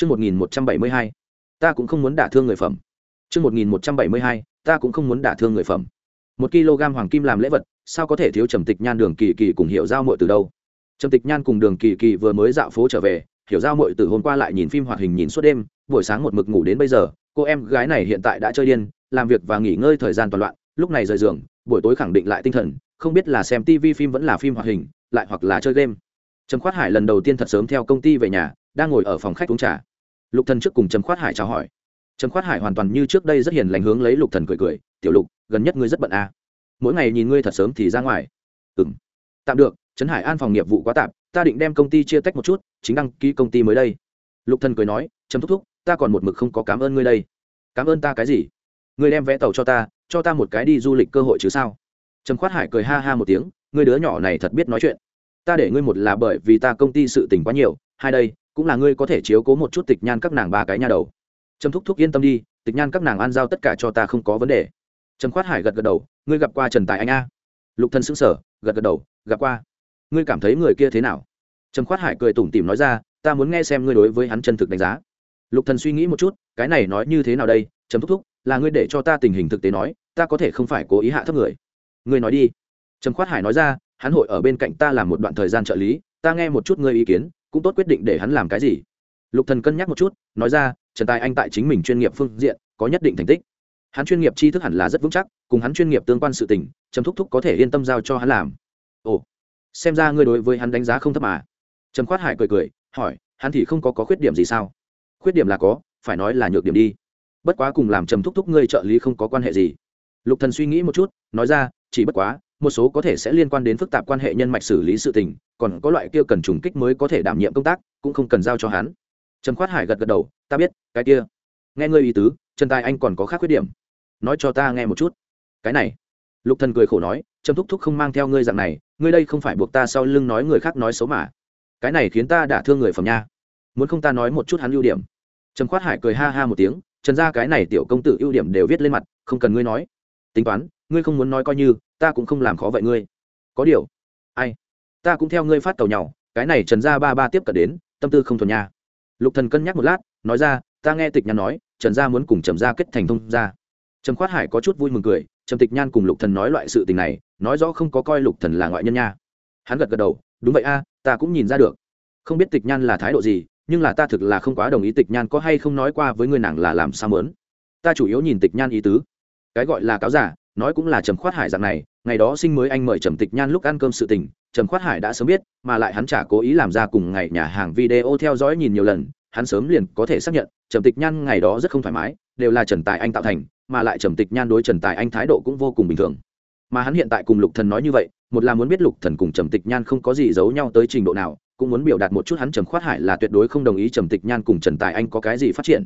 Chương 1172. Ta cũng không muốn đả thương người phẩm. Chương 1172. Ta cũng không muốn đả thương người phẩm. Một kg hoàng kim làm lễ vật, sao có thể thiếu Trầm Tịch Nhan Đường Kỳ Kỳ cùng Hiểu Giao muội từ đâu? Trầm Tịch Nhan cùng Đường Kỳ Kỳ vừa mới dạo phố trở về, Hiểu Giao muội từ hôm qua lại nhìn phim hoạt hình nhìn suốt đêm, buổi sáng một mực ngủ đến bây giờ, cô em gái này hiện tại đã chơi điên, làm việc và nghỉ ngơi thời gian toàn loạn, lúc này rời giường, buổi tối khẳng định lại tinh thần, không biết là xem TV phim vẫn là phim hoạt hình, lại hoặc là chơi game. Trầm Khoát Hải lần đầu tiên thật sớm theo công ty về nhà, đang ngồi ở phòng khách uống trà lục thần trước cùng trầm khoát hải chào hỏi. Trầm khoát hải hoàn toàn như trước đây rất hiền lành hướng lấy lục thần cười cười, tiểu lục, gần nhất ngươi rất bận à. mỗi ngày nhìn ngươi thật sớm thì ra ngoài. Ừm. Tạm được, trấn hải an phòng nghiệp vụ quá tạm, ta định đem công ty chia tách một chút, chính đăng ký công ty mới đây. Lục thần cười nói, trầm thúc thúc, ta còn một mực không có cảm ơn ngươi đây. Cảm ơn ta cái gì? Ngươi đem vé tàu cho ta cho ta một cái đi du lịch cơ hội chứ sao? Trầm khoát hải cười ha ha một tiếng, ngươi đứa nhỏ này thật biết nói chuyện. Ta để ngươi một là bởi vì ta công ty sự tình quá nhiều, hai đây cũng là ngươi có thể chiếu cố một chút tịch nhan các nàng ba cái nhà đầu. Trầm thúc thúc yên tâm đi, tịch nhan các nàng ăn giao tất cả cho ta không có vấn đề. Trầm khoát hải gật gật đầu, ngươi gặp qua trần tài anh a. Lục thần sững sờ, gật gật đầu, gặp qua. Ngươi cảm thấy người kia thế nào? Trầm khoát hải cười tủm tỉm nói ra, ta muốn nghe xem ngươi đối với hắn chân thực đánh giá. Lục thần suy nghĩ một chút, cái này nói như thế nào đây? Trầm thúc thúc, là ngươi để cho ta tình hình thực tế nói, ta có thể không phải cố ý hạ thấp người. Ngươi nói đi. Trầm khoát hải nói ra, hắn hội ở bên cạnh ta làm một đoạn thời gian trợ lý, ta nghe một chút ngươi ý kiến cũng tốt quyết định để hắn làm cái gì. Lục thần cân nhắc một chút nói ra trần tài anh tại chính mình chuyên nghiệp phương diện có nhất định thành tích. Hắn chuyên nghiệp tri thức hẳn là rất vững chắc cùng hắn chuyên nghiệp tương quan sự tình trầm thúc thúc có thể yên tâm giao cho hắn làm. Ồ xem ra ngươi đối với hắn đánh giá không thấp mà. Trầm khoát hải cười cười hỏi hắn thì không có, có khuyết điểm gì sao? Khuyết điểm là có phải nói là nhược điểm đi. Bất quá cùng làm trầm thúc thúc ngươi trợ lý không có quan hệ gì. Lục thần suy nghĩ một chút nói ra chỉ bất quá một số có thể sẽ liên quan đến phức tạp quan hệ nhân mạch xử lý sự tình, còn có loại kia cần trùng kích mới có thể đảm nhiệm công tác, cũng không cần giao cho hắn. Trần khoát hải gật gật đầu, ta biết, cái kia. Nghe ngươi ý tứ, trần tài anh còn có khác khuyết điểm. Nói cho ta nghe một chút. Cái này. Lục thần cười khổ nói, trầm thúc thúc không mang theo ngươi dạng này, ngươi đây không phải buộc ta sau lưng nói người khác nói xấu mà. Cái này khiến ta đả thương người phẩm nha. Muốn không ta nói một chút hắn ưu điểm? Trầm khoát hải cười ha ha một tiếng, trần ra cái này tiểu công tử ưu điểm đều viết lên mặt, không cần ngươi nói. Tính toán ngươi không muốn nói coi như, ta cũng không làm khó vậy ngươi. Có điều, ai? Ta cũng theo ngươi phát tàu nhau cái này trần gia ba ba tiếp cận đến, tâm tư không thuần nha. Lục thần cân nhắc một lát, nói ra, ta nghe tịch nhan nói, trần gia muốn cùng trầm gia kết thành thông gia. Trầm khoát hải có chút vui mừng cười, trầm tịch nhan cùng lục thần nói loại sự tình này, nói rõ không có coi lục thần là ngoại nhân nha. Hắn gật gật đầu, đúng vậy a, ta cũng nhìn ra được. Không biết tịch nhan là thái độ gì, nhưng là ta thực là không quá đồng ý tịch nhan có hay không nói qua với người nàng là làm sao mớn ta chủ yếu nhìn tịch nhan ý tứ. Cái gọi là cáo giả nói cũng là trầm khoát hải dạng này, ngày đó sinh mới anh mời trầm tịch nhan lúc ăn cơm sự tình, trầm khoát hải đã sớm biết, mà lại hắn chả cố ý làm ra cùng ngày nhà hàng video theo dõi nhìn nhiều lần, hắn sớm liền có thể xác nhận, trầm tịch nhan ngày đó rất không thoải mái, đều là trần tài anh tạo thành, mà lại trầm tịch nhan đối trần tài anh thái độ cũng vô cùng bình thường. Mà hắn hiện tại cùng lục thần nói như vậy, một là muốn biết lục thần cùng trầm tịch nhan không có gì giấu nhau tới trình độ nào, cũng muốn biểu đạt một chút hắn trầm khoát hải là tuyệt đối không đồng ý trầm tịch nhan cùng trần tài anh có cái gì phát triển.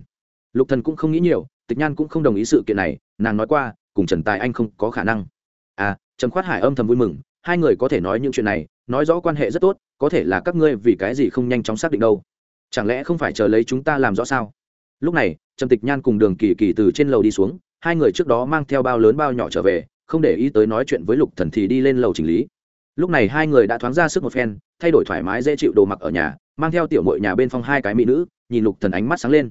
Lục thần cũng không nghĩ nhiều, tịch nhan cũng không đồng ý sự kiện này, nàng nói qua cùng trần tài anh không có khả năng. À trầm khoát hải âm thầm vui mừng, hai người có thể nói những chuyện này, nói rõ quan hệ rất tốt, có thể là các ngươi vì cái gì không nhanh chóng xác định đâu. Chẳng lẽ không phải chờ lấy chúng ta làm rõ sao? Lúc này, trầm tịch nhan cùng đường kỳ kỳ từ trên lầu đi xuống, hai người trước đó mang theo bao lớn bao nhỏ trở về, không để ý tới nói chuyện với lục thần thì đi lên lầu chỉnh lý. Lúc này hai người đã thoáng ra sức một phen, thay đổi thoải mái dễ chịu đồ mặc ở nhà, mang theo tiểu mội nhà bên phong hai cái mỹ nữ, nhìn lục thần ánh mắt sáng lên.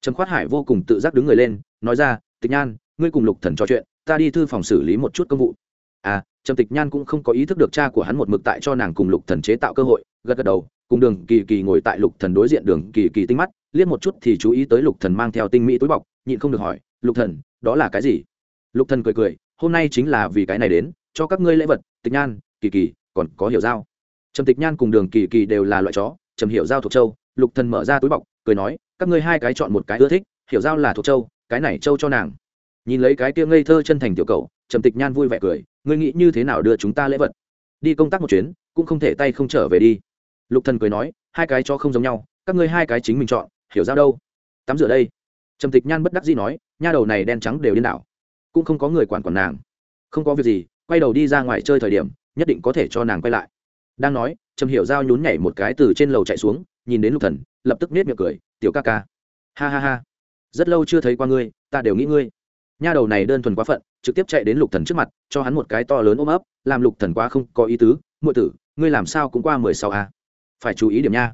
Trầm khoát hải vô cùng tự giác đứng người lên, nói ra, tịch nhan ngươi cùng lục thần trò chuyện, ta đi thư phòng xử lý một chút công vụ. À trầm tịch nhan cũng không có ý thức được cha của hắn một mực tại cho nàng cùng lục thần chế tạo cơ hội, gật gật đầu, cùng đường kỳ kỳ ngồi tại lục thần đối diện đường kỳ kỳ tinh mắt, liếc một chút thì chú ý tới lục thần mang theo tinh mỹ túi bọc, nhịn không được hỏi, lục thần, đó là cái gì? Lục thần cười cười, hôm nay chính là vì cái này đến, cho các ngươi lễ vật, tịch nhan, kỳ kỳ, còn có hiểu giao. Trầm tịch nhan cùng đường kỳ kỳ đều là loại chó, trầm hiểu giao thuộc châu, lục thần mở ra túi bọc, cười nói, các ngươi hai cái chọn một cái ưa thích, hiểu giao là thuộc châu, cái này châu cho nàng nhìn lấy cái kia ngây thơ chân thành tiểu cầu trầm tịch nhan vui vẻ cười, ngươi nghĩ như thế nào đưa chúng ta lễ vật? Đi công tác một chuyến, cũng không thể tay không trở về đi. Lục thần cười nói, hai cái cho không giống nhau, các ngươi hai cái chính mình chọn, hiểu ra đâu? Tắm rửa đây. Trầm tịch nhan bất đắc dĩ nói, nha đầu này đen trắng đều điên đảo, cũng không có người quản quản nàng. Không có việc gì, quay đầu đi ra ngoài chơi thời điểm, nhất định có thể cho nàng quay lại. Đang nói, trầm hiểu giao nhún nhảy một cái từ trên lầu chạy xuống, nhìn đến lục thần, lập tức nết miệng cười, tiểu ca ca. Ha ha ha, rất lâu chưa thấy qua ngươi, ta đều nghĩ ngươi nha đầu này đơn thuần quá phận, trực tiếp chạy đến lục thần trước mặt, cho hắn một cái to lớn ôm ấp, làm lục thần quá không có ý tứ, muội tử, ngươi làm sao cũng qua mười sáu a? Phải chú ý điểm nha.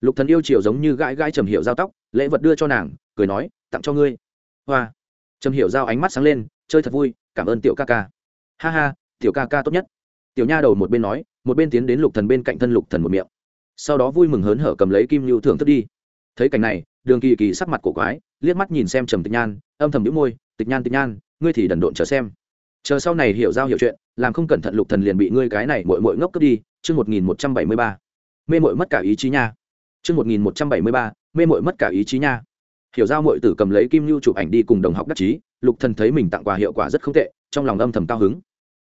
Lục thần yêu chiều giống như gãi gãi trầm hiệu giao tóc, lễ vật đưa cho nàng, cười nói, tặng cho ngươi. Hoa. Trầm hiệu giao ánh mắt sáng lên, chơi thật vui, cảm ơn tiểu ca ca. Ha ha, tiểu ca ca tốt nhất. Tiểu nha đầu một bên nói, một bên tiến đến lục thần bên cạnh thân lục thần một miệng. Sau đó vui mừng hớn hở cầm lấy kim nhu thưởng thức đi. Thấy cảnh này, đường kỳ kỳ sắc mặt cổ quái, liếc mắt nhìn xem trầm tịch nhan, âm thầm nhíu môi tịch nhan tịch nhan, ngươi thì đần độn chờ xem. Chờ sau này hiểu giao hiểu chuyện, làm không cẩn thận lục thần liền bị ngươi cái này mội mội ngốc cướp đi. Chương một nghìn một trăm bảy mươi ba. Mê mội mất cả ý chí nha. Chương một nghìn một trăm bảy mươi ba. Mê mội mất cả ý chí nha. Hiểu giao mội tử cầm lấy kim lưu chụp ảnh đi cùng đồng học đắc chí, lục thần thấy mình tặng quà hiệu quả rất không tệ, trong lòng âm thầm cao hứng.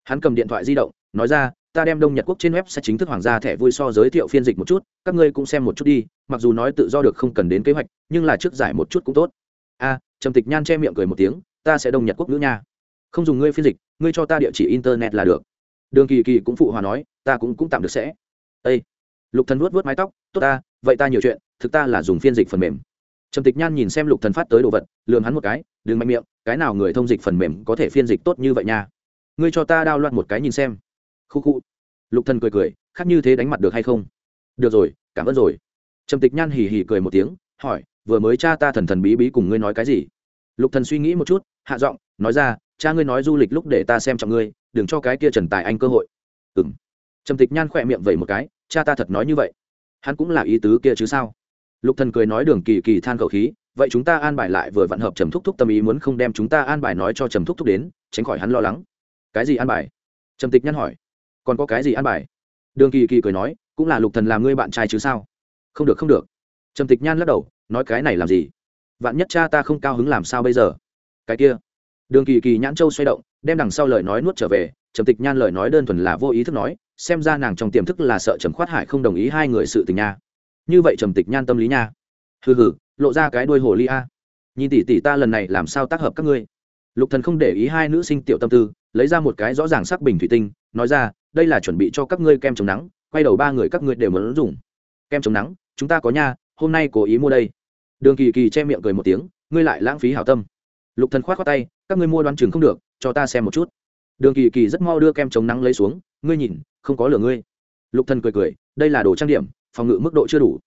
Hắn cầm điện thoại di động, nói ra, ta đem đông nhật quốc trên web sẽ chính thức hoàng gia thẻ vui so giới thiệu phiên dịch một chút, các ngươi cũng xem một chút đi, mặc dù nói tự do được không cần đến kế hoạch, nhưng là trước giải một chút cũng tốt. A, trầm tịch nhan che miệng cười một tiếng ta sẽ đông nhật quốc ngữ nha. Không dùng ngươi phiên dịch, ngươi cho ta địa chỉ internet là được. Đường kỳ kỳ cũng phụ hòa nói, ta cũng cũng tạm được sẽ. Ây lục thần vuốt vuốt mái tóc, tốt ta, vậy ta nhiều chuyện, thực ta là dùng phiên dịch phần mềm. Trầm tịch nhan nhìn xem lục thần phát tới đồ vật lường hắn một cái, đừng mạnh miệng, cái nào người thông dịch phần mềm có thể phiên dịch tốt như vậy nha. Ngươi cho ta đao loạn một cái nhìn xem. Khu khu. Lục thần cười cười, khác như thế đánh mặt được hay không? Được rồi, cảm ơn rồi. Trầm tịch nhan hì hì cười một tiếng, hỏi, vừa mới cha ta thần thần bí bí cùng ngươi nói cái gì? Lục thần suy nghĩ một chút hạ giọng, nói ra, cha ngươi nói du lịch lúc để ta xem trọng ngươi, đừng cho cái kia trần tài anh cơ hội. Ừm. Trầm tịch nhan khỏe miệng vẩy một cái, cha ta thật nói như vậy. Hắn cũng là ý tứ kia chứ sao? Lục thần cười nói đường kỳ kỳ than khẩu khí, vậy chúng ta an bài lại vừa Vạn hợp trầm thúc thúc tâm ý muốn không đem chúng ta an bài nói cho trầm thúc thúc đến, tránh khỏi hắn lo lắng. Cái gì an bài? Trầm tịch nhan hỏi. Còn có cái gì an bài? Đường kỳ kỳ cười nói, cũng là lục thần làm ngươi bạn trai chứ sao? Không được không được. Trầm tịch nhan lắc đầu, nói cái này làm gì? Vạn nhất cha ta không cao hứng làm sao bây giờ? Cái kia. Đường kỳ kỳ nhãn châu xoay động, đem đằng sau lời nói nuốt trở về, trầm tịch nhan lời nói đơn thuần là vô ý thức nói, xem ra nàng trong tiềm thức là sợ trầm khoát hải không đồng ý hai người sự tình nha. Như vậy trầm tịch nhan tâm lý nha. Hừ hừ, lộ ra cái đuôi hồ ly a. Nhìn tỷ tỷ ta lần này làm sao tác hợp các ngươi. Lục thần không để ý hai nữ sinh tiểu tâm tư, lấy ra một cái rõ ràng sắc bình thủy tinh, nói ra, đây là chuẩn bị cho các ngươi kem chống nắng, quay đầu ba người các ngươi đều muốn dùng. Kem chống nắng, chúng ta có nha, hôm nay cố ý mua đây. Đường kỳ kỳ che miệng cười một tiếng, ngươi lại lãng phí hảo tâm lục thần khoát khoát tay, các ngươi mua đoán chừng không được, cho ta xem một chút. Đường kỳ kỳ rất mau đưa kem chống nắng lấy xuống, ngươi nhìn, không có lửa ngươi. Lục thần cười cười, đây là đồ trang điểm, phòng ngự mức độ chưa đủ.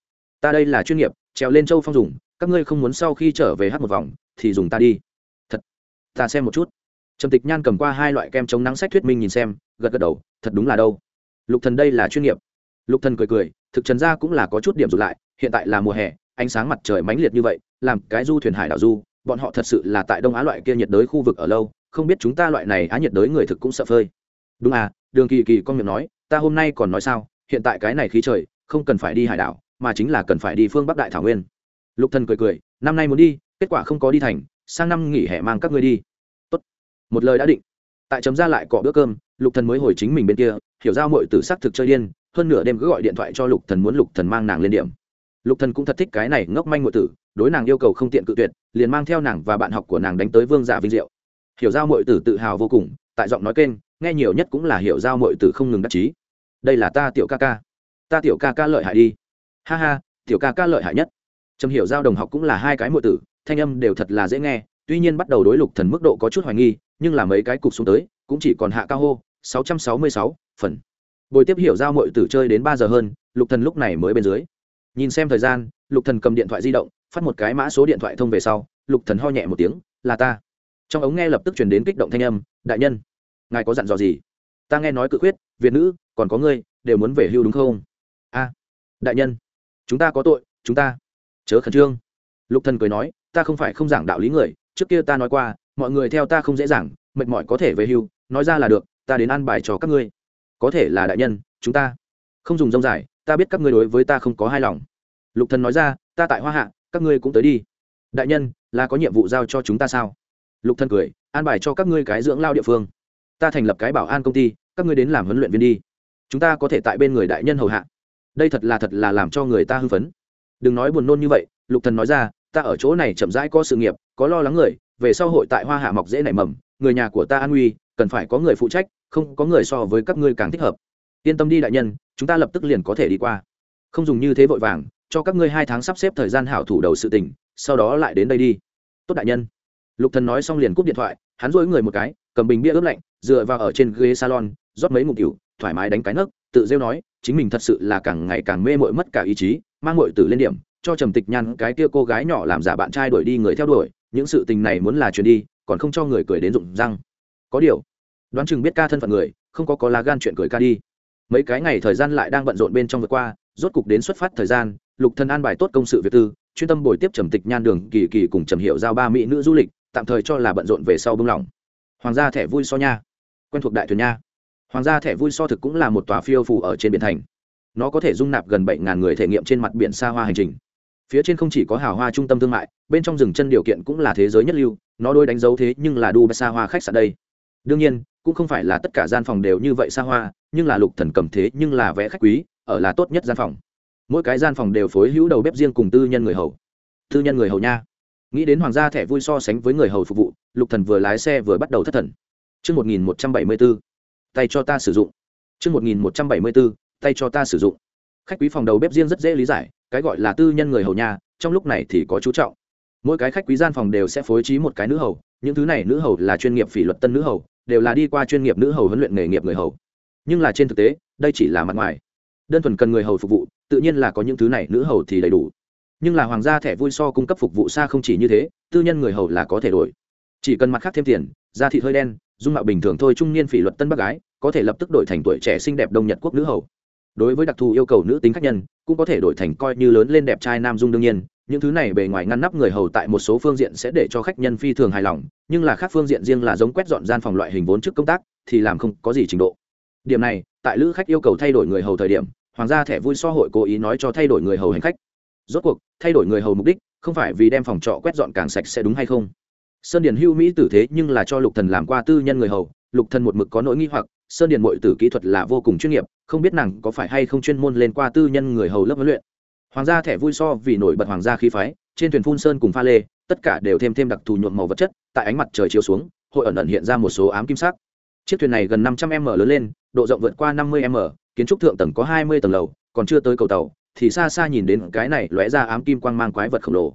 Ta đây là chuyên nghiệp, trèo lên châu phong dùng, các ngươi không muốn sau khi trở về hát một vòng, thì dùng ta đi. Thật, ta xem một chút. Trầm tịch nhan cầm qua hai loại kem chống nắng sách thuyết minh nhìn xem, gật gật đầu, thật đúng là đâu. Lục thần đây là chuyên nghiệp. Lục thần cười cười, thực trần ra cũng là có chút điểm rụt lại, hiện tại là mùa hè, ánh sáng mặt trời mãnh liệt như vậy, làm cái du thuyền hải đảo du bọn họ thật sự là tại đông á loại kia nhiệt đới khu vực ở lâu, không biết chúng ta loại này á nhiệt đới người thực cũng sợ phơi. Đúng à đường kỳ kỳ con miệng nói, ta hôm nay còn nói sao, hiện tại cái này khí trời, không cần phải đi hải đảo, mà chính là cần phải đi phương bắc đại thảo nguyên. Lục thần cười cười, năm nay muốn đi, kết quả không có đi thành, sang năm nghỉ hè mang các ngươi đi. Tốt. Một lời đã định. Tại chấm ra lại cọ bữa cơm, lục thần mới hồi chính mình bên kia, hiểu ra mọi tử sắc thực chơi điên, hơn nửa đêm cứ gọi điện thoại cho lục thần muốn lục thần mang nàng lên điểm lục thần cũng thật thích cái này ngốc manh ngụy tử đối nàng yêu cầu không tiện cự tuyệt liền mang theo nàng và bạn học của nàng đánh tới vương giả vinh diệu. Hiểu giao muội tử tự hào vô cùng tại giọng nói kênh nghe nhiều nhất cũng là hiểu giao muội tử không ngừng đắc chí. Đây là ta tiểu ca ca. Ta tiểu ca ca lợi hại đi. Ha ha tiểu ca ca lợi hại nhất. Trầm hiểu giao đồng học cũng là hai cái muội tử thanh âm đều thật là dễ nghe tuy nhiên bắt đầu đối lục thần mức độ có chút hoài nghi nhưng là mấy cái cục xuống tới cũng chỉ còn hạ cao hô 666, phần. Bồi tiếp hiểu giao mọi tử chơi đến ba giờ hơn lục thần lúc này mới bên dưới nhìn xem thời gian, lục thần cầm điện thoại di động, phát một cái mã số điện thoại thông về sau, lục thần ho nhẹ một tiếng, là ta. Trong ống nghe lập tức truyền đến kích động thanh âm, đại nhân, ngài có dặn dò gì? Ta nghe nói cự quyết việt nữ, còn có ngươi, đều muốn về hưu đúng không? A, đại nhân, chúng ta có tội, chúng ta chớ khẩn trương. Lục thần cười nói, ta không phải không giảng đạo lý người, trước kia ta nói qua, mọi người theo ta không dễ dàng mệt mỏi có thể về hưu, nói ra là được, ta đến an bài cho các ngươi. Có thể là đại nhân, chúng ta không dùng rông dài ta biết các ngươi đối với ta không có hài lòng. Lục thần nói ra, ta tại hoa hạ, các ngươi cũng tới đi. Đại nhân, là có nhiệm vụ giao cho chúng ta sao? Lục thần cười, an bài cho các ngươi cái dưỡng lao địa phương. Ta thành lập cái bảo an công ty, các ngươi đến làm huấn luyện viên đi. Chúng ta có thể tại bên người đại nhân hầu hạ. Đây thật là thật là làm cho người ta hưng phấn. Đừng nói buồn nôn như vậy, lục thần nói ra, ta ở chỗ này chậm rãi có sự nghiệp, có lo lắng người, về sau hội tại hoa hạ mọc dễ nảy mầm, người nhà của ta an nguy, cần phải có người phụ trách, không có người so với các ngươi càng thích hợp yên tâm đi đại nhân, chúng ta lập tức liền có thể đi qua. Không dùng như thế vội vàng, cho các ngươi hai tháng sắp xếp thời gian hảo thủ đầu sự tình, sau đó lại đến đây đi. Tốt đại nhân. Lục thần nói xong liền cúp điện thoại, hắn dối người một cái, cầm bình bia ướp lạnh, dựa vào ở trên ghế salon, rót mấy ngụm cửu thoải mái đánh cái nấc, tự rêu nói, chính mình thật sự là càng ngày càng mê mội mất cả ý chí, mang mội tử lên điểm, cho trầm tịch nhan cái kia cô gái nhỏ làm giả bạn trai đuổi đi người theo đuổi, những sự tình này muốn là truyền đi, còn không cho người cười đến rụng răng. Có điều, đoán chừng biết ca thân phận người, không có có lá gan chuyện cười ca đi mấy cái ngày thời gian lại đang bận rộn bên trong vừa qua, rốt cục đến xuất phát thời gian, lục thần an bài tốt công sự việc tư, chuyên tâm bồi tiếp trầm tịch nhan đường, kỳ kỳ cùng trầm hiệu giao ba mỹ nữ du lịch, tạm thời cho là bận rộn về sau bưng lỏng. Hoàng gia thẻ vui so nha. Quen thuộc đại thuyền nha. Hoàng gia thẻ vui so thực cũng là một tòa phiêu phù ở trên biển thành. Nó có thể dung nạp gần bảy ngàn người thể nghiệm trên mặt biển xa hoa hành trình. Phía trên không chỉ có hào hoa trung tâm thương mại, bên trong rừng chân điều kiện cũng là thế giới nhất lưu, nó đôi đánh dấu thế nhưng là đu xa hoa khách sạn đây đương nhiên cũng không phải là tất cả gian phòng đều như vậy xa hoa nhưng là lục thần cầm thế nhưng là vẽ khách quý ở là tốt nhất gian phòng mỗi cái gian phòng đều phối hữu đầu bếp riêng cùng tư nhân người hầu tư nhân người hầu nha nghĩ đến hoàng gia thẻ vui so sánh với người hầu phục vụ lục thần vừa lái xe vừa bắt đầu thất thần Trước 1174, tay cho ta sử dụng. Trước 1174, tay cho ta sử dụng. Khách quý phòng đầu bếp riêng rất dễ lý giải, cái gọi là tư nhân người hầu nhà, trong lúc này thì có chú trọng. Mỗi cái khách quý gian phòng đều sẽ phối trí một cái nữ hầu, những thứ này nữ hầu là chuyên nghiệp phỉ luật tân nữ hầu, đều là đi qua chuyên nghiệp nữ hầu huấn luyện nghề nghiệp người hầu. Nhưng là trên thực tế, đây chỉ là mặt ngoài. Đơn thuần cần người hầu phục vụ, tự nhiên là có những thứ này nữ hầu thì đầy đủ. Nhưng là hoàng gia thẻ vui so cung cấp phục vụ xa không chỉ như thế, tư nhân người hầu là có thể đổi. Chỉ cần mặt khác thêm tiền, da thịt hơi đen, dung mạo bình thường thôi trung niên phỉ luật tân bác gái có thể lập tức đổi thành tuổi trẻ xinh đẹp đông nhật quốc nữ hầu đối với đặc thù yêu cầu nữ tính khác nhân cũng có thể đổi thành coi như lớn lên đẹp trai nam dung đương nhiên những thứ này bề ngoài ngăn nắp người hầu tại một số phương diện sẽ để cho khách nhân phi thường hài lòng, nhưng là khác phương diện riêng là giống quét dọn gian phòng loại hình vốn trước công tác, thì làm không có gì trình độ. Điểm này, tại lữ khách yêu cầu thay đổi người hầu thời điểm, hoàng gia thẻ vui so hội cố ý nói cho thay đổi người hầu hành khách. Rốt cuộc, thay đổi người hầu mục đích, không phải vì đem phòng trọ quét dọn càng sạch sẽ đúng hay không? Sơn điền hưu mỹ tử thế nhưng là cho lục thần làm qua tư nhân người hầu, lục thần một mực có nỗi nghi hoặc, sơn điền muội tử kỹ thuật là vô cùng chuyên nghiệp, không biết nàng có phải hay không chuyên môn lên qua tư nhân người hầu lớp huấn luyện hoàng gia thẻ vui so vì nổi bật hoàng gia khí phái, trên thuyền phun sơn cùng pha lê, tất cả đều thêm thêm đặc thù nhuộm màu vật chất, tại ánh mặt trời chiếu xuống, hội ẩn ẩn hiện ra một số ám kim sắc. Chiếc thuyền này gần năm trăm m lớn lên, độ rộng vượt qua năm mươi m, kiến trúc thượng tầng có hai mươi tầng lầu, còn chưa tới cầu tàu, thì xa xa nhìn đến cái này lóe ra ám kim quang mang quái vật khổng lồ.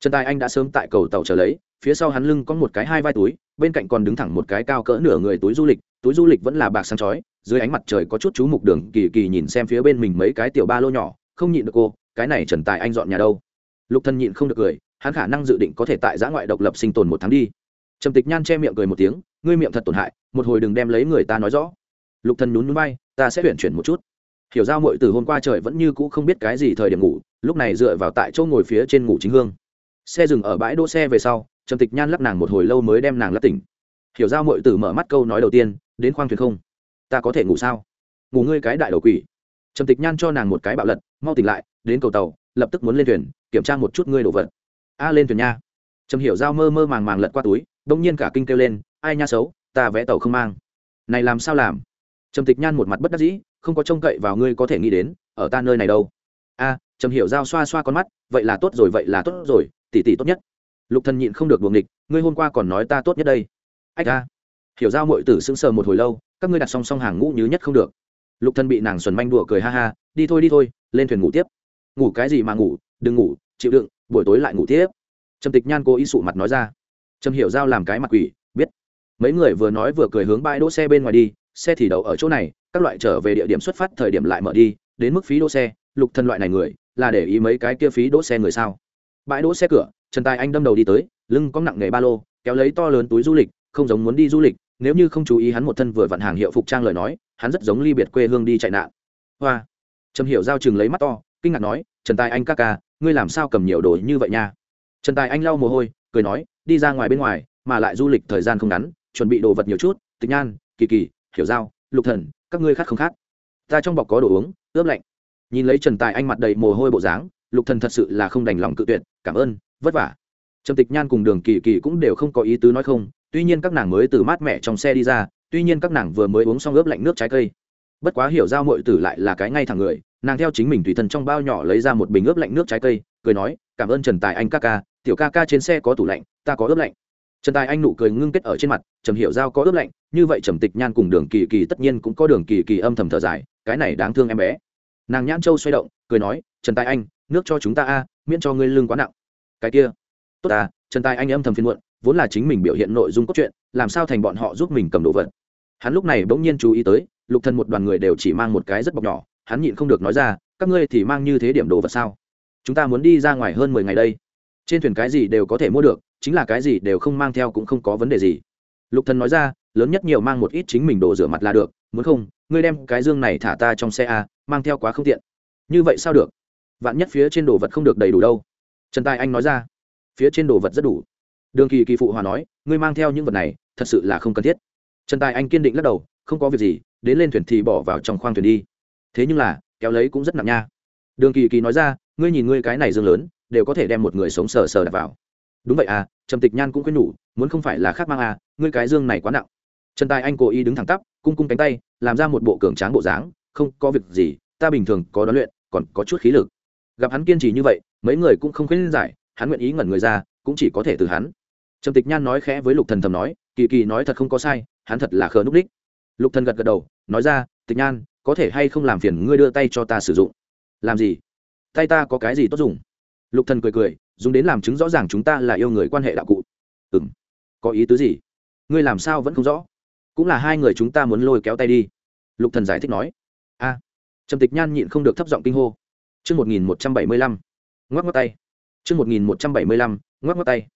Trần tài anh đã sớm tại cầu tàu chờ lấy, phía sau hắn lưng có một cái hai vai túi, bên cạnh còn đứng thẳng một cái cao cỡ nửa người túi du lịch, túi du lịch vẫn là bạc sáng chói, dưới ánh mặt trời có chút chú mục đường kỳ kỳ nhìn xem phía bên mình mấy cái tiểu ba lô nhỏ, không nhịn được cô cái này trần tài anh dọn nhà đâu? Lục thân nhịn không được cười, hắn khả năng dự định có thể tại giã ngoại độc lập sinh tồn một tháng đi. Trầm tịch nhan che miệng cười một tiếng, ngươi miệng thật tổn hại, một hồi đừng đem lấy người ta nói rõ. Lục thân nhún núi bay ta sẽ chuyển chuyển một chút. Hiểu giao muội từ hôm qua trời vẫn như cũ không biết cái gì thời điểm ngủ, lúc này dựa vào tại chỗ ngồi phía trên ngủ chính hương. Xe dừng ở bãi đỗ xe về sau, trầm tịch nhan lắp nàng một hồi lâu mới đem nàng lắp tỉnh. Hiểu giao muội tử mở mắt câu nói đầu tiên, đến khoang thuyền không? Ta có thể ngủ sao? Ngủ ngươi cái đại đầu quỷ trầm tịch nhan cho nàng một cái bạo lật, mau tỉnh lại, đến cầu tàu, lập tức muốn lên thuyền, kiểm tra một chút ngươi đồ vật. A, lên thuyền nha. Trầm hiểu giao mơ mơ màng màng lật qua túi, đông nhiên cả kinh kêu lên, ai nha xấu, ta vẽ tàu không mang. Này làm sao làm? Trầm tịch nhan một mặt bất đắc dĩ, không có trông cậy vào ngươi có thể nghĩ đến, ở ta nơi này đâu. A, trầm hiểu giao xoa xoa con mắt, vậy là tốt rồi, vậy là tốt rồi, tỷ tỷ tốt nhất. Lục thần nhịn không được buồng địch ngươi hôm qua còn nói ta tốt nhất đây. Ách a. Hiểu giao muội tử sững sờ một hồi lâu, các ngươi đặt song song hàng ngũ như nhất không được lục thân bị nàng xuẩn manh đùa cười ha ha, đi thôi đi thôi, lên thuyền ngủ tiếp. Ngủ cái gì mà ngủ, đừng ngủ, chịu đựng, buổi tối lại ngủ tiếp. Trầm tịch nhan cố ý sụ mặt nói ra. Trầm hiểu giao làm cái mặt quỷ, biết. Mấy người vừa nói vừa cười hướng bãi đỗ xe bên ngoài đi, xe thì đậu ở chỗ này, các loại trở về địa điểm xuất phát thời điểm lại mở đi, đến mức phí đỗ xe, lục thân loại này người, là để ý mấy cái kia phí đỗ xe người sao. Bãi đỗ xe cửa, trần tài anh đâm đầu đi tới, lưng có nặng nghề ba lô, kéo lấy to lớn túi du lịch, không giống muốn đi du lịch, nếu như không chú ý hắn một thân vừa vặn hàng hiệu phục trang lời nói hắn rất giống ly biệt quê hương đi chạy nạn. Hoa. Trầm hiểu giao chừng lấy mắt to, kinh ngạc nói, trần tài anh ca ca, ngươi làm sao cầm nhiều đồ như vậy nha? Trần tài anh lau mồ hôi, cười nói, đi ra ngoài bên ngoài, mà lại du lịch thời gian không ngắn, chuẩn bị đồ vật nhiều chút, tịch nhan, kỳ kỳ, hiểu giao, lục thần, các ngươi khát không khát ta trong bọc có đồ uống, ướp lạnh. Nhìn lấy trần tài anh mặt đầy mồ hôi bộ dáng, lục thần thật sự là không đành lòng cự tuyệt, cảm ơn, vất vả. Trầm tịch nhan cùng đường kỳ kỳ cũng đều không có ý tứ nói không, tuy nhiên các nàng mới từ mát mẻ trong xe đi ra tuy nhiên các nàng vừa mới uống xong ướp lạnh nước trái cây. Bất quá hiểu giao mội tử lại là cái ngay thẳng người, nàng theo chính mình tùy thân trong bao nhỏ lấy ra một bình ướp lạnh nước trái cây, cười nói, cảm ơn trần tài anh ca ca, tiểu ca ca trên xe có tủ lạnh, ta có ướp lạnh. Trần tài anh nụ cười ngưng kết ở trên mặt, trầm hiểu giao có ướp lạnh, như vậy trầm tịch nhan cùng đường kỳ kỳ tất nhiên cũng có đường kỳ kỳ âm thầm thở dài, cái này đáng thương em bé. Nàng nhãn châu xoay động, cười nói, trần tài anh, nước cho chúng ta a, miễn cho ngươi lưng quá nặng. Cái kia. Tốt à trần tài anh âm thầm phiên muộn, vốn là chính mình biểu hiện nội dung cốt truyện, làm sao thành bọn họ giúp mình cầm đồ vật? Hắn lúc này bỗng nhiên chú ý tới, lục thần một đoàn người đều chỉ mang một cái rất bọc nhỏ, hắn nhịn không được nói ra, các ngươi thì mang như thế điểm đồ vật sao? Chúng ta muốn đi ra ngoài hơn mười ngày đây. Trên thuyền cái gì đều có thể mua được, chính là cái gì đều không mang theo cũng không có vấn đề gì. Lục thần nói ra, lớn nhất nhiều mang một ít chính mình đồ rửa mặt là được, muốn không, ngươi đem cái dương này thả ta trong xe a, mang theo quá không tiện. Như vậy sao được? Vạn nhất phía trên đồ vật không được đầy đủ đâu. Trần tài anh nói ra. Phía trên đồ vật rất đủ. Đường kỳ kỳ phụ hòa nói, ngươi mang theo những vật này, thật sự là không cần thiết trần tài anh kiên định lắc đầu, không có việc gì, đến lên thuyền thì bỏ vào trong khoang thuyền đi. Thế nhưng là, kéo lấy cũng rất nặng nha. Đường kỳ kỳ nói ra, ngươi nhìn ngươi cái này dương lớn, đều có thể đem một người sống sờ sờ đặt vào. Đúng vậy à trầm tịch nhan cũng khuyên nhủ, muốn không phải là khác mang à ngươi cái dương này quá nặng. Trần tài anh cố ý đứng thẳng tắp, cung cung cánh tay, làm ra một bộ cường tráng bộ dáng, không có việc gì, ta bình thường có đoán luyện, còn có chút khí lực. Gặp hắn kiên trì như vậy, mấy người cũng không khuyên giải, hắn nguyện ý ngẩn người ra, cũng chỉ có thể từ hắn. Trầm tịch nhan nói khẽ với lục thần thầm nói, kỳ kỳ nói thật không có sai hắn thật là khờ núc đích. Lục thần gật gật đầu nói ra tịch nhan có thể hay không làm phiền ngươi đưa tay cho ta sử dụng? Làm gì? Tay ta có cái gì tốt dùng? Lục thần cười cười dùng đến làm chứng rõ ràng chúng ta là yêu người quan hệ đạo cụ. Ừm, có ý tứ gì? Ngươi làm sao vẫn không rõ? Cũng là hai người chúng ta muốn lôi kéo tay đi. Lục thần giải thích nói. A. Trầm tịch nhan nhịn không được thấp giọng kinh hô. Chương một nghìn một trăm bảy mươi lăm ngoắc ngoắc tay. Chương một nghìn một trăm bảy mươi lăm ngoắc ngoắc tay.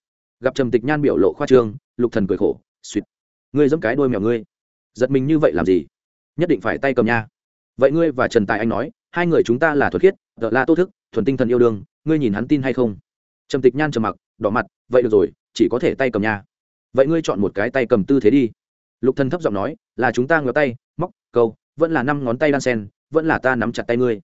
Gặp trầm tịch nhan biểu lộ khoa trương lục thần cười khổ suýt ngươi giẫm cái đôi mèo ngươi. Giật mình như vậy làm gì? Nhất định phải tay cầm nha. Vậy ngươi và trần tài anh nói, hai người chúng ta là thuật khiết đ la tô thức, thuần tinh thần yêu đương, ngươi nhìn hắn tin hay không? Trầm tịch nhan trầm mặc, đỏ mặt, vậy được rồi, chỉ có thể tay cầm nha. Vậy ngươi chọn một cái tay cầm tư thế đi. Lục thần thấp giọng nói, là chúng ta ngó tay, móc, câu, vẫn là năm ngón tay đan sen, vẫn là ta nắm chặt tay ngươi.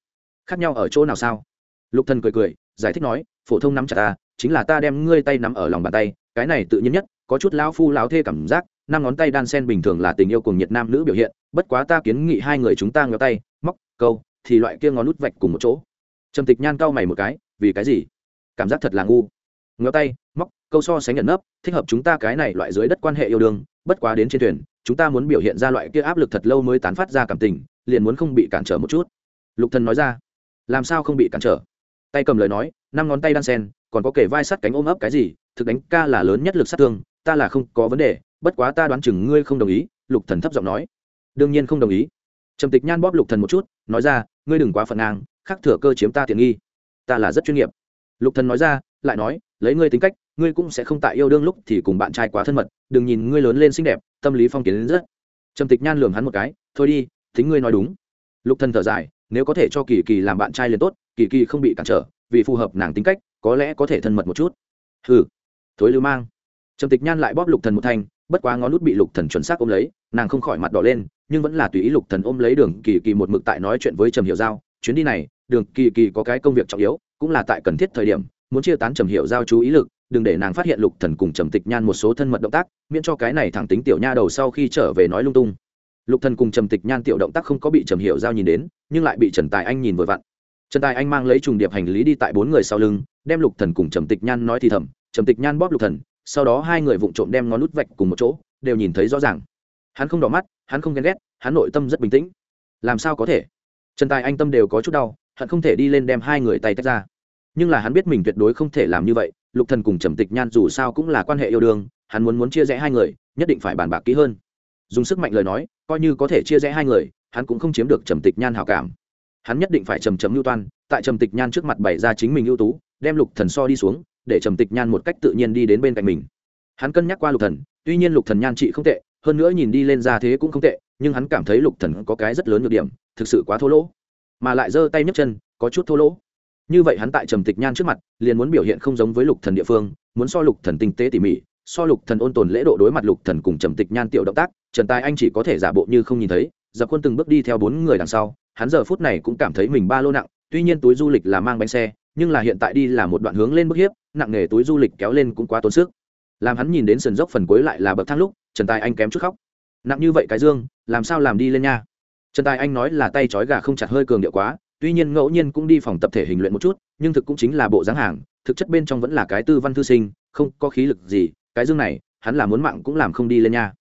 Khác nhau ở chỗ nào sao? Lục thần cười cười, giải thích nói, phổ thông nắm chặt ta, chính là ta đem ngươi tay nắm ở lòng bàn tay, cái này tự nhiên nhất, có chút lão phu lão thê cảm giác năm ngón tay đan sen bình thường là tình yêu cùng nhiệt nam nữ biểu hiện, bất quá ta kiến nghị hai người chúng ta ngó tay, móc, câu, thì loại kia ngón nút vạch cùng một chỗ. Trầm tịch nhan cau mày một cái, vì cái gì? Cảm giác thật là ngu. Ngó tay, móc, câu so sánh nhận nấp, thích hợp chúng ta cái này loại dưới đất quan hệ yêu đương, bất quá đến trên thuyền, chúng ta muốn biểu hiện ra loại kia áp lực thật lâu mới tán phát ra cảm tình, liền muốn không bị cản trở một chút. Lục thần nói ra. Làm sao không bị cản trở? Tay cầm lời nói, năm ngón tay đan sen, còn có kể vai sắt cánh ôm ấp cái gì, thực đánh ca là lớn nhất lực sát thương, ta là không có vấn đề bất quá ta đoán chừng ngươi không đồng ý, lục thần thấp giọng nói. Đương nhiên không đồng ý. Trầm tịch nhan bóp lục thần một chút, nói ra, ngươi đừng quá phần ngang, khắc thừa cơ chiếm ta tiện nghi. Ta là rất chuyên nghiệp. Lục thần nói ra, lại nói, lấy ngươi tính cách, ngươi cũng sẽ không tại yêu đương lúc thì cùng bạn trai quá thân mật, đừng nhìn ngươi lớn lên xinh đẹp, tâm lý phong kiến đến rất. Trầm tịch nhan lường hắn một cái, thôi đi, tính ngươi nói đúng. Lục thần thở dài, nếu có thể cho kỳ kỳ làm bạn trai liền tốt, kỳ kỳ không bị cản trở, vì phù hợp nàng tính cách, có lẽ có thể thân mật một chút. Hừ, thối lưu mang. Trầm tịch nhan lại bóp lục thần một thanh bất quá ngón nút bị lục thần chuẩn xác ôm lấy, nàng không khỏi mặt đỏ lên, nhưng vẫn là tùy ý lục thần ôm lấy đường kỳ kỳ một mực tại nói chuyện với trầm hiểu giao, chuyến đi này, đường kỳ kỳ có cái công việc trọng yếu, cũng là tại cần thiết thời điểm, muốn chia tán trầm hiểu giao chú ý lực, đừng để nàng phát hiện lục thần cùng trầm tịch nhan một số thân mật động tác, miễn cho cái này thẳng tính tiểu nha đầu sau khi trở về nói lung tung. Lục thần cùng trầm tịch nhan tiểu động tác không có bị trầm hiểu giao nhìn đến, nhưng lại bị trần tài anh nhìn vội vặn. Trần tài anh mang lấy trùng điệp hành lý đi tại bốn người sau lưng, đem lục thần cùng trầm tịch nhan nói thì thầm, trầm tịch nhan bóp lục thần sau đó hai người vụng trộm đem ngón nút vạch cùng một chỗ, đều nhìn thấy rõ ràng. Hắn không đỏ mắt, hắn không ghen ghét, hắn nội tâm rất bình tĩnh. Làm sao có thể? Trần tài anh tâm đều có chút đau, hắn không thể đi lên đem hai người tay tách ra. Nhưng là hắn biết mình tuyệt đối không thể làm như vậy, lục thần cùng trầm tịch nhan dù sao cũng là quan hệ yêu đương, hắn muốn muốn chia rẽ hai người, nhất định phải bàn bạc kỹ hơn. Dùng sức mạnh lời nói, coi như có thể chia rẽ hai người, hắn cũng không chiếm được trầm tịch nhan hảo cảm. Hắn nhất định phải trầm trầm lưu toan, tại trầm tịch nhan trước mặt bày ra chính mình ưu tú, đem lục thần so đi xuống để trầm tịch nhan một cách tự nhiên đi đến bên cạnh mình. Hắn cân nhắc qua lục thần, tuy nhiên lục thần nhan trị không tệ, hơn nữa nhìn đi lên ra thế cũng không tệ, nhưng hắn cảm thấy lục thần có cái rất lớn nhược điểm, thực sự quá thô lỗ. Mà lại giơ tay nhấc chân, có chút thô lỗ. Như vậy hắn tại trầm tịch nhan trước mặt, liền muốn biểu hiện không giống với lục thần địa phương, muốn so lục thần tinh tế tỉ mỉ, so lục thần ôn tồn lễ độ đối mặt lục thần cùng trầm tịch nhan tiểu động tác, trần tài anh chỉ có thể giả bộ như không nhìn thấy. Dập quân từng bước đi theo bốn người đằng sau, hắn giờ phút này cũng cảm thấy mình ba lô nặng, tuy nhiên túi du lịch là mang bánh xe, nhưng là hiện tại đi là một đoạn hướng lên bức hiếp nặng nghề túi du lịch kéo lên cũng quá tốn sức. Làm hắn nhìn đến sườn dốc phần cuối lại là bậc thang lúc, trần tài anh kém chút khóc. Nặng như vậy cái dương, làm sao làm đi lên nha? Trần tài anh nói là tay trói gà không chặt hơi cường điệu quá, tuy nhiên ngẫu nhiên cũng đi phòng tập thể hình luyện một chút, nhưng thực cũng chính là bộ dáng hàng, thực chất bên trong vẫn là cái tư văn thư sinh, không có khí lực gì, cái dương này, hắn là muốn mạng cũng làm không đi lên nha.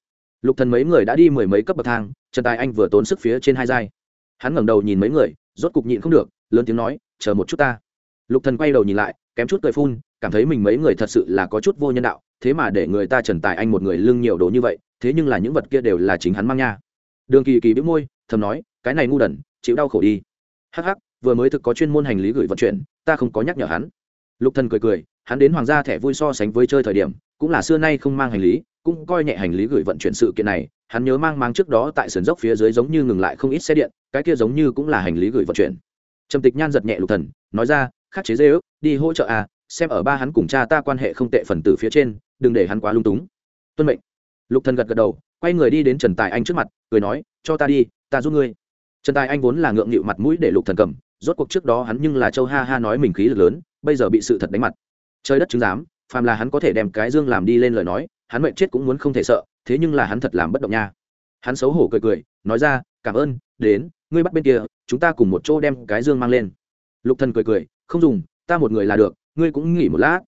Lục thần mấy người đã đi mười mấy cấp bậc thang, trần tài anh vừa tốn sức phía trên hai giai. Hắn ngẩng đầu nhìn mấy người, rốt cục nhịn không được, lớn tiếng nói, chờ một chút ta. Lục thần quay đầu nhìn lại, kém chút cười phun cảm thấy mình mấy người thật sự là có chút vô nhân đạo, thế mà để người ta trần tài anh một người lưng nhiều đồ như vậy, thế nhưng là những vật kia đều là chính hắn mang nha. Đường kỳ kỳ bĩu môi, thầm nói, cái này ngu đần, chịu đau khổ đi. Hắc hắc, vừa mới thực có chuyên môn hành lý gửi vận chuyển, ta không có nhắc nhở hắn. Lục thần cười cười, hắn đến hoàng gia thẻ vui so sánh với chơi thời điểm, cũng là xưa nay không mang hành lý, cũng coi nhẹ hành lý gửi vận chuyển sự kiện này, hắn nhớ mang mang trước đó tại sườn dốc phía dưới giống như ngừng lại không ít xe điện, cái kia giống như cũng là hành lý gửi vận chuyển. Trầm tịch nhan giật nhẹ lục thần, nói ra, khắc chế dê ước, đi hỗ trợ à xem ở ba hắn cùng cha ta quan hệ không tệ phần tử phía trên, đừng để hắn quá lung túng. Tuân mệnh. Lục thần gật gật đầu, quay người đi đến trần tài anh trước mặt, cười nói, cho ta đi, ta giúp ngươi. Trần tài anh vốn là ngượng nghịu mặt mũi để lục thần cầm, rốt cuộc trước đó hắn nhưng là châu ha ha nói mình khí lực lớn, bây giờ bị sự thật đánh mặt. Trời đất chứng giám, phàm là hắn có thể đem cái dương làm đi lên lời nói, hắn mệnh chết cũng muốn không thể sợ, thế nhưng là hắn thật làm bất động nha. Hắn xấu hổ cười cười, nói ra, cảm ơn, đến, ngươi bắt bên kia, chúng ta cùng một chỗ đem cái dương mang lên. Lục thần cười cười, không dùng, ta một người là được ngươi cũng nghỉ một lát.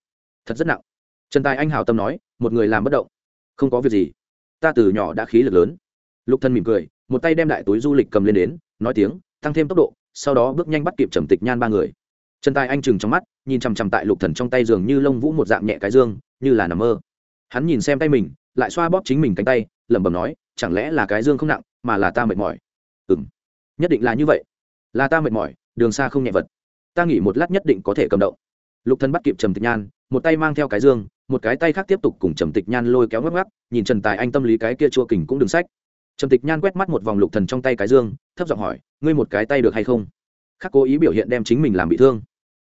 Thật rất nặng. Trần tài anh hào tâm nói, một người làm bất động. Không có việc gì. Ta từ nhỏ đã khí lực lớn. Lục thần mỉm cười, một tay đem đại túi du lịch cầm lên đến, nói tiếng, tăng thêm tốc độ, sau đó bước nhanh bắt kịp trầm tịch nhan ba người. Trần tài anh chừng trong mắt, nhìn chằm chằm tại lục thần trong tay giường như lông vũ một dạng nhẹ cái dương, như là nằm mơ. Hắn nhìn xem tay mình, lại xoa bóp chính mình cánh tay, lẩm bẩm nói, chẳng lẽ là cái dương không nặng, mà là ta mệt mỏi. Ừm. Nhất định là như vậy. Là ta mệt mỏi, đường xa không nhẹ vật. Ta nghỉ một lát nhất định có thể cầm động lục thần bắt kịp trầm tịch nhan, một tay mang theo cái dương, một cái tay khác tiếp tục cùng trầm tịch nhan lôi kéo ngắc ngắc, nhìn trần tài anh tâm lý cái kia chua kình cũng đừng sách. Trầm tịch nhan quét mắt một vòng lục thần trong tay cái dương, thấp giọng hỏi, ngươi một cái tay được hay không? Khắc cố ý biểu hiện đem chính mình làm bị thương.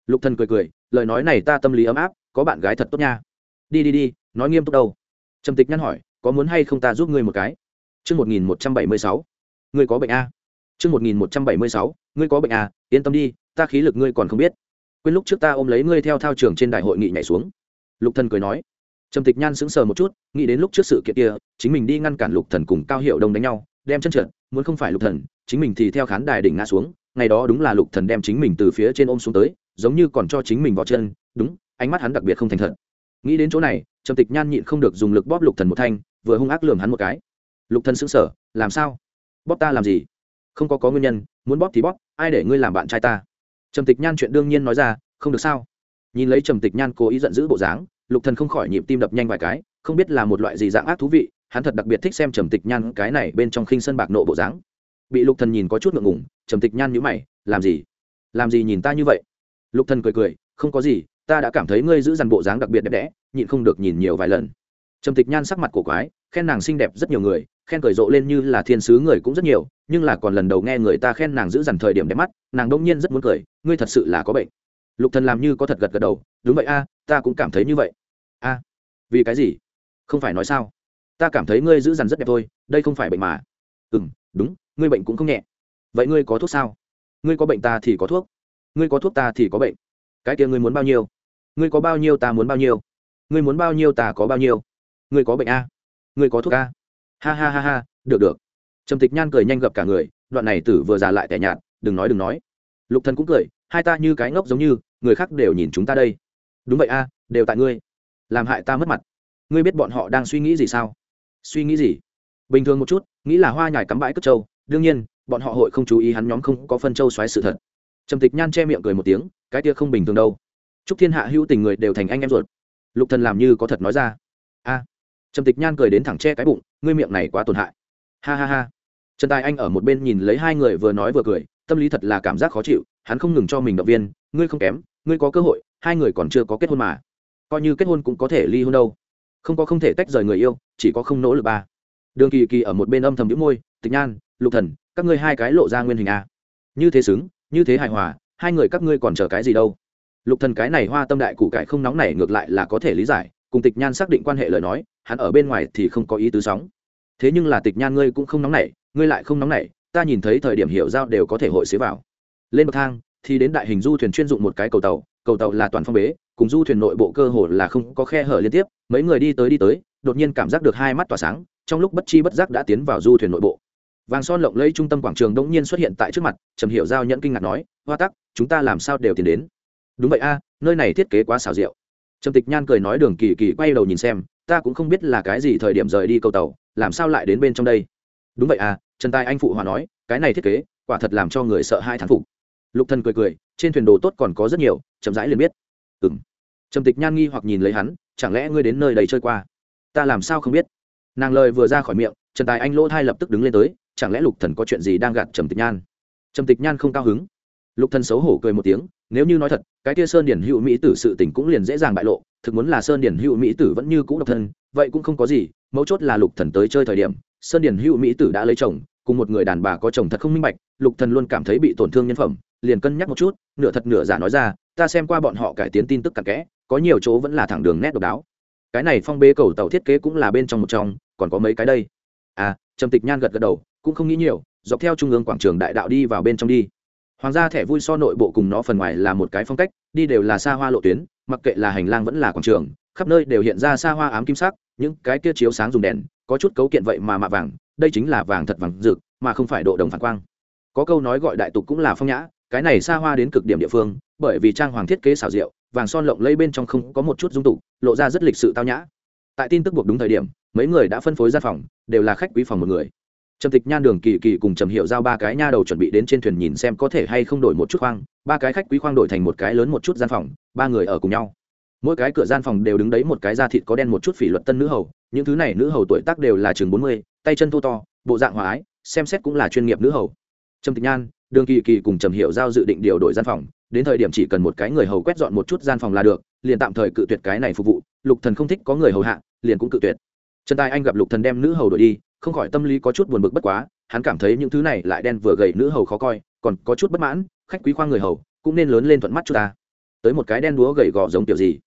Lục thần cười cười, lời nói này ta tâm lý ấm áp, có bạn gái thật tốt nha. Đi đi đi, nói nghiêm túc đâu. Trầm tịch nhan hỏi, có muốn hay không ta giúp ngươi một cái? Chương một nghìn một trăm bảy mươi sáu. Ngươi có bệnh a chương một nghìn một trăm bảy mươi sáu, ngươi có bệnh a yên tâm đi, ta khí lực ngươi còn không biết quên lúc trước ta ôm lấy ngươi theo thao trường trên đại hội nghị nhảy xuống. Lục thần cười nói. Trầm tịch nhan sững sờ một chút, nghĩ đến lúc trước sự kiện kia, chính mình đi ngăn cản lục thần cùng cao hiệu đông đánh nhau, đem chân trượt, muốn không phải lục thần, chính mình thì theo khán đài đỉnh ngã xuống, ngày đó đúng là lục thần đem chính mình từ phía trên ôm xuống tới, giống như còn cho chính mình vào chân, đúng, ánh mắt hắn đặc biệt không thành thật. Nghĩ đến chỗ này, trầm tịch nhan nhịn không được dùng lực bóp lục thần một thanh, vừa hung ác lườm hắn một cái. Lục thần sững sờ, làm sao? Bóp ta làm gì? Không có có nguyên nhân, muốn bóp thì bóp, ai để ngươi làm bạn trai ta? Trầm tịch nhan chuyện đương nhiên nói ra, không được sao? Nhìn lấy trầm tịch nhan cố ý giận dữ bộ dáng, lục thần không khỏi nhịp tim đập nhanh vài cái, không biết là một loại gì dạng ác thú vị, hắn thật đặc biệt thích xem trầm tịch nhan cái này bên trong khinh sân bạc nộ bộ dáng. Bị lục thần nhìn có chút ngượng ngùng, trầm tịch nhan nhíu mày, làm gì? Làm gì nhìn ta như vậy? Lục thần cười cười, không có gì, ta đã cảm thấy ngươi giữ dằn bộ dáng đặc biệt đẹp đẽ, nhịn không được nhìn nhiều vài lần. Trầm tịch nhan sắc mặt cổ quái, khen nàng xinh đẹp rất nhiều người khen cười rộ lên như là thiên sứ người cũng rất nhiều, nhưng là còn lần đầu nghe người ta khen nàng giữ dằn thời điểm đẹp mắt, nàng đông nhiên rất muốn cười, ngươi thật sự là có bệnh. Lục thần làm như có thật gật gật đầu, đúng vậy a, ta cũng cảm thấy như vậy. A, vì cái gì? Không phải nói sao? Ta cảm thấy ngươi giữ dằn rất đẹp thôi, đây không phải bệnh mà. Ừ đúng, ngươi bệnh cũng không nhẹ. Vậy ngươi có thuốc sao? Ngươi có bệnh ta thì có thuốc. Ngươi có thuốc ta thì có bệnh. Cái kia ngươi muốn bao nhiêu? Ngươi có bao nhiêu ta muốn bao nhiêu? Ngươi muốn bao nhiêu ta có bao nhiêu? Ngươi có bệnh a? Ngươi có thuốc a? Ha ha ha ha, được được. Trầm tịch nhan cười nhanh gặp cả người, đoạn này tử vừa già lại tẻ nhạt, đừng nói đừng nói. Lục thần cũng cười, hai ta như cái ngốc giống như, người khác đều nhìn chúng ta đây. Đúng vậy a, đều tại ngươi. Làm hại ta mất mặt. Ngươi biết bọn họ đang suy nghĩ gì sao? Suy nghĩ gì? Bình thường một chút, nghĩ là hoa nhài cắm bãi cất trâu, đương nhiên, bọn họ hội không chú ý hắn nhóm không có phân trâu xoáy sự thật. Trầm tịch nhan che miệng cười một tiếng, cái kia không bình thường đâu. Chúc thiên hạ hữu tình người đều thành anh em ruột. Lục thần làm như có thật nói ra. A trầm tịch nhan cười đến thẳng che cái bụng, ngươi miệng này quá tổn hại. Ha ha ha. Trần tài anh ở một bên nhìn lấy hai người vừa nói vừa cười, tâm lý thật là cảm giác khó chịu, hắn không ngừng cho mình động viên, ngươi không kém, ngươi có cơ hội, hai người còn chưa có kết hôn mà. Coi như kết hôn cũng có thể ly hôn đâu. Không có không thể tách rời người yêu, chỉ có không nỗ lực ba. Đường kỳ kỳ ở một bên âm thầm đĩu môi, tịch nhan, lục thần, các ngươi hai cái lộ ra nguyên hình a như thế xứng, như thế hài hòa, hai người các ngươi còn chờ cái gì đâu? Lục thần cái này hoa tâm đại cụ cải không nóng này ngược lại là có thể lý giải, cùng tịch nhan xác định quan hệ lời nói hắn ở bên ngoài thì không có ý tứ sóng. Thế nhưng là tịch nhan ngươi cũng không nóng nảy, ngươi lại không nóng nảy, ta nhìn thấy thời điểm hiểu giao đều có thể hội xế vào. Lên bậc thang, thì đến đại hình du thuyền chuyên dụng một cái cầu tàu cầu tàu là toàn phong bế, cùng du thuyền nội bộ cơ hồ là không có khe hở liên tiếp, mấy người đi tới đi tới, đột nhiên cảm giác được hai mắt tỏa sáng, trong lúc bất chi bất giác đã tiến vào du thuyền nội bộ. Vàng son lộng lấy trung tâm quảng trường đống nhiên xuất hiện tại trước mặt, trầm hiểu giao nhẫn kinh ngạc nói, hoa tắc, chúng ta làm sao đều tiến đến? Đúng vậy a, nơi này thiết kế quá xảo diệu. Trầm tịch nhan cười nói đường kỳ kỳ quay đầu nhìn xem ta cũng không biết là cái gì thời điểm rời đi cầu tàu, làm sao lại đến bên trong đây? Đúng vậy à trần tài anh phụ hòa nói, cái này thiết kế, quả thật làm cho người sợ hai thán phục. Lục thần cười cười, trên thuyền đồ tốt còn có rất nhiều, chậm rãi liền biết. Ừm. Trầm tịch nhan nghi hoặc nhìn lấy hắn, chẳng lẽ ngươi đến nơi đầy chơi qua? Ta làm sao không biết? Nàng lời vừa ra khỏi miệng, trần tài anh lỗ thai lập tức đứng lên tới, chẳng lẽ lục thần có chuyện gì đang gạt trầm tịch nhan? Trầm tịch nhan không cao hứng lục thần xấu hổ cười một tiếng, nếu như nói thật, cái kia sơn điển hữu mỹ tử sự tình cũng liền dễ dàng bại lộ, thực muốn là sơn điển hữu mỹ tử vẫn như cũ độc thân, vậy cũng không có gì, mấu chốt là lục thần tới chơi thời điểm, sơn điển hữu mỹ tử đã lấy chồng, cùng một người đàn bà có chồng thật không minh bạch, lục thần luôn cảm thấy bị tổn thương nhân phẩm, liền cân nhắc một chút, nửa thật nửa giả nói ra, ta xem qua bọn họ cải tiến tin tức cặn kẽ, có nhiều chỗ vẫn là thẳng đường nét độc đáo. Cái này phong bê cầu tàu thiết kế cũng là bên trong một trong, còn có mấy cái đây. À trầm tịch nhan gật gật đầu, cũng không nghĩ nhiều, dọc theo trung ương quảng trường đại đạo đi vào bên trong đi hoàng gia thẻ vui so nội bộ cùng nó phần ngoài là một cái phong cách, đi đều là xa hoa lộ tuyến, mặc kệ là hành lang vẫn là quảng trường, khắp nơi đều hiện ra xa hoa ám kim sắc, những cái kia chiếu sáng dùng đèn, có chút cấu kiện vậy mà mạ vàng, đây chính là vàng thật vàng rực, mà không phải độ đồng phản quang. Có câu nói gọi đại tục cũng là phong nhã, cái này xa hoa đến cực điểm địa phương, bởi vì trang hoàng thiết kế xảo diệu, vàng son lộng lây bên trong không có một chút dung tục, lộ ra rất lịch sự tao nhã. Tại tin tức buộc đúng thời điểm, mấy người đã phân phối gian phòng, đều là khách quý phòng một người trầm tịch nhan đường kỳ kỳ cùng trầm hiệu giao ba cái nha đầu chuẩn bị đến trên thuyền nhìn xem có thể hay không đổi một chút khoang. Ba cái khách quý khoang đổi thành một cái lớn một chút gian phòng, ba người ở cùng nhau. Mỗi cái cửa gian phòng đều đứng đấy một cái da thịt có đen một chút phỉ luật tân nữ hầu, những thứ này nữ hầu tuổi tác đều là chừng bốn mươi, tay chân thô to, bộ dạng hòa ái, xem xét cũng là chuyên nghiệp nữ hầu. Trầm tịch nhan, đường kỳ kỳ cùng trầm hiệu giao dự định điều đổi gian phòng, đến thời điểm chỉ cần một cái người hầu quét dọn một chút gian phòng là được, liền tạm thời cự tuyệt cái này phục vụ, lục thần không thích có người hầu hạ, liền cũng cự tuyệt. Trần tài anh gặp lục thần đem nữ hầu đổi đi không khỏi tâm lý có chút buồn bực bất quá hắn cảm thấy những thứ này lại đen vừa gầy nữ hầu khó coi còn có chút bất mãn khách quý khoang người hầu cũng nên lớn lên thuận mắt cho ta. Tới một cái đen đúa gầy gò giống kiểu gì?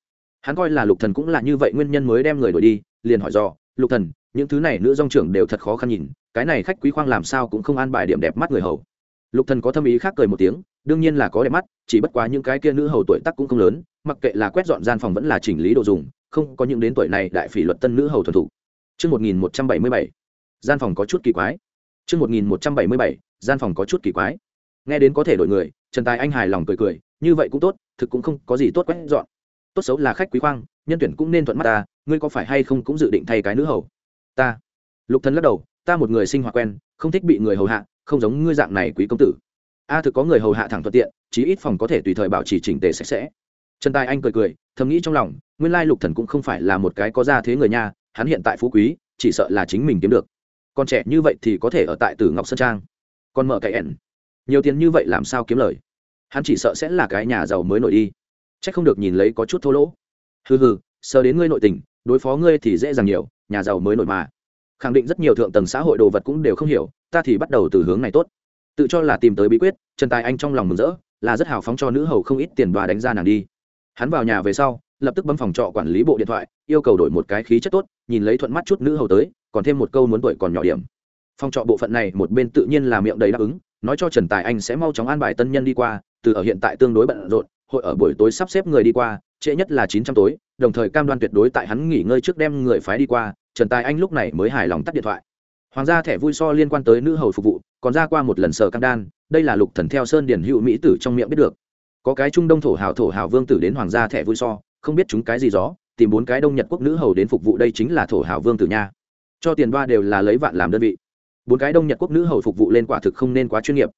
Hắn coi là lục thần cũng là như vậy nguyên nhân mới đem người đổi đi liền hỏi dò lục thần những thứ này nữ dòng trưởng đều thật khó khăn nhìn cái này khách quý khoang làm sao cũng không an bài điểm đẹp mắt người hầu. Lục thần có thâm ý khác cười một tiếng đương nhiên là có đẹp mắt chỉ bất quá những cái kia nữ hầu tuổi tác cũng không lớn mặc kệ là quét dọn gian phòng vẫn là chỉnh lý đồ dùng không có những đến tuổi này đại phỉ luật tân nữ hầu thuần thủ. Trước 1177, gian phòng có chút kỳ quái. Trước 1177, gian phòng có chút kỳ quái. Nghe đến có thể đổi người, Trần Tài Anh hài lòng cười cười, như vậy cũng tốt, thực cũng không có gì tốt quét dọn. Tốt xấu là khách quý khoang, nhân tuyển cũng nên thuận mắt ta, ngươi có phải hay không cũng dự định thay cái nữ hầu? Ta. Lục Thần lắc đầu, ta một người sinh hoạt quen, không thích bị người hầu hạ, không giống ngươi dạng này quý công tử. A thực có người hầu hạ thẳng thuận tiện, chí ít phòng có thể tùy thời bảo trì chỉnh tề sạch sẽ. Trần Tài Anh cười cười, thầm nghĩ trong lòng, nguyên lai Lục Thần cũng không phải là một cái có gia thế người nha, hắn hiện tại phú quý, chỉ sợ là chính mình kiếm được còn trẻ như vậy thì có thể ở tại tử ngọc sơn trang. Còn mở cái ẻn. Nhiều tiền như vậy làm sao kiếm lời? Hắn chỉ sợ sẽ là cái nhà giàu mới nổi đi. C h ắ c không được nhìn lấy có chút thô lỗ. Hừ hừ, sờ đến ngươi nội tình, đối phó ngươi thì dễ dàng nhiều, nhà giàu mới nổi mà. Khẳng định rất nhiều thượng tầng xã hội đồ vật cũng đều không hiểu, ta thì bắt đầu từ hướng này tốt. Tự cho là tìm tới bí quyết, trần tài anh trong lòng mừng rỡ, là rất hào phóng cho nữ hầu không ít tiền đoà đánh ra nàng đi. Hắn vào nhà về sau, lập tức bấm phòng trọ quản lý bộ điện thoại, yêu cầu đổi một cái khí chất tốt, nhìn lấy thuận mắt chút nữ hầu tới còn thêm một câu muốn tuổi còn nhỏ điểm. Phòng trọ bộ phận này một bên tự nhiên là miệng đầy đáp ứng, nói cho trần tài anh sẽ mau chóng an bài tân nhân đi qua, từ ở hiện tại tương đối bận rộn, hội ở buổi tối sắp xếp người đi qua, trễ nhất là chín trăm tối, đồng thời cam đoan tuyệt đối tại hắn nghỉ ngơi trước đem người phái đi qua, trần tài anh lúc này mới hài lòng tắt điện thoại. Hoàng gia thẻ vui so liên quan tới nữ hầu phục vụ, còn ra qua một lần sờ cam đan, đây là lục thần theo sơn điển hữu mỹ tử trong miệng biết được. Có cái trung đông thổ hào thổ hào vương tử đến hoàng gia thẻ vui so, không biết chúng cái gì gió, tìm bốn cái đông nhật quốc nữ hầu đến phục vụ đây chính là thổ hào vương tử nha cho tiền đoa đều là lấy vạn làm đơn vị. Bốn cái đông nhật quốc nữ hầu phục vụ lên quả thực không nên quá chuyên nghiệp.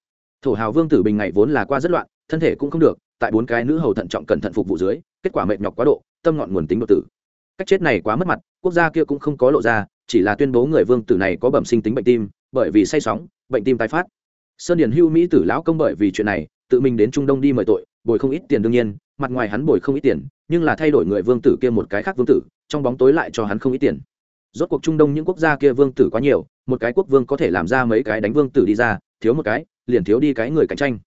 Thổ hào vương tử bình ngày vốn là qua rất loạn, thân thể cũng không được, tại bốn cái nữ hầu thận trọng cẩn thận phục vụ dưới, kết quả mệt nhọc quá độ, tâm ngọn nguồn tính đột tử. Cách chết này quá mất mặt, quốc gia kia cũng không có lộ ra, chỉ là tuyên bố người vương tử này có bẩm sinh tính bệnh tim, bởi vì say sóng, bệnh tim tái phát. Sơn Điền hưu mỹ tử lão công bởi vì chuyện này, tự mình đến trung đông đi mời tội, bồi không ít tiền đương nhiên, mặt ngoài hắn bồi không ít tiền, nhưng là thay đổi người vương tử kia một cái khác vương tử, trong bóng tối lại cho hắn không ít tiền rốt cuộc trung đông những quốc gia kia vương tử quá nhiều, một cái quốc vương có thể làm ra mấy cái đánh vương tử đi ra, thiếu một cái, liền thiếu đi cái người cạnh tranh.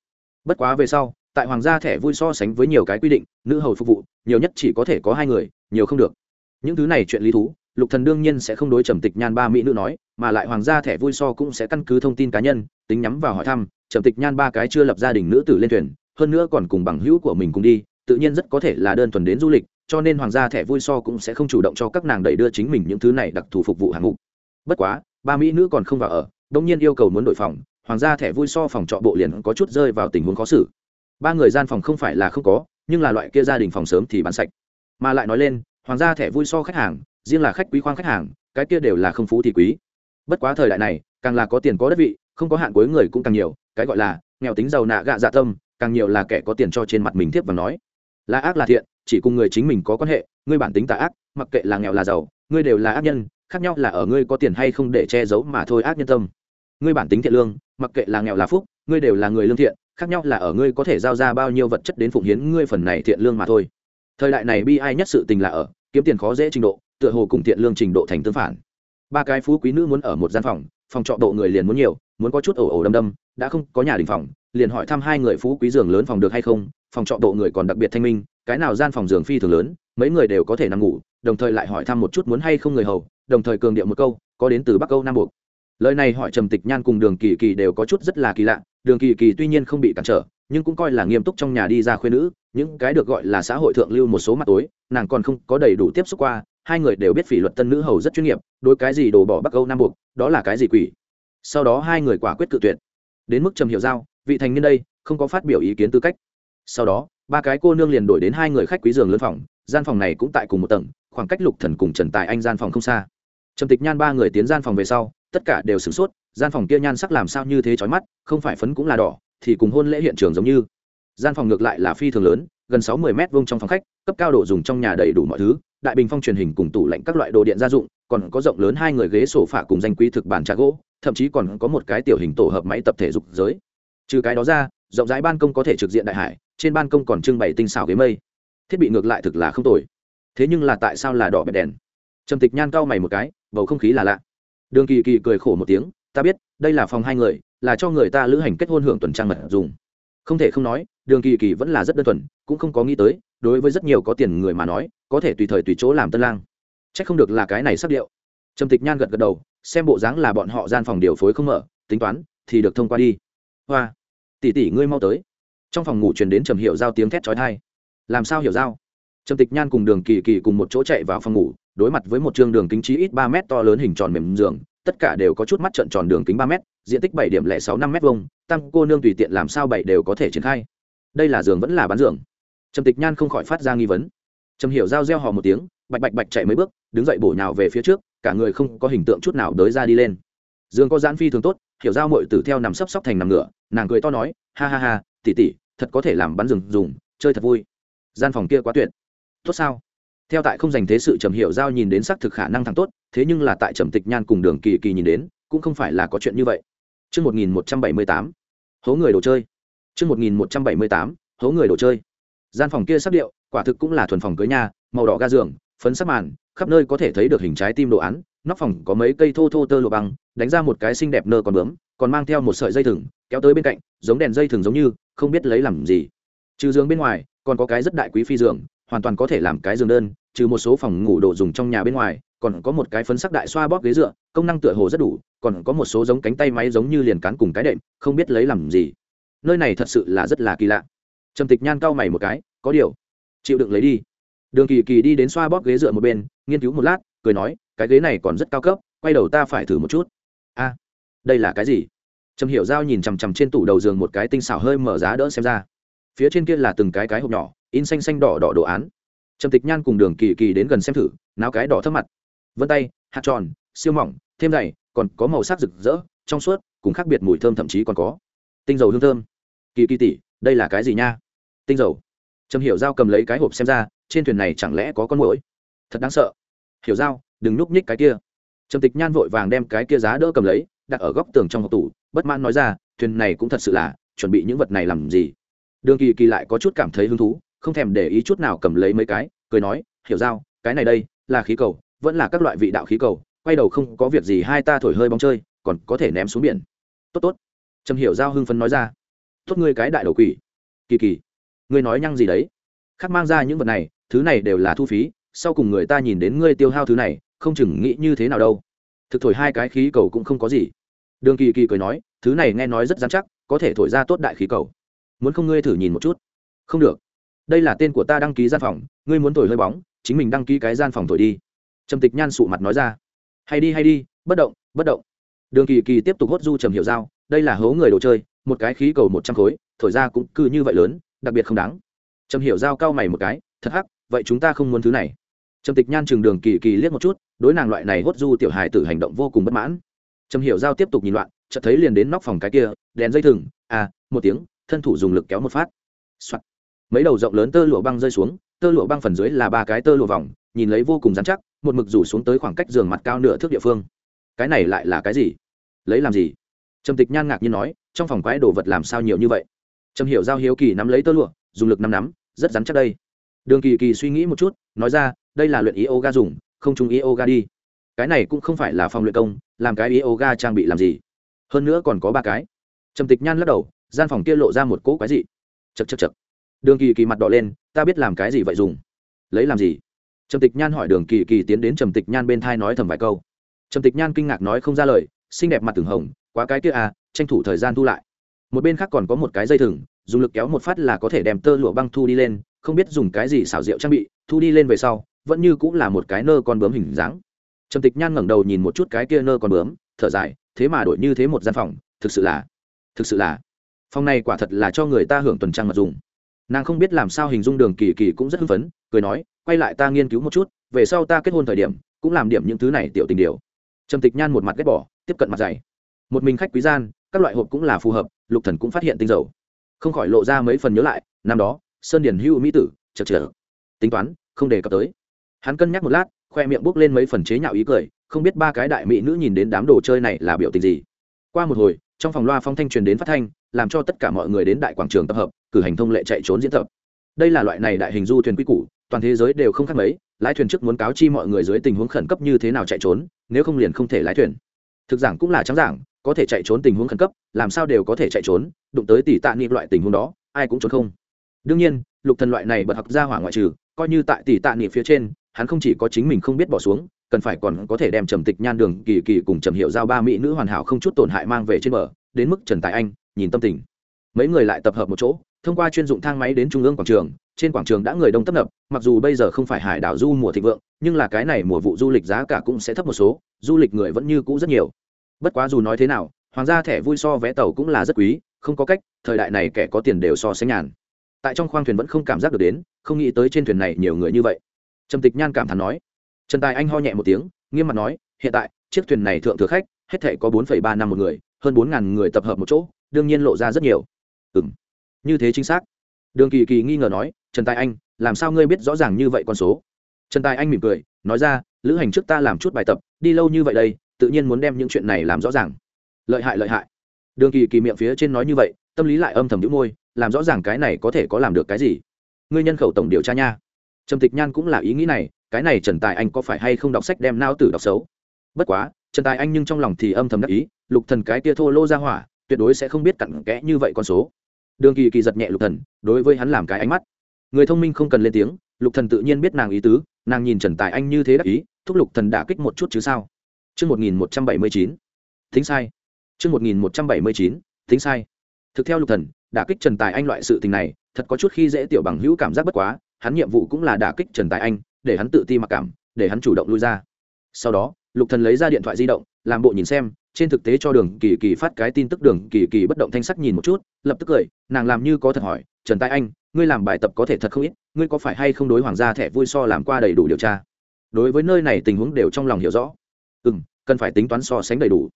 Bất quá về sau, tại hoàng gia thẻ vui so sánh với nhiều cái quy định, nữ hầu phục vụ, nhiều nhất chỉ có thể có hai người, nhiều không được. Những thứ này chuyện lý thú, lục thần đương nhiên sẽ không đối trầm tịch nhan ba mỹ nữ nói, mà lại hoàng gia thẻ vui so cũng sẽ căn cứ thông tin cá nhân, tính nhắm vào hỏi thăm, trầm tịch nhan ba cái chưa lập gia đình nữ tử lên thuyền, hơn nữa còn cùng bằng hữu của mình cùng đi, tự nhiên rất có thể là đơn thuần đến du lịch cho nên hoàng gia thẻ vui so cũng sẽ không chủ động cho các nàng đẩy đưa chính mình những thứ này đặc thù phục vụ hạng mục. Bất quá, ba mỹ nữ còn không vào ở, đông nhiên yêu cầu muốn đổi phòng, hoàng gia thẻ vui so phòng trọ bộ liền có chút rơi vào tình huống khó xử. Ba người gian phòng không phải là không có, nhưng là loại kia gia đình phòng sớm thì bán sạch. Mà lại nói lên, hoàng gia thẻ vui so khách hàng, riêng là khách quý khoang khách hàng, cái kia đều là không phú thì quý. Bất quá thời đại này, càng là có tiền có đất vị, không có hạn cuối người cũng càng nhiều, cái gọi là nghèo tính giàu nạ gạ dạ tâm, càng nhiều là kẻ có tiền cho trên mặt mình tiếp và nói. Là ác là thiện chỉ cùng người chính mình có quan hệ, ngươi bản tính tà ác, mặc kệ là nghèo là giàu, ngươi đều là ác nhân, khác nhau là ở ngươi có tiền hay không để che giấu mà thôi ác nhân tâm. Ngươi bản tính thiện lương, mặc kệ là nghèo là phúc, ngươi đều là người lương thiện, khác nhau là ở ngươi có thể giao ra bao nhiêu vật chất đến phụng hiến ngươi phần này thiện lương mà thôi. Thời đại này bi ai nhất sự tình là ở, kiếm tiền khó dễ trình độ, tựa hồ cùng thiện lương trình độ thành tương phản. Ba cái phú quý nữ muốn ở một gian phòng phòng trọ độ người liền muốn nhiều, muốn có chút ổ ổ đâm đâm đã không có nhà đình phòng, liền hỏi thăm hai người phú quý giường lớn phòng được hay không, phòng trọ độ người còn đặc biệt thanh minh cái nào gian phòng giường phi thường lớn, mấy người đều có thể nằm ngủ, đồng thời lại hỏi thăm một chút muốn hay không người hầu, đồng thời cường điệu một câu, có đến từ bắc âu nam buộc lời này hỏi trầm tịch nhan cùng đường kỳ kỳ đều có chút rất là kỳ lạ, đường kỳ kỳ tuy nhiên không bị cản trở, nhưng cũng coi là nghiêm túc trong nhà đi ra khuyên nữ, những cái được gọi là xã hội thượng lưu một số mặt tối, nàng còn không có đầy đủ tiếp xúc qua, hai người đều biết phỉ luật tân nữ hầu rất chuyên nghiệp, đối cái gì đổ bỏ bắc âu nam buộc đó là cái gì quỷ. Sau đó hai người quả quyết cự tuyệt. Đến mức trầm hiểu giao, vị thành niên đây, không có phát biểu ý kiến tư cách. Sau đó ba cái cô nương liền đổi đến hai người khách quý giường lớn phòng, gian phòng này cũng tại cùng một tầng, khoảng cách lục thần cùng trần tài anh gian phòng không xa. Trầm tịch nhan ba người tiến gian phòng về sau, tất cả đều sửng sốt, gian phòng kia nhan sắc làm sao như thế chói mắt, không phải phấn cũng là đỏ, thì cùng hôn lễ hiện trường giống như. Gian phòng ngược lại là phi thường lớn, gần sáu mươi m vuông trong phòng khách, cấp cao độ dùng trong nhà đầy đủ mọi thứ, đại bình phong truyền hình cùng tủ lạnh các loại đồ điện gia dụng, còn có rộng lớn hai người ghế sổ phả cùng danh quý thực bàn trà gỗ, thậm chí còn có một cái tiểu hình tổ hợp máy tập thể dục giới. Trừ cái đó ra rộng rãi ban công có thể trực diện đại hải, trên ban công còn trưng bày tinh xảo ghế mây. Thiết bị ngược lại thực là không tồi. Thế nhưng là tại sao là đỏ bẹp đèn? Trầm tịch nhan cau mày một cái, bầu không khí là lạ. Đường kỳ kỳ cười khổ một tiếng, ta biết, đây là phòng hai người, là cho người ta lữ hành kết hôn hưởng tuần trang mật dùng. Không thể không nói, đường kỳ kỳ vẫn là rất đơn thuần, cũng không có nghĩ tới, đối với rất nhiều có tiền người mà nói, có thể tùy thời tùy chỗ làm tân lang. C h ắ c không được là cái này sắp điệu. Trầm tịch nhan gật gật đầu, xem bộ dáng là bọn họ gian phòng điều phối không mở, tính toán, thì được thông qua đi. Hoa tỷ tỷ, ngươi mau tới. Trong phòng ngủ truyền đến trầm hiểu giao tiếng thét trói thai làm sao hiểu giao? Trầm tịch nhan cùng đường kỳ kỳ cùng một chỗ chạy vào phòng ngủ, đối mặt với một chương đường kính trí ít ba mét to lớn hình tròn mềm giường tất cả đều có chút mắt trận tròn đường kính ba mét, diện tích bảy điểm lẻ sáu năm m vông tăng cô nương tùy tiện làm sao bảy đều có thể triển khai. Đây là giường vẫn là bán giường? Trầm tịch nhan không khỏi phát ra nghi vấn. Trầm hiểu giao reo hò một tiếng, bạch bạch bạch chạy mấy bước, đứng dậy bổ nhào về phía trước, cả người không có hình tượng chút nào đới ra đi lên. Giường có giãn phi thường tốt hiểu giao mội tử theo nằm sấp sóc thành nằm ngựa nàng cười to nói ha ha ha tỉ tỉ thật có thể làm bắn rừng dùng chơi thật vui gian phòng kia quá tuyệt tốt sao theo tại không dành thế sự trầm hiểu giao nhìn đến xác thực khả năng thắng tốt thế nhưng là tại trầm tịch nhan cùng đường kỳ kỳ nhìn đến cũng không phải là có chuyện như vậy Trước 1178, hố người đồ chơi. Trước 1178, hố người đồ chơi. Gian phòng kia sắp điệu, quả thực cũng là thuần phòng cưới nhà, màu đỏ ga giường, phấn sắc màn, khắp nơi có thể thấy được hình trái tim đồ án, nóc phòng có mấy cây thô thô tơ lụa băng, đánh ra một cái xinh đẹp nơ còn bướm, còn mang theo một sợi dây thừng, kéo tới bên cạnh, giống đèn dây thừng giống như, không biết lấy làm gì. Trừ giường bên ngoài, còn có cái rất đại quý phi giường, hoàn toàn có thể làm cái giường đơn, trừ một số phòng ngủ đồ dùng trong nhà bên ngoài còn có một cái phấn sắc đại xoa bóp ghế dựa công năng tựa hồ rất đủ còn có một số giống cánh tay máy giống như liền cán cùng cái đệm không biết lấy làm gì. Nơi này thật sự là rất là kỳ lạ. Trầm tịch nhan cau mày một cái có điều chịu đựng lấy đi đường kỳ kỳ đi đến xoa bóp ghế dựa một bên, nghiên cứu một lát, cười nói, cái ghế này còn rất cao cấp, quay đầu ta phải thử một chút. A, đây là cái gì? Trầm hiểu giao nhìn chằm chằm trên tủ đầu giường một cái tinh xảo hơi mở giá đỡ xem ra. Phía trên kia là từng cái cái hộp nhỏ, in xanh xanh đỏ đỏ đồ án. Trầm tịch nhan cùng đường kỳ kỳ đến gần xem thử, náo cái đỏ thấp mặt. Vân tay, hạt tròn, siêu mỏng, thêm dày, còn có màu sắc rực rỡ, trong suốt, cùng khác biệt mùi thơm thậm chí còn có. Tinh dầu hương thơm. Kỳ kỳ tỷ, đây là cái gì nha? Tinh dầu trầm hiểu giao cầm lấy cái hộp xem ra, trên thuyền này chẳng lẽ có con mũi thật đáng sợ. Hiểu giao, đừng núp nhích cái kia. Trầm tịch nhan vội vàng đem cái kia giá đỡ cầm lấy, đặt ở góc tường trong hộp tủ, bất mãn nói ra, thuyền này cũng thật sự là, chuẩn bị những vật này làm gì? Đường kỳ kỳ lại có chút cảm thấy hứng thú, không thèm để ý chút nào cầm lấy mấy cái, cười nói, hiểu giao, cái này đây, là khí cầu, vẫn là các loại vị đạo khí cầu, quay đầu không có việc gì, hai ta thổi hơi bóng chơi, còn có thể ném xuống biển. Tốt tốt. Trầm hiểu giao hưng phấn nói ra, tốt ngươi cái đại đầu quỷ. Kỳ kỳ ngươi nói nhăng gì đấy? Khắc mang ra những vật này, thứ này đều là thu phí, sau cùng người ta nhìn đến ngươi tiêu hao thứ này, không chừng nghĩ như thế nào đâu. Thực thổi hai cái khí cầu cũng không có gì. Đường kỳ kỳ cười nói, thứ này nghe nói rất dám chắc, có thể thổi ra tốt đại khí cầu. Muốn không ngươi thử nhìn một chút? Không được. Đây là tên của ta đăng ký gian phòng, ngươi muốn thổi hơi bóng, chính mình đăng ký cái gian phòng thổi đi. Trầm tịch nhan sụ mặt nói ra. Hay đi hay đi, bất động bất động. Đường kỳ kỳ tiếp tục hốt du trầm hiểu giao, đây là hố người đồ chơi, một cái khí cầu một trăm khối, thổi ra cũng cứ như vậy lớn đặc biệt không đáng. Trầm hiểu giao cao mày một cái, thật hắc, vậy chúng ta không muốn thứ này. Trầm tịch nhan chừng đường kỳ kỳ liếc một chút, đối nàng loại này hốt du tiểu hài tử hành động vô cùng bất mãn. Trầm hiểu giao tiếp tục nhìn loạn, chợt thấy liền đến nóc phòng cái kia, đèn dây thừng à một tiếng, thân thủ dùng lực kéo một phát、Soạn mấy đầu rộng lớn tơ lụa băng rơi xuống, tơ lụa băng phần dưới là ba cái tơ lụa vòng, nhìn lấy vô cùng dán chắc, một mực rủ xuống tới khoảng cách giường mặt cao nửa thước địa phương. Cái này lại là cái gì? Lấy làm gì? Trầm tịch nhan ngạc nhiên nói, trong phòng quái đồ vật làm sao nhiều như vậy? Trầm hiểu giao hiếu kỳ nắm lấy tơ lụa, dùng lực nắm nắm, rất rắn chắc đây. Đường kỳ kỳ suy nghĩ một chút, nói ra, đây là luyện yoga dùng, không chung yoga đi. Cái này cũng không phải là phòng luyện công, làm cái yoga trang bị làm gì? Hơn nữa còn có ba cái. Trầm tịch nhan lắc đầu, gian phòng kia lộ ra một cỗ quái dị. Chật chật chật đường kỳ kỳ mặt đỏ lên, ta biết làm cái gì vậy dùng. Lấy làm gì? Trầm tịch nhan hỏi đường kỳ kỳ tiến đến trầm tịch nhan bên thai nói thầm vài câu. Trầm tịch nhan kinh ngạc nói không ra lời, xinh đẹp mặt từng hồng, quá cái kia à tranh thủ thời gian thu lại một bên khác còn có một cái dây thừng, dùng lực kéo một phát là có thể đem tơ lụa băng thu đi lên, không biết dùng cái gì xảo diệu trang bị, thu đi lên về sau, vẫn như cũng là một cái nơ con bướm hình dáng. Trầm tịch nhan ngẩng đầu nhìn một chút cái kia nơ con bướm, thở dài, thế mà đổi như thế một gian phòng, thực sự là, thực sự là, phòng này quả thật là cho người ta hưởng tuần trăng mà dùng. Nàng không biết làm sao hình dung đường kỳ kỳ cũng rất hưng phấn, cười nói, quay lại ta nghiên cứu một chút, về sau ta kết hôn thời điểm, cũng làm điểm những thứ này tiểu tình điều. Trầm tịch nhan một mặt ghét bỏ, tiếp cận mặt dày. Một mình khách quý gian, các loại hộp cũng là phù hợp lục thần cũng phát hiện tinh dầu. Không khỏi lộ ra mấy phần nhớ lại, năm đó, sơn điển hưu mỹ tử chật chật tính toán, không đề cập tới. Hắn cân nhắc một lát, khoe miệng bốc lên mấy phần chế nhạo ý cười, không biết ba cái đại mỹ nữ nhìn đến đám đồ chơi này là biểu tình gì. Qua một hồi, trong phòng loa phong thanh truyền đến phát thanh, làm cho tất cả mọi người đến đại quảng trường tập hợp, cử hành thông lệ chạy trốn diễn tập. Đây là loại này đại hình du thuyền quy củ, toàn thế giới đều không khác mấy, lái thuyền trước muốn cáo chi mọi người dưới tình huống khẩn cấp như thế nào chạy trốn, nếu không liền không thể lái thuyền. Thực giảng cũng là trắng giảng có thể chạy trốn tình huống khẩn cấp, làm sao đều có thể chạy trốn, đụng tới tỷ tạ niệm loại tình huống đó, ai cũng trốn không. Đương nhiên, lục thần loại này bật học ra hỏa ngoại trừ, coi như tại tỷ tạ niệm phía trên, hắn không chỉ có chính mình không biết bỏ xuống, cần phải còn có thể đem trầm tịch nhan đường kỳ kỳ cùng trầm hiệu giao ba mỹ nữ hoàn hảo không chút tổn hại mang về trên bờ, đến mức trần tài anh, nhìn tâm tình. Mấy người lại tập hợp một chỗ, thông qua chuyên dụng thang máy đến trung ương quảng trường, trên quảng trường đã người đông tấp nập, mặc dù bây giờ không phải hải đảo du mùa thịnh vượng, nhưng là cái này mùa vụ du lịch giá cả cũng sẽ thấp một số, du lịch người vẫn như cũ rất nhiều bất quá dù nói thế nào, hoàng gia thẻ vui so vé tàu cũng là rất quý, không có cách, thời đại này kẻ có tiền đều so sánh nhàn. Tại trong khoang thuyền vẫn không cảm giác được đến, không nghĩ tới trên thuyền này nhiều người như vậy. Trầm tịch nhan cảm thán nói. Trần tài anh ho nhẹ một tiếng, nghiêm mặt nói, hiện tại, chiếc thuyền này thượng thừa khách, hết thể có bốn ba năm một người, hơn bốn ngàn người tập hợp một chỗ, đương nhiên lộ ra rất nhiều. Ừ m như thế chính xác. Đường kỳ kỳ nghi ngờ nói, trần tài anh, làm sao ngươi biết rõ ràng như vậy con số? Trần tài anh mỉm cười, nói ra, lữ hành trước ta làm chút bài tập, đi lâu như vậy đây tự nhiên muốn đem những chuyện này làm rõ ràng. Lợi hại lợi hại. Đường kỳ kỳ miệng phía trên nói như vậy, tâm lý lại âm thầm đĩu môi, làm rõ ràng cái này có thể có làm được cái gì. Ngươi nhân khẩu tổng điều tra nha. Trầm tịch nhan cũng là ý nghĩ này, cái này trần tài anh có phải hay không đọc sách đem nao tử đọc xấu? Bất quá, trần tài anh nhưng trong lòng thì âm thầm đắc ý, lục thần cái tia thô lô ra hỏa, tuyệt đối sẽ không biết cặn kẽ như vậy con số. Đường kỳ kỳ giật nhẹ lục thần, đối với hắn làm cái ánh mắt. Người thông minh không cần lên tiếng, lục thần tự nhiên biết nàng ý tứ, nàng nhìn trần tài anh như thế đắc ý, thúc lục thần đã kích một chút chứ sao? Chương một nghìn một trăm bảy mươi chín. Thính sai. Chương một nghìn một trăm bảy mươi chín, thính sai. Thực theo lục thần, đả kích trần tài anh loại sự tình này, thật có chút khi dễ tiểu bằng hữu cảm giác bất quá, hắn nhiệm vụ cũng là đả kích trần tài anh, để hắn tự ti mặc cảm, để hắn chủ động lui ra. Sau đó, lục thần lấy ra điện thoại di động, làm bộ nhìn xem, trên thực tế cho đường kỳ kỳ phát cái tin tức đường kỳ kỳ bất động thanh sắc nhìn một chút, lập tức cười, nàng làm như có thật hỏi, trần tài anh, ngươi làm bài tập có thể thật không ít, ngươi có phải hay không đối hoàng gia thẻ vui so làm qua đầy đủ điều tra? Đối với nơi này tình huống đều trong lòng hiểu rõ ừ m cần phải tính toán so sánh đầy đủ.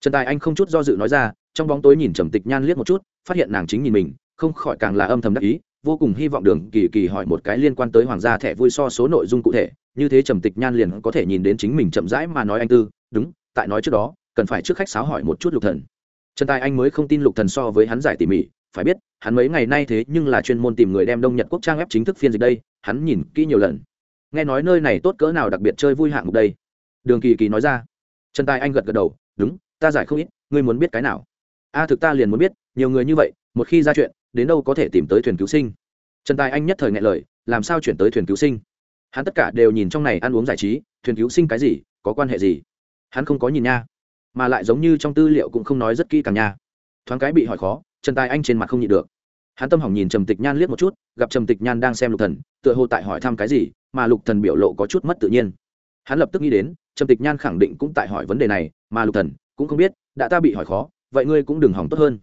Trần tài anh không chút do dự nói ra, trong bóng tối nhìn trầm tịch nhan liếc một chút, phát hiện nàng chính nhìn mình, không khỏi càng là âm thầm đắc ý, vô cùng hy vọng đường kỳ kỳ hỏi một cái liên quan tới hoàng gia thẻ vui so số nội dung cụ thể, như thế trầm tịch nhan liền có thể nhìn đến chính mình chậm rãi mà nói anh tư, đúng, tại nói trước đó, cần phải trước khách sáo hỏi một chút lục thần. Trần tài anh mới không tin lục thần so với hắn giải tỉ mỉ, phải biết, hắn mấy ngày nay thế nhưng là chuyên môn tìm người đem đông nhật quốc trang ép chính thức phiên dịch đây, hắn nhìn kỹ nhiều lần. Nghe nói nơi này tốt cỡ nào đặc biệt chơi vui hạng mục đây đường kỳ kỳ nói ra. Trần tài anh gật gật đầu, đúng, ta giải không ít, ngươi muốn biết cái nào? A, thực ta liền muốn biết, nhiều người như vậy, một khi ra chuyện, đến đâu có thể tìm tới thuyền cứu sinh? Trần tài anh nhất thời ngại lời, làm sao chuyển tới thuyền cứu sinh? Hắn tất cả đều nhìn trong này ăn uống giải trí, thuyền cứu sinh cái gì, có quan hệ gì? Hắn không có nhìn nha, mà lại giống như trong tư liệu cũng không nói rất kỹ càng nha. Thoáng cái bị hỏi khó, trần tài anh trên mặt không nhịn được. Hắn tâm hỏng nhìn trầm tịch nhan liếc một chút, gặp trầm tịch nhan đang xem lục thần, tựa hồ tại hỏi thăm cái gì, mà lục thần biểu lộ có chút mất tự nhiên hắn lập tức nghĩ đến, trầm tịch nhan khẳng định cũng tại hỏi vấn đề này, mà lục thần cũng không biết, đã ta bị hỏi khó, vậy ngươi cũng đừng hỏng tốt hơn.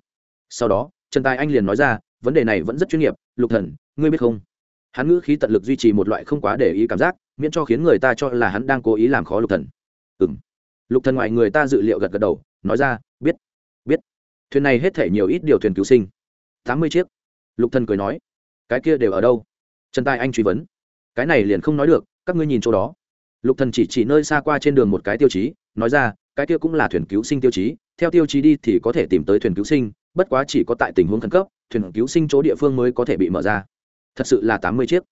Sau đó, trần tài anh liền nói ra, vấn đề này vẫn rất chuyên nghiệp, lục thần, ngươi biết không? Hắn ngữ khí tận lực duy trì một loại không quá để ý cảm giác, miễn cho khiến người ta cho là hắn đang cố ý làm khó lục thần. Ừm. Lục thần ngoài người ta dự liệu gật gật đầu, nói ra, biết biết. Thuyền này hết thể nhiều ít điều thuyền cứu sinh. Tám mươi chiếc. Lục thần cười nói, cái kia đều ở đâu? Trần tài anh truy vấn, cái này liền không nói được, các ngươi nhìn chỗ đó lục thần chỉ chỉ nơi xa qua trên đường một cái tiêu chí, nói ra, cái kia cũng là thuyền cứu sinh tiêu chí, theo tiêu chí đi thì có thể tìm tới thuyền cứu sinh, bất quá chỉ có tại tình huống khẩn cấp, thuyền cứu sinh chỗ địa phương mới có thể bị mở ra. Thật sự là tám mươi chiếc.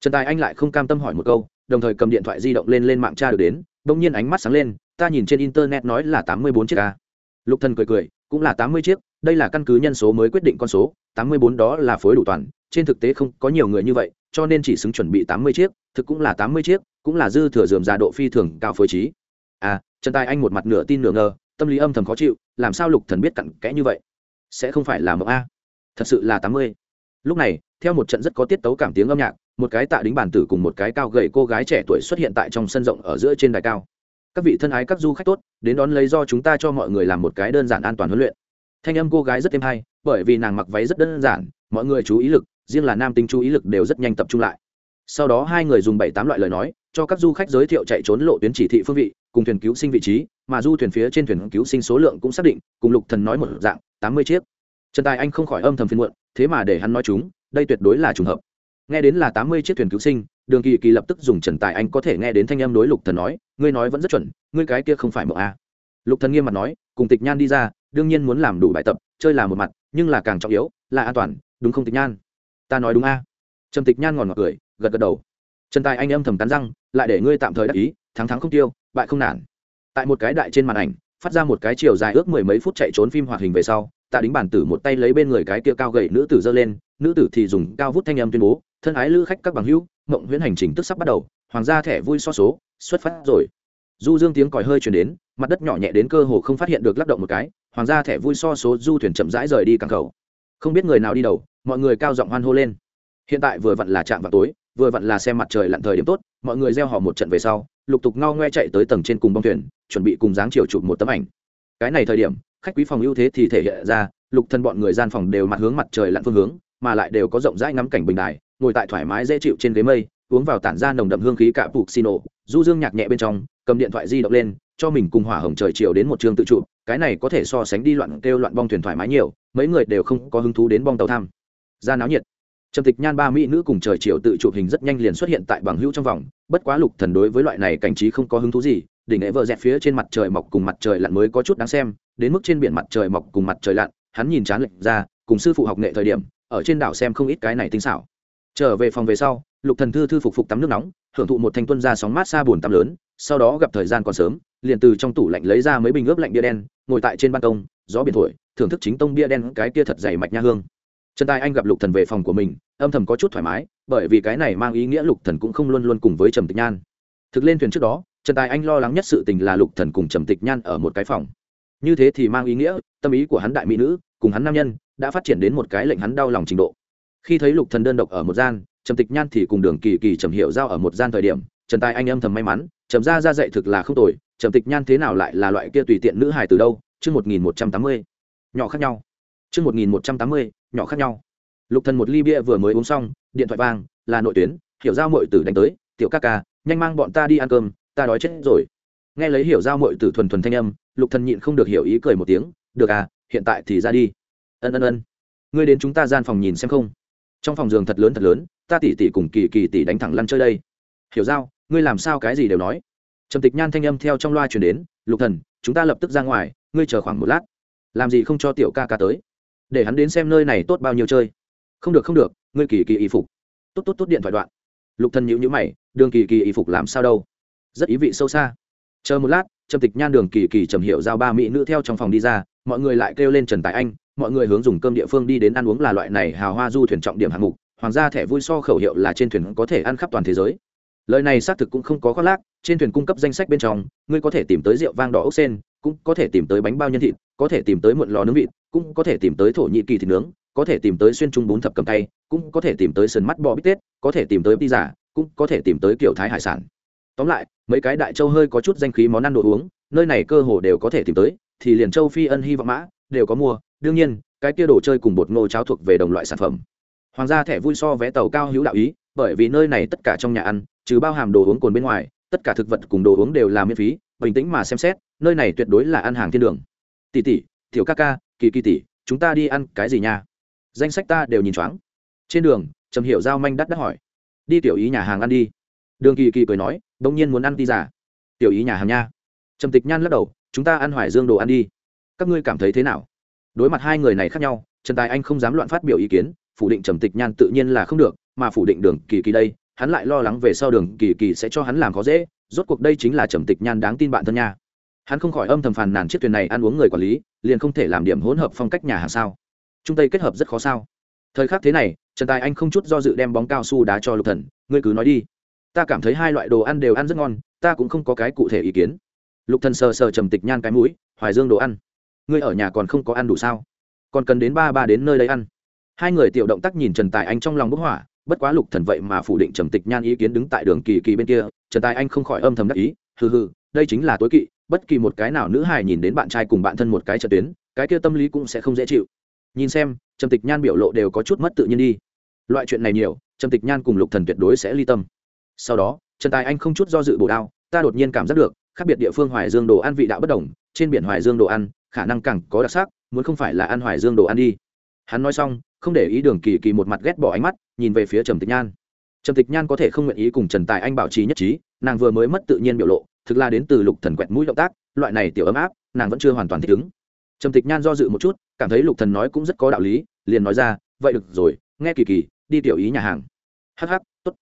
Trần tài anh lại không cam tâm hỏi một câu, đồng thời cầm điện thoại di động lên lên mạng tra được đến, bỗng nhiên ánh mắt sáng lên, ta nhìn trên internet nói là tám mươi bốn chiếc a lục thần cười cười, cũng là tám mươi chiếc, đây là căn cứ nhân số mới quyết định con số, tám mươi bốn đó là phối đủ toàn, trên thực tế không có nhiều người như vậy, cho nên chỉ xứng chuẩn bị tám mươi chiếc, thực cũng là tám mươi chiếc cũng là dư thừa dườm ra độ phi thường cao phối trí. À trần tài anh một mặt nửa tin nửa ngờ, tâm lý âm thầm khó chịu, làm sao lục thần biết cặn kẽ như vậy? Sẽ không phải là mộng a. Thật sự là tám mươi. Lúc này, theo một trận rất có tiết tấu cảm tiếng âm nhạc, một cái tạ đính bản tử cùng một cái cao gầy cô gái trẻ tuổi xuất hiện tại trong sân rộng ở giữa trên đài cao. Các vị thân ái các du khách tốt, đến đón lấy do chúng ta cho mọi người làm một cái đơn giản an toàn huấn luyện. Thanh âm cô gái rất êm hay, bởi vì nàng mặc váy rất đơn giản, mọi người chú ý lực, riêng là nam tính chú ý lực đều rất nhanh tập trung lại. Sau đó hai người dùng bảy tám loại lời nói cho các du khách giới thiệu chạy trốn lộ tuyến chỉ thị phương vị, cùng thuyền cứu sinh vị trí, mà du thuyền phía trên thuyền cứu sinh số lượng cũng xác định, cùng lục thần nói một dạng, tám mươi chiếc trần tài anh không khỏi âm thầm phiền muộn, thế mà để hắn nói chúng, đây tuyệt đối là trùng hợp nghe đến là tám mươi chiếc thuyền cứu sinh, đường kỳ kỳ lập tức dùng trần tài anh có thể nghe đến thanh âm đối lục thần nói, ngươi nói vẫn rất chuẩn, ngươi cái kia không phải mộng a à. lục thần nghiêm mặt nói, cùng tịch nhan đi ra, đương nhiên muốn làm đủ bài tập, chơi là một mặt, nhưng là càng trọng yếu, là an toàn, đúng không tịch nhan ta nói đúng a à. trầm tịch nhan ngòn ngọt cười, gật gật đầu trần tài anh âm thầm cắn răng, lại để ngươi tạm thời đắc ý, thắng thắng không tiêu, bại không nản. Tại một cái đại trên màn ảnh, phát ra một cái chiều dài ước mười mấy phút chạy trốn phim hoạt hình về sau, tạ đính bản tử một tay lấy bên người cái kia cao gậy nữ tử giơ lên, nữ tử thì dùng cao vút thanh âm tuyên bố, thân ái lữ khách các bằng hữu, mộng huyễn hành trình tức sắp bắt đầu, hoàng gia thẻ vui so số, xuất phát rồi. Du dương tiếng còi hơi chuyển đến, mặt đất nhỏ nhẹ đến cơ hồ không phát hiện được lắc động một cái, hoàng gia thẻ vui so số, du thuyền chậm rãi rời đi cảng khẩu. Không biết người nào đi đầu, mọi người cao giọng hoan hô lên. Hiện tại vừa vặn là chạm vào tối vừa vặn là xem mặt trời lặn thời điểm tốt, mọi người gieo họ một trận về sau, lục tục ngao ngoe chạy tới tầng trên cùng bong thuyền, chuẩn bị cùng dáng chiều chụp một tấm ảnh. Cái này thời điểm, khách quý phòng ưu thế thì thể hiện ra, lục thân bọn người gian phòng đều mặt hướng mặt trời lặn phương hướng, mà lại đều có rộng rãi ngắm cảnh bình đài, ngồi tại thoải mái dễ chịu trên ghế mây, uống vào tản ra nồng đậm hương khí cả phục xino du dương nhạc nhẹ bên trong, cầm điện thoại di động lên, cho mình cùng hỏa hồng trời chiều đến một trường tự trụ cái này có thể so sánh đi loạn kêu loạn bong thuyền thoải mái nhiều, mấy người đều không có hứng thú đến bong tàu thăm ra náo nhiệt trầm tịch nhan ba mỹ nữ cùng trời chiều tự chụp hình rất nhanh liền xuất hiện tại bằng hữu trong vòng. Bất quá lục thần đối với loại này cảnh trí không có hứng thú gì, đỉnh nghệ vợ dẹt phía trên mặt trời mọc cùng mặt trời lặn mới có chút đáng xem. Đến mức trên biển mặt trời mọc cùng mặt trời lặn, hắn nhìn chán lệch ra, cùng sư phụ học nghệ thời điểm, ở trên đảo xem không ít cái này tinh xảo. Trở về phòng về sau, lục thần thư thư phục phục tắm nước nóng, hưởng thụ một thanh tuân ra sóng mát xa buồn tắm lớn, sau đó gặp thời gian còn sớm, liền từ trong tủ lạnh lấy ra mấy bình ướp lạnh bia đen, ngồi tại trên ban công, gió biển thổi, thưởng thức chính tông bia đen cái kia thật dày mạch nha hương trần tài anh gặp lục thần về phòng của mình, âm thầm có chút thoải mái, bởi vì cái này mang ý nghĩa lục thần cũng không luôn luôn cùng với trầm tịch nhan. Thực lên thuyền trước đó, trần tài anh lo lắng nhất sự tình là lục thần cùng trầm tịch nhan ở một cái phòng. Như thế thì mang ý nghĩa, tâm ý của hắn đại mỹ nữ, cùng hắn nam nhân, đã phát triển đến một cái lệnh hắn đau lòng trình độ. Khi thấy lục thần đơn độc ở một gian, trầm tịch nhan thì cùng đường kỳ kỳ trầm hiểu giao ở một gian thời điểm, trần tài anh âm thầm may mắn, trầm ra ra dạy thực là không tồi, trầm tịch nhan thế nào lại là loại kia tùy tiện nữ hài từ đâu, chương một nghìn một trăm tám mươi. Nhỏ khác nhau chương một nghìn một trăm tám mươi, nhỏ khác nhau. Lục thần một ly bia vừa mới uống xong, điện thoại vang, là nội tuyến, hiểu giao muội tử đánh tới, tiểu ca ca, nhanh mang bọn ta đi ăn cơm, ta đói chết rồi. Nghe lấy hiểu giao muội tử thuần thuần thanh âm, lục thần nhịn không được hiểu ý cười một tiếng, được à hiện tại thì ra đi. Ân ân ân. Ngươi đến chúng ta gian phòng nhìn xem không? Trong phòng giường thật lớn thật lớn, ta tỉ tỉ cùng kỳ kỳ tỉ đánh thẳng lăn chơi đây. Hiểu giao, ngươi làm sao cái gì đều nói? Trầm tịch nhan thanh âm theo trong loa truyền đến, lục thần, chúng ta lập tức ra ngoài, ngươi chờ khoảng một lát. Làm gì không cho tiểu ca ca tới? Để hắn đến xem nơi này tốt bao nhiêu chơi. Không được không được, ngươi kỳ kỳ y phục. Tốt tốt tốt điện thoại đoạn. Lục thần nhíu nhíu mày, đường kỳ kỳ y phục làm sao đâu? Rất ý vị sâu xa. Chờ một lát trầm tịch nhan đường kỳ kỳ trầm hiệu giao ba mỹ nữ theo trong phòng đi ra, mọi người lại kêu lên trần tài anh, mọi người hướng dùng cơm địa phương đi đến ăn uống là loại này hào hoa du thuyền trọng điểm hạng mục, hoàng gia thẻ vui so khẩu hiệu là trên thuyền có thể ăn khắp toàn thế giới. Lời này xác thực cũng không có khoác lác, trên thuyền cung cấp danh sách bên trong, ngươi có thể tìm tới rượu vang đỏ ốc sen, cũng có thể tìm tới bánh bao nhân thịt, có thể tìm tới muộn lò nướng vịt cũng có thể tìm tới thổ nhị kỳ thịt nướng, có thể tìm tới xuyên trung bún thập cầm tay cũng có thể tìm tới sườn mắt bò bít tết, có thể tìm tới pizza, cũng có thể tìm tới kiểu thái hải sản. Tóm lại, mấy cái đại châu hơi có chút danh khí món ăn đồ uống, nơi này cơ hồ đều có thể tìm tới, thì liền châu phi ân hy vọng mã đều có mua. Đương nhiên, cái kia đồ chơi cùng bột ngô cháo thuộc về đồng loại sản phẩm. Hoàng gia thẻ vui so vé tàu cao hữu đạo ý, bởi vì nơi này tất cả trong nhà ăn, trừ bao hàm đồ uống cồn bên ngoài, tất cả thực vật cùng đồ uống đều là miễn phí, bình tĩnh mà xem xét, nơi này tuyệt đối là ăn hàng thiên đường. Tỷ tỷ, tiểu ca ca kỳ kỳ tỷ, chúng ta đi ăn cái gì nha? Danh sách ta đều nhìn choáng. Trên đường, trầm hiểu giao manh đắt đắt hỏi. Đi tiểu ý nhà hàng ăn đi. Đường kỳ kỳ cười nói đông nhiên muốn ăn ti giả tiểu ý nhà hàng nha. Trầm tịch nhan lắc đầu, chúng ta ăn hoài dương đồ ăn đi. Các ngươi cảm thấy thế nào? Đối mặt hai người này khác nhau, trần tài anh không dám loạn phát biểu ý kiến, phủ định trầm tịch nhan tự nhiên là không được, mà phủ định đường kỳ kỳ đây, hắn lại lo lắng về sau đường kỳ kỳ sẽ cho hắn làm khó dễ, rốt cuộc đây chính là trầm tịch nhan đáng tin bạn thân nha hắn không khỏi âm thầm phàn nàn chiếc thuyền này ăn uống người quản lý, liền không thể làm điểm hỗn hợp phong cách nhà hàng sao? Trung tây kết hợp rất khó sao? Thời khắc thế này, trần tài anh không chút do dự đem bóng cao su đá cho lục thần, ngươi cứ nói đi. Ta cảm thấy hai loại đồ ăn đều ăn rất ngon, ta cũng không có cái cụ thể ý kiến. Lục thần sờ sờ trầm tịch nhan cái mũi, hoài dương đồ ăn? Ngươi ở nhà còn không có ăn đủ sao? Còn cần đến ba ba đến nơi đây ăn. Hai người tiểu động tác nhìn trần tài anh trong lòng bức hỏa, bất quá lục thần vậy mà phủ định trầm tịch nhan ý kiến đứng tại đường kỳ kỳ bên kia, trần tài anh không khỏi âm thầm đắc ý, hừ hừ, đây chính là tối kỵ bất kỳ một cái nào nữ hài nhìn đến bạn trai cùng bạn thân một cái trận tuyến, cái kia tâm lý cũng sẽ không dễ chịu. Nhìn xem, trầm tịch nhan biểu lộ đều có chút mất tự nhiên đi. Loại chuyện này nhiều, trầm tịch nhan cùng lục thần tuyệt đối sẽ ly tâm. Sau đó, trần tài anh không chút do dự bổ đao, ta đột nhiên cảm giác được, khác biệt địa phương hoài dương đồ ăn vị đạo bất đồng, trên biển hoài dương đồ ăn, khả năng càng có đặc sắc, muốn không phải là ăn hoài dương đồ ăn đi. Hắn nói xong, không để ý đường kỳ kỳ một mặt ghét bỏ ánh mắt, nhìn về phía trầm tịch nhan. Trầm tịch nhan có thể không nguyện ý cùng trần tài anh bảo trì nhất trí, nàng vừa mới mất tự nhiên biểu lộ thực là đến từ lục thần quẹt mũi động tác, loại này tiểu ấm áp, nàng vẫn chưa hoàn toàn thích ứng. Trầm tịch nhan do dự một chút, cảm thấy lục thần nói cũng rất có đạo lý, liền nói ra, vậy được rồi, nghe kỳ kỳ, đi tiểu ý nhà hàng. Hắc hắc, tốt.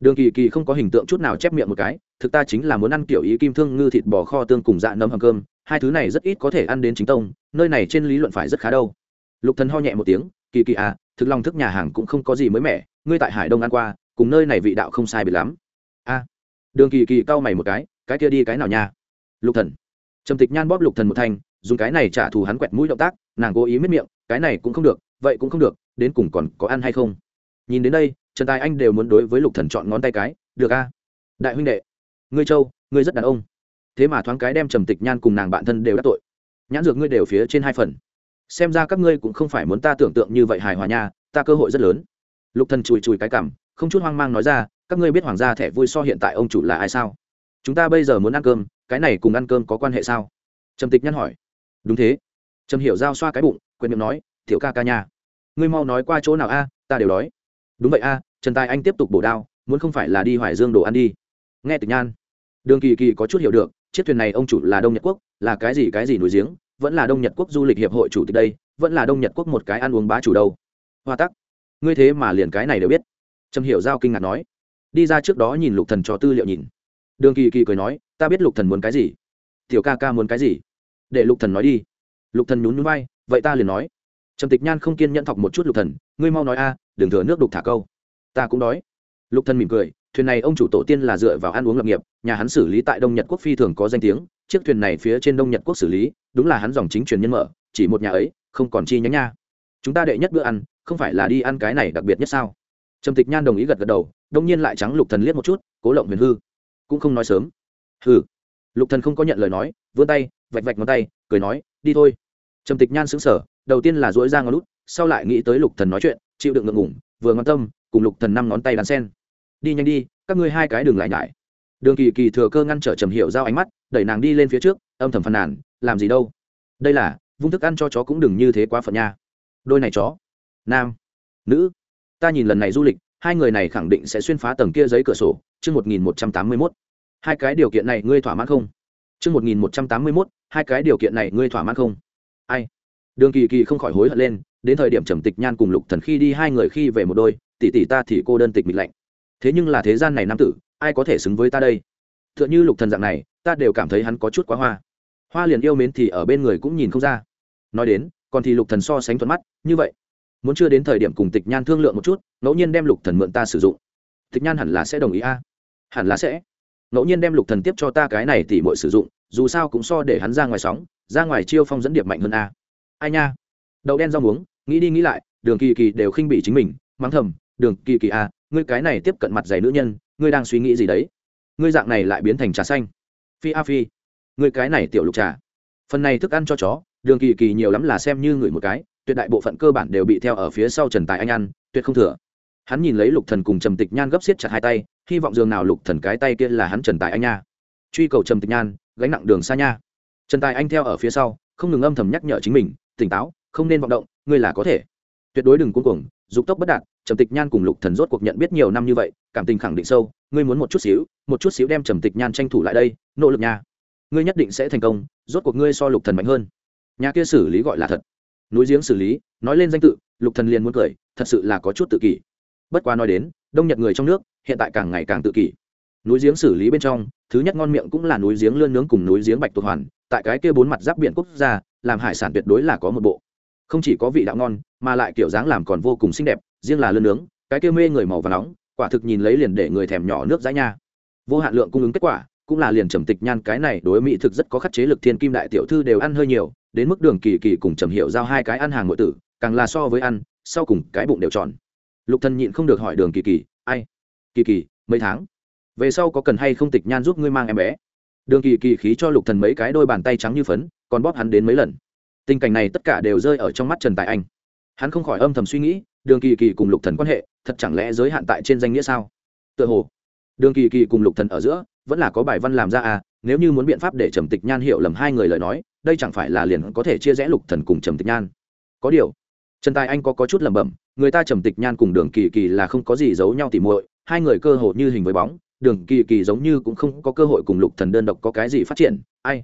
Đường kỳ kỳ không có hình tượng chút nào chép miệng một cái, thực ta chính là muốn ăn tiểu ý kim thương ngư thịt bò kho tương cùng dạ nấm hầm cơm, hai thứ này rất ít có thể ăn đến chính tông, nơi này trên lý luận phải rất khá đâu. Lục thần ho nhẹ một tiếng, kỳ kỳ à thực lòng thức nhà hàng cũng không có gì mới mẻ, ngươi tại hải đông ăn qua, cùng nơi này vị đạo không sai biệt lắm. A. Đường kỳ kỳ cau mày một cái cái kia đi cái nào nha? Lục thần. Trầm tịch nhan bóp lục thần một thanh, dùng cái này trả thù hắn quẹt mũi động tác, nàng cố ý miết miệng, cái này cũng không được, vậy cũng không được, đến cùng còn có ăn hay không? Nhìn đến đây, trần tài anh đều muốn đối với lục thần chọn ngón tay cái, được a, đại huynh đệ, ngươi châu, ngươi rất đàn ông. Thế mà thoáng cái đem trầm tịch nhan cùng nàng bạn thân đều đắc tội. Nhãn dược ngươi đều phía trên hai phần. Xem ra các ngươi cũng không phải muốn ta tưởng tượng như vậy hài hòa nha, ta cơ hội rất lớn. Lục thần chùi chùi cái cảm, không chút hoang mang nói ra, các ngươi biết hoàng gia thẻ vui so hiện tại ông chủ là ai sao? Chúng ta bây giờ muốn ăn cơm cái này cùng ăn cơm có quan hệ sao? Trầm tịch nhăn hỏi. Đúng thế. Trầm hiểu giao xoa cái bụng quyền miệng nói tiểu ca ca nhà, ngươi mau nói qua chỗ nào a ta đều đói. Đúng vậy a trần tài anh tiếp tục bổ đao muốn không phải là đi hoài dương đồ ăn đi. Nghe tịch nhan. Đường kỳ kỳ có chút hiểu được chiếc thuyền này ông chủ là đông nhật quốc là cái gì cái gì nổi giếng vẫn là đông nhật quốc du lịch hiệp hội chủ tịch đây vẫn là đông nhật quốc một cái ăn uống bá chủ đâu. Hoa tắc. Ngươi thế mà liền cái này đều biết. Trầm hiểu giao kinh ngạc nói. Đi ra trước đó nhìn lục thần cho tư liệu nhìn đường kỳ kỳ cười nói, ta biết lục thần muốn cái gì. Tiểu ca ca muốn cái gì? Để lục thần nói đi. Lục thần nhún nhún vai, vậy ta liền nói. Trầm tịch nhan không kiên nhẫn thọc một chút lục thần, ngươi mau nói a, đừng thừa nước đục thả câu. Ta cũng đói lục thần mỉm cười, thuyền này ông chủ tổ tiên là dựa vào ăn uống lập nghiệp, nhà hắn xử lý tại đông nhật quốc phi thường có danh tiếng, chiếc thuyền này phía trên đông nhật quốc xử lý, đúng là hắn dòng chính truyền nhân mở, chỉ một nhà ấy, không còn chi nhánh nha. Chúng ta đệ nhất bữa ăn, không phải là đi ăn cái này đặc biệt nhất sao? Trầm tịch nhan đồng ý gật gật đầu, đông nhiên lại trắng lục thần liếc một chút, cố lộng huyền hư cũng không nói sớm. Hừ. Lục thần không có nhận lời nói, vươn tay, vạch vạch ngón tay, cười nói, đi thôi. Trầm tịch nhan sững sờ, đầu tiên là dỗi ra ngón lút sau lại nghĩ tới lục thần nói chuyện, chịu đựng ngượng ngủng vừa ngon tâm, cùng lục thần năm ngón tay đàn sen đi nhanh đi, các ngươi hai cái đừng lại nhải. Đường kỳ kỳ thừa cơ ngăn trở trầm hiểu giao ánh mắt, đẩy nàng đi lên phía trước, âm thầm phàn nàn, làm gì đâu. Đây là, vung thức ăn cho chó cũng đừng như thế quá phận nha. Đôi này chó. Nam. Nữ. Ta nhìn lần này du lịch hai người này khẳng định sẽ xuyên phá tầng kia giấy cửa sổ, chương một nghìn một trăm tám mươi mốt. Hai cái điều kiện này ngươi thỏa mãn không? Chương một nghìn một trăm tám mươi mốt, hai cái điều kiện này ngươi thỏa mãn không? Ai? Đường kỳ kỳ không khỏi hối hận lên, đến thời điểm trầm tịch nhan cùng lục thần khi đi hai người khi về một đôi, tỷ tỷ ta thì cô đơn tịch mịch lạnh. Thế nhưng là thế gian này nam tử, ai có thể xứng với ta đây? T h ư ợ n h ư lục thần dạng này, ta đều cảm thấy hắn có chút quá hoa. Hoa liền yêu mến thì ở bên người cũng nhìn không ra. Nói đến, còn thì lục thần so sánh thuận mắt, như vậy muốn chưa đến thời điểm cùng tịch nhan thương lượng một chút, ngẫu nhiên đem lục thần mượn ta sử dụng. Tịch nhan hẳn là sẽ đồng ý a. Hẳn là sẽ. Ngẫu nhiên đem lục thần tiếp cho ta cái này tỉ mọi sử dụng, dù sao cũng so để hắn ra ngoài sóng, ra ngoài chiêu phong dẫn điệp mạnh hơn a. Ai nha? Đậu đen rau muống, nghĩ đi nghĩ lại, đường kỳ kỳ đều khinh bỉ chính mình, mắng thầm, đường kỳ kỳ a, ngươi cái này tiếp cận mặt giày nữ nhân, ngươi đang suy nghĩ gì đấy? Ngươi dạng này lại biến thành trà xanh. Phi a phi. Ngươi cái này tiểu lục trà. Phần này thức ăn cho chó, đường kỳ kỳ nhiều lắm là xem như người một cái tuyệt đại bộ phận cơ bản đều bị theo ở phía sau trần tài anh ăn, tuyệt không thừa. Hắn nhìn lấy lục thần cùng trầm tịch nhan gấp xiết chặt hai tay, hy vọng dường nào lục thần cái tay kia là hắn trần tài anh nha. Truy cầu trầm tịch nhan, gánh nặng đường xa nha. Trần tài anh theo ở phía sau, không ngừng âm thầm nhắc nhở chính mình, tỉnh táo, không nên vọng động, ngươi là có thể. Tuyệt đối đừng cuống cuồng, dục tốc bất đạt, trầm tịch nhan cùng lục thần rốt cuộc nhận biết nhiều năm như vậy, cảm tình khẳng định sâu, ngươi muốn một chút xíu, một chút xíu đem trầm tịch nhan tranh thủ lại đây, nỗ lực nha. Ngươi nhất định sẽ thành công, rốt cuộc ngươi so lục thần mạnh hơn. Nhà kia xử lý gọi là thật núi giếng xử lý, nói lên danh tự, lục thần liền muốn cười, thật sự là có chút tự kỷ. Bất quá nói đến, đông nhật người trong nước, hiện tại càng ngày càng tự kỷ. Núi giếng xử lý bên trong, thứ nhất ngon miệng cũng là núi giếng lươn nướng cùng núi giếng bạch tuộc hoàn, tại cái kia bốn mặt giáp biển quốc gia, làm hải sản tuyệt đối là có một bộ. Không chỉ có vị đạo ngon, mà lại kiểu dáng làm còn vô cùng xinh đẹp, riêng là lươn nướng, cái kia mê người màu và nóng, quả thực nhìn lấy liền để người thèm nhỏ nước dãi nha. Vô hạn lượng cung ứng kết quả cũng là liền trầm tịch nhan cái này đối mỹ thực rất có khắc chế lực thiên kim đại tiểu thư đều ăn hơi nhiều, đến mức đường kỳ kỳ cùng trầm hiệu giao hai cái ăn hàng nội tử, càng là so với ăn, sau cùng cái bụng đều tròn. Lục thần nhịn không được hỏi đường kỳ kỳ, ai? Kỳ kỳ, mấy tháng? Về sau có cần hay không tịch nhan giúp ngươi mang em bé? Đường kỳ kỳ khí cho lục thần mấy cái đôi bàn tay trắng như phấn, còn bóp hắn đến mấy lần. Tình cảnh này tất cả đều rơi ở trong mắt trần tài anh. Hắn không khỏi âm thầm suy nghĩ, đường kỳ kỳ cùng lục thần quan hệ, thật chẳng lẽ giới hạn tại trên danh nghĩa sao? Tựa hồ, đường kỳ kỳ cùng lục thần ở giữa vẫn là có bài văn làm ra à nếu như muốn biện pháp để trầm tịch nhan hiểu lầm hai người lời nói đây chẳng phải là liền có thể chia rẽ lục thần cùng trầm tịch nhan. Có điều trần tài anh có, có chút lẩm bẩm người ta trầm tịch nhan cùng đường kỳ kỳ là không có gì giấu nhau tỉ muội hai người cơ hồ như hình với bóng đường kỳ kỳ giống như cũng không có cơ hội cùng lục thần đơn độc có cái gì phát triển ai?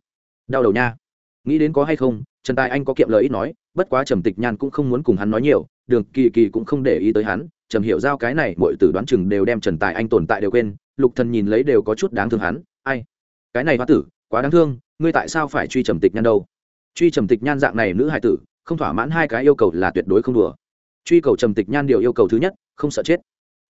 Đau đầu nha. Nghĩ đến có hay không trần tài anh có kiệm lời ít nói bất quá trầm tịch nhan cũng không muốn cùng hắn nói nhiều đường kỳ kỳ cũng không để ý tới hắn trầm hiểu giao cái này mọi tử đoán chừng đều đem trần tài anh tồn tại đều quên lục thần nhìn lấy đều có chút đáng thương hắn, ai? Cái này hoa tử, quá đáng thương, ngươi tại sao phải truy trầm tịch nhan đâu? Truy trầm tịch nhan dạng này nữ hài tử, không thỏa mãn hai cái yêu cầu là tuyệt đối không đùa. Truy cầu trầm tịch nhan điều yêu cầu thứ nhất, không sợ chết.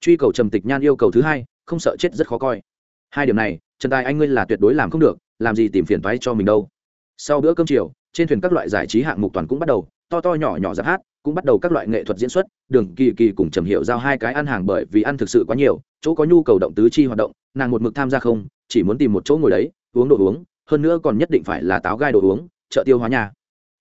Truy cầu trầm tịch nhan yêu cầu thứ hai, không sợ chết rất khó coi. Hai điểm này, trần tài anh ngươi là tuyệt đối làm không được, làm gì tìm phiền toái cho mình đâu. Sau bữa cơm chiều, trên thuyền các loại giải trí hạng mục toàn cũng bắt đầu, to to nhỏ nhỏ giáp hát cũng bắt đầu các loại nghệ thuật diễn xuất, đường kỳ kỳ cùng trầm hiệu giao hai cái ăn hàng bởi vì ăn thực sự quá nhiều, chỗ có nhu cầu động tứ chi hoạt động, nàng một mực tham gia không, chỉ muốn tìm một chỗ ngồi đấy, uống đồ uống, hơn nữa còn nhất định phải là táo gai đồ uống chợ tiêu hóa nhà.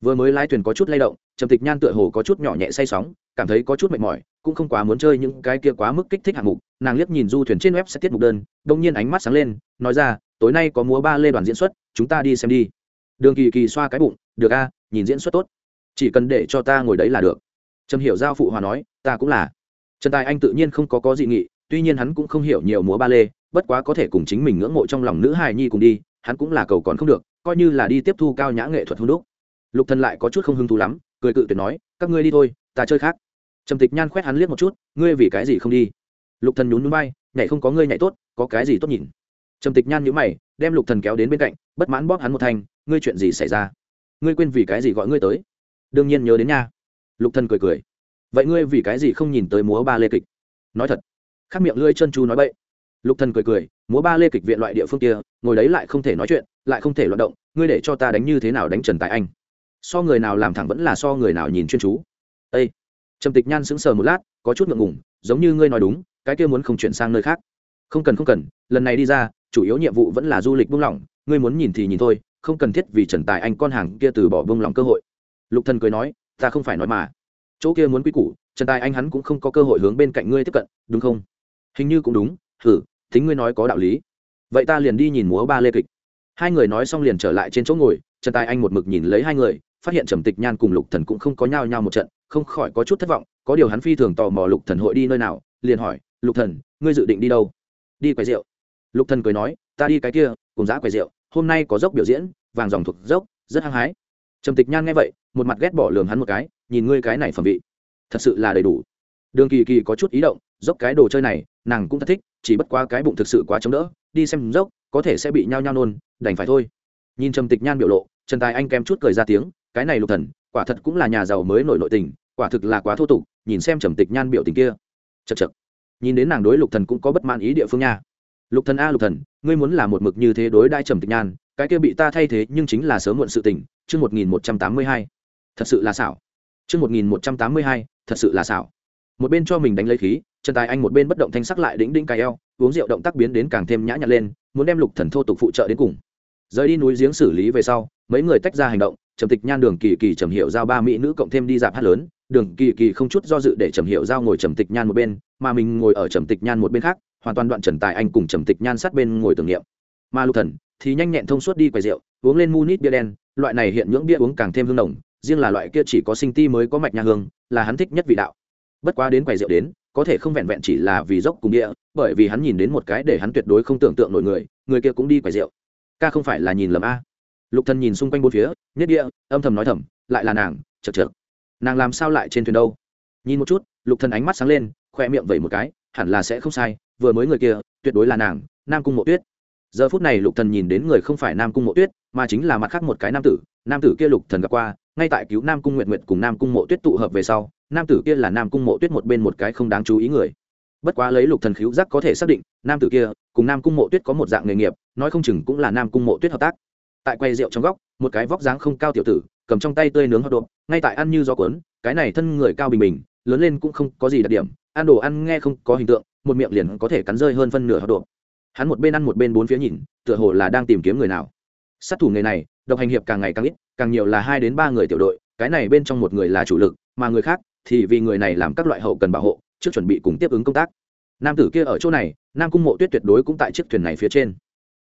Vừa mới lái thuyền có chút lay động, trầm tịch nhan tựa hồ có chút nhỏ nhẹ say sóng, cảm thấy có chút mệt mỏi, cũng không quá muốn chơi những cái kia quá mức kích thích hạng mục, nàng liếc nhìn du thuyền trên web sẽ tiết mục đơn, đông nhiên ánh mắt sáng lên, nói ra, tối nay có múa ba lê đoàn diễn xuất, chúng ta đi xem đi. Đường kỳ kỳ xoa cái bụng, được a, nhìn diễn xuất tốt chỉ cần để cho ta ngồi đấy là được. Trầm hiểu giao phụ hòa nói, ta cũng là. Trần tài anh tự nhiên không có có dị nghị, tuy nhiên hắn cũng không hiểu nhiều múa ba lê, bất quá có thể cùng chính mình ngưỡng mộ trong lòng nữ hài nhi cùng đi, hắn cũng là cầu còn không được, coi như là đi tiếp thu cao nhã nghệ thuật hôn đúc. Lục thần lại có chút không hứng thú lắm, cười cự tuyệt nói, các ngươi đi thôi, ta chơi khác. Trầm tịch nhan khoét hắn liếc một chút, ngươi vì cái gì không đi? Lục thần nhún nhún bay nhảy không có ngươi nhảy tốt, có cái gì tốt nhìn? Trầm tịch nhan nhíu mày, đem lục thần kéo đến bên cạnh, bất mãn bóp hắn một thanh, ngươi chuyện gì xảy ra? Ngươi quên vì cái gì gọi ngươi tới? Đương nhiên nhớ đến nha. Lục thần cười cười. Vậy ngươi vì cái gì không nhìn tới múa ba lê kịch? Nói thật. Khắc miệng lưỡi chân chu nói bậy. Lục thần cười cười, múa ba lê kịch viện loại địa phương kia, ngồi đấy lại không thể nói chuyện, lại không thể loạt động, ngươi để cho ta đánh như thế nào đánh trần tại anh? So người nào làm thẳng vẫn là so người nào nhìn chuyên chú. Ây trầm tịch nhan sững sờ một lát, có chút ngượng ngùng, giống như ngươi nói đúng, cái kia muốn không chuyển sang nơi khác. Không cần không cần, lần này đi ra, chủ yếu nhiệm vụ vẫn là du lịch buông lỏng, ngươi muốn nhìn thì nhìn thôi, không cần thiết vì trần tài anh con hàng kia từ bỏ buông lỏng cơ hội lục thần cười nói, ta không phải nói mà. Chỗ kia muốn quy củ, trần tài anh hắn cũng không có cơ hội hướng bên cạnh ngươi tiếp cận, đúng không? Hình như cũng đúng thử thính ngươi nói có đạo lý. Vậy ta liền đi nhìn múa ba lê kịch. Hai người nói xong liền trở lại trên chỗ ngồi, trần tài anh một mực nhìn lấy hai người, phát hiện trầm tịch nhan cùng lục thần cũng không có nhau nhau một trận, không khỏi có chút thất vọng, có điều hắn phi thường tò mò lục thần hội đi nơi nào, liền hỏi, lục thần, ngươi dự định đi đâu? Đi quầy rượu. Lục thần cười nói, ta đi cái kia, cùng giá quầy rượu, hôm nay có dốc biểu diễn, vàng dòng thuộc dốc, rất hăng hái. Trầm tịch nhan nghe vậy một mặt ghét bỏ lường hắn một cái, nhìn ngươi cái này phẩm vị. Thật sự là đầy đủ. Đường kỳ kỳ có chút ý động, dốc cái đồ chơi này, nàng cũng thật thích, chỉ bất qua cái bụng thực sự quá chống đỡ, đi xem dốc, có thể sẽ bị nhao nhao nôn, đành phải thôi. Nhìn trầm tịch nhan biểu lộ, trần tài anh kém chút cười ra tiếng, cái này lục thần, quả thật cũng là nhà giàu mới nổi nội tình, quả thực là quá thô tục, nhìn xem trầm tịch nhan biểu tình kia. Chật chật nhìn đến nàng đối lục thần cũng có bất mãn ý địa phương nha. Lục thần a lục thần, ngươi muốn là một mực như thế đối đai trầm tịch nhan, cái kia bị ta thay thế nhưng chính là sớm muộn sự tình, chương một nghìn một trăm tám mươi hai thật sự là xảo. Chương một nghìn một trăm tám mươi hai, thật sự là xảo. Một bên cho mình đánh lấy khí trần tài anh một bên bất động thanh sắc lại đĩnh đĩnh cài eo, uống rượu động tác biến đến càng thêm nhã nhặn lên, muốn đem lục thần thô tục phụ trợ đến cùng. Rời đi núi giếng xử lý về sau, mấy người tách ra hành động, trầm tịch nhan, đường kỳ kỳ, trầm hiệu giao ba mỹ nữ cộng thêm đi dạp hát lớn, đường kỳ kỳ không chút do dự để trầm hiệu giao ngồi trầm tịch nhan một bên, mà mình ngồi ở trầm tịch nhan một bên khác, hoàn toàn đoạn trần tài anh cùng trầm tịch nhan sát bên ngồi tưởng niệm. Mà lục thần thì nhanh nhẹn thông suốt đi quầy rượu, uống lên munich bia đen, loại này hiện nhưỡng bia uống càng thêm hương nồng riêng là loại kia chỉ có sinh ti mới có mạch nha hương, là hắn thích nhất vị đạo. Bất quá đến quầy rượu đến, có thể không vẹn vẹn chỉ là vì dốc cùng địa, bởi vì hắn nhìn đến một cái để hắn tuyệt đối không tưởng tượng nổi người người kia cũng đi quầy rượu. Ca không phải là nhìn lầm a. Lục thần nhìn xung quanh bốn phía, nhất địa, âm thầm nói thầm, lại là nàng chật chật nàng làm sao lại trên thuyền đâu? Nhìn một chút, lục thần ánh mắt sáng lên, khoe miệng vẩy một cái, hẳn là sẽ không sai, vừa mới người kia, tuyệt đối là nàng, nam cung mộ tuyết. Giờ phút này lục thần nhìn đến người không phải nam cung mộ tuyết, mà chính là mặt khác một cái nam tử nam tử kia lục thần gặp qua ngay tại cứu nam cung nguyện nguyện cùng nam cung mộ tuyết tụ hợp về sau, nam tử kia là nam cung mộ tuyết một bên một cái không đáng chú ý người. Bất quá lấy lục thần khíu giác có thể xác định, nam tử kia cùng nam cung mộ tuyết có một dạng nghề nghiệp, nói không chừng cũng là nam cung mộ tuyết hợp tác. Tại quầy rượu trong góc, một cái vóc dáng không cao tiểu tử, cầm trong tay tươi nướng hot độp ngay tại ăn như gió cuốn, cái này thân người cao bình bình, lớn lên cũng không có gì đặc điểm, ăn đồ ăn nghe không có hình tượng, một miệng liền có thể cắn rơi hơn phân nửa hot độp hắn một bên ăn một bên bốn phía nhìn, tựa hồ là đang tìm kiếm người nào. Sát thủ nghề này độc hành hiệp càng ngày càng ít, càng nhiều là hai đến ba người tiểu đội, cái này bên trong một người là chủ lực, mà người khác thì vì người này làm các loại hậu cần bảo hộ, trước chuẩn bị cùng tiếp ứng công tác. Nam tử kia ở chỗ này, nam cung mộ tuyết tuyệt đối cũng tại chiếc thuyền này phía trên.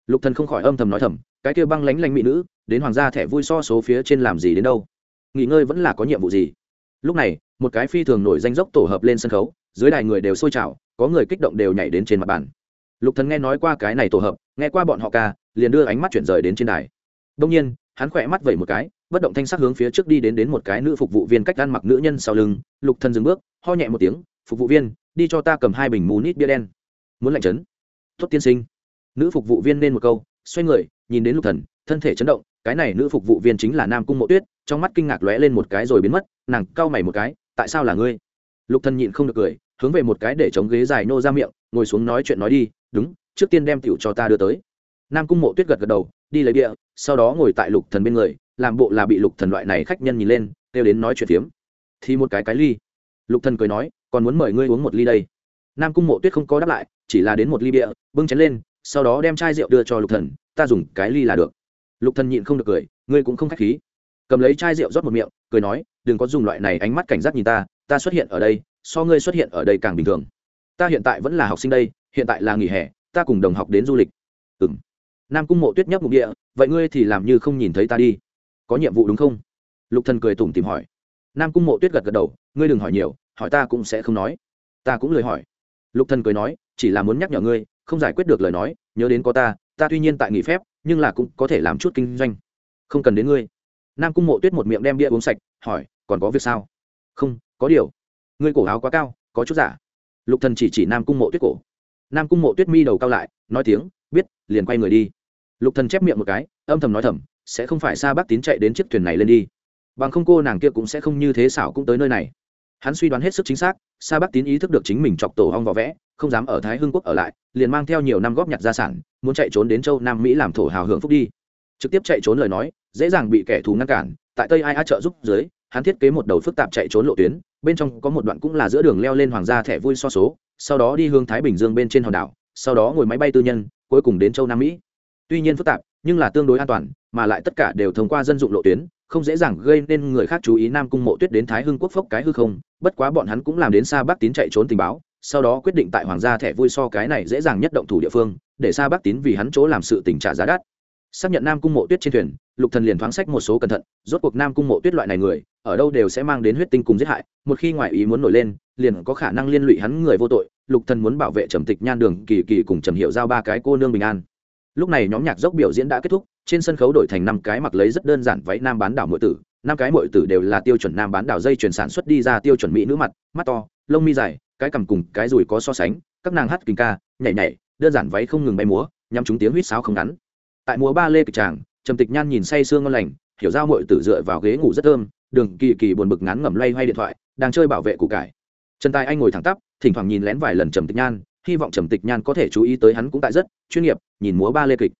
Lục thần không khỏi âm thầm nói thầm, cái kia băng lánh lánh mỹ nữ, đến hoàng gia thẻ vui so số phía trên làm gì đến đâu? Nghỉ ngơi vẫn là có nhiệm vụ gì? Lúc này, một cái phi thường nổi danh dốc tổ hợp lên sân khấu, dưới đài người đều sôi trào, có người kích động đều nhảy đến trên mặt bàn. Lục thần nghe nói qua cái này tổ hợp, nghe qua bọn họ ca, liền đưa ánh mắt chuyển rời đến trên đài đông nhiên, hắn khỏe mắt vẩy một cái, bất động thanh sắc hướng phía trước đi đến đến một cái nữ phục vụ viên cách ăn mặc nữ nhân sau lưng, lục thần dừng bước, ho nhẹ một tiếng, phục vụ viên, đi cho ta cầm hai bình mù nít bia đen. Muốn lạnh chấn. Tốt tiên sinh. Nữ phục vụ viên nên một câu, xoay người, nhìn đến lục thần, thân thể chấn động, cái này nữ phục vụ viên chính là nam cung mộ tuyết, trong mắt kinh ngạc lóe lên một cái rồi biến mất, nàng cau mày một cái, tại sao là ngươi? Lục thần nhịn không được cười, hướng về một cái để chống ghế dài nô ra miệng, ngồi xuống nói chuyện nói đi, đúng, trước tiên đem tiểu cho ta đưa tới nam cung mộ tuyết gật gật đầu, đi lấy địa sau đó ngồi tại lục thần bên người, làm bộ là bị lục thần loại này khách nhân nhìn lên, kêu đến nói chuyện phiếm. Thì một cái cái ly. Lục thần cười nói, còn muốn mời ngươi uống một ly đây? Nam cung mộ tuyết không có đáp lại, chỉ là đến một ly bia, bưng chén lên, sau đó đem chai rượu đưa cho lục thần, ta dùng cái ly là được. Lục thần nhịn không được cười, ngươi cũng không khách khí. Cầm lấy chai rượu rót một miệng, cười nói, đừng có dùng loại này ánh mắt cảnh giác nhìn ta ta xuất hiện ở đây, so ngươi xuất hiện ở đây càng bình thường. Ta hiện tại vẫn là học sinh đây, hiện tại là nghỉ hè, ta cùng đồng học đến du lịch. Ừm nam cung mộ tuyết nhấp mục địa, vậy ngươi thì làm như không nhìn thấy ta đi. Có nhiệm vụ đúng không? Lục thần cười tủm tìm hỏi. Nam cung mộ tuyết gật gật đầu, ngươi đừng hỏi nhiều, hỏi ta cũng sẽ không nói. Ta cũng lời hỏi. Lục thần cười nói, chỉ là muốn nhắc nhở ngươi, không giải quyết được lời nói, nhớ đến có ta ta tuy nhiên tại nghỉ phép, nhưng là cũng có thể làm chút kinh doanh. Không cần đến ngươi. Nam cung mộ tuyết một miệng đem bia uống sạch, hỏi, còn có việc sao? Không, có điều. Ngươi cổ áo quá cao, có chút giả. Lục thần chỉ chỉ nam cung mộ tuyết cổ. Nam cung mộ tuyết mi đầu cao lại, nói tiếng biết, liền quay người đi. Lục thần chép miệng một cái, âm thầm nói thầm, sẽ không phải xa bác tín chạy đến chiếc thuyền này lên đi. Bằng không cô nàng kia cũng sẽ không như thế xảo cũng tới nơi này. Hắn suy đoán hết sức chính xác, sa bắc tín ý thức được chính mình chọc tổ hong vỏ vẽ, không dám ở thái hưng quốc ở lại, liền mang theo nhiều năm góp nhặt gia sản, muốn chạy trốn đến châu nam mỹ làm thổ hào hưởng phúc đi. Trực tiếp chạy trốn lời nói, dễ dàng bị kẻ thù ngăn cản, tại tây ai a trợ giúp dưới, hắn thiết kế một đầu phức tạp chạy trốn lộ tuyến, bên trong có một đoạn cũng là giữa đường leo lên hoàng gia thẻ vui so số, sau đó đi hướng thái bình dương bên trên hòn đảo, sau đó ngồi máy bay tư nhân cuối cùng đến châu nam mỹ. Tuy nhiên phức tạp, nhưng là tương đối an toàn, mà lại tất cả đều thông qua dân dụng lộ tuyến, không dễ dàng gây nên người khác chú ý nam cung mộ tuyết đến thái hưng quốc phốc cái hư không, bất quá bọn hắn cũng làm đến xa bắc tín chạy trốn tình báo, sau đó quyết định tại hoàng gia thẻ vui so cái này dễ dàng nhất động thủ địa phương, để xa bắc tín vì hắn chỗ làm sự tình trả giá đắt. Xác nhận nam cung mộ tuyết trên thuyền, lục thần liền thoáng sách một số cẩn thận, rốt cuộc nam cung mộ tuyết loại này người, ở đâu đều sẽ mang đến huyết tinh cùng giết hại, một khi ngoại ý muốn nổi lên liền có khả năng liên lụy hắn người vô tội, lục thần muốn bảo vệ trầm tịch nhan đường kỳ kỳ cùng trầm hiệu giao ba cái cô nương bình an. Lúc này nhóm nhạc dốc biểu diễn đã kết thúc, trên sân khấu đổi thành năm cái mặc lấy rất đơn giản váy nam bán đảo mọi tử, năm cái mọi tử đều là tiêu chuẩn nam bán đảo dây chuyển sản xuất đi ra tiêu chuẩn mỹ nữ mặt, mắt to, lông mi dài, cái cằm cùng cái rùi có so sánh, các nàng hát kinh ca, nhảy nhảy, đơn giản váy không ngừng bay múa nhằm chúng tiếng huýt sáo không ngắn. Tại múa ba lê kịch tràng, trầm tịch nhan nhìn say sương ngon lành, hiểu giao mọi tử dựa vào ghế ngủ rất thơm, đường kỳ kỳ buồn bực ngắn ngẩm loay hoay điện thoại, đang chơi bảo vệ củ cải trần tài anh ngồi thẳng tắp thỉnh thoảng nhìn lén vài lần trầm tịch nhan hy vọng trầm tịch nhan có thể chú ý tới hắn cũng tại rất chuyên nghiệp nhìn múa ba lê kịch.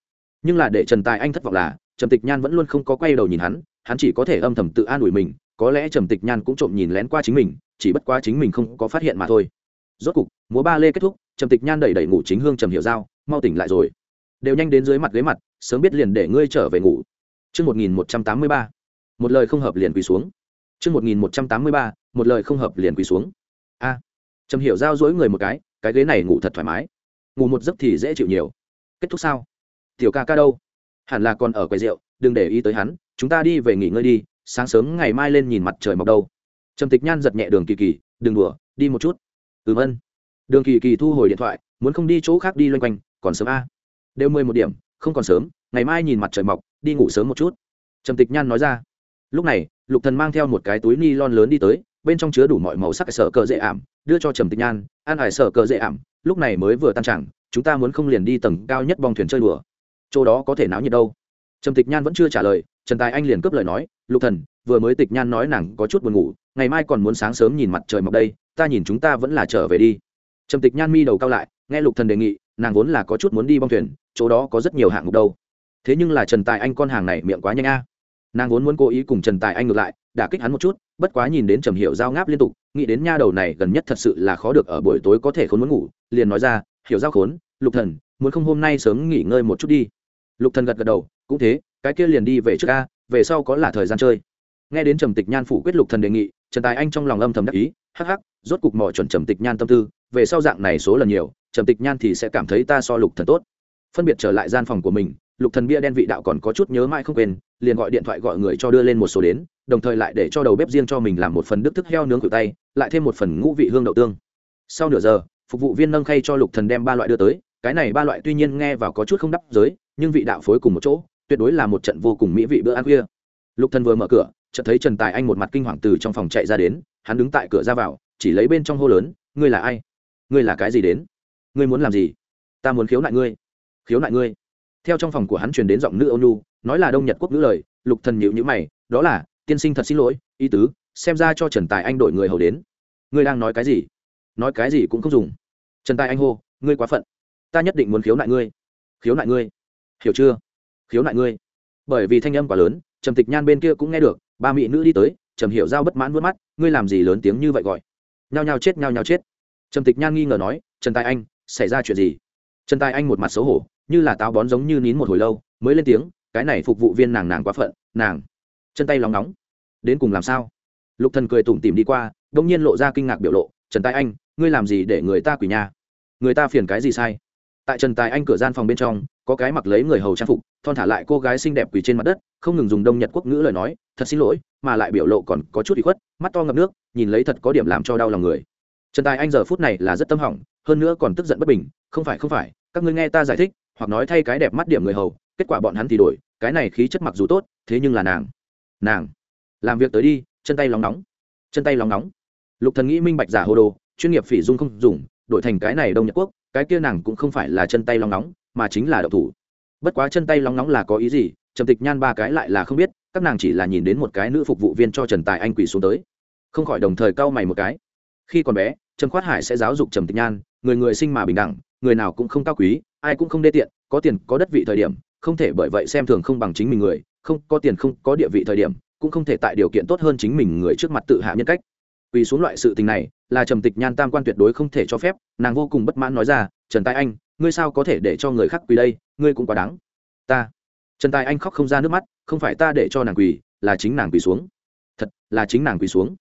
Nhưng là để trần tài anh thất vọng là trầm tịch nhan vẫn luôn không có quay đầu nhìn hắn hắn chỉ có thể âm thầm tự an ủi mình có lẽ trầm tịch nhan cũng trộm nhìn lén qua chính mình chỉ bất quá chính mình không có phát hiện mà thôi. Rốt cục múa ba lê kết thúc trầm tịch nhan đẩy đẩy ngủ chính hương trầm hiểu dao mau tỉnh lại rồi. Đều nhanh đến dưới mặt ghế mặt sớm biết liền để ngươi trở về ngủ. Trước 1183, một lời không hợp liền quỳ xuống. Trước 1183, một lời không hợp liền quỳ xuống. A. Trầm Hiểu giao dối người một cái, cái ghế này ngủ thật thoải mái. Ngủ một giấc thì dễ chịu nhiều. Kết thúc sao? Tiểu ca ca đâu? Hẳn là còn ở quầy rượu, đừng để ý tới hắn, chúng ta đi về nghỉ ngơi đi, sáng sớm ngày mai lên nhìn mặt trời mọc đâu. Trầm Tịch Nhan giật nhẹ Đường Kỳ Kỳ, đừng đùa, đi một chút. Ừm ân. Đường Kỳ Kỳ thu hồi điện thoại, muốn không đi chỗ khác đi loanh quanh, còn sớm a. Đều mười một điểm, không còn sớm, ngày mai nhìn mặt trời mọc, đi ngủ sớm một chút. Trầm Tịch Nhan nói ra. Lúc này, lục thần mang theo một cái túi ni lon lớn đi tới bên trong chứa đủ mọi màu sắc sở cờ dễ ảm, đưa cho trầm tịch nhan, an hải sở cờ dễ ảm, lúc này mới vừa tan chẳng, chúng ta muốn không liền đi tầng cao nhất bong thuyền chơi đùa. Chỗ đó có thể náo nhiệt đâu. Trầm tịch nhan vẫn chưa trả lời, trần tài anh liền cướp lời nói, lục thần, vừa mới tịch nhan nói nàng có chút buồn ngủ, ngày mai còn muốn sáng sớm nhìn mặt trời mọc đây, ta nhìn chúng ta vẫn là trở về đi. Trầm tịch nhan mi đầu cao lại, nghe lục thần đề nghị, nàng vốn là có chút muốn đi bong thuyền, chỗ đó có rất nhiều hạng mục đâu. Thế nhưng là trần tài anh con hàng này miệng quá nhanh a nàng vốn muốn cố ý cùng trần tài anh ngược lại, đả kích hắn một chút, bất quá nhìn đến trầm hiểu giao ngáp liên tục, nghĩ đến nha đầu này gần nhất thật sự là khó được ở buổi tối có thể khốn muốn ngủ, liền nói ra, hiểu giao khốn, lục thần, muốn không hôm nay sớm nghỉ ngơi một chút đi. Lục thần gật gật đầu, cũng thế, cái kia liền đi về trước ca về sau có là thời gian chơi. Nghe đến trầm tịch nhan phủ quyết lục thần đề nghị, trần tài anh trong lòng âm thầm đắc ý, hắc hắc, rốt cục mỏ chuẩn trầm tịch nhan tâm tư, về sau dạng này số lần nhiều, trầm tịch nhan thì sẽ cảm thấy ta so lục thần tốt. Phân biệt trở lại gian phòng của mình lục thần bia đen vị đạo còn có chút nhớ mãi không quên, liền gọi điện thoại gọi người cho đưa lên một số đến, đồng thời lại để cho đầu bếp riêng cho mình làm một phần đức thức heo nướng cửu tay, lại thêm một phần ngũ vị hương đậu tương. Sau nửa giờ, phục vụ viên nâng khay cho lục thần đem ba loại đưa tới, cái này ba loại tuy nhiên nghe vào có chút không đắp giới, nhưng vị đạo phối cùng một chỗ, tuyệt đối là một trận vô cùng mỹ vị bữa ăn khuya. Lục thần vừa mở cửa, chợt thấy trần tài anh một mặt kinh hoàng từ trong phòng chạy ra đến, hắn đứng tại cửa ra vào, chỉ lấy bên trong hô lớn, ngươi là ai? Ngươi là cái gì đến? Ngươi muốn làm gì? Ta muốn khiếu nại ngươi. Khiếu nại ngươi theo trong phòng của hắn truyền đến giọng nữ ôn nhu, nói là đông nhật quốc ngữ lời, lục thần nhịu nhữ mày, đó là, tiên sinh thật xin lỗi ý tứ, xem ra cho trần tài anh đổi người hầu đến. Ngươi đang nói cái gì? Nói cái gì cũng không dùng. Trần tài anh hô, ngươi quá phận, ta nhất định muốn khiếu nại ngươi. Khiếu nại ngươi? Hiểu chưa? Khiếu nại ngươi? Bởi vì thanh âm quá lớn, trầm tịch nhan bên kia cũng nghe được, ba mỹ nữ đi tới, trầm hiểu giao bất mãn vớt mắt, ngươi làm gì lớn tiếng như vậy gọi? Nhao nhao chết, nhao nhao chết. Trầm tịch nhan nghi ngờ nói, trần tài anh, xảy ra chuyện gì? Trần tài anh một mặt xấu hổ như là táo bón giống như nín một hồi lâu, mới lên tiếng, cái này phục vụ viên nàng nàng quá phận, nàng, chân tay lóng nóng đến cùng làm sao? Lục thần cười tủm tỉm đi qua đông nhiên lộ ra kinh ngạc biểu lộ, trần tài anh, ngươi làm gì để người ta quỷ nhà? Người ta phiền cái gì sai? Tại trần tài anh cửa gian phòng bên trong, có cái mặc lấy người hầu trang phục, thon thả lại cô gái xinh đẹp quỳ trên mặt đất, không ngừng dùng đông nhật quốc ngữ lời nói, thật xin lỗi, mà lại biểu lộ còn có chút bị khuất, mắt to ngập nước, nhìn lấy thật có điểm làm cho đau lòng người. Trần tài anh giờ phút này là rất tâm hỏng, hơn nữa còn tức giận bất bình, không phải không phải, các ngươi nghe ta giải thích hoặc nói thay cái đẹp mắt điểm người hầu, kết quả bọn hắn thì đổi, cái này khí chất mặc dù tốt, thế nhưng là nàng nàng, làm việc tới đi, chân tay lóng nóng, chân tay lóng nóng. Lục thần nghĩ minh bạch giả hồ đồ, chuyên nghiệp phỉ dung không dùng, đổi thành cái này đông nhật quốc, cái kia nàng cũng không phải là chân tay lóng nóng, mà chính là đậu thủ. Bất quá chân tay lóng nóng là có ý gì, trầm tịch nhan ba cái lại là không biết, các nàng chỉ là nhìn đến một cái nữ phục vụ viên cho trần tài anh quỳ xuống tới. Không khỏi đồng thời cau mày một cái. Khi còn bé trầm khoát hải sẽ giáo dục trầm tịch nhan, người người sinh mà bình đẳng người nào cũng không cao quý, ai cũng không đê tiện, có tiền, có đất vị thời điểm, không thể bởi vậy xem thường không bằng chính mình người, không, có tiền, không, có địa vị thời điểm, cũng không thể tại điều kiện tốt hơn chính mình người trước mặt tự hạ nhân cách. Vì xuống loại sự tình này, là trầm tịch nhan tam quan tuyệt đối không thể cho phép, nàng vô cùng bất mãn nói ra, trần tài anh, ngươi sao có thể để cho người khác quỳ đây, ngươi cũng quá đáng. Ta. Trần tài anh khóc không ra nước mắt, không phải ta để cho nàng quỳ, là chính nàng quỳ xuống. Thật, là chính nàng quỳ xuống.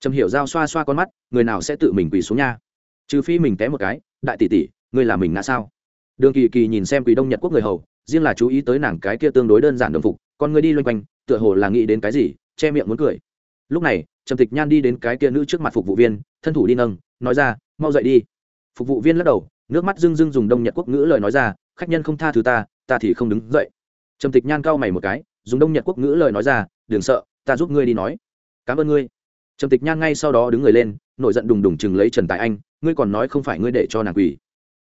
Trầm hiểu giao xoa xoa con mắt, người nào sẽ tự mình quỳ xuống nha? Trừ phi mình té một cái, đại tỷ tỷ ngươi là mình ngã sao? Đường kỳ kỳ nhìn xem quỷ đông nhật quốc người hầu, riêng là chú ý tới nàng cái kia tương đối đơn giản đồng phục, con ngươi đi loanh quanh, tựa hồ là nghĩ đến cái gì, che miệng muốn cười. Lúc này, trầm tịch nhan đi đến cái kia nữ trước mặt phục vụ viên, thân thủ đi nâng, nói ra, mau dậy đi. Phục vụ viên lắc đầu, nước mắt rưng rưng dùng đông nhật quốc ngữ lời nói ra, khách nhân không tha thứ ta ta thì không đứng dậy. Trầm tịch nhan cau mày một cái, dùng đông nhật quốc ngữ lời nói ra, đừng sợ, ta giúp ngươi đi nói. Cảm ơn ngươi. Trầm tịch nhan ngay sau đó đứng người lên, nổi giận đùng đùng chừng lấy trần tài anh, ngươi còn nói không phải ngươi để cho nàng quỳ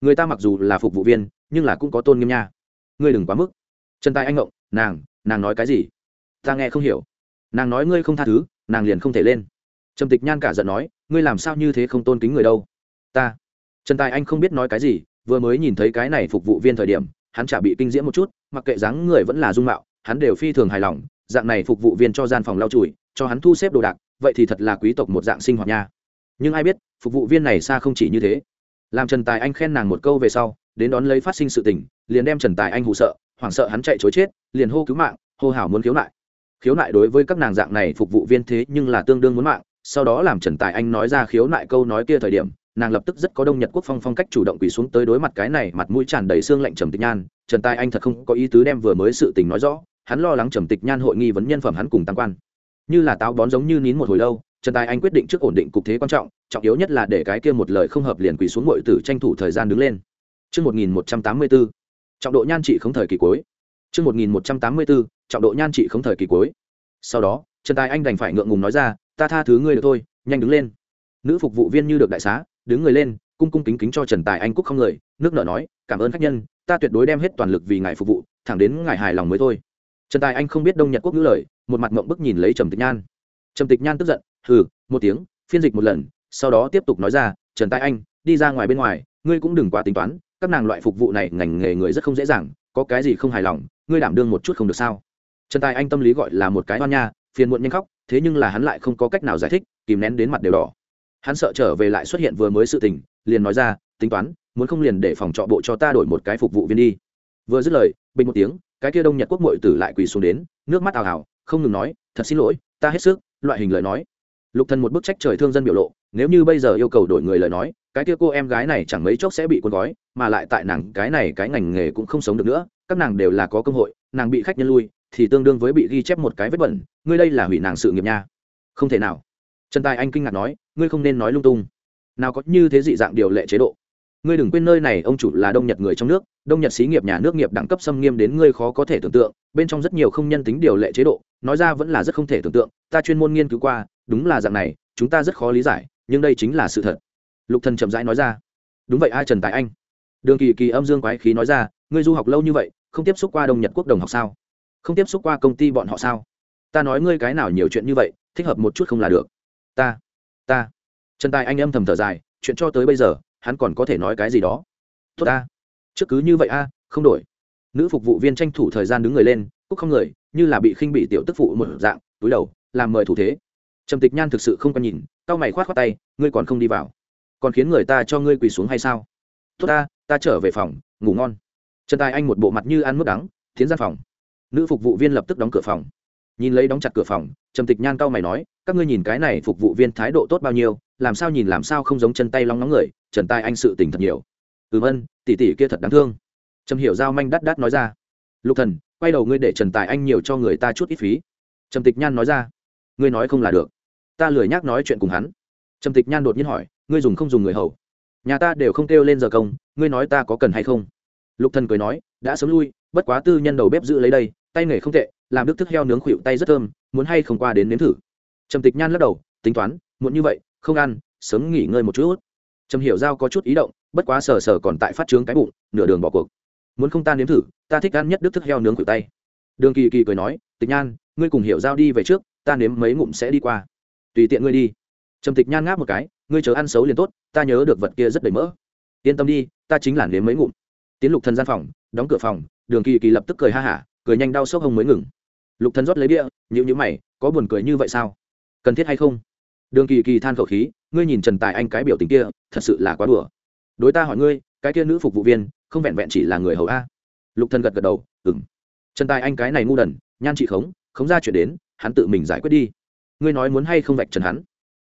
người ta mặc dù là phục vụ viên, nhưng là cũng có tôn nghiêm nha. Ngươi đừng quá mức. Trần tài anh ngộng, nàng nàng nói cái gì? Ta nghe không hiểu. Nàng nói ngươi không tha thứ, nàng liền không thể lên. Trầm tịch nhan cả giận nói, ngươi làm sao như thế không tôn kính người đâu? Ta. Trần tài anh không biết nói cái gì, vừa mới nhìn thấy cái này phục vụ viên thời điểm, hắn chả bị kinh diễm một chút, mặc kệ dáng người vẫn là dung mạo, hắn đều phi thường hài lòng, dạng này phục vụ viên cho gian phòng lau chùi, cho hắn thu xếp đồ đạc, vậy thì thật là quý tộc một dạng sinh hoạt nha. Nhưng ai biết, phục vụ viên này xa không chỉ như thế làm trần tài anh khen nàng một câu về sau, đến đón lấy phát sinh sự tình, liền đem trần tài anh hụ sợ, hoảng sợ hắn chạy chối chết, liền hô cứu mạng, hô hào muốn khiếu nại. Khiếu nại đối với các nàng dạng này phục vụ viên thế nhưng là tương đương muốn mạng, sau đó làm trần tài anh nói ra khiếu nại câu nói kia thời điểm, nàng lập tức rất có đông nhật quốc phong phong cách chủ động quỳ xuống tới đối mặt cái này mặt mũi tràn đầy xương lạnh trầm tịch nhan. Trần tài anh thật không có ý tứ đem vừa mới sự tình nói rõ, hắn lo lắng trầm tịch nhan hội nghi vấn nhân phẩm hắn cùng tăng quan. Như là táo bón giống như nín một hồi lâu trần tài anh quyết định trước ổn định cục thế quan trọng trọng yếu nhất là để cái kia một lời không hợp liền quỳ xuống ngội tử tranh thủ thời gian đứng lên Trước 1184, trọng độ nhan trị không thời kỳ cuối. Trước 1184, trọng độ nhan trị không thời kỳ cuối. Sau đó, trần tài anh đành phải ngượng ngùng nói ra ta tha thứ ngươi được thôi nhanh đứng lên nữ phục vụ viên như được đại xá đứng người lên cung cung kính kính cho trần tài anh cúc không người nước nợ nói cảm ơn khách nhân ta tuyệt đối đem hết toàn lực vì ngài phục vụ thẳng đến ngài hài lòng mới thôi trần tài anh không biết đông nhật quốc ngữ lời một mặt mộng bức nhìn lấy trầm tịch nhan trầm tịch nhan tức giận hừ, một tiếng, phiên dịch một lần, sau đó tiếp tục nói ra, trần tài anh, đi ra ngoài bên ngoài, ngươi cũng đừng quá tính toán, các nàng loại phục vụ này ngành nghề người rất không dễ dàng, có cái gì không hài lòng, ngươi đảm đương một chút không được sao? Trần tài anh tâm lý gọi là một cái oan nha, phiền muộn nhanh khóc, thế nhưng là hắn lại không có cách nào giải thích, kìm nén đến mặt đều đỏ. Hắn sợ trở về lại xuất hiện vừa mới sự tình, liền nói ra, tính toán, muốn không liền để phòng trọ bộ cho ta đổi một cái phục vụ viên đi. Vừa dứt lời, bình một tiếng, cái kia đông nhật quốc mội tử lại quỳ xuống đến, nước mắt ào ào, không ngừng nói, thật xin lỗi, ta hết sức. Loại hình lời nói lục thần một bức trách trời thương dân biểu lộ, nếu như bây giờ yêu cầu đổi người lời nói, cái kia cô em gái này chẳng mấy chốc sẽ bị cuốn gói, mà lại tại nàng cái này cái ngành nghề cũng không sống được nữa, các nàng đều là có cơ hội, nàng bị khách nhân lui, thì tương đương với bị ghi chép một cái vết bẩn, ngươi đây là hủy nàng sự nghiệp nha. Không thể nào. Trần tài anh kinh ngạc nói, ngươi không nên nói lung tung. Nào có như thế dị dạng điều lệ chế độ. Ngươi đừng quên nơi này, ông chủ là đông nhật người trong nước, đông nhật xí nghiệp nhà nước nghiệp đẳng cấp xâm nghiêm đến ngươi khó có thể tưởng tượng, bên trong rất nhiều không nhân tính điều lệ chế độ, nói ra vẫn là rất không thể tưởng tượng, ta chuyên môn nghiên cứu qua đúng là dạng này, chúng ta rất khó lý giải, nhưng đây chính là sự thật. Lục thần chậm rãi nói ra. Đúng vậy ai trần tài anh. Đường kỳ kỳ âm dương quái khí nói ra, ngươi du học lâu như vậy, không tiếp xúc qua đông nhật quốc đồng học sao? Không tiếp xúc qua công ty bọn họ sao? Ta nói ngươi cái nào nhiều chuyện như vậy, thích hợp một chút không là được. Ta ta. Trần tài anh âm thầm thở dài, chuyện cho tới bây giờ, hắn còn có thể nói cái gì đó. Tốt ta. Trước cứ như vậy a, không đổi. Nữ phục vụ viên tranh thủ thời gian đứng người lên, cúc không người, như là bị khinh bị tiểu tức phụ một dạng, túi đầu, làm mời thủ thế trầm tịch nhan thực sự không còn nhìn tao mày khoát khoát tay, ngươi còn không đi vào? Còn khiến người ta cho ngươi quỳ xuống hay sao? Tốt ta ta trở về phòng, ngủ ngon. Trần tài anh một bộ mặt như ăn mướp đắng, tiến ra phòng. Nữ phục vụ viên lập tức đóng cửa phòng. Nhìn lấy đóng chặt cửa phòng, trầm tịch nhan cao mày nói, các ngươi nhìn cái này phục vụ viên thái độ tốt bao nhiêu, làm sao nhìn làm sao không giống chân tay long nóng người, trần Tài anh sự tình thật nhiều. Ừm ân, tỷ tỷ kia thật đáng thương. Trầm hiểu giao manh đắt đắt nói ra. Lục thần, quay đầu ngươi để trần tài anh nhiều cho người ta chút ít phí. Trầm tịch nhan nói ra. Ngươi nói không là được ta lười nhác nói chuyện cùng hắn. Trầm tịch nhan đột nhiên hỏi, ngươi dùng không dùng người hầu? Nhà ta đều không kêu lên giờ công, ngươi nói ta có cần hay không? Lục thần cười nói, đã sớm lui, bất quá tư nhân đầu bếp giữ lấy đây, tay nghề không tệ, làm đức thức heo nướng khuỵu tay rất thơm, muốn hay không qua đến nếm thử? Trầm tịch nhan lắc đầu, tính toán, muộn như vậy, không ăn, sớm nghỉ ngơi một chút. Trầm hiểu giao có chút ý động, bất quá sờ sờ còn tại phát trướng cái bụng, nửa đường bỏ cuộc. Muốn không ta nếm thử, ta thích ăn nhất đức thức heo nướng khuỵu tay. Đường kỳ kỳ cười nói, tịch nhan, ngươi cùng hiểu giao đi về trước, ta nếm mấy ngụm sẽ đi qua tùy tiện ngươi đi. Trầm tịch nhan ngáp một cái, ngươi chờ ăn xấu liền tốt, ta nhớ được vật kia rất đầy mỡ. Yên tâm đi, ta chính là nếm mấy ngụm. Tiến lục thần gian phòng, đóng cửa phòng, đường kỳ kỳ lập tức cười ha hả, cười nhanh đau sốc hông mới ngừng. Lục thần rót lấy bia nhữ nhữ mày, có buồn cười như vậy sao? Cần thiết hay không? Đường kỳ kỳ than khẩu khí, ngươi nhìn trần tài anh cái biểu tình kia, thật sự là quá đùa. Đối ta hỏi ngươi, cái kia nữ phục vụ viên, không vẹn vẹn chỉ là người hầu a? Lục thần gật gật đầu ừng trần tài anh cái này ngu đần, nhan trị khống khống ra chuyện đến, hắn tự mình giải quyết đi ngươi nói muốn hay không vạch trần hắn?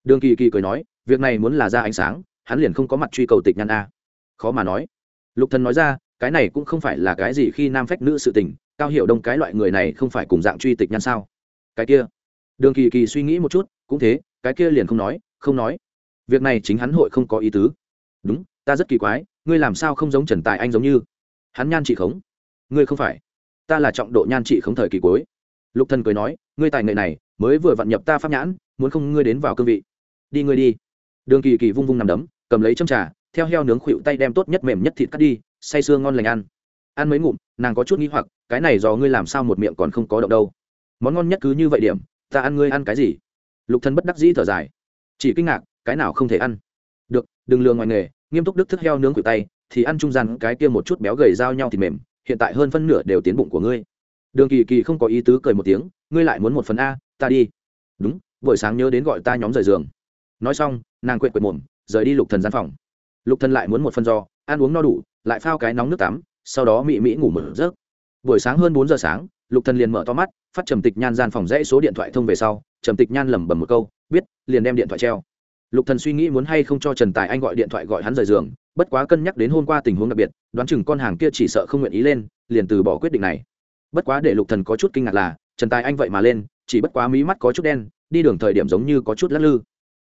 Đường kỳ kỳ cười nói, việc này muốn là ra ánh sáng, hắn liền không có mặt truy cầu tịch nhan a. Khó mà nói. Lục thần nói ra, cái này cũng không phải là cái gì khi nam phách nữ sự tình, cao hiểu đông cái loại người này không phải cùng dạng truy tịch nhan sao? Cái kia. Đường kỳ kỳ suy nghĩ một chút, cũng thế, cái kia liền không nói không nói. Việc này chính hắn hội không có ý tứ. Đúng, ta rất kỳ quái, ngươi làm sao không giống trần tài anh giống như? Hắn nhan trị khống. Ngươi không phải. Ta là trọng độ nhan trị khống thời kỳ cuối. Lục thần cười nói ngươi tài nghệ này mới vừa vặn nhập ta pháp nhãn, muốn không ngươi đến vào cương vị. Đi ngươi đi. Đường kỳ kỳ vung vung nằm đấm, cầm lấy châm trà, theo heo nướng khuỵu tay đem tốt nhất mềm nhất thịt cắt đi, say sưa ngon lành ăn. Ăn mấy ngụm, nàng có chút nghĩ hoặc, cái này do ngươi làm sao một miệng còn không có động đâu. Món ngon nhất cứ như vậy điểm, ta ăn ngươi ăn cái gì? Lục thần bất đắc dĩ thở dài. Chỉ kinh ngạc, cái nào không thể ăn? Được, đừng lừa ngoài nghề, nghiêm túc đức thức heo nướng cử tay, thì ăn trung gian cái kia một chút béo gầy giao nhau thì mềm, hiện tại hơn phân nửa đều tiến bụng của ngươi. Đường kỳ kỳ không có ý tứ cười một tiếng ngươi lại muốn một phần a, ta đi. Đúng, buổi sáng nhớ đến gọi ta nhóm rời giường. Nói xong, nàng quệt quệt mồm, rời đi lục thần gian phòng. Lục thần lại muốn một phần giò ăn uống no đủ, lại phao cái nóng nước tắm, sau đó mị mỹ ngủ mở giấc. Buổi sáng hơn bốn giờ sáng, lục thần liền mở to mắt, phát trầm tịch nhan gian phòng dãy số điện thoại thông về sau, trầm tịch nhan lẩm bẩm một câu, biết, liền đem điện thoại treo. Lục thần suy nghĩ muốn hay không cho trần tài anh gọi điện thoại gọi hắn rời giường, bất quá cân nhắc đến hôm qua tình huống đặc biệt, đoán chừng con hàng kia chỉ sợ không nguyện ý lên, liền từ bỏ quyết định này. Bất quá để lục thần có chút kinh ngạc là trần tài anh vậy mà lên, chỉ bất quá mí mắt có chút đen, đi đường thời điểm giống như có chút lắc lư.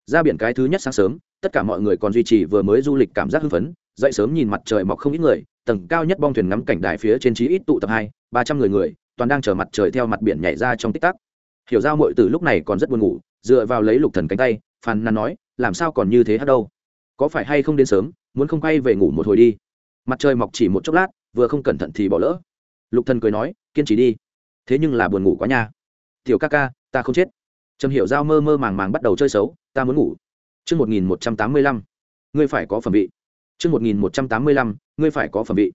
Ra biển cái thứ nhất sáng sớm, tất cả mọi người còn duy trì vừa mới du lịch cảm giác hưng phấn, dậy sớm nhìn mặt trời mọc không ít người, tầng cao nhất bong thuyền ngắm cảnh đài phía trên trí ít tụ tập hai, ba trăm người người, toàn đang chờ mặt trời theo mặt biển nhảy ra trong tích tắc. Hiểu giao mội từ lúc này còn rất buồn ngủ, dựa vào lấy lục thần cánh tay, phàn nàn nói, làm sao còn như thế hát đâu? Có phải hay không đến sớm, muốn không quay về ngủ một hồi đi? Mặt trời mọc chỉ một chốc lát, vừa không cẩn thận thì bỏ lỡ. Lục thần cười nói, kiên trì đi thế nhưng là buồn ngủ quá nha. Tiểu ca ca, ta không chết. Trầm hiểu giao mơ mơ màng màng bắt đầu chơi xấu, ta muốn ngủ. Chương một nghìn một trăm tám mươi lăm. Ngươi phải có phẩm vị. Chương một nghìn một trăm tám mươi lăm, ngươi phải có phẩm vị.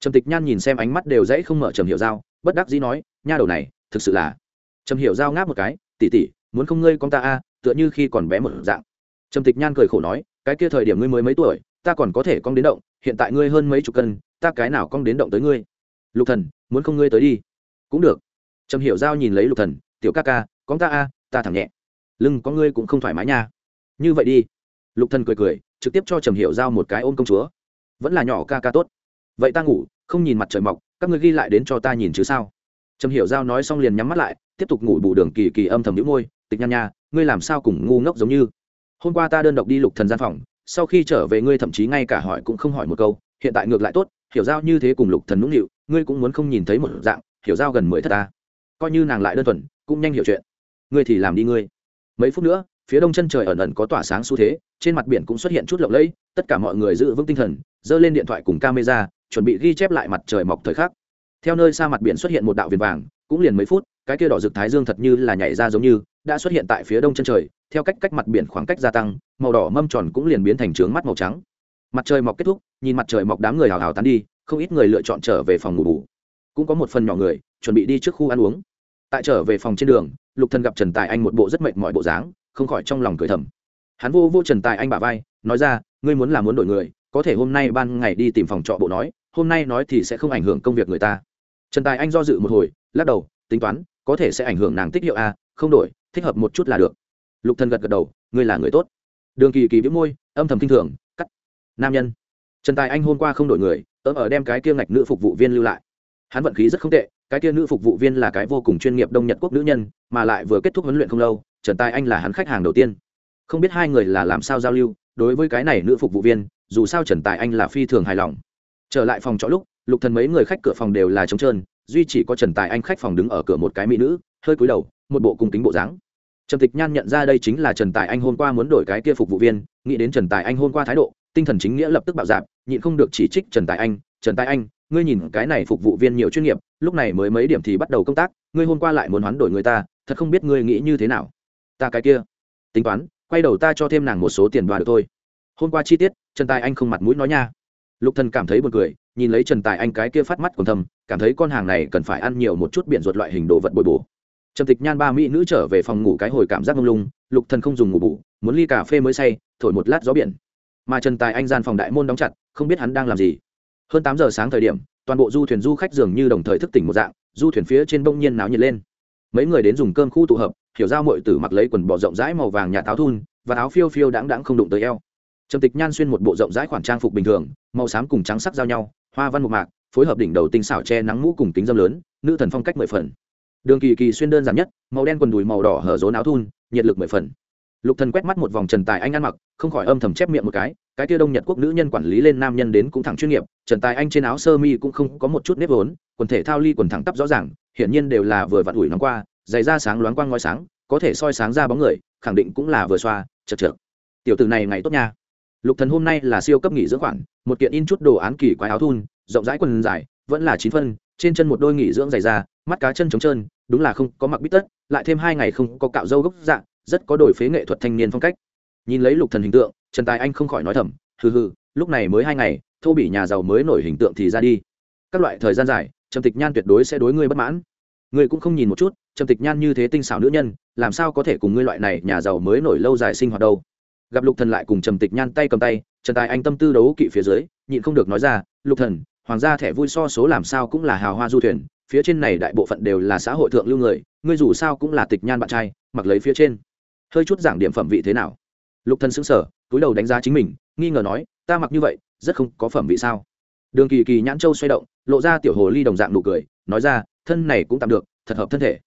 Trầm tịch nhan nhìn xem ánh mắt đều dãy không mở trầm hiểu giao, bất đắc dĩ nói, nha đầu này, thực sự là. Trầm hiểu giao ngáp một cái tỉ tỉ muốn không ngươi con ta a, tựa như khi còn bé một dạng. Trầm tịch nhan cười khổ nói, cái kia thời điểm ngươi mới mấy tuổi, ta còn có thể cong đến động, hiện tại ngươi hơn mấy chục cân, ta cái nào cong đến động tới ngươi? Lục thần, muốn không ngươi tới đi. Cũng được trầm hiểu giao nhìn lấy lục thần, tiểu ca ca, con ta a, ta thẳng nhẹ. Lưng có ngươi cũng không thoải mái nha. Như vậy đi. Lục thần cười cười, trực tiếp cho trầm hiểu giao một cái ôm công chúa. Vẫn là nhỏ ca ca tốt. Vậy ta ngủ, không nhìn mặt trời mọc, các ngươi ghi lại đến cho ta nhìn chứ sao? Trầm hiểu giao nói xong liền nhắm mắt lại, tiếp tục ngủ bù đường kỳ kỳ âm thầm nhũ môi, tịch nhan nha, ngươi làm sao cùng ngu ngốc giống như? Hôm qua ta đơn độc đi lục thần gian phòng, sau khi trở về ngươi thậm chí ngay cả hỏi cũng không hỏi một câu, hiện tại ngược lại tốt, hiểu giao như thế cùng lục thần nũng nịu, ngươi cũng muốn không nhìn thấy một dạng, hiểu giao gần mười thất ta coi như nàng lại đơn thuần, cũng nhanh hiểu chuyện. Ngươi thì làm đi ngươi. Mấy phút nữa, phía đông chân trời ẩn ẩn có tỏa sáng xu thế, trên mặt biển cũng xuất hiện chút lộng lẫy, tất cả mọi người giữ vững tinh thần, giơ lên điện thoại cùng camera, chuẩn bị ghi chép lại mặt trời mọc thời khắc. Theo nơi xa mặt biển xuất hiện một đạo viền vàng, cũng liền mấy phút, cái kia đỏ rực thái dương thật như là nhảy ra giống như, đã xuất hiện tại phía đông chân trời, theo cách cách mặt biển khoảng cách gia tăng, màu đỏ mâm tròn cũng liền biến thành trướng mắt màu trắng. Mặt trời mọc kết thúc, nhìn mặt trời mọc đám người hào hào tán đi, không ít người lựa chọn trở về phòng ngủ bù. Cũng có một phần nhỏ người, chuẩn bị đi trước khu ăn uống tại trở về phòng trên đường, lục thần gặp trần tài anh một bộ rất mệt mỏi bộ dáng, không khỏi trong lòng cười thầm. Hắn vô vô trần tài anh bả vai, nói ra, ngươi muốn là muốn đổi người, có thể hôm nay ban ngày đi tìm phòng trọ bộ nói, hôm nay nói thì sẽ không ảnh hưởng công việc người ta. Trần tài anh do dự một hồi, lắc đầu, tính toán, có thể sẽ ảnh hưởng nàng tích hiệu a, không đổi, thích hợp một chút là được. Lục thần gật gật đầu, ngươi là người tốt. Đường kỳ kỳ vĩ môi, âm thầm kinh thường, cắt, nam nhân. Trần tài anh hôm qua không đổi người ở đem cái kia ngạch nữ phục vụ viên lưu lại. Hắn vận khí rất không tệ cái kia nữ phục vụ viên là cái vô cùng chuyên nghiệp đông nhật quốc nữ nhân, mà lại vừa kết thúc huấn luyện không lâu, trần tài anh là hắn khách hàng đầu tiên. Không biết hai người là làm sao giao lưu, đối với cái này nữ phục vụ viên, dù sao trần tài anh là phi thường hài lòng. Trở lại phòng trọ lúc, lục thần mấy người khách cửa phòng đều là trống trơn, duy chỉ có trần tài anh khách phòng đứng ở cửa một cái mỹ nữ, hơi cúi đầu, một bộ cung kính bộ dáng. Trần tịch nhan nhận ra đây chính là trần tài anh hôm qua muốn đổi cái kia phục vụ viên, nghĩ đến trần tài anh hôm qua thái độ, tinh thần chính nghĩa lập tức bạo dạp nhịn không được chỉ trích trần tài anh, trần tài anh ngươi nhìn cái này phục vụ viên nhiều chuyên nghiệp, lúc này mới mấy điểm thì bắt đầu công tác, ngươi hôm qua lại muốn hoán đổi người ta, thật không biết ngươi nghĩ như thế nào. Ta cái kia. Tính toán, quay đầu ta cho thêm nàng một số tiền đoạt được thôi. Hôm qua chi tiết, trần tài anh không mặt mũi nói nha. Lục thần cảm thấy buồn cười, nhìn lấy trần tài anh cái kia phát mắt còn thầm, cảm thấy con hàng này cần phải ăn nhiều một chút biển ruột loại hình đồ vật bồi bổ. Trầm tịch nhan ba mỹ nữ trở về phòng ngủ cái hồi cảm giác mông lung, lục thần không dùng ngủ bụ muốn ly cà phê mới say, thổi một lát gió biển. Mà trần tài anh gian phòng đại môn đóng chặt, không biết hắn đang làm gì hơn tám giờ sáng thời điểm, toàn bộ du thuyền du khách dường như đồng thời thức tỉnh một dạng, du thuyền phía trên bông nhiên náo nhiệt lên. Mấy người đến dùng cơm khu tụ hợp, hiểu ra mọi tử mặc lấy quần bò rộng rãi màu vàng nhà táo thun, và áo phiêu phiêu đáng đáng không đụng tới eo. Trầm tịch nhan xuyên một bộ rộng rãi khoản trang phục bình thường, màu xám cùng trắng sắc giao nhau, hoa văn một mạc, phối hợp đỉnh đầu tinh xảo che nắng mũ cùng kính dâm lớn, nữ thần phong cách mười phần. Đường kỳ kỳ xuyên đơn giản nhất, màu đen quần đùi màu đỏ hở rốn áo thun, nhiệt lực mười phần lục thần quét mắt một vòng trần tài anh ăn mặc, không khỏi âm thầm chép miệng một cái cái kia đông nhật quốc nữ nhân quản lý lên nam nhân đến cũng thẳng chuyên nghiệp, trần tài anh trên áo sơ mi cũng không có một chút nếp vốn, quần thể thao ly quần thẳng tắp rõ ràng, hiển nhiên đều là vừa vặn ủi nóng qua giày da sáng loáng quang ngói sáng, có thể soi sáng ra bóng người, khẳng định cũng là vừa xoa, chật chật tiểu tử này ngày tốt nha. Lục thần hôm nay là siêu cấp nghỉ dưỡng khoản, một kiện in chút đồ án kỳ quái áo thun, rộng rãi quần dài, vẫn là chín phân, trên chân một đôi nghỉ dưỡng dày da, mắt cá chân trống trơn, đúng là không có mặc bít tất, lại thêm hai ngày không có cạo râu gốc dạng rất có đổi phế nghệ thuật thanh niên phong cách. Nhìn lấy lục thần hình tượng, trần tài anh không khỏi nói thầm, hừ hừ, lúc này mới hai ngày, thô bị nhà giàu mới nổi hình tượng thì ra đi. Các loại thời gian dài, trầm tịch nhan tuyệt đối sẽ đối ngươi bất mãn. Ngươi cũng không nhìn một chút, trầm tịch nhan như thế tinh xảo nữ nhân, làm sao có thể cùng ngươi loại này nhà giàu mới nổi lâu dài sinh hoạt đâu? Gặp lục thần lại cùng trầm tịch nhan tay cầm tay, trần tài anh tâm tư đấu kỵ phía dưới, nhịn không được nói ra, lục thần, hoàng gia thẻ vui so số làm sao cũng là hào hoa du thuyền, phía trên này đại bộ phận đều là xã hội thượng lưu người, ngươi dù sao cũng là tịch nhan bạn trai, mặc lấy phía trên hơi chút giảng điểm phẩm vị thế nào? Lục thần sững sờ, túi đầu đánh giá chính mình, nghi ngờ nói, ta mặc như vậy, rất không có phẩm vị sao? Đường kỳ kỳ nhãn châu xoay động, lộ ra tiểu hồ ly đồng dạng nụ cười, nói ra, thân này cũng tạm được, thật hợp thân thể.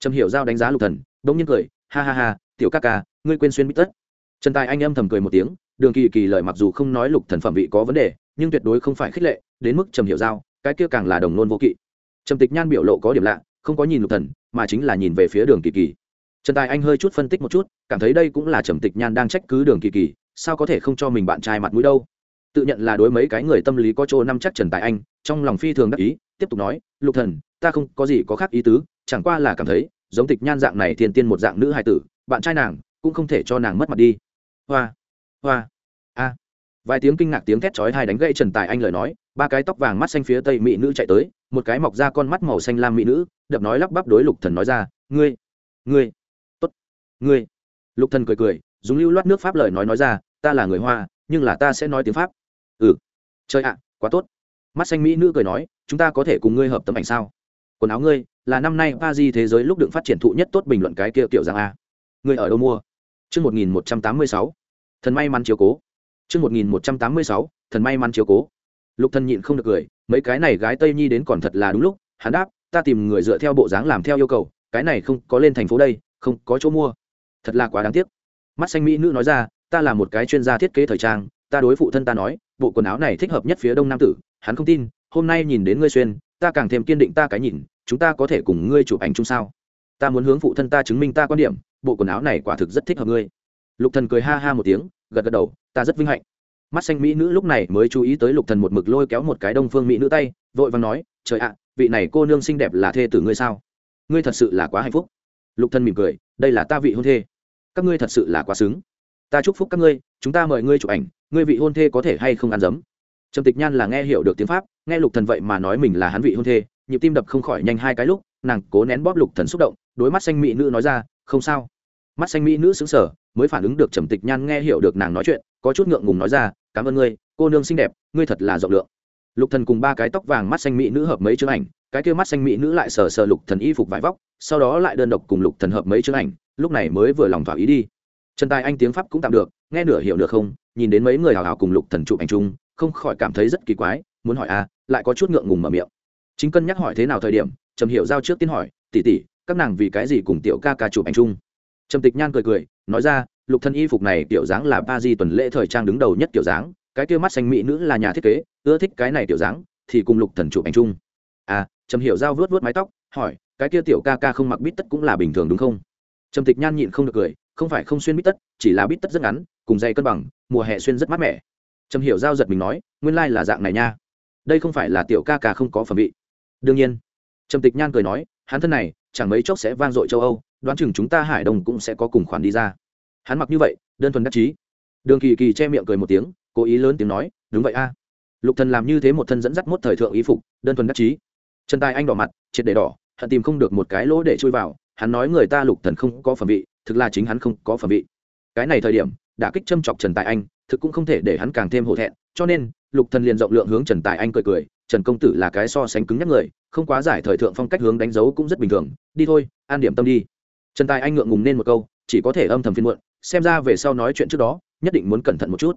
Trầm hiểu giao đánh giá lục thần đống nhiên cười, ha ha ha, tiểu ca ca, ngươi quên xuyên bít tất. Trần tài anh em thầm cười một tiếng, đường kỳ kỳ lời mặc dù không nói lục thần phẩm vị có vấn đề, nhưng tuyệt đối không phải khích lệ, đến mức trầm hiểu giao, cái kia càng là đồng nôn vô kỵ. Trầm tịch nhan biểu lộ có điểm lạ, không có nhìn lục thần, mà chính là nhìn về phía đường kỳ kỳ trần tài anh hơi chút phân tích một chút, cảm thấy đây cũng là trầm tịch nhan đang trách cứ đường kỳ kỳ, sao có thể không cho mình bạn trai mặt mũi đâu? Tự nhận là đối mấy cái người tâm lý có chỗ năm chắc trần tài anh, trong lòng phi thường đắc ý, tiếp tục nói, lục thần, ta không có gì có khác ý tứ, chẳng qua là cảm thấy, giống tịch nhan dạng này thiên tiên một dạng nữ hài tử, bạn trai nàng, cũng không thể cho nàng mất mặt đi. Hoa hoa, a. Vài tiếng kinh ngạc tiếng thét chói hai đánh gãy trần tài anh lời nói, ba cái tóc vàng mắt xanh phía tây mỹ nữ chạy tới, một cái mọc ra con mắt màu xanh lam mỹ nữ, đập nói lắp bắp đối lục thần nói ra, ngươi ngươi ngươi lục thần cười cười dùng lưu loát nước pháp lời nói nói ra ta là người hoa nhưng là ta sẽ nói tiếng pháp ừ trời ạ quá tốt mắt xanh mỹ nữ cười nói chúng ta có thể cùng ngươi hợp tấm ảnh sao quần áo ngươi là năm nay pa di thế giới lúc đựng phát triển thụ nhất tốt bình luận cái kia kiểu rằng a ngươi ở đâu mua Chương 1186. Thần may mắn chiếu cố. Chương 1186. Thần may mắn chiếu cố. Lục Thần nhịn không được cười, mấy cái này gái Tây Nhi đến còn thật là đúng lúc, hắn đáp, ta tìm người dựa theo bộ dáng làm theo yêu cầu, cái này không có lên thành phố đây, không có chỗ mua. Thật là quá đáng tiếc. Mắt xanh mỹ nữ nói ra, ta là một cái chuyên gia thiết kế thời trang, ta đối phụ thân ta nói, bộ quần áo này thích hợp nhất phía đông nam tử, hắn không tin, hôm nay nhìn đến ngươi xuyên, ta càng thêm kiên định ta cái nhìn, chúng ta có thể cùng ngươi chụp ảnh chung sao? Ta muốn hướng phụ thân ta chứng minh ta quan điểm, bộ quần áo này quả thực rất thích hợp ngươi. Lục thần cười ha ha một tiếng gật gật đầu ta rất vinh hạnh. Mắt xanh mỹ nữ lúc này mới chú ý tới lục thần một mực lôi kéo một cái đông phương mỹ nữ tay vội vàng nói trời ạ vị này cô nương xinh đẹp là thê tử ngươi sao? Ngươi thật sự là quá hạnh phúc. Lục thần mỉm cười đây là ta vị hôn thê các ngươi thật sự là quá xứng. Ta chúc phúc các ngươi, chúng ta mời ngươi chụp ảnh, ngươi vị hôn thê có thể hay không ăn dấm? Trầm tịch nhan là nghe hiểu được tiếng pháp, nghe lục thần vậy mà nói mình là hắn vị hôn thê, nhịp tim đập không khỏi nhanh hai cái lúc, nàng cố nén bóp lục thần xúc động, đối mắt xanh mỹ nữ nói ra, không sao. Mắt xanh mỹ nữ xứng sở mới phản ứng được trầm tịch nhan nghe hiểu được nàng nói chuyện, có chút ngượng ngùng nói ra, cảm ơn ngươi, cô nương xinh đẹp, ngươi thật là rộng lượng. Lục thần cùng ba cái tóc vàng mắt xanh mỹ nữ hợp mấy chương ảnh, cái kia mắt xanh mỹ nữ lại sờ sờ lục thần y phục vải vóc, sau đó lại đơn độc cùng lục thần hợp mấy chương ảnh lúc này mới vừa lòng thỏa ý đi. Trần tài anh tiếng pháp cũng tạm được nghe nửa hiểu được không nhìn đến mấy người hào hào cùng lục thần chụp ảnh chung không khỏi cảm thấy rất kỳ quái muốn hỏi a à, lại có chút ngượng ngùng mở miệng. Chính cân nhắc hỏi thế nào thời điểm trầm hiểu giao trước tiên hỏi tỷ tỷ các nàng vì cái gì cùng tiểu ca ca chụp ảnh chung? Trầm tịch nhan cười cười nói ra lục thân y phục này tiểu dáng là ba di tuần lễ thời trang đứng đầu nhất tiểu dáng cái kia mắt xanh mỹ nữ là nhà thiết kế ưa thích cái này tiểu dáng thì cùng lục thần chụp ảnh chung. À trầm hiểu giao vớt vớt mái tóc hỏi cái kia tiểu ca ca không mặc bít tất cũng là bình thường đúng không? Trầm tịch nhan nhịn không được cười, không phải không xuyên bít tất, chỉ là bít tất rất ngắn, cùng dây cân bằng, mùa hè xuyên rất mát mẻ. Trầm hiểu giao giật mình nói, nguyên lai là dạng này nha. Đây không phải là tiểu ca ca không có phẩm vị. Đương nhiên, trầm tịch nhan cười nói, hắn thân này, chẳng mấy chốc sẽ vang dội châu âu, đoán chừng chúng ta hải đồng cũng sẽ có cùng khoản đi ra. Hắn mặc như vậy, đơn thuần đắc chí. Đường kỳ kỳ che miệng cười một tiếng, cố ý lớn tiếng nói, đúng vậy a. Lục thần làm như thế một thân dẫn dắt mốt thời thượng ý phục, đơn thuần đắc chí. Chân tay anh đỏ mặt, triệt để đỏ, hận tìm không được một cái lỗ để chui vào hắn nói người ta lục thần không có phẩm vị, thực là chính hắn không có phẩm vị. Cái này thời điểm đã kích châm chọc trần tài anh, thực cũng không thể để hắn càng thêm hổ thẹn, cho nên, lục thần liền rộng lượng hướng trần tài anh cười cười, trần công tử là cái so sánh cứng nhắc người, không quá giải thời thượng phong cách hướng đánh dấu cũng rất bình thường, đi thôi, an điểm tâm đi. Trần tài anh ngượng ngùng nên một câu, chỉ có thể âm thầm phiên muộn, xem ra về sau nói chuyện trước đó, nhất định muốn cẩn thận một chút.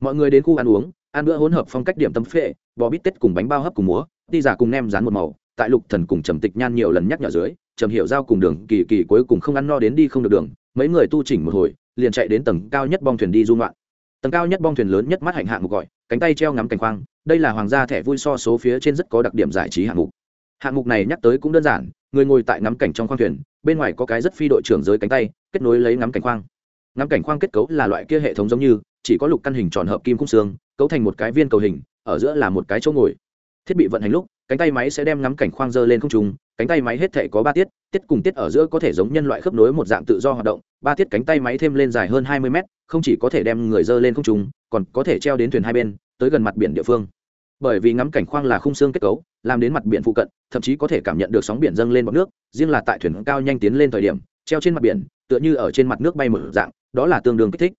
Mọi người đến khu ăn uống, ăn bữa hỗn hợp phong cách điểm tâm phệ, bò bít tết cùng bánh bao hấp cùng múa, đi giả cùng nem rán một màu, tại lục thần cùng trầm tịch nhan nhiều lần nhắc nhở dưới trầm hiểu giao cùng đường kỳ kỳ cuối cùng không ăn no đến đi không được đường, mấy người tu chỉnh một hồi, liền chạy đến tầng cao nhất bong thuyền đi du loạn tầng cao nhất bong thuyền lớn nhất mắt hạnh hạng mục gọi, cánh tay treo ngắm cảnh khoang, đây là hoàng gia thẻ vui so số phía trên rất có đặc điểm giải trí hạng mục. Hạng mục này nhắc tới cũng đơn giản, người ngồi tại ngắm cảnh trong khoang thuyền, bên ngoài có cái rất phi đội trưởng dưới cánh tay, kết nối lấy ngắm cảnh khoang. Ngắm cảnh khoang kết cấu là loại kia hệ thống giống như, chỉ có lục căn hình tròn hợp kim khung xương, cấu thành một cái viên cầu hình, ở giữa là một cái chỗ ngồi. Thiết bị vận hành lúc cánh tay máy sẽ đem ngắm cảnh khoang dơ lên không trung. cánh tay máy hết thể có ba tiết tiết cùng tiết ở giữa có thể giống nhân loại khớp nối một dạng tự do hoạt động ba tiết cánh tay máy thêm lên dài hơn hai mươi mét không chỉ có thể đem người dơ lên không trung, còn có thể treo đến thuyền hai bên tới gần mặt biển địa phương bởi vì ngắm cảnh khoang là khung xương kết cấu làm đến mặt biển phụ cận thậm chí có thể cảm nhận được sóng biển dâng lên bọc nước riêng là tại thuyền cao nhanh tiến lên thời điểm treo trên mặt biển tựa như ở trên mặt nước bay mở dạng đó là tương đương kích thích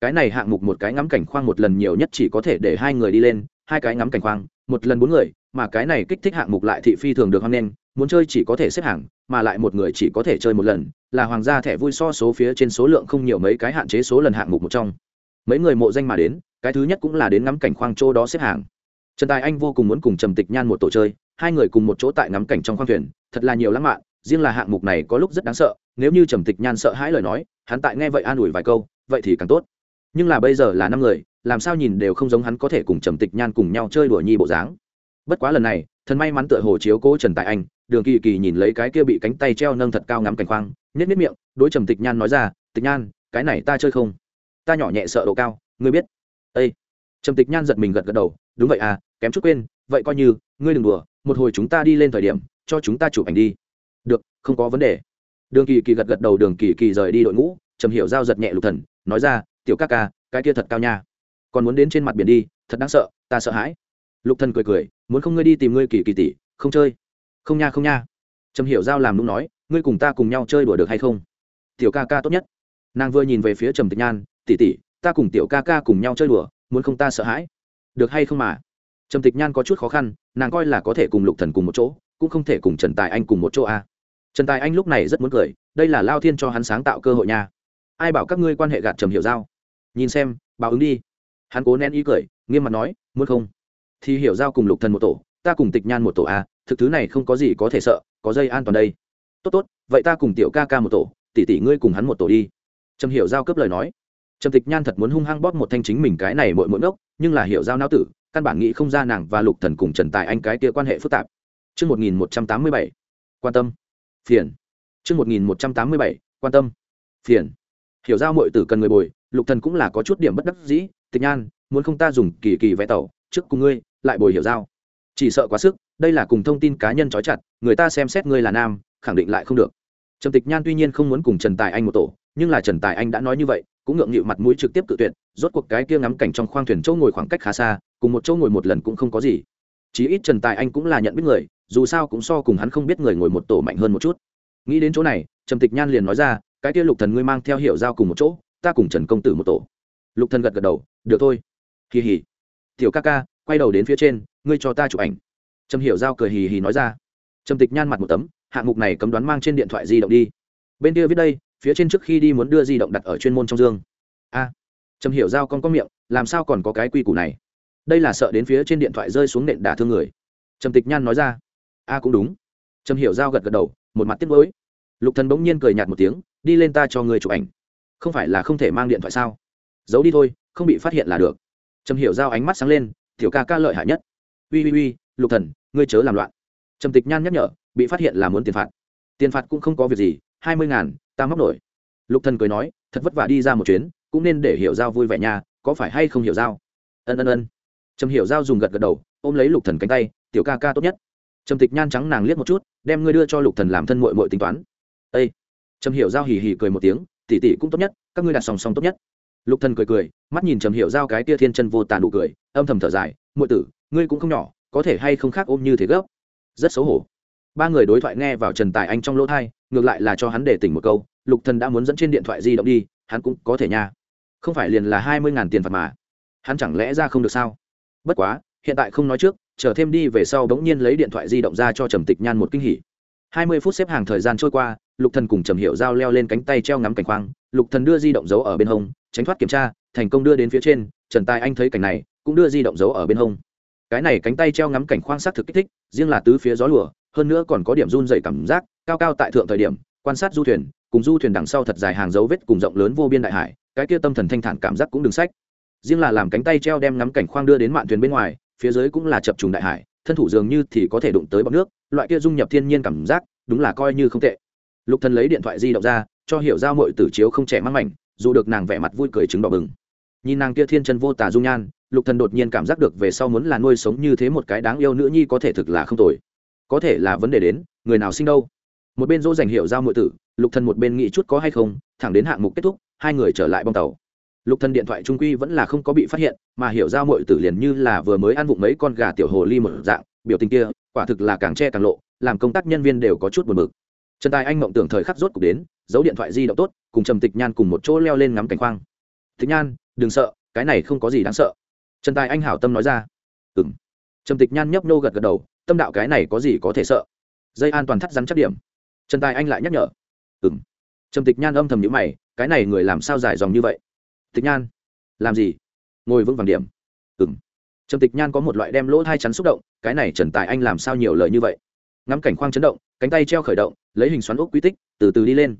cái này hạng mục một cái ngắm cảnh khoang một lần nhiều nhất chỉ có thể để hai người đi lên hai cái ngắm cảnh khoang một lần bốn người mà cái này kích thích hạng mục lại thị phi thường được hoan nghênh, muốn chơi chỉ có thể xếp hàng, mà lại một người chỉ có thể chơi một lần, là hoàng gia thẻ vui so số phía trên số lượng không nhiều mấy cái hạn chế số lần hạng mục một trong. Mấy người mộ danh mà đến, cái thứ nhất cũng là đến ngắm cảnh khoang chỗ đó xếp hàng. Trần tài anh vô cùng muốn cùng trầm tịch nhan một tổ chơi, hai người cùng một chỗ tại ngắm cảnh trong khoang thuyền, thật là nhiều lãng mạn, riêng là hạng mục này có lúc rất đáng sợ, nếu như trầm tịch nhan sợ hãi lời nói, hắn tại nghe vậy an ủi vài câu, vậy thì càng tốt. Nhưng là bây giờ là năm người, làm sao nhìn đều không giống hắn có thể cùng trầm tịch nhan cùng nhau chơi đùa nhi bộ dáng bất quá lần này, thần may mắn tựa hồ chiếu cố trần tài anh, đường kỳ kỳ nhìn lấy cái kia bị cánh tay treo nâng thật cao ngắm cảnh khoang nhét nhét miệng, đối trầm tịch nhan nói ra, tịch nhan, cái này ta chơi không? Ta nhỏ nhẹ sợ độ cao, ngươi biết. Ây trầm tịch nhan giật mình gật gật đầu, đúng vậy à kém chút quên, vậy coi như, ngươi đừng đùa, một hồi chúng ta đi lên thời điểm, cho chúng ta chụp ảnh đi. Được, không có vấn đề. Đường kỳ kỳ gật gật đầu, đường kỳ kỳ rời đi đội ngũ, trầm hiểu giao giật nhẹ lục thần, nói ra, tiểu ca ca, cái kia thật cao nha. Còn muốn đến trên mặt biển đi, thật đáng sợ, ta sợ hãi. Lục thần cười cười muốn không ngươi đi tìm ngươi kỳ kỳ tỷ, không chơi. Không nha không nha. Trầm hiểu giao làm đúng nói, ngươi cùng ta cùng nhau chơi đùa được hay không? Tiểu ca ca tốt nhất. Nàng vừa nhìn về phía trầm tịch nhan, tỷ tỷ, ta cùng tiểu ca ca cùng nhau chơi đùa, muốn không ta sợ hãi? Được hay không mà? Trầm tịch nhan có chút khó khăn, nàng coi là có thể cùng lục thần cùng một chỗ, cũng không thể cùng trần tài anh cùng một chỗ à. trần tài anh lúc này rất muốn cười, đây là lao thiên cho hắn sáng tạo cơ hội nha. Ai bảo các ngươi quan hệ gạt trầm hiểu giao? Nhìn xem, báo ứng đi. Hắn cố nén ý cười, nghiêm mặt nói, muốn không? Thì hiểu giao cùng lục thần một tổ ta cùng tịch nhan một tổ à thực thứ này không có gì có thể sợ có dây an toàn đây. Tốt tốt vậy ta cùng tiểu ca ca một tổ tỷ tỷ ngươi cùng hắn một tổ đi. Trầm hiểu giao cấp lời nói. Trầm tịch nhan thật muốn hung hăng bóp một thanh chính mình cái này mội mội ngốc nhưng là hiểu giao não tử căn bản nghĩ không ra nàng và lục thần cùng trần tài anh cái kia quan hệ phức tạp. Trước 1187, quan tâm, phiền. Trước 1187, quan tâm, phiền. Hiểu giao mội tử cần người bồi, lục thần cũng là có chút điểm bất đắc dĩ, tịch nhan, muốn không ta dùng kỳ kỳ vẽ tàu, trước cùng ngươi, lại bồi hiểu giao. Chỉ sợ quá sức, đây là cùng thông tin cá nhân trói chặt, người ta xem xét ngươi là nam, khẳng định lại không được. Trầm Tịch Nhan tuy nhiên không muốn cùng Trần Tài Anh một tổ, nhưng là Trần Tài Anh đã nói như vậy, cũng ngượng nghịu mặt mũi trực tiếp tự tuyệt, rốt cuộc cái kia ngắm cảnh trong khoang thuyền chỗ ngồi khoảng cách khá xa, cùng một chỗ ngồi một lần cũng không có gì. Chí ít Trần Tài Anh cũng là nhận biết người, dù sao cũng so cùng hắn không biết người ngồi một tổ mạnh hơn một chút. Nghĩ đến chỗ này, Trầm Tịch Nhan liền nói ra, cái kia Lục Thần ngươi mang theo hiểu giao cùng một chỗ, ta cùng Trần công tử một tổ. Lục Thần gật gật đầu, được thôi. kỳ hỉ Tiểu ca ca, quay đầu đến phía trên, ngươi cho ta chụp ảnh. Trầm hiểu giao cười hì hì nói ra. Trầm Tịch Nhan mặt một tấm, hạng mục này cấm đoán mang trên điện thoại di động đi. Bên kia viết đây phía trên trước khi đi muốn đưa di động đặt ở chuyên môn trong dương. A. Trầm hiểu giao con có miệng làm sao còn có cái quy củ này? Đây là sợ đến phía trên điện thoại rơi xuống nện đả thương người. Trầm tịch nhan nói ra. A cũng đúng. Trầm hiểu giao gật gật đầu một mặt tiếc nuối. Lục thần bỗng nhiên cười nhạt một tiếng đi lên ta cho người chụp ảnh. Không phải là không thể mang điện thoại sao? Giấu đi thôi không bị phát hiện là được. Trầm hiểu giao ánh mắt sáng lên tiểu ca ca lợi hại nhất. Ui ui ui lục thần, ngươi chớ làm loạn. Trầm tịch nhan nhắc nhở, bị phát hiện là muốn tiền phạt. Tiền phạt cũng không có việc gì, hai mươi ngàn, ta móc nổi. Lục thần cười nói, thật vất vả đi ra một chuyến, cũng nên để hiểu giao vui vẻ nha, có phải hay không hiểu giao? Ân ân ân. Trầm hiểu giao dùng gật gật đầu, ôm lấy lục thần cánh tay, tiểu ca ca tốt nhất. Trầm tịch nhan trắng nàng liếc một chút, đem ngươi đưa cho lục thần làm thân muội muội tính toán. Ây trầm hiểu giao hì hì cười một tiếng, tỷ tỷ cũng tốt nhất, các ngươi đặt song song tốt nhất lục thần cười cười, mắt nhìn trầm hiểu giao cái tia thiên chân vô tàn đủ cười, âm thầm thở dài, muội tử, ngươi cũng không nhỏ, có thể hay không khác ôm như thế gấp? Rất xấu hổ. Ba người đối thoại nghe vào trần tài anh trong lỗ thai ngược lại là cho hắn để tỉnh một câu, lục thần đã muốn dẫn trên điện thoại di động đi, hắn cũng có thể nha. Không phải liền là hai mươi ngàn tiền phạt mà. Hắn chẳng lẽ ra không được sao? Bất quá, hiện tại không nói trước, chờ thêm đi về sau bỗng nhiên lấy điện thoại di động ra cho trầm tịch nhan một kinh hỉ. hai mươi phút xếp hàng thời gian trôi qua, lục thần cùng trầm hiệu giao leo lên cánh tay treo ngắm cảnh khoang, lục thần đưa di động giấu ở bên hông tránh thoát kiểm tra, thành công đưa đến phía trên, trần tài anh thấy cảnh này, cũng đưa di động giấu ở bên hông. Cái này cánh tay treo ngắm cảnh khoang sát thực kích thích, riêng là tứ phía gió lùa, hơn nữa còn có điểm run dày cảm giác, cao cao tại thượng thời điểm, quan sát du thuyền, cùng du thuyền đằng sau thật dài hàng dấu vết cùng rộng lớn vô biên đại hải, cái kia tâm thần thanh thản cảm giác cũng đừng sách. Riêng là làm cánh tay treo đem ngắm cảnh khoang đưa đến mạn thuyền bên ngoài, phía dưới cũng là chập trùng đại hải, thân thủ dường như thì có thể đụng tới bọc nước, loại kia dung nhập thiên nhiên cảm giác, đúng là coi như không tệ. Lục thần lấy điện thoại di động ra, cho hiểu giao mội tử chiếu không trẻ mắc mảnh dù được nàng vẻ mặt vui cười chứng đỏ bừng. Nhìn nàng kia thiên chân vô tà dung nhan, lục thần đột nhiên cảm giác được về sau muốn là nuôi sống như thế một cái đáng yêu nữ nhi có thể thực là không tồi. Có thể là vấn đề đến, người nào sinh đâu? Một bên dỗ dành hiệu giao muội tử, lục thần một bên nghĩ chút có hay không, thẳng đến hạng mục kết thúc, hai người trở lại bong tàu. Lục thần điện thoại trung quy vẫn là không có bị phát hiện, mà hiểu giao muội tử liền như là vừa mới ăn vụng mấy con gà tiểu hồ ly một dạng, biểu tình kia, quả thực là càng che càng lộ, làm công tác nhân viên đều có chút buồn bực trần tài anh mộng tưởng thời khắc rốt cục đến, giấu điện thoại di động tốt, cùng trầm tịch nhan cùng một chỗ leo lên ngắm cảnh khoang. Tịch nhan, đừng sợ, cái này không có gì đáng sợ. Trần tài anh hảo tâm nói ra. Ừm. Trầm tịch nhan nhấp nô gật gật đầu, tâm đạo cái này có gì có thể sợ? Dây an toàn thắt rắn chắc điểm. Trần tài anh lại nhắc nhở. Ừng trầm tịch nhan âm thầm nhữ mày, cái này người làm sao dài dòng như vậy? Tịch nhan. Làm gì? Ngồi vững vàng điểm. Ừng trầm tịch nhan có một loại đem lỗ thai chắn xúc động, cái này trần tài anh làm sao nhiều lời như vậy? Ngắm cảnh khoang chấn động cánh tay treo khởi động, lấy hình xoắn ốc quy tích, từ từ đi lên.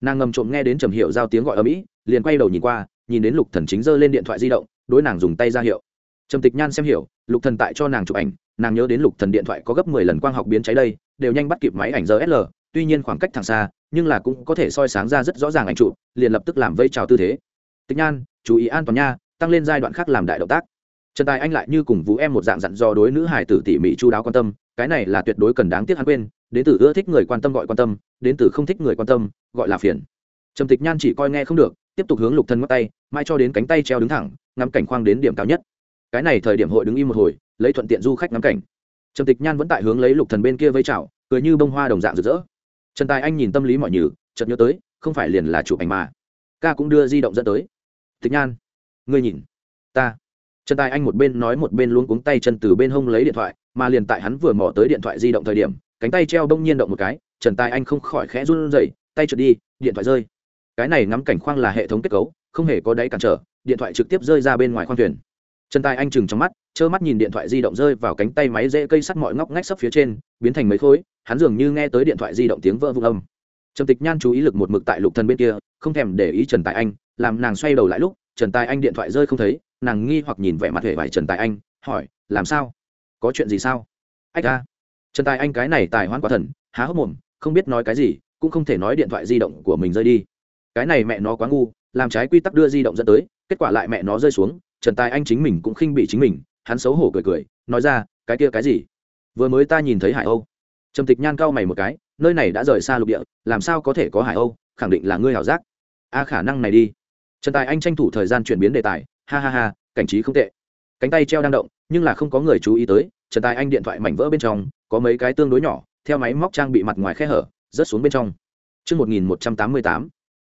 Nàng ngầm trộm nghe đến trầm hiệu giao tiếng gọi ở mỹ liền quay đầu nhìn qua, nhìn đến lục thần chính giơ lên điện thoại di động, đối nàng dùng tay ra hiệu. Trầm tịch nhan xem hiểu, lục thần tại cho nàng chụp ảnh, nàng nhớ đến lục thần điện thoại có gấp mười lần quang học biến cháy đây, đều nhanh bắt kịp máy ảnh rsl tuy nhiên khoảng cách thẳng xa, nhưng là cũng có thể soi sáng ra rất rõ ràng ảnh chụp, liền lập tức làm vây trào tư thế. Tịch nhan, chú ý an toàn nha, tăng lên giai đoạn khác làm đại động tác. Trần tài anh lại như cùng vũ em một dạng dặn do đối nữ hải tử tỉ mỉ chu đáo quan tâm cái này là tuyệt đối cần đáng tiếc hắn quên, đến từ ưa thích người quan tâm gọi quan tâm, đến từ không thích người quan tâm, gọi là phiền. Trầm tịch nhan chỉ coi nghe không được, tiếp tục hướng lục thân ngắt tay mai cho đến cánh tay treo đứng thẳng, ngắm cảnh khoang đến điểm cao nhất. Cái này thời điểm hội đứng im một hồi, lấy thuận tiện du khách ngắm cảnh. Trầm tịch nhan vẫn tại hướng lấy lục thần bên kia vây chảo cười như bông hoa đồng dạng rực rỡ. Trần tài anh nhìn tâm lý mọi nhử chợt nhớ tới, không phải liền là chụp ảnh mà. Ca cũng đưa di động dẫn tới. Tịch nhan, ngươi nhìn. Ta. Trần tài anh một bên nói một bên luôn cuống tay chân từ bên hông lấy điện thoại mà liền tại hắn vừa mò tới điện thoại di động thời điểm, cánh tay treo đông nhiên động một cái, trần tài anh không khỏi khẽ run rẩy, tay trượt đi, điện thoại rơi. Cái này ngắm cảnh khoang là hệ thống kết cấu, không hề có đáy cản trở, điện thoại trực tiếp rơi ra bên ngoài khoang thuyền. Trần tài anh chừng trong mắt, trơ mắt nhìn điện thoại di động rơi vào cánh tay máy dễ cây sắt mọi ngóc ngách sấp phía trên, biến thành mấy khối, hắn dường như nghe tới điện thoại di động tiếng vỡ vụn âm. Trầm tịch nhan chú ý lực một mực tại lục thần bên kia, không thèm để ý trần tài anh, làm nàng xoay đầu lại lúc, trần tài anh điện thoại rơi không thấy, nàng nghi hoặc nhìn vẻ mặt hề vải trần tài anh, hỏi, làm sao? Có chuyện gì sao? Ách ra trần tài anh cái này tài hoan quá thần, há hốc mồm, không biết nói cái gì, cũng không thể nói điện thoại di động của mình rơi đi. Cái này mẹ nó quá ngu, làm trái quy tắc đưa di động dẫn tới, kết quả lại mẹ nó rơi xuống, trần tài anh chính mình cũng khinh bị chính mình, hắn xấu hổ cười cười, nói ra, cái kia cái gì? Vừa mới ta nhìn thấy hải âu. Trầm tịch nhan cau mày một cái, nơi này đã rời xa lục địa, làm sao có thể có hải âu? Khẳng định là ngươi hảo giác. A, khả năng này đi. Trần tài anh tranh thủ thời gian chuyển biến đề tài, ha ha ha, cảnh trí không tệ. Cánh tay treo đang động nhưng là không có người chú ý tới trần tài anh điện thoại mảnh vỡ bên trong có mấy cái tương đối nhỏ theo máy móc trang bị mặt ngoài khe hở rớt xuống bên trong Trước 1188,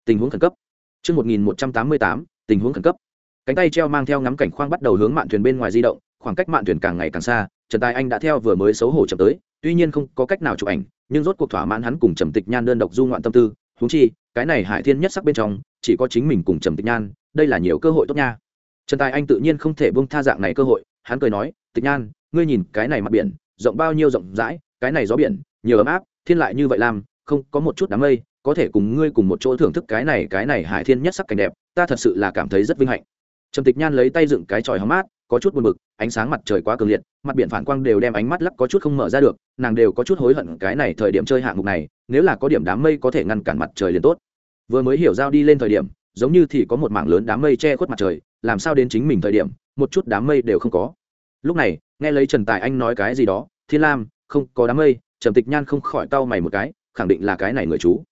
tình huống khẩn cấp. Trước 1188, tình huống khẩn cấp. Cánh tay treo mang theo ngắm cảnh khoang bắt đầu hướng mạn thuyền bên ngoài di động, khoảng cách mạn thuyền càng ngày càng xa, Trần Tài Anh đã theo vừa mới xấu hổ chậm tới, tuy nhiên không có cách nào chụp ảnh, nhưng rốt cuộc thỏa mãn hắn cùng Trầm Tịch Nhan đơn độc du ngoạn tâm tư, huống chi, cái này Hải Thiên nhất sắc bên trong, chỉ có chính mình cùng Trầm Tịch Nhan, đây là nhiều cơ hội tốt nha. Trần Tài Anh tự nhiên không thể buông tha dạng này cơ hội, hắn cười nói, "Tịch Nhan, ngươi nhìn cái này mặt biển, rộng bao nhiêu rộng rãi, cái này gió biển, nhiều ấm áp, thiên lại như vậy làm, không có một chút đám mây, có thể cùng ngươi cùng một chỗ thưởng thức cái này cái này hải thiên nhất sắc cảnh đẹp ta thật sự là cảm thấy rất vinh hạnh. Trầm tịch nhan lấy tay dựng cái tròi hóng mát có chút buồn bực ánh sáng mặt trời quá cường liệt mặt biển phản quang đều đem ánh mắt lắc có chút không mở ra được nàng đều có chút hối hận cái này thời điểm chơi hạng mục này nếu là có điểm đám mây có thể ngăn cản mặt trời liền tốt. Vừa mới hiểu giao đi lên thời điểm giống như thì có một mảng lớn đám mây che khuất mặt trời làm sao đến chính mình thời điểm một chút đám mây đều không có lúc này, nghe lấy trần tài anh nói cái gì đó, thiên lam, không có đám mây. Trầm tịch nhan không khỏi tao mày một cái, khẳng định là cái này người chú.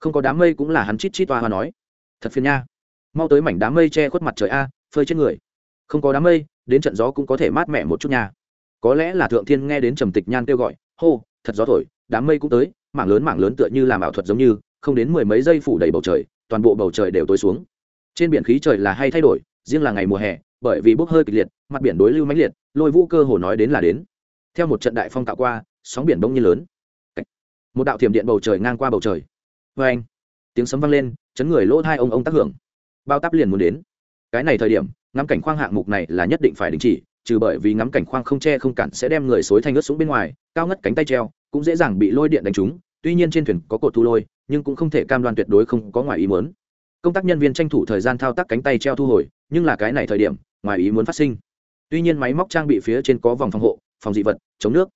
Không có đám mây cũng là hắn chít chít toa hoa nói. Thật phiền nha. Mau tới mảnh đám mây che khuất mặt trời a, phơi chết người. Không có đám mây, đến trận gió cũng có thể mát mẻ một chút nha. Có lẽ là thượng thiên nghe đến trầm tịch nhan kêu gọi, hô, thật gió thổi, đám mây cũng tới, mảng lớn mảng lớn tựa như làm ảo thuật giống như, không đến mười mấy giây phủ đầy bầu trời, toàn bộ bầu trời đều tối xuống. Trên biển khí trời là hay thay đổi, riêng là ngày mùa hè, bởi vì bốc hơi kịch liệt mặt biển đối lưu mãnh liệt, lôi vũ cơ hồ nói đến là đến. Theo một trận đại phong tạo qua, sóng biển bỗng nhiên lớn. Một đạo thiểm điện bầu trời ngang qua bầu trời. Vê anh, tiếng sấm vang lên, chấn người lỗ hai ông ông tác hưởng. Bao tắp liền muốn đến. Cái này thời điểm, ngắm cảnh khoang hạng mục này là nhất định phải đình chỉ, trừ bởi vì ngắm cảnh khoang không che không cản sẽ đem người xối thành ướt xuống bên ngoài, cao ngất cánh tay treo, cũng dễ dàng bị lôi điện đánh trúng. Tuy nhiên trên thuyền có cột thu lôi, nhưng cũng không thể cam đoan tuyệt đối không có ngoài ý muốn. Công tác nhân viên tranh thủ thời gian thao tác cánh tay treo thu hồi, nhưng là cái này thời điểm, ngoài ý muốn phát sinh tuy nhiên máy móc trang bị phía trên có vòng phòng hộ, phòng dị vật, chống nước.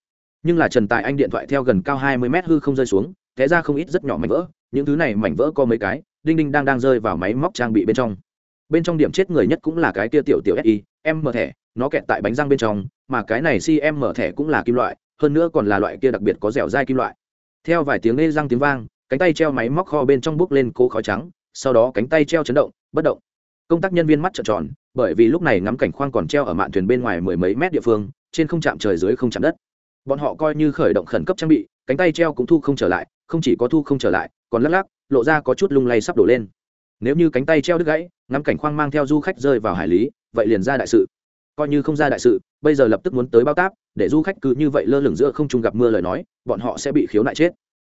Nhưng là trần tài anh điện thoại theo gần cao hai mươi mét hư không rơi xuống, té ra không ít rất nhỏ mảnh vỡ, những thứ này mảnh vỡ có mấy cái, đinh đinh đang đang rơi vào máy móc trang bị bên trong. Bên trong điểm chết người nhất cũng là cái tia tiểu tiểu si em mở thẻ, nó kẹt tại bánh răng bên trong, mà cái này si em mở thẻ cũng là kim loại, hơn nữa còn là loại kia đặc biệt có dẻo dai kim loại. Theo vài tiếng lê răng tiếng vang, cánh tay treo máy móc kho bên trong bốc lên cố khói trắng, sau đó cánh tay treo chấn động, bất động. Công tác nhân viên mắt trợn tròn bởi vì lúc này ngắm cảnh khoang còn treo ở mạn thuyền bên ngoài mười mấy mét địa phương, trên không chạm trời dưới không chạm đất. Bọn họ coi như khởi động khẩn cấp trang bị, cánh tay treo cũng thu không trở lại, không chỉ có thu không trở lại, còn lắc lắc, lộ ra có chút lung lay sắp đổ lên. Nếu như cánh tay treo đứt gãy, ngắm cảnh khoang mang theo du khách rơi vào hải lý, vậy liền ra đại sự. Coi như không ra đại sự, bây giờ lập tức muốn tới bao táp, để du khách cứ như vậy lơ lửng giữa không trung gặp mưa lời nói, bọn họ sẽ bị khiếu nại chết.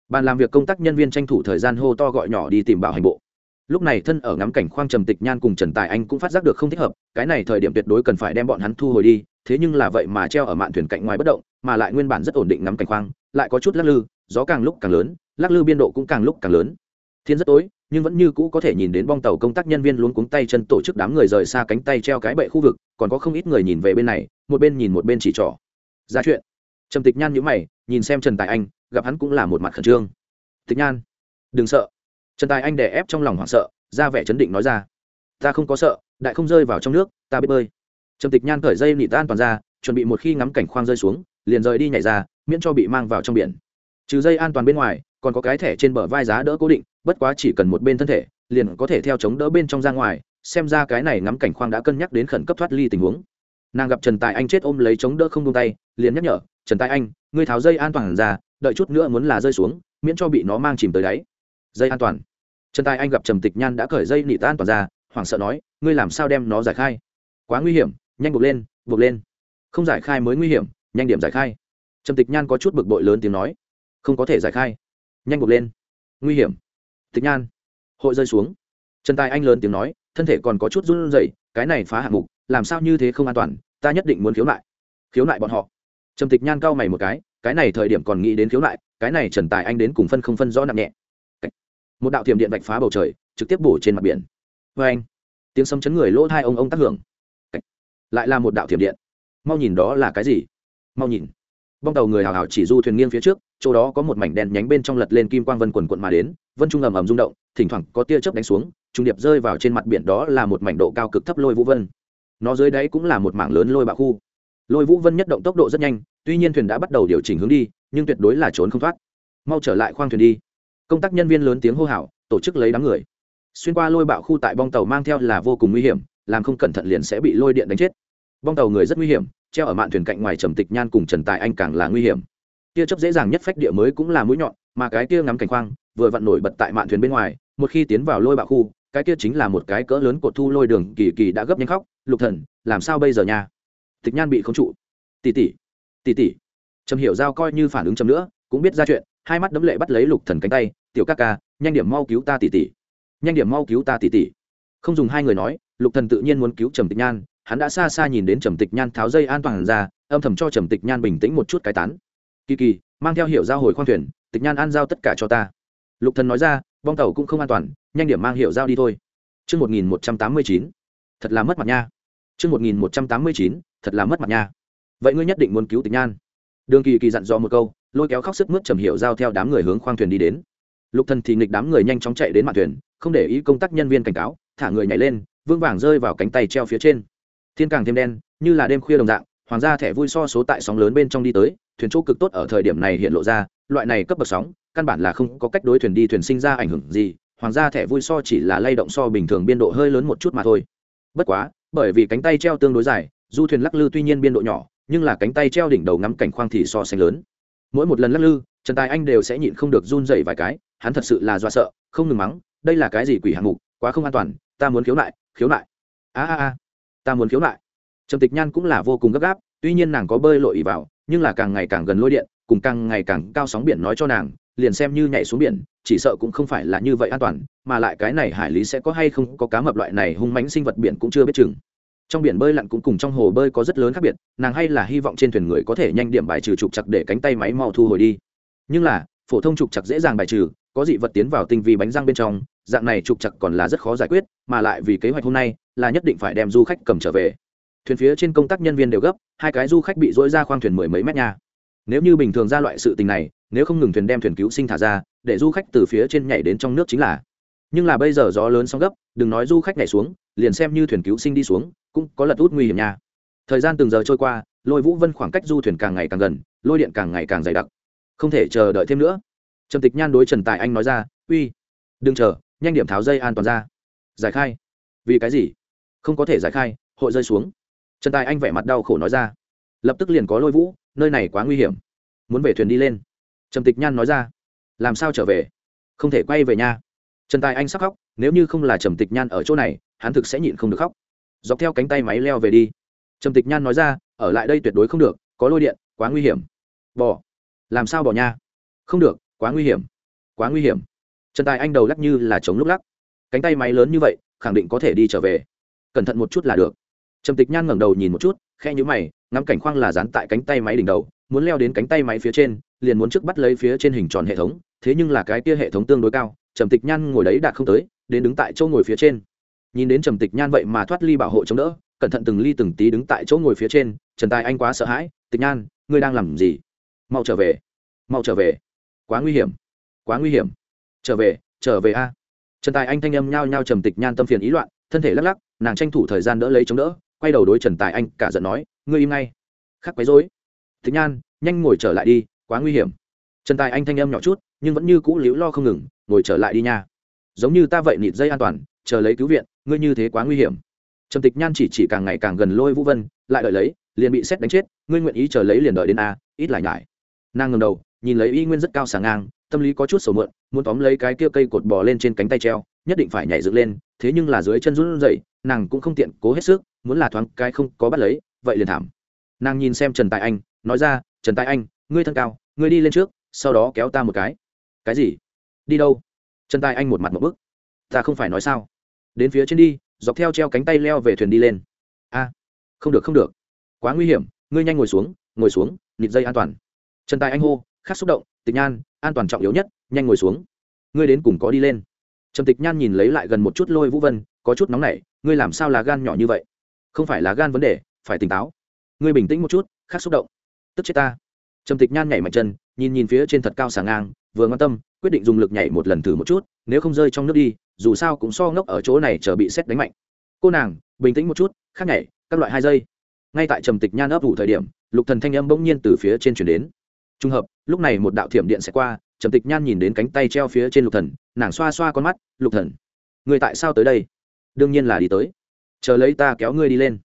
Bàn làm việc công tác nhân viên tranh thủ thời gian hô to gọi nhỏ đi tìm bảo hành bộ lúc này thân ở ngắm cảnh khoang trầm tịch nhan cùng trần tài anh cũng phát giác được không thích hợp, cái này thời điểm tuyệt đối cần phải đem bọn hắn thu hồi đi, thế nhưng là vậy mà treo ở mạn thuyền cạnh ngoài bất động, mà lại nguyên bản rất ổn định ngắm cảnh khoang, lại có chút lắc lư, gió càng lúc càng lớn, lắc lư biên độ cũng càng lúc càng lớn. Thiên rất tối, nhưng vẫn như cũ có thể nhìn đến bong tàu công tác nhân viên luống cuống tay chân tổ chức đám người rời xa cánh tay treo cái bệ khu vực, còn có không ít người nhìn về bên này, một bên nhìn một bên chỉ trỏ. Ra chuyện. Trầm tịch nhan nhữ mày, nhìn xem trần tài anh, gặp hắn cũng là một mặt khẩn trương. Tịch nhan, đừng sợ trần tài anh đè ép trong lòng hoảng sợ, ra vẻ chấn định nói ra. Ta không có sợ, đại không rơi vào trong nước, ta biết bơi. Trầm tịch nhan cởi dây nị tan toàn ra, chuẩn bị một khi ngắm cảnh khoang rơi xuống, liền rời đi nhảy ra, miễn cho bị mang vào trong biển. Trừ dây an toàn bên ngoài, còn có cái thẻ trên bờ vai giá đỡ cố định, bất quá chỉ cần một bên thân thể, liền có thể theo chống đỡ bên trong ra ngoài, xem ra cái này ngắm cảnh khoang đã cân nhắc đến khẩn cấp thoát ly tình huống. Nàng gặp trần tài anh chết ôm lấy chống đỡ không tung tay, liền nhắc nhở, trần tài anh, ngươi tháo dây an toàn ra, đợi chút nữa muốn là rơi xuống, miễn cho bị nó mang chìm tới đáy dây an toàn. Trần tài anh gặp trầm tịch nhan đã cởi dây nị an toàn ra, hoảng sợ nói, ngươi làm sao đem nó giải khai? Quá nguy hiểm, nhanh buộc lên buộc lên. Không giải khai mới nguy hiểm, nhanh điểm giải khai. Trầm tịch nhan có chút bực bội lớn tiếng nói, không có thể giải khai, nhanh buộc lên. Nguy hiểm. Tịch nhan, hội rơi xuống. Trần tài anh lớn tiếng nói, thân thể còn có chút run rẩy, cái này phá hạng mục, làm sao như thế không an toàn, ta nhất định muốn khiếu nại khiếu nại bọn họ. Trầm tịch nhan cau mày một cái cái này thời điểm còn nghĩ đến khiếu nại, cái này trần tài anh đến cùng phân không phân rõ nặng nhẹ một đạo thiểm điện vạch phá bầu trời, trực tiếp bổ trên mặt biển. Vê anh, tiếng sấm chấn người lỗ hai ông ông tác hưởng. Lại là một đạo thiểm điện. Mau nhìn đó là cái gì? Mau nhìn. Bong tàu người hào hào chỉ du thuyền nghiêng phía trước, chỗ đó có một mảnh đèn nhánh bên trong lật lên kim quang vân quần quận mà đến, vân trung ầm ầm rung động, thỉnh thoảng có tia chớp đánh xuống, trung điệp rơi vào trên mặt biển đó là một mảnh độ cao cực thấp lôi vũ vân. Nó dưới đáy cũng là một mảng lớn lôi bạo khu. Lôi vũ vân nhất động tốc độ rất nhanh, tuy nhiên thuyền đã bắt đầu điều chỉnh hướng đi, nhưng tuyệt đối là trốn không thoát. Mau trở lại khoang thuyền đi công tác nhân viên lớn tiếng hô hào, tổ chức lấy đám người. Xuyên qua lôi bạo khu tại bong tàu mang theo là vô cùng nguy hiểm, làm không cẩn thận liền sẽ bị lôi điện đánh chết. Bong tàu người rất nguy hiểm, treo ở mạn thuyền cạnh ngoài trầm tịch nhan cùng trần tài anh càng là nguy hiểm. Tia chấp dễ dàng nhất phách địa mới cũng là mũi nhọn, mà cái kia ngắm cảnh khoang, vừa vặn nổi bật tại mạn thuyền bên ngoài, một khi tiến vào lôi bạo khu, cái kia chính là một cái cỡ lớn cột thu lôi đường kỳ kỳ đã gấp nhanh khóc, lục thần, làm sao bây giờ nha? Tịch nhan bị khống trụ. Tỷ tỷ tỷ tỷ. Trầm hiểu giao coi như phản ứng chậm nữa, cũng biết ra chuyện hai mắt đấm lệ bắt lấy lục thần cánh tay tiểu ca ca nhanh điểm mau cứu ta tỷ tỷ nhanh điểm mau cứu ta tỷ tỷ không dùng hai người nói lục thần tự nhiên muốn cứu trầm tịch nhan hắn đã xa xa nhìn đến trầm tịch nhan tháo dây an toàn ra âm thầm cho trầm tịch nhan bình tĩnh một chút cái tán kỳ kỳ mang theo hiệu giao hồi khoang thuyền tịch nhan an giao tất cả cho ta lục thần nói ra bong tàu cũng không an toàn nhanh điểm mang hiệu giao đi thôi Trước 1189. Thật là mất mặt nha. Trước 1189, thật là mất mặt nha. Vậy ngươi nhất định muốn cứu tịch nhan. Đường Kỳ Kỳ dặn dò một câu, lôi kéo khóc sức mướt trầm hiệu giao theo đám người hướng khoang thuyền đi đến. Lục Thần thì nghịch đám người nhanh chóng chạy đến mạn thuyền, không để ý công tác nhân viên cảnh cáo, thả người nhảy lên, vương vàng rơi vào cánh tay treo phía trên. Thiên càng thêm đen, như là đêm khuya đồng dạng, hoàng gia thẻ vui so số tại sóng lớn bên trong đi tới, thuyền chỗ cực tốt ở thời điểm này hiện lộ ra, loại này cấp bậc sóng, căn bản là không có cách đối thuyền đi thuyền sinh ra ảnh hưởng gì, hoàng gia thẻ vui so chỉ là lay động so bình thường biên độ hơi lớn một chút mà thôi. Bất quá, bởi vì cánh tay treo tương đối dài, du thuyền lắc lư tuy nhiên biên độ nhỏ, nhưng là cánh tay treo đỉnh đầu ngắm cảnh khoang thì so sánh lớn. Mỗi một lần lắc lư, Trần Tài Anh đều sẽ nhịn không được run rẩy vài cái, hắn thật sự là do sợ, không ngừng mắng, đây là cái gì quỷ hạng mục, quá không an toàn, ta muốn khiếu nại, khiếu nại. A a a, ta muốn khiếu nại. Trầm Tịch Nhan cũng là vô cùng gấp gáp, tuy nhiên nàng có bơi lội vào, nhưng là càng ngày càng gần lôi điện, cùng càng ngày càng cao sóng biển nói cho nàng, liền xem như nhảy xuống biển, chỉ sợ cũng không phải là như vậy an toàn, mà lại cái này hải lý sẽ có hay không có cá mập loại này hung mãnh sinh vật biển cũng chưa biết chừng. Trong biển bơi lặn cũng cùng trong hồ bơi có rất lớn khác biệt, nàng hay là hy vọng trên thuyền người có thể nhanh điểm bài trừ trục chặt để cánh tay máy mau thu hồi đi. Nhưng là, phổ thông trục chặt dễ dàng bài trừ, có dị vật tiến vào tinh vi bánh răng bên trong, dạng này trục chặt còn là rất khó giải quyết, mà lại vì kế hoạch hôm nay là nhất định phải đem du khách cầm trở về. Thuyền phía trên công tác nhân viên đều gấp, hai cái du khách bị dỗi ra khoang thuyền mười mấy mét nha. Nếu như bình thường ra loại sự tình này, nếu không ngừng thuyền đem thuyền cứu sinh thả ra, để du khách từ phía trên nhảy đến trong nước chính là. Nhưng là bây giờ gió lớn sóng gấp, đừng nói du khách nhảy xuống, liền xem như thuyền cứu sinh đi xuống, cũng có lật út nguy hiểm nha. Thời gian từng giờ trôi qua, Lôi Vũ Vân khoảng cách du thuyền càng ngày càng gần, lôi điện càng ngày càng dày đặc. Không thể chờ đợi thêm nữa. Trầm Tịch Nhan đối Trần Tài Anh nói ra, "Uy, đừng chờ, nhanh điểm tháo dây an toàn ra." Giải khai. "Vì cái gì?" "Không có thể giải khai, hội rơi xuống." Trần Tài Anh vẻ mặt đau khổ nói ra. Lập tức liền có Lôi Vũ, nơi này quá nguy hiểm muốn về thuyền đi lên trầm tịch nhan nói ra làm sao trở về không thể quay về nha trần tài anh sắp khóc nếu như không là trầm tịch nhan ở chỗ này hắn thực sẽ nhịn không được khóc dọc theo cánh tay máy leo về đi. Trầm tịch nhan nói ra, ở lại đây tuyệt đối không được, có lôi điện, quá nguy hiểm. Bỏ làm sao bỏ nha? Không được, quá nguy hiểm, quá nguy hiểm. Trần tài anh đầu lắc như là chống lúc lắc. Cánh tay máy lớn như vậy, khẳng định có thể đi trở về. Cẩn thận một chút là được. Trầm tịch nhan ngẩng đầu nhìn một chút, khe nhũ mày, ngắm cảnh khoang là dán tại cánh tay máy đỉnh đầu, muốn leo đến cánh tay máy phía trên, liền muốn trước bắt lấy phía trên hình tròn hệ thống, thế nhưng là cái kia hệ thống tương đối cao. Trầm tịch nhan ngồi đấy đạt không tới, đến đứng tại chỗ ngồi phía trên nhìn đến trầm tịch nhan vậy mà thoát ly bảo hộ chống đỡ, cẩn thận từng ly từng tí đứng tại chỗ ngồi phía trên, trần tài anh quá sợ hãi, tịch nhan, ngươi đang làm gì? Mau trở về, mau trở về. Quá nguy hiểm, quá nguy hiểm. Trở về trở về a. Trần tài anh thanh âm nhao nhao trầm tịch nhan tâm phiền ý loạn, thân thể lắc lắc, nàng tranh thủ thời gian đỡ lấy chống đỡ, quay đầu đối trần tài anh cả giận nói, ngươi im ngay. Khắc quấy rối. Tịch nhan, nhanh ngồi trở lại đi, quá nguy hiểm. Trần tài anh thanh âm nhỏ chút, nhưng vẫn như cũ liễu lo không ngừng, ngồi trở lại đi nha. Giống như ta vậy nịt dây an toàn chờ lấy cứu viện, ngươi như thế quá nguy hiểm. Trầm tịch nhan chỉ chỉ càng ngày càng gần lôi vũ vân, lại đợi lấy, liền bị xét đánh chết, ngươi nguyện ý chờ lấy liền đợi đến a, ít lại nhải. Nàng ngầm đầu, nhìn lấy y nguyên rất cao sàng ngang, tâm lý có chút sầu mượn muốn tóm lấy cái kia cây cột bò lên trên cánh tay treo, nhất định phải nhảy dựng lên, thế nhưng là dưới chân run rẩy, nàng cũng không tiện cố hết sức, muốn là thoáng cái không có bắt lấy, vậy liền thảm. Nàng nhìn xem trần tài anh, nói ra, trần tài anh, ngươi thân cao, ngươi đi lên trước, sau đó kéo ta một cái. Cái gì? Đi đâu? Trần tài anh một mặt một bức. Ta không phải nói sao đến phía trên đi, dọc theo treo cánh tay leo về thuyền đi lên. A, không được không được. Quá nguy hiểm, ngươi nhanh ngồi xuống ngồi xuống, nịt dây an toàn. Trần tài anh hô, khát xúc động, tịch nhan, an toàn trọng yếu nhất, nhanh ngồi xuống. Ngươi đến cùng có đi lên. Trầm tịch nhan nhìn lấy lại gần một chút lôi vũ vân, có chút nóng nảy, ngươi làm sao là gan nhỏ như vậy? Không phải là gan vấn đề, phải tỉnh táo. Ngươi bình tĩnh một chút, khát xúc động. Tức chết ta. Trầm tịch nhan nhảy mạnh chân, nhìn nhìn phía trên thật cao sàng ngang vừa ngon tâm, quyết định dùng lực nhảy một lần thử một chút, nếu không rơi trong nước đi, dù sao cũng so ngốc ở chỗ này chờ bị xét đánh mạnh. Cô nàng, bình tĩnh một chút khác nhảy, các loại hai giây. Ngay tại trầm tịch nhan ấp ủ thời điểm, lục thần thanh âm bỗng nhiên từ phía trên chuyển đến. Trùng hợp, lúc này một đạo thiểm điện sẽ qua, trầm tịch nhan nhìn đến cánh tay treo phía trên lục thần, nàng xoa xoa con mắt, lục thần, người tại sao tới đây? Đương nhiên là đi tới. Chờ lấy ta kéo ngươi đi lên.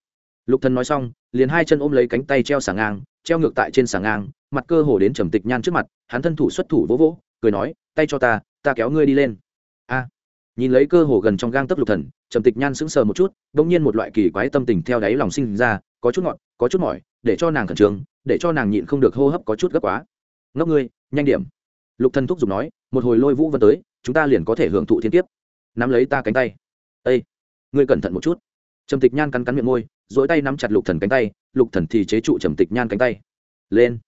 Lục thần nói xong, liền hai chân ôm lấy cánh tay treo sảng ngang treo ngược tại trên sàng ngang mặt cơ hồ đến trầm tịch nhan trước mặt hắn thân thủ xuất thủ vỗ vỗ cười nói tay cho ta ta kéo ngươi đi lên. A. Nhìn lấy cơ hồ gần trong gang tấc lục thần trầm tịch nhan sững sờ một chút bỗng nhiên một loại kỳ quái tâm tình theo đáy lòng sinh ra có chút ngọn, có chút mỏi để cho nàng khẩn trương để cho nàng nhịn không được hô hấp có chút gấp quá. Ngốc ngươi nhanh điểm. Lục thần thúc giục nói một hồi lôi vũ vân tới chúng ta liền có thể hưởng thụ thiên kiếp. Nắm lấy ta cánh tay. Ây ngươi cẩn thận một chút. Trầm tịch nhan cắn cắn miệng môi dỗi tay nắm chặt lục thần cánh tay lục thần thì chế trụ trầm tịch nhan cánh tay. Lên.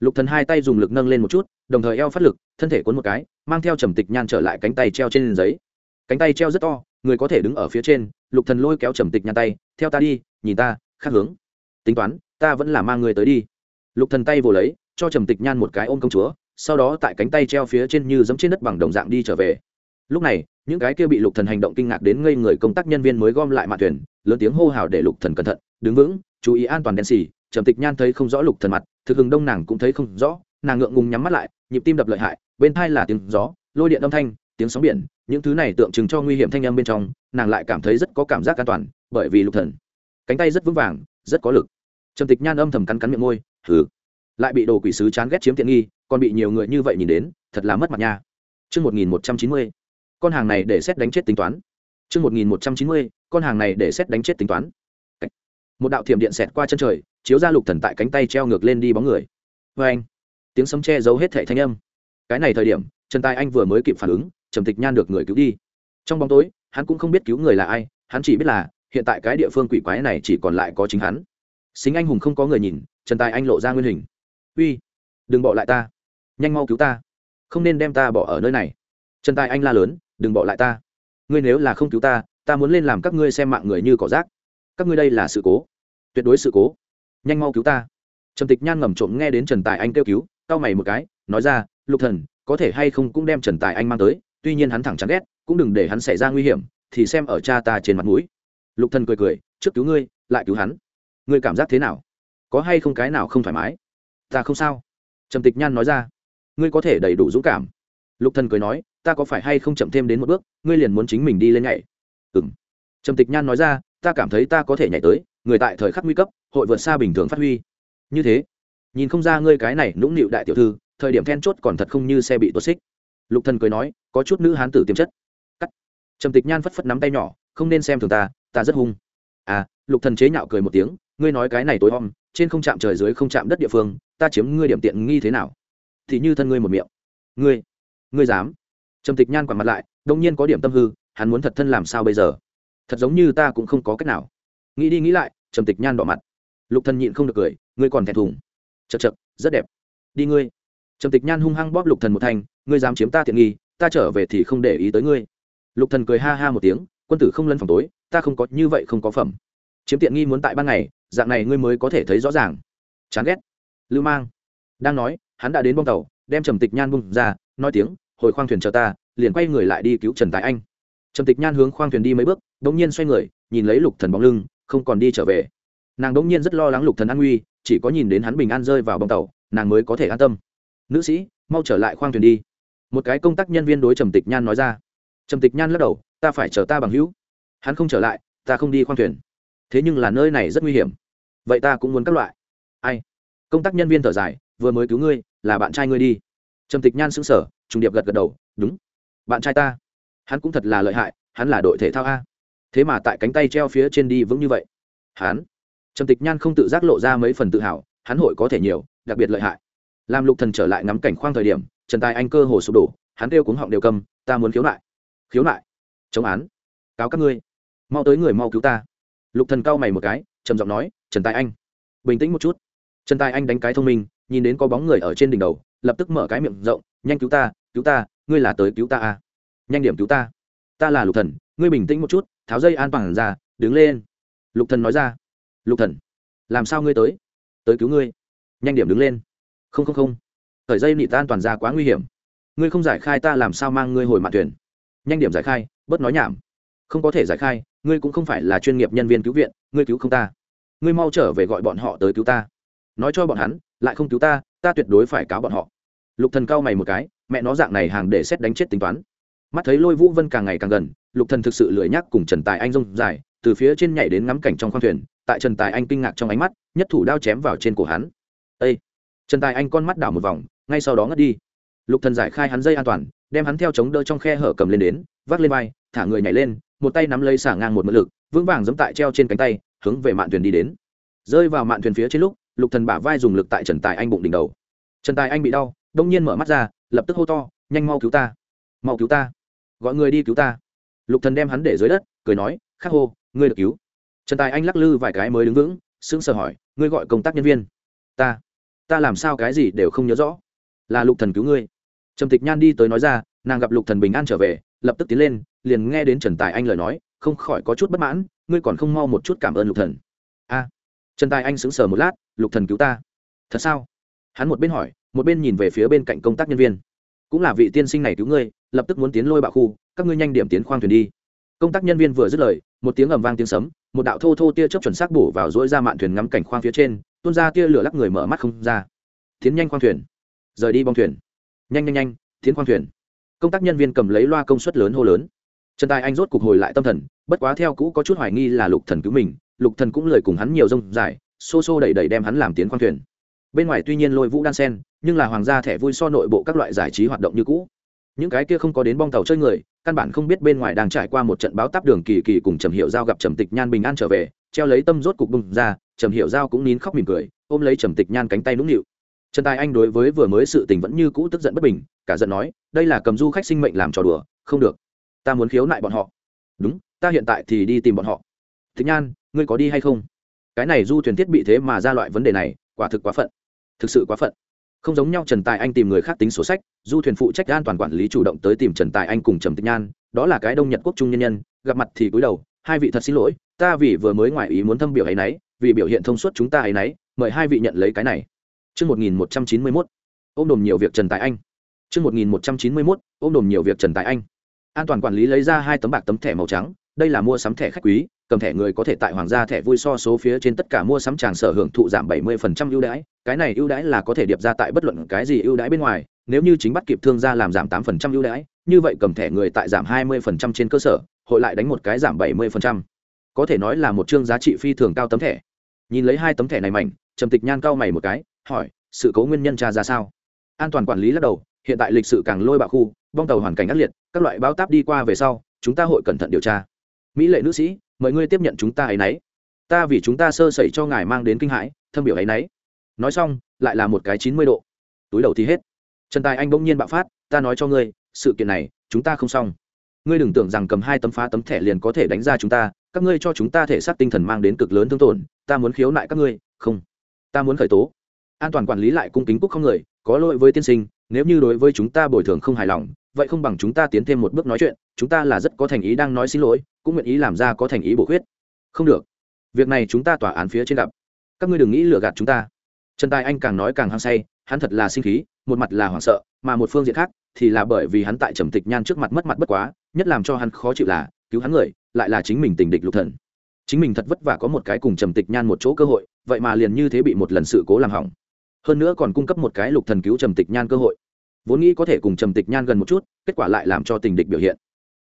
Lục thần hai tay dùng lực nâng lên một chút, đồng thời eo phát lực, thân thể cuốn một cái, mang theo trầm tịch nhan trở lại cánh tay treo trên giấy. Cánh tay treo rất to, người có thể đứng ở phía trên, lục thần lôi kéo trầm tịch nhan tay, theo ta đi, nhìn ta, khác hướng. Tính toán, ta vẫn là mang người tới đi. Lục thần tay vồ lấy, cho trầm tịch nhan một cái ôm công chúa, sau đó tại cánh tay treo phía trên như giẫm trên đất bằng đồng dạng đi trở về. Lúc này, những cái kia bị lục thần hành động kinh ngạc đến ngây người công tác nhân viên mới gom lại mạn thuyền, lớn tiếng hô hào để lục thần cẩn thận, đứng vững chú ý an toàn đen xì, trầm tịch nhan thấy không rõ lục thần mặt, thực hừng đông nàng cũng thấy không rõ, nàng ngượng ngùng nhắm mắt lại, nhịp tim đập lợi hại, bên thai là tiếng gió, lôi điện âm thanh, tiếng sóng biển, những thứ này tượng trưng cho nguy hiểm thanh âm bên trong, nàng lại cảm thấy rất có cảm giác an toàn, bởi vì lục thần cánh tay rất vững vàng, rất có lực trầm tịch nhan âm thầm cắn cắn miệng môi thử lại bị đồ quỷ sứ chán ghét chiếm tiện nghi, còn bị nhiều người như vậy nhìn đến, thật là mất mặt nha Chương 1190. Con hàng này để xét đánh chết tính toán. Chương 1190. Con hàng này để xét đánh chết tính toán. Một đạo thiểm điện xẹt qua chân trời, chiếu ra lục thần tại cánh tay treo ngược lên đi bóng người. với anh, tiếng sấm che giấu hết thảy thanh âm. Cái này thời điểm, Trần Tài Anh vừa mới kịp phản ứng, Trầm Tịch Nhan được người cứu đi. Trong bóng tối, hắn cũng không biết cứu người là ai, hắn chỉ biết là hiện tại cái địa phương quỷ quái này chỉ còn lại có chính hắn. Xính anh hùng không có người nhìn, Trần Tài Anh lộ ra nguyên hình. "Uy, đừng bỏ lại ta, nhanh mau cứu ta, không nên đem ta bỏ ở nơi này." Trần Tài Anh la lớn, "Đừng bỏ lại ta. Ngươi nếu là không cứu ta, ta muốn lên làm các ngươi xem mạng người như cỏ rác. Các ngươi đây là sự cố, tuyệt đối sự cố. Nhanh mau cứu ta." Trầm Tịch Nhan ngầm trộm nghe đến Trần Tài Anh kêu cứu, cau mày một cái, nói ra, "Lục Thần, có thể hay không cũng đem Trần Tài Anh mang tới, tuy nhiên hắn thẳng chán ghét, cũng đừng để hắn xảy ra nguy hiểm, thì xem ở cha ta trên mặt mũi." Lục Thần cười cười, "Trước cứu ngươi, lại cứu hắn. Ngươi cảm giác thế nào? Có hay không cái nào không thoải mái?" "Ta không sao." Trầm Tịch Nhan nói ra. "Ngươi có thể đầy đủ dũng cảm." Lục Thần cười nói, "Ta có phải hay không chậm thêm đến một bước, ngươi liền muốn chính mình đi lên nhảy?" "Ừm." Trầm Tịch Nhan nói ra, "Ta cảm thấy ta có thể nhảy tới, người tại thời khắc nguy cấp, hội vượt xa bình thường phát huy." Như thế, nhìn không ra ngươi cái này nũng nịu đại tiểu thư, thời điểm then chốt còn thật không như xe bị tuột xích. Lục thần cười nói có chút nữ hán tử tiềm chất. Cắt. Trầm tịch nhan phất phất nắm tay nhỏ không nên xem thường ta ta rất hung. À lục thần chế nhạo cười một tiếng ngươi nói cái này tối om trên không chạm trời dưới không chạm đất địa phương ta chiếm ngươi điểm tiện nghi thế nào? Thì như thân ngươi một miệng. Ngươi ngươi dám. Trầm tịch nhan quẳng mặt lại đông nhiên có điểm tâm hư hắn muốn thật thân làm sao bây giờ? Thật giống như ta cũng không có cách nào. Nghĩ đi nghĩ lại, trầm tịch nhan đỏ mặt. Lục thần nhịn không được cười, ngươi còn thẹn thùng. Chật chật rất đẹp. Đi ngươi. Trầm tịch nhan hung hăng bóp lục thần một thành ngươi dám chiếm ta tiện nghi, ta trở về thì không để ý tới ngươi. Lục thần cười ha ha một tiếng, quân tử không lân phòng tối, ta không có, như vậy không có phẩm. Chiếm tiện nghi muốn tại ban ngày, dạng này ngươi mới có thể thấy rõ ràng. Chán ghét. Lưu mang. Đang nói, hắn đã đến bong tàu, đem trầm tịch nhan bung ra, nói tiếng, hồi khoang thuyền chờ ta, liền quay người lại đi cứu trần tài anh trầm tịch nhan hướng khoang thuyền đi mấy bước, bỗng nhiên xoay người, nhìn lấy lục thần bóng lưng, không còn đi trở về. Nàng bỗng nhiên rất lo lắng lục thần an nguy, chỉ có nhìn đến hắn bình an rơi vào bong tàu, nàng mới có thể an tâm. Nữ sĩ, mau trở lại khoang thuyền đi. Một cái công tác nhân viên đối trầm tịch nhan nói ra. Trầm tịch nhan lắc đầu, ta phải chờ ta bằng hữu. Hắn không trở lại, ta không đi khoang thuyền. Thế nhưng là nơi này rất nguy hiểm. Vậy ta cũng muốn các loại. Ai? Công tác nhân viên thở dài, vừa mới cứu ngươi, là bạn trai ngươi đi. Trầm tịch nhan sững sờ, trùng điệp gật gật đầu, đúng. Bạn trai ta hắn cũng thật là lợi hại, hắn là đội thể thao a. Thế mà tại cánh tay treo phía trên đi vững như vậy. Hắn. Trầm tịch nhan không tự giác lộ ra mấy phần tự hào, hắn hội có thể nhiều, đặc biệt lợi hại. Làm lục thần trở lại ngắm cảnh khoang thời điểm, trần tài anh cơ hồ sụp đổ, hắn kêu cuống họng đều cầm, ta muốn khiếu nại. Khiếu nại? Chống án? Cáo các ngươi. Mau tới người mau cứu ta. Lục thần cau mày một cái, trầm giọng nói, trần tài anh. Bình tĩnh một chút. Trần tài anh đánh cái thông minh, nhìn đến có bóng người ở trên đỉnh đầu, lập tức mở cái miệng rộng, nhanh cứu ta cứu ta, ngươi là tới cứu ta à nhanh điểm cứu ta. Ta là lục thần, ngươi bình tĩnh một chút, tháo dây an toàn ra, đứng lên. Lục thần nói ra. Lục thần, làm sao ngươi tới? Tới cứu ngươi. Nhanh điểm đứng lên. Không không không. Thời dây nị tan toàn ra quá nguy hiểm. Ngươi không giải khai ta làm sao mang ngươi hồi mạn thuyền? Nhanh điểm giải khai, bớt nói nhảm. Không có thể giải khai, ngươi cũng không phải là chuyên nghiệp nhân viên cứu viện, ngươi cứu không ta. Ngươi mau trở về gọi bọn họ tới cứu ta. Nói cho bọn hắn, lại không cứu ta ta tuyệt đối phải cáo bọn họ. Lục thần cao mày một cái, mẹ nó dạng này hàng để xét đánh chết tính toán mắt thấy lôi vũ vân càng ngày càng gần, lục thần thực sự lười nhắc cùng trần tài anh rông dài, từ phía trên nhảy đến ngắm cảnh trong khoang thuyền, tại trần tài anh kinh ngạc trong ánh mắt, nhất thủ đao chém vào trên cổ hắn. Ê! trần tài anh con mắt đảo một vòng, ngay sau đó ngất đi. Lục thần giải khai hắn dây an toàn, đem hắn theo chống đỡ trong khe hở cầm lên đến, vác lên vai, thả người nhảy lên, một tay nắm lấy xả ngang một mượn lực, vững vàng giẫm tại treo trên cánh tay, hướng về mạn thuyền đi đến. Rơi vào mạn thuyền phía trên lúc, lục thần bả vai dùng lực tại trần tài anh bụng đỉnh đầu. Trần tài anh bị đau, đông nhiên mở mắt ra, lập tức hô to, nhanh mau cứu ta! Mau cứu ta! Gọi người đi cứu ta. Lục thần đem hắn để dưới đất, cười nói, khắc hô, ngươi được cứu. Trần tài anh lắc lư vài cái mới đứng vững, sững sờ hỏi, ngươi gọi công tác nhân viên? Ta ta làm sao cái gì đều không nhớ rõ. Là lục thần cứu ngươi. Trầm tịch nhan đi tới nói ra, nàng gặp lục thần bình an trở về, lập tức tiến lên, liền nghe đến trần tài anh lời nói, không khỏi có chút bất mãn, ngươi còn không mau một chút cảm ơn lục thần. A. Trần tài anh sững sờ một lát, lục thần cứu ta. Thật sao? Hắn một bên hỏi, một bên nhìn về phía bên cạnh công tác nhân viên cũng là vị tiên sinh này cứu ngươi, lập tức muốn tiến lôi bạo khu, các ngươi nhanh điểm tiến khoang thuyền đi. Công tác nhân viên vừa dứt lời, một tiếng ầm vang tiếng sấm, một đạo thô thô tia chớp chuẩn xác bổ vào dỗi ra mạn thuyền ngắm cảnh khoang phía trên, tuôn ra tia lửa lắc người mở mắt không ra. Tiến nhanh khoang thuyền. Rời đi bong thuyền. Nhanh nhanh nhanh, tiến khoang thuyền. Công tác nhân viên cầm lấy loa công suất lớn hô lớn. Trần tài anh rốt cục hồi lại tâm thần, bất quá theo cũ có chút hoài nghi là lục thần cứu mình, lục thần cũng lời cùng hắn nhiều rông dài, xô xô đẩy đẩy đem hắn làm tiến khoang thuyền bên ngoài tuy nhiên lôi vũ đan sen, nhưng là hoàng gia thẻ vui so nội bộ các loại giải trí hoạt động như cũ. Những cái kia không có đến bong tàu chơi người, căn bản không biết bên ngoài đang trải qua một trận báo táp đường kỳ kỳ cùng trầm hiệu giao gặp trầm tịch nhan bình an trở về, treo lấy tâm rốt cục bung ra, trầm hiệu giao cũng nín khóc mỉm cười, ôm lấy trầm tịch nhan cánh tay nũng nịu. Trần tài anh đối với vừa mới sự tình vẫn như cũ tức giận bất bình, cả giận nói, đây là cầm du khách sinh mệnh làm trò đùa, không được. Ta muốn khiếu nại bọn họ. Đúng, ta hiện tại thì đi tìm bọn họ. Tịch nhan, ngươi có đi hay không? Cái này du thuyền thiết bị thế mà ra loại vấn đề này, quả thực quá phận thực sự quá phận không giống nhau trần tài anh tìm người khác tính sổ sách du thuyền phụ trách an toàn quản lý chủ động tới tìm trần tài anh cùng trầm tịch nhan đó là cái đông nhật quốc trung nhân nhân gặp mặt thì cúi đầu hai vị thật xin lỗi ta vì vừa mới ngoài ý muốn thâm biểu ấy nấy vì biểu hiện thông suốt chúng ta ấy nấy mời hai vị nhận lấy cái này Trước 1191, ôm đồm nhiều việc Trần Tài Anh. Trước 1191, ôm đồm nhiều việc Trần Tài Anh. An toàn quản lý lấy ra hai tấm bạc tấm thẻ màu trắng, đây là mua sắm thẻ khách quý, cầm thẻ người có thể tại hoàng gia thẻ vui so số phía trên tất cả mua sắm tràng sở hưởng thụ giảm 70% ưu đãi, cái này ưu đãi là có thể điệp ra tại bất luận cái gì ưu đãi bên ngoài, nếu như chính bắt kịp thương gia làm giảm 8% ưu đãi, như vậy cầm thẻ người tại giảm 20% trên cơ sở, hội lại đánh một cái giảm 70%. Có thể nói là một chương giá trị phi thường cao tấm thẻ. Nhìn lấy hai tấm thẻ này mạnh, Trầm Tịch Nhan cao mày một cái, hỏi, sự cố nguyên nhân tra ra sao? An toàn quản lý lắc đầu, hiện tại lịch sự càng lôi bạo khu, bong tàu hoàn cảnh ác liệt, các loại báo táp đi qua về sau, chúng ta hội cẩn thận điều tra. Mỹ lệ nữ sĩ, mời ngươi tiếp nhận chúng ta ấy nấy. Ta vì chúng ta sơ sẩy cho ngài mang đến kinh hãi, thâm biểu ấy nấy. Nói xong, lại là một cái chín mươi độ. Túi đầu thì hết. Trần tài anh bỗng nhiên bạo phát, ta nói cho ngươi, sự kiện này, chúng ta không xong. Ngươi đừng tưởng rằng cầm hai tấm phá tấm thẻ liền có thể đánh ra chúng ta, các ngươi cho chúng ta thể xác tinh thần mang đến cực lớn thương tổn, ta muốn khiếu nại các ngươi. Không, ta muốn khởi tố. An toàn quản lý lại cung kính cúc không người, có lỗi với tiên sinh, nếu như đối với chúng ta bồi thường không hài lòng, vậy không bằng chúng ta tiến thêm một bước nói chuyện, chúng ta là rất có thành ý đang nói xin lỗi cũng nguyện ý làm ra có thành ý bổ khuyết. Không được. Việc này chúng ta tòa án phía trên gặp. Các ngươi đừng nghĩ lừa gạt chúng ta. Trần tài anh càng nói càng hăng say, hắn thật là sinh khí, một mặt là hoảng sợ, mà một phương diện khác thì là bởi vì hắn tại trầm tịch nhan trước mặt mất mặt bất quá, nhất làm cho hắn khó chịu là cứu hắn người, lại là chính mình tình địch lục thần. Chính mình thật vất vả có một cái cùng trầm tịch nhan một chỗ cơ hội, vậy mà liền như thế bị một lần sự cố làm hỏng. Hơn nữa còn cung cấp một cái lục thần cứu trầm tịch nhan cơ hội. Vốn nghĩ có thể cùng trầm tịch nhan gần một chút, kết quả lại làm cho tình địch biểu hiện.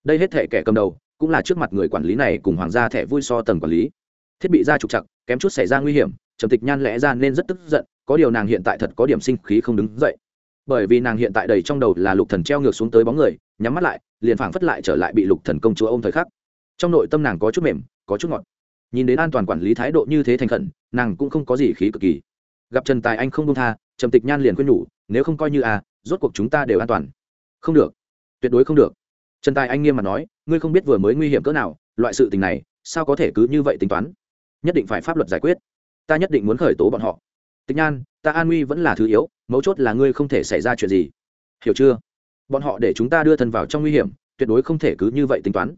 Đây hết thể kẻ cầm đầu cũng là trước mặt người quản lý này cùng hoàng gia thẻ vui so tầng quản lý. Thiết bị ra trục chặt kém chút xảy ra nguy hiểm, trầm tịch nhan lẽ ra nên rất tức giận, có điều nàng hiện tại thật có điểm sinh khí không đứng dậy. Bởi vì nàng hiện tại đầy trong đầu là lục thần treo ngược xuống tới bóng người, nhắm mắt lại, liền phảng phất lại trở lại bị lục thần công chúa ôm thời khắc. Trong nội tâm nàng có chút mềm, có chút ngọt. Nhìn đến an toàn quản lý thái độ như thế thành khẩn, nàng cũng không có gì khí cực kỳ. Gặp trần tài anh không đông tha, trầm tịch nhan liền khuyên nhủ, nếu không coi như à rốt cuộc chúng ta đều an toàn. Không được. Tuyệt đối không được trần tài anh nghiêm mặt nói, ngươi không biết vừa mới nguy hiểm cỡ nào, loại sự tình này, sao có thể cứ như vậy tính toán? Nhất định phải pháp luật giải quyết. Ta nhất định muốn khởi tố bọn họ. Tịch nhan, ta an nguy vẫn là thứ yếu, mấu chốt là ngươi không thể xảy ra chuyện gì. Hiểu chưa? Bọn họ để chúng ta đưa thân vào trong nguy hiểm, tuyệt đối không thể cứ như vậy tính toán.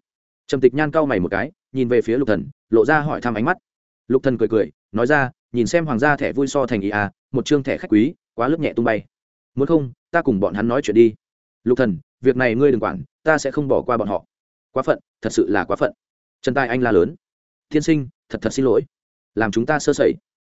Trầm tịch nhan cau mày một cái, nhìn về phía lục thần, lộ ra hỏi thăm ánh mắt. Lục thần cười cười, nói ra, nhìn xem hoàng gia thẻ vui so thành ý à một chương thẻ khách quý, quá lớp nhẹ tung bay. Muốn không, ta cùng bọn hắn nói chuyện đi. Lục thần, việc này ngươi đừng quản ta sẽ không bỏ qua bọn họ. Quá phận, thật sự là quá phận. Trần tài anh la lớn. Thiên sinh, thật thật xin lỗi. Làm chúng ta sơ sẩy.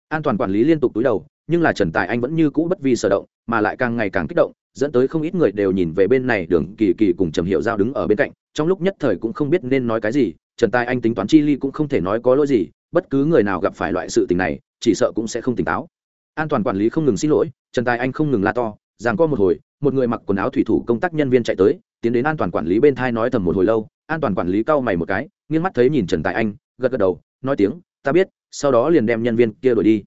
An toàn quản lý liên tục túi đầu, nhưng là trần tài anh vẫn như cũ bất vi sở động, mà lại càng ngày càng kích động, dẫn tới không ít người đều nhìn về bên này đường kỳ kỳ cùng trầm hiệu giao đứng ở bên cạnh, trong lúc nhất thời cũng không biết nên nói cái gì, trần tài anh tính toán chi ly cũng không thể nói có lỗi gì, bất cứ người nào gặp phải loại sự tình này, chỉ sợ cũng sẽ không tỉnh táo. An toàn quản lý không ngừng xin lỗi, trần tài anh không ngừng la to rằng có một hồi, một người mặc quần áo thủy thủ công tác nhân viên chạy tới tiến đến an toàn quản lý bên thai nói thầm một hồi lâu, an toàn quản lý cau mày một cái, nghiêng mắt thấy nhìn trần tài anh, gật gật đầu, nói tiếng, ta biết, sau đó liền đem nhân viên kia đuổi đi.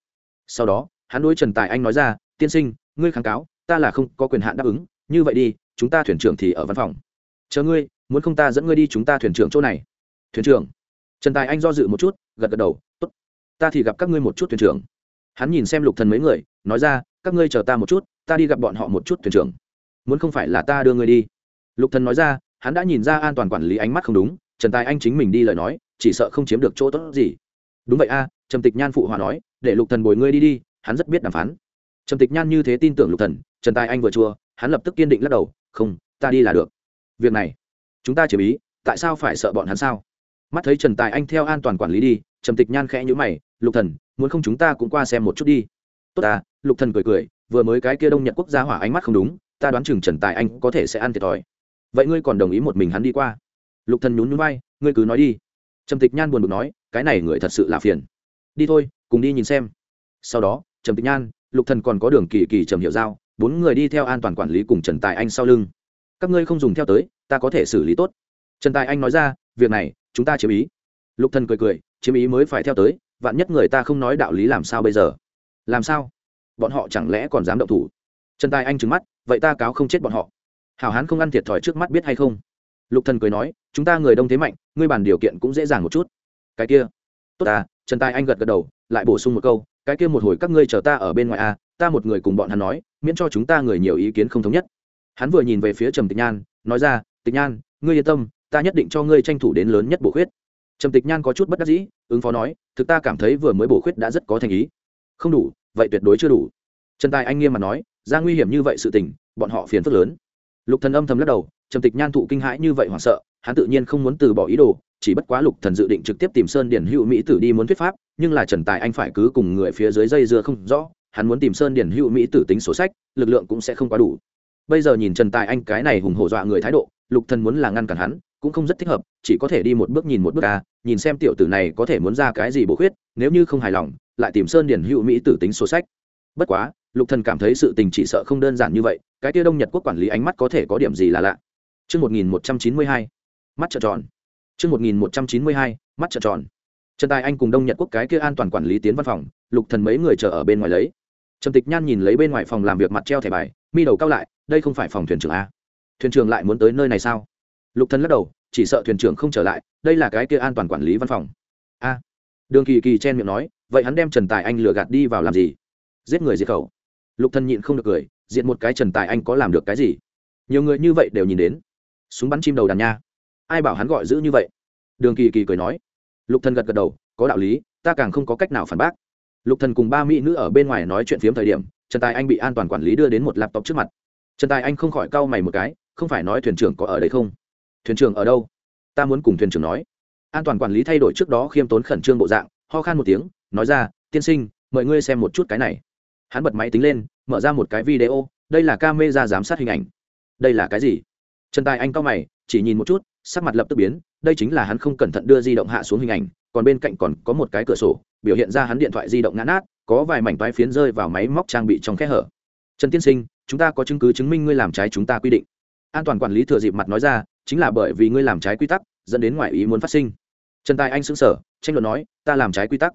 Sau đó, hắn đối trần tài anh nói ra, tiên sinh, ngươi kháng cáo, ta là không có quyền hạn đáp ứng, như vậy đi, chúng ta thuyền trưởng thì ở văn phòng. Chờ ngươi, muốn không ta dẫn ngươi đi chúng ta thuyền trưởng chỗ này. Thuyền trưởng? Trần tài anh do dự một chút, gật gật đầu, tốt, ta thì gặp các ngươi một chút thuyền trưởng. Hắn nhìn xem lục thần mấy người, nói ra, các ngươi chờ ta một chút, ta đi gặp bọn họ một chút thuyền trưởng. Muốn không phải là ta đưa ngươi đi lục thần nói ra, hắn đã nhìn ra an toàn quản lý ánh mắt không đúng, trần tài anh chính mình đi lời nói, chỉ sợ không chiếm được chỗ tốt gì. Đúng vậy a, trầm tịch nhan phụ hòa nói, để lục thần bồi ngươi đi đi, hắn rất biết đàm phán. Trầm tịch nhan như thế tin tưởng lục thần, trần tài anh vừa chua, hắn lập tức kiên định lắc đầu, không, ta đi là được. Việc này, chúng ta chỉ ý tại sao phải sợ bọn hắn sao? Mắt thấy trần tài anh theo an toàn quản lý đi, trầm tịch nhan khẽ nhữ mày, lục thần, muốn không chúng ta cũng qua xem một chút đi. Tốt à lục thần cười cười, vừa mới cái kia đông nhật quốc gia hỏa ánh mắt không đúng, ta đoán chừng trần tài anh có thể sẽ ăn thiệt thòi vậy ngươi còn đồng ý một mình hắn đi qua? Lục thần nhún nhún vai, ngươi cứ nói đi. Trầm tịch nhan buồn bực nói, cái này người thật sự là phiền. Đi thôi, cùng đi nhìn xem. Sau đó, trầm tịch nhan, lục thần còn có đường kỳ kỳ trầm hiệu giao, bốn người đi theo an toàn quản lý cùng trần tài anh sau lưng. Các ngươi không dùng theo tới, ta có thể xử lý tốt. Trần tài anh nói ra, việc này, chúng ta chiếm ý. Lục thần cười cười, chiếm ý mới phải theo tới, vạn nhất người ta không nói đạo lý làm sao bây giờ? Làm sao? Bọn họ chẳng lẽ còn dám động thủ? Trần tài anh trừng mắt, vậy ta cáo không chết bọn họ hảo hán không ăn thiệt thòi trước mắt biết hay không? Lục thần cười nói chúng ta người đông thế mạnh ngươi bàn điều kiện cũng dễ dàng một chút. Cái kia tốt à trần tài anh gật gật đầu lại bổ sung một câu cái kia một hồi các ngươi chờ ta ở bên ngoài a à, ta một người cùng bọn hắn nói miễn cho chúng ta người nhiều ý kiến không thống nhất. Hắn vừa nhìn về phía trầm tịch nhan nói ra tịch nhan ngươi yên tâm ta nhất định cho ngươi tranh thủ đến lớn nhất bổ khuyết. Trầm tịch nhan có chút bất đắc dĩ ứng phó nói thực ta cảm thấy vừa mới bổ khuyết đã rất có thành ý. Không đủ vậy tuyệt đối chưa đủ. Trần tài anh nghiêm mặt nói ra nguy hiểm như vậy sự tình bọn họ phiền phức lớn lục thần âm thầm lắc đầu, trầm tịch nhan thụ kinh hãi như vậy hoảng sợ, hắn tự nhiên không muốn từ bỏ ý đồ, chỉ bất quá lục thần dự định trực tiếp tìm sơn điển hữu mỹ tử đi muốn thuyết pháp, nhưng là trần tài anh phải cứ cùng người phía dưới dây dưa không rõ, hắn muốn tìm sơn điển hữu mỹ tử tính sổ sách, lực lượng cũng sẽ không quá đủ. Bây giờ nhìn trần tài anh cái này hùng hổ dọa người thái độ, lục thần muốn là ngăn cản hắn, cũng không rất thích hợp, chỉ có thể đi một bước nhìn một bước ra nhìn xem tiểu tử này có thể muốn ra cái gì bổ khuyết, nếu như không hài lòng, lại tìm sơn điển hữu mỹ tử tính sổ sách. Bất quá, lục thần cảm thấy sự tình chỉ sợ không đơn giản như vậy cái tia đông nhật quốc quản lý ánh mắt có thể có điểm gì là lạ Trước 1192, mắt trợn tròn. Trước 1192, mắt trợn tròn. Trần Tài Anh cùng Đông Nhật Quốc cái kia an toàn quản lý tiến văn phòng, Lục Thần mấy người chờ ở bên ngoài lấy. Trầm Tịch Nhan nhìn lấy bên ngoài phòng làm việc mặt treo thẻ bài, mi đầu cao lại, đây không phải phòng thuyền trưởng a? Thuyền trưởng lại muốn tới nơi này sao? Lục Thần lắc đầu, chỉ sợ thuyền trưởng không trở lại, đây là cái kia an toàn quản lý văn phòng. A. Đường Kỳ Kỳ chen miệng nói, vậy hắn đem Trần Tài Anh lừa gạt đi vào làm gì? Giết người diệt khẩu. Lục Thần nhịn không được cười, diện một cái Trần Tài Anh có làm được cái gì? Nhiều người như vậy đều nhìn đến. Súng bắn chim đầu đàn nha. Ai bảo hắn gọi giữ như vậy? Đường Kỳ Kỳ cười nói lục thần gật gật đầu, có đạo lý, ta càng không có cách nào phản bác lục thần cùng ba mỹ nữ ở bên ngoài nói chuyện phiếm thời điểm, trần tài anh bị an toàn quản lý đưa đến một laptop trước mặt trần tài anh không khỏi cau mày một cái, không phải nói thuyền trưởng có ở đây không thuyền trưởng ở đâu ta muốn cùng thuyền trưởng nói an toàn quản lý thay đổi trước đó khiêm tốn khẩn trương bộ dạng, ho khan một tiếng, nói ra, tiên sinh, mời ngươi xem một chút cái này hắn bật máy tính lên, mở ra một cái video, đây là camera giám sát hình ảnh. Đây là cái gì? Trần tài anh cao mày, chỉ nhìn một chút, sắc mặt lập tức biến, đây chính là hắn không cẩn thận đưa di động hạ xuống hình ảnh, còn bên cạnh còn có một cái cửa sổ, biểu hiện ra hắn điện thoại di động ngã nát, có vài mảnh toái phiến rơi vào máy móc trang bị trong khe hở. Trần tiên sinh, chúng ta có chứng cứ chứng minh ngươi làm trái chúng ta quy định. An toàn quản lý thừa dịp mặt nói ra, chính là bởi vì ngươi làm trái quy tắc, dẫn đến ngoại ý muốn phát sinh. Trần tài anh xứng sở tranh luận nói, ta làm trái quy tắc.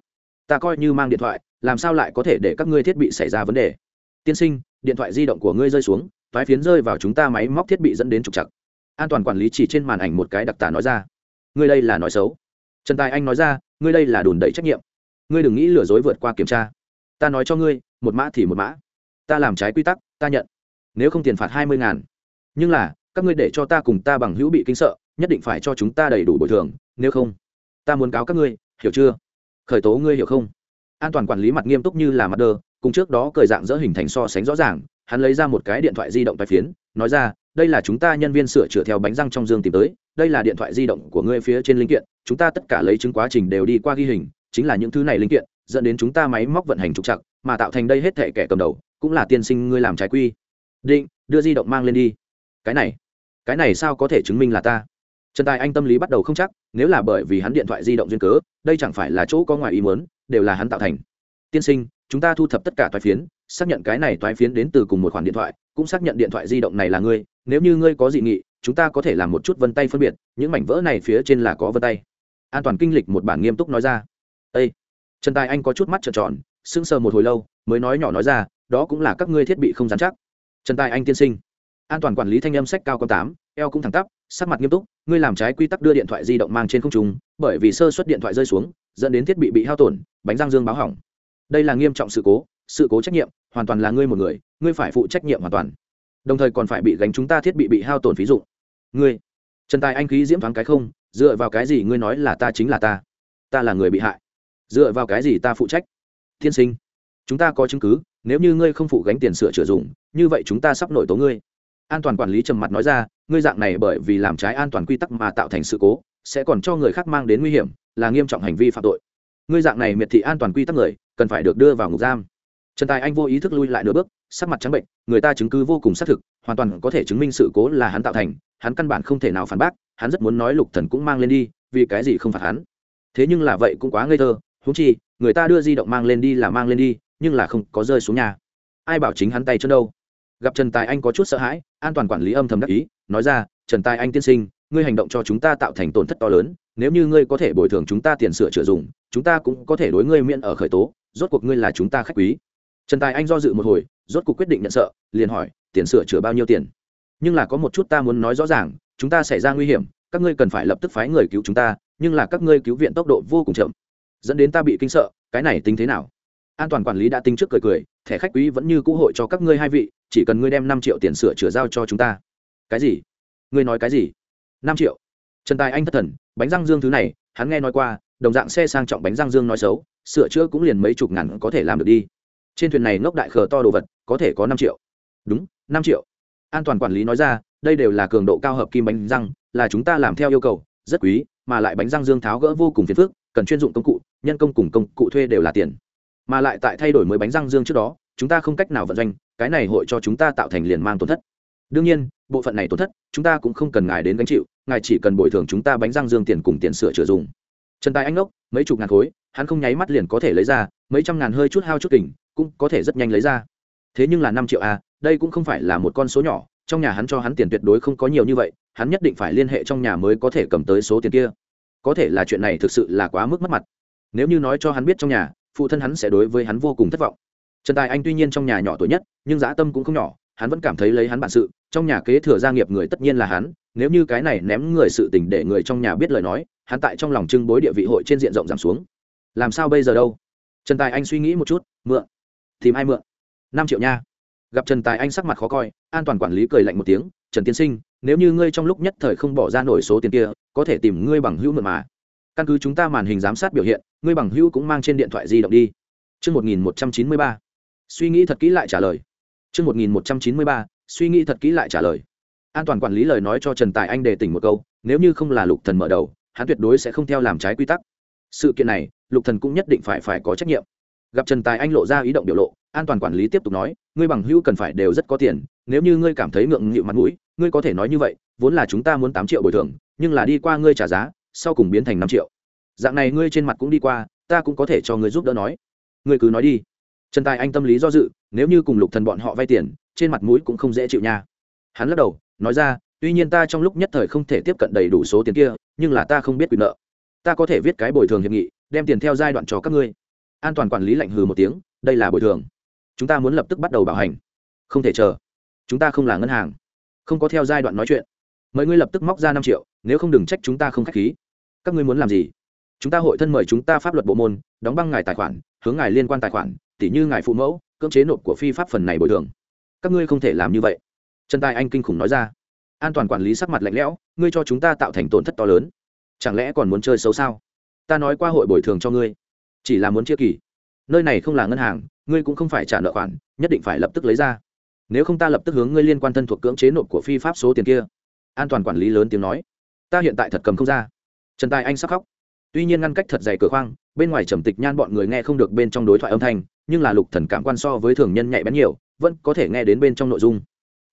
Ta coi như mang điện thoại làm sao lại có thể để các ngươi thiết bị xảy ra vấn đề? Tiên sinh, điện thoại di động của ngươi rơi xuống thoái phiến rơi vào chúng ta máy móc thiết bị dẫn đến trục chặt an toàn quản lý chỉ trên màn ảnh một cái đặc tả nói ra. Ngươi đây là nói xấu. Trần tài anh nói ra, ngươi đây là đùn đẩy trách nhiệm. Ngươi đừng nghĩ lừa dối vượt qua kiểm tra. Ta nói cho ngươi, một mã thì một mã. Ta làm trái quy tắc, ta nhận. Nếu không tiền phạt hai mươi ngàn. Nhưng là, các ngươi để cho ta cùng ta bằng hữu bị kinh sợ, nhất định phải cho chúng ta đầy đủ bồi thường, nếu không, ta muốn cáo các ngươi, hiểu chưa? Khởi tố ngươi hiểu không? An toàn quản lý mặt nghiêm túc như là mặt đơ, cùng trước đó cười dạng dỡ hình thành so sánh rõ ràng, hắn lấy ra một cái điện thoại di động tai phiến, nói ra, đây là chúng ta nhân viên sửa chữa theo bánh răng trong dương tìm tới, đây là điện thoại di động của ngươi phía trên linh kiện, chúng ta tất cả lấy chứng quá trình đều đi qua ghi hình, chính là những thứ này linh kiện, dẫn đến chúng ta máy móc vận hành trục chặt mà tạo thành đây hết thể kẻ cầm đầu, cũng là tiên sinh ngươi làm trái quy. Định, đưa di động mang lên đi. Cái này cái này sao có thể chứng minh là ta? Trần tài anh tâm lý bắt đầu không chắc, nếu là bởi vì hắn điện thoại di động duyên cớ, đây chẳng phải là chỗ có ngoài ý muốn, đều là hắn tạo thành. Tiên sinh, chúng ta thu thập tất cả toái phiến, xác nhận cái này toái phiến đến từ cùng một khoản điện thoại, cũng xác nhận điện thoại di động này là ngươi, nếu như ngươi có dị nghị, chúng ta có thể làm một chút vân tay phân biệt, những mảnh vỡ này phía trên là có vân tay. An toàn kinh lịch một bản nghiêm túc nói ra. Ây trần tài anh có chút mắt trợn tròn, sững sờ một hồi lâu, mới nói nhỏ nói ra, đó cũng là các ngươi thiết bị không dán chắc. Trần tài anh tiên sinh, an toàn quản lý thanh âm sách cao con tám eo cũng thẳng tắp, sắc mặt nghiêm túc, ngươi làm trái quy tắc đưa điện thoại di động mang trên không trung, bởi vì sơ suất điện thoại rơi xuống, dẫn đến thiết bị bị hao tổn, bánh răng dương báo hỏng. Đây là nghiêm trọng sự cố sự cố trách nhiệm, hoàn toàn là ngươi một người, ngươi phải phụ trách nhiệm hoàn toàn. Đồng thời còn phải bị gánh chúng ta thiết bị bị hao tổn phí dụng. Ngươi trần tài anh khí diễm thoáng cái không, dựa vào cái gì ngươi nói là ta chính là ta? Ta là người bị hại. Dựa vào cái gì ta phụ trách? Tiên sinh, chúng ta có chứng cứ, nếu như ngươi không phụ gánh tiền sửa chữa dùng, như vậy chúng ta sắp nổi tố ngươi. An toàn quản lý trầm mặt nói ra ngươi dạng này bởi vì làm trái an toàn quy tắc mà tạo thành sự cố, sẽ còn cho người khác mang đến nguy hiểm, là nghiêm trọng hành vi phạm tội. Ngươi dạng này miệt thị an toàn quy tắc người, cần phải được đưa vào ngục giam. Trần tài anh vô ý thức lui lại nửa bước, sắc mặt trắng bệnh, người ta chứng cứ vô cùng xác thực, hoàn toàn có thể chứng minh sự cố là hắn tạo thành, hắn căn bản không thể nào phản bác, hắn rất muốn nói lục thần cũng mang lên đi, vì cái gì không phạt hắn. Thế nhưng là vậy cũng quá ngây thơ húng chi, người ta đưa di động mang lên đi là mang lên đi, nhưng là không có rơi xuống nhà. Ai bảo chính hắn tay chân đâu? Gặp trần tài anh có chút sợ hãi, an toàn quản lý âm thầm đắc ý nói ra, trần tài anh tiên sinh, ngươi hành động cho chúng ta tạo thành tổn thất to lớn, nếu như ngươi có thể bồi thường chúng ta tiền sửa chữa dùng, chúng ta cũng có thể đối ngươi miễn ở khởi tố, rốt cuộc ngươi là chúng ta khách quý. Trần tài anh do dự một hồi, rốt cuộc quyết định nhận sợ, liền hỏi, tiền sửa chữa bao nhiêu tiền? Nhưng là có một chút ta muốn nói rõ ràng, chúng ta xảy ra nguy hiểm, các ngươi cần phải lập tức phái người cứu chúng ta, nhưng là các ngươi cứu viện tốc độ vô cùng chậm, dẫn đến ta bị kinh sợ, cái này tính thế nào? An toàn quản lý đã tính trước cười cười, thẻ khách quý vẫn như cũ hội cho các ngươi hai vị, chỉ cần ngươi đem năm triệu tiền sửa chữa giao cho chúng ta cái gì? Ngươi nói cái gì? Năm triệu. Trần tài anh thất thần, bánh răng dương thứ này, hắn nghe nói qua, đồng dạng xe sang trọng bánh răng dương nói xấu, sửa chữa cũng liền mấy chục ngàn có thể làm được đi. Trên thuyền này ngốc đại khờ to đồ vật, có thể có năm triệu. Đúng, năm triệu. An toàn quản lý nói ra, đây đều là cường độ cao hợp kim bánh răng, là chúng ta làm theo yêu cầu, rất quý, mà lại bánh răng dương tháo gỡ vô cùng phiền phức, cần chuyên dụng công cụ, nhân công cùng công cụ thuê đều là tiền. Mà lại tại thay đổi mới bánh răng dương trước đó, chúng ta không cách nào vận doanh, cái này hội cho chúng ta tạo thành liền mang tổn thất đương nhiên, bộ phận này tổn thất, chúng ta cũng không cần ngài đến gánh chịu, ngài chỉ cần bồi thường chúng ta bánh răng dương tiền cùng tiền sửa chữa dùng. Trần tài anh ngốc, mấy chục ngàn khối, hắn không nháy mắt liền có thể lấy ra, mấy trăm ngàn hơi chút hao chút kỉnh cũng có thể rất nhanh lấy ra. Thế nhưng là năm triệu a đây cũng không phải là một con số nhỏ, trong nhà hắn cho hắn tiền tuyệt đối không có nhiều như vậy, hắn nhất định phải liên hệ trong nhà mới có thể cầm tới số tiền kia. Có thể là chuyện này thực sự là quá mức mất mặt. Nếu như nói cho hắn biết trong nhà, phụ thân hắn sẽ đối với hắn vô cùng thất vọng. Trần tài anh tuy nhiên trong nhà nhỏ tuổi nhất, nhưng dã tâm cũng không nhỏ, hắn vẫn cảm thấy lấy hắn bản sự trong nhà kế thừa gia nghiệp người tất nhiên là hắn nếu như cái này ném người sự tình để người trong nhà biết lời nói hắn tại trong lòng trưng bối địa vị hội trên diện rộng giảm xuống. Làm sao bây giờ đâu? Trần tài anh suy nghĩ một chút mượn tìm ai mượn? Năm triệu nha. Gặp trần tài anh sắc mặt khó coi an toàn quản lý cười lạnh một tiếng trần tiên sinh nếu như ngươi trong lúc nhất thời không bỏ ra nổi số tiền kia có thể tìm ngươi bằng hữu mượn mà. Căn cứ chúng ta màn hình giám sát biểu hiện ngươi bằng hữu cũng mang trên điện thoại di động đi. Trước 1193. Suy nghĩ thật kỹ lại trả lời. Trước 1193, suy nghĩ thật kỹ lại trả lời. An toàn quản lý lời nói cho trần tài anh đề tỉnh một câu, nếu như không là lục thần mở đầu, hắn tuyệt đối sẽ không theo làm trái quy tắc. Sự kiện này, lục thần cũng nhất định phải phải có trách nhiệm. Gặp trần tài anh lộ ra ý động biểu lộ, an toàn quản lý tiếp tục nói, ngươi bằng hữu cần phải đều rất có tiền, nếu như ngươi cảm thấy ngượng nghịu mặt mũi, ngươi có thể nói như vậy, vốn là chúng ta muốn tám triệu bồi thường, nhưng là đi qua ngươi trả giá, sau cùng biến thành năm triệu. Dạng này ngươi trên mặt cũng đi qua, ta cũng có thể cho ngươi giúp đỡ nói. Ngươi cứ nói đi. Trần tài anh tâm lý do dự, nếu như cùng lục thần bọn họ vay tiền trên mặt mũi cũng không dễ chịu nha. Hắn lắc đầu, nói ra, tuy nhiên ta trong lúc nhất thời không thể tiếp cận đầy đủ số tiền kia, nhưng là ta không biết quyền nợ. Ta có thể viết cái bồi thường hiệp nghị, đem tiền theo giai đoạn cho các ngươi. An toàn quản lý lạnh hừ một tiếng, đây là bồi thường. Chúng ta muốn lập tức bắt đầu bảo hành. Không thể chờ. Chúng ta không là ngân hàng. Không có theo giai đoạn nói chuyện. Mời ngươi lập tức móc ra năm triệu, nếu không đừng trách chúng ta không k h á c h khí. Các ngươi muốn làm gì? Chúng ta hội thân mời chúng ta pháp luật bộ môn, đóng băng ngài tài khoản, hướng ngài liên quan tài khoản, tỉ như ngài phụ mẫu, cưỡng chế nộp của phi pháp phần này bồi thường các ngươi không thể làm như vậy. Trần tài anh kinh khủng nói ra. An toàn quản lý sắc mặt lạnh lẽo, ngươi cho chúng ta tạo thành tổn thất to lớn. Chẳng lẽ còn muốn chơi xấu sao? Ta nói qua hội bồi thường cho ngươi. Chỉ là muốn chia kỳ. Nơi này không là ngân hàng, ngươi cũng không phải trả nợ khoản, nhất định phải lập tức lấy ra. Nếu không ta lập tức hướng ngươi liên quan thân thuộc cưỡng chế nộp của phi pháp số tiền kia. An toàn quản lý lớn tiếng nói. Ta hiện tại thật cầm không ra. Trần tài anh sắc khóc. Tuy nhiên ngăn cách thật dày cửa khoang, bên ngoài trầm tịch nhan bọn người nghe không được bên trong đối thoại âm thanh, nhưng là lục thần cảm quan so với thường nhân nhạy bén nhiều vẫn có thể nghe đến bên trong nội dung.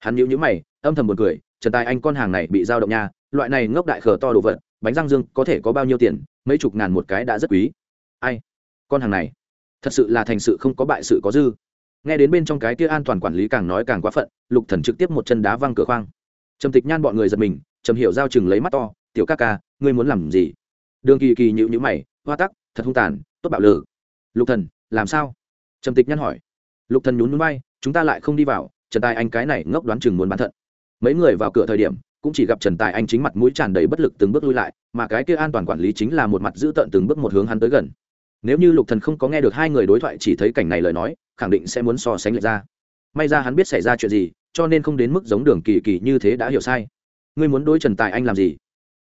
Hắn nhíu nhíu mày, âm thầm buồn cười, trần tài, anh con hàng này bị giao động nha, loại này ngốc đại khờ to đồ vật, bánh răng dương có thể có bao nhiêu tiền, mấy chục ngàn một cái đã rất quý. Ai? Con hàng này? Thật sự là thành sự không có bại sự có dư. Nghe đến bên trong cái kia an toàn quản lý càng nói càng quá phận, lục thần trực tiếp một chân đá văng cửa khoang. Trầm tịch nhan bọn người giật mình, trầm hiểu giao chừng lấy mắt to, tiểu ca ca, ngươi muốn làm gì? Đường kỳ kỳ nhịu nhữ mày, hoa tắc, thật hung tàn, tốt bạo lử. Lục thần, làm sao? Trầm tịch nhan hỏi. Lục thần nhún núi bay chúng ta lại không đi vào, trần tài anh cái này ngốc đoán chừng muốn bán thận. Mấy người vào cửa thời điểm, cũng chỉ gặp trần tài anh chính mặt mũi tràn đầy bất lực từng bước lui lại, mà cái kia an toàn quản lý chính là một mặt giữ tợn từng bước một hướng hắn tới gần. Nếu như lục thần không có nghe được hai người đối thoại chỉ thấy cảnh này lời nói, khẳng định sẽ muốn so sánh lệch ra. May ra hắn biết xảy ra chuyện gì, cho nên không đến mức giống đường kỳ kỳ như thế đã hiểu sai. Ngươi muốn đối trần tài anh làm gì?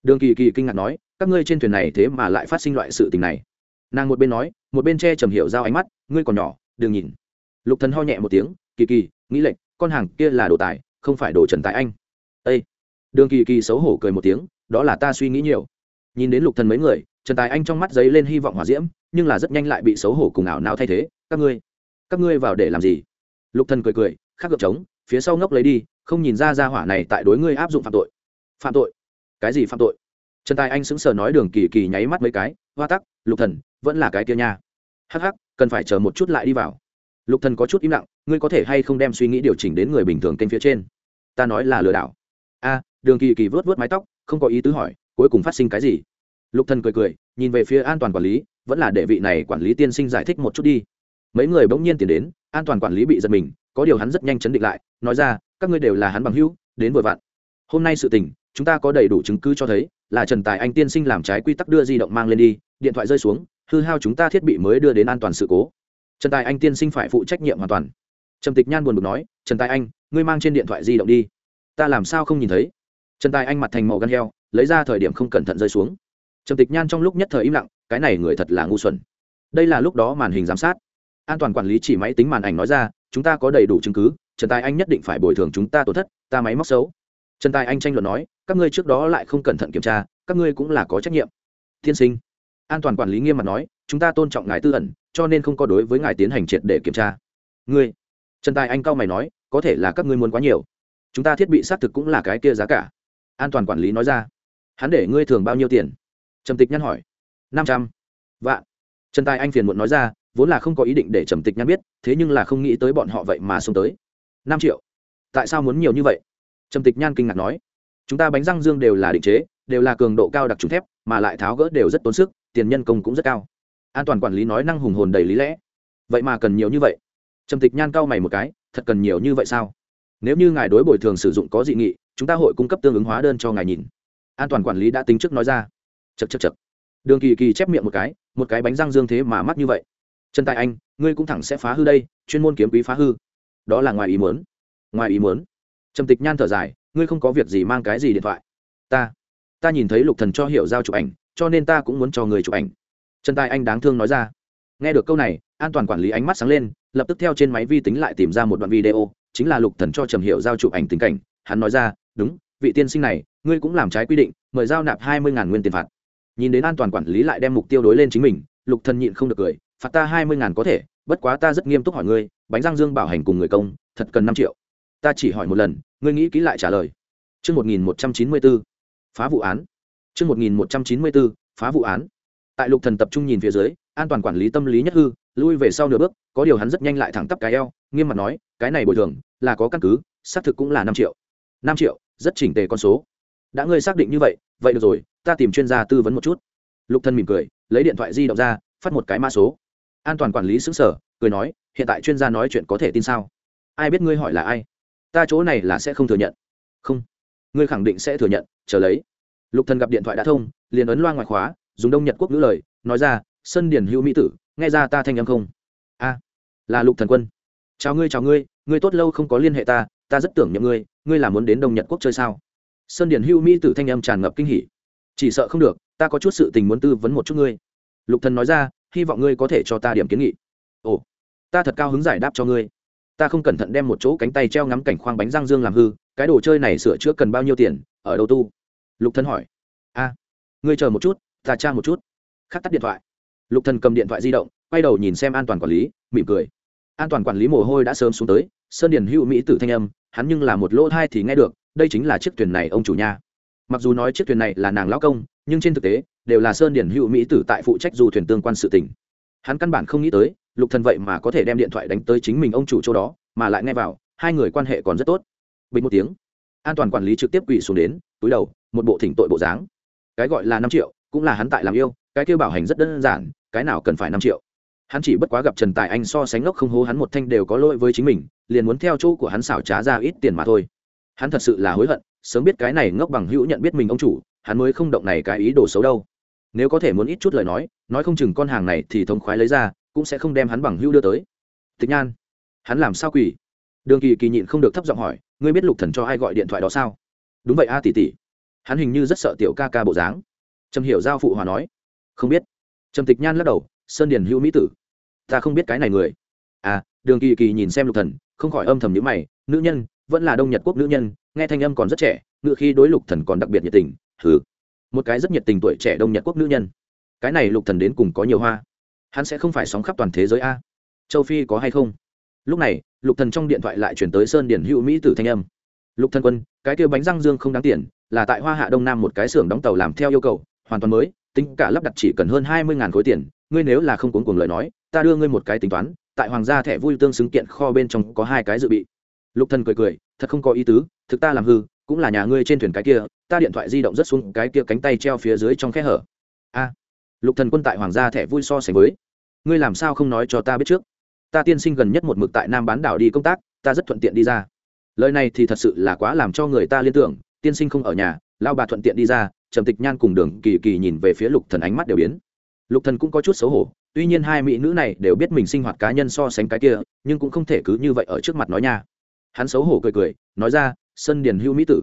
Đường kỳ kỳ kinh ngạc nói, các ngươi trên thuyền này thế mà lại phát sinh loại sự tình này. Nàng một bên nói, một bên che trầm hiểu giao ánh mắt, ngươi còn nhỏ, đừng nhìn. Lục thần ho nhẹ một tiếng kỳ kỳ, nghĩ lệnh con hàng kia là đồ tài, không phải đồ trần tài anh. Ê! Đường kỳ kỳ xấu hổ cười một tiếng, đó là ta suy nghĩ nhiều. Nhìn đến lục thần mấy người, trần tài anh trong mắt giấy lên hy vọng hòa diễm, nhưng là rất nhanh lại bị xấu hổ cùng ảo não thay thế. Các ngươi các ngươi vào để làm gì? Lục thần cười cười, khắc gợp trống, phía sau ngốc lấy đi, không nhìn ra ra hỏa này tại đối ngươi áp dụng phạm tội. Phạm tội? Cái gì phạm tội? Trần tài anh sững sờ nói đường kỳ kỳ nháy mắt mấy cái, hoa tắc, lục thần, vẫn là cái kia nha. Hắc hắc, cần phải chờ một chút lại đi vào lục thần có chút im lặng, ngươi có thể hay không đem suy nghĩ điều chỉnh đến người bình thường kênh phía trên? Ta nói là lừa đảo. A, đường kỳ kỳ vớt vớt mái tóc, không có ý tứ hỏi, cuối cùng phát sinh cái gì? Lục thần cười cười, nhìn về phía an toàn quản lý, vẫn là đệ vị này quản lý tiên sinh giải thích một chút đi. Mấy người bỗng nhiên tiến đến, an toàn quản lý bị giật mình, có điều hắn rất nhanh chấn định lại, nói ra, các ngươi đều là hắn bằng hữu, đến vội vặn. Hôm nay sự tình, chúng ta có đầy đủ chứng cứ cho thấy, là trần tài anh tiên sinh làm trái quy tắc đưa di động mang lên đi, điện thoại rơi xuống, hư hao chúng ta thiết bị mới đưa đến an toàn sự cố trần tài anh tiên sinh phải phụ trách nhiệm hoàn toàn. Trầm tịch nhan buồn bực nói, trần tài anh, ngươi mang trên điện thoại di động đi. Ta làm sao không nhìn thấy? Trần tài anh mặt thành màu gan heo, lấy ra thời điểm không cẩn thận rơi xuống. Trầm tịch nhan trong lúc nhất thời im lặng, cái này người thật là ngu xuẩn. Đây là lúc đó màn hình giám sát. An toàn quản lý chỉ máy tính màn ảnh nói ra, chúng ta có đầy đủ chứng cứ, trần tài anh nhất định phải bồi thường chúng ta tổn thất, ta máy móc xấu. Trần tài anh tranh luận nói, các ngươi trước đó lại không cẩn thận kiểm tra, các ngươi cũng là có trách nhiệm. Tiên sinh. An toàn quản lý nghiêm mặt nói, chúng ta tôn trọng ngài tư ẩn cho nên không có đối với ngài tiến hành triệt để kiểm tra. Ngươi, trần tài anh cao mày nói, có thể là các ngươi muốn quá nhiều. Chúng ta thiết bị xác thực cũng là cái kia giá cả. An toàn quản lý nói ra. Hắn để ngươi thường bao nhiêu tiền? Trầm tịch nhăn hỏi. Năm trăm. Vạn. Trần tài anh phiền muộn nói ra, vốn là không có ý định để trầm tịch nhăn biết, thế nhưng là không nghĩ tới bọn họ vậy mà xông tới. Năm triệu. Tại sao muốn nhiều như vậy? Trầm tịch nhan kinh ngạc nói. Chúng ta bánh răng dương đều là định chế, đều là cường độ cao đặc trùng thép, mà lại tháo gỡ đều rất tốn sức, tiền nhân công cũng rất cao an toàn quản lý nói năng hùng hồn đầy lý lẽ. Vậy mà cần nhiều như vậy. Trầm tịch nhan cao mày một cái, thật cần nhiều như vậy sao? Nếu như ngài đối bồi thường sử dụng có dị nghị, chúng ta hội cung cấp tương ứng hóa đơn cho ngài nhìn. An toàn quản lý đã tính trước nói ra. Chật chật chật đường kỳ kỳ chép miệng một cái một cái bánh răng dương thế mà mắt như vậy. Trần tài anh, ngươi cũng thẳng sẽ phá hư đây, chuyên môn kiếm quý phá hư. Đó là ngoài ý muốn. Ngoài ý muốn. Trầm tịch nhan thở dài, ngươi không có việc gì mang cái gì điện thoại. Ta ta nhìn thấy lục thần cho hiểu giao chụp ảnh, cho nên ta cũng muốn cho người chụp ảnh trần tài anh đáng thương nói ra. Nghe được câu này, an toàn quản lý ánh mắt sáng lên, lập tức theo trên máy vi tính lại tìm ra một đoạn video, chính là lục thần cho trầm hiệu giao chụp ảnh tình cảnh. Hắn nói ra, đúng, vị tiên sinh này, ngươi cũng làm trái quy định, mời giao nạp hai mươi ngàn nguyên tiền phạt. Nhìn đến an toàn quản lý lại đem mục tiêu đối lên chính mình, lục thần nhịn không được cười, phạt ta hai mươi ngàn có thể, bất quá ta rất nghiêm túc hỏi ngươi, bánh răng dương bảo hành cùng người công, thật cần năm triệu. Ta chỉ hỏi một lần, ngươi nghĩ kỹ lại trả lời. Chương một nghìn một trăm chín mươi bốn, phá vụ án. Chương một nghìn một trăm chín mươi bốn, phá vụ án tại lục thần tập trung nhìn phía dưới, an toàn quản lý tâm lý nhất hư, lui về sau nửa bước, có điều hắn rất nhanh lại thẳng tắp cái eo, nghiêm mặt nói, cái này bồi thường, là có căn cứ, xác thực cũng là năm triệu. Năm triệu? Rất chỉnh tề con số. Đã ngươi xác định như vậy vậy được rồi, ta tìm chuyên gia tư vấn một chút. Lục thân mỉm cười, lấy điện thoại di động ra, phát một cái mã số. An toàn quản lý xứng sở cười nói, hiện tại chuyên gia nói chuyện có thể tin sao? Ai biết ngươi hỏi là ai? Ta chỗ này là sẽ không thừa nhận. Không, ngươi khẳng định sẽ thừa nhận, chờ lấy. Lục thần gặp điện thoại đã thông, liền ấn loa ngoài khóa dùng đông nhật quốc ngữ lời, nói ra sân điển hữu mỹ tử, nghe ra ta thanh âm không? A, là lục thần quân. Chào ngươi chào ngươi ngươi tốt lâu không có liên hệ ta ta rất tưởng nhậm ngươi ngươi là muốn đến đông nhật quốc chơi sao? Sơn điển hữu mỹ tử thanh âm tràn ngập kinh hỉ. Chỉ sợ không được, ta có chút sự tình muốn tư vấn một chút ngươi. Lục thần nói ra, hy vọng ngươi có thể cho ta điểm kiến nghị. Ồ, ta thật cao hứng giải đáp cho ngươi. Ta không cẩn thận đem một chỗ cánh tay treo ngắm cảnh khoang bánh răng dương làm hư, cái đồ chơi này sửa chữa cần bao nhiêu tiền, ở đâu tu? Lục thần hỏi. A, ngươi chờ một chút ta tra một chút. Khắc tắt điện thoại. Lục thần cầm điện thoại di động, quay đầu nhìn xem an toàn quản lý, mỉm cười. An toàn quản lý mồ hôi đã sớm xuống tới, sơn Điền hữu mỹ tử thanh âm, hắn nhưng là một lỗ thai thì nghe được, đây chính là chiếc thuyền này ông chủ nhà. mặc dù nói chiếc thuyền này là nàng lão công, nhưng trên thực tế, đều là sơn điển hữu mỹ tử tại phụ trách du thuyền tương quan sự tỉnh hắn căn bản không nghĩ tới, lục thần vậy mà có thể đem điện thoại đánh tới chính mình ông chủ chỗ đó, mà lại nghe vào, hai người quan hệ còn rất tốt. Bình một tiếng, an toàn quản lý trực tiếp quỳ xuống đến, túi đầu, một bộ thỉnh tội bộ dáng. Cái gọi là năm triệu cũng là hắn tại làm yêu, cái kêu bảo hành rất đơn giản, cái nào cần phải năm triệu. Hắn chỉ bất quá gặp trần tài anh so sánh ngốc không hố hắn một thanh đều có lỗi với chính mình, liền muốn theo chỗ của hắn xảo trá ra ít tiền mà thôi. Hắn thật sự là hối hận, sớm biết cái này ngốc bằng hữu nhận biết mình ông chủ, hắn mới không động này cái ý đồ xấu đâu. Nếu có thể muốn ít chút lời nói nói không chừng con hàng này thì thống khoái lấy ra, cũng sẽ không đem hắn bằng hữu đưa tới. Tịch nhan, hắn làm sao quỷ đường kỳ kỳ nhịn không được thấp giọng hỏi, ngươi biết lục thần cho ai gọi điện thoại đó sao? Đúng vậy a, tỷ tỷ. Hắn hình như rất sợ tiểu ca ca bộ dáng trầm hiểu giao phụ hòa nói, không biết. Trầm tịch nhan lắc đầu, sơn điền hữu mỹ tử, ta không biết cái này người. À đường kỳ kỳ nhìn xem lục thần, không khỏi âm thầm nhíu mày, nữ nhân, vẫn là đông nhật quốc nữ nhân, nghe thanh âm còn rất trẻ, ngựa khi đối lục thần còn đặc biệt nhiệt tình thử một cái rất nhiệt tình tuổi trẻ đông nhật quốc nữ nhân. Cái này lục thần đến cùng có nhiều hoa. Hắn sẽ không phải sóng khắp toàn thế giới a. Châu phi có hay không? Lúc này, lục thần trong điện thoại lại chuyển tới sơn điển hữu mỹ tử thanh âm. Lục thần quân, cái kia bánh răng dương không đáng tiền, là tại hoa hạ đông nam một cái xưởng đóng tàu làm theo yêu cầu hoàn toàn mới, tính cả lắp đặt chỉ cần hơn hai mươi khối tiền, ngươi nếu là không cuốn cuồng lời nói, ta đưa ngươi một cái tính toán, tại hoàng gia thẻ vui tương xứng kiện kho bên trong có hai cái dự bị. Lục thần cười cười, thật không có ý tứ, thực ta làm hư, cũng là nhà ngươi trên thuyền cái kia, ta điện thoại di động rất xuống cái kia cánh tay treo phía dưới trong khe hở. A. Lục thần quân tại hoàng gia thẻ vui so sánh với, ngươi làm sao không nói cho ta biết trước? Ta tiên sinh gần nhất một mực tại nam bán đảo đi công tác, ta rất thuận tiện đi ra. Lời này thì thật sự là quá làm cho người ta liên tưởng, tiên sinh không ở nhà lao bà thuận tiện đi ra trầm tịch nhan cùng đường kỳ kỳ nhìn về phía lục thần ánh mắt đều biến. Lục thần cũng có chút xấu hổ, tuy nhiên hai mỹ nữ này đều biết mình sinh hoạt cá nhân so sánh cái kia, nhưng cũng không thể cứ như vậy ở trước mặt nói nha. Hắn xấu hổ cười cười, nói ra, sơn điền hưu mỹ tử,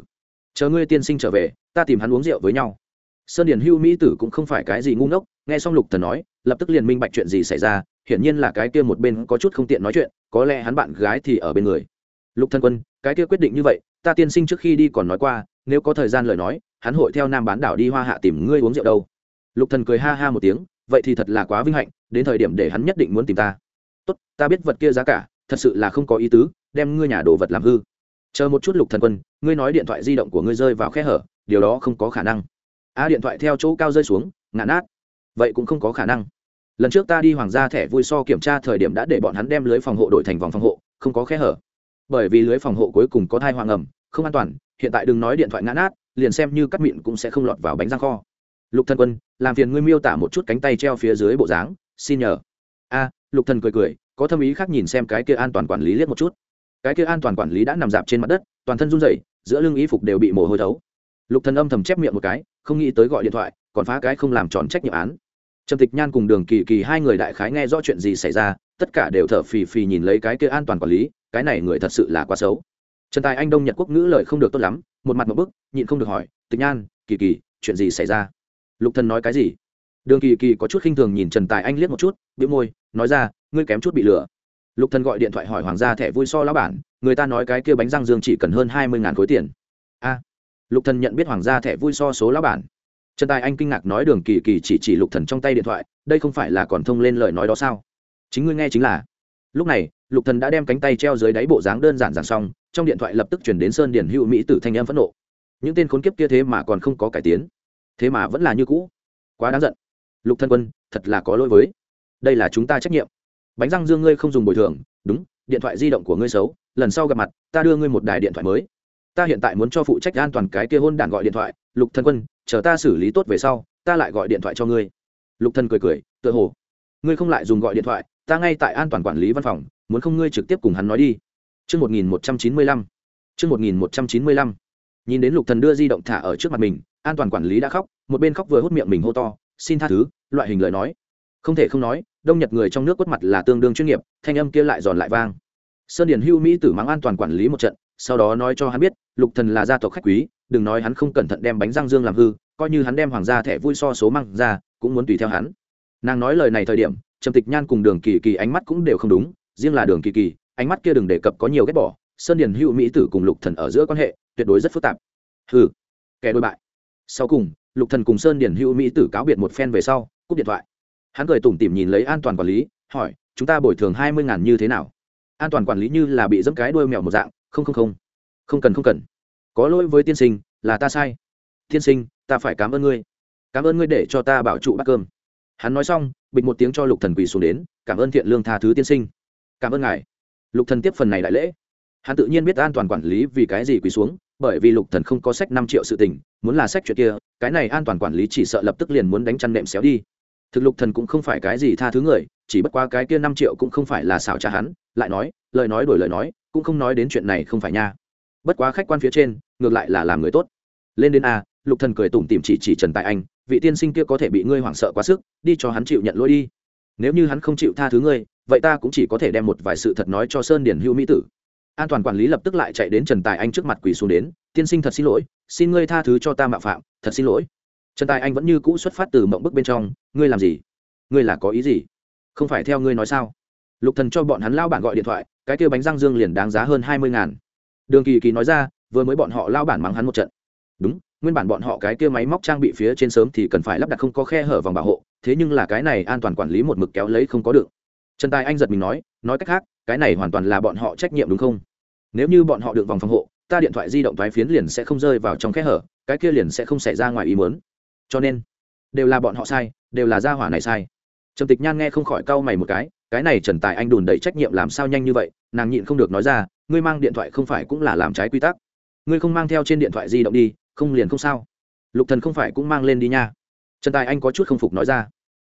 chờ ngươi tiên sinh trở về, ta tìm hắn uống rượu với nhau. Sơn điền hưu mỹ tử cũng không phải cái gì ngu ngốc, nghe xong lục thần nói, lập tức liền minh bạch chuyện gì xảy ra, hiển nhiên là cái kia một bên có chút không tiện nói chuyện, có lẽ hắn bạn gái thì ở bên người. Lục thần quân, cái kia quyết định như vậy, ta tiên sinh trước khi đi còn nói qua, nếu có thời gian lời nói hắn hội theo nam bán đảo đi hoa hạ tìm ngươi uống rượu đâu. Lục thần cười ha ha một tiếng, vậy thì thật là quá vinh hạnh, đến thời điểm để hắn nhất định muốn tìm ta. Tốt, ta biết vật kia giá cả, thật sự là không có ý tứ, đem ngươi nhà đồ vật làm hư. Chờ một chút lục thần quân, ngươi nói điện thoại di động của ngươi rơi vào khe hở, điều đó không có khả năng. A, điện thoại theo chỗ cao rơi xuống, ngã nát. Vậy cũng không có khả năng. Lần trước ta đi hoàng gia thẻ vui so kiểm tra thời điểm đã để bọn hắn đem lưới phòng hộ đổi thành vòng phòng hộ, không có khe hở. Bởi vì lưới phòng hộ cuối cùng có thai hoàng ẩm không an toàn, hiện tại đừng nói điện thoại ngã nát liền xem như cắt mịn cũng sẽ không lọt vào bánh răng kho. Lục thần quân, làm phiền ngươi miêu tả một chút cánh tay treo phía dưới bộ dáng, xin nhờ. A, lục thần cười cười, có thâm ý khác nhìn xem cái kia an toàn quản lý liếc một chút. Cái kia an toàn quản lý đã nằm dạp trên mặt đất, toàn thân run rẩy, giữa lưng y phục đều bị mồ hôi thấu. Lục thần âm thầm chép miệng một cái, không nghĩ tới gọi điện thoại, còn phá cái không làm tròn trách nhiệm án. Trầm tịch nhan cùng đường kỳ kỳ hai người đại khái nghe rõ chuyện gì xảy ra, tất cả đều thở phì phì nhìn lấy cái kia an toàn quản lý, cái này người thật sự là quá xấu trần tài anh đông nhật quốc ngữ lời không được tốt lắm, một mặt một bức, nhịn không được hỏi, tịch nhan, kỳ kỳ, chuyện gì xảy ra? Lục thần nói cái gì? Đường kỳ kỳ có chút khinh thường nhìn trần tài anh liếc một chút, bĩu môi, nói ra, ngươi kém chút bị lừa. Lục thần gọi điện thoại hỏi hoàng gia thẻ vui so lão bản, người ta nói cái kia bánh răng dương chỉ cần hơn hai mươi ngàn khối tiền. A. Lục thần nhận biết hoàng gia thẻ vui so số lão bản. Trần tài anh kinh ngạc nói đường kỳ kỳ chỉ chỉ lục thần trong tay điện thoại, đây không phải là còn thông lên lời nói đó sao? Chính ngươi nghe chính là. Lúc này, lục thần đã đem cánh tay treo dưới đáy bộ dáng đơn giản giản xong trong điện thoại lập tức chuyển đến sơn điển hữu mỹ tử thanh em phẫn nộ. Những tên khốn kiếp kia thế mà còn không có cải tiến. Thế mà vẫn là như cũ. Quá đáng giận. Lục thân quân, thật là có lỗi với. Đây là chúng ta trách nhiệm. Bánh răng dương ngươi không dùng bồi thường. Đúng, điện thoại di động của ngươi xấu. Lần sau gặp mặt, ta đưa ngươi một đài điện thoại mới. Ta hiện tại muốn cho phụ trách an toàn cái kia hôn đản gọi điện thoại. Lục thân quân, chờ ta xử lý tốt về sau, ta lại gọi điện thoại cho ngươi. Lục thân cười cười, tựa hồ. Ngươi không lại dùng gọi điện thoại, ta ngay tại an toàn quản lý văn phòng, muốn không ngươi trực tiếp cùng hắn nói đi. Chương 1195. Chương 1195. Nhìn đến lục thần đưa di động thả ở trước mặt mình, an toàn quản lý đã khóc, một bên khóc vừa hút miệng mình hô to, xin tha thứ, loại hình lời nói. Không thể không nói, đông nhật người trong nước quất mặt là tương đương chuyên nghiệp, thanh âm kia lại giòn lại vang. Sơn Điền Hưu Mỹ tử mắng an toàn quản lý một trận, sau đó nói cho hắn biết, lục thần là gia tộc khách quý, đừng nói hắn không cẩn thận đem bánh răng dương làm hư, coi như hắn đem hoàng gia thẻ vui so số mang ra, cũng muốn tùy theo hắn. Nàng nói lời này thời điểm, Trầm Tịch Nhan cùng Đường Kỳ Kỳ ánh mắt cũng đều không đúng, riêng là Đường Kỳ Kỳ, ánh mắt kia đừng đề cập có nhiều ghét bỏ, Sơn Điền Hưu Mỹ tử cùng Lục Thần ở giữa quan hệ, tuyệt đối rất phức tạp. Hừ, kẻ đôi bại. Sau cùng, Lục Thần cùng Sơn Điền Hưu Mỹ tử cáo biệt một phen về sau, cúp điện thoại. Hắn cười tủm tỉm nhìn lấy an toàn quản lý, hỏi, chúng ta bồi thường hai mươi ngàn như thế nào? An toàn quản lý như là bị dẫm cái đuôi mèo một dạng, không không không, không cần không cần, có lỗi với tiên sinh, là ta sai. Tiên sinh, ta phải cảm ơn ngươi, cảm ơn ngươi để cho ta bảo trụ bát cơm hắn nói xong bịch một tiếng cho lục thần quỳ xuống đến cảm ơn thiện lương tha thứ tiên sinh cảm ơn ngài lục thần tiếp phần này đại lễ. Hắn tự nhiên biết an toàn quản lý vì cái gì quỳ xuống, bởi vì lục thần không có sách năm triệu sự tình, muốn là sách chuyện kia, cái này an toàn quản lý chỉ sợ lập tức liền muốn đánh chăn nệm xéo đi. Thực lục thần cũng không phải cái gì tha thứ người, chỉ bất qua cái kia năm triệu cũng không phải là xảo trả hắn, lại nói, lời nói đổi lời nói, cũng không nói đến chuyện này không phải nha. Bất quá khách quan phía trên, ngược lại là làm người tốt. Lên đến a, lục thần cười tủm tỉm chỉ chỉ trần tại anh, vị tiên sinh kia có thể bị ngươi hoảng sợ quá sức, đi cho hắn chịu nhận lỗi đi. Nếu như hắn không chịu tha thứ ngươi vậy ta cũng chỉ có thể đem một vài sự thật nói cho sơn điển hữu mỹ tử. An toàn quản lý lập tức lại chạy đến trần tài anh trước mặt quỳ xuống đến, tiên sinh thật xin lỗi, xin ngươi tha thứ cho ta mạo phạm, thật xin lỗi. Trần tài anh vẫn như cũ xuất phát từ mộng bức bên trong, ngươi làm gì? Ngươi là có ý gì? Không phải theo ngươi nói sao? Lục thần cho bọn hắn lao bản gọi điện thoại, cái kia bánh răng dương liền đáng giá hơn hai mươi ngàn. Đường kỳ kỳ nói ra, vừa mới bọn họ lao bản mắng hắn một trận. Đúng, nguyên bản bọn họ cái kia máy móc trang bị phía trên sớm thì cần phải lắp đặt không có khe hở vòng bảo hộ, thế nhưng là cái này an toàn quản lý một mực kéo lấy không có được trần tài anh giật mình nói nói cách khác, cái này hoàn toàn là bọn họ trách nhiệm đúng không? Nếu như bọn họ được vòng phòng hộ, ta điện thoại di động thoái phiến liền sẽ không rơi vào trong khe hở, cái kia liền sẽ không xảy ra ngoài ý muốn. Cho nên, đều là bọn họ sai, đều là gia hỏa này sai. Trầm tịch nhan nghe không khỏi cau mày một cái cái này trần tài anh đùn đẩy trách nhiệm làm sao nhanh như vậy, nàng nhịn không được nói ra, ngươi mang điện thoại không phải cũng là làm trái quy tắc. Ngươi không mang theo trên điện thoại di động đi, không liền không sao. Lục thần không phải cũng mang lên đi nha. Trần tài anh có chút không phục nói ra.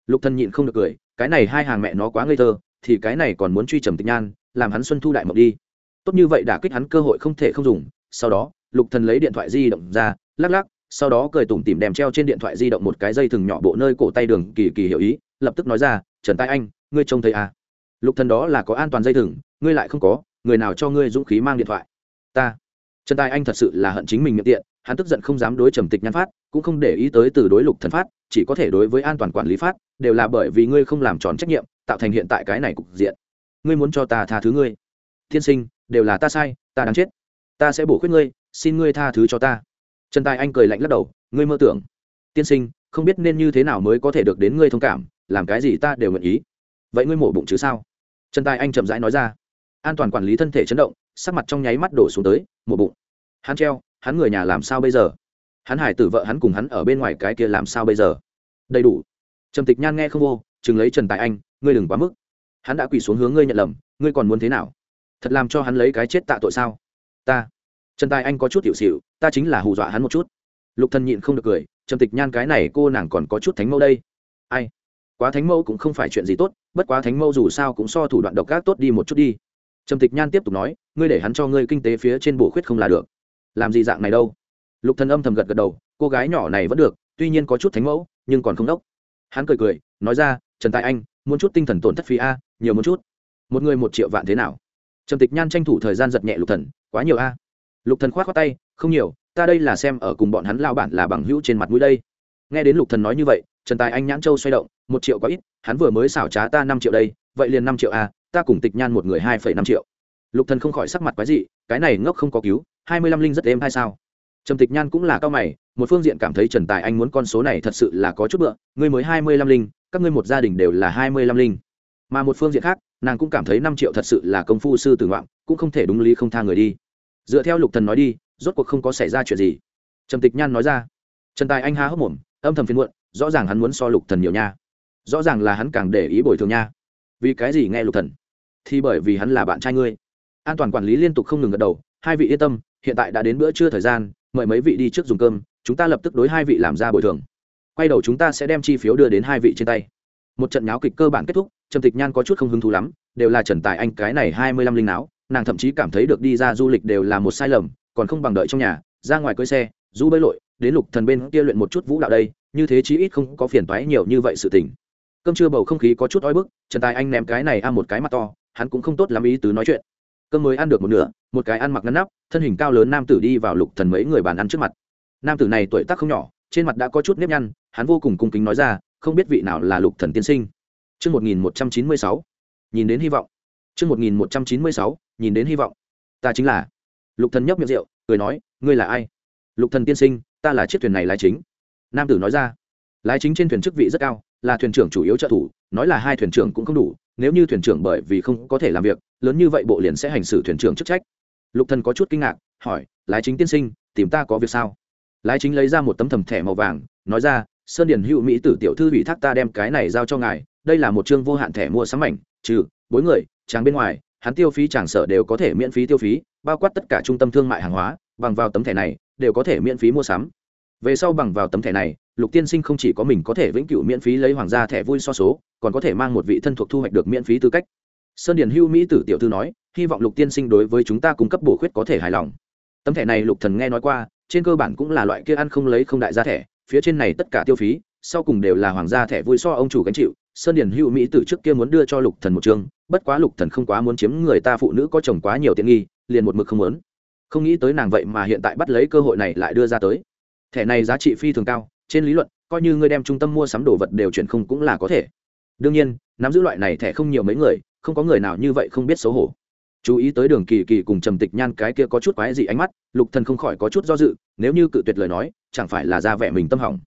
Lục thần nhịn không được cười cái này hai hàng mẹ nó quá ngây thơ, thì cái này còn muốn truy trầm tịch nhan, làm hắn xuân thu đại mộng đi. Tốt như vậy đã kích hắn cơ hội không thể không dùng. Sau đó, lục thần lấy điện thoại di động ra, lắc lắc, sau đó cười tủm tỉm đem treo trên điện thoại di động một cái dây thừng nhỏ bộ nơi cổ tay đường kỳ kỳ hiểu ý, lập tức nói ra, trần tài anh, ngươi trông thấy à? Lục thần đó là có an toàn dây thừng, ngươi lại không có, người nào cho ngươi dũng khí mang điện thoại? Ta. Trần tài anh thật sự là hận chính mình miệng tiện, hắn tức giận không dám đối trầm tịch nhan phát, cũng không để ý tới từ đối lục thần phát chỉ có thể đối với an toàn quản lý phát, đều là bởi vì ngươi không làm tròn trách nhiệm, tạo thành hiện tại cái này cục diện. Ngươi muốn cho ta tha thứ ngươi. Tiên sinh, đều là ta sai, ta đáng chết. Ta sẽ bổ khuyết ngươi, xin ngươi tha thứ cho ta. Trần tài anh cười lạnh lắc đầu, ngươi mơ tưởng. Tiên sinh, không biết nên như thế nào mới có thể được đến ngươi thông cảm, làm cái gì ta đều nguyện ý. Vậy ngươi mổ bụng chứ sao? Trần tài anh chậm rãi nói ra. An toàn quản lý thân thể chấn động, sắc mặt trong nháy mắt đổ xuống tới, mổ bụng. Hắn treo, hắn người nhà làm sao bây giờ? Hắn hải tử vợ hắn cùng hắn ở bên ngoài cái kia làm sao bây giờ? Đầy đủ. Trầm tịch nhan nghe không vô, chừng lấy trần tài anh, ngươi đừng quá mức. Hắn đã quỳ xuống hướng ngươi nhận lầm, ngươi còn muốn thế nào? Thật làm cho hắn lấy cái chết tạ tội sao? Ta. Trần tài anh có chút hiệu xịu ta chính là hù dọa hắn một chút. Lục thần nhịn không được cười, trầm tịch nhan cái này cô nàng còn có chút thánh mẫu đây. Ai? Quá thánh mẫu cũng không phải chuyện gì tốt, bất quá thánh mẫu dù sao cũng so thủ đoạn độc ác tốt đi một chút đi. Trầm tịch nhan tiếp tục nói, ngươi để hắn cho ngươi kinh tế phía trên bổ khuyết không là được. Làm gì dạng này đâu? Lục thần âm thầm gật gật đầu, cô gái nhỏ này vẫn được, tuy nhiên có chút thánh mẫu, nhưng còn không đốc. Hắn cười cười, nói ra, trần tài anh, muốn chút tinh thần tổn thất phí a, nhiều một chút. Một người một triệu vạn thế nào? Trầm tịch nhan tranh thủ thời gian giật nhẹ lục thần, quá nhiều a. Lục thần khoát khoát tay, không nhiều, ta đây là xem ở cùng bọn hắn lao bản là bằng hữu trên mặt mũi đây. Nghe đến lục thần nói như vậy, trần tài anh nhãn châu xoay động, một triệu quá ít, hắn vừa mới xảo trá ta năm triệu đây, vậy liền năm triệu a, ta cùng tịch nhan một người hai phẩy năm triệu. Lục thần không khỏi sắc mặt quái dị, cái này ngốc không có cứu, hai mươi lăm linh rất êm hay sao? Trầm tịch nhan cũng là cao mày, một phương diện cảm thấy trần tài anh muốn con số này thật sự là có chút bựa, ngươi mới hai mươi lăm linh, các ngươi một gia đình đều là hai mươi lăm linh. Mà một phương diện khác, nàng cũng cảm thấy năm triệu thật sự là công phu sư tử ngoạn, cũng không thể đúng lý không tha người đi. Dựa theo lục thần nói đi, rốt cuộc không có xảy ra chuyện gì. Trầm tịch nhan nói ra. Trần tài anh há hốc mồm, âm thầm phiền muộn, rõ ràng hắn muốn so lục thần nhiều nha. Rõ ràng là hắn càng để ý bồi thường nha. Vì cái gì nghe lục thần? Thì bởi vì hắn là bạn trai ngươi. An toàn quản lý liên tục không ngừng gật đầu hai vị yên tâm, hiện tại đã đến bữa trưa thời gian, mời mấy vị đi trước dùng cơm, chúng ta lập tức đối hai vị làm ra bồi thường. Quay đầu chúng ta sẽ đem chi phiếu đưa đến hai vị trên tay. Một trận nháo kịch cơ bản kết thúc, trầm tịch nhan có chút không hứng thú lắm, đều là trần tài anh cái này hai mươi lăm linh não nàng thậm chí cảm thấy được đi ra du lịch đều là một sai lầm, còn không bằng đợi trong nhà, ra ngoài cưới xe du bơi lội, đến lục thần bên kia luyện một chút vũ đạo đây, như thế chí ít không có phiền toái nhiều như vậy sự tình. Cơm trưa bầu không khí có chút oi bức, trần tài anh ném cái này ăn một cái mặt to, hắn cũng không tốt lắm ý tứ nói chuyện. Cơm mới ăn được một nửa một cái ăn mặc ngăn nắp thân hình cao lớn nam tử đi vào lục thần mấy người bàn ăn trước mặt nam tử này tuổi tác không nhỏ trên mặt đã có chút nếp nhăn hắn vô cùng cung kính nói ra không biết vị nào là lục thần tiên sinh Trước 1196, nhìn đến hy vọng. Trước 1196, nhìn đến hy vọng. Ta chính là. Lục thần nhấp miệng rượu, cười nói, ngươi là ai? Lục thần tiên sinh, ta là chiếc thuyền này lái chính. Nam tử nói ra. Lái chính trên thuyền chức vị rất cao, là thuyền trưởng chủ yếu trợ thủ, nói là hai thuyền trưởng cũng không đủ, nếu như thuyền trưởng bởi vì không có thể làm việc, lớn như vậy bộ liền sẽ hành xử thuyền trưởng chức trách. Lục thần có chút kinh ngạc, hỏi, lái chính tiên sinh, tìm ta có việc sao? Lái chính lấy ra một tấm thầm thẻ màu vàng, nói ra, sơn điển hữu mỹ tử tiểu thư ủy thác ta đem cái này giao cho ngài đây là một chương vô hạn thẻ mua sắm mảnh trừ bối người tràng bên ngoài hắn tiêu phí tràng sở đều có thể miễn phí tiêu phí bao quát tất cả trung tâm thương mại hàng hóa bằng vào tấm thẻ này đều có thể miễn phí mua sắm về sau bằng vào tấm thẻ này lục tiên sinh không chỉ có mình có thể vĩnh cửu miễn phí lấy hoàng gia thẻ vui so số còn có thể mang một vị thân thuộc thu hoạch được miễn phí tư cách sơn điển hưu mỹ tử tiểu thư nói hy vọng lục tiên sinh đối với chúng ta cung cấp bổ khuyết có thể hài lòng. Tấm thẻ này lục thần nghe nói qua, trên cơ bản cũng là loại kia ăn không lấy không đại gia thẻ, phía trên này tất cả tiêu phí, sau cùng đều là hoàng gia thẻ vui so ông chủ gánh chịu. Sơn điền hữu mỹ từ trước kia muốn đưa cho lục thần một chương, bất quá lục thần không quá muốn chiếm người ta phụ nữ có chồng quá nhiều tiện nghi, liền một mực không muốn. Không nghĩ tới nàng vậy mà hiện tại bắt lấy cơ hội này lại đưa ra tới. Thẻ này giá trị phi thường cao, trên lý luận, coi như ngươi đem trung tâm mua sắm đồ vật đều chuyển không cũng là có thể. Đương nhiên, nắm giữ loại này thẻ không nhiều mấy người, không có người nào như vậy không biết xấu hổ chú ý tới đường kỳ kỳ cùng trầm tịch nhan cái kia có chút quái dị ánh mắt, lục thần không khỏi có chút do dự, nếu như cự tuyệt lời nói, chẳng phải là ra vẻ mình tâm hỏng.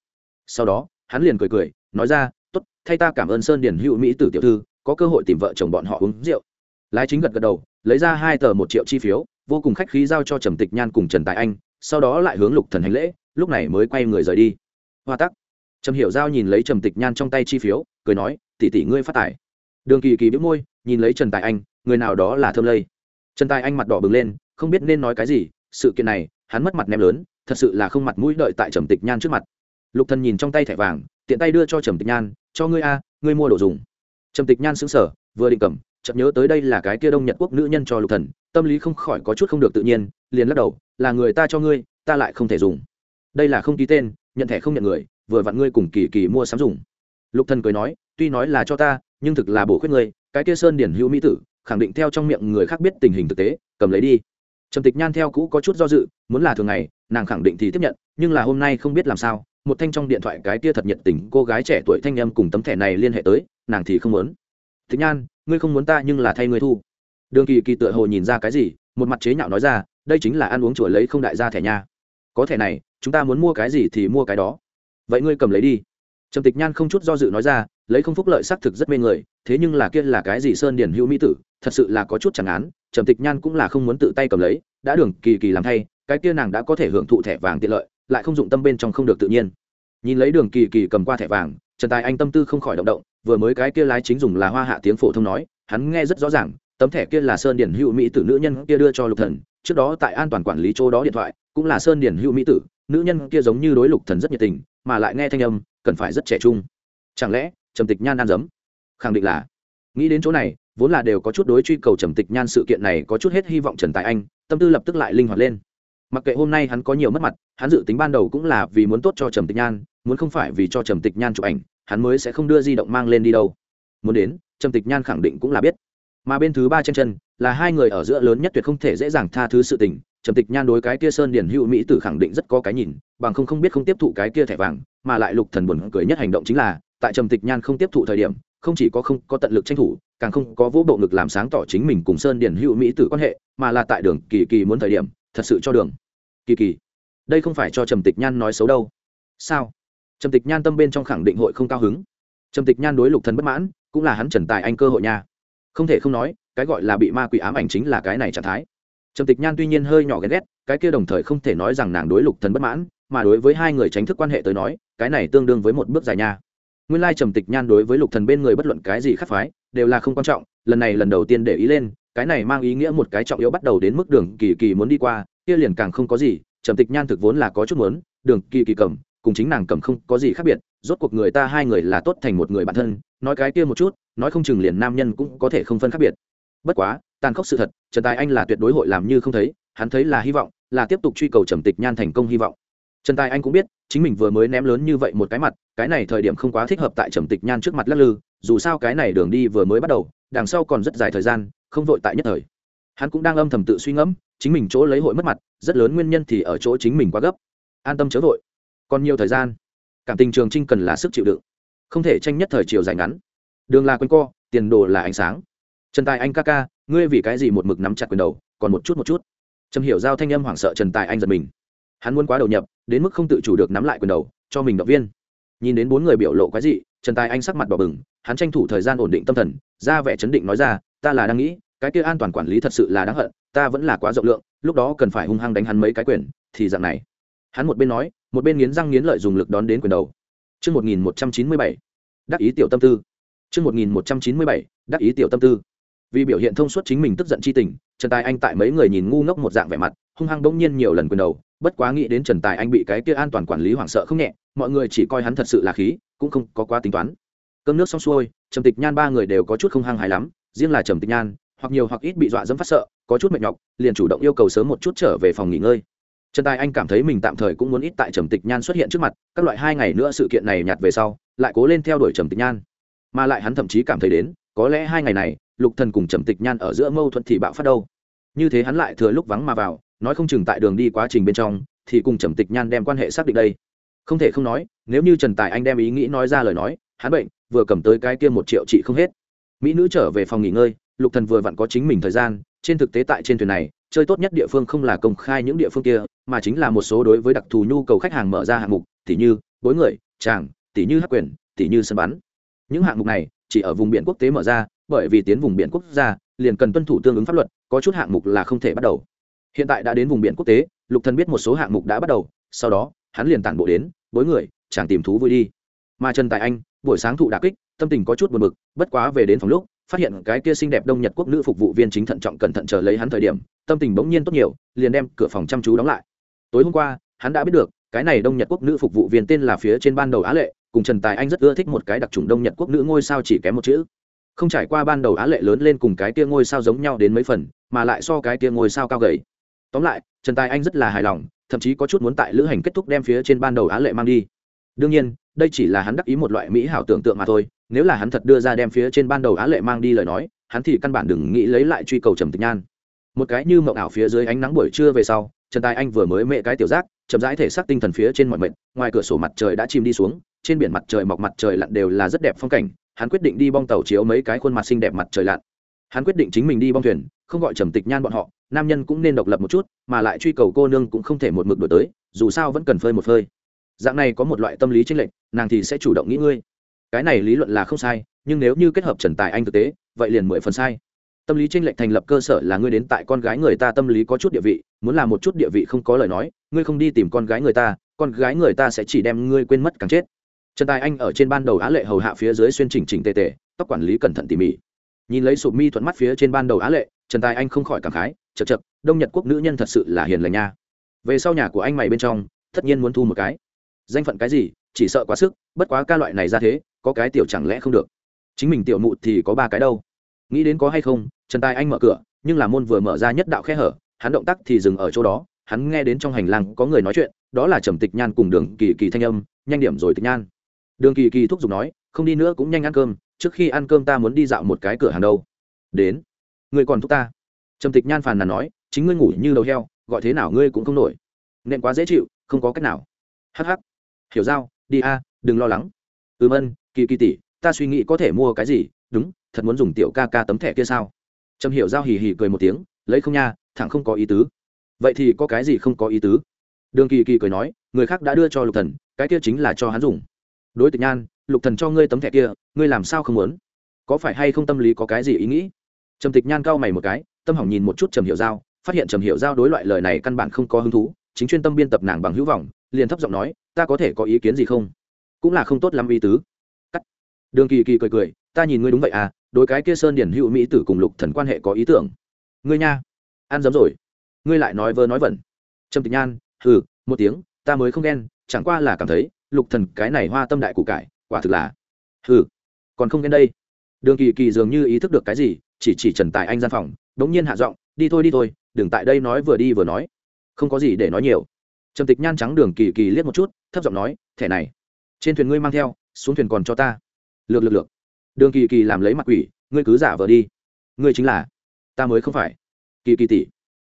Sau đó, hắn liền cười cười, nói ra, tốt, thay ta cảm ơn sơn điển hữu mỹ tử tiểu thư, có cơ hội tìm vợ chồng bọn họ uống rượu. Lái chính gật gật đầu, lấy ra hai tờ một triệu chi phiếu, vô cùng khách khí giao cho trầm tịch nhan cùng trần tài anh, sau đó lại hướng lục thần hành lễ, lúc này mới quay người rời đi. Hoa tắc. Trầm hiểu giao nhìn lấy trầm tịch nhan trong tay chi phiếu, cười nói, tỷ tỷ ngươi phát tài đường kỳ kỳ biết môi, nhìn lấy trần tài anh, người nào đó là thơm lây. Trần tài anh mặt đỏ bừng lên, không biết nên nói cái gì, sự kiện này, hắn mất mặt nem lớn, thật sự là không mặt mũi đợi tại trầm tịch nhan trước mặt. Lục thần nhìn trong tay thẻ vàng, tiện tay đưa cho trầm tịch nhan, cho ngươi a, ngươi mua đồ dùng. Trầm tịch nhan sững sờ, vừa định cầm, chợt nhớ tới đây là cái kia đông nhật quốc nữ nhân cho lục thần, tâm lý không khỏi có chút không được tự nhiên, liền lắc đầu, là người ta cho ngươi, ta lại không thể dùng. Đây là không ký tên, nhận thẻ không nhận người, vừa vặn ngươi cùng kỳ kỳ mua sắm dùng. Lục thần cười nói, tuy nói là cho ta nhưng thực là bổ khuyết ngươi, cái kia sơn điển hữu mỹ tử, khẳng định theo trong miệng người khác biết tình hình thực tế, cầm lấy đi. Trầm tịch nhan theo cũ có chút do dự, muốn là thường ngày, nàng khẳng định thì tiếp nhận, nhưng là hôm nay không biết làm sao, một thanh trong điện thoại cái kia thật nhiệt tình, cô gái trẻ tuổi thanh em cùng tấm thẻ này liên hệ tới, nàng thì không muốn. Tịch nhan, ngươi không muốn ta nhưng là thay ngươi thu. Đường kỳ kỳ tựa hồ nhìn ra cái gì, một mặt chế nhạo nói ra, đây chính là ăn uống chùa lấy không đại gia thẻ nha. Có thẻ này, chúng ta muốn mua cái gì thì mua cái đó. Vậy ngươi cầm lấy đi trầm tịch nhan không chút do dự nói ra, lấy không phúc lợi xác thực rất mê người, thế nhưng là kia là cái gì sơn điển hữu mỹ tử, thật sự là có chút chẳng án, trầm tịch nhan cũng là không muốn tự tay cầm lấy, đã đường kỳ kỳ làm thay, cái kia nàng đã có thể hưởng thụ thẻ vàng tiện lợi, lại không dụng tâm bên trong không được tự nhiên. Nhìn lấy đường kỳ kỳ cầm qua thẻ vàng, trần tài anh tâm tư không khỏi động động, vừa mới cái kia lái chính dùng là hoa hạ tiếng phổ thông nói, hắn nghe rất rõ ràng, tấm thẻ kia là sơn điển hữu mỹ tử nữ nhân kia đưa cho lục thần, trước đó tại an toàn quản lý chỗ đó điện thoại, cũng là sơn điển hữu mỹ tử, nữ nhân kia giống như đối lục thần rất nhiệt tình mà lại nghe thanh âm, cần phải rất trẻ trung. Chẳng lẽ, trầm tịch nhan ăn dấm? Khẳng định là. Nghĩ đến chỗ này, vốn là đều có chút đối truy cầu trầm tịch nhan sự kiện này có chút hết hy vọng trần tài anh, tâm tư lập tức lại linh hoạt lên. Mặc kệ hôm nay hắn có nhiều mất mặt, hắn dự tính ban đầu cũng là vì muốn tốt cho trầm tịch nhan, muốn không phải vì cho trầm tịch nhan chụp ảnh, hắn mới sẽ không đưa di động mang lên đi đâu. Muốn đến, trầm tịch nhan khẳng định cũng là biết. Mà bên thứ ba chân chân, là hai người ở giữa lớn nhất tuyệt không thể dễ dàng tha thứ sự tình trầm tịch nhan đối cái kia sơn điển hữu mỹ tử khẳng định rất có cái nhìn, bằng không không biết không tiếp thụ cái kia thẻ vàng, mà lại lục thần buồn cười nhất hành động chính là, tại trầm tịch nhan không tiếp thụ thời điểm, không chỉ có không có tận lực tranh thủ, càng không có vũ bộ ngực làm sáng tỏ chính mình cùng sơn điển hữu mỹ tử quan hệ, mà là tại đường kỳ kỳ muốn thời điểm, thật sự cho đường. Kỳ kỳ. Đây không phải cho trầm tịch nhan nói xấu đâu. Sao? Trầm tịch nhan tâm bên trong khẳng định hội không cao hứng. Trầm tịch nhan đối lục thần bất mãn, cũng là hắn trần tài anh cơ hội nha. Không thể không nói, cái gọi là bị ma quỷ ám ảnh chính là cái này trạng thái trầm tịch nhan tuy nhiên hơi nhỏ ghen ghét, cái kia đồng thời không thể nói rằng nàng đối lục thần bất mãn, mà đối với hai người tránh thức quan hệ tới nói, cái này tương đương với một bước dài nha. Nguyên lai trầm tịch nhan đối với lục thần bên người bất luận cái gì khác phái, đều là không quan trọng, lần này lần đầu tiên để ý lên, cái này mang ý nghĩa một cái trọng yếu bắt đầu đến mức đường kỳ kỳ muốn đi qua, kia liền càng không có gì, trầm tịch nhan thực vốn là có chút muốn, đường kỳ kỳ cầm, cùng chính nàng cầm không có gì khác biệt, rốt cuộc người ta hai người là tốt thành một người bạn thân, nói cái kia một chút, nói không chừng liền nam nhân cũng có thể không phân khác biệt. Bất quá tàn khốc sự thật, trần tài anh là tuyệt đối hội làm như không thấy, hắn thấy là hy vọng, là tiếp tục truy cầu trầm tịch nhan thành công hy vọng. Trần tài anh cũng biết, chính mình vừa mới ném lớn như vậy một cái mặt, cái này thời điểm không quá thích hợp tại trầm tịch nhan trước mặt lắc lư, dù sao cái này đường đi vừa mới bắt đầu, đằng sau còn rất dài thời gian, không vội tại nhất thời. Hắn cũng đang âm thầm tự suy ngẫm, chính mình chỗ lấy hội mất mặt, rất lớn nguyên nhân thì ở chỗ chính mình quá gấp. An tâm chớ vội. Còn nhiều thời gian, cảm tình trường trinh cần là sức chịu đựng, không thể tranh nhất thời chiều dài ngắn. Đường là quanh co, tiền đồ là ánh sáng trần tài anh ca ca ngươi vì cái gì một mực nắm chặt quyền đầu còn một chút một chút? Trầm hiểu giao thanh âm hoảng sợ trần tài anh giật mình. Hắn muốn quá đầu nhập đến mức không tự chủ được nắm lại quyền đầu cho mình động viên. Nhìn đến bốn người biểu lộ quái dị trần tài anh sắc mặt bỏ bừng hắn tranh thủ thời gian ổn định tâm thần ra vẻ chấn định nói ra ta là đang nghĩ cái kia an toàn quản lý thật sự là đáng hận ta vẫn là quá rộng lượng lúc đó cần phải hung hăng đánh hắn mấy cái quyền thì dạng này. Hắn một bên nói một bên nghiến răng nghiến lợi dùng lực đón đến quyền đầu. Trước 1197, đắc ý tiểu tâm tư. Trước 1197, đắc ý tiểu tâm tư. Vì biểu hiện thông suốt chính mình tức giận chi tình, Trần Tài Anh tại mấy người nhìn ngu ngốc một dạng vẻ mặt, hung hăng bỗng nhiên nhiều lần quyền đầu, bất quá nghĩ đến Trần Tài Anh bị cái kia an toàn quản lý hoảng sợ không nhẹ, mọi người chỉ coi hắn thật sự là khí, cũng không có quá tính toán. Cơm nước xong xuôi, Trầm Tịch Nhan ba người đều có chút không hăng hài lắm, riêng là Trầm Tịch Nhan, hoặc nhiều hoặc ít bị dọa dẫm phát sợ, có chút mệt nhọc, liền chủ động yêu cầu sớm một chút trở về phòng nghỉ ngơi trần tài anh cảm thấy mình tạm thời cũng muốn ít tại trầm tịch nhan xuất hiện trước mặt các loại hai ngày nữa sự kiện này nhạt về sau lại cố lên theo đuổi trầm tịch nhan mà lại hắn thậm chí cảm thấy đến có lẽ hai ngày này lục thần cùng trầm tịch nhan ở giữa mâu thuẫn thì bạo phát đâu. Như thế hắn lại thừa lúc vắng mà vào nói không chừng tại đường đi quá trình bên trong thì cùng trầm tịch nhan đem quan hệ xác định đây. Không thể không nói nếu như trần tài anh đem ý nghĩ nói ra lời nói hắn bệnh vừa cầm tới cái kia một triệu trị không hết. Mỹ nữ trở về phòng nghỉ ngơi lục thần vừa vặn có chính mình thời gian trên thực tế tại trên thuyền này chơi tốt nhất địa phương không là công khai những địa phương kia mà chính là một số đối với đặc thù nhu cầu khách hàng mở ra hạng mục tỉ như bối người chàng, tỉ như hắc quyền tỉ như sân bắn. Những hạng mục này chỉ ở vùng biển quốc tế mở ra, bởi vì tiến vùng biển quốc gia, liền cần tuân thủ tương ứng pháp luật, có chút hạng mục là không thể bắt đầu. Hiện tại đã đến vùng biển quốc tế, lục thần biết một số hạng mục đã bắt đầu, sau đó, hắn liền tản bộ đến, bối người chẳng tìm thú vui đi. Mà trần tài anh, buổi sáng thụ đà kích, tâm tình có chút buồn bực, bất quá về đến phòng lúc, phát hiện cái kia xinh đẹp đông nhật quốc nữ phục vụ viên chính thận trọng cẩn thận chờ lấy hắn thời điểm, tâm tình bỗng nhiên tốt nhiều, liền đem cửa phòng chăm chú đóng lại. Tối hôm qua, hắn đã biết được, cái này đông nhật quốc nữ phục vụ viên tên là phía trên ban đầu á lệ cùng trần tài anh rất ưa thích một cái đặc trùng đông nhật quốc nữ ngôi sao chỉ kém một chữ. Không trải qua ban đầu á lệ lớn lên cùng cái tia ngôi sao giống nhau đến mấy phần, mà lại so cái tia ngôi sao cao gầy. Tóm lại, trần tài anh rất là hài lòng, thậm chí có chút muốn tại lữ hành kết thúc đem phía trên ban đầu á lệ mang đi. Đương nhiên, đây chỉ là hắn đắc ý một loại mỹ hảo tưởng tượng mà thôi, nếu là hắn thật đưa ra đem phía trên ban đầu á lệ mang đi lời nói, hắn thì căn bản đừng nghĩ lấy lại truy cầu trầm tịch nhan. Một cái như mộng ảo phía dưới ánh nắng buổi trưa về sau, trần tài anh vừa mới mệ cái tiểu giác chậm rãi thể xác tinh thần phía trên mọi mệnh ngoài cửa sổ mặt trời đã chìm đi xuống, trên biển mặt trời mọc mặt trời lặn đều là rất đẹp phong cảnh, hắn quyết định đi bong tàu chiếu mấy cái khuôn mặt xinh đẹp mặt trời lặn. Hắn quyết định chính mình đi bong thuyền, không gọi trầm tịch nhan bọn họ, nam nhân cũng nên độc lập một chút, mà lại truy cầu cô nương cũng không thể một mực đổi tới, dù sao vẫn cần phơi một phơi. Dạng này có một loại tâm lý tranh lệch, nàng thì sẽ chủ động nghĩ ngươi. Cái này lý luận là không sai, nhưng nếu như kết hợp trần tài anh thực tế, vậy liền mười phần sai tâm lý tranh lệch thành lập cơ sở là ngươi đến tại con gái người ta tâm lý có chút địa vị, muốn làm một chút địa vị không có lời nói, ngươi không đi tìm con gái người ta, con gái người ta sẽ chỉ đem ngươi quên mất càng chết. Trần tài anh ở trên ban đầu á lệ hầu hạ phía dưới xuyên chỉnh chỉnh tề tề, tóc quản lý cẩn thận tỉ mỉ. Nhìn lấy sụp mi thuận mắt phía trên ban đầu á lệ, trần tài anh không khỏi cảm khái chật chật đông nhật quốc nữ nhân thật sự là hiền lành nha. Về sau nhà của anh mày bên trong, tất nhiên muốn thu một cái. Danh phận cái gì, chỉ sợ quá sức, bất quá ca loại này ra thế, có cái tiểu chẳng lẽ không được. Chính mình tiểu mụ thì có ba cái đâu. Nghĩ đến có hay không trần tài anh mở cửa, nhưng là môn vừa mở ra nhất đạo khe hở, hắn động tác thì dừng ở chỗ đó, hắn nghe đến trong hành lang có người nói chuyện, đó là trầm tịch nhan cùng đường kỳ kỳ thanh âm, nhanh điểm rồi tịch nhan. Đường kỳ kỳ thúc giục nói, không đi nữa cũng nhanh ăn cơm, trước khi ăn cơm ta muốn đi dạo một cái cửa hàng đâu. Đến, ngươi còn thúc ta? Trầm tịch nhan phàn nàn nói, chính ngươi ngủ như đầu heo, gọi thế nào ngươi cũng không nổi. Nện quá dễ chịu, không có cách nào. Hh hiểu giao, đi a, đừng lo lắng. Ừm ân, kỳ kỳ tỷ, ta suy nghĩ có thể mua cái gì, đúng, thật muốn dùng tiểu ca ca tấm thẻ kia sao? Trầm hiểu giao hì hì cười một tiếng, lấy không nha, thẳng không có ý tứ. Vậy thì có cái gì không có ý tứ? Đường kỳ kỳ cười nói, người khác đã đưa cho lục thần, cái kia chính là cho hắn dùng. Đối tịch nhan, lục thần cho ngươi tấm thẻ kia, ngươi làm sao không muốn? Có phải hay không tâm lý có cái gì ý nghĩ? Trầm tịch nhan cau mày một cái, tâm hỏng nhìn một chút trầm hiểu giao, phát hiện trầm hiểu giao đối loại lời này căn bản không có hứng thú, chính chuyên tâm biên tập nàng bằng hữu vọng, liền thấp giọng nói, ta có thể có ý kiến gì không? Cũng là không tốt lắm ý tứ. Cắt. Đường kỳ kỳ cười cười, ta nhìn ngươi đúng vậy à đối cái kia sơn điển hữu mỹ tử cùng lục thần quan hệ có ý tưởng. Ngươi nha, ăn dấm rồi. Ngươi lại nói vơ nói vẩn. Trầm tịch nhan, hừ, một tiếng, ta mới không ghen, chẳng qua là cảm thấy, lục thần cái này hoa tâm đại củ cải, quả thực là. Hừ, còn không ghen đây. Đường kỳ kỳ dường như ý thức được cái gì, chỉ chỉ trần tài anh gian phòng, đống nhiên hạ giọng, đi thôi đi thôi, đừng tại đây nói vừa đi vừa nói. Không có gì để nói nhiều. Trầm tịch nhan trắng đường kỳ kỳ liếc một chút, thấp giọng nói, thẻ này, trên thuyền ngươi mang theo, xuống thuyền còn cho ta. Lược lược lược đường kỳ kỳ làm lấy mặt quỷ, ngươi cứ giả vờ đi. Ngươi chính là, ta mới không phải. Kỳ kỳ tỷ.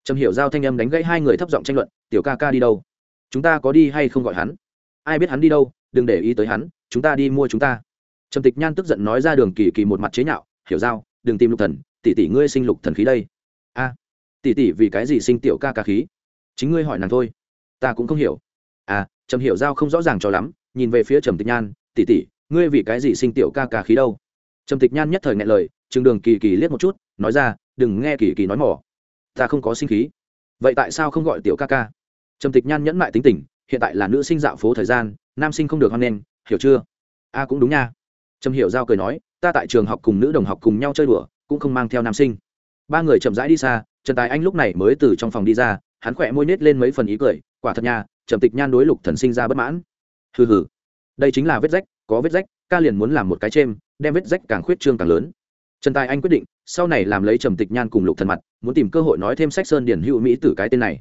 Trầm hiểu giao thanh âm đánh gãy hai người thấp giọng tranh luận, tiểu ca ca đi đâu? Chúng ta có đi hay không gọi hắn? Ai biết hắn đi đâu, đừng để ý tới hắn, chúng ta đi mua chúng ta. Trầm tịch nhan tức giận nói ra đường kỳ kỳ một mặt chế nhạo, hiểu giao, đừng tìm lục thần, tỷ tỷ ngươi sinh lục thần khí đây. A, tỷ tỷ vì cái gì sinh tiểu ca ca khí? Chính ngươi hỏi nàng thôi. Ta cũng không hiểu. À trầm hiểu giao không rõ ràng cho lắm, nhìn về phía trầm tịch nhan, tỷ tỷ, ngươi vì cái gì sinh tiểu ca ca khí đâu? Trầm tịch nhan nhất thời ngại lời chừng đường kỳ kỳ liếc một chút, nói ra, đừng nghe kỳ kỳ nói mỏ. Ta không có sinh khí. Vậy tại sao không gọi tiểu ca ca? Trầm tịch nhan nhẫn mại tính tình, hiện tại là nữ sinh dạo phố thời gian, nam sinh không được hoan nghênh, hiểu chưa? A, cũng đúng nha. Trầm hiểu giao cười nói, ta tại trường học cùng nữ đồng học cùng nhau chơi đùa, cũng không mang theo nam sinh. Ba người chậm rãi đi xa, trần tài anh lúc này mới từ trong phòng đi ra, hắn khỏe môi nết lên mấy phần ý cười, quả thật nha, trầm tịch nhan đối lục thần sinh ra bất mãn. Hừ hừ, đây chính là vết rách, có vết rách, ca liền muốn làm một cái chêm đem vết rách càng khuyết trương càng lớn trần tài anh quyết định sau này làm lấy trầm tịch nhan cùng lục thần mặt muốn tìm cơ hội nói thêm sách sơn điển hữu mỹ tử cái tên này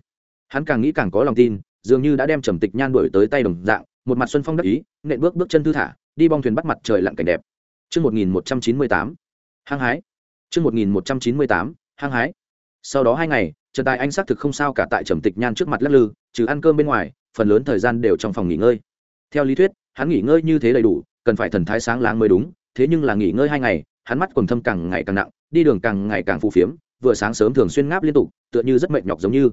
hắn càng nghĩ càng có lòng tin dường như đã đem trầm tịch nhan đổi tới tay đồng dạng một mặt xuân phong đắc ý nện bước bước chân thư thả đi bong thuyền bắt mặt trời lặn cảnh đẹp Trước 1198, hăng hái. Trước 1198, hăng hái. Sau đó hai ngày, Trần Tài Anh xác thực không sao cả tại Trầm Tịch Nhan trước mặt lắc lư, trừ ăn cơm bên ngoài, phần lớn thời gian đều trong phòng nghỉ ngơi. Theo lý thuyết, hắn nghỉ ngơi như thế đầy đủ, cần phải thần thái sáng láng mới đúng, thế nhưng là nghỉ ngơi hai ngày, hắn mắt quần thâm càng ngày càng nặng, đi đường càng ngày càng phù phiếm, vừa sáng sớm thường xuyên ngáp liên tục, tựa như rất mệt nhọc giống như.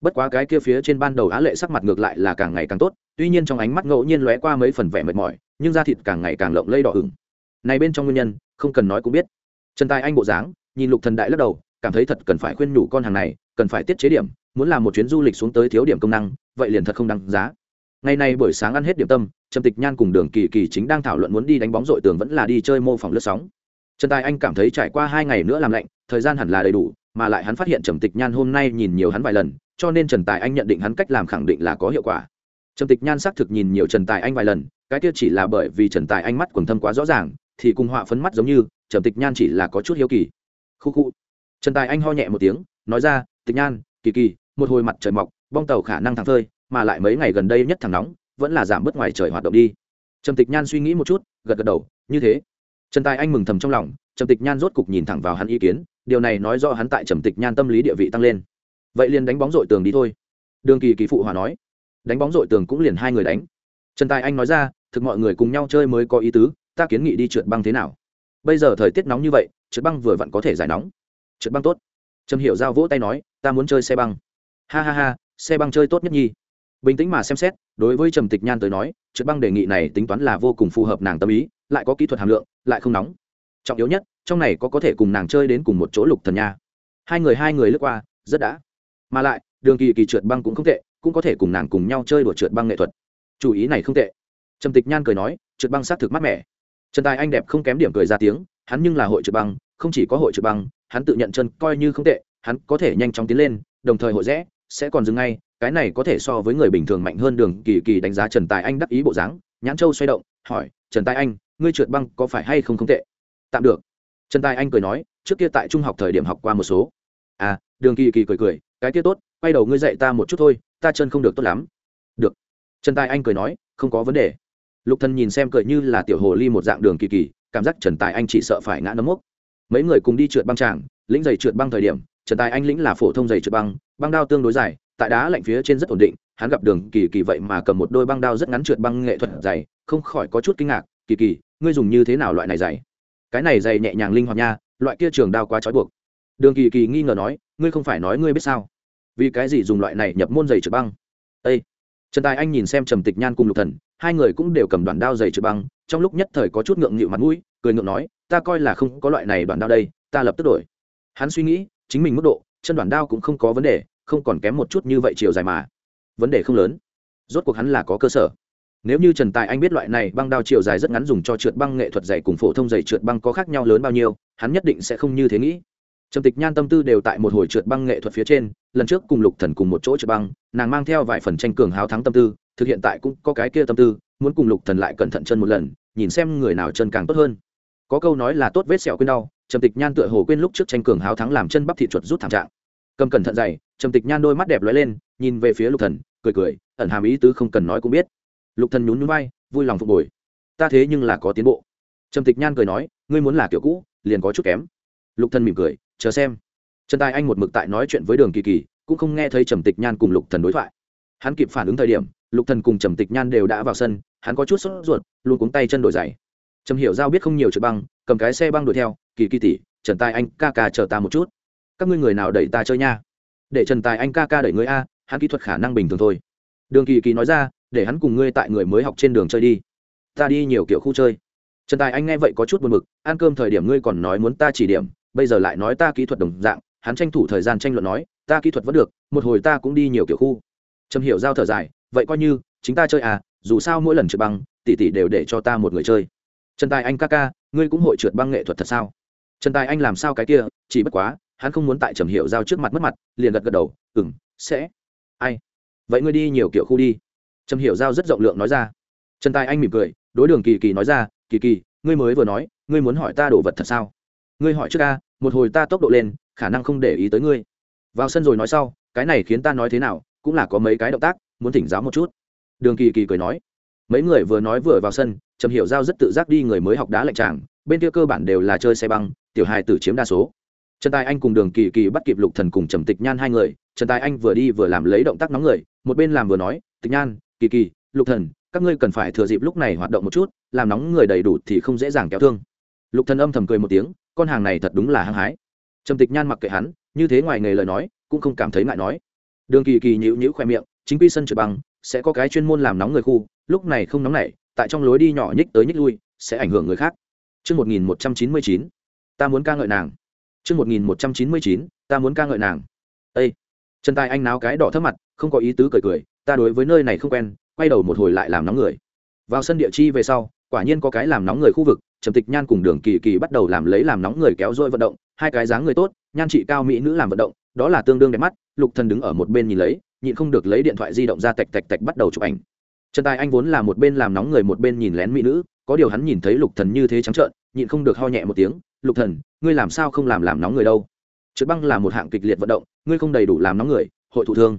Bất quá cái kia phía trên ban đầu Á Lệ sắc mặt ngược lại là càng ngày càng tốt, tuy nhiên trong ánh mắt ngẫu nhiên lóe qua mấy phần vẻ mệt mỏi, nhưng da thịt càng ngày càng lộng lây đỏ ửng. Này bên trong nguyên nhân, không cần nói cũng biết. Trần Tài Anh bộ dáng, nhìn Lục Thần Đại lắc đầu, cảm thấy thật cần phải khuyên nhủ con hàng này, cần phải tiết chế điểm, muốn làm một chuyến du lịch xuống tới thiếu điểm công năng, vậy liền thật không đáng giá. Ngày nay buổi sáng ăn hết điểm tâm, Trầm Tịch Nhan cùng Đường Kỳ Kỳ chính đang thảo luận muốn đi đánh bóng dội tường vẫn là đi chơi mô phỏng lướt sóng. Trần Tài Anh cảm thấy trải qua hai ngày nữa làm lạnh, thời gian hẳn là đầy đủ, mà lại hắn phát hiện Trầm Tịch Nhan hôm nay nhìn nhiều hắn vài lần, cho nên Trần Tài Anh nhận định hắn cách làm khẳng định là có hiệu quả. Trầm Tịch Nhan xác thực nhìn nhiều Trần Tài Anh vài lần, cái kia chỉ là bởi vì Trần Tài Anh mắt quần thâm quá rõ ràng, thì cùng họa phấn mắt giống như, Trầm Tịch Nhan chỉ là có chút hiếu kỳ. Khu khu. Trần Tài Anh ho nhẹ một tiếng, nói ra, "Tịch Nhan, kỳ kỳ, một hồi mặt trời mọc, bong tàu khả năng thẳng phơi, mà lại mấy ngày gần đây nhất thẳng nóng, vẫn là giảm bớt ngoài trời hoạt động đi." Trầm Tịch Nhan suy nghĩ một chút, gật gật đầu, "Như thế." Trần Tài Anh mừng thầm trong lòng, Trầm Tịch Nhan rốt cục nhìn thẳng vào hắn ý kiến, điều này nói rõ hắn tại Trầm Tịch Nhan tâm lý địa vị tăng lên. Vậy liền đánh bóng dội tường đi thôi. Đường Kỳ Kỳ phụ hòa nói. Đánh bóng dội tường cũng liền hai người đánh. Trần Tài Anh nói ra, thực mọi người cùng nhau chơi mới có ý tứ, ta kiến nghị đi trượt băng thế nào? Bây giờ thời tiết nóng như vậy, trượt băng vừa vặn có thể giải nóng. Trượt băng tốt. Trầm Hiểu Giao vỗ tay nói, ta muốn chơi xe băng. Ha ha ha, xe băng chơi tốt nhất nhi. Bình tĩnh mà xem xét, đối với Trầm Tịch Nhan tới nói, trượt băng đề nghị này tính toán là vô cùng phù hợp nàng tâm ý, lại có kỹ thuật hàm lượng, lại không nóng. Trọng yếu nhất, trong này có có thể cùng nàng chơi đến cùng một chỗ lục thần nha. Hai người hai người lướt qua, rất đã. Mà lại, Đường Kỳ Kỳ trượt băng cũng không tệ, cũng có thể cùng nàng cùng nhau chơi đùa trượt băng nghệ thuật. Chủ ý này không tệ. Trầm Tịch Nhan cười nói, trượt băng sát thực mát mẻ. Trần Tài Anh đẹp không kém điểm cười ra tiếng, hắn nhưng là hội trượt băng, không chỉ có hội trượt băng, hắn tự nhận chân coi như không tệ, hắn có thể nhanh chóng tiến lên, đồng thời hội rẽ, sẽ còn dừng ngay, cái này có thể so với người bình thường mạnh hơn Đường Kỳ Kỳ đánh giá Trần Tài Anh đắc ý bộ dáng, nhãn châu xoay động, hỏi, "Trần Tài Anh, ngươi trượt băng có phải hay không không tệ?" "Tạm được." Trần Tài Anh cười nói, "Trước kia tại trung học thời điểm học qua một số." "À." Đường Kỳ Kỳ cười cười, "Cái kia tốt, quay đầu ngươi dạy ta một chút thôi, ta chân không được tốt lắm." "Được." Trần Tài Anh cười nói, "Không có vấn đề." Lục Thần nhìn xem cười như là tiểu hồ ly một dạng Đường Kỳ Kỳ, cảm giác Trần Tài Anh chỉ sợ phải ngã nấm mốc. Mấy người cùng đi trượt băng tràng, lĩnh giày trượt băng thời điểm, Trần Tài Anh lĩnh là phổ thông dày trượt băng, băng đao tương đối dài, tại đá lạnh phía trên rất ổn định, hắn gặp Đường Kỳ Kỳ vậy mà cầm một đôi băng đao rất ngắn trượt băng nghệ thuật dày, không khỏi có chút kinh ngạc, "Kỳ Kỳ, ngươi dùng như thế nào loại này dày?" cái này dày nhẹ nhàng linh hoạt nha loại kia trường đao quá trói buộc. Đường kỳ kỳ nghi ngờ nói ngươi không phải nói ngươi biết sao? Vì cái gì dùng loại này nhập môn dày trượt băng? Ây trần tài anh nhìn xem trầm tịch nhan cùng lục thần hai người cũng đều cầm đoạn đao dày trượt băng trong lúc nhất thời có chút ngượng nghịu mặt mũi cười ngượng nói ta coi là không có loại này đoạn đao đây ta lập tức đổi. Hắn suy nghĩ chính mình mức độ, chân đoàn đao cũng không có vấn đề, không còn kém một chút như vậy chiều dài mà. Vấn đề không lớn. Rốt cuộc hắn là có cơ sở. Nếu như trần tài anh biết loại này băng đao chiều dài rất ngắn dùng cho trượt băng nghệ thuật dày cùng phổ thông dày trượt băng có khác nhau lớn bao nhiêu, hắn nhất định sẽ không như thế nghĩ. Trầm tịch nhan tâm tư đều tại một hồi trượt băng nghệ thuật phía trên, lần trước cùng lục thần cùng một chỗ trượt băng, nàng mang theo vài phần tranh cường hào thắng tâm tư, thực hiện tại cũng có cái kia tâm tư, muốn cùng lục thần lại cẩn thận chân một lần, nhìn xem người nào chân càng tốt hơn. Có câu nói là tốt vết sẹo quên đau trầm tịch nhan tựa hồ quên lúc trước tranh cường háo thắng làm chân bắp thịt chuột rút thảm trạng. Cầm cẩn thận dày trầm tịch nhan đôi mắt đẹp lóe lên, nhìn về phía lục thần, cười cười, ẩn hàm ý tứ không cần nói cũng biết. Lục thần nhún nhún vai, vui lòng phục hồi. Ta thế nhưng là có tiến bộ. Trầm tịch nhan cười nói, ngươi muốn là kiểu cũ, liền có chút kém. Lục thần mỉm cười, chờ xem. Trần tài anh một mực tại nói chuyện với đường kỳ kỳ, cũng không nghe thấy trầm tịch nhan cùng lục thần đối thoại. Hắn kịp phản ứng thời điểm, lục thần cùng trầm tịch nhan đều đã vào sân, hắn có chút sốt ruột, luôn cuống tay chân đổi giày trầm hiểu giao biết không nhiều trượt băng, cầm cái xe băng đuổi theo, kỳ kỳ tỷ, trần tài anh ca ca chờ ta một chút. Các ngươi người nào đẩy ta chơi nha? Để trần tài anh ca ca đẩy người a, hắn kỹ thuật khả năng bình thường thôi. Đường kỳ kỳ nói ra, để hắn cùng ngươi tại người mới học trên đường chơi đi. Ta đi nhiều kiểu khu chơi. Trần tài anh nghe vậy có chút buồn mực ăn cơm thời điểm ngươi còn nói muốn ta chỉ điểm, bây giờ lại nói ta kỹ thuật đồng dạng. Hắn tranh thủ thời gian tranh luận nói, ta kỹ thuật vẫn được, một hồi ta cũng đi nhiều kiểu khu. Trầm hiểu giao thở dài, vậy coi như, chính ta chơi à dù sao mỗi lần trượt băng, tỷ tỷ đều để cho ta một người chơi trần tài anh ca ca, ngươi cũng hội trượt băng nghệ thuật thật sao? Trần tài anh làm sao cái kia, chỉ bất quá, hắn không muốn tại trầm hiểu giao trước mặt mất mặt, liền gật gật đầu ừ m sẽ. Ai? Vậy ngươi đi nhiều kiểu khu đi. Trầm hiểu giao rất rộng lượng nói ra. Trần tài anh mỉm cười, đối đường kỳ kỳ nói ra, kỳ kỳ, ngươi mới vừa nói, ngươi muốn hỏi ta đồ vật thật sao? Ngươi hỏi trước ca, một hồi ta tốc độ lên, khả năng không để ý tới ngươi. Vào sân rồi nói sau, cái này khiến ta nói thế nào, cũng là có mấy cái động tác, muốn thỉnh giáo một chút. Đường kỳ kỳ cười nói mấy người vừa nói vừa vào sân, trầm hiểu giao rất tự giác đi người mới học đá lạnh tràng, bên kia cơ bản đều là chơi xe băng, tiểu hài tử chiếm đa số. Trần tài anh cùng đường kỳ kỳ bắt kịp lục thần cùng trầm tịch nhan hai người, trần tài anh vừa đi vừa làm lấy động tác nóng người, một bên làm vừa nói, tịch nhan, kỳ kỳ, lục thần, các ngươi cần phải thừa dịp lúc này hoạt động một chút, làm nóng người đầy đủ thì không dễ dàng kéo thương. Lục thần âm thầm cười một tiếng, con hàng này thật đúng là hăng hái. Trầm tịch nhan mặc kệ hắn, như thế ngoài nghề lời nói, cũng không cảm thấy ngại nói. Đường kỳ kỳ nhíu nhíu khoe miệng, chính quy sân trượt băng, sẽ có cái chuyên môn làm nóng người khu lúc này không nóng nảy tại trong lối đi nhỏ nhích tới nhích lui sẽ ảnh hưởng người khác Trước 1199, ta muốn ca ngợi nàng. Trước 1199, ta muốn ca ngợi nàng. Ê! Trần Tài Anh náo cái đỏ thấp mặt, không có ý tứ cười cười, ta đối với nơi này không quen, quay đầu một hồi lại làm nóng người. Vào sân địa chi về sau, quả nhiên có cái làm nóng người khu vực, Trầm Tịch Nhan cùng Đường Kỳ Kỳ bắt đầu làm lấy làm nóng người kéo dôi vận động, hai cái dáng người tốt, nhan trị cao mỹ nữ làm vận động, đó là tương đương đẹp mắt, Lục Thần đứng ở một bên nhìn lấy, nhịn không được lấy điện thoại di động ra tạch tạch tạch bắt đầu chụp ảnh. Trần Tài Anh vốn là một bên làm nóng người một bên nhìn lén mỹ nữ, có điều hắn nhìn thấy Lục Thần như thế trắng trợn, nhịn không được ho nhẹ một tiếng, "Lục Thần, ngươi làm sao không làm làm nóng người đâu?" Trượt băng là một hạng kịch liệt vận động, ngươi không đầy đủ làm nóng người, hội thụ thương.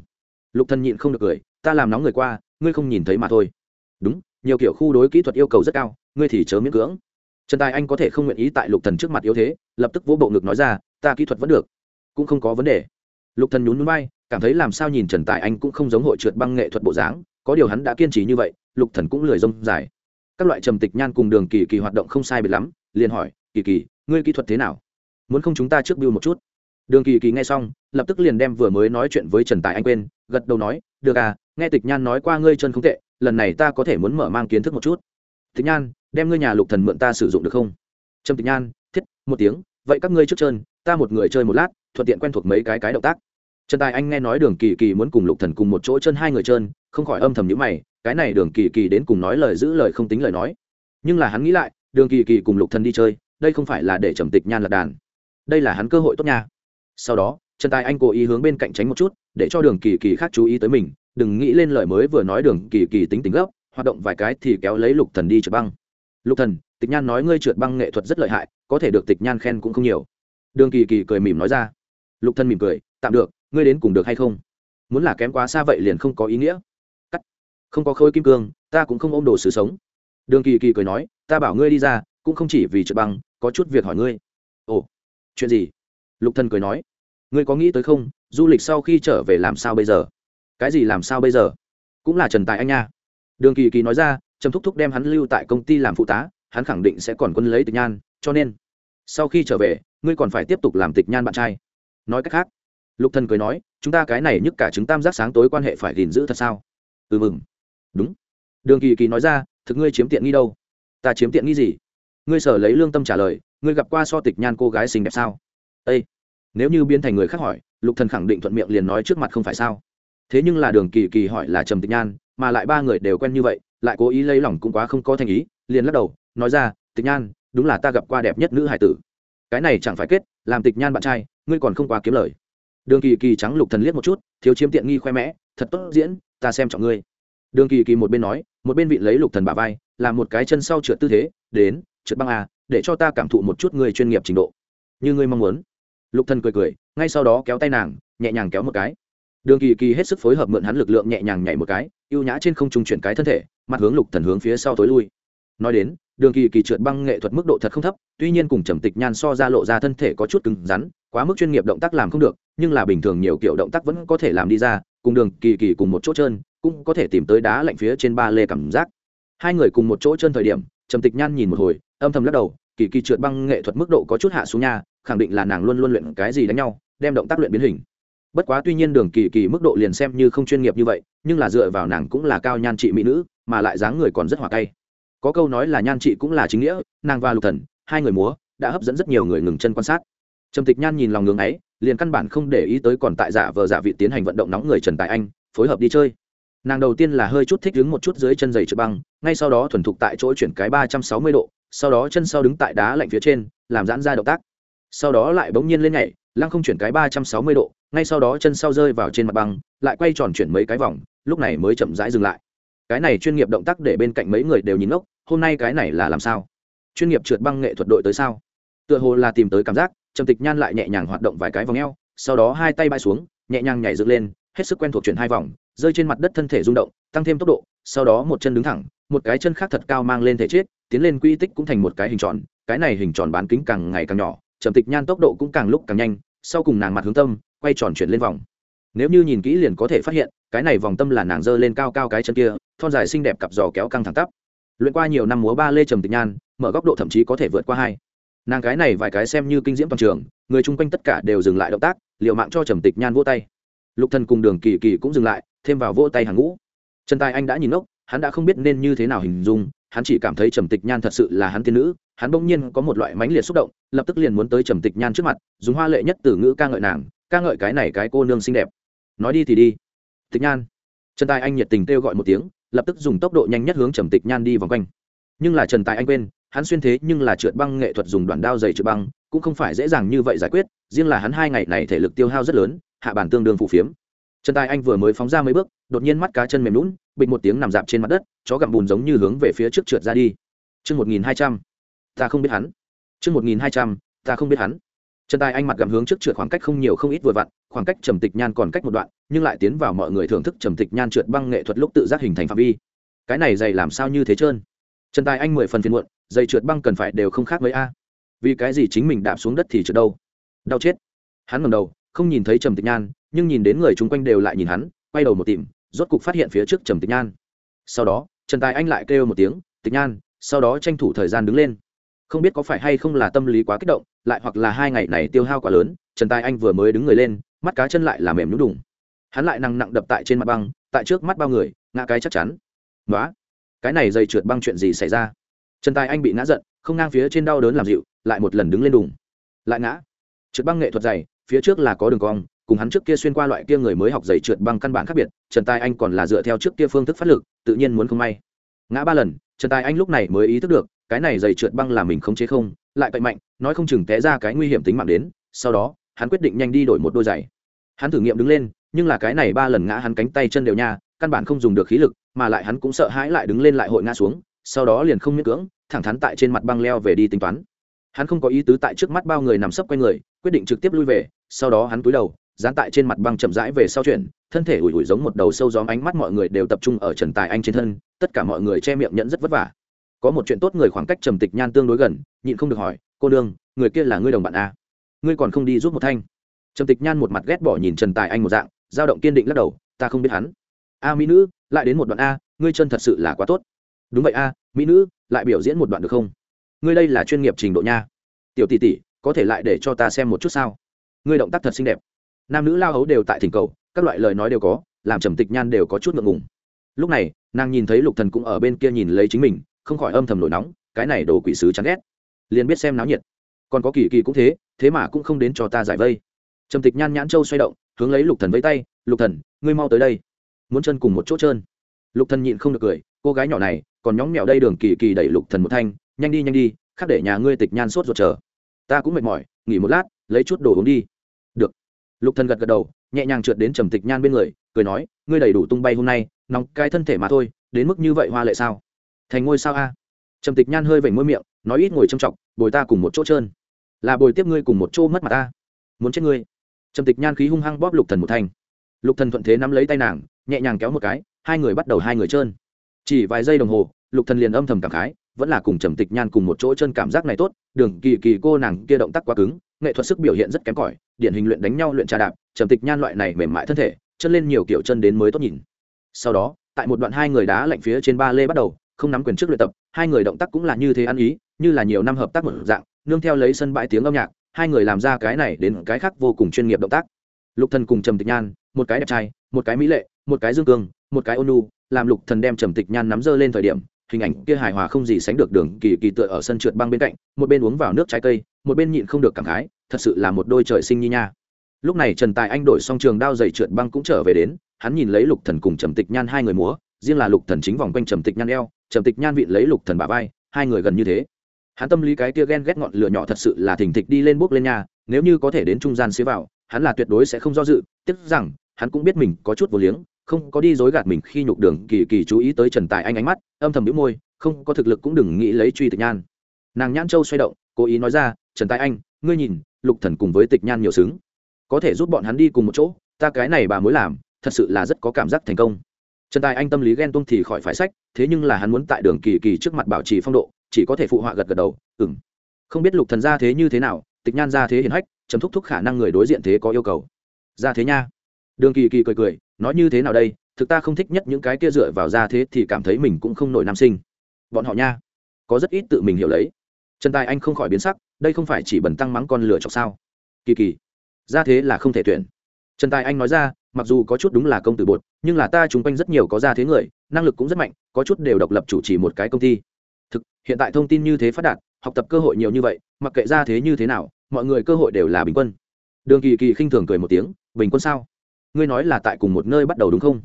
Lục Thần nhịn không được cười, "Ta làm nóng người qua, ngươi không nhìn thấy mà thôi." "Đúng, nhiều kiểu khu đối kỹ thuật yêu cầu rất cao, ngươi thì chớ miễn cưỡng." Trần Tài Anh có thể không nguyện ý tại Lục Thần trước mặt yếu thế, lập tức vỗ bộ ngực nói ra, "Ta kỹ thuật vẫn được, cũng không có vấn đề." Lục Thần nhún nhún vai, cảm thấy làm sao nhìn Trần Tài Anh cũng không giống hội trượt băng nghệ thuật bộ dáng, có điều hắn đã kiên trì như vậy, Lục Thần cũng lười rông dài. Các loại trầm tịch nhan cùng Đường Kỳ Kỳ hoạt động không sai biệt lắm, liền hỏi, "Kỳ Kỳ, ngươi kỹ thuật thế nào? Muốn không chúng ta trước biêu một chút?" Đường Kỳ Kỳ nghe xong, lập tức liền đem vừa mới nói chuyện với Trần Tài Anh quên, gật đầu nói, "Được à, nghe Tịch Nhan nói qua ngươi chân không tệ, lần này ta có thể muốn mở mang kiến thức một chút." Tịch Nhan, đem ngươi nhà Lục Thần mượn ta sử dụng được không? Trầm Tịch Nhan, thiết, một tiếng, vậy các ngươi trước trơn ta một người chơi một lát, thuận tiện quen thuộc mấy cái cái động tác. Trần Tài Anh nghe nói Đường Kỳ Kỳ muốn cùng Lục Thần cùng một chỗ chân hai người chân, không khỏi âm thầm nhíu mày, cái này Đường Kỳ Kỳ đến cùng nói lời giữ lời không tính lời nói. Nhưng là hắn nghĩ lại, Đường Kỳ Kỳ cùng Lục Thần đi chơi, đây không phải là để Trầm Tịch Nhan lật đàn. Đây là hắn cơ hội tốt nha sau đó trần tài anh cố ý hướng bên cạnh tránh một chút để cho đường kỳ kỳ khác chú ý tới mình đừng nghĩ lên lời mới vừa nói đường kỳ kỳ tính tính gấp hoạt động vài cái thì kéo lấy lục thần đi trượt băng lục thần tịch nhan nói ngươi trượt băng nghệ thuật rất lợi hại có thể được tịch nhan khen cũng không nhiều đường kỳ kỳ cười mỉm nói ra lục thần mỉm cười tạm được ngươi đến cùng được hay không? Muốn là kém quá xa vậy liền không có ý nghĩa. Cắt. Không có khối kim cương, ta cũng không ôm đồ sự sống. Đường kỳ kỳ cười nói, ta bảo ngươi đi ra, cũng không chỉ vì trượt băng, có chút việc hỏi ngươi. Ồ, chuyện gì? Lục thần cười nói, ngươi có nghĩ tới không, du lịch sau khi trở về làm sao bây giờ? Cái gì làm sao bây giờ? Cũng là trần tài anh nha. Đường kỳ kỳ nói ra, trầm thúc thúc đem hắn lưu tại công ty làm phụ tá, hắn khẳng định sẽ còn quân lấy tịch nhan, cho nên, sau khi trở về, ngươi còn phải tiếp tục làm tịch nhan bạn trai. Nói cách khác lục thần cười nói, chúng ta cái này nhức cả chứng tam giác sáng tối quan hệ phải gìn giữ thật sao? Ừ mừng. Đúng. Đường kỳ kỳ nói ra, thực ngươi chiếm tiện nghi đâu? Ta chiếm tiện nghi gì? Ngươi sở lấy lương tâm trả lời, ngươi gặp qua so tịch nhan cô gái xinh đẹp sao? Ây nếu như biến thành người khác hỏi, lục thần khẳng định thuận miệng liền nói trước mặt không phải sao? Thế nhưng là đường kỳ kỳ hỏi là trầm tịch nhan, mà lại ba người đều quen như vậy, lại cố ý lấy lòng cũng quá không có thành ý, liền lắc đầu, nói ra, tịch nhan, đúng là ta gặp qua đẹp nhất nữ hải tử. Cái này chẳng phải kết, làm tịch nhan bạn trai, ngươi còn không quá kiếm lời đường kỳ kỳ trắng lục thần liếc một chút, thiếu chiếm tiện nghi khoe mẽ, thật tốt, diễn, ta xem trọng ngươi. Đường kỳ kỳ một bên nói, một bên vị lấy lục thần bả vai, làm một cái chân sau trượt tư thế, đến, trượt băng à để cho ta cảm thụ một chút người chuyên nghiệp trình độ. Như ngươi mong muốn. Lục thần cười cười, ngay sau đó kéo tay nàng, nhẹ nhàng kéo một cái. Đường kỳ kỳ hết sức phối hợp mượn hắn lực lượng nhẹ nhàng nhảy một cái, ưu nhã trên không trung chuyển cái thân thể, mặt hướng lục thần hướng phía sau tối lui nói đến, đường kỳ kỳ trượt băng nghệ thuật mức độ thật không thấp, tuy nhiên cùng trầm tịch nhan so ra lộ ra thân thể có chút cứng rắn, quá mức chuyên nghiệp động tác làm không được, nhưng là bình thường nhiều kiểu động tác vẫn có thể làm đi ra, cùng đường kỳ kỳ cùng một chỗ trơn, cũng có thể tìm tới đá lạnh phía trên ba lê cảm giác. Hai người cùng một chỗ trơn thời điểm, trầm tịch nhan nhìn một hồi, âm thầm lắc đầu, kỳ kỳ trượt băng nghệ thuật mức độ có chút hạ xuống nha, khẳng định là nàng luôn luôn luyện cái gì đánh nhau, đem động tác luyện biến hình. Bất quá tuy nhiên đường kỳ kỳ mức độ liền xem như không chuyên nghiệp như vậy, nhưng là dựa vào nàng cũng là cao nhan trị mỹ nữ, mà lại dáng người còn rất hòa tay có câu nói là nhan chị cũng là chính nghĩa, nàng và lục thần, hai người múa, đã hấp dẫn rất nhiều người ngừng chân quan sát. Trầm tịch nhan nhìn lòng ngưỡng ấy, liền căn bản không để ý tới còn tại giả vờ giả vị tiến hành vận động nóng người trần tài anh, phối hợp đi chơi. Nàng đầu tiên là hơi chút thích đứng một chút dưới chân giày trượt băng, ngay sau đó thuần thục tại chỗ chuyển cái ba trăm sáu mươi độ, sau đó chân sau đứng tại đá lạnh phía trên, làm giãn ra động tác. Sau đó lại bỗng nhiên lên nhảy, lăng không chuyển cái ba trăm sáu mươi độ, ngay sau đó chân sau rơi vào trên mặt băng, lại quay tròn chuyển mấy cái vòng, lúc này mới chậm rãi dừng lại cái này chuyên nghiệp động tác để bên cạnh mấy người đều nhìn ngốc, hôm nay cái này là làm sao? Chuyên nghiệp trượt băng nghệ thuật đội tới sao? Tựa hồ là tìm tới cảm giác, trầm tịch nhan lại nhẹ nhàng hoạt động vài cái vòng eo, sau đó hai tay bay xuống, nhẹ nhàng nhảy dựng lên, hết sức quen thuộc chuyển hai vòng, rơi trên mặt đất thân thể rung động, tăng thêm tốc độ, sau đó một chân đứng thẳng, một cái chân khác thật cao mang lên thể chết tiến lên quy tích cũng thành một cái hình tròn, cái này hình tròn bán kính càng ngày càng nhỏ, trầm tịch nhan tốc độ cũng càng lúc càng nhanh, sau cùng nàng mặt hướng tâm, quay tròn chuyển lên vòng. Nếu như nhìn kỹ liền có thể phát hiện, cái này vòng tâm là nàng giơ lên cao cao cái chân kia thon dài xinh đẹp cặp giò kéo căng thẳng tắp. Luyện qua nhiều năm múa ba lê trầm tịch nhan, mở góc độ thậm chí có thể vượt qua hai. Nàng cái này vài cái xem như kinh diễm toàn trường, người chung quanh tất cả đều dừng lại động tác liệu mạng cho trầm tịch nhan vỗ tay. Lục thần cùng đường kỳ kỳ cũng dừng lại, thêm vào vỗ tay hàng ngũ. Trần tài anh đã nhìn ngốc, hắn đã không biết nên như thế nào hình dung, hắn chỉ cảm thấy trầm tịch nhan thật sự là hắn tiên nữ, hắn bỗng nhiên có một loại mãnh liệt xúc động, lập tức liền muốn tới trầm tịch nhan trước mặt, dùng hoa lệ nhất từ ngữ ca ngợi nàng, ca ngợi cái này cái cô nương xinh đẹp. Nói đi thì đi. Tịch nhan. Trần tài anh nhiệt tình kêu gọi một tiếng lập tức dùng tốc độ nhanh nhất hướng trầm tịch nhan đi vòng quanh. Nhưng là trần tài anh quên, hắn xuyên thế nhưng là trượt băng nghệ thuật dùng đoạn đao dày trượt băng, cũng không phải dễ dàng như vậy giải quyết, riêng là hắn hai ngày này thể lực tiêu hao rất lớn, hạ bản tương đương phù phiếm. Trần tài anh vừa mới phóng ra mấy bước, đột nhiên mắt cá chân mềm lún bịch một tiếng nằm dạp trên mặt đất, chó gặm bùn giống như hướng về phía trước trượt ra đi. Chương một nghìn hai trăm. Ta không biết hắn. Chương một nghìn hai trăm. Ta không biết hắn trần tài anh mặt gặm hướng trước trượt khoảng cách không nhiều không ít vừa vặn, khoảng cách trầm tịch nhan còn cách một đoạn, nhưng lại tiến vào mọi người thưởng thức trầm tịch nhan trượt băng nghệ thuật lúc tự giác hình thành phạm vi. Cái này dày làm sao như thế trơn? Trần tài anh mười phần phiền muộn dày trượt băng cần phải đều không khác với a. Vì cái gì chính mình đạp xuống đất thì trượt đâu? Đau chết. Hắn ngầm đầu, không nhìn thấy trầm tịch nhan, nhưng nhìn đến người chung quanh đều lại nhìn hắn, quay đầu một tìm, rốt cục phát hiện phía trước trầm tịch nhan. Sau đó, trần tài anh lại kêu một tiếng, tịch nhan, sau đó tranh thủ thời gian đứng lên không biết có phải hay không là tâm lý quá kích động, lại hoặc là hai ngày này tiêu hao quá lớn, trần tài anh vừa mới đứng người lên, mắt cá chân lại là mềm nhúng đủng hắn lại nặng nặng đập tại trên mặt băng, tại trước mắt bao người, ngã cái chắc chắn. Nói cái này dây trượt băng chuyện gì xảy ra? Trần tài anh bị ngã giận, không ngang phía trên đau đớn làm dịu, lại một lần đứng lên đùng. Lại ngã. Trượt băng nghệ thuật dày, phía trước là có đường cong, cùng hắn trước kia xuyên qua loại kia người mới học giày trượt băng căn bản khác biệt, trần tài anh còn là dựa theo trước kia phương thức phát lực, tự nhiên muốn không may. Ngã ba lần, trần tài anh lúc này mới ý thức được cái này dày trượt băng là mình không chế không lại cậy mạnh nói không chừng té ra cái nguy hiểm tính mạng đến sau đó hắn quyết định nhanh đi đổi một đôi giày. Hắn thử nghiệm đứng lên nhưng là cái này ba lần ngã hắn cánh tay chân đều nha căn bản không dùng được khí lực mà lại hắn cũng sợ hãi lại đứng lên lại hội ngã xuống sau đó liền không miễn cưỡng thẳng thắn tại trên mặt băng leo về đi tính toán. Hắn không có ý tứ tại trước mắt bao người nằm sấp quanh người quyết định trực tiếp lui về sau đó hắn cúi đầu dán tại trên mặt băng chậm rãi về sau chuyển, thân thể ủi ủi giống một đầu sâu gióm ánh mắt mọi người đều tập trung ở trần tài anh trên thân tất cả mọi người che miệng nhẫn rất vất vả có một chuyện tốt người khoảng cách trầm tịch nhan tương đối gần, nhịn không được hỏi, cô đương người kia là ngươi đồng bạn a à? ngươi còn không đi giúp một thanh? Trầm tịch nhan một mặt ghét bỏ nhìn trần tài anh một dạng, dao động kiên định lắc đầu, ta không biết hắn. A, mỹ nữ, lại đến một đoạn a, ngươi chân thật sự là quá tốt. Đúng vậy a, mỹ nữ, lại biểu diễn một đoạn được không? Ngươi đây là chuyên nghiệp trình độ nha. Tiểu tỷ tỷ, có thể lại để cho ta xem một chút sao? Ngươi động tác thật xinh đẹp. Nam nữ lao hấu đều tại thỉnh cầu, các loại lời nói đều có, làm trầm tịch nhan đều có chút ngượng ngùng. Lúc này, nàng nhìn thấy lục thần cũng ở bên kia nhìn lấy chính mình không khỏi âm thầm nổi nóng, cái này đồ quỷ sứ chán ghét. Liền biết xem náo nhiệt. Còn có kỳ kỳ cũng thế thế mà cũng không đến cho ta giải vây. Trầm tịch nhan nhãn châu xoay động, hướng lấy lục thần với tay, lục thần, ngươi mau tới đây. Muốn chân cùng một chỗ trơn. Lục thần nhịn không được cười, cô gái nhỏ này, còn nhóng mẹo đây đường kỳ kỳ đẩy lục thần một thanh, nhanh đi nhanh đi khác để nhà ngươi tịch nhan sốt ruột chờ. Ta cũng mệt mỏi, nghỉ một lát, lấy chút đồ uống đi. Được. Lục thần gật gật đầu, nhẹ nhàng trượt đến trầm tịch nhan bên người, cười nói, ngươi đầy đủ tung bay hôm nay, nóng cái thân thể mà thôi, đến mức như vậy hoa lệ sao? Thành ngôi sao a? Trầm tịch nhan hơi vểnh môi miệng, nói ít ngồi trầm trọng bồi ta cùng một chỗ trơn. Là bồi tiếp ngươi cùng một chỗ mất mặt ta. Muốn chết ngươi. Trầm tịch nhan khí hung hăng bóp lục thần một thanh lục thần thuận thế nắm lấy tay nàng, nhẹ nhàng kéo một cái, hai người bắt đầu hai người trơn. Chỉ vài giây đồng hồ, lục thần liền âm thầm cảm khái, vẫn là cùng trầm tịch nhan cùng một chỗ chân cảm giác này tốt, đường kỳ kỳ cô nàng kia động tác quá cứng, nghệ thuật sức biểu hiện rất kém cỏi, điển hình luyện đánh nhau luyện trà đạp, trầm tịch nhan loại này mềm mại thân thể, chân lên nhiều kiểu chân đến mới tốt nhìn. Sau đó, tại một đoạn hai người đá lạnh phía trên ba lê bắt đầu không nắm quyền trước luyện tập, hai người động tác cũng là như thế ăn ý, như là nhiều năm hợp tác một dạng, nương theo lấy sân bãi tiếng âm nhạc, hai người làm ra cái này đến cái khác vô cùng chuyên nghiệp động tác. Lục thần cùng trầm tịch nhan, một cái đẹp trai, một cái mỹ lệ, một cái dương cương, một cái ônu làm lục thần đem trầm tịch nhan nắm dơ lên thời điểm, hình ảnh kia hài hòa không gì sánh được đường kỳ kỳ tựa ở sân trượt băng bên cạnh, một bên uống vào nước trái cây, một bên nhịn không được cảm khái, thật sự là một đôi trời sinh nhi nha. Lúc này trần tài anh đổi xong trường đao dày trượt băng cũng trở về đến, hắn nhìn lấy lục thần cùng trầm tịch nhan hai người múa riêng là lục thần chính vòng quanh trầm tịch nhan eo, trầm tịch nhan vịn lấy lục thần bà vai, hai người gần như thế. Hắn tâm lý cái kia ghen ghét ngọn lửa nhỏ thật sự là thình thịch đi lên bước lên nhà, nếu như có thể đến trung gian xế vào, hắn là tuyệt đối sẽ không do dự, tiếc rằng, hắn cũng biết mình có chút vô liếng, không có đi dối gạt mình khi nhục đường kỳ kỳ chú ý tới trần tài anh ánh mắt, âm thầm đĩu môi, không có thực lực cũng đừng nghĩ lấy truy tịch nhan. Nàng nhãn châu xoay động, cố ý nói ra, trần tài anh, ngươi nhìn, lục thần cùng với tịch nhan nhiều xứng. Có thể giúp bọn hắn đi cùng một chỗ, ta cái này bà mới làm, thật sự là rất có cảm giác thành công trần tài anh tâm lý ghen tuông thì khỏi phải sách, thế nhưng là hắn muốn tại đường kỳ kỳ trước mặt bảo trì phong độ, chỉ có thể phụ họa gật gật đầu ừng không biết lục thần ra thế như thế nào, tịch nhan ra thế hiển hách chấm thúc thúc khả năng người đối diện thế có yêu cầu. Ra thế nha. Đường kỳ kỳ cười cười, nói như thế nào đây, thực ta không thích nhất những cái kia dựa vào ra thế thì cảm thấy mình cũng không nổi nam sinh. Bọn họ nha. Có rất ít tự mình hiểu lấy. Trần tài anh không khỏi biến sắc, đây không phải chỉ bẩn tăng mắng con lửa chọc sao? Kỳ kỳ ra thế là không thể tuyển. Trần tài anh nói ra mặc dù có chút đúng là công tử bột, nhưng là ta chung quanh rất nhiều có ra thế người, năng lực cũng rất mạnh, có chút đều độc lập chủ trì một cái công ty. Thực, hiện tại thông tin như thế phát đạt, học tập cơ hội nhiều như vậy, mặc kệ ra thế như thế nào, mọi người cơ hội đều là bình quân. Đường kỳ kỳ khinh thường cười một tiếng, bình quân sao? Ngươi nói là tại cùng một nơi bắt đầu đúng không?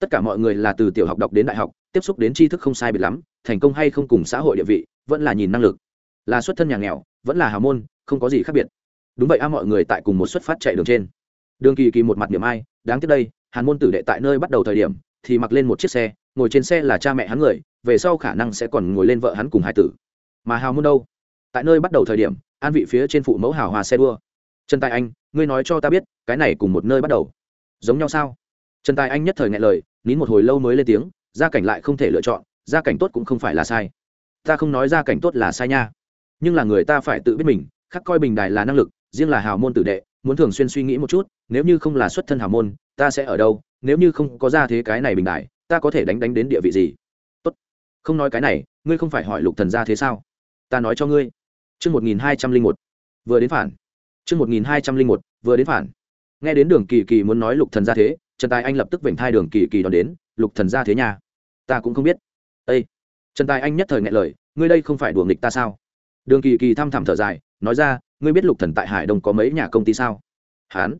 Tất cả mọi người là từ tiểu học đọc đến đại học, tiếp xúc đến tri thức không sai biệt lắm, thành công hay không cùng xã hội địa vị, vẫn là nhìn năng lực. Là xuất thân nhà nghèo, vẫn là hào môn, không có gì khác biệt. Đúng vậy a, mọi người tại cùng một xuất phát chạy đường trên đường kỳ kỳ một mặt điểm ai, đáng tiếc đây, hàn môn tử đệ tại nơi bắt đầu thời điểm, thì mặc lên một chiếc xe, ngồi trên xe là cha mẹ hắn người, về sau khả năng sẽ còn ngồi lên vợ hắn cùng hai tử. Mà hào môn đâu? Tại nơi bắt đầu thời điểm, an vị phía trên phụ mẫu hào hòa xe đua. Trần tài anh, ngươi nói cho ta biết, cái này cùng một nơi bắt đầu. Giống nhau sao? Trần tài anh nhất thời ngại lời, nín một hồi lâu mới lên tiếng, gia cảnh lại không thể lựa chọn, gia cảnh tốt cũng không phải là sai. Ta không nói gia cảnh tốt là sai nha. Nhưng là người ta phải tự biết mình, khắc coi bình đài là năng lực riêng là hào môn tử đệ, muốn thường xuyên suy nghĩ một chút, nếu như không là xuất thân hào môn, ta sẽ ở đâu, nếu như không có ra thế cái này bình đại, ta có thể đánh đánh đến địa vị gì? Tốt. Không nói cái này, ngươi không phải hỏi lục thần ra thế sao? Ta nói cho ngươi. Chương một nghìn hai trăm linh một. Vừa đến phản. Chương một nghìn hai trăm linh một, vừa đến phản. Nghe đến đường kỳ kỳ muốn nói lục thần ra thế, trần tài anh lập tức vểnh thai đường kỳ kỳ đón đến, lục thần ra thế nhà ta cũng không biết. Ây trần tài anh nhất thời ngại lời, ngươi đây không phải đùa nghịch ta sao? Đường kỳ kỳ thăm thẳm thở dài, nói ra ngươi biết lục thần tại hải đông có mấy nhà công ty sao? Hắn,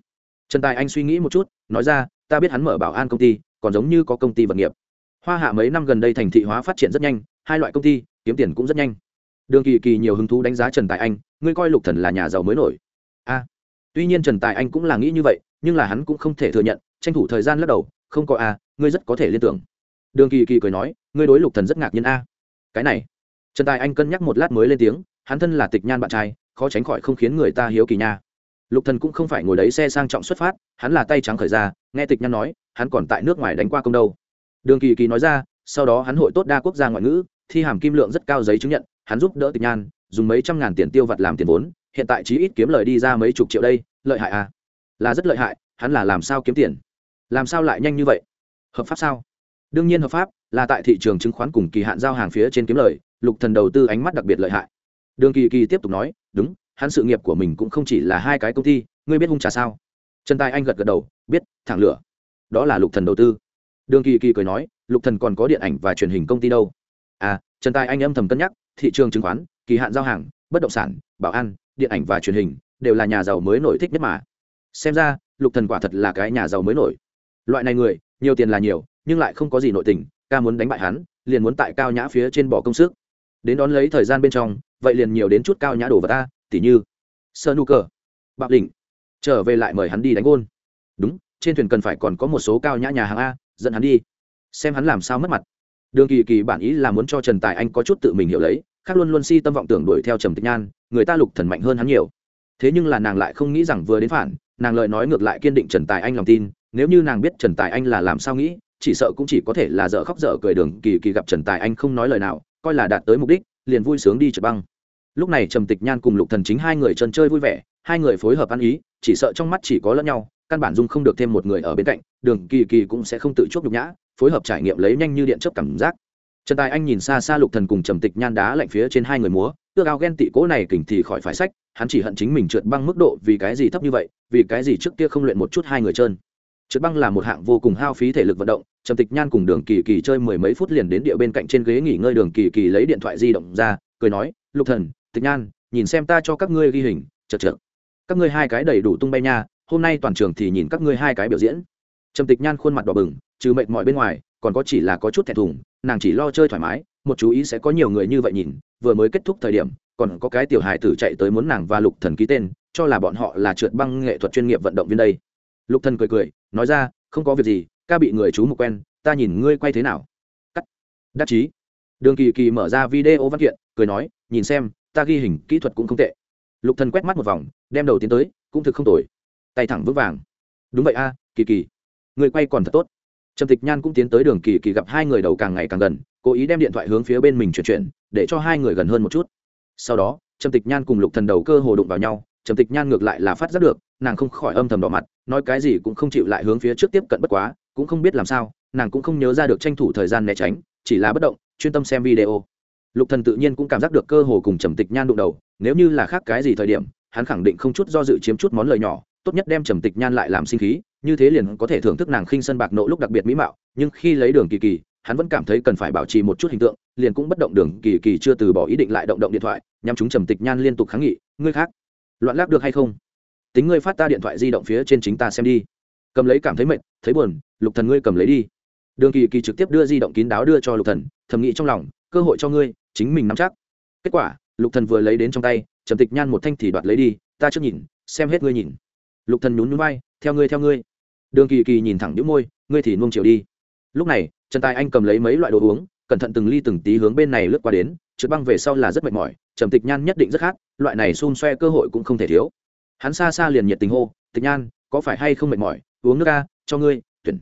trần tài anh suy nghĩ một chút nói ra ta biết hắn mở bảo an công ty còn giống như có công ty vật nghiệp. Hoa hạ mấy năm gần đây thành thị hóa phát triển rất nhanh hai loại công ty kiếm tiền cũng rất nhanh. Đường kỳ kỳ nhiều hứng thú đánh giá trần tài anh ngươi coi lục thần là nhà giàu mới nổi. A. Tuy nhiên trần tài anh cũng là nghĩ như vậy nhưng là hắn cũng không thể thừa nhận tranh thủ thời gian lắc đầu không có a ngươi rất có thể liên tưởng. Đường kỳ kỳ cười nói ngươi đối lục thần rất ngạc nhiên a. Cái này. Trần tài anh cân nhắc một lát mới lên tiếng hắn thân là tịch nhan bạn trai khó tránh khỏi không khiến người ta hiếu kỳ nha. Lục thần cũng không phải ngồi đấy xe sang trọng xuất phát, hắn là tay trắng khởi ra, nghe tịch nhan nói, hắn còn tại nước ngoài đánh qua công đâu. Đường kỳ kỳ nói ra, sau đó hắn hội tốt đa quốc gia ngoại ngữ, thi hàm kim lượng rất cao giấy chứng nhận, hắn giúp đỡ tịch nhan, dùng mấy trăm ngàn tiền tiêu vặt làm tiền vốn, hiện tại chí ít kiếm lời đi ra mấy chục triệu đây, lợi hại à? Là rất lợi hại, hắn là làm sao kiếm tiền? Làm sao lại nhanh như vậy? Hợp pháp sao? Đương nhiên hợp pháp, là tại thị trường chứng khoán cùng kỳ hạn giao hàng phía trên kiếm lời, lục thần đầu tư ánh mắt đặc biệt lợi hại đường kỳ kỳ tiếp tục nói, đúng, hắn sự nghiệp của mình cũng không chỉ là hai cái công ty, ngươi biết hung trà sao? Trần tài anh gật gật đầu, biết, thẳng lửa. Đó là lục thần đầu tư. Đường kỳ kỳ cười nói, lục thần còn có điện ảnh và truyền hình công ty đâu. À trần tài anh âm thầm cân nhắc, thị trường chứng khoán, kỳ hạn giao hàng, bất động sản, bảo an, điện ảnh và truyền hình đều là nhà giàu mới nổi thích nhất mà. Xem ra, lục thần quả thật là cái nhà giàu mới nổi. Loại này người, nhiều tiền là nhiều, nhưng lại không có gì nội tình, ca muốn đánh bại hắn, liền muốn tại cao nhã phía trên bỏ công sức. Đến đón lấy thời gian bên trong vậy liền nhiều đến chút cao nhã đồ vật ta, tỉ như sơ nu cờ Bạc đỉnh. Trở về lại mời hắn đi đánh gôn. Đúng, trên thuyền cần phải còn có một số cao nhã nhà hàng a, dẫn hắn đi. Xem hắn làm sao mất mặt. Đường kỳ kỳ bản ý là muốn cho trần tài anh có chút tự mình hiểu lấy, khác luôn luôn si tâm vọng tưởng đuổi theo trầm tịch nhan, người ta lục thần mạnh hơn hắn nhiều. Thế nhưng là nàng lại không nghĩ rằng vừa đến phản, nàng lời nói ngược lại kiên định trần tài anh lòng tin, nếu như nàng biết trần tài anh là làm sao nghĩ, chỉ sợ cũng chỉ có thể là dở khóc dở cười đường kỳ kỳ gặp trần tài anh không nói lời nào, coi là đạt tới mục đích liền vui sướng đi trượt băng. Lúc này trầm tịch nhan cùng lục thần chính hai người trần chơi vui vẻ, hai người phối hợp ăn ý, chỉ sợ trong mắt chỉ có lẫn nhau, căn bản dung không được thêm một người ở bên cạnh, đường kỳ kỳ cũng sẽ không tự chuốc nhục nhã, phối hợp trải nghiệm lấy nhanh như điện chớp cảm giác. Trần tài anh nhìn xa xa lục thần cùng trầm tịch nhan đá lạnh phía trên hai người múa, ước ao ghen tị cố này kỉnh thì khỏi phải sách, hắn chỉ hận chính mình trượt băng mức độ vì cái gì thấp như vậy, vì cái gì trước kia không luyện một chút hai người trơn trượt băng là một hạng vô cùng hao phí thể lực vận động, trầm tịch nhan cùng đường kỳ kỳ chơi mười mấy phút liền đến địa bên cạnh trên ghế nghỉ ngơi, đường kỳ kỳ lấy điện thoại di động ra, cười nói, lục thần, tịch nhan, nhìn xem ta cho các ngươi ghi hình, chật chật các ngươi hai cái đầy đủ tung bay nha, hôm nay toàn trường thì nhìn các ngươi hai cái biểu diễn. Trầm tịch nhan khuôn mặt đỏ bừng, trừ mệt mỏi bên ngoài, còn có chỉ là có chút thẹn thùng, nàng chỉ lo chơi thoải mái, một chú ý sẽ có nhiều người như vậy nhìn, vừa mới kết thúc thời điểm, còn có cái tiểu hài tử chạy tới muốn nàng và lục thần ký tên, cho là bọn họ là trượt băng nghệ thuật chuyên nghiệp vận động viên đây lục thần cười cười, nói ra, không có việc gì, ca bị người chú mục quen, ta nhìn ngươi quay thế nào. Cắt. Đắc chí. Đường kỳ kỳ mở ra video văn kiện, cười nói, nhìn xem, ta ghi hình kỹ thuật cũng không tệ. Lục thần quét mắt một vòng, đem đầu tiến tới, cũng thực không tồi. Tay thẳng vững vàng. Đúng vậy a, kỳ kỳ. Người quay còn thật tốt. Trầm tịch nhan cũng tiến tới đường kỳ kỳ gặp hai người đầu càng ngày càng gần, cố ý đem điện thoại hướng phía bên mình chuyển chuyển, để cho hai người gần hơn một chút. Sau đó, trầm tịch nhan cùng lục thần đầu cơ hồ đụng vào nhau, trầm tịch nhan ngược lại là phát giác được, nàng không khỏi âm thầm đỏ mặt nói cái gì cũng không chịu lại hướng phía trước tiếp cận bất quá, cũng không biết làm sao, nàng cũng không nhớ ra được tranh thủ thời gian né tránh, chỉ là bất động, chuyên tâm xem video. Lục thần tự nhiên cũng cảm giác được cơ hồ cùng trầm tịch nhan đụng đầu, nếu như là khác cái gì thời điểm, hắn khẳng định không chút do dự chiếm chút món lời nhỏ, tốt nhất đem trầm tịch nhan lại làm sinh khí, như thế liền có thể thưởng thức nàng khinh sân bạc nộ lúc đặc biệt mỹ mạo, nhưng khi lấy đường kỳ kỳ, hắn vẫn cảm thấy cần phải bảo trì một chút hình tượng, liền cũng bất động đường kỳ kỳ chưa từ bỏ ý định lại động động điện thoại nhằm chúng trầm tịch nhan liên tục kháng nghị, ngươi khác, loạn lác được hay không? Tính ngươi phát ta điện thoại di động phía trên chính ta xem đi. Cầm lấy cảm thấy mệt, thấy buồn, lục thần ngươi cầm lấy đi. Đường kỳ kỳ trực tiếp đưa di động kín đáo đưa cho lục thần, thầm nghĩ trong lòng, cơ hội cho ngươi, chính mình nắm chắc. Kết quả, lục thần vừa lấy đến trong tay, trầm tịch nhan một thanh thì đoạt lấy đi, ta trước nhìn, xem hết ngươi nhìn. Lục thần nhún nhún vai, theo ngươi theo ngươi. Đường kỳ kỳ nhìn thẳng nhũ môi, ngươi thì nuông chiều đi. Lúc này, trần tài anh cầm lấy mấy loại đồ uống, cẩn thận từng ly từng tí hướng bên này lướt qua đến trượt băng về sau là rất mệt mỏi, trầm tịch nhan nhất định rất khác loại này xun xoe cơ hội cũng không thể thiếu hắn xa xa liền nhiệt tình hô, tịch nhan, có phải hay không mệt mỏi? Uống nước ca cho ngươi, tuyển.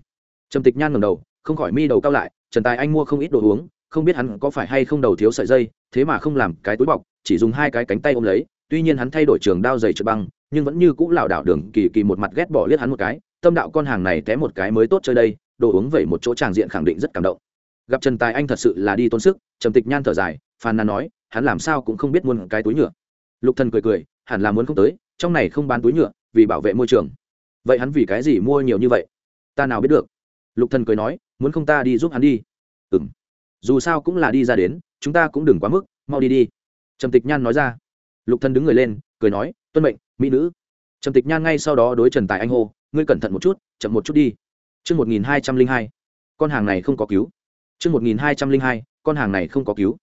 Trầm tịch nhan ngầm đầu, không khỏi mi đầu cao lại, trần tài anh mua không ít đồ uống, không biết hắn có phải hay không đầu thiếu sợi dây, thế mà không làm cái túi bọc, chỉ dùng hai cái cánh tay ôm lấy. Tuy nhiên hắn thay đổi trường đao dày trượt băng, nhưng vẫn như cũ lảo đảo đường kỳ kỳ một mặt ghét bỏ liếc hắn một cái, tâm đạo con hàng này té một cái mới tốt chơi đây, đồ uống vậy một chỗ tràng diện khẳng định rất cảm động. Gặp trần tài anh thật sự là đi tốn sức, trầm tịch nhan thở dài, phàn nàn nói, hắn làm sao cũng không biết muôn cái túi nhựa. Lục thần cười cười, hẳn là muốn không tới trong này không bán túi nhựa, vì bảo vệ môi trường. Vậy hắn vì cái gì mua nhiều như vậy? Ta nào biết được. Lục thần cười nói, muốn không ta đi giúp hắn đi. Ừm. Dù sao cũng là đi ra đến, chúng ta cũng đừng quá mức, mau đi đi. Trầm tịch nhan nói ra. Lục thần đứng người lên, cười nói, tuân mệnh, mỹ nữ. Trầm tịch nhan ngay sau đó đối trần tài anh hô, ngươi cẩn thận một chút, chậm một chút đi. Chương một nghìn hai trăm linh hai, con hàng này không có cứu. Chương một nghìn hai trăm linh hai, con hàng này không có cứu.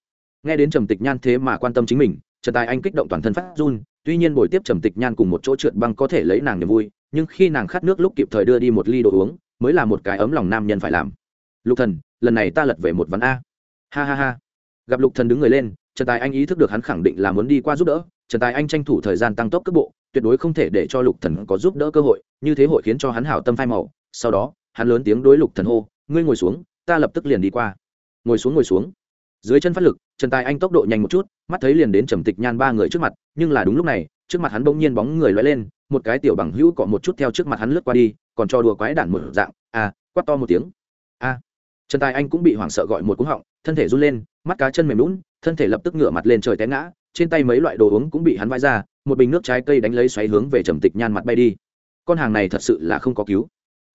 Nghe đến trầm tịch nhan thế mà quan tâm chính mình, trần tài anh kích động toàn thân phát run tuy nhiên buổi tiếp trầm tịch nhan cùng một chỗ trượt băng có thể lấy nàng niềm vui, nhưng khi nàng khát nước lúc kịp thời đưa đi một ly đồ uống, mới là một cái ấm lòng nam nhân phải làm. Lục thần, lần này ta lật về một ván a. Ha ha ha. Gặp lục thần đứng người lên, trần tài anh ý thức được hắn khẳng định là muốn đi qua giúp đỡ. Trần tài anh tranh thủ thời gian tăng tốc cước bộ, tuyệt đối không thể để cho lục thần có giúp đỡ cơ hội, như thế hội khiến cho hắn hảo tâm phai màu. Sau đó, hắn lớn tiếng đối lục thần hô, ngươi ngồi xuống, ta lập tức liền đi qua. Ngồi xuống ngồi xuống dưới chân phát lực trần tài anh tốc độ nhanh một chút, mắt thấy liền đến trầm tịch nhan ba người trước mặt, nhưng là đúng lúc này, trước mặt hắn bỗng nhiên bóng người lóe lên, một cái tiểu bằng hữu cọ một chút theo trước mặt hắn lướt qua đi, còn cho đùa quái đản một dạng a quát to một tiếng. A trần tài anh cũng bị hoảng sợ gọi một cú họng, thân thể run lên, mắt cá chân mềm lún thân thể lập tức ngửa mặt lên trời té ngã, trên tay mấy loại đồ uống cũng bị hắn vãi ra, một bình nước trái cây đánh lấy xoáy hướng về trầm tịch nhan mặt bay đi. Con hàng này thật sự là không có cứu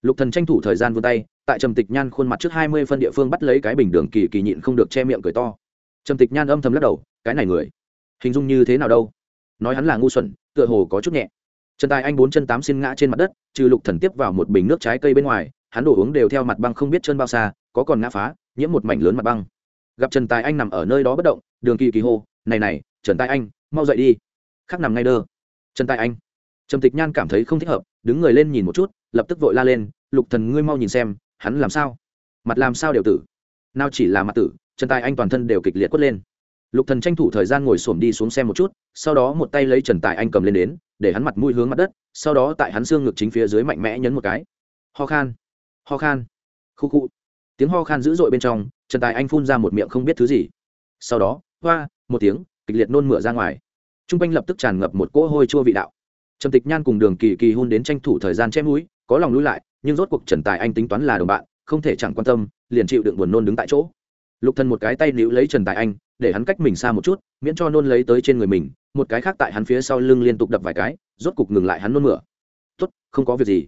lục thần tranh thủ thời gian vươn tay, tại trầm tịch nhan khuôn mặt trước hai mươi phân địa phương bắt lấy cái bình đường kỳ kỳ nhịn không được che miệng cười to. Trầm tịch nhan âm thầm lắc đầu, cái này người, hình dung như thế nào đâu? Nói hắn là ngu xuẩn, tựa hồ có chút nhẹ. Trần tài anh bốn chân tám xin ngã trên mặt đất, trừ lục thần tiếp vào một bình nước trái cây bên ngoài, hắn đổ uống đều theo mặt băng không biết chân bao xa, có còn ngã phá, nhiễm một mảnh lớn mặt băng. Gặp trần tài anh nằm ở nơi đó bất động, đường kỳ kỳ hô, này này, trần tài anh, mau dậy đi. Khắc nằm ngay đơ. Trần tài anh. Trầm tịch nhan cảm thấy không thích hợp, đứng người lên nhìn một chút lập tức vội la lên, lục thần ngươi mau nhìn xem, hắn làm sao? Mặt làm sao đều tử? Nào chỉ là mặt tử trần tài anh toàn thân đều kịch liệt quất lên. Lục thần tranh thủ thời gian ngồi xổm đi xuống xem một chút, sau đó một tay lấy trần tài anh cầm lên đến, để hắn mặt mũi hướng mặt đất, sau đó tại hắn xương ngực chính phía dưới mạnh mẽ nhấn một cái. Ho khan ho khan. Khu khu. Tiếng ho khan dữ dội bên trong, trần tài anh phun ra một miệng không biết thứ gì. Sau đó, hoa, một tiếng, kịch liệt nôn mửa ra ngoài. T r u n g quanh lập tức tràn ngập một cỗ hôi chua vị đạo. Trầm tịch nhan cùng đường kỳ kỳ hôn đến tranh thủ thời gian chém mũi có lòng lui lại, nhưng rốt cuộc trần tài anh tính toán là đồng bạn, không thể chẳng quan tâm, liền chịu đựng buồn nôn đứng tại chỗ. Lục thần một cái tay níu lấy trần tài anh, để hắn cách mình xa một chút, miễn cho nôn lấy tới trên người mình, một cái khác tại hắn phía sau lưng liên tục đập vài cái, rốt cục ngừng lại hắn nôn mửa. Tốt, không có việc gì.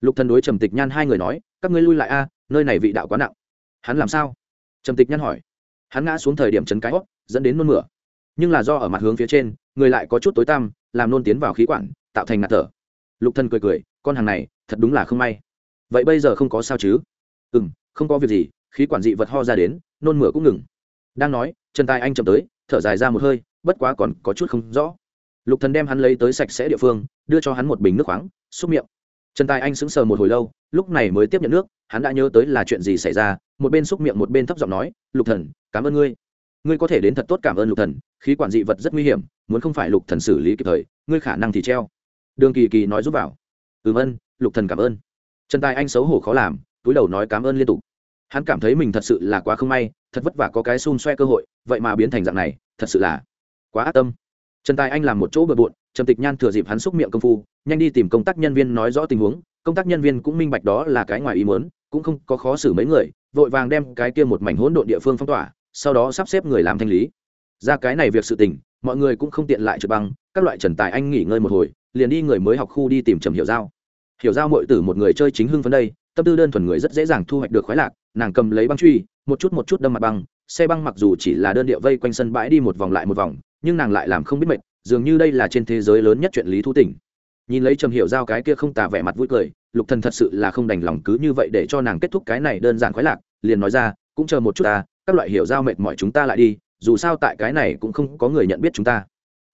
Lục thần đối trầm tịch nhan hai người nói, các ngươi lui lại a, nơi này vị đạo quá nặng. Hắn làm sao? Trầm tịch Nhan hỏi. Hắn ngã xuống thời điểm chấn cái hót dẫn đến nôn mửa. Nhưng là do ở mặt hướng phía trên, người lại có chút tối tăm, làm nôn tiến vào khí quản, tạo thành ngạt thở. Lục Thần cười cười, con hàng này thật đúng là không may. Vậy bây giờ không có sao chứ? Ừ m không có việc gì, khí quản dị vật ho ra đến, nôn mửa cũng ngừng. Đang nói chân tay anh chậm tới, thở dài ra một hơi, bất quá còn có chút không rõ. Lục thần đem hắn lấy tới sạch sẽ địa phương, đưa cho hắn một bình nước khoáng, xúc miệng. Trần tài anh sững sờ một hồi lâu, lúc này mới tiếp nhận nước, hắn đã nhớ tới là chuyện gì xảy ra, một bên xúc miệng một bên thấp giọng nói, lục thần, cảm ơn ngươi. Ngươi có thể đến thật tốt cảm ơn lục thần, khí quản dị vật rất nguy hiểm, muốn không phải lục thần xử lý kịp thời, ngươi khả năng thì treo. Đường kỳ kỳ nói giúp vào. Ừm ân lục thần cảm ơn. Trần tài anh xấu hổ khó làm, túi đầu nói cảm ơn liên tục. Hắn cảm thấy mình thật sự là quá không may, thật vất vả có cái xun xoe cơ hội, vậy mà biến thành dạng này, thật sự là quá ác tâm. Trần tài anh làm một chỗ bừa bộn, trầm tịch nhan thừa dịp hắn xúc miệng công phu, nhanh đi tìm công tác nhân viên nói rõ tình huống. Công tác nhân viên cũng minh bạch đó là cái ngoài ý muốn, cũng không có khó xử mấy người, vội vàng đem cái kia một mảnh hỗn độn địa phương phong tỏa, sau đó sắp xếp người làm thanh lý. Ra cái này việc sự tình, mọi người cũng không tiện lại trượt băng, các loại trần tài anh nghỉ ngơi một hồi, liền đi người mới học khu đi tìm trầm hiểu giao hiểu giao mọi tử một người chơi chính hưng phấn đây, tâm tư đơn thuần người rất dễ dàng thu hoạch được khoái lạc, nàng cầm lấy băng truy, một chút một chút đâm mặt băng, xe băng mặc dù chỉ là đơn điệu vây quanh sân bãi đi một vòng lại một vòng, nhưng nàng lại làm không biết mệt, dường như đây là trên thế giới lớn nhất chuyện lý thú tỉnh nhìn lấy trầm hiểu giao cái kia không tà vẻ mặt vui cười, lục thần thật sự là không đành lòng cứ như vậy để cho nàng kết thúc cái này đơn giản khoái lạc, liền nói ra, cũng chờ một chút ta, các loại hiểu giao mệt mỏi chúng ta lại đi, dù sao tại cái này cũng không có người nhận biết chúng ta.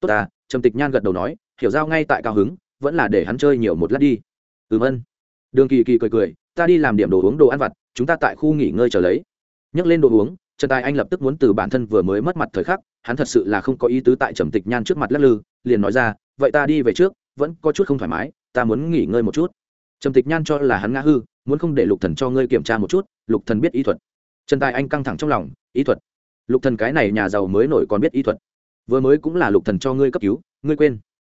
Tốt ta, trầm tịch nhan gật đầu nói, hiểu giao ngay tại cao hứng, vẫn là để hắn chơi nhiều một lát đi ừm ân. Đường kỳ kỳ cười cười, ta đi làm điểm đồ uống, đồ ăn vặt, chúng ta tại khu nghỉ ngơi chờ lấy. Nhấc lên đồ uống, trần tài anh lập tức muốn từ bản thân vừa mới mất mặt thời khắc, hắn thật sự là không có ý tứ tại trầm tịch nhan trước mặt lắc lư, liền nói ra, vậy ta đi về trước, vẫn có chút không thoải mái, ta muốn nghỉ ngơi một chút. Trầm tịch nhan cho là hắn ngã hư, muốn không để lục thần cho ngươi kiểm tra một chút, lục thần biết y thuật. Trần tài anh căng thẳng trong lòng y thuật? Lục thần cái này nhà giàu mới nổi còn biết y thuật. Vừa mới cũng là lục thần cho ngươi cấp cứu, ngươi quên.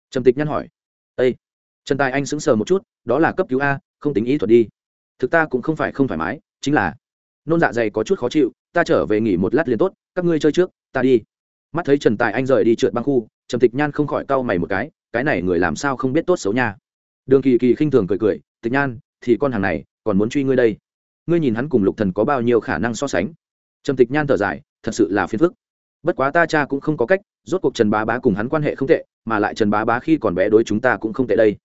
Trầm tịch nhan hỏi ây trần tài anh sững sờ một chút, đó là cấp cứu a, không tính ý thuật đi. Thực ta cũng không phải không thoải mái, chính là, nôn dạ dày có chút khó chịu, ta trở về nghỉ một lát liền tốt, các ngươi chơi trước, ta đi. Mắt thấy trần tài anh rời đi trượt băng khu, trầm tịch nhan không khỏi cau mày một cái cái này người làm sao không biết tốt xấu nha. Đường kỳ kỳ khinh thường cười cười, tịch nhan, thì con hàng này, còn muốn truy ngươi đây? Ngươi nhìn hắn cùng lục thần có bao nhiêu khả năng so sánh? Trầm tịch nhan thở dài, thật sự là phiền phức. Bất quá ta cha cũng không có cách, rốt cuộc trần bá bá cùng hắn quan hệ không tệ, mà lại trần bá bá khi còn bé đối chúng ta cũng không tệ đây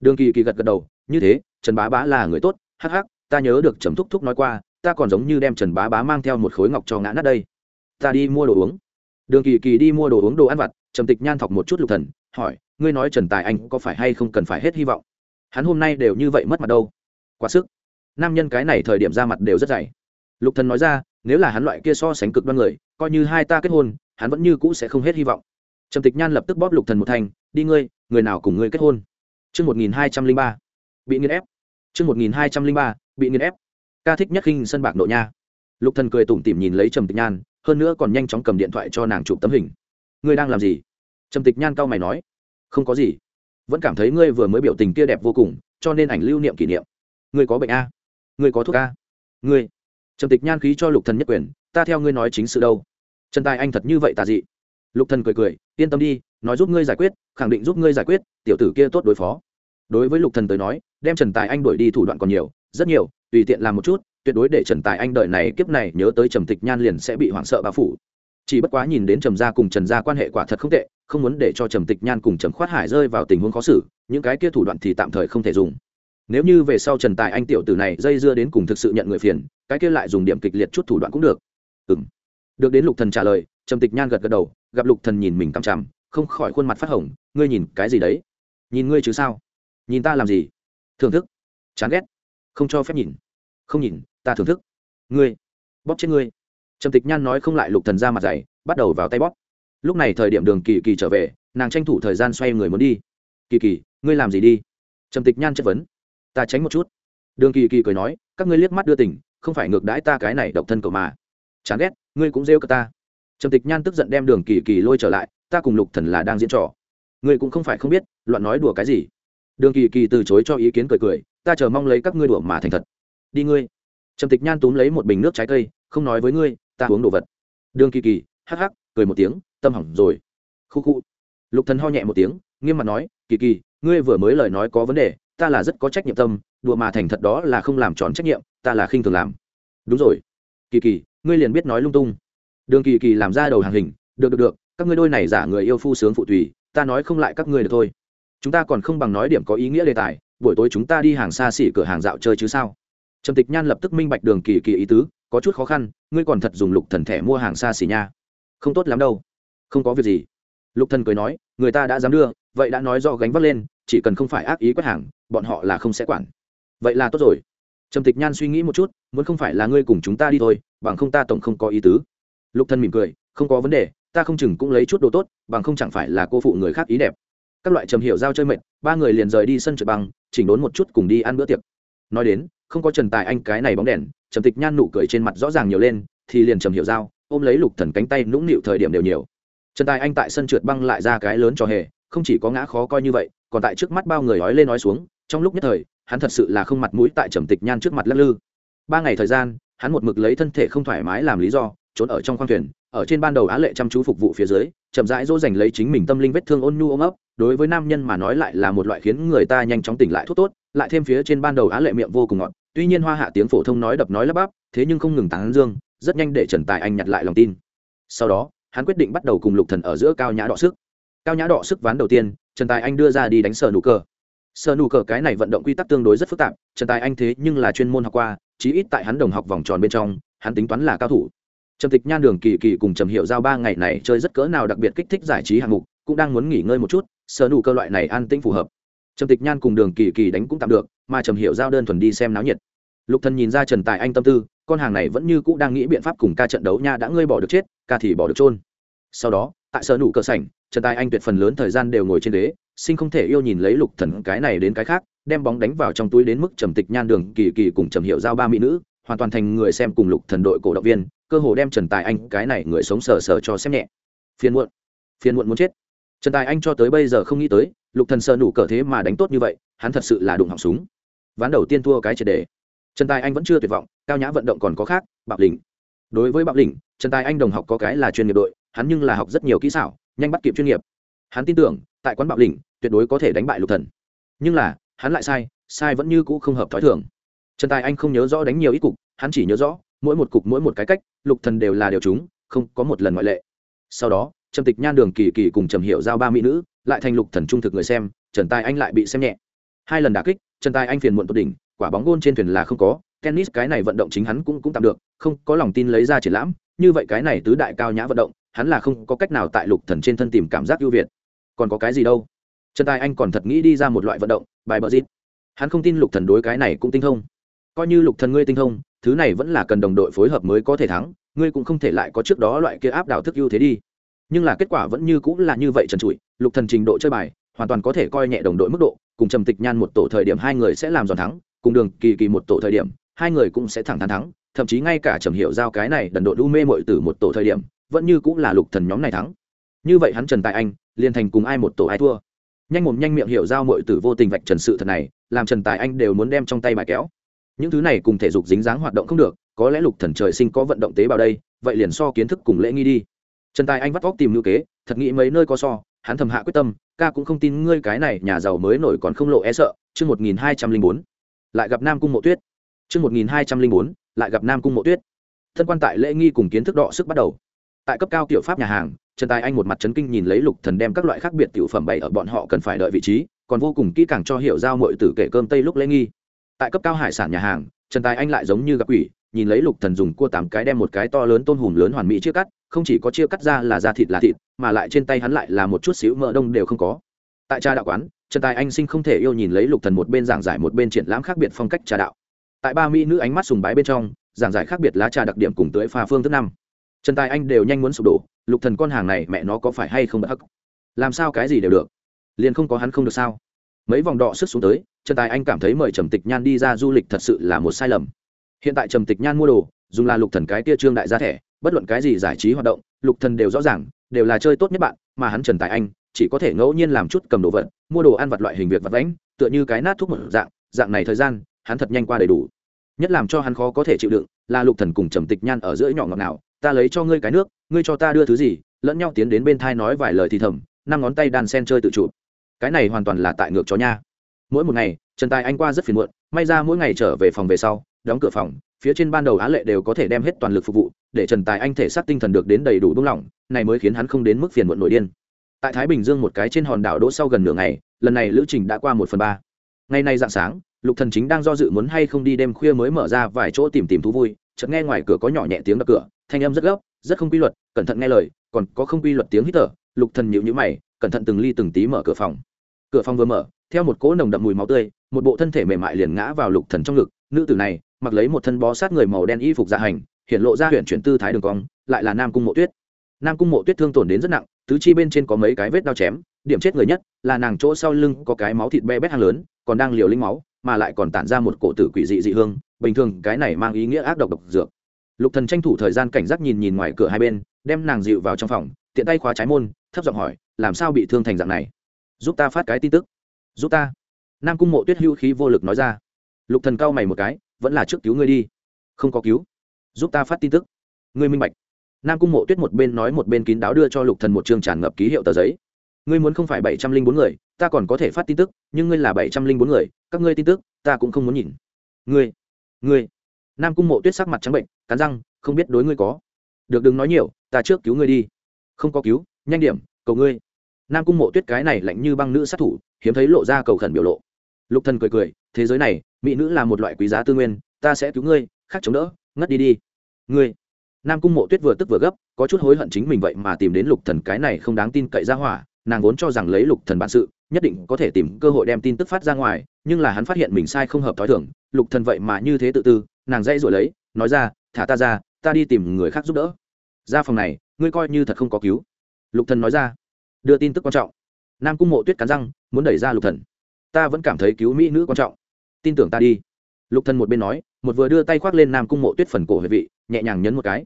đường kỳ kỳ gật gật đầu, như thế, trần bá bá là người tốt, hắc hắc, ta nhớ được trầm thúc thúc nói qua, ta còn giống như đem trần bá bá mang theo một khối ngọc cho ngã nát đây. Ta đi mua đồ uống. Đường kỳ kỳ đi mua đồ uống đồ ăn vặt, trầm tịch nhan thọc một chút lục thần, hỏi, ngươi nói trần tài anh có phải hay không cần phải hết hy vọng? Hắn hôm nay đều như vậy mất mặt đâu. Quá sức. Nam nhân cái này thời điểm ra mặt đều rất dày. Lục thần nói ra, nếu là hắn loại kia so sánh cực đoan người, coi như hai ta kết hôn, hắn vẫn như cũ sẽ không hết hy vọng. Trầm tịch nhan lập tức bóp lục thần một thành, đi ngươi, người nào cùng ngươi kết hôn? Chương một nghìn hai trăm linh ba. Bị nghiền ép. Chương một nghìn hai trăm linh ba, bị nghiền ép. Ca thích nhất khinh sân bạc nội nha. Lục thần cười tủm tỉm nhìn lấy trầm tịch nhan, hơn nữa còn nhanh chóng cầm điện thoại cho nàng chụp tấm hình. Ngươi đang làm gì? Trầm tịch nhan cau mày nói. Không có gì. Vẫn cảm thấy ngươi vừa mới biểu tình kia đẹp vô cùng, cho nên ảnh lưu niệm kỷ niệm. Ngươi có bệnh a? Ngươi có thuốc a? Ngươi. Trầm tịch nhan khí cho lục thần nhất quyền, ta theo ngươi nói chính sự đâu. Trần tài anh thật như vậy tà dị. Lục thần cười cười, yên tâm đi nói giúp ngươi giải quyết, khẳng định giúp ngươi giải quyết, tiểu tử kia tốt đối phó. Đối với lục thần tới nói, đem trần tài anh đuổi đi thủ đoạn còn nhiều, rất nhiều, tùy tiện làm một chút, tuyệt đối để trần tài anh đợi này, kiếp này nhớ tới trầm tịch nhan liền sẽ bị hoảng sợ bao phủ. Chỉ bất quá nhìn đến trầm gia cùng trần gia quan hệ quả thật không tệ, không muốn để cho trầm tịch nhan cùng trầm khoát hải rơi vào tình huống khó xử, những cái kia thủ đoạn thì tạm thời không thể dùng. Nếu như về sau trần tài anh tiểu tử này dây dưa đến cùng thực sự nhận người phiền, cái kia lại dùng điểm kịch liệt chút thủ đoạn cũng được. Ừ được đến lục thần trả lời, trầm tịch nhan gật gật đầu, gặp lục thần nhìn mình cằm chằm không khỏi khuôn mặt phát hồng, ngươi nhìn cái gì đấy? Nhìn ngươi chứ sao? Nhìn ta làm gì? Thưởng thức. Chán ghét. Không cho phép nhìn. Không nhìn, ta thưởng thức. Ngươi, bóp chết ngươi. Trầm tịch nhan nói không lại lục thần ra mặt dày, bắt đầu vào tay bóp. Lúc này thời điểm đường kỳ kỳ trở về, nàng tranh thủ thời gian xoay người muốn đi. Kỳ kỳ, ngươi làm gì đi? Trầm tịch nhan chất vấn. Ta tránh một chút. Đường kỳ kỳ cười nói, các ngươi liếc mắt đưa tỉnh không phải ngược đãi ta cái này độc thân cậu mà. Chán ghét, ngươi cũng rêu cả ta. Trầm tịch nhan tức giận đem đường kỳ kỳ lôi trở lại ta cùng lục thần là đang diễn trò. Ngươi cũng không phải không biết, loạn nói đùa cái gì. Đường kỳ kỳ từ chối cho ý kiến cười cười, ta chờ mong lấy các ngươi đùa mà thành thật. Đi ngươi. Trầm tịch nhan túm lấy một bình nước trái cây, không nói với ngươi, ta uống đồ vật. Đường kỳ kỳ, hắc hắc, cười một tiếng, tâm hỏng rồi. Khu khu. Lục thần ho nhẹ một tiếng, nghiêm mặt nói, kỳ kỳ, ngươi vừa mới lời nói có vấn đề, ta là rất có trách nhiệm tâm, đùa mà thành thật đó là không làm tròn trách nhiệm, ta là khinh thường làm. Đúng rồi. Kỳ kỳ, ngươi liền biết nói lung tung. Đường kỳ kỳ làm ra đầu hàng hình, được được được các ngươi đôi này giả người yêu phu sướng phụ tùy, ta nói không lại các ngươi được thôi. Chúng ta còn không bằng nói điểm có ý nghĩa đề tài, buổi tối chúng ta đi hàng xa xỉ cửa hàng dạo chơi chứ sao? Trầm tịch nhan lập tức minh bạch đường kỳ kỳ ý tứ, có chút khó khăn, ngươi còn thật dùng lục thần thẻ mua hàng xa xỉ nha. Không tốt lắm đâu. Không có việc gì. Lục thần cười nói, người ta đã dám đưa, vậy đã nói do gánh vác lên, chỉ cần không phải ác ý quét hàng, bọn họ là không sẽ quản. Vậy là tốt rồi. Trầm tịch nhan suy nghĩ một chút, muốn không phải là ngươi cùng chúng ta đi thôi, bằng không ta tổng không có ý tứ. Lục thần mỉm cười không có vấn đề, ta không chừng cũng lấy chút đồ tốt, bằng không chẳng phải là cô phụ người khác ý đẹp. Các loại trầm hiểu giao chơi mệt, ba người liền rời đi sân trượt băng, chỉnh đốn một chút cùng đi ăn bữa tiệc. Nói đến, không có trần tài anh cái này bóng đèn, trầm tịch nhan nụ cười trên mặt rõ ràng nhiều lên, thì liền trầm hiểu giao, ôm lấy lục thần cánh tay nũng nịu thời điểm đều nhiều. Trần tài anh tại sân trượt băng lại ra cái lớn cho hề, không chỉ có ngã khó coi như vậy, còn tại trước mắt bao người nói lên nói xuống, trong lúc nhất thời, hắn thật sự là không mặt mũi tại trầm tịch nhan trước mặt lắc lư. Ba ngày thời gian, hắn một mực lấy thân thể không thoải mái làm lý do, trốn ở trong khoang thuyền ở trên ban đầu á lệ chăm chú phục vụ phía dưới, chậm rãi dỗ dành lấy chính mình tâm linh vết thương ôn nhu ôm ấp, đối với nam nhân mà nói lại là một loại khiến người ta nhanh chóng tỉnh lại thuốc tốt, lại thêm phía trên ban đầu á lệ miệng vô cùng ngọt, tuy nhiên hoa hạ tiếng phổ thông nói đập nói lắp bắp, thế nhưng không ngừng tán dương, rất nhanh để trần tài anh nhặt lại lòng tin. Sau đó, hắn quyết định bắt đầu cùng lục thần ở giữa cao nhã đọ sức. Cao nhã đọ sức ván đầu tiên, trần tài anh đưa ra đi đánh sờ nụ cờ. Sờ nụ cờ cái này vận động quy tắc tương đối rất phức tạp, trần tài anh thế nhưng là chuyên môn học qua, chí ít tại hắn đồng học vòng tròn bên trong, hắn tính toán là cao thủ trầm tịch nhan đường kỳ kỳ cùng trầm hiệu giao ba ngày này chơi rất cỡ nào đặc biệt kích thích giải trí hạng mục, cũng đang muốn nghỉ ngơi một chút sờ nụ cơ loại này an tĩnh phù hợp. Trầm tịch nhan cùng đường kỳ kỳ đánh cũng tạm được, mà trầm hiệu giao đơn thuần đi xem náo nhiệt. Lục thần nhìn ra trần tài anh tâm tư, con hàng này vẫn như cũ đang nghĩ biện pháp cùng ca trận đấu nha đã ngươi bỏ được chết, ca thì bỏ được trôn sau đó, tại sở nụ cơ sảnh, trần tài anh tuyệt phần lớn thời gian đều ngồi trên đế sinh không thể yêu nhìn lấy lục thần cái này đến cái khác, đem bóng đánh vào trong túi đến mức trầm tịch nhan đường kỳ kỳ cùng trầm hiệu giao ba mỹ nữ hoàn toàn thành người xem cùng lục thần đội cổ động viên, cơ hồ đem trần tài anh cái này người sống sờ sờ cho xem nhẹ. Phiền muộn. Phiền muộn muốn chết. Trần tài anh cho tới bây giờ không nghĩ tới, lục thần sờ nủ cờ thế mà đánh tốt như vậy, hắn thật sự là đụng hỏng súng. Ván đầu tiên thua cái triệt đề. Trần tài anh vẫn chưa tuyệt vọng, cao nhã vận động còn có khác, bạo lĩnh. Đối với bạo lĩnh, trần tài anh đồng học có cái là chuyên nghiệp đội, hắn nhưng là học rất nhiều kỹ xảo, nhanh bắt kịp chuyên nghiệp. Hắn tin tưởng, tại quán bạo lĩnh, tuyệt đối có thể đánh bại lục thần. Nhưng là, hắn lại sai sai vẫn như cũ không hợp thói thường trần tài anh không nhớ rõ đánh nhiều ít cục, hắn chỉ nhớ rõ, mỗi một cục, mỗi một cái cách, lục thần đều là điều chúng, không có một lần ngoại lệ. Sau đó, trầm tịch nhan đường kỳ kỳ cùng trầm hiệu giao ba mỹ nữ, lại thành lục thần trung thực người xem, trần tài anh lại bị xem nhẹ. Hai lần đả kích, trần tài anh phiền muộn tột đỉnh, quả bóng gôn trên thuyền là không có, tennis cái này vận động chính hắn cũng cũng tạm được, không có lòng tin lấy ra triển lãm, như vậy cái này tứ đại cao nhã vận động, hắn là không có cách nào tại lục thần trên thân tìm cảm giác ưu việt. Còn có cái gì đâu? Trần tài anh còn thật nghĩ đi ra một loại vận động, bài bờ dít hắn không tin lục thần đối cái này cũng tinh thông coi như lục thần ngươi tinh thông, thứ này vẫn là cần đồng đội phối hợp mới có thể thắng, ngươi cũng không thể lại có trước đó loại kia áp đảo thức ưu thế đi. Nhưng là kết quả vẫn như cũng là như vậy trần trụi, lục thần trình độ chơi bài, hoàn toàn có thể coi nhẹ đồng đội mức độ, cùng trầm tịch nhan một tổ thời điểm hai người sẽ làm giòn thắng, cùng đường kỳ kỳ một tổ thời điểm, hai người cũng sẽ thẳng thắn thắng, thậm chí ngay cả trầm hiệu giao cái này đần độ đu mê mội từ một tổ thời điểm, vẫn như cũng là lục thần nhóm này thắng. Như vậy hắn trần tại anh, liên thành cùng ai một tổ ai thua? Nhanh mồm nhanh miệng hiểu giao mội tử vô tình vạch trần sự thật này, làm trần tài anh đều muốn đem trong tay bài kéo những thứ này cùng thể dục dính dáng hoạt động không được, có lẽ lục thần trời sinh có vận động tế bào đây, vậy liền so kiến thức cùng lễ nghi đi. Trần tài anh vắt vóc tìm ngữ kế, thật nghĩ mấy nơi có so, hắn thầm hạ quyết tâm, ca cũng không tin ngươi cái này nhà giàu mới nổi còn không lộ e sợ, chương một nghìn hai trăm linh bốn, lại gặp nam cung mộ tuyết. Chương một nghìn hai trăm linh bốn, lại gặp nam cung mộ tuyết. Thân quan tại lễ nghi cùng kiến thức đọ sức bắt đầu. Tại cấp cao tiểu pháp nhà hàng, trần tài anh một mặt trấn kinh nhìn lấy lục thần đem các loại khác biệt tiểu phẩm bày ở bọn họ cần phải đợi vị trí, còn vô cùng kỹ càng cho hiểu giao mọi tử kể cơm tây lúc lễ nghi tại cấp cao hải sản nhà hàng, trần tài anh lại giống như gặp quỷ, nhìn lấy lục thần dùng cua tám cái đem một cái to lớn tôm hùm lớn hoàn mỹ chia cắt, không chỉ có chia cắt ra là da thịt là thịt, mà lại trên tay hắn lại là một chút xíu mỡ đông đều không có. Tại trà đạo quán, trần tài anh sinh không thể yêu nhìn lấy lục thần một bên giảng giải một bên triển lãm khác biệt phong cách trà đạo. Tại ba mỹ nữ ánh mắt sùng bái bên trong, giảng giải khác biệt lá trà đặc điểm cùng tưới pha phương thứ năm. Trần tài anh đều nhanh muốn sụp đổ, lục thần con hàng này mẹ nó có phải hay không bất hắc? Làm sao cái gì đều được? Liền không có hắn không được sao? Mấy vòng đọ sức xuống tới, trần tài anh cảm thấy mời trầm tịch nhan đi ra du lịch thật sự là một sai lầm. Hiện tại trầm tịch nhan mua đồ, dùng là lục thần cái tia trương đại gia thẻ, bất luận cái gì giải trí hoạt động, lục thần đều rõ ràng, đều là chơi tốt nhất bạn, mà hắn trần tài anh, chỉ có thể ngẫu nhiên làm chút cầm đồ vật, mua đồ ăn vặt loại hình việc vặt vãnh, tựa như cái nát thuốc một dạng dạng này thời gian, hắn thật nhanh qua đầy đủ. Nhất làm cho hắn khó có thể chịu đựng, là lục thần cùng trầm tịch nhan ở giữa nhỏ ngọt nào, ta lấy cho ngươi cái nước, ngươi cho ta đưa thứ gì? Lẫn nhau tiến đến bên thai nói vài lời thì thầm, năm ngón tay đàn sen chơi tự chủ cái này hoàn toàn là tại ngược chó nha. Mỗi một ngày, trần tài anh qua rất phiền muộn, may ra mỗi ngày trở về phòng về sau, đóng cửa phòng, phía trên ban đầu á lệ đều có thể đem hết toàn lực phục vụ, để trần tài anh thể xác tinh thần được đến đầy đủ đúng lòng này mới khiến hắn không đến mức phiền muộn nội điên. Tại thái bình dương một cái trên hòn đảo đỗ sau gần nửa ngày, lần này lữ trình đã qua một phần ba. Ngày nay dạng sáng, lục thần chính đang do dự muốn hay không đi đêm khuya mới mở ra vài chỗ tìm tìm thú vui, chợt nghe ngoài cửa có nhỏ nhẹ tiếng đập cửa, thanh âm rất gấp, rất không quy luật, cẩn thận nghe lời, còn có không quy luật tiếng hít thở, lục thần nhíu nhíu mày, cẩn thận từng ly từng tí mở cửa phòng cửa phòng vừa mở, theo một cỗ nồng đậm mùi máu tươi, một bộ thân thể mềm mại liền ngã vào lục thần trong ngực. Nữ tử này, mặc lấy một thân bó sát người màu đen y phục dạ hành, hiện lộ ra huyện chuyển tư thái đường cong, lại là nam cung mộ tuyết. Nam cung mộ tuyết thương tổn đến rất nặng, tứ chi bên trên có mấy cái vết đao chém, điểm chết người nhất là nàng chỗ sau lưng có cái máu thịt be bét hang lớn, còn đang liều linh máu, mà lại còn tản ra một cổ tử quỷ dị dị hương, bình thường cái này mang ý nghĩa ác độc độc dược. Lục thần tranh thủ thời gian cảnh giác nhìn nhìn ngoài cửa hai bên, đem nàng dịu vào trong phòng, tiện tay khóa trái môn, thấp giọng hỏi, làm sao bị thương thành dạng này? Giúp ta phát cái tin tức. Giúp ta. Nam cung mộ tuyết hưu khí vô lực nói ra. Lục thần cao mày một cái, vẫn là trước cứu ngươi đi. Không có cứu. Giúp ta phát tin tức. Ngươi minh bạch. Nam cung mộ tuyết một bên nói một bên kín đáo đưa cho lục thần một chương tràn ngập ký hiệu tờ giấy. Ngươi muốn không phải bảy trăm linh bốn người, ta còn có thể phát tin tức, nhưng ngươi là bảy trăm linh bốn người, các ngươi tin tức, ta cũng không muốn nhìn. Ngươi. Ngươi. Nam cung mộ tuyết sắc mặt trắng bệnh, cắn răng, không biết đối ngươi có. Được đừng nói nhiều, ta trước cứu ngươi đi. Không có cứu, nhanh điểm, cầu ngươi nam cung mộ tuyết cái này lạnh như băng nữ sát thủ, hiếm thấy lộ ra cầu khẩn biểu lộ. Lục thần cười cười, thế giới này, mỹ nữ là một loại quý giá tư nguyên, ta sẽ cứu ngươi, khác chống đỡ, ngất đi đi. Ngươi. Nam cung mộ tuyết vừa tức vừa gấp, có chút hối hận chính mình vậy mà tìm đến lục thần cái này không đáng tin cậy ra hỏa, nàng vốn cho rằng lấy lục thần bản sự, nhất định có thể tìm cơ hội đem tin tức phát ra ngoài, nhưng là hắn phát hiện mình sai không hợp thói thường, lục thần vậy mà như thế tự tư, nàng dây rồi lấy, nói ra, thả ta ra, ta đi tìm người khác giúp đỡ. Ra phòng này, ngươi coi như thật không có cứu. Lục thần nói ra đưa tin tức quan trọng. Nam cung mộ tuyết cắn răng, muốn đẩy ra lục thần. Ta vẫn cảm thấy cứu mỹ nữ quan trọng. Tin tưởng ta đi. Lục thần một bên nói, một vừa đưa tay khoác lên nam cung mộ tuyết phần cổ huyệt vị, nhẹ nhàng nhấn một cái.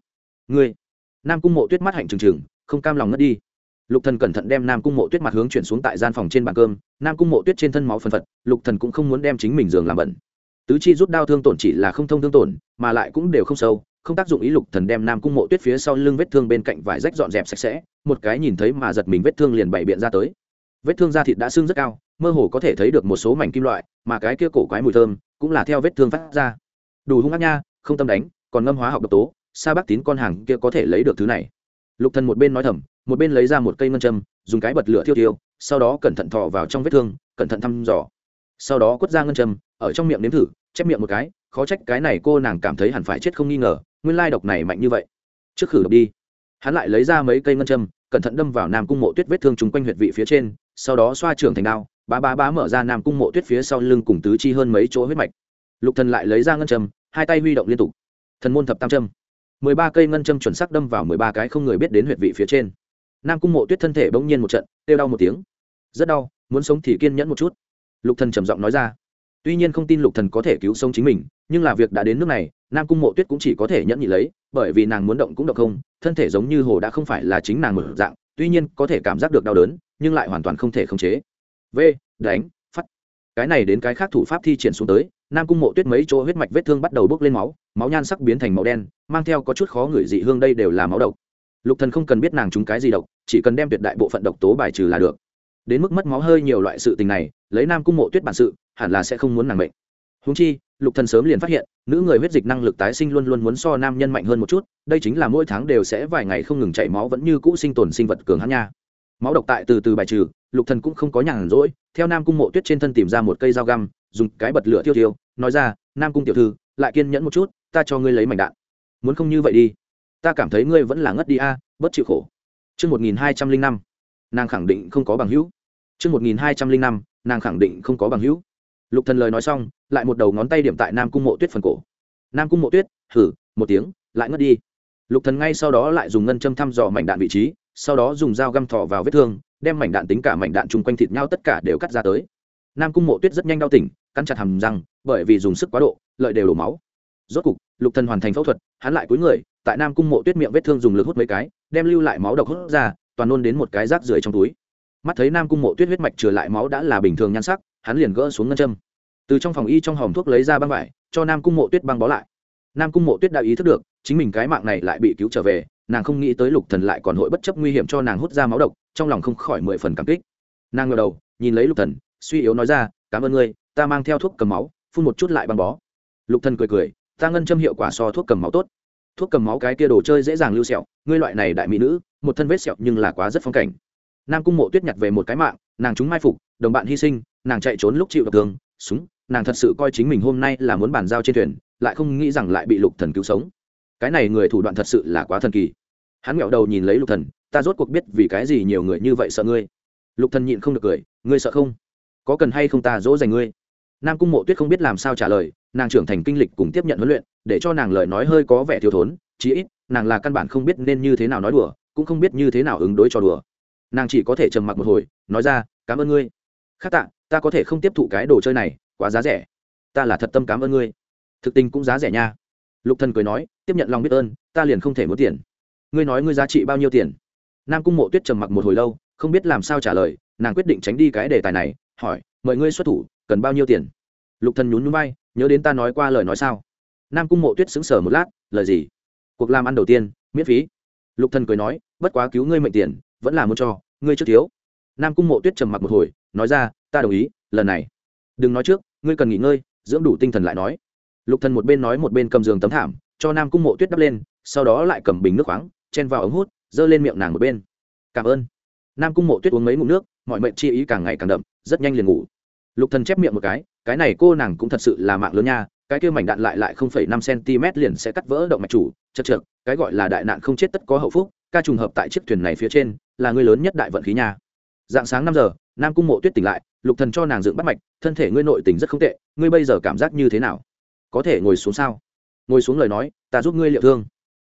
Ngươi. Nam cung mộ tuyết mắt hạnh trừng trừng, không cam lòng ngất đi. Lục thần cẩn thận đem nam cung mộ tuyết mặt hướng chuyển xuống tại gian phòng trên bàn cơm. Nam cung mộ tuyết trên thân máu phân phật, lục thần cũng không muốn đem chính mình giường làm bẩn. Tứ chi rút đau thương tổn chỉ là không thông thương tổn, mà lại cũng đều không sâu không tác dụng ý lục thần đem nam cung mộ tuyết phía sau lưng vết thương bên cạnh vải rách dọn dẹp sạch sẽ, một cái nhìn thấy mà giật mình vết thương liền bày biện ra tới. Vết thương da thịt đã sưng rất cao, mơ hồ có thể thấy được một số mảnh kim loại, mà cái kia cổ quái mùi thơm cũng là theo vết thương phát ra. Đủ hung ác nha, không tâm đánh, còn ngâm hóa học độc tố, sa bác tín con hàng kia có thể lấy được thứ này. Lục thần một bên nói thầm, một bên lấy ra một cây ngân châm, dùng cái bật lửa thiêu thiêu, sau đó cẩn thận thò vào trong vết thương, cẩn thận thăm dò. Sau đó quất ra ngân châm, ở trong miệng nếm thử chép miệng một cái, khó trách cái này cô nàng cảm thấy hẳn phải chết không nghi ngờ, nguyên lai độc này mạnh như vậy. Trước khử độc đi. Hắn lại lấy ra mấy cây ngân châm, cẩn thận đâm vào nam cung mộ tuyết vết thương chung quanh huyệt vị phía trên, sau đó xoa trưởng thành đao, bá bá bá mở ra nam cung mộ tuyết phía sau lưng cùng tứ chi hơn mấy chỗ huyết mạch. Lục thần lại lấy ra ngân châm, hai tay huy động liên tục. Thần môn thập tam châm. Mười ba cây ngân châm chuẩn xác đâm vào mười ba cái không người biết đến huyệt vị phía trên. Nam cung mộ tuyết thân thể bỗng nhiên một trận, kêu đau một tiếng. Rất đau, muốn sống thì kiên nhẫn một chút. Lục thần trầm giọng nói ra tuy nhiên không tin lục thần có thể cứu sống chính mình, nhưng là việc đã đến nước này, nam cung mộ tuyết cũng chỉ có thể nhẫn nhị lấy, bởi vì nàng muốn động cũng động không, thân thể giống như hồ đã không phải là chính nàng mở dạng, tuy nhiên có thể cảm giác được đau đớn, nhưng lại hoàn toàn không thể khống chế. V, đánh, phát. Cái này đến cái khác thủ pháp thi triển xuống tới, nam cung mộ tuyết mấy chỗ huyết mạch vết thương bắt đầu bốc lên máu máu nhan sắc biến thành màu đen, mang theo có chút khó ngửi dị hương đây đều là máu độc. Lục thần không cần biết nàng trúng cái gì độc, chỉ cần đem tuyệt đại bộ phận độc tố bài trừ là được. Đến mức mất máu hơi nhiều loại sự tình này, lấy nam cung mộ tuyết bản sự hẳn là sẽ không muốn nàng mệnh. húng chi lục thần sớm liền phát hiện nữ người huyết dịch năng lực tái sinh luôn luôn muốn so nam nhân mạnh hơn một chút đây chính là mỗi tháng đều sẽ vài ngày không ngừng chảy máu vẫn như cũ sinh tồn sinh vật cường hãn nha máu độc tại từ từ bài trừ lục thần cũng không có nhàn rỗi theo nam cung mộ tuyết trên thân tìm ra một cây dao găm dùng cái bật lửa thiêu thiêu nói ra nam cung tiểu thư lại kiên nhẫn một chút ta cho ngươi lấy mảnh đạn muốn không như vậy đi ta cảm thấy ngươi vẫn là ngất đi a bất chịu khổ Trước 1205, nàng khẳng định không có bằng hữu. Trước 1205, nàng khẳng định không có bằng hữu. Lục Thần lời nói xong, lại một đầu ngón tay điểm tại Nam Cung Mộ Tuyết phần cổ. Nam Cung Mộ Tuyết, hử, một tiếng, lại ngất đi. Lục Thần ngay sau đó lại dùng ngân châm thăm dò mảnh đạn vị trí, sau đó dùng dao găm thò vào vết thương, đem mảnh đạn tính cả mảnh đạn chung quanh thịt nhau tất cả đều cắt ra tới. Nam Cung Mộ Tuyết rất nhanh đau tỉnh, cắn chặt hàm răng, bởi vì dùng sức quá độ, lợi đều đổ máu. Rốt cục, Lục Thần hoàn thành phẫu thuật, hắn lại cúi người, tại Nam Cung Mộ Tuyết miệng vết thương dùng lực hút mấy cái, đem lưu lại máu độc hút ra, toàn nôn đến một cái rác rưởi trong túi mắt thấy nam cung mộ tuyết huyết mạch trừ lại máu đã là bình thường nhan sắc hắn liền gỡ xuống ngân châm. Từ trong phòng y trong hòm thuốc lấy ra băng vải, cho nam cung mộ tuyết băng bó lại. Nam cung mộ tuyết đã ý thức được, chính mình cái mạng này lại bị cứu trở về, nàng không nghĩ tới lục thần lại còn hội bất chấp nguy hiểm cho nàng hút ra máu độc, trong lòng không khỏi mười phần cảm kích. Nàng ngờ đầu, nhìn lấy lục thần, suy yếu nói ra, cảm ơn ngươi, ta mang theo thuốc cầm máu, phun một chút lại băng bó. Lục thần cười cười, ta ngân châm hiệu quả so thuốc cầm máu tốt. Thuốc cầm máu cái kia đồ chơi dễ dàng lưu sẹo, ngươi loại này đại mỹ nữ, một thân vết sẹo nhưng là quá rất phong cảnh. Nam cung mộ tuyết nhặt về một cái mạng, nàng chúng mai phục đồng bạn hy sinh, nàng chạy trốn lúc chịu độc tường súng, nàng thật sự coi chính mình hôm nay là muốn bàn giao trên thuyền, lại không nghĩ rằng lại bị lục thần cứu sống. Cái này người thủ đoạn thật sự là quá thần kỳ. Hắn nghẹo đầu nhìn lấy lục thần, ta rốt cuộc biết vì cái gì nhiều người như vậy sợ ngươi. Lục thần nhịn không được cười, ngươi sợ không? Có cần hay không ta dỗ dành ngươi? Nam cung mộ tuyết không biết làm sao trả lời, nàng trưởng thành kinh lịch cùng tiếp nhận huấn luyện, để cho nàng lời nói hơi có vẻ thiếu thốn, chí ít, nàng là căn bản không biết nên như thế nào nói đùa, cũng không biết như thế nào ứng đối cho đùa. Nàng chỉ có thể trầm mặc một hồi, nói ra, cảm ơn ngươi khác tạ, ta có thể không tiếp thụ cái đồ chơi này, quá giá rẻ. Ta là thật tâm cảm ơn ngươi. Thực tình cũng giá rẻ nha. Lục thần cười nói, tiếp nhận lòng biết ơn, ta liền không thể muốn tiền. Ngươi nói ngươi giá trị bao nhiêu tiền? Nam cung mộ tuyết trầm mặc một hồi lâu, không biết làm sao trả lời, nàng quyết định tránh đi cái đề tài này, hỏi, mời ngươi xuất thủ, cần bao nhiêu tiền? Lục thần nhún nhún vai, nhớ đến ta nói qua lời nói sao? Nam cung mộ tuyết sững sờ một lát, lời gì? Cuộc làm ăn đầu tiên, miễn phí. Lục thần cười nói, bất quá cứu ngươi mệnh tiền, vẫn là muốn cho, ngươi chưa thiếu. Nam cung mộ tuyết trầm mặc một hồi nói ra, ta đồng ý, lần này. Đừng nói trước, ngươi cần nghỉ ngơi, dưỡng đủ tinh thần lại nói. Lục thần một bên nói một bên cầm giường tấm thảm, cho nam cung mộ tuyết đắp lên, sau đó lại cầm bình nước khoáng, chen vào ống hút, giơ lên miệng nàng một bên. Cảm ơn. Nam cung mộ tuyết uống mấy ngụm nước, mọi mệnh chi ý càng ngày càng đậm, rất nhanh liền ngủ. Lục thần chép miệng một cái cái này cô nàng cũng thật sự là mạng lớn nha, cái kia mảnh đạn lại lại không phẩy năm cm liền sẽ cắt vỡ động mạch chủ, chật trượt cái gọi là đại nạn không chết tất có hậu phúc, ca trùng hợp tại chiếc thuyền này phía trên, là người lớn nhất đại vận khí nha dạng sáng năm giờ, nam cung mộ tuyết tỉnh lại, lục thần cho nàng dựng bắt mạch, thân thể ngươi nội tình rất không tệ, ngươi bây giờ cảm giác như thế nào? Có thể ngồi xuống sao? Ngồi xuống lời nói, ta giúp ngươi liệu thương.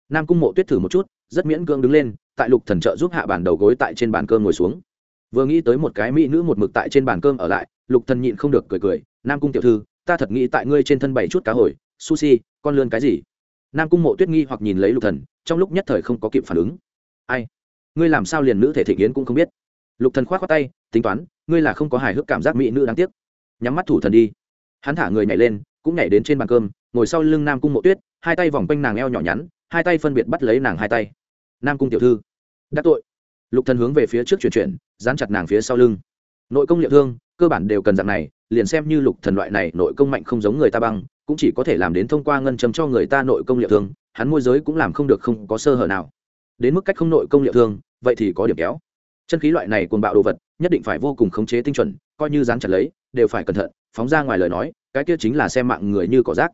Nam cung mộ tuyết thử một chút, rất miễn cưỡng đứng lên, tại lục thần trợ giúp hạ bàn đầu gối tại trên bàn cơm ngồi xuống. Vừa nghĩ tới một cái mỹ nữ một mực tại trên bàn cơm ở lại, lục thần nhịn không được cười cười, nam cung tiểu thư, ta thật nghĩ tại ngươi trên thân bảy chút cá hồi, sushi, con lươn cái gì? Nam cung mộ tuyết nghi hoặc nhìn lấy lục thần, trong lúc nhất thời không có kịp phản ứng. Ai? Ngươi làm sao liền nữ thể thị yến cũng không biết? Lục thần khoát khoát tay, tính toán, ngươi là không có hài hước cảm giác mỹ nữ đáng tiếc. Nhắm mắt thủ thần đi. Hắn thả người nhảy lên, cũng nhảy đến trên bàn cơm, ngồi sau lưng nam cung mộ tuyết, hai tay vòng quanh nàng eo nhỏ nhắn, hai tay phân biệt bắt lấy nàng hai tay. Nam cung tiểu thư đắc tội. Lục thần hướng về phía trước chuyển chuyển, dán chặt nàng phía sau lưng. Nội công liệu thương, cơ bản đều cần dạng này, liền xem như lục thần loại này nội công mạnh không giống người ta băng, cũng chỉ có thể làm đến thông qua ngân châm cho người ta nội công liệu thương, hắn môi giới cũng làm không được không có sơ hở nào. Đến mức cách không nội công liệu thương, vậy thì có điểm kéo chân khí loại này cuồng bạo đồ vật, nhất định phải vô cùng khống chế tinh chuẩn, coi như dán chặt lấy, đều phải cẩn thận, phóng ra ngoài lời nói, cái kia chính là xem mạng người như cỏ rác.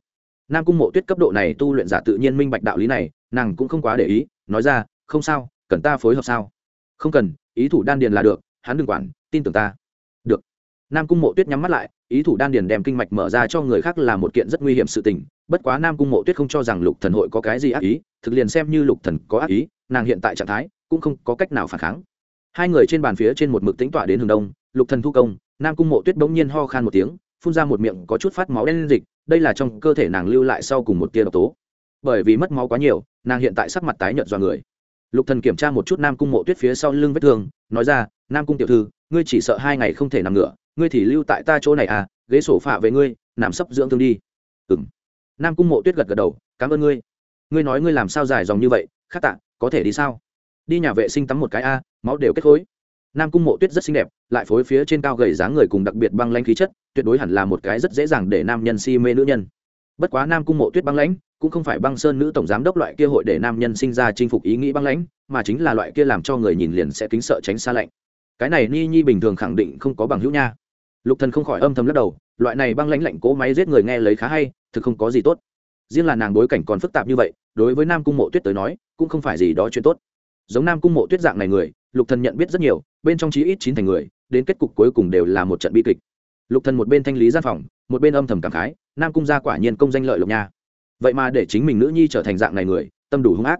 Nam cung mộ tuyết cấp độ này tu luyện giả tự nhiên minh bạch đạo lý này, nàng cũng không quá để ý, nói ra, không sao, cần ta phối hợp sao? Không cần, ý thủ đan điền là được, hắn đừng quản, tin tưởng ta. Được. Nam cung mộ tuyết nhắm mắt lại, ý thủ đan điền đem kinh mạch mở ra cho người khác là một kiện rất nguy hiểm sự tình, bất quá nam cung mộ tuyết không cho rằng lục thần hội có cái gì ác ý, thực liền xem như lục thần có ác ý, nàng hiện tại trạng thái cũng không có cách nào phản kháng hai người trên bàn phía trên một mực tính tọa đến hướng đông, lục thần thu công, nam cung mộ tuyết bỗng nhiên ho khan một tiếng, phun ra một miệng có chút phát máu đen dịch, đây là trong cơ thể nàng lưu lại sau cùng một tia độc tố. Bởi vì mất máu quá nhiều, nàng hiện tại sắc mặt tái nhợt do người. Lục thần kiểm tra một chút nam cung mộ tuyết phía sau lưng vết thương, nói ra, nam cung tiểu thư, ngươi chỉ sợ hai ngày không thể nằm ngửa, ngươi thì lưu tại ta chỗ này à ghế sổ phạ về ngươi, nằm sấp dưỡng thương đi. Ừm. Nam cung mộ tuyết gật gật đầu, cảm ơn ngươi. Ngươi nói ngươi làm sao dài dòng như vậy khát tạ, có thể đi sao? Đi nhà vệ sinh tắm một cái a, máu đều kết khối. Nam cung mộ tuyết rất xinh đẹp, lại phối phía trên cao gầy dáng người cùng đặc biệt băng lãnh khí chất, tuyệt đối hẳn là một cái rất dễ dàng để nam nhân si mê nữ nhân. Bất quá nam cung mộ tuyết băng lãnh, cũng không phải băng sơn nữ tổng giám đốc loại kia hội để nam nhân sinh ra chinh phục ý nghĩ băng lãnh, mà chính là loại kia làm cho người nhìn liền sẽ kính sợ tránh xa lạnh. Cái này ni nhi bình thường khẳng định không có bằng hữu nha. Lục thần không khỏi âm thầm lắc đầu, loại này băng lãnh lạnh cố máy giết người nghe lấy khá hay, thực không có gì tốt. Riêng là nàng bối cảnh còn phức tạp như vậy, đối với nam cung mộ tuyết tới nói, cũng không phải gì đó chuyện tốt giống nam cung mộ tuyết dạng này người, lục thần nhận biết rất nhiều, bên trong chí ít chín thành người, đến kết cục cuối cùng đều là một trận bi kịch. Lục thần một bên thanh lý gian phòng, một bên âm thầm cảm khái, nam cung gia quả nhiên công danh lợi lộc nha. Vậy mà để chính mình nữ nhi trở thành dạng này người, tâm đủ hung ác.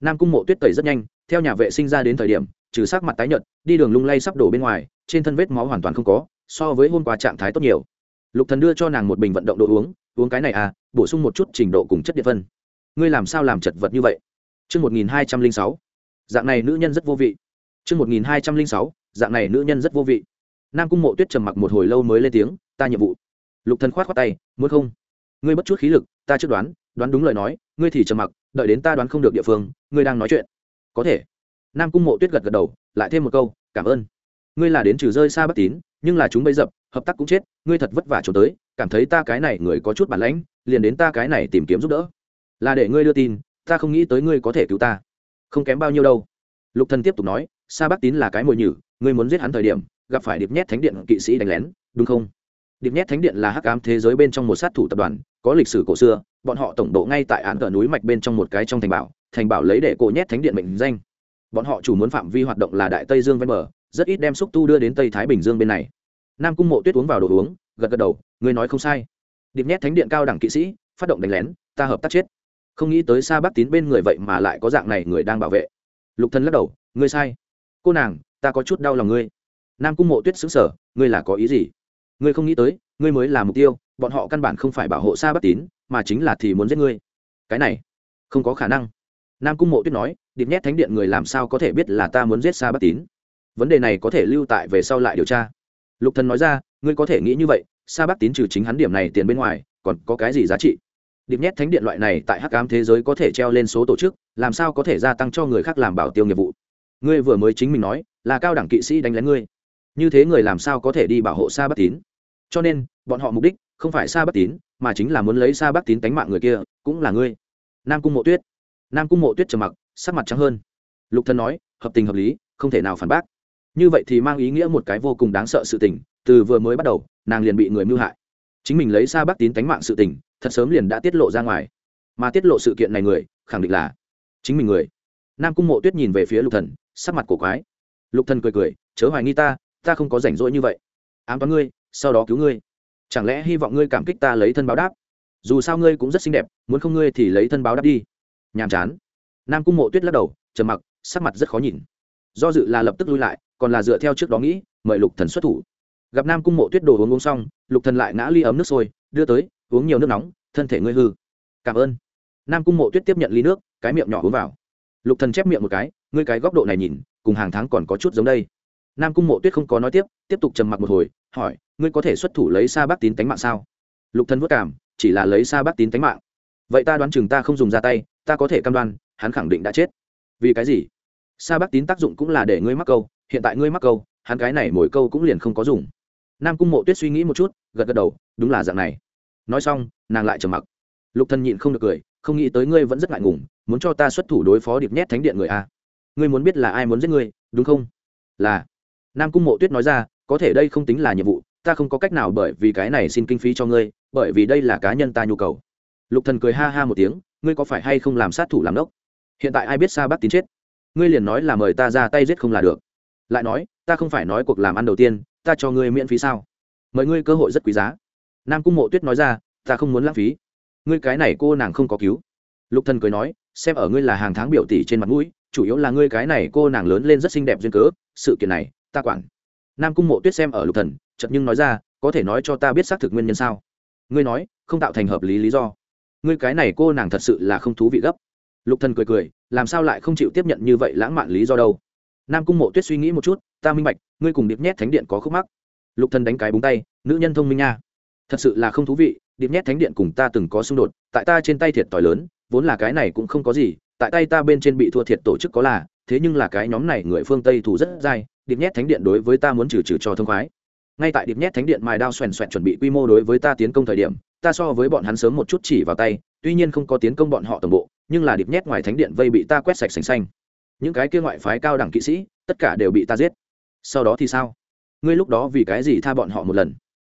Nam cung mộ tuyết tẩy rất nhanh, theo nhà vệ sinh ra đến thời điểm, trừ sắc mặt tái nhợt, đi đường lung lay sắp đổ bên ngoài, trên thân vết máu hoàn toàn không có, so với hôm qua trạng thái tốt nhiều. Lục thần đưa cho nàng một bình vận động đồ uống uống cái này à bổ sung một chút trình độ cùng chất địa phân. Ngươi làm sao làm chật vật như vậy? Chương 1206 dạng này nữ nhân rất vô vị. Chương một nghìn hai trăm linh sáu, dạng này nữ nhân rất vô vị. Nam cung mộ tuyết trầm mặc một hồi lâu mới lên tiếng, ta nhiệm vụ. Lục thần khoát khoát tay, muốn không? Ngươi bất chút khí lực, ta chưa đoán đoán đúng lời nói, ngươi thì trầm mặc, đợi đến ta đoán không được địa phương, ngươi đang nói chuyện. Có thể. Nam cung mộ tuyết gật gật đầu, lại thêm một câu, cảm ơn. Ngươi là đến trừ rơi xa bất tín, nhưng là chúng bây dập, hợp tác cũng chết, ngươi thật vất vả trốn tới, cảm thấy ta cái này người có chút bản lãnh, liền đến ta cái này tìm kiếm giúp đỡ. Là để ngươi đưa tin, ta không nghĩ tới ngươi có thể cứu ta không kém bao nhiêu đâu. Lục thần tiếp tục nói, sa bắc tín là cái mồi nhử, ngươi muốn giết hắn thời điểm, gặp phải điệp nhét thánh điện kỵ sĩ đánh lén, đúng không? Điệp nhét thánh điện là hắc ám thế giới bên trong một sát thủ tập đoàn, có lịch sử cổ xưa, bọn họ tổng độ ngay tại án cờ núi mạch bên trong một cái trong thành bảo thành bảo lấy để cổ nhét thánh điện mệnh danh. Bọn họ chủ muốn phạm vi hoạt động là đại tây dương ven bờ, rất ít đem xúc tu đưa đến tây thái bình dương bên này. Nam cung mộ tuyết uống vào đồ uống, gật gật đầu, ngươi nói không sai. Điệp nhét thánh điện cao đẳng kỵ sĩ, phát động đánh lén, ta hợp tác chết không nghĩ tới xa bắc tín bên người vậy mà lại có dạng này người đang bảo vệ. Lục Thần lắc đầu, ngươi sai. Cô nàng, ta có chút đau lòng ngươi. Nam cung mộ tuyết xứng sở ngươi là có ý gì? Ngươi không nghĩ tới, ngươi mới là mục tiêu, bọn họ căn bản không phải bảo hộ xa bắc tín, mà chính là thì muốn giết ngươi. Cái này, không có khả năng. Nam cung mộ tuyết nói, điệp nhét thánh điện người làm sao có thể biết là ta muốn giết xa bắc tín? Vấn đề này có thể lưu tại về sau lại điều tra. Lục thần nói ra, ngươi có thể nghĩ như vậy, sa bắc tín trừ chính hắn điểm này tiền bên ngoài, còn có cái gì giá trị? Điệp nhét thánh điện loại này tại hắc ám thế giới có thể treo lên số tổ chức, làm sao có thể gia tăng cho người khác làm bảo tiêu nghiệp vụ? Ngươi vừa mới chính mình nói, là cao đẳng kỵ sĩ đánh lén ngươi. Như thế người làm sao có thể đi bảo hộ sa bắc tín cho nên, bọn họ mục đích không phải sa bắc tín mà chính là muốn lấy sa bắc tín tánh mạng người kia, cũng là ngươi. Nam cung mộ tuyết. Nam cung mộ tuyết trầm mặc, sắc mặt trắng hơn. Lục thân nói, hợp tình hợp lý, không thể nào phản bác. Như vậy thì mang ý nghĩa một cái vô cùng đáng sợ sự tình, từ vừa mới bắt đầu, nàng liền bị người mưu hại chính mình lấy xa bác tín tánh mạng sự tình, thật sớm liền đã tiết lộ ra ngoài. Mà tiết lộ sự kiện này người, khẳng định là chính mình người. Nam cung mộ tuyết nhìn về phía lục thần, sắc mặt cổ quái. Lục thần cười cười, chớ hoài nghi ta ta không có rảnh rỗi như vậy. Ám toán ngươi, sau đó cứu ngươi. Chẳng lẽ hy vọng ngươi cảm kích ta lấy thân báo đáp? Dù sao ngươi cũng rất xinh đẹp, muốn không ngươi thì lấy thân báo đáp đi. Nhàm chán. Nam cung mộ tuyết lắc đầu, trầm mặc, sắc mặt rất khó nhìn. Do dự là lập tức lui lại, còn là dựa theo trước đó nghĩ, mời lục thần xuất thủ gặp nam cung mộ tuyết đồ uống uống xong, lục thần lại ngã ly ấm nước sôi, đưa tới, uống nhiều nước nóng, thân thể ngươi hư. Cảm ơn. Nam cung mộ tuyết tiếp nhận ly nước, cái miệng nhỏ uống vào. Lục thần chép miệng một cái, ngươi cái góc độ này nhìn, cùng hàng tháng còn có chút giống đây. Nam cung mộ tuyết không có nói tiếp tiếp tục trầm mặc một hồi, hỏi, ngươi có thể xuất thủ lấy xa bác tín tánh mạng sao? Lục thần vất cảm chỉ là lấy xa bác tín tánh mạng. Vậy ta đoán chừng ta không dùng ra tay, ta có thể cam đoan, hắn khẳng định đã chết. Vì cái gì? Sa bác tín tác dụng cũng là để ngươi mắc câu, hiện tại ngươi mắc câu, hắn cái này mỗi câu cũng liền không có dùng nam cung mộ tuyết suy nghĩ một chút, gật gật đầu, đúng là dạng này. Nói xong, nàng lại trầm mặc. Lục thần nhịn không được cười, không nghĩ tới ngươi vẫn rất ngại ngùng, muốn cho ta xuất thủ đối phó điệp nhét thánh điện người a ngươi muốn biết là ai muốn giết ngươi, đúng không? Là. Nam cung mộ tuyết nói ra, có thể đây không tính là nhiệm vụ, ta không có cách nào bởi vì cái này xin kinh phí cho ngươi, bởi vì đây là cá nhân ta nhu cầu. Lục thần cười ha ha một tiếng, ngươi có phải hay không làm sát thủ làm đốc? Hiện tại ai biết sa bác tín chết? Ngươi liền nói là mời ta ra tay giết không là được. Lại nói, ta không phải nói cuộc làm ăn đầu tiên ta cho ngươi miễn phí sao? Mời ngươi cơ hội rất quý giá. Nam cung mộ tuyết nói ra, ta không muốn lãng phí. Ngươi cái này cô nàng không có cứu. Lục thần cười nói, xem ở ngươi là hàng tháng biểu tỷ trên mặt mũi, chủ yếu là ngươi cái này cô nàng lớn lên rất xinh đẹp duyên cớ, sự kiện này, ta quản. Nam cung mộ tuyết xem ở lục thần, chợt nhưng nói ra, có thể nói cho ta biết xác thực nguyên nhân sao? Ngươi nói, không tạo thành hợp lý lý do. Ngươi cái này cô nàng thật sự là không thú vị gấp. Lục thần cười cười, làm sao lại không chịu tiếp nhận như vậy lãng mạn lý do đâu? Nam cung mộ tuyết suy nghĩ một chút, ta minh bạch, ngươi cùng điệp nhét thánh điện có khúc mắc. Lục thần đánh cái búng tay, nữ nhân thông minh nha. Thật sự là không thú vị, điệp nhét thánh điện cùng ta từng có xung đột, tại ta trên tay thiệt tỏi lớn, vốn là cái này cũng không có gì, tại tay ta bên trên bị thua thiệt tổ chức có là, thế nhưng là cái nhóm này người phương tây thủ rất dai, điệp nhét thánh điện đối với ta muốn trừ trừ cho thông khoái. Ngay tại điệp nhét thánh điện mài đao xoèn xoẹn chuẩn bị quy mô đối với ta tiến công thời điểm, ta so với bọn hắn sớm một chút chỉ vào tay, tuy nhiên không có tiến công bọn họ tổng bộ, nhưng là điệp nhét ngoài thánh điện vây bị ta quét sạch sành xanh những cái kia ngoại phái cao đẳng kỵ sĩ, tất cả đều bị ta giết. Sau đó thì sao? Ngươi lúc đó vì cái gì tha bọn họ một lần?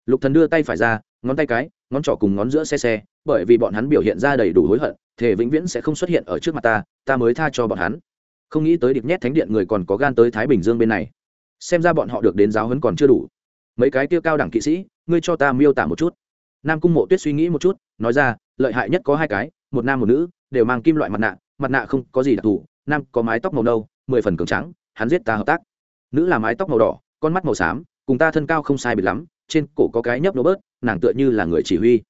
Lục thần đưa tay phải ra, ngón tay cái, ngón trỏ cùng ngón giữa xe xe, bởi vì bọn hắn biểu hiện ra đầy đủ hối hận thể vĩnh viễn sẽ không xuất hiện ở trước mặt ta ta mới tha cho bọn hắn. Không nghĩ tới điệp nhét thánh điện người còn có gan tới thái bình dương bên này. Xem ra bọn họ được đến giáo huấn còn chưa đủ. Mấy cái kia cao đẳng kỵ sĩ, ngươi cho ta miêu tả một chút. Nam cung mộ tuyết suy nghĩ một chút, nói ra, lợi hại nhất có hai cái, một nam một nữ, đều mang kim loại mặt nạ mặt nạ không có gì đặc thù nam có mái tóc màu nâu mười phần cường trắng hắn giết ta hợp tác. Nữ là mái tóc màu đỏ con mắt màu xám cùng ta thân cao không sai biệt lắm trên cổ có cái nhấp nô bớt nàng tựa như là người chỉ huy.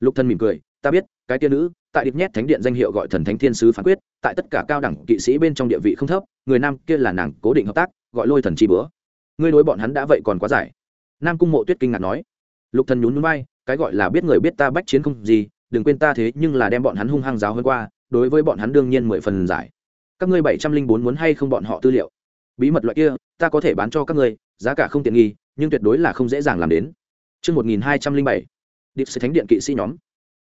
Lục thân mỉm cười ta biết cái tia nữ tại điệp nhét thánh điện danh hiệu gọi thần thánh thiên sứ phán quyết tại tất cả cao đẳng kỵ sĩ bên trong địa vị không thấp người nam kia là nàng cố định hợp tác gọi lôi thần chi bữa ngươi đối bọn hắn đã vậy còn quá giải. Nam cung mộ tuyết kinh ngạc nói. Lục thần nhún nhún vai, cái gọi là biết người biết ta bách chiến không gì đừng quên ta thế nhưng là đem bọn hắn hung hăng giáo hơn qua đối với bọn hắn đương nhiên mười phần giải các ngươi bảy trăm linh bốn muốn hay không bọn họ tư liệu bí mật loại kia ta có thể bán cho các ngươi giá cả không tiện nghi nhưng tuyệt đối là không dễ dàng làm đến Chương 1207, Điệp Sĩ Thánh Điện kỵ sĩ nhóm.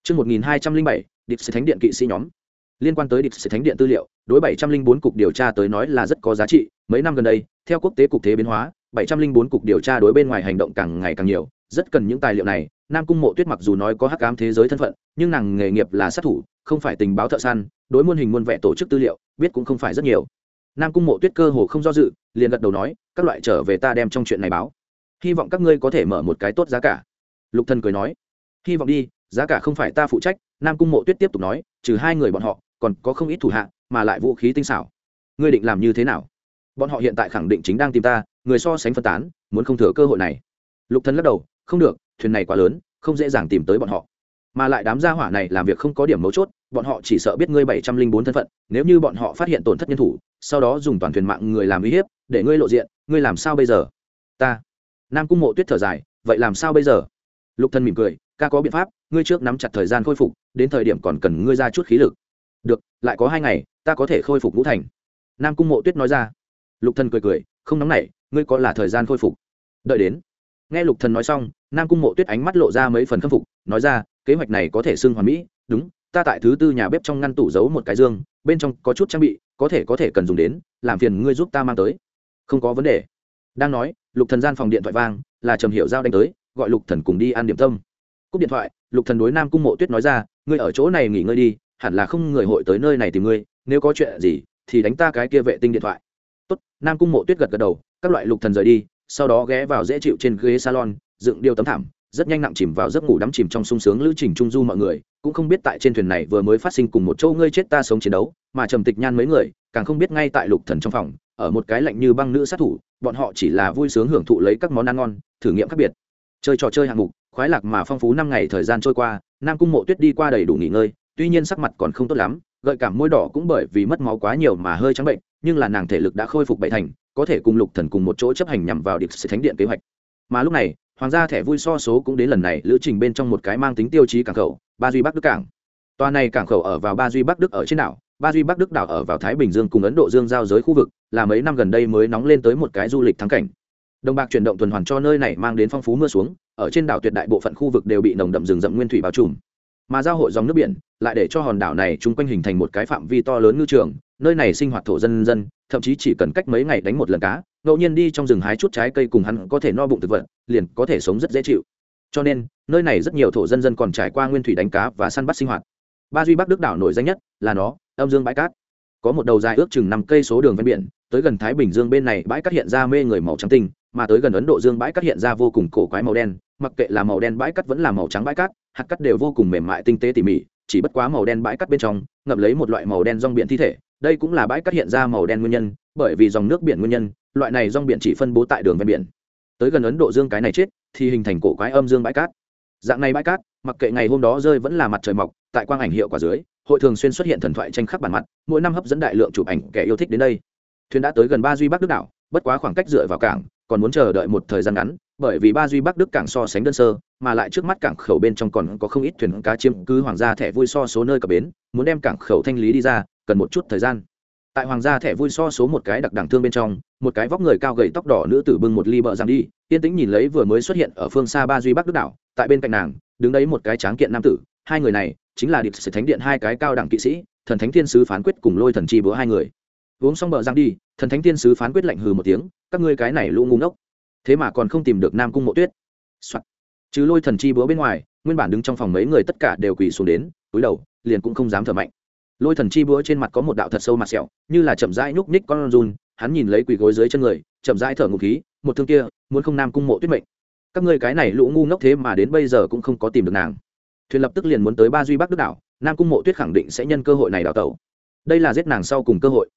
Chương 1207, Điệp Sĩ Thánh Điện kỵ sĩ nhóm. Liên quan tới Điệp Sĩ Thánh Điện tư liệu, đối 704 cục điều tra tới nói là rất có giá trị, mấy năm gần đây, theo quốc tế cục thế biến hóa, 704 cục điều tra đối bên ngoài hành động càng ngày càng nhiều, rất cần những tài liệu này. Nam Cung Mộ Tuyết mặc dù nói có hắc ám thế giới thân phận, nhưng nàng nghề nghiệp là sát thủ, không phải tình báo thợ săn, đối muôn hình muôn vẻ tổ chức tư liệu, biết cũng không phải rất nhiều. Nam Cung Mộ Tuyết cơ hồ không do dự, liền gật đầu nói, các loại trở về ta đem trong chuyện này báo. Hy vọng các ngươi có thể mở một cái tốt giá cả. Lục thần cười nói hy vọng đi giá cả không phải ta phụ trách nam cung mộ tuyết tiếp tục nói trừ hai người bọn họ còn có không ít thủ hạ mà lại vũ khí tinh xảo. Ngươi định làm như thế nào? Bọn họ hiện tại khẳng định chính đang tìm ta người so sánh phân tán muốn không thừa cơ hội này. Lục thần lắc đầu không được thuyền này quá lớn không dễ dàng tìm tới bọn họ. Mà lại đám gia hỏa này làm việc không có điểm mấu chốt bọn họ chỉ sợ biết ngươi bảy trăm linh bốn thân phận, nếu như bọn họ phát hiện tổn thất nhân thủ, sau đó dùng toàn thuyền mạng người làm uy hiếp, để ngươi lộ diện, ngươi làm sao bây giờ? Ta. Nam cung mộ tuyết thở dài, vậy làm sao bây giờ? Lục thần mỉm cười, ca có biện pháp, ngươi trước nắm chặt thời gian khôi phục, đến thời điểm còn cần ngươi ra chút khí lực. Được, lại có hai ngày, ta có thể khôi phục ngũ thành. Nam cung mộ tuyết nói ra. Lục thần cười cười, không nóng nảy, ngươi có là thời gian khôi phục? Đợi đến. Nghe lục thần nói xong, nam cung mộ tuyết ánh mắt lộ ra mấy phần khâm phục, nói ra, kế hoạch này có thể xưng hoàn mỹ, đúng ta tại thứ tư nhà bếp trong ngăn tủ giấu một cái dương, bên trong có chút trang bị, có thể có thể cần dùng đến, làm phiền ngươi giúp ta mang tới. Không có vấn đề. Đang nói, lục thần gian phòng điện thoại vang, là trầm hiểu giao đánh tới, gọi lục thần cùng đi ăn điểm tâm. Cúp điện thoại, lục thần đối nam cung mộ tuyết nói ra, ngươi ở chỗ này nghỉ ngơi đi, hẳn là không người hội tới nơi này tìm ngươi, nếu có chuyện gì, thì đánh ta cái kia vệ tinh điện thoại. Tốt, nam cung mộ tuyết gật gật đầu, các loại lục thần rời đi, sau đó ghé vào dễ chịu trên ghế salon, dựng điều tấm thảm rất nhanh nặng chìm vào giấc ngủ đắm chìm trong sung sướng lữ trình trung du mọi người, cũng không biết tại trên thuyền này vừa mới phát sinh cùng một châu ngươi chết ta sống chiến đấu, mà trầm tịch nhan mấy người, càng không biết ngay tại lục thần trong phòng, ở một cái lạnh như băng nữ sát thủ, bọn họ chỉ là vui sướng hưởng thụ lấy các món ăn ngon, thử nghiệm khác biệt. Chơi trò chơi hạng mục, khoái lạc mà phong phú năm ngày thời gian trôi qua, nam cung mộ tuyết đi qua đầy đủ nghỉ ngơi, tuy nhiên sắc mặt còn không tốt lắm, gợi cảm môi đỏ cũng bởi vì mất máu quá nhiều mà hơi trắng bệnh, nhưng là nàng thể lực đã khôi phục bảy thành, có thể cùng lục thần cùng một chỗ chấp hành nhằm vào điệp sẽ thánh điện kế hoạch. Mà lúc này hoàng gia thẻ vui so số cũng đến lần này, lữ trình bên trong một cái mang tính tiêu chí cảng khẩu, ba duy bắc đức cảng. Tòa này cảng khẩu ở vào ba duy bắc đức ở trên đảo, ba duy bắc đức đảo ở vào thái bình dương cùng ấn độ dương giao giới khu vực, là mấy năm gần đây mới nóng lên tới một cái du lịch thắng cảnh. Đồng bạc chuyển động tuần hoàn cho nơi này mang đến phong phú mưa xuống, ở trên đảo tuyệt đại bộ phận khu vực đều bị nồng đậm rừng rậm nguyên thủy bao trùm. Mà giao hội dòng nước biển, lại để cho hòn đảo này chung quanh hình thành một cái phạm vi to lớn ngư trường nơi này sinh hoạt thổ dân dân, thậm chí chỉ cần cách mấy ngày đánh một lần cá, ngẫu nhiên đi trong rừng hái chút trái cây cùng hắn có thể no bụng thực vật, liền có thể sống rất dễ chịu. Cho nên, nơi này rất nhiều thổ dân dân còn trải qua nguyên thủy đánh cá và săn bắt sinh hoạt. Ba duy bắc đức đảo nổi danh nhất là nó, âm dương bãi cát. Có một đầu dài ước chừng năm cây số đường ven biển, tới gần thái bình dương bên này bãi cát hiện ra mê người màu trắng tinh, mà tới gần ấn độ dương bãi cát hiện ra vô cùng cổ quái màu đen, mặc kệ là màu đen bãi cát vẫn là màu trắng bãi cát, hạt cát đều vô cùng mềm mại tinh tế tỉ mỉ, chỉ bất quá màu đen bãi cát bên trong, ngậm lấy một loại màu đen rong biển thi thể đây cũng là bãi cát hiện ra màu đen nguyên nhân, bởi vì dòng nước biển nguyên nhân, loại này dòng biển chỉ phân bố tại đường ven biển. Tới gần ấn độ dương cái này chết, thì hình thành cổ quái âm dương bãi cát. Dạng này bãi cát, mặc kệ ngày hôm đó rơi vẫn là mặt trời mọc, tại quang ảnh hiệu quả dưới, hội thường xuyên xuất hiện thần thoại tranh khắc bản mặt, mỗi năm hấp dẫn đại lượng chụp ảnh kẻ yêu thích đến đây. Thuyền đã tới gần ba duy bắc đức đảo, bất quá khoảng cách dựa vào cảng, còn muốn chờ đợi một thời gian ngắn, bởi vì ba duy bắc đức cảng so sánh đơn sơ, mà lại trước mắt cảng khẩu bên trong còn có không ít thuyền cá chiếm cứ hoàng gia thẻ vui so số nơi cập bến, muốn đem cảng khẩu thanh lý đi ra cần một chút thời gian. Tại hoàng gia thẻ vui so số một cái đặc đẳng thương bên trong, một cái vóc người cao gầy tóc đỏ nữ tử bưng một ly bợ giang đi, yên tĩnh nhìn lấy vừa mới xuất hiện ở phương xa ba duy bắc đức đảo, tại bên cạnh nàng, đứng đấy một cái tráng kiện nam tử, hai người này chính là điệp sử thánh điện hai cái cao đẳng kỵ sĩ, thần thánh thiên sứ phán quyết cùng lôi thần chi bữa hai người. Uống xong bợ giang đi, thần thánh thiên sứ phán quyết lạnh hừ một tiếng, các ngươi cái này lũ ngu ngốc. Thế mà còn không tìm được nam cung mộ tuyết、Soạn. chứ lôi thần chi bữa bên ngoài, nguyên bản đứng trong phòng mấy người tất cả đều quỳ xuống đến, túi đầu, liền cũng không dám thở mạnh lôi thần chi búa trên mặt có một đạo thật sâu mặt sẹo, như là chậm rãi nhúc nhích con run, hắn nhìn lấy quỳ gối dưới chân người, chậm rãi thở ngụ khí, một thương kia, muốn không nam cung mộ tuyết mệnh. Các ngươi cái này lũ ngu ngốc thế mà đến bây giờ cũng không có tìm được nàng. Thuyền lập tức liền muốn tới ba duy bắc đức đảo, nam cung mộ tuyết khẳng định sẽ nhân cơ hội này đào tẩu. Đây là giết nàng sau cùng cơ hội.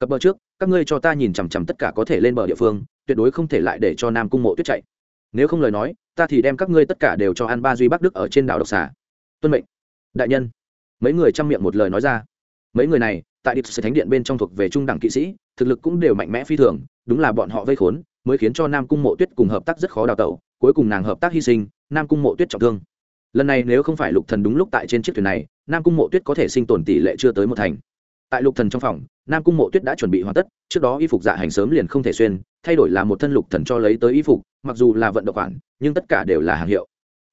Cập bờ trước, các ngươi cho ta nhìn chằm chằm tất cả có thể lên bờ địa phương, tuyệt đối không thể lại để cho nam cung mộ tuyết chạy. Nếu không lời nói, ta thì đem các ngươi tất cả đều cho ăn ba duy bắc đức ở trên đảo độc xà. Tuân mệnh. Đại nhân mấy người chăm miệng một lời nói ra. Mấy người này, tại điệp sự thánh điện bên trong thuộc về trung đẳng kỵ sĩ, thực lực cũng đều mạnh mẽ phi thường, đúng là bọn họ vây khốn, mới khiến cho nam cung mộ tuyết cùng hợp tác rất khó đào tẩu, cuối cùng nàng hợp tác hy sinh, nam cung mộ tuyết trọng thương. Lần này nếu không phải lục thần đúng lúc tại trên chiếc thuyền này, nam cung mộ tuyết có thể sinh tồn tỷ lệ chưa tới một thành. Tại lục thần trong phòng, nam cung mộ tuyết đã chuẩn bị hoàn tất, trước đó y phục dạ hành sớm liền không thể xuyên, thay đổi là một thân lục thần cho lấy tới y phục, mặc dù là vận động khoản, nhưng tất cả đều là hàng hiệu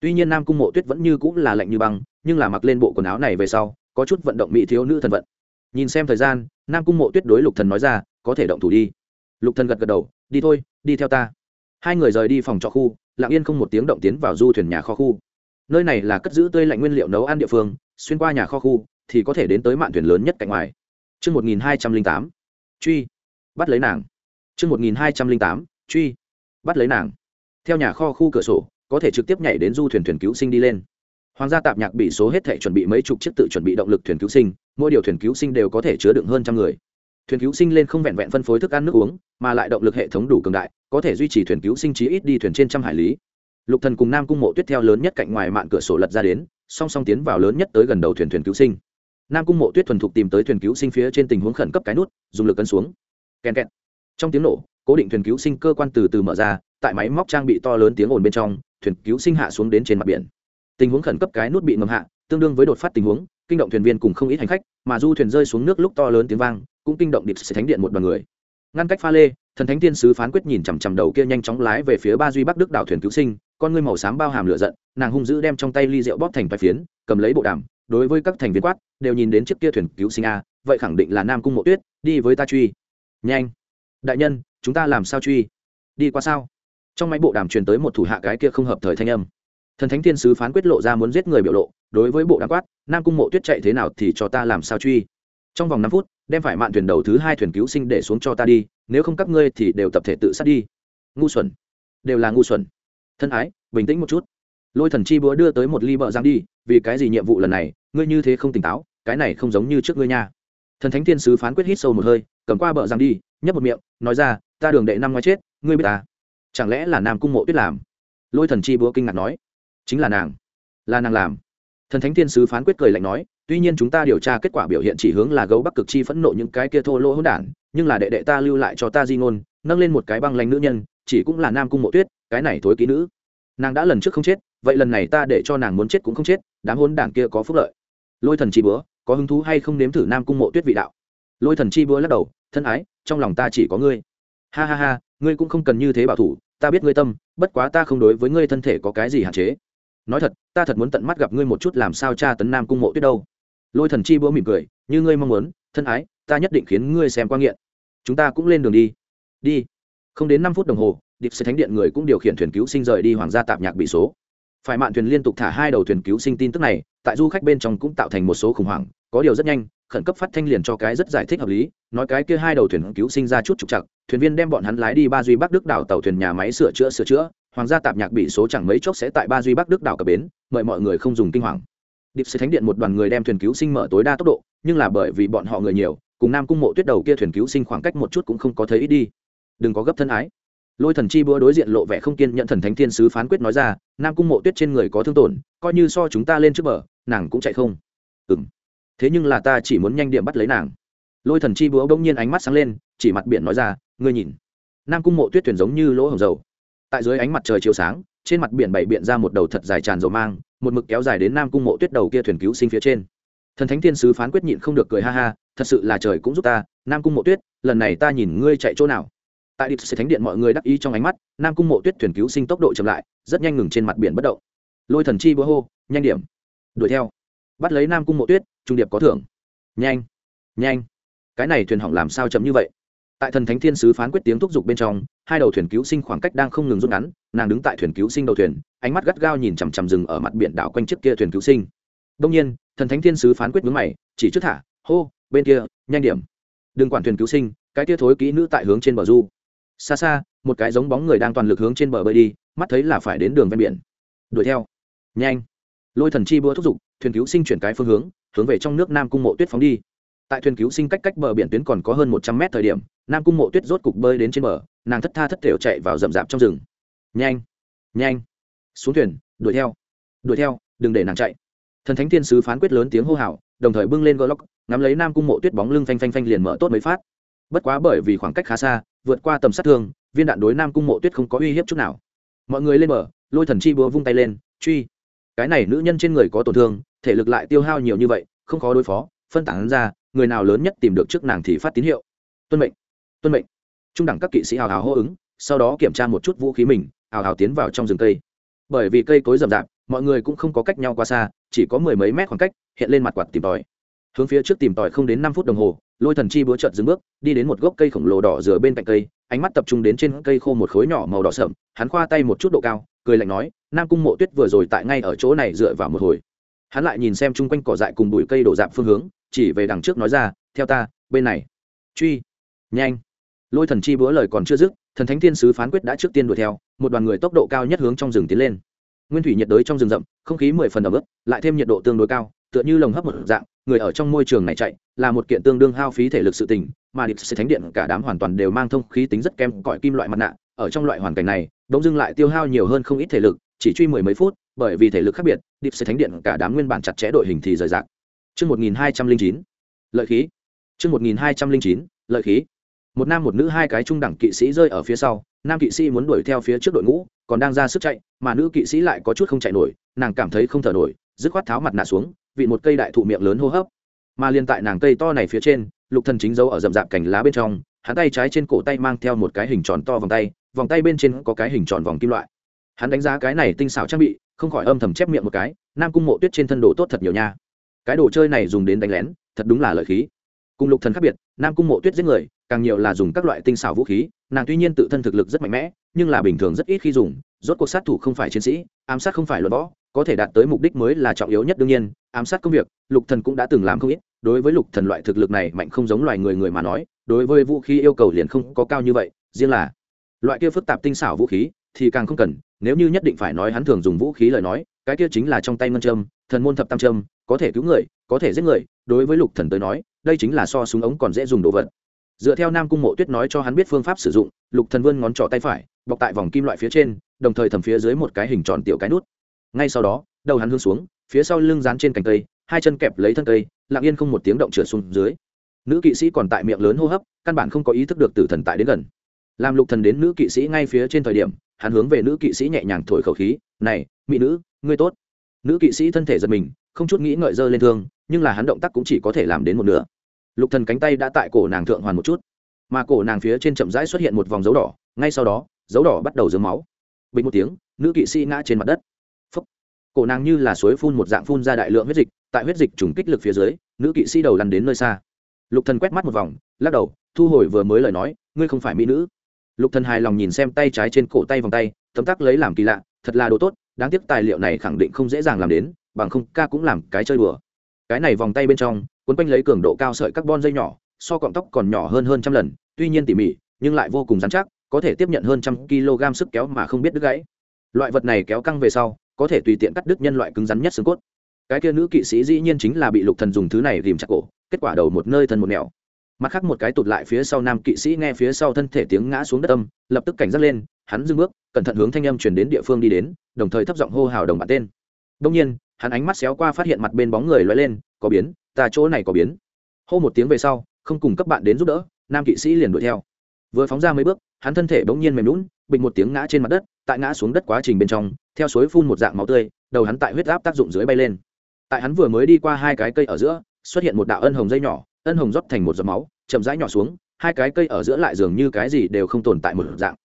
tuy nhiên nam cung mộ tuyết vẫn như cũng là lạnh như băng nhưng là mặc lên bộ quần áo này về sau có chút vận động mỹ thiếu nữ thần vận nhìn xem thời gian nam cung mộ tuyết đối lục thần nói ra có thể động thủ đi lục thần gật gật đầu đi thôi đi theo ta hai người rời đi phòng trọ khu lặng yên không một tiếng động tiến vào du thuyền nhà kho khu nơi này là cất giữ tươi lạnh nguyên liệu nấu ăn địa phương xuyên qua nhà kho khu thì có thể đến tới mạn thuyền lớn nhất cạnh ngoài Chương 1208. Truy. Bắt lấy nàng. Chương 1208. Truy. Bắt lấy nàng. Theo nhà kho khu cửa sổ, có thể trực tiếp nhảy đến du thuyền thuyền cứu sinh đi lên. Hoàng gia tạp nhạc bị số hết thể chuẩn bị mấy chục chiếc tự chuẩn bị động lực thuyền cứu sinh, mỗi điều thuyền cứu sinh đều có thể chứa đựng hơn trăm người. Thuyền cứu sinh lên không vẹn vẹn phân phối thức ăn nước uống, mà lại động lực hệ thống đủ cường đại, có thể duy trì thuyền cứu sinh chí ít đi thuyền trên trăm hải lý. Lục Thần cùng Nam Cung Mộ Tuyết theo lớn nhất cạnh ngoài mạn cửa sổ lật ra đến, song song tiến vào lớn nhất tới gần đầu thuyền thuyền cứu sinh nam cung mộ tuyết thuần thục tìm tới thuyền cứu sinh phía trên tình huống khẩn cấp cái nút dùng lực cân xuống kèn kẹt trong tiếng nổ cố định thuyền cứu sinh cơ quan từ từ mở ra tại máy móc trang bị to lớn tiếng ồn bên trong thuyền cứu sinh hạ xuống đến trên mặt biển. Tình huống khẩn cấp cái nút bị ngầm hạ, tương đương với đột phát tình huống, kinh động thuyền viên cùng không ít hành khách, mà du thuyền rơi xuống nước lúc to lớn tiếng vang, cũng kinh động điệp sẽ thánh điện một đoàn người. Ngăn cách pha lê, thần thánh tiên sứ phán quyết nhìn chằm chằm đầu kia nhanh chóng lái về phía ba duy bắc đức đảo thuyền cứu sinh, con ngươi màu xám bao hàm lửa giận, nàng hung dữ đem trong tay ly rượu bóp thành vài phiến, cầm lấy bộ đàm, đối với các thành viên quát, đều nhìn đến chiếc kia thuyền cứu sinh a, vậy khẳng định là nam cung mộ tuyết, đi với ta truy. Nhanh. Đại nhân, chúng ta làm sao truy? Đi qua sao? Trong máy bộ đàm truyền tới một thủ hạ cái kia không hợp thời thanh âm. Thần thánh thiên sứ phán quyết lộ ra muốn giết người biểu lộ, đối với bộ đàm quát, nam cung mộ tuyết chạy thế nào thì cho ta làm sao truy? Trong vòng năm phút, đem phải mạn thuyền đầu thứ hai thuyền cứu sinh để xuống cho ta đi, nếu không các ngươi thì đều tập thể tự sát đi. Ngu xuẩn. Đều là ngu xuẩn. Thân ái, bình tĩnh một chút. Lôi thần chi búa đưa tới một ly bợ giang đi, vì cái gì nhiệm vụ lần này, ngươi như thế không tỉnh táo, cái này không giống như trước ngươi nha. Thần thánh thiên sứ phán quyết hít sâu một hơi, cầm qua bợ giang đi, nhấp một miệng, nói ra, ta đường đệ năm ngoái chết, ngươi biết ta chẳng lẽ là nam cung mộ tuyết làm? Lôi thần chi búa kinh ngạc nói. Chính là nàng. Là nàng làm. Thần thánh thiên sứ phán quyết cười lạnh nói, tuy nhiên chúng ta điều tra kết quả biểu hiện chỉ hướng là gấu bắc cực chi phẫn nộ những cái kia thô lỗ hỗn đản, nhưng là đệ đệ ta lưu lại cho ta di ngôn, nâng lên một cái băng lanh nữ nhân, chỉ cũng là nam cung mộ tuyết, cái này thối ký nữ. Nàng đã lần trước không chết, vậy lần này ta để cho nàng muốn chết cũng không chết, đám hôn đảng kia có phúc lợi. Lôi thần chi búa, có hứng thú hay không nếm thử nam cung mộ tuyết vị đạo? Lôi thần chi búa lắc đầu, thân ái, trong lòng ta chỉ có ngươi. Ha ha ha ngươi cũng không cần như thế bảo thủ, ta biết ngươi tâm, bất quá ta không đối với ngươi thân thể có cái gì hạn chế. Nói thật, ta thật muốn tận mắt gặp ngươi một chút làm sao cha tấn nam cung mộ tuyết đâu. Lôi thần chi búa mỉm cười, như ngươi mong muốn, thân ái, ta nhất định khiến ngươi xem quan nghiện. Chúng ta cũng lên đường đi. Đi. Không đến năm phút đồng hồ điệp sẽ thánh điện người cũng điều khiển thuyền cứu sinh rời đi hoàng gia tạp nhạc bị số. Phải mạn thuyền liên tục thả hai đầu thuyền cứu sinh tin tức này, tại du khách bên trong cũng tạo thành một số khủng hoảng, có điều rất nhanh khẩn cấp phát thanh liền cho cái rất giải thích hợp lý, nói cái kia hai đầu thuyền cứu sinh ra chút trục chặt thuyền viên đem bọn hắn lái đi ba duy bắc đức đảo tàu thuyền nhà máy sửa chữa sửa chữa, hoàng gia tạp nhạc bị số chẳng mấy chốc sẽ tại ba duy bắc đức đảo cập bến, mời mọi người không dùng kinh hoàng. Điệp sẽ thánh điện một đoàn người đem thuyền cứu sinh mở tối đa tốc độ, nhưng là bởi vì bọn họ người nhiều, cùng nam cung mộ tuyết đầu kia thuyền cứu sinh khoảng cách một chút cũng không có thấy ít đi. Đừng có gấp thân ái. Lôi thần chi búa đối diện lộ vẻ không kiên nhận thần thánh thiên sứ phán quyết nói ra, nam cung mộ tuyết trên người có thương tổn, coi như so chúng ta lên trước bờ, nàng cũng chạy không. Ừng thế nhưng là ta chỉ muốn nhanh điểm bắt lấy nàng lôi thần chi búa bỗng nhiên ánh mắt sáng lên chỉ mặt biển nói ra ngươi nhìn nam cung mộ tuyết thuyền giống như lỗ hồng dầu tại dưới ánh mặt trời chiếu sáng trên mặt biển bày biện ra một đầu thật dài tràn dầu mang một mực kéo dài đến nam cung mộ tuyết đầu kia thuyền cứu sinh phía trên thần thánh thiên sứ phán quyết nhịn không được cười ha ha thật sự là trời cũng giúp ta nam cung mộ tuyết lần này ta nhìn ngươi chạy chỗ nào tại điệp sẽ thánh điện mọi người đắc ý trong ánh mắt nam cung mộ tuyết thuyền cứu sinh tốc độ chậm lại rất nhanh ngừng trên mặt biển bất động lôi thần chi búa hô nhanh điểm đuổi theo bắt lấy nam cung mộ tuyết trung điệp có thưởng. Nhanh nhanh. Cái này thuyền hỏng làm sao chậm như vậy? Tại thần thánh thiên sứ phán quyết tiếng thúc giục bên trong, hai đầu thuyền cứu sinh khoảng cách đang không ngừng rút ngắn, nàng đứng tại thuyền cứu sinh đầu thuyền, ánh mắt gắt gao nhìn chằm chằm rừng ở mặt biển đảo quanh chiếc kia thuyền cứu sinh. Đông nhiên, thần thánh thiên sứ phán quyết mướn mày, chỉ trước thả, hô, bên kia, nhanh điểm. Đừng quản thuyền cứu sinh, cái tia thối kỹ nữ tại hướng trên bờ du. Xa xa, một cái giống bóng người đang toàn lực hướng trên bờ bơi đi, mắt thấy là phải đến đường ven biển. Đuổi theo. Nhanh. Lôi thần chi búa thúc giục thuyền cứu sinh chuyển cái phương hướng hướng về trong nước nam cung mộ tuyết phóng đi. Tại thuyền cứu sinh cách cách bờ biển tuyến còn có hơn một trăm mét thời điểm, nam cung mộ tuyết rốt cục bơi đến trên bờ, nàng thất tha thất thểu chạy vào rậm rạp trong rừng. Nhanh! Nhanh! Xuống thuyền, đuổi theo! Đuổi theo, đừng để nàng chạy! Thần thánh thiên sứ phán quyết lớn tiếng hô hào, đồng thời bưng lên gỡ lóc ngắm lấy nam cung mộ tuyết bóng lưng phanh phanh phanh liền mở tốt mấy phát. Bất quá bởi vì khoảng cách khá xa, vượt qua tầm sát thương, viên đạn đối nam cung mộ tuyết không có uy hiếp chút nào. Mọi người lên bờ, lôi thần chi búa vung tay lên, truy! Cái này nữ nhân trên người có tổn thương, thể lực lại tiêu hao nhiều như vậy, không khó đối phó, phân tán ra, người nào lớn nhất tìm được trước nàng thì phát tín hiệu. Tuân mệnh tuân mệnh. Trung đẳng các kỵ sĩ hào hào hô ứng, sau đó kiểm tra một chút vũ khí mình, hào hào tiến vào trong rừng cây. Bởi vì cây cối rậm rạp, mọi người cũng không có cách nhau qua xa, chỉ có mười mấy mét khoảng cách, hiện lên mặt quạt tìm tòi. Hướng phía trước tìm tòi không đến năm phút đồng hồ, lôi thần chi búa trợt dừng bước, đi đến một gốc cây khổng lồ đỏ dừa bên cạnh cây, ánh mắt tập trung đến trên cây khô một khối nhỏ màu đỏ sậm, hắn khoa tay một chút độ cao, cười lạnh nói nam cung mộ tuyết vừa rồi tại ngay ở chỗ này dựa vào một hồi. Hắn lại nhìn xem chung quanh cỏ dại cùng bụi cây đổ dạp phương hướng, chỉ về đằng trước nói ra, theo ta, bên này. Truy. Nhanh. Lôi thần chi búa lời còn chưa dứt, thần thánh thiên sứ phán quyết đã trước tiên đuổi theo, một đoàn người tốc độ cao nhất hướng trong rừng tiến lên. Nguyên thủy nhiệt đới trong rừng rậm, không khí mười phần ẩm ướt, lại thêm nhiệt độ tương đối cao, tựa như lồng hấp một dạng, người ở trong môi trường này chạy, là một kiện tương đương hao phí thể lực sự tình, mà điệp sẽ thánh điện cả đám hoàn toàn đều mang thông khí tính rất kém cõi kim loại mặt nạ, ở trong loại hoàn cảnh này đống dưng lại tiêu hao nhiều hơn không ít thể lực chỉ truy mười mấy phút bởi vì thể lực khác biệt điệp sẽ thánh điện cả đám nguyên bản chặt chẽ đội hình thì rời rạc Trước 1209, lợi khí. Trước 1209, lợi khí. Một nam một nữ hai cái trung đẳng kỵ sĩ rơi ở phía sau, nam kỵ sĩ muốn đuổi theo phía trước đội ngũ, còn đang ra sức chạy, mà nữ kỵ sĩ lại có chút không chạy nổi, nàng cảm thấy không thở nổi, dứt khoát tháo mặt nạ xuống, vị một cây đại thụ miệng lớn hô hấp. Mà liên tại nàng cây to này phía trên, Lục Thần chính dấu ở rậm rạp cành lá bên trong, hắn tay trái trên cổ tay mang theo một cái hình tròn to vòng tay, vòng tay bên trên có cái hình tròn vòng kim loại. Hắn đánh giá cái này tinh xảo trang bị, không khỏi âm thầm chép miệng một cái, Nam Cung Mộ Tuyết trên thân đồ tốt thật nhiều nha. Cái đồ chơi này dùng đến đánh lén, thật đúng là lợi khí cùng lục thần khác biệt nam cung mộ tuyết giết người càng nhiều là dùng các loại tinh xảo vũ khí nàng tuy nhiên tự thân thực lực rất mạnh mẽ nhưng là bình thường rất ít khi dùng rốt cuộc sát thủ không phải chiến sĩ ám sát không phải luật võ có thể đạt tới mục đích mới là trọng yếu nhất đương nhiên ám sát công việc lục thần cũng đã từng làm không ít đối với lục thần loại thực lực này mạnh không giống loài người người mà nói đối với vũ khí yêu cầu liền không có cao như vậy riêng là loại kia phức tạp tinh xảo vũ khí thì càng không cần nếu như nhất định phải nói hắn thường dùng vũ khí lời nói, cái kia chính là trong tay ngân châm, thần môn thập tam châm, có thể cứu người, có thể giết người. Đối với lục thần tới nói, đây chính là so súng ống còn dễ dùng đồ vật. Dựa theo nam cung mộ tuyết nói cho hắn biết phương pháp sử dụng, lục thần vươn ngón trỏ tay phải, bọc tại vòng kim loại phía trên, đồng thời thầm phía dưới một cái hình tròn tiểu cái nút. Ngay sau đó, đầu hắn hướng xuống, phía sau lưng dán trên cành cây, hai chân kẹp lấy thân cây, lặng yên không một tiếng động trượt xuống dưới. Nữ kỵ sĩ còn tại miệng lớn hô hấp, căn bản không có ý thức được tử thần tại đến gần làm lục thần đến nữ kỵ sĩ ngay phía trên thời điểm, hắn hướng về nữ kỵ sĩ nhẹ nhàng thổi khẩu khí, này, mỹ nữ, ngươi tốt. Nữ kỵ sĩ thân thể giật mình, không chút nghĩ ngợi dơ lên thương, nhưng là hắn động tác cũng chỉ có thể làm đến một nửa. Lục thần cánh tay đã tại cổ nàng thượng hoàn một chút, mà cổ nàng phía trên chậm rãi xuất hiện một vòng dấu đỏ, ngay sau đó, dấu đỏ bắt đầu dướng máu. Bình một tiếng, nữ kỵ sĩ ngã trên mặt đất. Phúc. cổ nàng như là suối phun một dạng phun ra đại lượng huyết dịch, tại huyết dịch trùng kích lực phía dưới, nữ kỵ sĩ đầu lăn đến nơi xa. Lục thần quét mắt một vòng, lắc đầu, thu hồi vừa mới lời nói, ngươi không phải mỹ nữ lục thần hài lòng nhìn xem tay trái trên cổ tay vòng tay, tấm tắc lấy làm kỳ lạ, thật là đồ tốt, đáng tiếc tài liệu này khẳng định không dễ dàng làm đến, bằng không ca cũng làm cái chơi đùa. Cái này vòng tay bên trong quấn quanh lấy cường độ cao sợi carbon dây nhỏ, so cọng tóc còn nhỏ hơn hơn trăm lần, tuy nhiên tỉ mỉ, nhưng lại vô cùng dán chắc, có thể tiếp nhận hơn trăm kg sức kéo mà không biết đứt gãy. Loại vật này kéo căng về sau, có thể tùy tiện cắt đứt nhân loại cứng rắn nhất xương cốt. Cái kia nữ kỵ sĩ dĩ nhiên chính là bị lục thần dùng thứ này rìm chặt cổ, kết quả đầu một nơi thân một nẻo mặt khác một cái tụt lại phía sau nam kỵ sĩ nghe phía sau thân thể tiếng ngã xuống đất âm, lập tức cảnh giác lên, hắn dừng bước, cẩn thận hướng thanh âm chuyển đến địa phương đi đến, đồng thời thấp giọng hô hào đồng bạn tên. Đông nhiên, hắn ánh mắt xéo qua phát hiện mặt bên bóng người loay lên, có biến, ta chỗ này có biến. Hô một tiếng về sau, không cùng cấp bạn đến giúp đỡ, nam kỵ sĩ liền đuổi theo. Vừa phóng ra mấy bước, hắn thân thể bỗng nhiên mềm lún bình một tiếng ngã trên mặt đất, tại ngã xuống đất quá trình bên trong, theo suối phun một dạng máu tươi, đầu hắn tại huyết áp tác dụng dưới bay lên. Tại hắn vừa mới đi qua hai cái cây ở giữa, xuất hiện một đạo ân hồng dây nhỏ ân hồng rót thành một giọt máu, chậm rãi nhỏ xuống, hai cái cây ở giữa lại dường như cái gì đều không tồn tại một dạng.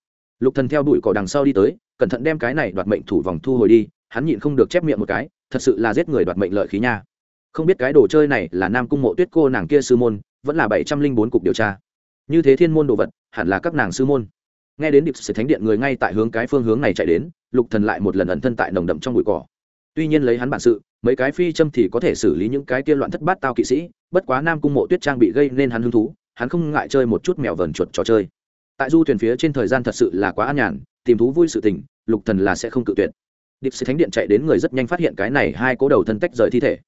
Lục thần theo đuổi cỏ đằng sau đi tới, cẩn thận đem cái này đoạt mệnh thủ vòng thu hồi đi, hắn nhịn không được chép miệng một cái, thật sự là giết người đoạt mệnh lợi khí nha. Không biết cái đồ chơi này là nam cung mộ tuyết cô nàng kia sư môn, vẫn là bảy trăm linh bốn cục điều tra. Như thế thiên môn đồ vật, hẳn là các nàng sư môn. Nghe đến điệp sử thánh điện người ngay tại hướng cái phương hướng này chạy đến, lục thần lại một lần ẩn thân tại nồng đậm trong bụi cỏ. Tuy nhiên lấy hắn bản sự mấy cái phi châm thì có thể xử lý những cái kia loạn thất bát tao kỵ sĩ, bất quá nam cung mộ tuyết trang bị gây nên hắn hứng thú, hắn không ngại chơi một chút mèo vờn chuột trò chơi. Tại du thuyền phía trên thời gian thật sự là quá an nhàn, tìm thú vui sự tình, lục thần là sẽ không cự tuyệt. Điệp sĩ thánh điện chạy đến người rất nhanh phát hiện cái này hai cố đầu thân tách rời thi thể.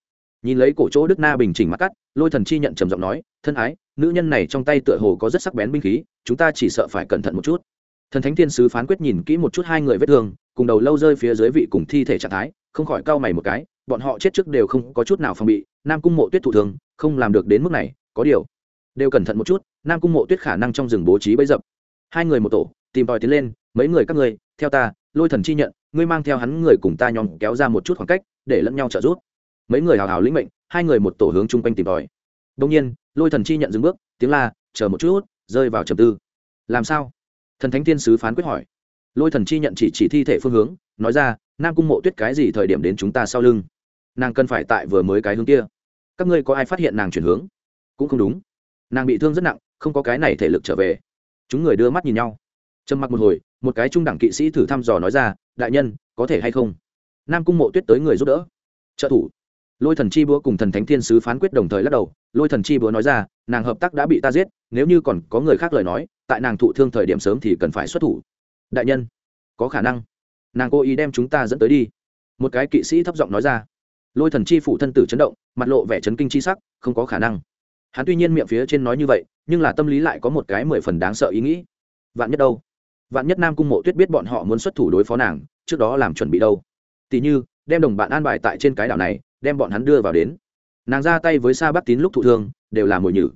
Nhìn lấy cổ chỗ đức na bình chỉnh mắt cắt, lôi thần chi nhận trầm giọng nói, thân ái, nữ nhân này trong tay tựa hồ có rất sắc bén binh khí, chúng ta chỉ sợ phải cẩn thận một chút. Thần thánh thiên sứ phán quyết nhìn kỹ một chút hai người vết thương, cùng đầu lâu rơi phía dưới vị cùng thi thể trạng thái, không khỏi cau mày một cái bọn họ chết trước đều không có chút nào phòng bị, nam cung mộ tuyết thụ thường, không làm được đến mức này, có điều, đều cẩn thận một chút, nam cung mộ tuyết khả năng trong rừng bố trí bấy dập. Hai người một tổ, tìm tòi tiến lên, mấy người các người theo ta, lôi thần chi nhận, ngươi mang theo hắn người cùng ta nhóm kéo ra một chút khoảng cách, để lẫn nhau trợ giúp. Mấy người hào hào lĩnh mệnh, hai người một tổ hướng chung quanh tìm tòi. Đông nhiên, lôi thần chi nhận dừng bước, tiếng la, chờ một chút, rơi vào trầm tư. Làm sao? Thần thánh thiên sứ phán quyết hỏi. Lôi thần chi nhận chỉ chỉ thi thể phương hướng, nói ra nam cung mộ tuyết cái gì thời điểm đến chúng ta sau lưng? Nàng cần phải tại vừa mới cái hướng kia. Các ngươi có ai phát hiện nàng chuyển hướng? Cũng không đúng. Nàng bị thương rất nặng, không có cái này thể lực trở về. Chúng người đưa mắt nhìn nhau. Trầm mặc một hồi, một cái trung đẳng kỵ sĩ thử thăm dò nói ra, đại nhân, có thể hay không? Nam cung mộ tuyết tới người giúp đỡ. Trợ thủ. Lôi thần chi búa cùng thần thánh thiên sứ phán quyết đồng thời lắc đầu. Lôi thần chi búa nói ra, nàng hợp tác đã bị ta giết, nếu như còn có người khác lời nói, tại nàng thụ thương thời điểm sớm thì cần phải xuất thủ. Đại nhân, có khả năng nàng cố ý đem chúng ta dẫn tới đi. Một cái kỵ sĩ thấp giọng nói ra. Lôi thần chi phủ thân tử chấn động, mặt lộ vẻ chấn kinh chi sắc, không có khả năng. Hắn tuy nhiên miệng phía trên nói như vậy, nhưng là tâm lý lại có một cái mười phần đáng sợ ý nghĩ. Vạn nhất đâu? Vạn nhất nam cung mộ tuyết biết bọn họ muốn xuất thủ đối phó nàng, trước đó làm chuẩn bị đâu? Tỉ như, đem đồng bạn an bài tại trên cái đảo này, đem bọn hắn đưa vào đến. Nàng ra tay với sa bắc tín lúc thụ thương, đều là mồi nhử.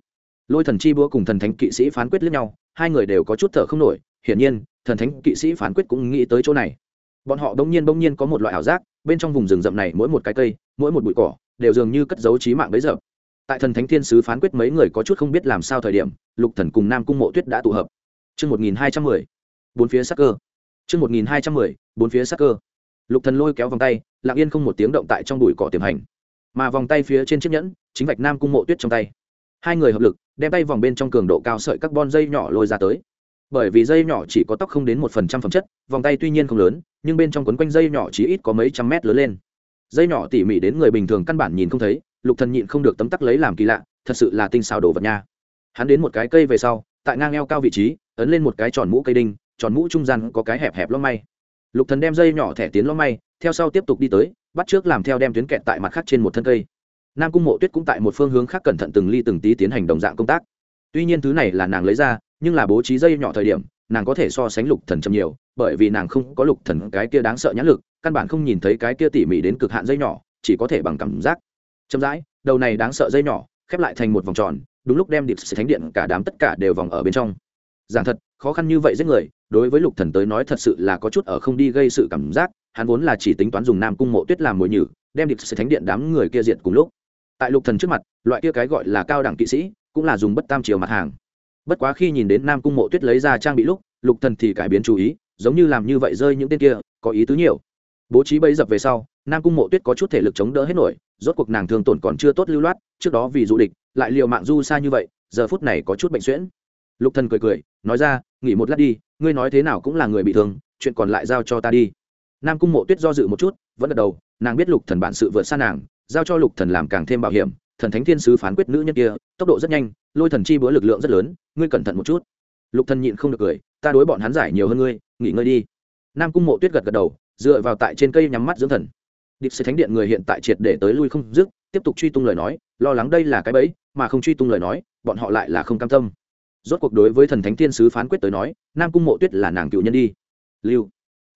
Lôi thần chi búa cùng thần thánh kỵ sĩ phán quyết lẫn nhau, hai người đều có chút thở không nổi, hiển nhiên, thần thánh kỵ sĩ phán quyết cũng nghĩ tới chỗ này bọn họ bỗng nhiên bỗng nhiên có một loại ảo giác, bên trong vùng rừng rậm này mỗi một cái cây, mỗi một bụi cỏ, đều dường như cất dấu trí mạng bấy giờ. Tại thần thánh thiên sứ phán quyết mấy người có chút không biết làm sao thời điểm, lục thần cùng nam cung mộ tuyết đã tụ hợp. Chương một nghìn hai trăm mười, bốn phía sắc cơ. Chương một nghìn hai trăm mười, bốn phía sắc cơ. Lục thần lôi kéo vòng tay, lặng yên không một tiếng động tại trong bụi cỏ tiềm hành. Mà vòng tay phía trên chiếc nhẫn, chính vạch nam cung mộ tuyết trong tay. Hai người hợp lực, đem tay vòng bên trong cường độ cao sợi carbon dây nhỏ lôi ra tới. Bởi vì dây nhỏ chỉ có tóc không đến một phần trăm phẩm chất, vòng tay tuy nhiên không lớn nhưng bên trong quấn quanh dây nhỏ chỉ ít có mấy trăm mét lớn lên. Dây nhỏ tỉ mỉ đến người bình thường căn bản nhìn không thấy, lục thần nhịn không được tấm tắc lấy làm kỳ lạ, thật sự là tinh xào đồ vật nha. Hắn đến một cái cây về sau, tại ngang eo cao vị trí, ấn lên một cái tròn mũ cây đinh, tròn mũ trung gian có cái hẹp hẹp lông may lục thần đem dây nhỏ thẻ tiến lông may theo sau tiếp tục đi tới, bắt trước làm theo đem tuyến kẹt tại mặt khác trên một thân cây. Nam cung mộ tuyết cũng tại một phương hướng khác cẩn thận từng ly từng tí tiến hành đồng dạng công tác. Tuy nhiên thứ này là nàng lấy ra, nhưng là bố trí dây nhỏ thời điểm, nàng có thể so sánh lục thần chậm nhiều bởi vì nàng không có lục thần cái kia đáng sợ nhãn lực, căn bản không nhìn thấy cái kia tỉ mỉ đến cực hạn dây nhỏ, chỉ có thể bằng cảm giác. Chậm rãi, đầu này đáng sợ dây nhỏ, khép lại thành một vòng tròn, đúng lúc đem điệp sĩ thánh điện cả đám tất cả đều vòng ở bên trong. Giảng thật, khó khăn như vậy giết người, đối với lục thần tới nói thật sự là có chút ở không đi gây sự cảm giác, hắn vốn là chỉ tính toán dùng nam cung mộ tuyết làm mồi nhử, đem điệp sĩ thánh điện đám người kia diệt cùng lúc. Tại lục thần trước mặt, loại kia cái gọi là cao đẳng kỵ sĩ, cũng là dùng bất tam chiều mặt hàng. Bất quá khi nhìn đến nam cung mộ tuyết lấy ra trang bị lúc, lục thần thì cải biến chú ý giống như làm như vậy rơi những tên kia, có ý tứ nhiều. Bố trí bấy dập về sau, nam cung mộ tuyết có chút thể lực chống đỡ hết nổi, rốt cuộc nàng thương tổn còn chưa tốt lưu loát, trước đó vì dụ địch, lại liều mạng du xa như vậy, giờ phút này có chút bệnh xuyễn. Lục thần cười cười, nói ra, nghỉ một lát đi, ngươi nói thế nào cũng là người bị thương, chuyện còn lại giao cho ta đi. Nam cung mộ tuyết do dự một chút, vẫn gật đầu, nàng biết lục thần bản sự vượt xa nàng, giao cho lục thần làm càng thêm bảo hiểm, thần thánh thiên sứ phán quyết nữ nhân kia, tốc độ rất nhanh, lôi thần chi bữa lực lượng rất lớn, ngươi cẩn thận một chút lục thần nhịn không được cười, ta đối bọn hắn giải nhiều hơn ngươi, nghỉ ngơi đi. Nam cung mộ tuyết gật gật đầu, dựa vào tại trên cây nhắm mắt dưỡng thần. Điệp sư thánh điện người hiện tại triệt để tới lui không dứt, tiếp tục truy tung lời nói, lo lắng đây là cái bẫy, mà không truy tung lời nói, bọn họ lại là không cam tâm. Rốt cuộc đối với thần thánh thiên sứ phán quyết tới nói, nam cung mộ tuyết là nàng cựu nhân đi. Lưu.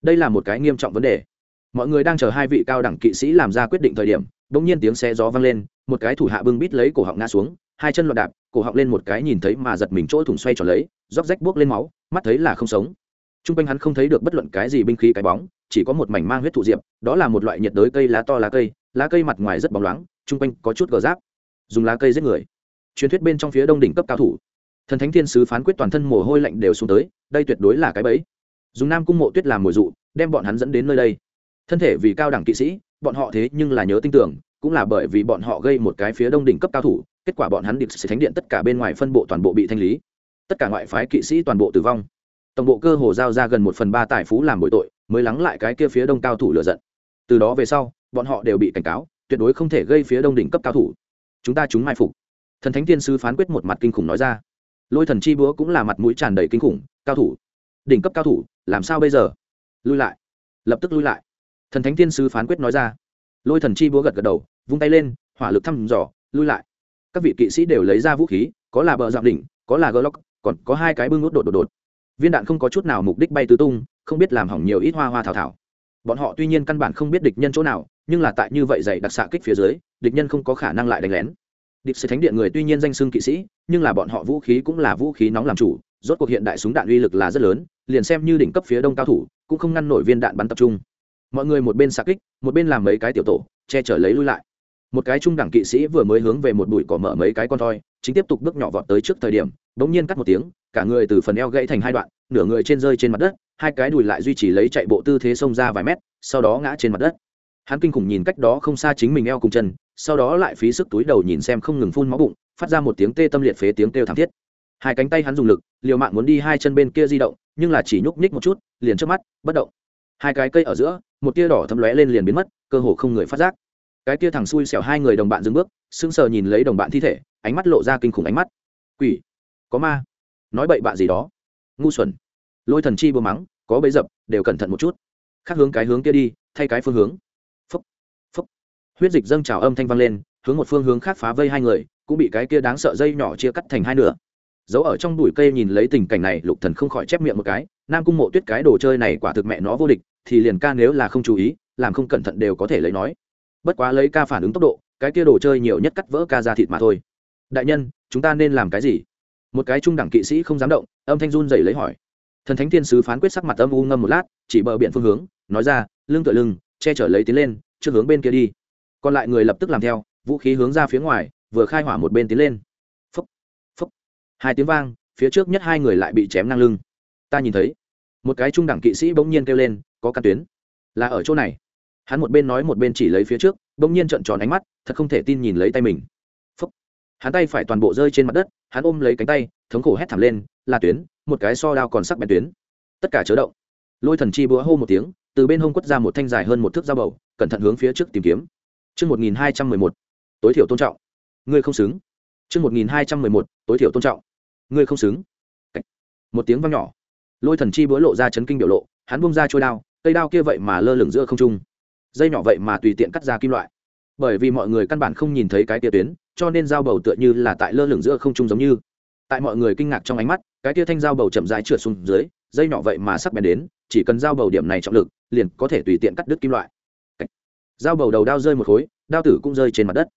Đây là một cái nghiêm trọng vấn đề. Mọi người đang chờ hai vị cao đẳng kỵ sĩ làm ra quyết định thời điểm đ ỗ n g nhiên tiếng xe gió vang lên, một cái thủ hạ bưng bít lấy cổ họng ngã xuống, hai chân loạn đạp cổ họng lên một cái nhìn thấy mà giật mình chỗ thủng xoay tròn lấy, róc rách buốc lên máu, mắt thấy là không sống. T r u n g quanh hắn không thấy được bất luận cái gì binh khí cái bóng, chỉ có một mảnh mang huyết thụ diệp, đó là một loại nhiệt đới cây lá to lá cây lá cây mặt ngoài rất bóng loáng chung quanh có chút gờ giáp dùng lá cây giết người. Truyền thuyết bên trong phía đông đỉnh cấp cao thủ. Thần thánh thiên sứ phán quyết toàn thân mồ hôi lạnh đều xuống tới, đây tuyệt đối là cái bẫy. Dùng nam cung mộ tuyết làm mồi dụ, đem bọn hắn dẫn đến nơi đây. Thân thể vì cao đẳng kỵ sĩ, bọn họ thế nhưng là nhớ tin tưởng cũng là bởi vì bọn họ gây một cái phía đông đỉnh cấp cao thủ, kết quả bọn hắn điệp sẽ thánh điện tất cả bên ngoài phân bộ toàn bộ bị thanh lý. Tất cả ngoại phái kỵ sĩ toàn bộ tử vong. Tổng bộ cơ hồ giao ra gần một phần ba tài phú làm bội tội, mới lắng lại cái kia phía đông cao thủ lựa giận. Từ đó về sau, bọn họ đều bị cảnh cáo, tuyệt đối không thể gây phía đông đỉnh cấp cao thủ. Chúng ta chúng mai phục. Thần thánh tiên sư phán quyết một mặt kinh khủng nói ra. Lôi thần chi búa cũng là mặt mũi tràn đầy kinh khủng, cao thủ. Đỉnh cấp cao thủ, làm sao bây giờ? Lui lại. Lập tức lui lại. Thần thánh tiên sư phán quyết nói ra lôi thần chi búa gật gật đầu vung tay lên hỏa lực thăm dò lui lại. Các vị kỵ sĩ đều lấy ra vũ khí có là bờ dạng đỉnh có là glock, còn có hai cái bưng nút đột đột đột. Viên đạn không có chút nào mục đích bay tứ tung không biết làm hỏng nhiều ít hoa hoa thảo thảo. Bọn họ tuy nhiên căn bản không biết địch nhân chỗ nào nhưng là tại như vậy dày đặc xạ kích phía dưới địch nhân không có khả năng lại đánh lén. Địch sẽ thánh điện người tuy nhiên danh xưng kỵ sĩ nhưng là bọn họ vũ khí cũng là vũ khí nóng làm chủ rốt cuộc hiện đại súng đạn uy lực là rất lớn liền xem như đỉnh cấp phía đông cao thủ cũng không ngăn nổi viên đạn bắn tập trung mọi người một bên xạ kích, một bên làm mấy cái tiểu tổ, che chở lấy lui lại. Một cái trung đẳng kỵ sĩ vừa mới hướng về một bụi cỏ mở mấy cái con thoi, chính tiếp tục bước nhỏ vọt tới trước thời điểm, bỗng nhiên cắt một tiếng, cả người từ phần eo gãy thành hai đoạn, nửa người trên rơi trên mặt đất, hai cái đùi lại duy trì lấy chạy bộ tư thế xông ra vài mét, sau đó ngã trên mặt đất. Hắn kinh khủng nhìn cách đó không xa chính mình eo cùng chân, sau đó lại phí sức túi đầu nhìn xem không ngừng phun máu bụng, phát ra một tiếng tê tâm liệt phế tiếng kêu thảm thiết. Hai cánh tay hắn dùng lực, liều mạng muốn đi hai chân bên kia di động, nhưng là chỉ nhúc nhích một chút, liền trước mắt, bất động. Hai cái cây ở giữa một tia đỏ thấm lóe lên liền biến mất, cơ hồ không người phát giác. Cái tia thằng xui xẻo hai người đồng bạn dừng bước, sững sờ nhìn lấy đồng bạn thi thể, ánh mắt lộ ra kinh khủng ánh mắt. Quỷ, có ma, nói bậy bạ gì đó. Ngu xuẩn, lôi thần chi bơ mắng, có bấy dập, đều cẩn thận một chút. Khác hướng cái hướng kia đi, thay cái phương hướng. Phấp phấp huyết dịch dâng trào âm thanh vang lên, hướng một phương hướng khác phá vây hai người, cũng bị cái kia đáng sợ dây nhỏ chia cắt thành hai nửa giấu ở trong bụi cây nhìn lấy tình cảnh này, lục thần không khỏi chép miệng một cái, nam cung mộ tuyết cái đồ chơi này quả thực mẹ nó vô địch, thì liền ca nếu là không chú ý, làm không cẩn thận đều có thể lấy nói. Bất quá lấy ca phản ứng tốc độ, cái kia đồ chơi nhiều nhất cắt vỡ ca ra thịt mà thôi. Đại nhân, chúng ta nên làm cái gì? Một cái trung đẳng kỵ sĩ không dám động, âm thanh run dày lấy hỏi. Thần thánh thiên sứ phán quyết sắc mặt âm u ngâm một lát, chỉ bờ biển phương hướng, nói ra, lưng tựa lưng, che chở lấy tiến lên, trước hướng bên kia đi. Còn lại người lập tức làm theo, vũ khí hướng ra phía ngoài, vừa khai hỏa một bên tiến lên hai tiếng vang phía trước nhất hai người lại bị chém ngang lưng. Ta nhìn thấy một cái trung đẳng kỵ sĩ bỗng nhiên kêu lên có căn tuyến. Là ở chỗ này. Hắn một bên nói một bên chỉ lấy phía trước bỗng nhiên trợn tròn ánh mắt thật không thể tin nhìn lấy tay mình. Phấp hắn tay phải toàn bộ rơi trên mặt đất hắn ôm lấy cánh tay thống khổ hét thảm lên là tuyến một cái so đao còn sắc bén tuyến. Tất cả chớ động. Lôi thần chi búa hô một tiếng từ bên hông quất ra một thanh dài hơn một thước dao bầu cẩn thận hướng phía trước tìm kiếm. Trước 1211, tối thiểu tôn trọng. Ngươi không xứng. Trước 1211, tối thiểu tôn trọng. Ngươi không xứng. Một tiếng vang nhỏ. Lôi thần chi búa lộ ra chấn kinh biểu lộ, hắn bung ra trôi đao, cây đao kia vậy mà lơ lửng giữa không trung. Dây nhỏ vậy mà tùy tiện cắt ra kim loại. Bởi vì mọi người căn bản không nhìn thấy cái tia tuyến, cho nên dao bầu tựa như là tại lơ lửng giữa không trung giống như. Tại mọi người kinh ngạc trong ánh mắt, cái tia thanh dao bầu chậm rãi trượt xuống dưới, dây nhỏ vậy mà sắc bén đến, chỉ cần dao bầu điểm này trọng lực, liền có thể tùy tiện cắt đứt kim loại. Dao bầu đầu đao rơi một khối, đao tử cũng rơi trên mặt đất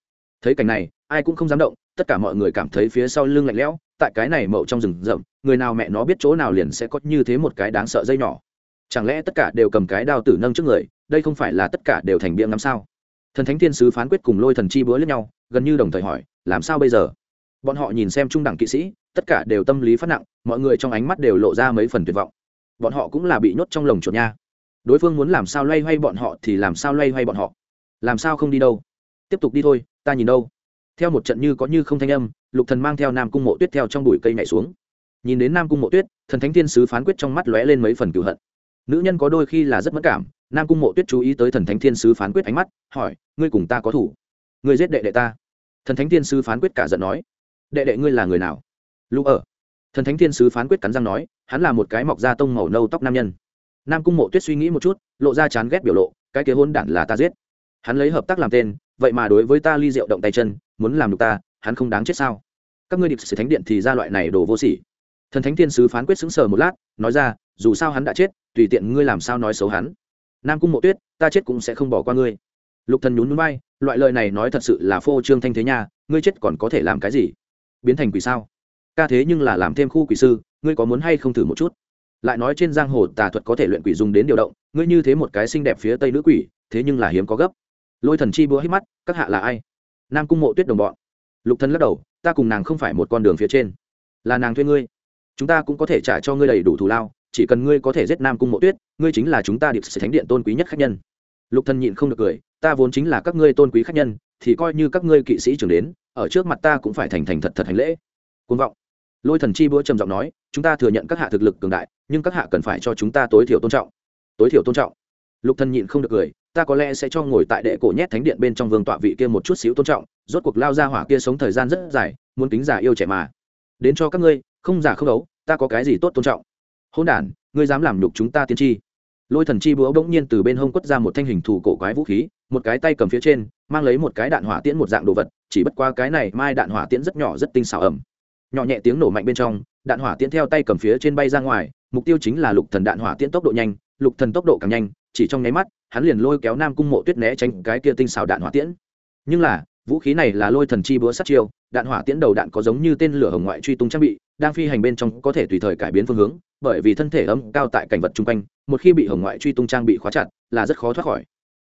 thấy cảnh này ai cũng không dám động tất cả mọi người cảm thấy phía sau lưng lạnh lẽo tại cái này mậu trong rừng rậm, người nào mẹ nó biết chỗ nào liền sẽ có như thế một cái đáng sợ dây nhỏ. Chẳng lẽ tất cả đều cầm cái đao tử nâng trước người, đây không phải là tất cả đều thành biếng ngắm sao? Thần thánh thiên sứ phán quyết cùng lôi thần chi búa lẫn nhau, gần như đồng thời hỏi, làm sao bây giờ? Bọn họ nhìn xem trung đẳng kỵ sĩ, tất cả đều tâm lý phát nặng, mọi người trong ánh mắt đều lộ ra mấy phần tuyệt vọng. Bọn họ cũng là bị nhốt trong lồng chuột nha. Đối phương muốn làm sao loay hoay bọn họ thì làm sao loay hoay bọn họ. Làm sao không đi đâu? Tiếp tục đi thôi, ta nhìn đâu? Theo một trận như có như không thanh âm, lục thần mang theo nam cung mộ tuyết theo trong bụi cây nhảy xuống. Nhìn đến nam cung mộ tuyết, thần thánh thiên sứ phán quyết trong mắt lóe lên mấy phần cửu hận. Nữ nhân có đôi khi là rất mất cảm, nam cung mộ tuyết chú ý tới thần thánh thiên sứ phán quyết ánh mắt, hỏi, ngươi cùng ta có thủ? Ngươi giết đệ đệ ta? Thần thánh thiên sứ phán quyết cả giận nói, đệ đệ ngươi là người nào? Lũ ở. Thần thánh thiên sứ phán quyết cắn răng nói, hắn là một cái mọc da tông màu nâu tóc nam nhân. Nam cung mộ tuyết suy nghĩ một chút, lộ ra chán ghét biểu lộ, cái kế hôn đản là ta giết. Hắn lấy hợp tác làm tên vậy mà đối với ta ly rượu động tay chân, muốn làm được ta, hắn không đáng chết sao? Các ngươi điệp sử thánh điện thì ra loại này đồ vô sỉ. Thần thánh thiên sứ phán quyết xứng sờ một lát, nói ra, dù sao hắn đã chết, tùy tiện ngươi làm sao nói xấu hắn. Nam cung mộ tuyết, ta chết cũng sẽ không bỏ qua ngươi. Lục thần nhún núi bay loại lời này nói thật sự là phô trương thanh thế nha, ngươi chết còn có thể làm cái gì? Biến thành quỷ sao? Ca thế nhưng là làm thêm khu quỷ sư, ngươi có muốn hay không thử một chút? Lại nói trên giang hồ tà thuật có thể luyện quỷ dùng đến điều động, ngươi như thế một cái xinh đẹp phía tây nữ quỷ, thế nhưng là hiếm có gấp lôi thần chi búa hít mắt, các hạ là ai? Nam cung mộ tuyết đồng bọn. Lục thần lắc đầu, ta cùng nàng không phải một con đường phía trên. Là nàng thuê ngươi. Chúng ta cũng có thể trả cho ngươi đầy đủ thù lao, chỉ cần ngươi có thể giết nam cung mộ tuyết, ngươi chính là chúng ta điệp sĩ thánh điện tôn quý nhất khách nhân. Lục thần nhịn không được cười, ta vốn chính là các ngươi tôn quý khách nhân, thì coi như các ngươi kỵ sĩ trưởng đến, ở trước mặt ta cũng phải thành thành thật thật hành lễ. Côn vọng. Lôi thần chi búa trầm giọng nói, chúng ta thừa nhận các hạ thực lực cường đại, nhưng các hạ cần phải cho chúng ta tối thiểu tôn trọng. Tối thiểu tôn trọng. Lục thần nhịn không được cười ta có lẽ sẽ cho ngồi tại đệ cổ nhét thánh điện bên trong vương tọa vị kia một chút xíu tôn trọng, rốt cuộc lao ra hỏa kia sống thời gian rất dài, muốn tính giả yêu trẻ mà. Đến cho các ngươi, không giả không đấu ta có cái gì tốt tôn trọng? Hôn đản, ngươi dám làm nhục chúng ta tiên tri. Lôi thần chi búa bỗng nhiên từ bên hông quất ra một thanh hình thủ cổ quái vũ khí, một cái tay cầm phía trên, mang lấy một cái đạn hỏa tiễn một dạng đồ vật, chỉ bất qua cái này mai đạn hỏa tiễn rất nhỏ rất tinh xảo ẩm. Nhỏ nhẹ tiếng nổ mạnh bên trong, đạn hỏa tiễn theo tay cầm phía trên bay ra ngoài, mục tiêu chính là lục thần đạn hỏa tiễn tốc độ nhanh, lục thần tốc độ càng nhanh, chỉ trong nháy mắt hắn liền lôi kéo nam cung mộ tuyết né tránh cái kia tinh xảo đạn hỏa tiễn. Nhưng là, vũ khí này là lôi thần chi búa sát chiêu, đạn hỏa tiễn đầu đạn có giống như tên lửa hồng ngoại truy tung trang bị, đang phi hành bên trong có thể tùy thời cải biến phương hướng, bởi vì thân thể ấm cao tại cảnh vật chung quanh, một khi bị hồng ngoại truy tung trang bị khóa chặt, là rất khó thoát khỏi.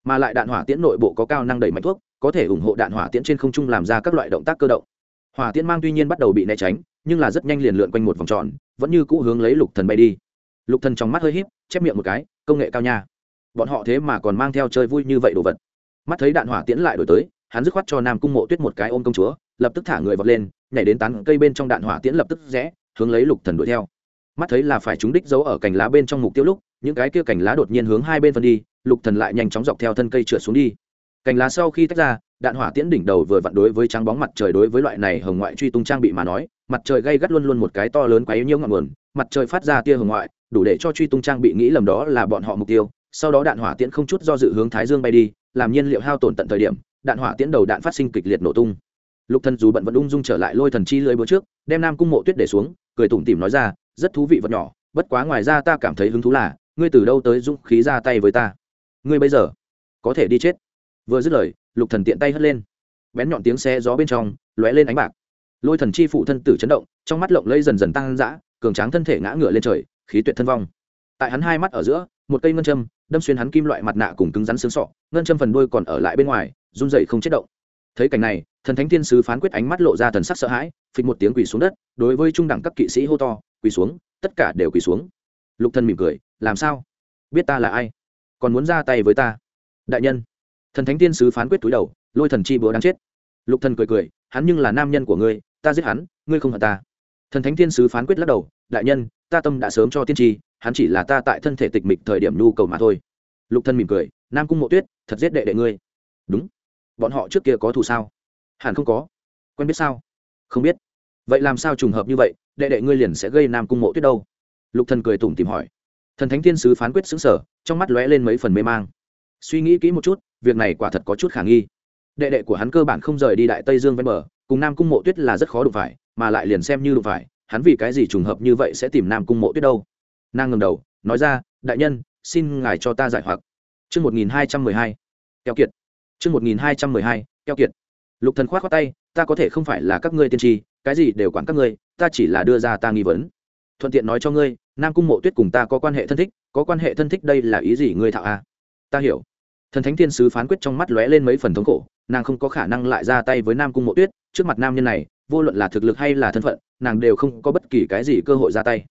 Mà lại đạn hỏa tiễn nội bộ có cao năng đẩy mạnh thuốc, có thể ủng hộ đạn hỏa tiễn trên không trung làm ra các loại động tác cơ động. Hỏa tiễn mang tuy nhiên bắt đầu bị né tránh, nhưng là rất nhanh liền lượn quanh một vòng tròn, vẫn như cũ hướng lấy lục thần bay đi. Lục thần trong mắt hơi híp, chép miệng một cái, công nghệ cao nha bọn họ thế mà còn mang theo chơi vui như vậy đồ vật. Mắt thấy đạn hỏa tiễn lại đổi tới, hắn dứt khoát cho nam cung mộ tuyết một cái ôm công chúa, lập tức thả người vọt lên, nhảy đến tán cây bên trong đạn hỏa tiễn lập tức rẽ, hướng lấy lục thần đuổi theo. Mắt thấy là phải chúng đích giấu ở cành lá bên trong mục tiêu lúc, những cái kia cành lá đột nhiên hướng hai bên phân đi, lục thần lại nhanh chóng dọc theo thân cây trượt xuống đi. Cành lá sau khi tách ra, đạn hỏa tiễn đỉnh đầu vừa vặn đối với trắng bóng mặt trời đối với loại này hồng ngoại truy tung trang bị mà nói, mặt trời gây gắt luôn luôn một cái to lớn quá yếu nhiễu ngọn nguồn, mặt trời phát ra tia hồng ngoại, đủ để cho truy tung trang bị nghĩ lầm đó là bọn họ mục tiêu sau đó đạn hỏa tiễn không chút do dự hướng thái dương bay đi, làm nhiên liệu hao tổn tận thời điểm, đạn hỏa tiễn đầu đạn phát sinh kịch liệt nổ tung. Lục thần dù bận vẫn ung dung trở lại lôi thần chi lưới bữa trước, đem nam cung mộ tuyết để xuống, cười tủm tỉm nói ra, rất thú vị vật nhỏ, bất quá ngoài ra ta cảm thấy hứng thú là, ngươi từ đâu tới dũng khí ra tay với ta? Ngươi bây giờ có thể đi chết. Vừa dứt lời, lục thần tiện tay hất lên. Bén nhọn tiếng xe gió bên trong, lóe lên ánh bạc. Lôi thần chi phụ thân tử chấn động, trong mắt lộng lây dần dần tăng dã, cường tráng thân thể ngã ngửa lên trời, khí tuyệt thân vong. Tại hắn hai mắt ở giữa một cây ngân châm, đâm xuyên hắn kim loại mặt nạ cùng cứng rắn xương sọ, ngân châm phần đuôi còn ở lại bên ngoài, run dậy không chết động. Thấy cảnh này, thần thánh thiên sứ phán quyết ánh mắt lộ ra thần sắc sợ hãi, phịch một tiếng quỳ xuống đất, đối với trung đẳng các kỵ sĩ hô to, quỳ xuống, tất cả đều quỳ xuống. Lục thần mỉm cười, làm sao? Biết ta là ai? Còn muốn ra tay với ta? Đại nhân. Thần thánh thiên sứ phán quyết túi đầu, lôi thần chi búa đáng chết. Lục thần cười cười, hắn nhưng là nam nhân của ngươi, ta giết hắn, ngươi không hận ta thần thánh thiên sứ phán quyết lắc đầu, đại nhân, ta tâm đã sớm cho tiên tri, hắn chỉ là ta tại thân thể tịch mịch thời điểm nhu cầu mà thôi. Lục thân mỉm cười, nam cung mộ tuyết, thật giết đệ đệ ngươi. Đúng. Bọn họ trước kia có thù sao? Hẳn không có. Quen biết sao? Không biết. Vậy làm sao trùng hợp như vậy, đệ đệ ngươi liền sẽ gây nam cung mộ tuyết đâu? Lục thần cười tủm tìm hỏi. Thần thánh thiên sứ phán quyết xứng sở trong mắt lóe lên mấy phần mê mang. Suy nghĩ kỹ một chút, việc này quả thật có chút khả nghi. Đệ đệ của hắn cơ bản không rời đi đại tây dương ven bờ, cùng nam cung mộ tuyết là rất khó đụng phải mà lại liền xem như đụng phải, hắn vì cái gì trùng hợp như vậy sẽ tìm nam cung mộ tuyết đâu? Nàng ngầm đầu, nói ra, đại nhân, xin ngài cho ta giải hoặc. Chương một nghìn hai trăm mười hai, keo kiệt. Chương một nghìn hai trăm mười hai, keo kiệt. Lục thần khoát khoát tay, ta có thể không phải là các ngươi tiên tri, cái gì đều quản các ngươi, ta chỉ là đưa ra ta nghi vấn. Thuận tiện nói cho ngươi, nam cung mộ tuyết cùng ta có quan hệ thân thích, có quan hệ thân thích đây là ý gì ngươi thạo a? À? ta hiểu. Thần thánh thiên sứ phán quyết trong mắt lóe lên mấy phần thống khổ, nàng không có khả năng lại ra tay với nam cung mộ tuyết, trước mặt nam nhân này vô luận là thực lực hay là thân phận, nàng đều không có bất kỳ cái gì cơ hội ra tay.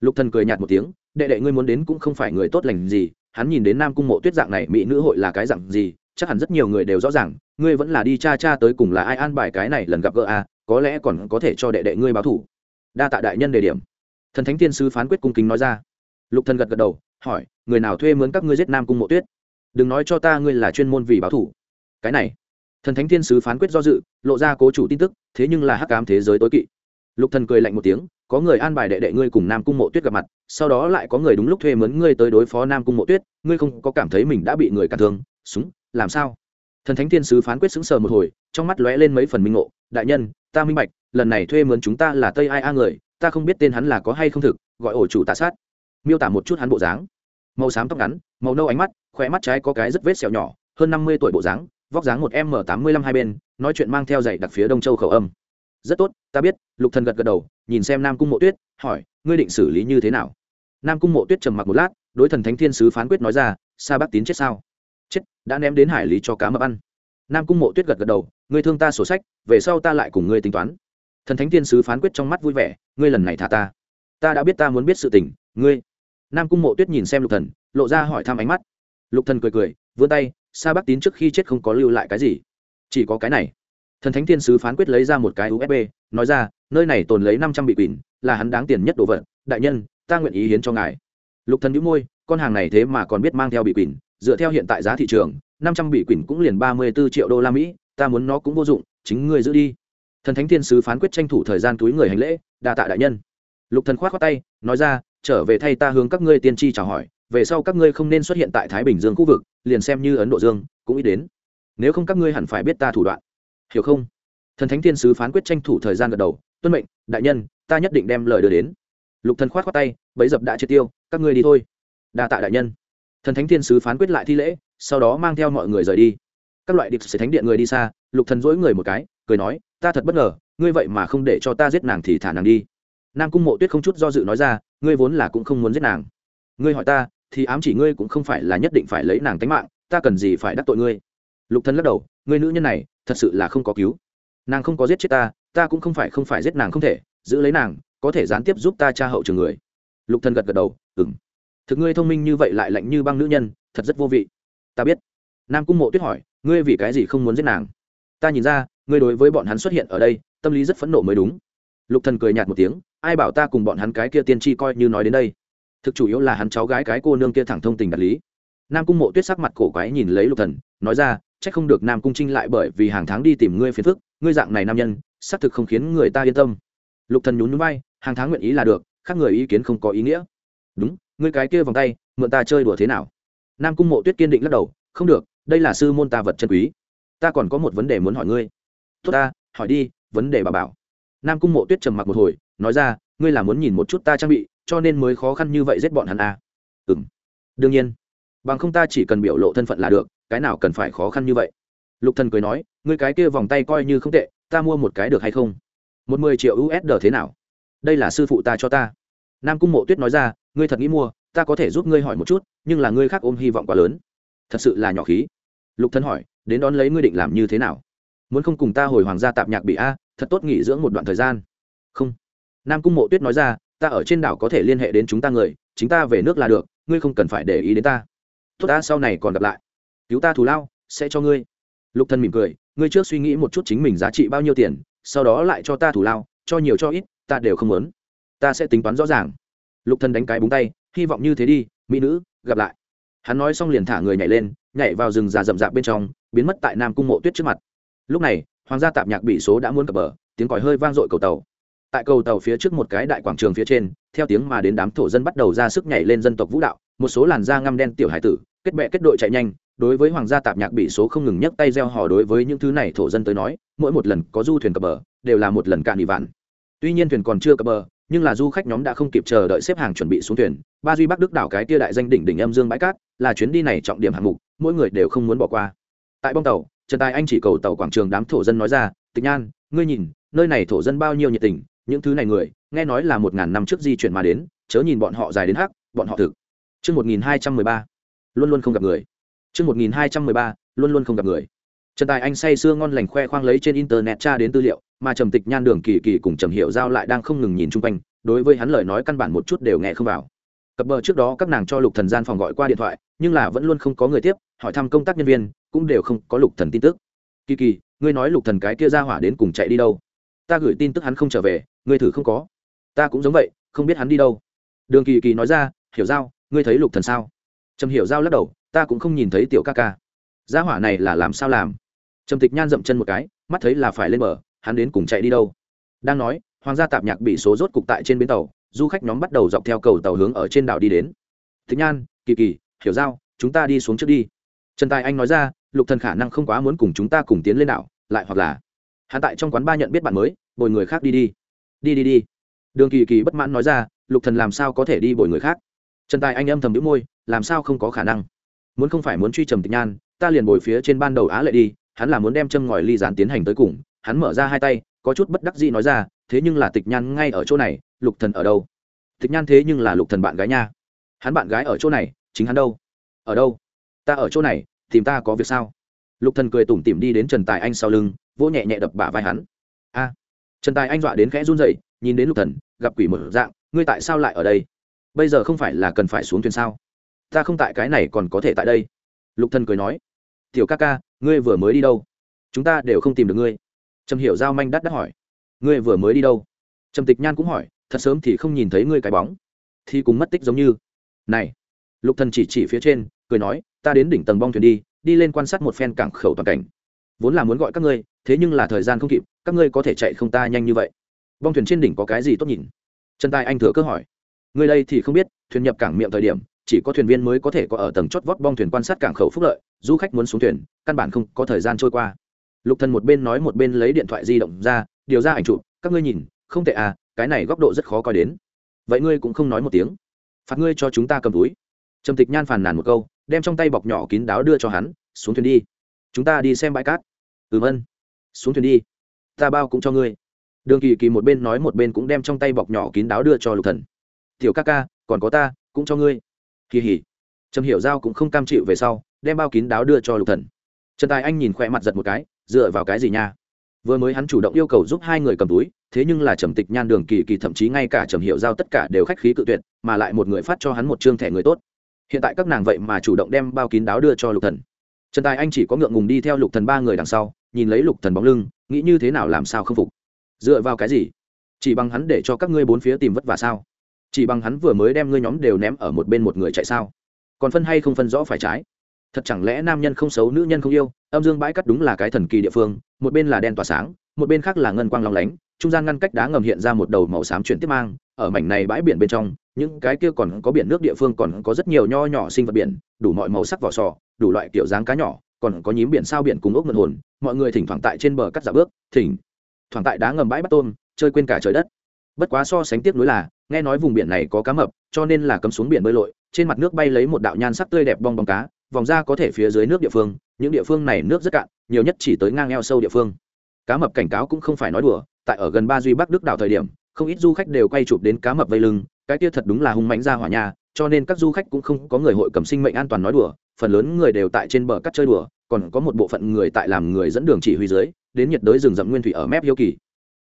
Lục thần cười nhạt một tiếng, đệ đệ ngươi muốn đến cũng không phải người tốt lành gì, hắn nhìn đến nam cung mộ tuyết dạng này, mỹ nữ hội là cái dạng gì, chắc hẳn rất nhiều người đều rõ ràng, ngươi vẫn là đi cha cha tới cùng là ai an bài cái này lần gặp gỡ à có lẽ còn có thể cho đệ đệ ngươi báo thủ. Đa tạ đại nhân đề điểm. Thần thánh tiên sứ phán quyết cung kính nói ra. Lục thần gật gật đầu, hỏi, người nào thuê mướn các ngươi giết nam cung mộ tuyết? Đừng nói cho ta ngươi là chuyên môn vì báo thủ. Cái này thần thánh thiên sứ phán quyết do dự, lộ ra cố chủ tin tức, thế nhưng là hắc ám thế giới tối kỵ. Lục thần cười lạnh một tiếng, có người an bài đệ đệ ngươi cùng nam cung mộ tuyết gặp mặt, sau đó lại có người đúng lúc thuê mướn ngươi tới đối phó nam cung mộ tuyết, ngươi không có cảm thấy mình đã bị người cản thương, súng, làm sao? Thần thánh thiên sứ phán quyết sững sờ một hồi, trong mắt lóe lên mấy phần minh ngộ, đại nhân, ta minh bạch, lần này thuê mướn chúng ta là tây ai a người, ta không biết tên hắn là có hay không thực, gọi ổ chủ tạ sát. Miêu tả một chút hắn bộ dáng. Màu xám tóc ngắn, màu nâu ánh mắt, khóe mắt trái có cái rất vết sẹo nhỏ, hơn năm mươi tuổi bộ dáng vóc dáng một m tám mươi lăm hai bên, nói chuyện mang theo giày đặc phía đông châu khẩu âm. Rất tốt, ta biết, lục thần gật gật đầu, nhìn xem nam cung mộ tuyết, hỏi, ngươi định xử lý như thế nào? Nam cung mộ tuyết trầm mặc một lát, đối thần thánh thiên sứ phán quyết nói ra, sa bác tín chết sao? Chết, đã ném đến hải lý cho cá mập ăn. Nam cung mộ tuyết gật gật đầu, ngươi thương ta sổ sách, về sau ta lại cùng ngươi tính toán. Thần thánh thiên sứ phán quyết trong mắt vui vẻ, ngươi lần này thả ta. Ta đã biết ta muốn biết sự tình, ngươi. Nam cung mộ tuyết nhìn xem lục thần, lộ ra hỏi thăm ánh mắt. Lục thần cười cười, vươn tay sa bắc tín trước khi chết không có lưu lại cái gì. Chỉ có cái này. Thần thánh thiên sứ phán quyết lấy ra một cái usb nói ra, nơi này tồn lấy năm trăm bị quỷ, là hắn đáng tiền nhất đồ vật. Đại nhân, ta nguyện ý hiến cho ngài. Lục thần nhíu môi, con hàng này thế mà còn biết mang theo bị quỷ. Dựa theo hiện tại giá thị trường, năm trăm bị quỷ cũng liền ba mươi 34 triệu đô la mỹ, ta muốn nó cũng vô dụng, chính ngươi giữ đi. Thần thánh thiên sứ phán quyết tranh thủ thời gian túi người hành lễ, đa tạ đại nhân. Lục thần khoát khoát tay, nói ra, trở về thay ta hướng các ngươi tiên tri chào hỏi về sau các ngươi không nên xuất hiện tại thái bình dương khu vực, liền xem như ấn độ dương, cũng ít đến. Nếu không các ngươi hẳn phải biết ta thủ đoạn. Hiểu không? Thần thánh thiên sứ phán quyết tranh thủ thời gian gật đầu, tuân mệnh, đại nhân, ta nhất định đem lời đưa đến. Lục thần khoát khoát tay, bấy dập đã triệt tiêu, các ngươi đi thôi. Đa tạ đại nhân. Thần thánh thiên sứ phán quyết lại thi lễ, sau đó mang theo mọi người rời đi. Các loại điệp sẽ thánh điện người đi xa, lục thần dỗi người một cái, cười nói, ta thật bất ngờ, ngươi vậy mà không để cho ta giết nàng thì thả nàng đi. Nam cung mộ tuyết không chút do dự nói ra, ngươi vốn là cũng không muốn giết nàng. Ngươi hỏi ta thì ám chỉ ngươi cũng không phải là nhất định phải lấy nàng tính mạng, ta cần gì phải đắc tội ngươi? Lục thần lắc đầu, ngươi nữ nhân này, thật sự là không có cứu. Nàng không có giết chết ta ta cũng không phải không phải giết nàng không thể, giữ lấy nàng, có thể gián tiếp giúp ta tra hậu trường người. Lục thần gật gật đầu, ừm. Thực ngươi thông minh như vậy lại lạnh như băng nữ nhân, thật rất vô vị. Ta biết. Nam cung mộ tuyết hỏi, ngươi vì cái gì không muốn giết nàng? Ta nhìn ra, ngươi đối với bọn hắn xuất hiện ở đây, tâm lý rất phẫn nộ mới đúng. Lục thần cười nhạt một tiếng, ai bảo ta cùng bọn hắn cái kia tiên tri coi như nói đến đây? Thực chủ yếu là hắn cháu gái cái cô nương kia thẳng thông tình đạt lý. Nam cung mộ tuyết sắc mặt cổ quái nhìn lấy lục thần, nói ra trách không được nam cung trinh lại bởi vì hàng tháng đi tìm ngươi phiền phức, ngươi dạng này nam nhân, xác thực không khiến người ta yên tâm. Lục thần nhún nhún vai, hàng tháng nguyện ý là được, khác người ý kiến không có ý nghĩa. Đúng, ngươi cái kia vòng tay, mượn ta chơi đùa thế nào? Nam cung mộ tuyết kiên định lắc đầu, không được, đây là sư môn ta vật chân quý. Ta còn có một vấn đề muốn hỏi ngươi. Tốt ta, hỏi đi, vấn đề bà bảo. Nam cung mộ tuyết trầm mặc một hồi, nói ra, ngươi là muốn nhìn một chút ta trang bị cho nên mới khó khăn như vậy giết bọn hắn à. ừ m đương nhiên. Bằng không ta chỉ cần biểu lộ thân phận là được, cái nào cần phải khó khăn như vậy? Lục thần cười nói, ngươi cái kia vòng tay coi như không tệ, ta mua một cái được hay không? Một mười triệu usd thế nào? Đây là sư phụ ta cho ta. Nam cung mộ tuyết nói ra, ngươi thật nghĩ mua, ta có thể giúp ngươi hỏi một chút, nhưng là ngươi khác ôm hy vọng quá lớn. Thật sự là nhỏ khí. Lục thần hỏi, đến đón lấy ngươi định làm như thế nào? Muốn không cùng ta hồi hoàng gia tạp nhạc bị a, thật tốt nghỉ dưỡng một đoạn thời gian. Không. Nam cung mộ tuyết nói ra ta ở trên đảo có thể liên hệ đến chúng ta người, chính ta về nước là được, ngươi không cần phải để ý đến ta. Tốt ta sau này còn gặp lại. Cứu ta thù lao, sẽ cho ngươi. Lục thân mỉm cười, ngươi trước suy nghĩ một chút chính mình giá trị bao nhiêu tiền, sau đó lại cho ta thù lao, cho nhiều cho ít, ta đều không muốn. Ta sẽ tính toán rõ ràng. Lục thân đánh cái búng tay, hy vọng như thế đi, mỹ nữ, gặp lại. Hắn nói xong liền thả người nhảy lên, nhảy vào rừng già rậm rạp bên trong, biến mất tại nam cung mộ tuyết trước mặt. Lúc này, hoàng gia tạp nhạc bị số đã muốn cập bờ, tiếng còi hơi vang dội cầu tàu tại cầu tàu phía trước một cái đại quảng trường phía trên, theo tiếng mà đến đám thổ dân bắt đầu ra sức nhảy lên dân tộc vũ đạo, một số làn da ngăm đen tiểu hải tử, kết bệ kết đội chạy nhanh, đối với hoàng gia tạp nhạc bị số không ngừng nhấc tay gieo hò đối với những thứ này thổ dân tới nói, mỗi một lần có du thuyền cập bờ, đều là một lần cạn bị vạn. Tuy nhiên thuyền còn chưa cập bờ, nhưng là du khách nhóm đã không kịp chờ đợi xếp hàng chuẩn bị xuống thuyền, ba duy bắc đức đảo cái tia đại danh đỉnh đỉnh âm dương bãi cát, là chuyến đi này trọng điểm hạng mục, mỗi người đều không muốn bỏ qua. Tại bong tàu, trần tài anh chỉ cầu tàu quảng trường đám thổ dân nói ra, tịch nhan, ngươi nhìn, nơi này thổ dân bao nhiêu nhiệt tình những thứ này người nghe nói là một ngàn năm trước di chuyển mà đến chớ nhìn bọn họ dài đến hắc bọn họ thực chương một nghìn hai trăm mười ba luôn luôn không gặp người. chương một nghìn hai trăm mười ba luôn luôn không gặp người. Trần Tài Anh say sưa ngon lành khoe khoang lấy trên internet tra đến tư liệu, mà Trầm Tịch Nhan Đường Kỳ Kỳ cùng Trầm hiệu Giao lại đang không ngừng nhìn chung quanh, đối với hắn lời nói căn bản một chút đều nghe không vào. Cập bờ trước đó các nàng cho Lục Thần gian phòng gọi qua điện thoại, nhưng là vẫn luôn không có người tiếp, hỏi thăm công tác nhân viên, cũng đều không có Lục Thần tin tức. Kỳ Kỳ, ngươi nói Lục Thần cái kia ra hỏa đến cùng chạy đi đâu? Ta gửi tin tức hắn không trở về, ngươi thử không có. Ta cũng giống vậy, không biết hắn đi đâu. Đường Kỳ Kỳ nói ra, "Hiểu Giao, ngươi thấy Lục Thần sao?" Trầm Hiểu Giao lắc đầu, "Ta cũng không nhìn thấy tiểu ca ca." Gia hỏa này là làm sao làm? Trầm Tịch Nhan dậm chân một cái, mắt thấy là phải lên bờ, hắn đến cùng chạy đi đâu? Đang nói, hoàng gia tạp nhạc bị số rốt cục tại trên bến tàu, du khách nhóm bắt đầu dọc theo cầu tàu hướng ở trên đảo đi đến thích nhan kỳ kỳ hiểu giao chúng ta đi xuống trước đi trần tài anh nói ra lục thần khả năng không quá muốn cùng chúng ta cùng tiến lên đảo lại hoặc là hắn tại trong quán ba nhận biết bạn mới, bồi người khác đi đi. Đi đi đi. Đường kỳ kỳ bất mãn nói ra, lục thần làm sao có thể đi bồi người khác? Trần tài anh âm thầm đĩu môi, làm sao không có khả năng? Muốn không phải muốn truy trầm tịch nhan, ta liền bồi phía trên ban đầu á lệ đi, hắn là muốn đem châm ngòi ly gián tiến hành tới cùng. Hắn mở ra hai tay, có chút bất đắc dĩ nói ra, thế nhưng là tịch nhan ngay ở chỗ này, lục thần ở đâu? Tịch nhan thế nhưng là lục thần bạn gái nha. Hắn bạn gái ở chỗ này, chính hắn đâu? Ở đâu? Ta ở chỗ này, tìm ta có việc sao? Lục thần cười tủm tỉm đi đến trần tài anh sau lưng, vỗ nhẹ nhẹ đập bả vai hắn. A! Trần tài anh dọa đến khẽ run rẩy, nhìn đến lục thần, gặp quỷ một dạng, ngươi tại sao lại ở đây? Bây giờ không phải là cần phải xuống thuyền sao? Ta không tại cái này còn có thể tại đây. Lục thần cười nói, tiểu ca ca, ngươi vừa mới đi đâu? Chúng ta đều không tìm được ngươi. Trầm hiểu giao manh đắt đắt hỏi, ngươi vừa mới đi đâu? Trầm tịch nhan cũng hỏi, thật sớm thì không nhìn thấy ngươi cái bóng. Thì cũng mất tích giống như. Này! Lục thần chỉ chỉ phía trên, cười nói, ta đến đỉnh tầng bong thuyền đi đi lên quan sát một phen cảng khẩu toàn cảnh. Vốn là muốn gọi các ngươi, thế nhưng là thời gian không kịp, các ngươi có thể chạy không ta nhanh như vậy. Bong thuyền trên đỉnh có cái gì tốt nhìn? Trần tài anh thừa cơ hỏi. Người đây thì không biết, thuyền nhập cảng miệng thời điểm, chỉ có thuyền viên mới có thể có ở tầng chót vót bong thuyền quan sát cảng khẩu phúc lợi, du khách muốn xuống thuyền, căn bản không có thời gian trôi qua. Lục thần một bên nói một bên lấy điện thoại di động ra, điều ra ảnh chụp, các ngươi nhìn, không tệ à cái này góc độ rất khó coi đến. Vậy ngươi cũng không nói một tiếng. Phạt ngươi cho chúng ta cầm túi. Trầm tịch nhan phàn nàn một câu đem trong tay bọc nhỏ kín đáo đưa cho hắn, xuống thuyền đi. Chúng ta đi xem bãi cát. Ừm, ân. Xuống thuyền đi. Ta bao cũng cho ngươi. Đường kỳ kỳ một bên nói một bên cũng đem trong tay bọc nhỏ kín đáo đưa cho lục thần. Tiểu ca ca, còn có ta, cũng cho ngươi. Kỳ hỉ. Trầm hiểu giao cũng không cam chịu về sau, đem bao kín đáo đưa cho lục thần. Trần tài anh nhìn khỏe mặt giật một cái, dựa vào cái gì nha? Vừa mới hắn chủ động yêu cầu giúp hai người cầm túi, thế nhưng là trầm tịch nhan, đường kỳ kỳ thậm chí ngay cả trầm hiểu giao tất cả đều khách khí cự tuyệt, mà lại một người phát cho hắn một chương thẻ người tốt hiện tại các nàng vậy mà chủ động đem bao kín đáo đưa cho lục thần. Trần tài anh chỉ có ngượng ngùng đi theo lục thần ba người đằng sau, nhìn lấy lục thần bóng lưng, nghĩ như thế nào làm sao không phục. Dựa vào cái gì? Chỉ bằng hắn để cho các ngươi bốn phía tìm vất vả sao? Chỉ bằng hắn vừa mới đem ngươi nhóm đều ném ở một bên một người chạy sao? Còn phân hay không phân rõ phải trái? Thật chẳng lẽ nam nhân không xấu, nữ nhân không yêu, âm dương bãi cắt đúng là cái thần kỳ địa phương, một bên là đen tỏa sáng, một bên khác là ngân quang long lánh, trung gian ngăn cách đá ngầm hiện ra một đầu màu xám chuyển tiếp mang, ở mảnh này bãi biển bên trong những cái kia còn có biển nước địa phương còn có rất nhiều nho nhỏ sinh vật biển, đủ mọi màu sắc vỏ sò, đủ loại kiểu dáng cá nhỏ, còn có nhím biển sao biển cùng ốc ngân hồn, mọi người thỉnh thoảng tại trên bờ cắt dạo bước, thỉnh thoảng tại đá ngầm bãi bắt tôm, chơi quên cả trời đất. Bất quá so sánh tiếc nuối là, nghe nói vùng biển này có cá mập, cho nên là cấm xuống biển bơi lội, trên mặt nước bay lấy một đạo nhan sắc tươi đẹp bong bóng cá, vòng ra có thể phía dưới nước địa phương, những địa phương này nước rất cạn, nhiều nhất chỉ tới ngang eo sâu địa phương. Cá mập cảnh cáo cũng không phải nói đùa, tại ở gần ba duy bắc đức đảo thời điểm không ít du khách đều quay chụp đến cá mập vây lưng, cái kia thật đúng là hung mánh ra hỏa nhà cho nên các du khách cũng không có người hội cầm sinh mệnh an toàn nói đùa, phần lớn người đều tại trên bờ cắt chơi đùa, còn có một bộ phận người tại làm người dẫn đường chỉ huy dưới, đến nhiệt đới rừng rậm nguyên thủy ở mép hiếu kỳ.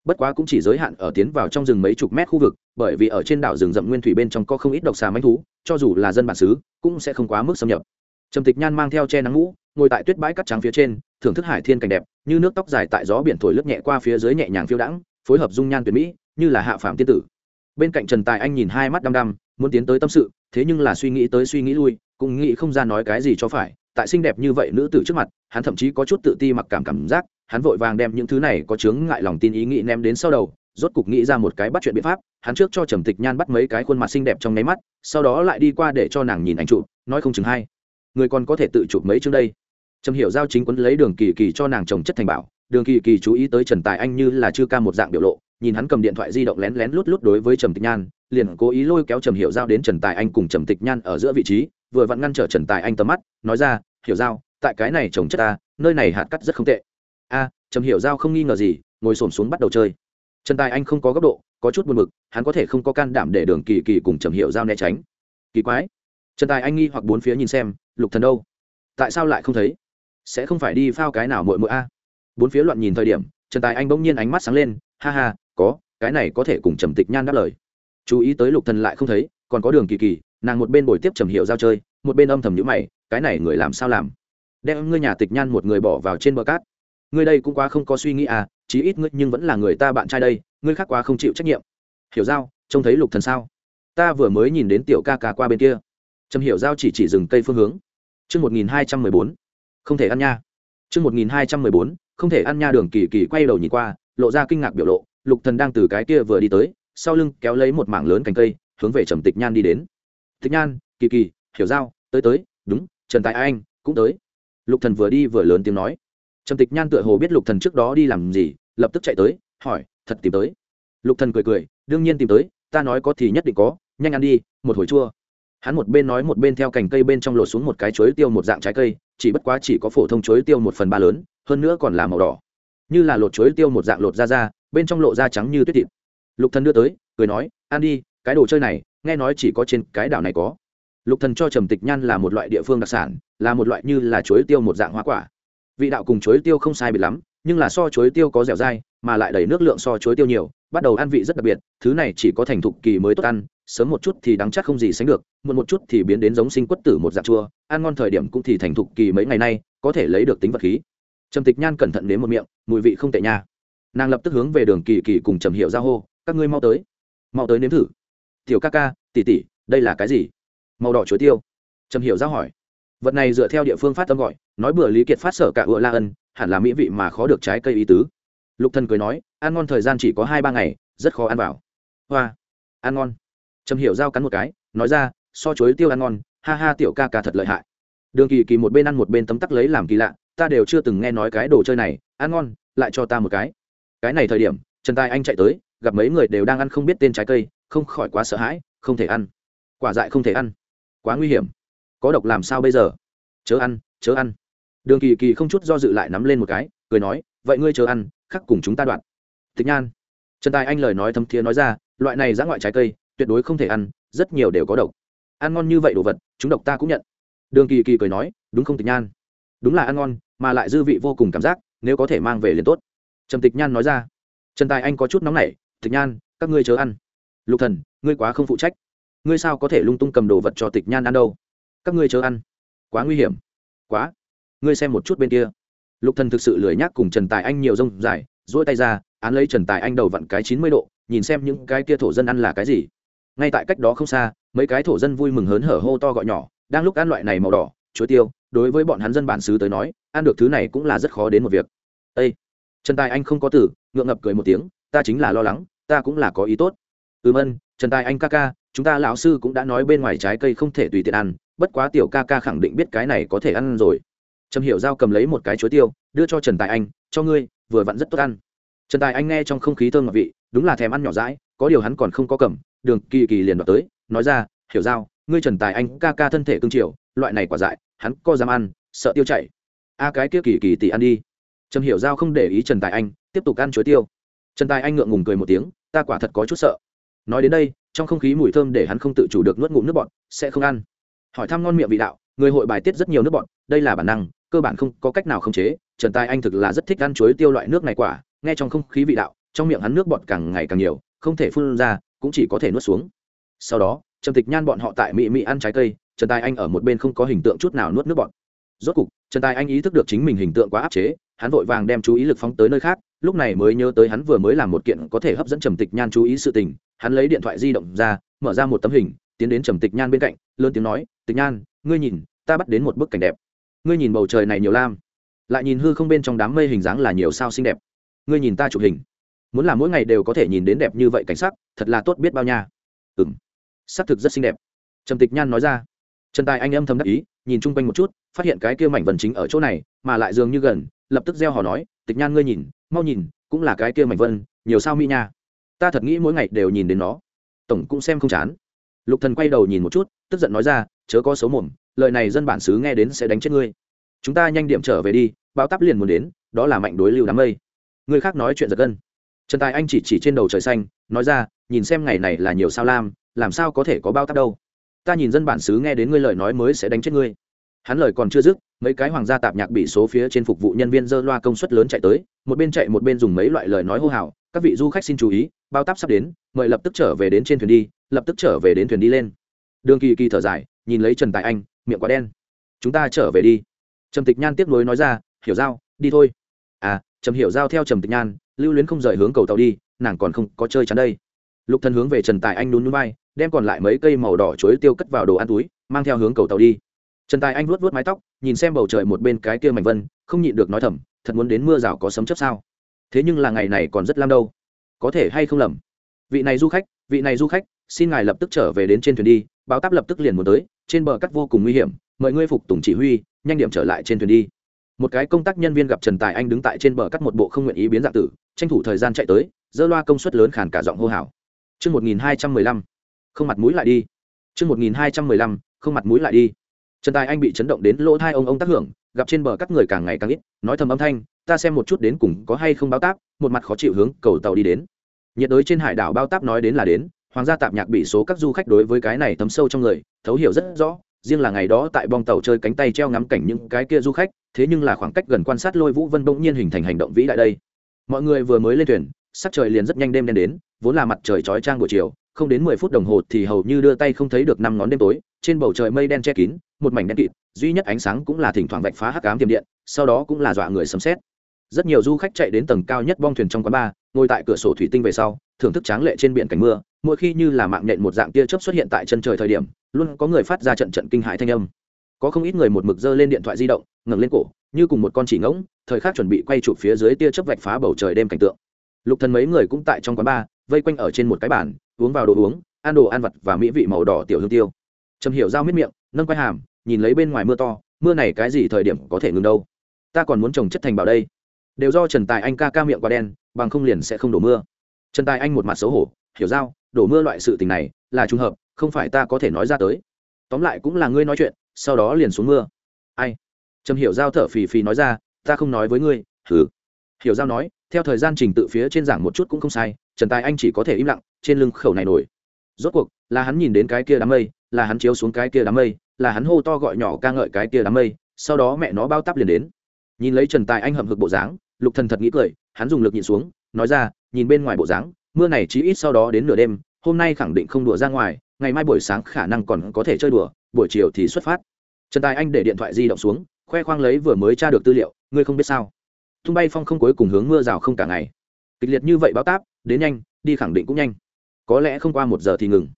Bất quá cũng chỉ giới hạn ở tiến vào trong rừng mấy chục mét khu vực, bởi vì ở trên đảo rừng rậm nguyên thủy bên trong có không ít độc xà manh thú, cho dù là dân bản xứ, cũng sẽ không quá mức xâm nhập. Trầm tịch nhan mang theo che nắng ngũ, ngồi tại tuyết bãi cắt trắng phía trên, thưởng thức hải thiên cảnh đẹp, như nước tóc dài tại gió biển thổi lướt nhẹ qua phía dưới nhẹ nhàng phiêu đãng, phối hợp dung nhan tuyệt mỹ như là hạ phạm tiên tử. Bên cạnh trần tài anh nhìn hai mắt đăm đăm, muốn tiến tới tâm sự, thế nhưng là suy nghĩ tới suy nghĩ lui, cũng nghĩ không ra nói cái gì cho phải. Tại xinh đẹp như vậy nữ tử trước mặt, hắn thậm chí có chút tự ti mặc cảm cảm giác, hắn vội vàng đem những thứ này có chướng ngại lòng tin ý nghĩ ném đến sau đầu, rốt cục nghĩ ra một cái bắt chuyện biện pháp, hắn trước cho trầm tịch nhan bắt mấy cái khuôn mặt xinh đẹp trong nháy mắt, sau đó lại đi qua để cho nàng nhìn ảnh chụp, nói không chừng hay. Người còn có thể tự chụp mấy chương đây? Trầm hiểu giao chính quấn lấy đường kỳ kỳ cho nàng trồng chất thành bảo, đường kỳ kỳ chú ý tới trần tài anh như là chưa ca một dạng biểu lộ nhìn hắn cầm điện thoại di động lén lén lút lút đối với trầm tịch nhan, liền cố ý lôi kéo trầm hiểu giao đến trần tài anh cùng trầm tịch nhan ở giữa vị trí, vừa vặn ngăn trở trần tài anh tầm mắt, nói ra, hiểu giao, tại cái này trồng chất ta, nơi này hạt cắt rất không tệ. A, trầm hiểu giao không nghi ngờ gì, ngồi xổm xuống bắt đầu chơi. Trần tài anh không có góc độ, có chút buồn mực hắn có thể không có can đảm để đường kỳ kỳ cùng trầm hiểu giao né tránh. Kỳ quái. Trần tài anh nghi hoặc bốn phía nhìn xem, lục thần đâu? Tại sao lại không thấy? Sẽ không phải đi phao cái nào muội muội a? Bốn phía loạn nhìn thời điểm, trần tài anh bỗng nhiên ánh mắt sáng lên, ha ha có cái này có thể cùng trầm tịch nhan đáp lời. Chú ý tới lục thần lại không thấy còn có đường kỳ kỳ nàng một bên bồi tiếp trầm hiệu giao chơi một bên âm thầm nhữ mày cái này người làm sao làm? Đem ngươi nhà tịch nhan một người bỏ vào trên bờ cát. Ngươi đây cũng quá không có suy nghĩ à chí ít ngươi nhưng vẫn là người ta bạn trai đây ngươi khác quá không chịu trách nhiệm. Hiểu giao trông thấy lục thần sao? Ta vừa mới nhìn đến tiểu ca ca qua bên kia. Trầm hiểu giao chỉ chỉ dừng cây phương hướng. Chương một nghìn hai trăm mười bốn. Không thể ăn nha. chương một nghìn hai trăm mười bốn không thể ăn nha đường kỳ kỳ quay đầu nhìn qua, lộ ra kinh ngạc biểu lộ, lục thần đang từ cái kia vừa đi tới, sau lưng kéo lấy một mảng lớn cành cây, hướng về Trầm Tịch Nhan đi đến. Tịch Nhan, kỳ kỳ, hiểu giao, tới tới, đúng, Trần Tài Anh cũng tới. Lục thần vừa đi vừa lớn tiếng nói. Trầm Tịch Nhan tựa hồ biết Lục thần trước đó đi làm gì, lập tức chạy tới, hỏi, thật tìm tới. Lục thần cười cười, đương nhiên tìm tới, ta nói có thì nhất định có, nhanh ăn đi, một hồi chua hắn một bên nói một bên theo cành cây bên trong lột xuống một cái chuối tiêu một dạng trái cây chỉ bất quá chỉ có phổ thông chuối tiêu một phần ba lớn hơn nữa còn là màu đỏ như là lột chuối tiêu một dạng lột ra ra bên trong lộ da trắng như tuyết thịt. Lục thần đưa tới, cười nói, ăn đi, cái đồ chơi này, nghe nói chỉ có trên cái đảo này có. Lục thần cho trầm tịch nhan là một loại địa phương đặc sản, là một loại như là chuối tiêu một dạng hoa quả. Vị đạo cùng chuối tiêu không sai biệt lắm, nhưng là so chuối tiêu có dẻo dai, mà lại đầy nước lượng so chuối tiêu nhiều, bắt đầu ăn vị rất đặc biệt, thứ này chỉ có thành thục kỳ mới tốt ăn, sớm một chút thì đắng chắc không gì sánh được, muộn một chút thì biến đến giống sinh quất tử một dạng chua, ăn ngon thời điểm cũng thì thành thục kỳ mấy ngày nay, có thể lấy được tính vật khí. Trầm tịch nhan cẩn thận đến một miệng, mùi vị không tệ nha nàng lập tức hướng về đường kỳ kỳ cùng trầm hiệu ra hô, các ngươi mau tới mau tới nếm thử. Tiểu ca ca tỉ tỉ đây là cái gì? Màu đỏ chuối tiêu. Trầm hiệu ra hỏi. Vật này dựa theo địa phương phát tâm gọi, nói bữa lý kiệt phát sở cả ựa la ân, hẳn là mỹ vị mà khó được trái cây ý tứ. Lục thần cười nói, ăn ngon thời gian chỉ có hai ba ngày, rất khó ăn vào. Hoa, ăn ngon. Trầm hiểu giao cắn một cái, nói ra, so chuối tiêu ăn ngon, ha ha tiểu ca ca thật lợi hại. Đường kỳ kỳ một bên ăn một bên tấm tắc lấy làm kỳ lạ, ta đều chưa từng nghe nói cái đồ chơi này, ăn ngon, lại cho ta một cái cái này thời điểm, trần tài anh chạy tới, gặp mấy người đều đang ăn không biết tên trái cây, không khỏi quá sợ hãi, không thể ăn. Quả dại không thể ăn. Quá nguy hiểm. Có độc làm sao bây giờ? Chớ ăn chớ ăn. Đường kỳ kỳ không chút do dự lại nắm lên một cái, cười nói, vậy ngươi chớ ăn, khắc cùng chúng ta đoạn. Tịch nhan. Trần tài anh lời nói thấm thiế nói ra, loại này giã ngoại trái cây, tuyệt đối không thể ăn, rất nhiều đều có độc. Ăn ngon như vậy đồ vật, chúng độc ta cũng nhận. Đường kỳ kỳ cười nói, đúng không tịch nhan? Đúng là ăn ngon, mà lại dư vị vô cùng cảm giác, nếu có thể mang về liền tốt trầm tịch nhan nói ra. Trần tài anh có chút nóng nảy, tịch nhan, các ngươi chớ ăn. Lục thần, ngươi quá không phụ trách. Ngươi sao có thể lung tung cầm đồ vật cho tịch nhan ăn đâu? Các ngươi chớ ăn. Quá nguy hiểm. Quá. Ngươi xem một chút bên kia. Lục thần thực sự lười nhác cùng trần tài anh nhiều rông dài, duỗi tay ra, án lấy trần tài anh đầu vặn cái chín mươi độ, nhìn xem những cái kia thổ dân ăn là cái gì. Ngay tại cách đó không xa, mấy cái thổ dân vui mừng hớn hở hô to gọi nhỏ, đang lúc ăn loại này màu đỏ, chuối tiêu, đối với bọn hắn dân bản xứ tới nói, ăn được thứ này cũng là rất khó đến một việc. Ây trần tài anh không có tử ngượng ngập cười một tiếng, ta chính là lo lắng, ta cũng là có ý tốt. Ừm ân, trần tài anh ca ca, chúng ta lão sư cũng đã nói bên ngoài trái cây không thể tùy tiện ăn, bất quá tiểu ca ca khẳng định biết cái này có thể ăn rồi. Trầm hiểu giao cầm lấy một cái chuối tiêu, đưa cho trần tài anh, cho ngươi, vừa vặn rất tốt ăn. Trần tài anh nghe trong không khí thơm ngọt vị, đúng là thèm ăn nhỏ rãi có điều hắn còn không có cầm, đường kỳ kỳ liền đoạt tới, nói ra, hiểu giao, ngươi trần tài anh ca ca thân thể cương triều loại này quả dại, hắn có dám ăn, sợ tiêu chảy. A cái kia kỳ kỳ tỷ ăn đi trầm hiểu giao không để ý trần tài anh, tiếp tục ăn chuối tiêu. Trần tài anh ngượng ngùng cười một tiếng, ta quả thật có chút sợ. Nói đến đây, trong không khí mùi thơm để hắn không tự chủ được nuốt ngụm nước bọt, sẽ không ăn. Hỏi thăm ngon miệng vị đạo, người hội bài tiết rất nhiều nước bọt, đây là bản năng, cơ bản không có cách nào khống chế. Trần tài anh thực là rất thích ăn chuối tiêu loại nước này quả, nghe trong không khí vị đạo, trong miệng hắn nước bọt càng ngày càng nhiều, không thể phun ra, cũng chỉ có thể nuốt xuống. Sau đó, trầm tịch nhan bọn họ tại mị mị ăn trái cây, trần tài anh ở một bên không có hình tượng chút nào nuốt nước bọt. Rốt cục trần tài anh ý thức được chính mình hình tượng quá áp chế, hắn vội vàng đem chú ý lực phóng tới nơi khác, lúc này mới nhớ tới hắn vừa mới làm một kiện có thể hấp dẫn trầm tịch nhan chú ý sự tình, hắn lấy điện thoại di động ra, mở ra một tấm hình, tiến đến trầm tịch nhan bên cạnh, lớn tiếng nói, tịch nhan, ngươi nhìn, ta bắt đến một bức cảnh đẹp. Ngươi nhìn bầu trời này nhiều lam, lại nhìn hư không bên trong đám mây hình dáng là nhiều sao xinh đẹp. Ngươi nhìn ta chụp hình, muốn làm mỗi ngày đều có thể nhìn đến đẹp như vậy cảnh sắc, thật là tốt biết bao nha. Ừ xác thực rất xinh đẹp. Trầm tịch nhan nói ra. Trần tài anh âm thầm đắc ý, nhìn chung quanh một chút phát hiện cái kia mảnh vần chính ở chỗ này, mà lại dường như gần, lập tức gieo hò nói, tịch nhan ngươi nhìn, mau nhìn, cũng là cái kia mảnh vân, nhiều sao mỹ nha. Ta thật nghĩ mỗi ngày đều nhìn đến nó. Tổng cũng xem không chán. Lục thần quay đầu nhìn một chút, tức giận nói ra, chớ có xấu mồm, lời này dân bản xứ nghe đến sẽ đánh chết ngươi. Chúng ta nhanh điểm trở về đi bao tắp liền muốn đến, đó là mạnh đối lưu đám mây. Người khác nói chuyện giật gân. Trần tài anh chỉ chỉ trên đầu trời xanh, nói ra, nhìn xem ngày này là nhiều sao lam, làm sao có thể có bao tắp đâu? Ta nhìn dân bản xứ nghe đến ngươi lời nói mới sẽ đánh chết ngươi hắn lời còn chưa dứt, mấy cái hoàng gia tạp nhạc bị số phía trên phục vụ nhân viên dơ loa công suất lớn chạy tới, một bên chạy một bên dùng mấy loại lời nói hô hào, các vị du khách xin chú ý, bao tắp sắp đến, mời lập tức trở về đến trên thuyền đi, lập tức trở về đến thuyền đi lên. Đường kỳ kỳ thở dài, nhìn lấy trần tài anh, miệng quá đen. Chúng ta trở về đi. Trầm tịch nhan tiếp nối nói ra, hiểu giao, đi thôi. À trầm hiểu giao theo trầm tịch nhan, lưu luyến không rời hướng cầu tàu đi, nàng còn không có chơi chắn đây. Lục thần hướng về trần tài anh nún núi bay đem còn lại mấy cây màu đỏ chuối tiêu cất vào đồ ăn túi, mang theo hướng cầu tàu đi trần tài anh vuốt vuốt mái tóc nhìn xem bầu trời một bên cái kia mảnh vân không nhịn được nói thầm thật muốn đến mưa rào có sấm chớp sao? Thế nhưng là ngày này còn rất lam đâu. Có thể hay không lầm? Vị này du khách vị này du khách xin ngài lập tức trở về đến trên thuyền đi báo táp lập tức liền muốn tới trên bờ cắt vô cùng nguy hiểm mời ngươi phục tùng chỉ huy nhanh điểm trở lại trên thuyền đi. Một cái công tác nhân viên gặp trần tài anh đứng tại trên bờ cắt một bộ không nguyện ý biến dạng tử tranh thủ thời gian chạy tới dơ loa công suất lớn khàn cả giọng hô hào. Trước 1215, không mặt mũi lại đi. Trước 1215, không mặt mũi lại đi. Trần Tài Anh bị chấn động đến lỗ thai ông ông tác hưởng, gặp trên bờ các người càng ngày càng ít, nói thầm âm thanh, ta xem một chút đến cùng có hay không báo táp, một mặt khó chịu hướng cầu tàu đi đến. Nhiệt đới trên hải đảo báo táp nói đến là đến, hoàng gia tạp nhạc bị số các du khách đối với cái này thấm sâu trong người, thấu hiểu rất rõ, riêng là ngày đó tại bong tàu chơi cánh tay treo ngắm cảnh những cái kia du khách thế nhưng là khoảng cách gần quan sát lôi vũ vân bỗng nhiên hình thành hành động vĩ đại đây mọi người vừa mới lên thuyền sắc trời liền rất nhanh đêm đen đến vốn là mặt trời chói trang buổi chiều không đến mười phút đồng hồ thì hầu như đưa tay không thấy được năm ngón đêm tối, trên bầu trời mây đen che kín, một mảnh đen kịt, duy nhất ánh sáng cũng là thỉnh thoảng vạch phá hắc ám tiềm điện, sau đó cũng là dọa người sấm xét rất nhiều du khách chạy đến tầng cao nhất bong thuyền trong quán bar, ngồi tại cửa sổ thủy tinh về sau, thưởng thức tráng lệ trên biển cảnh mưa, mỗi khi như là mạng nhện một dạng tia chớp xuất hiện tại chân trời thời điểm, luôn có người phát ra trận trận kinh hãi thanh âm. Có không ít người một mực giơ lên điện thoại di động, ngẩng lên cổ, như cùng một con chỉ ngỗng, thời khắc chuẩn bị quay chụp phía dưới tia chớp vạch phá bầu trời đêm cảnh tượng. Lục thần mấy người cũng tại trong quán bar, vây quanh ở trên một cái bàn uống vào đồ uống, ăn đồ ăn vặt và mỹ vị màu đỏ tiểu hương tiêu. Trầm hiểu giao miết miệng, nâng quay hàm, nhìn lấy bên ngoài mưa to, mưa này cái gì thời điểm có thể ngừng đâu? Ta còn muốn trồng chất thành bảo đây. Đều do trần tài anh ca ca miệng quá đen, bằng không liền sẽ không đổ mưa. Trần tài anh một mặt xấu hổ, hiểu giao, đổ mưa loại sự tình này là trùng hợp, không phải ta có thể nói ra tới. Tóm lại cũng là ngươi nói chuyện, sau đó liền xuống mưa. Ai? Trầm hiểu giao thở phì phì nói ra, ta không nói với ngươi. Thử hiểu giao nói, theo thời gian trình tự phía trên giảng một chút cũng không sai, trần tài anh chỉ có thể im lặng trên lưng khẩu này nổi. Rốt cuộc, là hắn nhìn đến cái kia đám mây, là hắn chiếu xuống cái kia đám mây, là hắn hô to gọi nhỏ ca ngợi cái kia đám mây, sau đó mẹ nó bao tắp liền đến. Nhìn lấy trần tài anh hậm hực bộ dáng, lục thần thật nghĩ cười, hắn dùng lực nhìn xuống, nói ra, nhìn bên ngoài bộ dáng, mưa này chỉ ít sau đó đến nửa đêm, hôm nay khẳng định không đùa ra ngoài, ngày mai buổi sáng khả năng còn có thể chơi đùa, buổi chiều thì xuất phát. Trần tài anh để điện thoại di động xuống, khoe khoang lấy vừa mới tra được tư liệu, ngươi không biết sao. Tung bay phong không cuối cùng hướng mưa rào không cả ngày. Kịch liệt như vậy báo táp, đến nhanh, đi khẳng định cũng nhanh có lẽ không qua một giờ thì ngừng.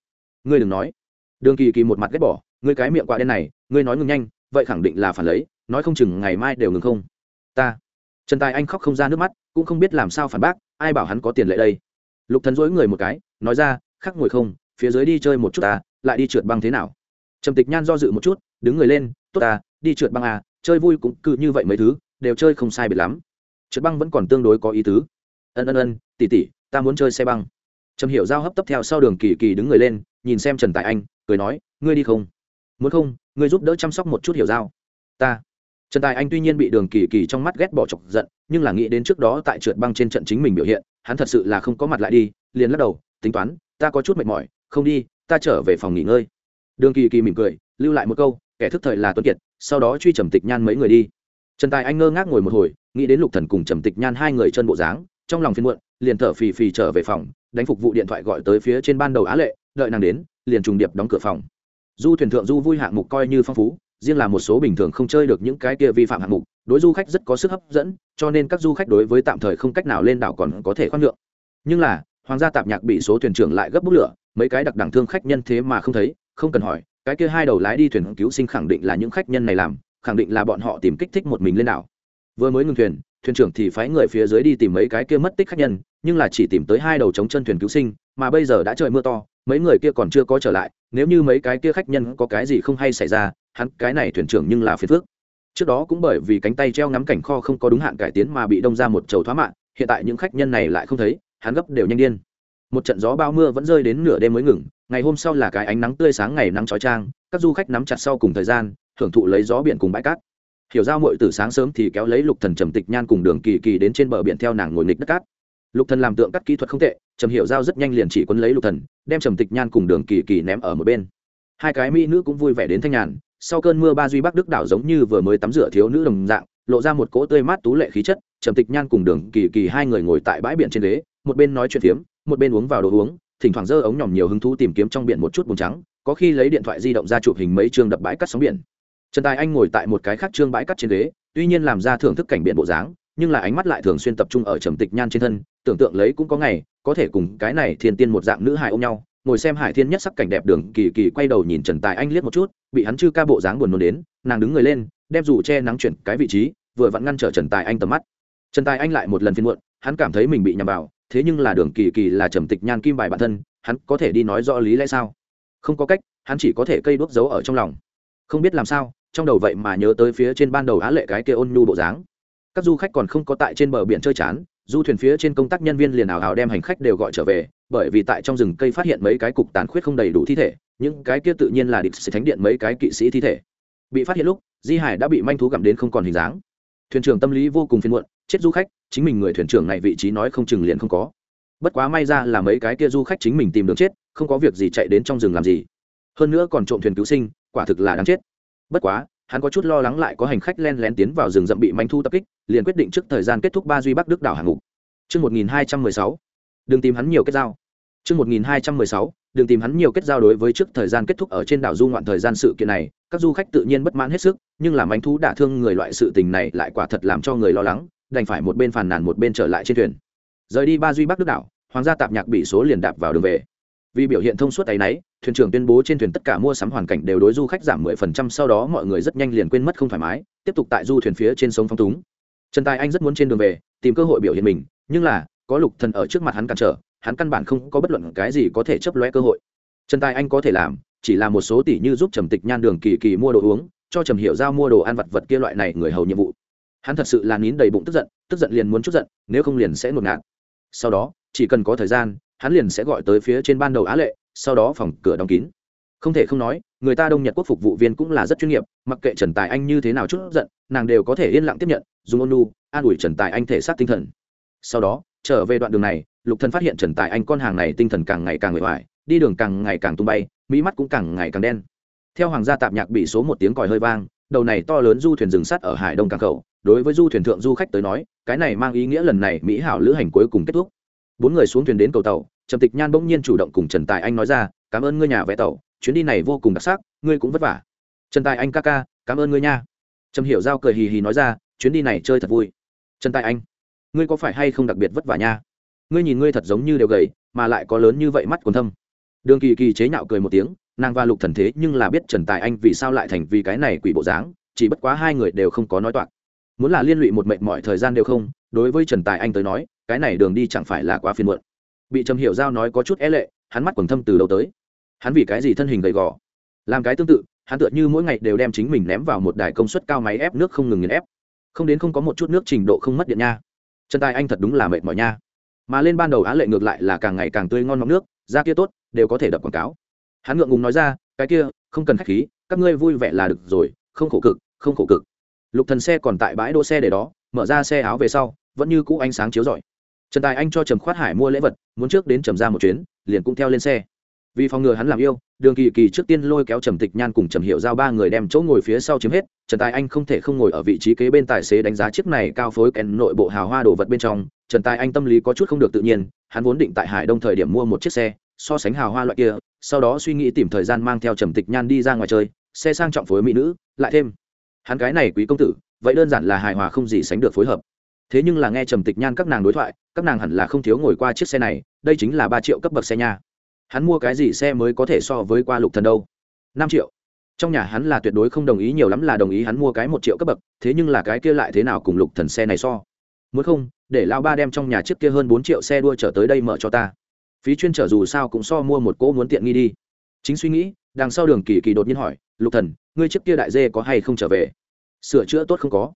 Ngươi đừng nói. Đường kỳ kỳ một mặt ghét bỏ, ngươi cái miệng quạ đen này, ngươi nói ngừng nhanh, vậy khẳng định là phản lấy, nói không chừng ngày mai đều ngừng không. Ta. Trần tài anh khóc không ra nước mắt, cũng không biết làm sao phản bác, ai bảo hắn có tiền lệ đây. Lục thần dối người một cái, nói ra, khắc ngồi không, phía dưới đi chơi một chút ta, lại đi trượt băng thế nào? Trầm tịch nhan do dự một chút, đứng người lên, tốt ta, đi trượt băng à chơi vui cũng cứ như vậy mấy thứ, đều chơi không sai biệt lắm. Trượt băng vẫn còn tương đối có ý tứ. Ân ân ân tỉ tỉ ta muốn chơi xe băng trầm hiểu giao hấp tấp theo sau đường kỳ kỳ đứng người lên, nhìn xem trần tài anh, cười nói, ngươi đi không? Muốn không, ngươi giúp đỡ chăm sóc một chút hiểu giao. Ta. Trần tài anh tuy nhiên bị đường kỳ kỳ trong mắt ghét bỏ chọc giận, nhưng là nghĩ đến trước đó tại trượt băng trên trận chính mình biểu hiện, hắn thật sự là không có mặt lại đi, liền lắc đầu, tính toán, ta có chút mệt mỏi, không đi, ta trở về phòng nghỉ ngơi. Đường kỳ kỳ mỉm cười, lưu lại một câu, kẻ thức thời là tuấn kiệt, sau đó truy trầm tịch nhan mấy người đi. Trần tài anh ngơ ngác ngồi một hồi, nghĩ đến lục thần cùng trầm tịch nhan hai người chân bộ dáng, trong lòng phiên muộn, liền thở phì phì trở về phòng đánh phục vụ điện thoại gọi tới phía trên ban đầu á lệ, đợi nàng đến, liền trùng điệp đóng cửa phòng. Du thuyền thượng du vui hạng mục coi như phong phú, riêng là một số bình thường không chơi được những cái kia vi phạm hạng mục, đối du khách rất có sức hấp dẫn, cho nên các du khách đối với tạm thời không cách nào lên đảo còn có thể khoan nhượng. Nhưng là, hoàng gia tạp nhạc bị số thuyền trưởng lại gấp bút lửa, mấy cái đặc đẳng thương khách nhân thế mà không thấy, không cần hỏi, cái kia hai đầu lái đi thuyền cứu sinh khẳng định là những khách nhân này làm, khẳng định là bọn họ tìm kích thích một mình lên đảo. Vừa mới ngừng thuyền thuyền trưởng thì phái người phía dưới đi tìm mấy cái kia mất tích khách nhân, nhưng là chỉ tìm tới hai đầu chống chân thuyền cứu sinh, mà bây giờ đã trời mưa to, mấy người kia còn chưa có trở lại, nếu như mấy cái kia khách nhân có cái gì không hay xảy ra, hắn, cái này thuyền trưởng nhưng là phiền phước trước đó cũng bởi vì cánh tay treo ngắm cảnh kho không có đúng hạn cải tiến mà bị đông ra một chầu thoá mạng hiện tại những khách nhân này lại không thấy, hắn gấp đều nhanh điên. Một trận gió bao mưa vẫn rơi đến nửa đêm mới ngừng, ngày hôm sau là cái ánh nắng tươi sáng ngày nắng trói trang các du khách nắm chặt sau cùng thời gian thưởng thụ lấy gió biển cùng bãi cát hiểu giao mội từ sáng sớm thì kéo lấy lục thần trầm tịch nhan cùng đường kỳ kỳ đến trên bờ biển theo nàng ngồi nghịch đất cát. Lục thần làm tượng cắt kỹ thuật không tệ, trầm hiểu giao rất nhanh liền chỉ quấn lấy lục thần, đem trầm tịch nhan cùng đường kỳ kỳ ném ở một bên. Hai cái mỹ nữ cũng vui vẻ đến thanh nhàn, sau cơn mưa ba duy bắc đức đảo giống như vừa mới tắm rửa thiếu nữ đồng dạng, lộ ra một cỗ tươi mát tú lệ khí chất, trầm tịch nhan cùng đường kỳ kỳ hai người ngồi tại bãi biển trên ghế, một bên nói chuyện phiếm, một bên uống vào đồ uống, thỉnh thoảng dơ ống nhỏm nhiều hứng thú tìm kiếm trong biển một chút bùn trắng, có khi lấy điện thoại di động ra chụp hình mấy trường đập bãi cắt sóng biển trần tài anh ngồi tại một cái khác trương bãi cắt trên ghế, tuy nhiên làm ra thưởng thức cảnh biển bộ dáng, nhưng là ánh mắt lại thường xuyên tập trung ở trầm tịch nhan trên thân, tưởng tượng lấy cũng có ngày, có thể cùng cái này thiên tiên một dạng nữ hài ôm nhau, ngồi xem hải thiên nhất sắc cảnh đẹp đường, kỳ kỳ quay đầu nhìn trần tài anh liếc một chút, bị hắn chư ca bộ dáng buồn nôn đến, nàng đứng người lên, đem dù che nắng chuyển cái vị trí, vừa vặn ngăn trở trần tài anh tầm mắt. Trần tài anh lại một lần phiên muộn, hắn cảm thấy mình bị nhầm vào, thế nhưng là đường kỳ kỳ là trầm tịch nhan kim bài bản thân, hắn có thể đi nói rõ lý lẽ sao? Không có cách, hắn chỉ có thể cây đuốc giấu ở trong lòng. Không biết làm sao trong đầu vậy mà nhớ tới phía trên ban đầu á lệ cái kia ôn nhu bộ dáng. Các du khách còn không có tại trên bờ biển chơi chán, du thuyền phía trên công tác nhân viên liền ảo hào đem hành khách đều gọi trở về, bởi vì tại trong rừng cây phát hiện mấy cái cục tàn khuyết không đầy đủ thi thể, những cái kia tự nhiên là địch sẽ thánh điện mấy cái kỵ sĩ thi thể. Bị phát hiện lúc, di hải đã bị manh thú gặm đến không còn hình dáng. Thuyền trưởng tâm lý vô cùng phiền muộn, chết du khách, chính mình người thuyền trưởng này vị trí nói không chừng liền không có. Bất quá may ra là mấy cái kia du khách chính mình tìm đường chết, không có việc gì chạy đến trong rừng làm gì. Hơn nữa còn trộm thuyền cứu sinh, quả thực là đáng chết bất quá hắn có chút lo lắng lại có hành khách len lén tiến vào rừng rậm bị manh thu tập kích liền quyết định trước thời gian kết thúc ba duy bắc đức đảo hạng mục Trước 1216, đừng tìm hắn nhiều kết giao. Trước 1216, đừng tìm hắn nhiều kết giao đối với trước thời gian kết thúc ở trên đảo du ngoạn thời gian sự kiện này, các du khách tự nhiên bất mãn hết sức, nhưng làm manh thú đả thương người loại sự tình này lại quả thật làm cho người lo lắng, đành phải một bên phàn nàn một bên trở lại trên thuyền. Rời đi ba duy bắc đức đảo, hoàng gia tạp nhạc bị số liền đạp vào đường về vì biểu hiện thông suốt ấy nấy thuyền trưởng tuyên bố trên thuyền tất cả mua sắm hoàn cảnh đều đối du khách giảm 10% sau đó mọi người rất nhanh liền quên mất không thoải mái, tiếp tục tại du thuyền phía trên sông phong túng. Trần tài anh rất muốn trên đường về, tìm cơ hội biểu hiện mình, nhưng là, có lục thần ở trước mặt hắn cản trở, hắn căn bản không có bất luận cái gì có thể chấp lóe cơ hội. Trần tài anh có thể làm, chỉ là một số tỷ như giúp trầm tịch nhan đường kỳ kỳ mua đồ uống, cho trầm hiểu giao mua đồ ăn vặt vật kia loại này người hầu nhiệm vụ. Hắn thật sự là nín đầy bụng tức giận tức giận liền muốn chút giận, nếu không liền sẽ ngột ngạt. Sau đó, chỉ cần có thời gian, hắn liền sẽ gọi tới phía trên ban đầu á lệ sau đó phòng cửa đóng kín. Không thể không nói, người ta đông nhật quốc phục vụ viên cũng là rất chuyên nghiệp, mặc kệ trần tài anh như thế nào chút giận, nàng đều có thể yên lặng tiếp nhận, dùng ôn nu an ủi trần tài anh thể xác tinh thần. Sau đó, trở về đoạn đường này, lục thần phát hiện trần tài anh con hàng này tinh thần càng ngày càng nguội hoài đi đường càng ngày càng tung bay, mỹ mắt cũng càng ngày càng đen. Theo hoàng gia tạp nhạc bị số một tiếng còi hơi vang, đầu này to lớn du thuyền dừng sắt ở hải đông cảng khẩu, đối với du thuyền thượng du khách tới nói, cái này mang ý nghĩa lần này mỹ hảo lữ hành cuối cùng kết thúc bốn người xuống thuyền đến cầu tàu, trầm tịch nhan bỗng nhiên chủ động cùng trần tài anh nói ra, cảm ơn ngươi nhà vẽ tàu, chuyến đi này vô cùng đặc sắc, ngươi cũng vất vả. Trần tài anh ca ca, cảm ơn ngươi nha. Trầm hiểu giao cười hì hì nói ra, chuyến đi này chơi thật vui. Trần tài anh, ngươi có phải hay không đặc biệt vất vả nha? Ngươi nhìn ngươi thật giống như đều gầy, mà lại có lớn như vậy mắt còn thâm. Đường kỳ kỳ chế nhạo cười một tiếng, nàng và lục thần thế nhưng là biết trần tài anh vì sao lại thành vì cái này quỷ bộ dáng, chỉ bất quá hai người đều không có nói toạc. Muốn là liên lụy một mệnh mọi thời gian đều không, đối với trần tài anh tới nói cái này đường đi chẳng phải là quá phiền muộn. Bị trầm hiểu giao nói có chút é lệ, hắn mắt quần thâm từ đầu tới. Hắn vì cái gì thân hình gầy gò? Làm cái tương tự, hắn tựa như mỗi ngày đều đem chính mình ném vào một đài công suất cao máy ép nước không ngừng nghiền ép. Không đến không có một chút nước trình độ không mất điện nha. Chân tài anh thật đúng là mệt mỏi nha. Mà lên ban đầu á lệ ngược lại là càng ngày càng tươi ngon mọng nước, da kia tốt, đều có thể đập quảng cáo. Hắn ngượng ngùng nói ra, cái kia, không cần khách khí, các ngươi vui vẻ là được rồi, không khổ cực, không khổ cực. Lục thần xe còn tại bãi đỗ xe để đó, mở ra xe áo về sau, vẫn như cũ ánh sáng chiếu rọi trần tài anh cho trầm khoát hải mua lễ vật, muốn trước đến trầm ra một chuyến, liền cũng theo lên xe. Vì phòng ngừa hắn làm yêu, đường kỳ kỳ trước tiên lôi kéo trầm tịch nhan cùng trầm hiệu giao ba người đem chỗ ngồi phía sau chiếm hết. Trần tài anh không thể không ngồi ở vị trí kế bên tài xế đánh giá chiếc này cao phối kèn nội bộ hào hoa đồ vật bên trong. Trần tài anh tâm lý có chút không được tự nhiên, hắn vốn định tại hải đông thời điểm mua một chiếc xe, so sánh hào hoa loại kia, sau đó suy nghĩ tìm thời gian mang theo trầm tịch nhan đi ra ngoài chơi, xe sang trọng phối mỹ nữ, lại thêm. Hắn cái này quý công tử, vậy đơn giản là hài hòa không gì sánh được phối hợp thế nhưng là nghe trầm tịch nhan các nàng đối thoại, các nàng hẳn là không thiếu ngồi qua chiếc xe này, đây chính là ba triệu cấp bậc xe nha. Hắn mua cái gì xe mới có thể so với qua lục thần đâu? Năm triệu. Trong nhà hắn là tuyệt đối không đồng ý nhiều lắm là đồng ý hắn mua cái một triệu cấp bậc, thế nhưng là cái kia lại thế nào cùng lục thần xe này so? Muốn không, để lao ba đem trong nhà chiếc kia hơn bốn triệu xe đua trở tới đây mở cho ta. Phí chuyên trở dù sao cũng so mua một cỗ muốn tiện nghi đi. Chính suy nghĩ, đằng sau đường kỳ kỳ đột nhiên hỏi, lục thần, ngươi chiếc kia đại dê có hay không trở về? Sửa chữa tốt không có.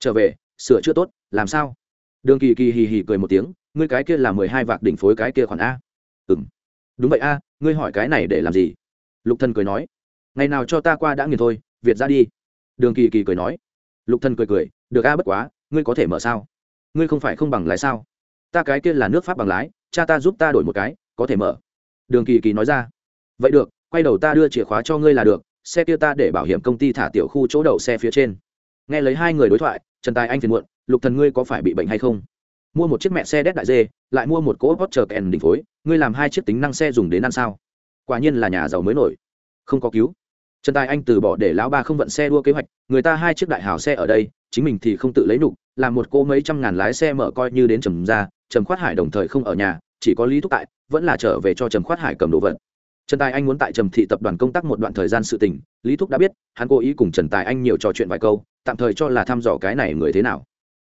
Trở về, sửa chữa tốt làm sao? Đường kỳ kỳ hì hì cười một tiếng, ngươi cái kia là mười hai vạc đỉnh phối cái kia khoản a. Ừ m đúng vậy a, ngươi hỏi cái này để làm gì? Lục thần cười nói, ngày nào cho ta qua đã nghiền thôi, việt ra đi. Đường kỳ kỳ cười nói, lục thần cười cười, được a bất quá, ngươi có thể mở sao? Ngươi không phải không bằng lái sao? Ta cái kia là nước pháp bằng lái, cha ta giúp ta đổi một cái, có thể mở. Đường kỳ kỳ nói ra, vậy được, quay đầu ta đưa chìa khóa cho ngươi là được, xe kia ta để bảo hiểm công ty thả tiểu khu chỗ đậu xe phía trên. Nghe lấy hai người đối thoại, trần tài anh phiền muộn lục thần ngươi có phải bị bệnh hay không? Mua một chiếc mẹ xe đét đại dê, lại mua một cỗ hot chờ kèn đỉnh phối, ngươi làm hai chiếc tính năng xe dùng đến ăn sao? Quả nhiên là nhà giàu mới nổi. Không có cứu. Trần tài anh từ bỏ để lão ba không vận xe đua kế hoạch, người ta hai chiếc đại hào xe ở đây, chính mình thì không tự lấy nục, làm một cô mấy trăm ngàn lái xe mở coi như đến trầm ra, trầm khoát hải đồng thời không ở nhà, chỉ có lý thúc tại, vẫn là trở về cho trầm khoát hải cầm đồ vật. Trần tài anh muốn tại trầm thị tập đoàn công tác một đoạn thời gian sự tình, lý thúc đã biết, hắn cố ý cùng trần tài anh nhiều trò chuyện vài câu, tạm thời cho là thăm dò cái này người thế nào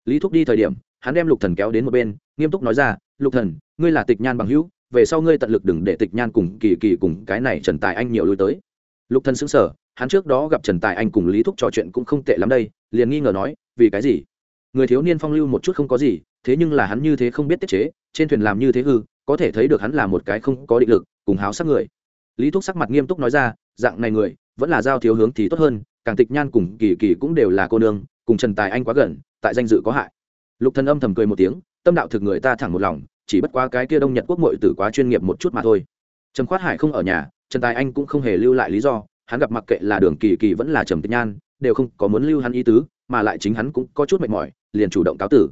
lý thúc đi thời điểm, hắn đem lục thần kéo đến một bên, nghiêm túc nói ra, lục thần, ngươi là tịch nhan bằng hữu, về sau ngươi tận lực đừng để tịch nhan cùng kỳ kỳ cùng cái này trần tài anh nhiều lui tới. Lục thần sững sờ, hắn trước đó gặp trần tài anh cùng lý thúc trò chuyện cũng không tệ lắm đây, liền nghi ngờ nói, vì cái gì? Người thiếu niên phong lưu một chút không có gì, thế nhưng là hắn như thế không biết tiết chế, trên thuyền làm như thế hư, có thể thấy được hắn là một cái không có định lực, cùng háo sắc người. Lý thúc sắc mặt nghiêm túc nói ra, dạng này người, vẫn là giao thiếu hướng thì tốt hơn, càng tịch nhan cùng kỳ kỳ cũng đều là cô nương, cùng trần tài anh quá gần tại danh dự có hại. Lục thần âm thầm cười một tiếng, tâm đạo thực người ta thẳng một lòng, chỉ bất quá cái kia đông nhật quốc mội tử quá chuyên nghiệp một chút mà thôi. Trần khoát hải không ở nhà, trần tài anh cũng không hề lưu lại lý do, hắn gặp mặc kệ là đường kỳ kỳ vẫn là trầm tịch nhan, đều không có muốn lưu hắn ý tứ, mà lại chính hắn cũng có chút mệt mỏi, liền chủ động cáo tử.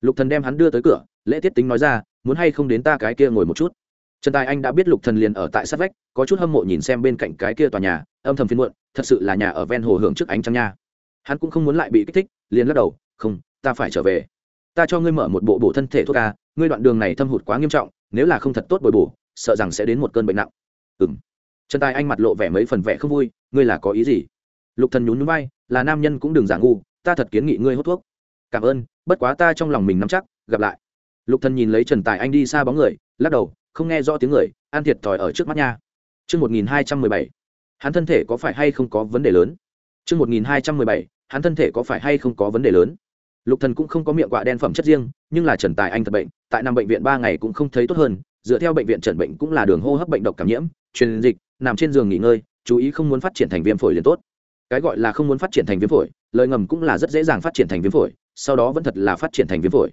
Lục thần đem hắn đưa tới cửa, lễ tiết tính nói ra, muốn hay không đến ta cái kia ngồi một chút? Trần tài anh đã biết lục thần liền ở tại sát vách, có chút hâm mộ nhìn xem bên cạnh cái kia tòa nhà, âm thầm phiền muộn, thật sự là nhà ở ven hồ hưởng trước ánh trăng nha. Hắn cũng không muốn lại bị kích thích, liền lắc đầu không, ta phải trở về. Ta cho ngươi mở một bộ bổ thân thể thuốc ca ngươi đoạn đường này thâm hụt quá nghiêm trọng, nếu là không thật tốt bồi bổ, sợ rằng sẽ đến một cơn bệnh nặng. Ừng trần tài anh mặt lộ vẻ mấy phần vẻ không vui, ngươi là có ý gì? Lục thần nhún nhún vai, là nam nhân cũng đừng giả ngu, ta thật kiến nghị ngươi hút thuốc. Cảm ơn, bất quá ta trong lòng mình nắm chắc, gặp lại. Lục thần nhìn lấy trần tài anh đi xa bóng người, lắc đầu, không nghe rõ tiếng người an thiệt thòi ở trước mắt nha. Chương một nghìn hai trăm mười bảy. Hắn thân thể có phải hay không có vấn đề lớn? Chương một nghìn hai trăm mười bảy, hắn thân thể có phải hay không có vấn đề lớn? Lục thần cũng không có miệng quạ đen phẩm chất riêng, nhưng là trần tài anh thật bệnh, tại nằm bệnh viện ba ngày cũng không thấy tốt hơn, dựa theo bệnh viện trần bệnh cũng là đường hô hấp bệnh độc cảm nhiễm, truyền dịch, nằm trên giường nghỉ ngơi, chú ý không muốn phát triển thành viêm phổi liền tốt. Cái gọi là không muốn phát triển thành viêm phổi, lời ngầm cũng là rất dễ dàng phát triển thành viêm phổi, sau đó vẫn thật là phát triển thành viêm phổi.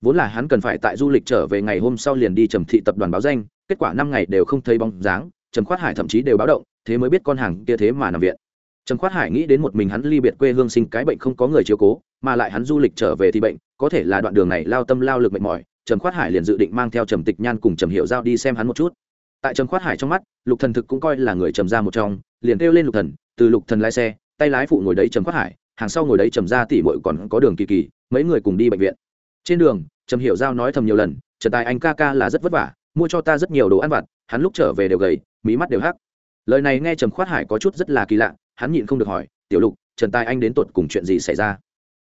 Vốn là hắn cần phải tại du lịch trở về ngày hôm sau liền đi trầm thị tập đoàn báo danh, kết quả năm ngày đều không thấy bóng dáng, trầm khoát hải thậm chí đều báo động, thế mới biết con hàng kia thế mà nằm viện. Trầm khoát hải nghĩ đến một mình hắn ly biệt quê hương sinh cái bệnh không có người chiếu cố mà lại hắn du lịch trở về thì bệnh, có thể là đoạn đường này lao tâm lao lực mệt mỏi, trầm khoát hải liền dự định mang theo trầm tịch nhan cùng trầm hiệu giao đi xem hắn một chút. Tại trầm khoát hải trong mắt, lục thần thực cũng coi là người trầm ra một trong, liền kêu lên lục thần, từ lục thần lái xe, tay lái phụ ngồi đấy trầm khoát hải, hàng sau ngồi đấy trầm ra tỉ mội còn có đường kỳ kỳ, mấy người cùng đi bệnh viện. Trên đường, trầm hiểu giao nói thầm nhiều lần, trần tài anh ca ca là rất vất vả, mua cho ta rất nhiều đồ ăn vặt, hắn lúc trở về đều gầy, mí mắt đều hắc. Lời này nghe trầm khoát hải có chút rất là kỳ lạ, hắn nhịn không được hỏi, tiểu lục, trần tài anh đến tột cùng chuyện gì xảy ra?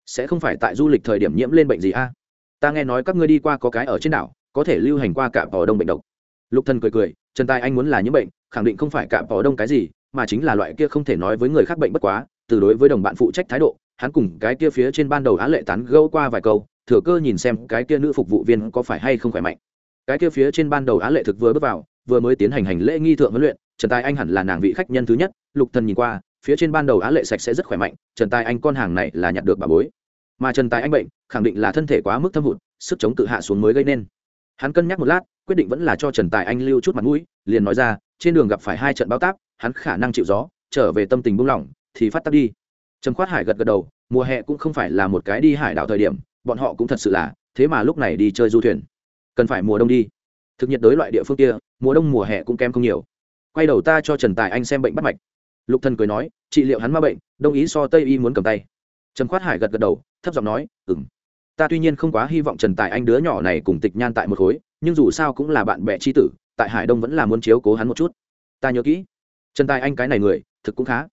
Sẽ không phải tại du lịch thời điểm nhiễm lên bệnh gì a? Ta nghe nói các ngươi đi qua có cái ở trên đảo, có thể lưu hành qua cả bò đông bệnh độc. Lục thần cười cười, trần tài anh muốn là những bệnh, khẳng định không phải cả bò đông cái gì, mà chính là loại kia không thể nói với người khác bệnh bất quá, từ đối với đồng bạn phụ trách thái độ, hắn cùng cái kia phía trên ban đầu á lệ tán gẫu qua vài câu, thừa cơ nhìn xem cái kia nữ phục vụ viên có phải hay không khỏe mạnh. Cái kia phía trên ban đầu á lệ thực vừa bước vào, vừa mới tiến hành hành lễ nghi thượng huấn luyện, trần tài anh hẳn là nàng vị khách nhân thứ nhất, lục thần nhìn qua phía trên ban đầu á lệ sạch sẽ rất khỏe mạnh, trần tài anh con hàng này là nhặt được bà bối. Mà trần tài anh bệnh, khẳng định là thân thể quá mức thâm hụt, sức chống tự hạ xuống mới gây nên. Hắn cân nhắc một lát, quyết định vẫn là cho trần tài anh lưu chút mặt mũi, liền nói ra, trên đường gặp phải hai trận bao táp, hắn khả năng chịu gió, trở về tâm tình buông lỏng, thì phát tắc đi. Trần khoát hải gật gật đầu, mùa hè cũng không phải là một cái đi hải đảo thời điểm, bọn họ cũng thật sự là, thế mà lúc này đi chơi du thuyền. Cần phải mùa đông đi. Thực nhiệt đới loại địa phương kia, mùa đông mùa hè cũng kém không nhiều. Quay đầu ta cho trần tài anh xem bệnh bắt mạch lục thần cười nói, trị liệu hắn ma bệnh đông ý so tây y muốn cầm tay. Trần khoát hải gật gật đầu, thấp giọng nói, ừm. Ta tuy nhiên không quá hy vọng trần tài anh đứa nhỏ này cùng tịch nhan tại một khối, nhưng dù sao cũng là bạn bè tri tử, tại hải đông vẫn là muốn chiếu cố hắn một chút. Ta nhớ kỹ. Trần tài anh cái này người, thực cũng khá.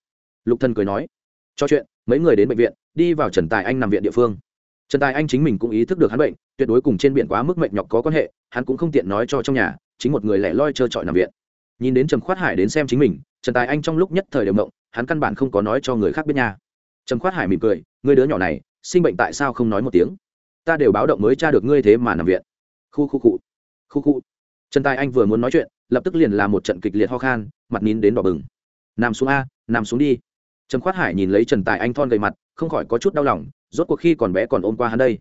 Lục thần cười nói, cho chuyện, mấy người đến bệnh viện, đi vào trần tài anh nằm viện địa phương. Trần tài anh chính mình cũng ý thức được hắn bệnh, tuyệt đối cùng trên biển quá mức mệnh nhọc có quan hệ, hắn cũng không tiện nói cho trong nhà, chính một người lẻ loi trơ trọi nằm viện. Nhìn đến trầm khoát hải đến xem chính mình trần tài anh trong lúc nhất thời đều mộng hắn căn bản không có nói cho người khác biết nha. Trầm khoát hải mỉm cười, ngươi đứa nhỏ này, sinh bệnh tại sao không nói một tiếng? Ta đều báo động mới tra được ngươi thế mà nằm viện. Khu khu cụ khu khu. Trần tài anh vừa muốn nói chuyện, lập tức liền làm một trận kịch liệt ho khan, mặt nín đến đỏ bừng. Nằm xuống a, nằm xuống đi. Trầm khoát hải nhìn lấy trần tài anh thon gầy mặt, không khỏi có chút đau lòng, rốt cuộc khi còn bé còn ôm qua hắn đây.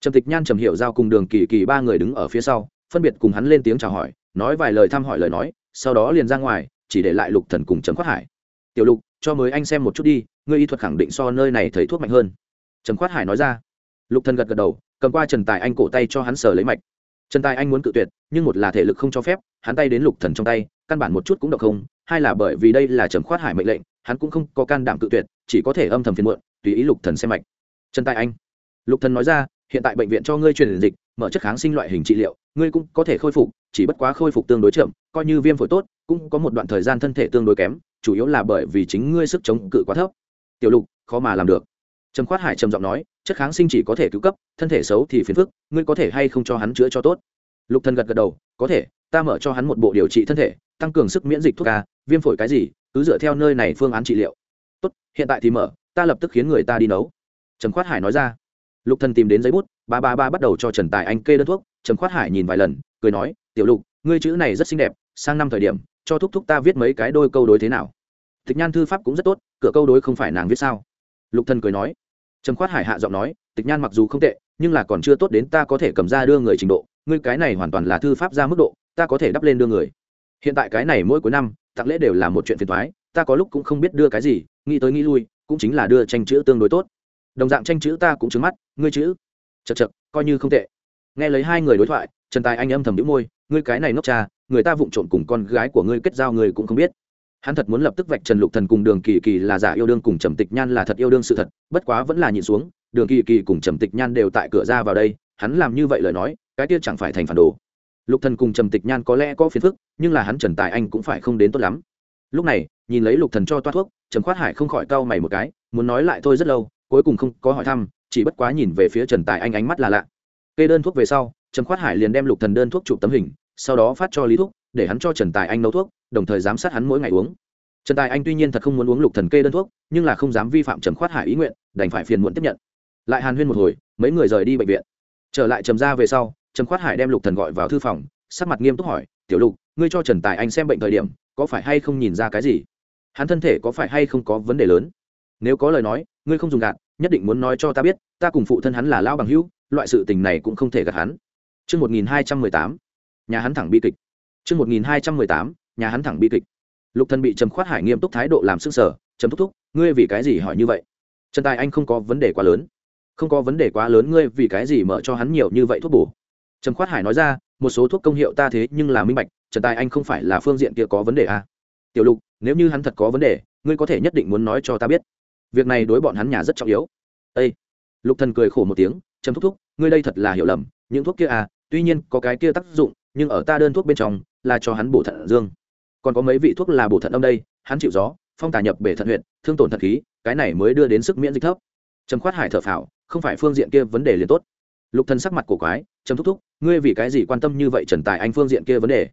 Trầm tịch nhan trầm hiểu giao cùng đường kỳ kỳ ba người đứng ở phía sau, phân biệt cùng hắn lên tiếng chào hỏi, nói vài lời thăm hỏi lời nói, sau đó liền ra ngoài chỉ để lại lục thần cùng trầm khoát hải. Tiểu lục, cho mới anh xem một chút đi, ngươi y thuật khẳng định so nơi này thầy thuốc mạnh hơn. Trầm khoát hải nói ra. Lục thần gật gật đầu, cầm qua trần tài anh cổ tay cho hắn sờ lấy mạch. Trần tài anh muốn cự tuyệt, nhưng một là thể lực không cho phép, hắn tay đến lục thần trong tay, căn bản một chút cũng độc không, hai là bởi vì đây là trầm khoát hải mệnh lệnh, hắn cũng không có can đảm cự tuyệt, chỉ có thể âm thầm phiền muộn, tùy ý lục thần xem mạch. Trần tài anh, lục thần nói ra, hiện tại bệnh viện cho ngươi truyền dịch, mở chất kháng sinh loại hình trị liệu, ngươi cũng có thể khôi phục, chỉ bất quá khôi phục tương đối chậm, coi như viêm phổi tốt cũng có một đoạn thời gian thân thể tương đối kém, chủ yếu là bởi vì chính ngươi sức chống cự quá thấp. Tiểu lục, khó mà làm được. Trầm khoát hải trầm giọng nói, chất kháng sinh chỉ có thể cứu cấp, thân thể xấu thì phiền phức, ngươi có thể hay không cho hắn chữa cho tốt? Lục thần gật gật đầu, có thể, ta mở cho hắn một bộ điều trị thân thể, tăng cường sức miễn dịch thuốc ca viêm phổi cái gì, cứ dựa theo nơi này phương án trị liệu. Tốt, hiện tại thì mở, ta lập tức khiến người ta đi nấu. Trầm khoát hải nói ra. Lục thần tìm đến giấy bút, ba ba ba bắt đầu cho trần tài anh kê đơn thuốc. Trầm khoát hải nhìn vài lần, cười nói, tiểu lục, ngươi chữ này rất xinh đẹp, sang năm thời điểm cho thúc thúc ta viết mấy cái đôi câu đối thế nào. Tịch nhan thư pháp cũng rất tốt, cửa câu đối không phải nàng viết sao? Lục thần cười nói. Trầm khoát hải hạ giọng nói, tịch nhan mặc dù không tệ, nhưng là còn chưa tốt đến ta có thể cầm ra đưa người trình độ, ngươi cái này hoàn toàn là thư pháp ra mức độ, ta có thể đắp lên đưa người. Hiện tại cái này mỗi cuối năm, tặng lễ đều là một chuyện phiền toái, ta có lúc cũng không biết đưa cái gì, nghĩ tới nghĩ lui, cũng chính là đưa tranh chữ tương đối tốt. Đồng dạng tranh chữ ta cũng trứng mắt, ngươi chữ. Chật chật coi như không tệ. Nghe lấy hai người đối thoại, trần tài anh âm thầm đĩu môi ngươi cái này ngốc cha, người ta vụng trộn cùng con gái của ngươi kết giao người cũng không biết. Hắn thật muốn lập tức vạch trần lục thần cùng đường kỳ kỳ là giả yêu đương cùng trầm tịch nhan là thật yêu đương sự thật, bất quá vẫn là nhịn xuống, đường kỳ kỳ cùng trầm tịch nhan đều tại cửa ra vào đây, hắn làm như vậy lời nói, cái kia chẳng phải thành phản đồ. Lục thần cùng trầm tịch nhan có lẽ có phiền phức, nhưng là hắn trần tài anh cũng phải không đến tốt lắm. Lúc này, nhìn lấy lục thần cho toát thuốc, trầm khoát hải không khỏi cau mày một cái, muốn nói lại thôi rất lâu, cuối cùng không có hỏi thăm, chỉ bất quá nhìn về phía trần tài anh ánh mắt là lạ. Kê đơn thuốc về sau, trầm khoát hải liền đem lục thần đơn thuốc chụp tấm hình sau đó phát cho lý thuốc để hắn cho trần tài anh nấu thuốc đồng thời giám sát hắn mỗi ngày uống. Trần tài anh tuy nhiên thật không muốn uống lục thần kê đơn thuốc nhưng là không dám vi phạm trầm khoát hải ý nguyện đành phải phiền muộn tiếp nhận. Lại hàn huyên một hồi mấy người rời đi bệnh viện. Trở lại trầm ra về sau trầm khoát hải đem lục thần gọi vào thư phòng sắc mặt nghiêm túc hỏi tiểu lục ngươi cho trần tài anh xem bệnh thời điểm có phải hay không nhìn ra cái gì? Hắn thân thể có phải hay không có vấn đề lớn? Nếu có lời nói ngươi không dùng gạt nhất định muốn nói cho ta biết ta cùng phụ thân hắn là lao bằng hữu loại sự tình này cũng không thể gạt hắn. Trước 1218, nhà hắn thẳng bi kịch. Trước 1218, nhà hắn thẳng bi kịch. Lục thần bị Trầm Khoát Hải nghiêm túc thái độ làm sức sở, Trầm thúc thúc, ngươi vì cái gì hỏi như vậy? Trần Tài anh không có vấn đề quá lớn. Không có vấn đề quá lớn ngươi vì cái gì mở cho hắn nhiều như vậy thuốc bổ? Trầm Khoát Hải nói ra, một số thuốc công hiệu ta thế nhưng là minh bạch, Trần Tài anh không phải là phương diện kia có vấn đề à? Tiểu Lục, nếu như hắn thật có vấn đề, ngươi có thể nhất định muốn nói cho ta biết. Việc này đối bọn hắn nhà rất trọng yếu. Ê! Lục Thần cười khổ một tiếng, Trầm thúc thúc, ngươi đây thật là hiểu lầm, những thuốc kia à, tuy nhiên có cái kia tác dụng, nhưng ở ta đơn thuốc bên trong là cho hắn bổ thận dương. Còn có mấy vị thuốc là bổ thận âm đây, hắn chịu gió, phong tà nhập bể thận huyện thương tổn thận khí, cái này mới đưa đến sức miễn dịch thấp. Trầm khoát hải thở phào, không phải phương diện kia vấn đề liền tốt. Lục thần sắc mặt cổ quái, trầm thúc thúc, ngươi vì cái gì quan tâm như vậy trần tài anh phương diện kia vấn đề?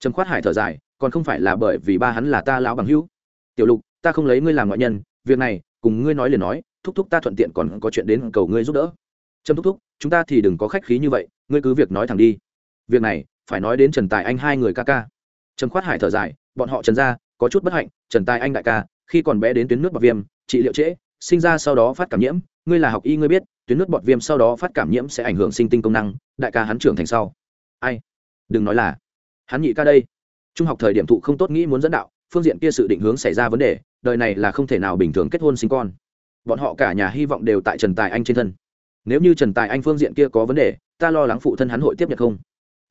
Trầm khoát hải thở dài, còn không phải là bởi vì ba hắn là ta lão bằng hữu. Tiểu lục, ta không lấy ngươi làm ngoại nhân, việc này, cùng ngươi nói liền nói, thúc thúc ta thuận tiện còn có chuyện đến cầu ngươi giúp đỡ. Trầm thúc thúc, chúng ta thì đừng có khách khí như vậy, ngươi cứ việc nói thẳng đi. Việc này phải nói đến trần tài anh hai người ca ca. Trần khoát hải thở dài, bọn họ trần ra có chút bất hạnh, trần tài anh đại ca, khi còn bé đến tuyến nước bọt viêm, trị liệu trễ, sinh ra sau đó phát cảm nhiễm, ngươi là học y ngươi biết, tuyến nước bọt viêm sau đó phát cảm nhiễm sẽ ảnh hưởng sinh tinh công năng, đại ca hắn trưởng thành sau. Ai? Đừng nói là hắn nhị ca đây. Trung học thời điểm thụ không tốt nghĩ muốn dẫn đạo, phương diện kia sự định hướng xảy ra vấn đề, đời này là không thể nào bình thường kết hôn sinh con. Bọn họ cả nhà hy vọng đều tại trần tài anh trên thân. Nếu như trần tài anh phương diện kia có vấn đề, ta lo lắng phụ thân hắn hội tiếp nhận không?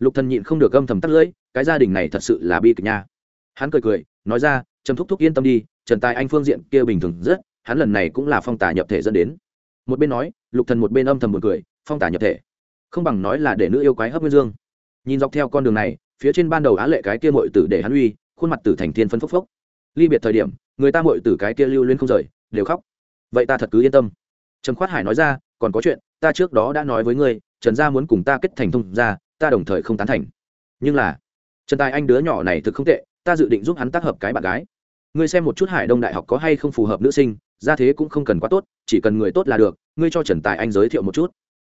Lục thần nhịn không được âm thầm tắt lưỡi, cái gia đình này thật sự là bi kịch nha. Hắn cười cười, nói ra, trầm thúc thúc yên tâm đi, trần tài anh phương diện kia bình thường rất, hắn lần này cũng là phong tả nhập thể dẫn đến. Một bên nói, lục thần một bên âm thầm một cười, phong tả nhập thể, không bằng nói là để nữ yêu quái hấp nguyên dương. Nhìn dọc theo con đường này, phía trên ban đầu á lệ cái kia muội tử để hắn uy, khuôn mặt tử thành thiên phân phốc phốc. Ly biệt thời điểm, người ta muội tử cái kia lưu luyến không rời, đều khóc. Vậy ta thật cứ yên tâm. Trầm khoát hải nói ra, còn có chuyện, ta trước đó đã nói với ngươi, trần gia muốn cùng ta kết thành thông gia ta đồng thời không tán thành. Nhưng là, trần tài anh đứa nhỏ này thực không tệ, ta dự định giúp hắn tác hợp cái bạn gái. Ngươi xem một chút hải đông đại học có hay không phù hợp nữ sinh ra thế cũng không cần quá tốt, chỉ cần người tốt là được, ngươi cho trần tài anh giới thiệu một chút.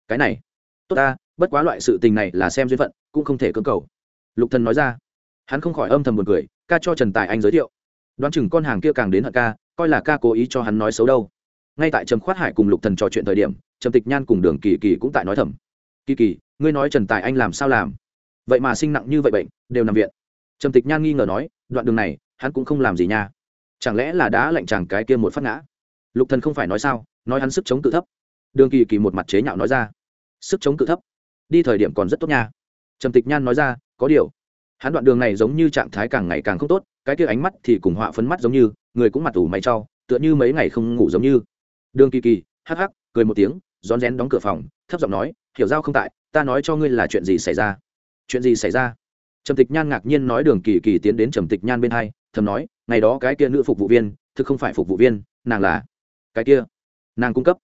Cái này, tốt ta, bất quá loại sự tình này là xem duyên phận, cũng không thể cưỡng cầu. Lục thần nói ra. Hắn không khỏi âm thầm buồn cười, ca cho trần tài anh giới thiệu. Đoán chừng con hàng kia càng đến hận ca, coi là ca cố ý cho hắn nói xấu đâu. Ngay tại trầm khoát hải cùng lục thần trò chuyện thời điểm, trầm tịch nhan cùng đường kỳ kỳ cũng tại nói thầm kỳ kỳ, ngươi nói trần tài anh làm sao làm? Vậy mà sinh nặng như vậy bệnh, đều nằm viện. Trầm tịch nhan nghi ngờ nói, đoạn đường này, hắn cũng không làm gì nha. Chẳng lẽ là đã lạnh chàng cái kia một phát ngã? Lục thần không phải nói sao, nói hắn sức chống tự thấp. Đường kỳ kỳ một mặt chế nhạo nói ra. Sức chống tự thấp? Đi thời điểm còn rất tốt nha. Trầm tịch nhan nói ra, có điều. Hắn đoạn đường này giống như trạng thái càng ngày càng không tốt, cái kia ánh mắt thì cùng họa phấn mắt giống như, người cũng mặt ủ mày cho, tựa như mấy ngày không ngủ giống như. Đường kỳ kỳ, hắc hắc, cười một tiếng, rón rén đóng cửa phòng, thấp giọng nói hiểu giao không tại, ta nói cho ngươi là chuyện gì xảy ra. Chuyện gì xảy ra? Trầm tịch nhan ngạc nhiên nói đường kỳ kỳ tiến đến trầm tịch nhan bên hai, thầm nói, ngày đó cái kia nữ phục vụ viên, thực không phải phục vụ viên, nàng là cái kia. Nàng cung cấp.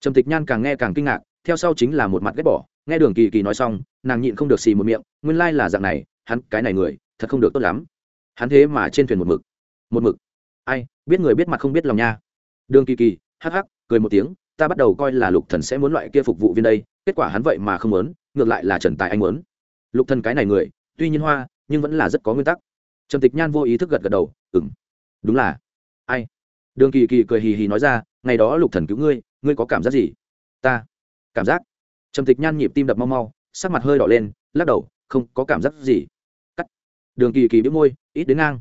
Trầm tịch nhan càng nghe càng kinh ngạc, theo sau chính là một mặt ghét bỏ, nghe đường kỳ kỳ nói xong, nàng nhịn không được xì một miệng, nguyên lai là dạng này, hắn, cái này người, thật không được tốt lắm. Hắn thế mà trên thuyền một mực. Một mực. Ai, biết người biết mặt không biết lòng nha. Đường kỳ kỳ, hắc hắc, cười một tiếng ta bắt đầu coi là lục thần sẽ muốn loại kia phục vụ viên đây, kết quả hắn vậy mà không muốn, ngược lại là trần tài anh muốn. Lục thần cái này người, tuy nhiên hoa, nhưng vẫn là rất có nguyên tắc. Trầm tịch nhan vô ý thức gật gật đầu, ừm, đúng là. Ai? Đường kỳ kỳ cười hì hì nói ra, ngày đó lục thần cứu ngươi ngươi có cảm giác gì? Ta, cảm giác. Trầm tịch nhan nhịp tim đập mau mau, sắc mặt hơi đỏ lên, lắc đầu, không, có cảm giác gì. Cắt. Đường kỳ kỳ biết môi, ít đến ngang.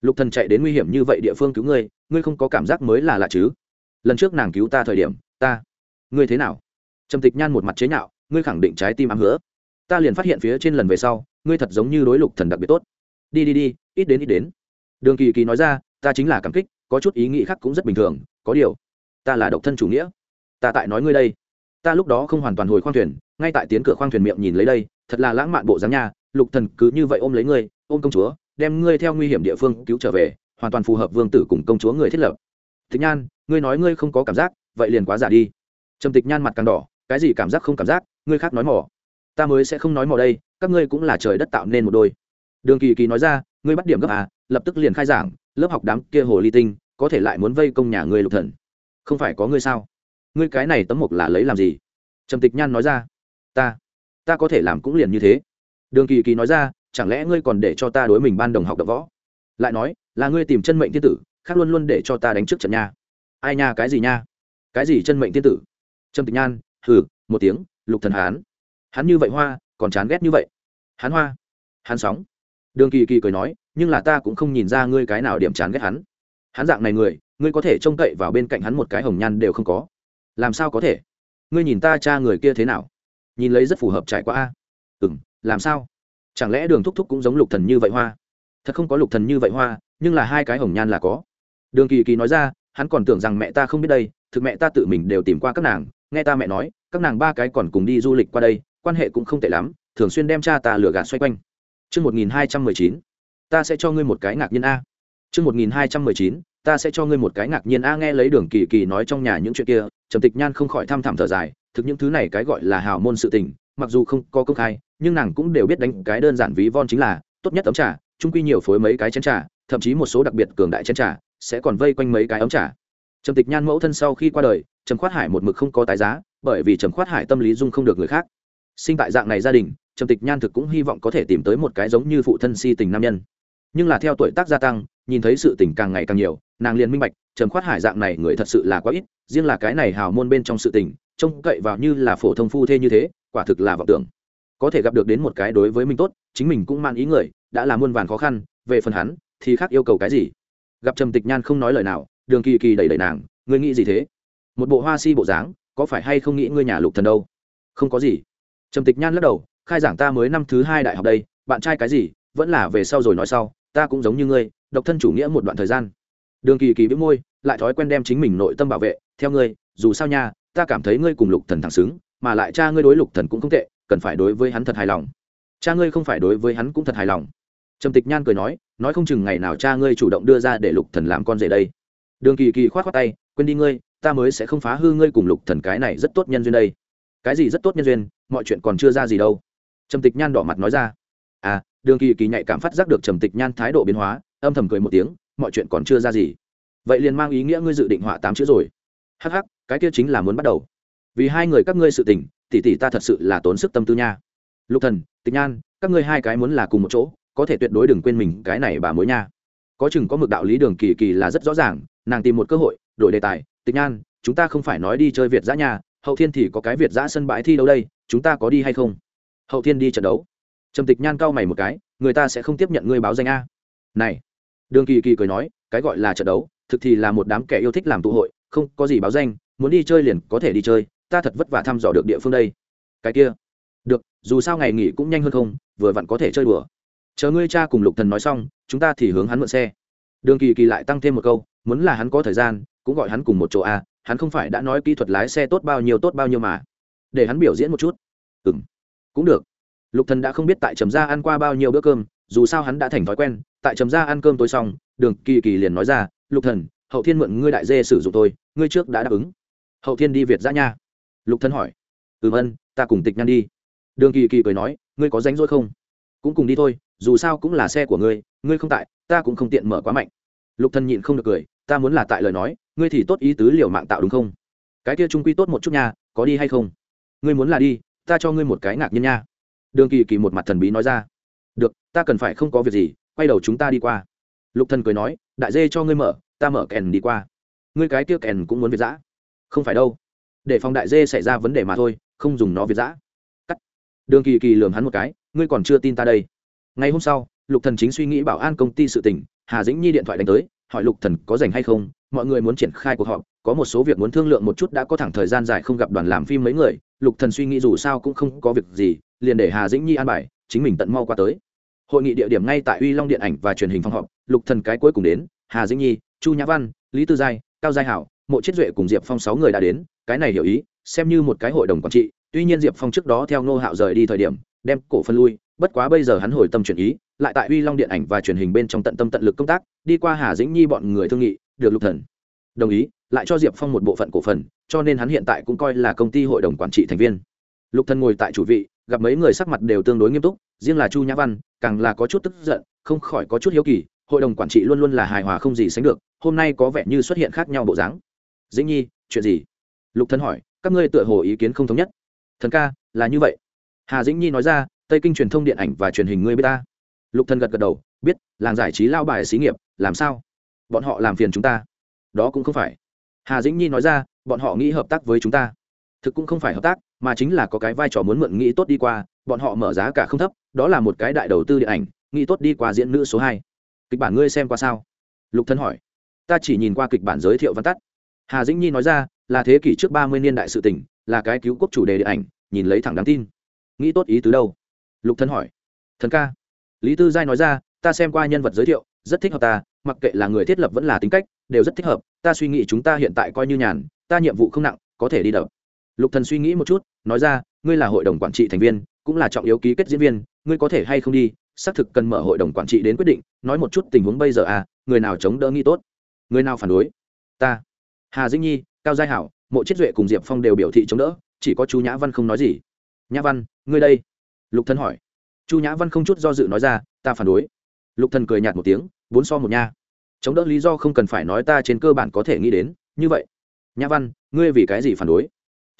Lục thần chạy đến nguy hiểm như vậy địa phương cứu ngươi ngươi không có cảm giác mới là lạ chứ? Lần trước nàng cứu ta thời điểm ta. Ngươi thế nào? Trầm tịch nhan một mặt chế nhạo, ngươi khẳng định trái tim ám hứa. Ta liền phát hiện phía trên lần về sau, ngươi thật giống như đối lục thần đặc biệt tốt. Đi đi đi, ít đến ít đến. Đường kỳ kỳ nói ra, ta chính là cảm kích, có chút ý nghĩ khác cũng rất bình thường, có điều, ta là độc thân chủ nghĩa. Ta tại nói ngươi đây. Ta lúc đó không hoàn toàn hồi khoang thuyền, ngay tại tiến cửa khoang thuyền miệng nhìn lấy đây, thật là lãng mạn bộ dáng nha, lục thần cứ như vậy ôm lấy ngươi, ôm công chúa, đem ngươi theo nguy hiểm địa phương cứu trở về, hoàn toàn phù hợp vương tử cùng công chúa người thiết lập. Thích nhan, ngươi nói ngươi không có cảm giác vậy liền quá giả đi. Trầm tịch nhan mặt càng đỏ, cái gì cảm giác không cảm giác, ngươi khác nói mỏ. Ta mới sẽ không nói mỏ đây, các ngươi cũng là trời đất tạo nên một đôi. Đường kỳ kỳ nói ra, ngươi bắt điểm gấp à lập tức liền khai giảng, lớp học đám kia hồ ly tinh, có thể lại muốn vây công nhà ngươi lục thần. Không phải có ngươi sao? Ngươi cái này tấm mục là lấy làm gì? Trầm tịch nhan nói ra, ta ta có thể làm cũng liền như thế. Đường kỳ kỳ nói ra, chẳng lẽ ngươi còn để cho ta đối mình ban đồng học đập võ? Lại nói, là ngươi tìm chân mệnh thiên tử, khác luôn luôn để cho ta đánh trước trận nha. Ai nha, cái gì nha? Cái gì chân mệnh tiên tử? Trâm tịch nhan, hừ, một tiếng, lục thần hán. Hắn như vậy hoa, còn chán ghét như vậy. Hắn hoa, hắn sóng. Đường kỳ kỳ cười nói, nhưng là ta cũng không nhìn ra ngươi cái nào điểm chán ghét hắn. Hắn dạng này người, ngươi có thể trông cậy vào bên cạnh hắn một cái hồng nhan đều không có. Làm sao có thể? Ngươi nhìn ta cha người kia thế nào? Nhìn lấy rất phù hợp trải qua a. Ừ m làm sao? Chẳng lẽ đường thúc thúc cũng giống lục thần như vậy hoa? Thật không có lục thần như vậy hoa, nhưng là hai cái hồng nhan là có. Đường kỳ kỳ nói ra hắn còn tưởng rằng mẹ ta không biết đây thực mẹ ta tự mình đều tìm qua các nàng nghe ta mẹ nói các nàng ba cái còn cùng đi du lịch qua đây quan hệ cũng không tệ lắm thường xuyên đem cha ta lừa gạt xoay quanh Chương 1219, ta sẽ cho ngươi một cái ngạc nhiên a. Chương 1219, ta sẽ cho ngươi một cái ngạc nhiên a nghe lấy Đường Kỳ Kỳ nói trong nhà những chuyện kia, Trầm Tịch Nhan không khỏi thăm thẳm thở dài, thực những thứ này cái gọi là hào môn sự tình, mặc dù không có công khai, nhưng nàng cũng đều biết đánh cái đơn giản ví von chính là, tốt nhất ấm trà, trung quy nhiều phối mấy cái chén trà, thậm chí một số đặc biệt cường đại chén trà, sẽ còn vây quanh mấy cái ấm trà. Trầm Tịch Nhan mẫu thân sau khi qua đời, Trầm Khoát Hải một mực không có tái giá, bởi vì Trầm Khoát Hải tâm lý dung không được người khác. Sinh tại dạng này gia đình, trầm tịch nhan thực cũng hy vọng có thể tìm tới một cái giống như phụ thân si tình nam nhân nhưng là theo tuổi tác gia tăng nhìn thấy sự tình càng ngày càng nhiều nàng liền minh bạch trầm khoát hải dạng này người thật sự là quá ít riêng là cái này hào môn bên trong sự tình trông cậy vào như là phổ thông phu thê như thế quả thực là vọng tưởng có thể gặp được đến một cái đối với mình tốt chính mình cũng mang ý người đã là muôn vàn khó khăn về phần hắn thì khác yêu cầu cái gì gặp trầm tịch nhan không nói lời nào, đường kỳ kỳ đẩy đẩy nàng, ngươi nghĩ gì thế? Một bộ hoa si bộ dáng, có phải hay không nghĩ ngươi nhà lục thần đâu? Không có gì. Trầm tịch nhan lắc đầu, khai giảng ta mới năm thứ hai đại học đây, bạn trai cái gì, vẫn là về sau rồi nói sau, ta cũng giống như ngươi, độc thân chủ nghĩa một đoạn thời gian. Đường kỳ kỳ bĩu môi, lại thói quen đem chính mình nội tâm bảo vệ, theo ngươi, dù sao nha, ta cảm thấy ngươi cùng lục thần thẳng xứng, mà lại cha ngươi đối lục thần cũng không tệ, cần phải đối với hắn thật hài lòng. Cha ngươi không phải đối với hắn cũng thật hài lòng. Trầm tịch nhan cười nói nói không chừng ngày nào cha ngươi chủ động đưa ra để lục thần làm con rể đây. Đường kỳ kỳ khoát khoát tay, quên đi ngươi, ta mới sẽ không phá hư ngươi cùng lục thần cái này rất tốt nhân duyên đây. Cái gì rất tốt nhân duyên, mọi chuyện còn chưa ra gì đâu. Trầm tịch nhan đỏ mặt nói ra. À đường kỳ kỳ nhạy cảm phát giác được trầm tịch nhan thái độ biến hóa, âm thầm cười một tiếng, mọi chuyện còn chưa ra gì. Vậy liền mang ý nghĩa ngươi dự định họa tám chữ rồi. Hắc hắc, cái kia chính là muốn bắt đầu. Vì hai người các ngươi sự tình, tỷ tỷ ta thật sự là tốn sức tâm tư nha. Lục thần, tịch nhan, các ngươi hai cái muốn là cùng một chỗ có thể tuyệt đối đừng quên mình cái này bà mối nha. Có chừng có mực đạo lý đường kỳ kỳ là rất rõ ràng, nàng tìm một cơ hội, đổi đề tài, tịch nhan, chúng ta không phải nói đi chơi việt giã nhà hậu thiên thì có cái việt giã sân bãi thi đấu đây, chúng ta có đi hay không? Hậu thiên đi trận đấu. Trầm tịch nhan cao mày một cái, người ta sẽ không tiếp nhận ngươi báo danh a. Này, đường kỳ kỳ cười nói, cái gọi là trận đấu, thực thì là một đám kẻ yêu thích làm tụ hội, không có gì báo danh, muốn đi chơi liền có thể đi chơi, ta thật vất vả thăm dò được địa phương đây. Cái kia, được, dù sao ngày nghỉ cũng nhanh hơn không, vừa vặn có thể chơi đùa chờ ngươi cha cùng lục thần nói xong, chúng ta thì hướng hắn mượn xe. Đường kỳ kỳ lại tăng thêm một câu, muốn là hắn có thời gian, cũng gọi hắn cùng một chỗ a hắn không phải đã nói kỹ thuật lái xe tốt bao nhiêu tốt bao nhiêu mà. Để hắn biểu diễn một chút. Ừm, cũng được. Lục thần đã không biết tại trầm gia ăn qua bao nhiêu bữa cơm, dù sao hắn đã thành thói quen, tại trầm gia ăn cơm tối xong, đường kỳ kỳ liền nói ra, lục thần, hậu thiên mượn ngươi đại dê sử dụng tôi ngươi trước đã đáp ứng. Hậu thiên đi việt giã nha. Lục thần hỏi. Ừm ân ta cùng tịch nhan đi. Đường kỳ kỳ cười nói, ngươi có rảnh rỗi không? Cũng cùng đi thôi dù sao cũng là xe của ngươi ngươi không tại, ta cũng không tiện mở quá mạnh. Lục thần nhịn không được cười, ta muốn là tại lời nói, ngươi thì tốt ý tứ liều mạng tạo đúng không? Cái kia trung quy tốt một chút nha, có đi hay không? Ngươi muốn là đi, ta cho ngươi một cái ngạc nhiên nha. Đường kỳ kỳ một mặt thần bí nói ra. Được, ta cần phải không có việc gì, quay đầu chúng ta đi qua. Lục thần cười nói, đại dê cho ngươi mở, ta mở kèn đi qua. Ngươi cái kia kèn cũng muốn việt giã không phải đâu. Để phòng đại dê xảy ra vấn đề mà thôi, không dùng nó việt giã cắt. Đường kỳ kỳ lườm hắn một cái, ngươi còn chưa tin ta đây ngày hôm sau, lục thần chính suy nghĩ bảo an công ty sự tình, hà dĩnh nhi điện thoại đánh tới, hỏi lục thần có rảnh hay không, mọi người muốn triển khai cuộc họp, có một số việc muốn thương lượng một chút đã có thẳng thời gian dài không gặp đoàn làm phim mấy người, lục thần suy nghĩ dù sao cũng không có việc gì, liền để hà dĩnh nhi an bài, chính mình tận mau qua tới. Hội nghị địa điểm ngay tại uy long điện ảnh và truyền hình phòng họp, lục thần cái cuối cùng đến, hà dĩnh nhi, chu nhã văn, lý tư giai, cao giai hảo, mộ chiết duệ cùng diệp phong sáu người đã đến, cái này hiểu ý, xem như một cái hội đồng quản trị, tuy nhiên diệp phong trước đó theo ngô hạo rời đi thời điểm, đem cổ phân lui bất quá bây giờ hắn hồi tâm chuyển ý, lại tại uy long điện ảnh và truyền hình bên trong tận tâm tận lực công tác, đi qua hà dĩnh nhi bọn người thương nghị, được lục thần đồng ý, lại cho diệp phong một bộ phận cổ phần, cho nên hắn hiện tại cũng coi là công ty hội đồng quản trị thành viên. Lục thần ngồi tại chủ vị, gặp mấy người sắc mặt đều tương đối nghiêm túc, riêng là chu nhã văn, càng là có chút tức giận, không khỏi có chút hiếu kỳ, hội đồng quản trị luôn luôn là hài hòa không gì sánh được, hôm nay có vẻ như xuất hiện khác nhau bộ dáng. Dĩnh nhi, chuyện gì? Lục thần hỏi, các ngươi tựa hồ ý kiến không thống nhất. Thần ca, là như vậy. Hà dĩnh nhi nói ra tây kinh truyền thông điện ảnh và truyền hình ngươi biết ta lục thần gật gật đầu, biết, làng giải trí lao bài xí nghiệp, làm sao? Bọn họ làm phiền chúng ta. Đó cũng không phải. Hà dĩnh nhi nói ra, bọn họ nghĩ hợp tác với chúng ta. Thực cũng không phải hợp tác, mà chính là có cái vai trò muốn mượn nghĩ tốt đi qua, bọn họ mở giá cả không thấp, đó là một cái đại đầu tư điện ảnh, nghĩ tốt đi qua diễn nữ số hai. Kịch bản ngươi xem qua sao? Lục thân hỏi. Ta chỉ nhìn qua kịch bản giới thiệu văn tắt. Hà dĩnh nhi nói ra, là thế kỷ trước ba mươi niên đại sự tỉnh là cái cứu quốc chủ đề điện ảnh, nhìn lấy thẳng đáng tin. Nghĩ tốt ý từ đâu? Lục thân hỏi. Thần ca. Lý tư giai nói ra, ta xem qua nhân vật giới thiệu, rất thích hợp ta, mặc kệ là người thiết lập vẫn là tính cách, đều rất thích hợp. Ta suy nghĩ chúng ta hiện tại coi như nhàn, ta nhiệm vụ không nặng, có thể đi đập. Lục thần suy nghĩ một chút, nói ra, ngươi là hội đồng quản trị thành viên, cũng là trọng yếu ký kết diễn viên, ngươi có thể hay không đi, xác thực cần mở hội đồng quản trị đến quyết định, nói một chút tình huống bây giờ à người nào chống đỡ nghĩ tốt, người nào phản đối. Ta. Hà dĩnh nhi, cao giai hảo, mộ chiết duệ cùng diệp phong đều biểu thị chống đỡ, chỉ có chú nhã văn không nói gì. Nhã văn, ngươi đây lục thần hỏi chu nhã văn không chút do dự nói ra ta phản đối lục thần cười nhạt một tiếng bốn so một nha chống đỡ lý do không cần phải nói ta trên cơ bản có thể nghĩ đến như vậy nhã văn ngươi vì cái gì phản đối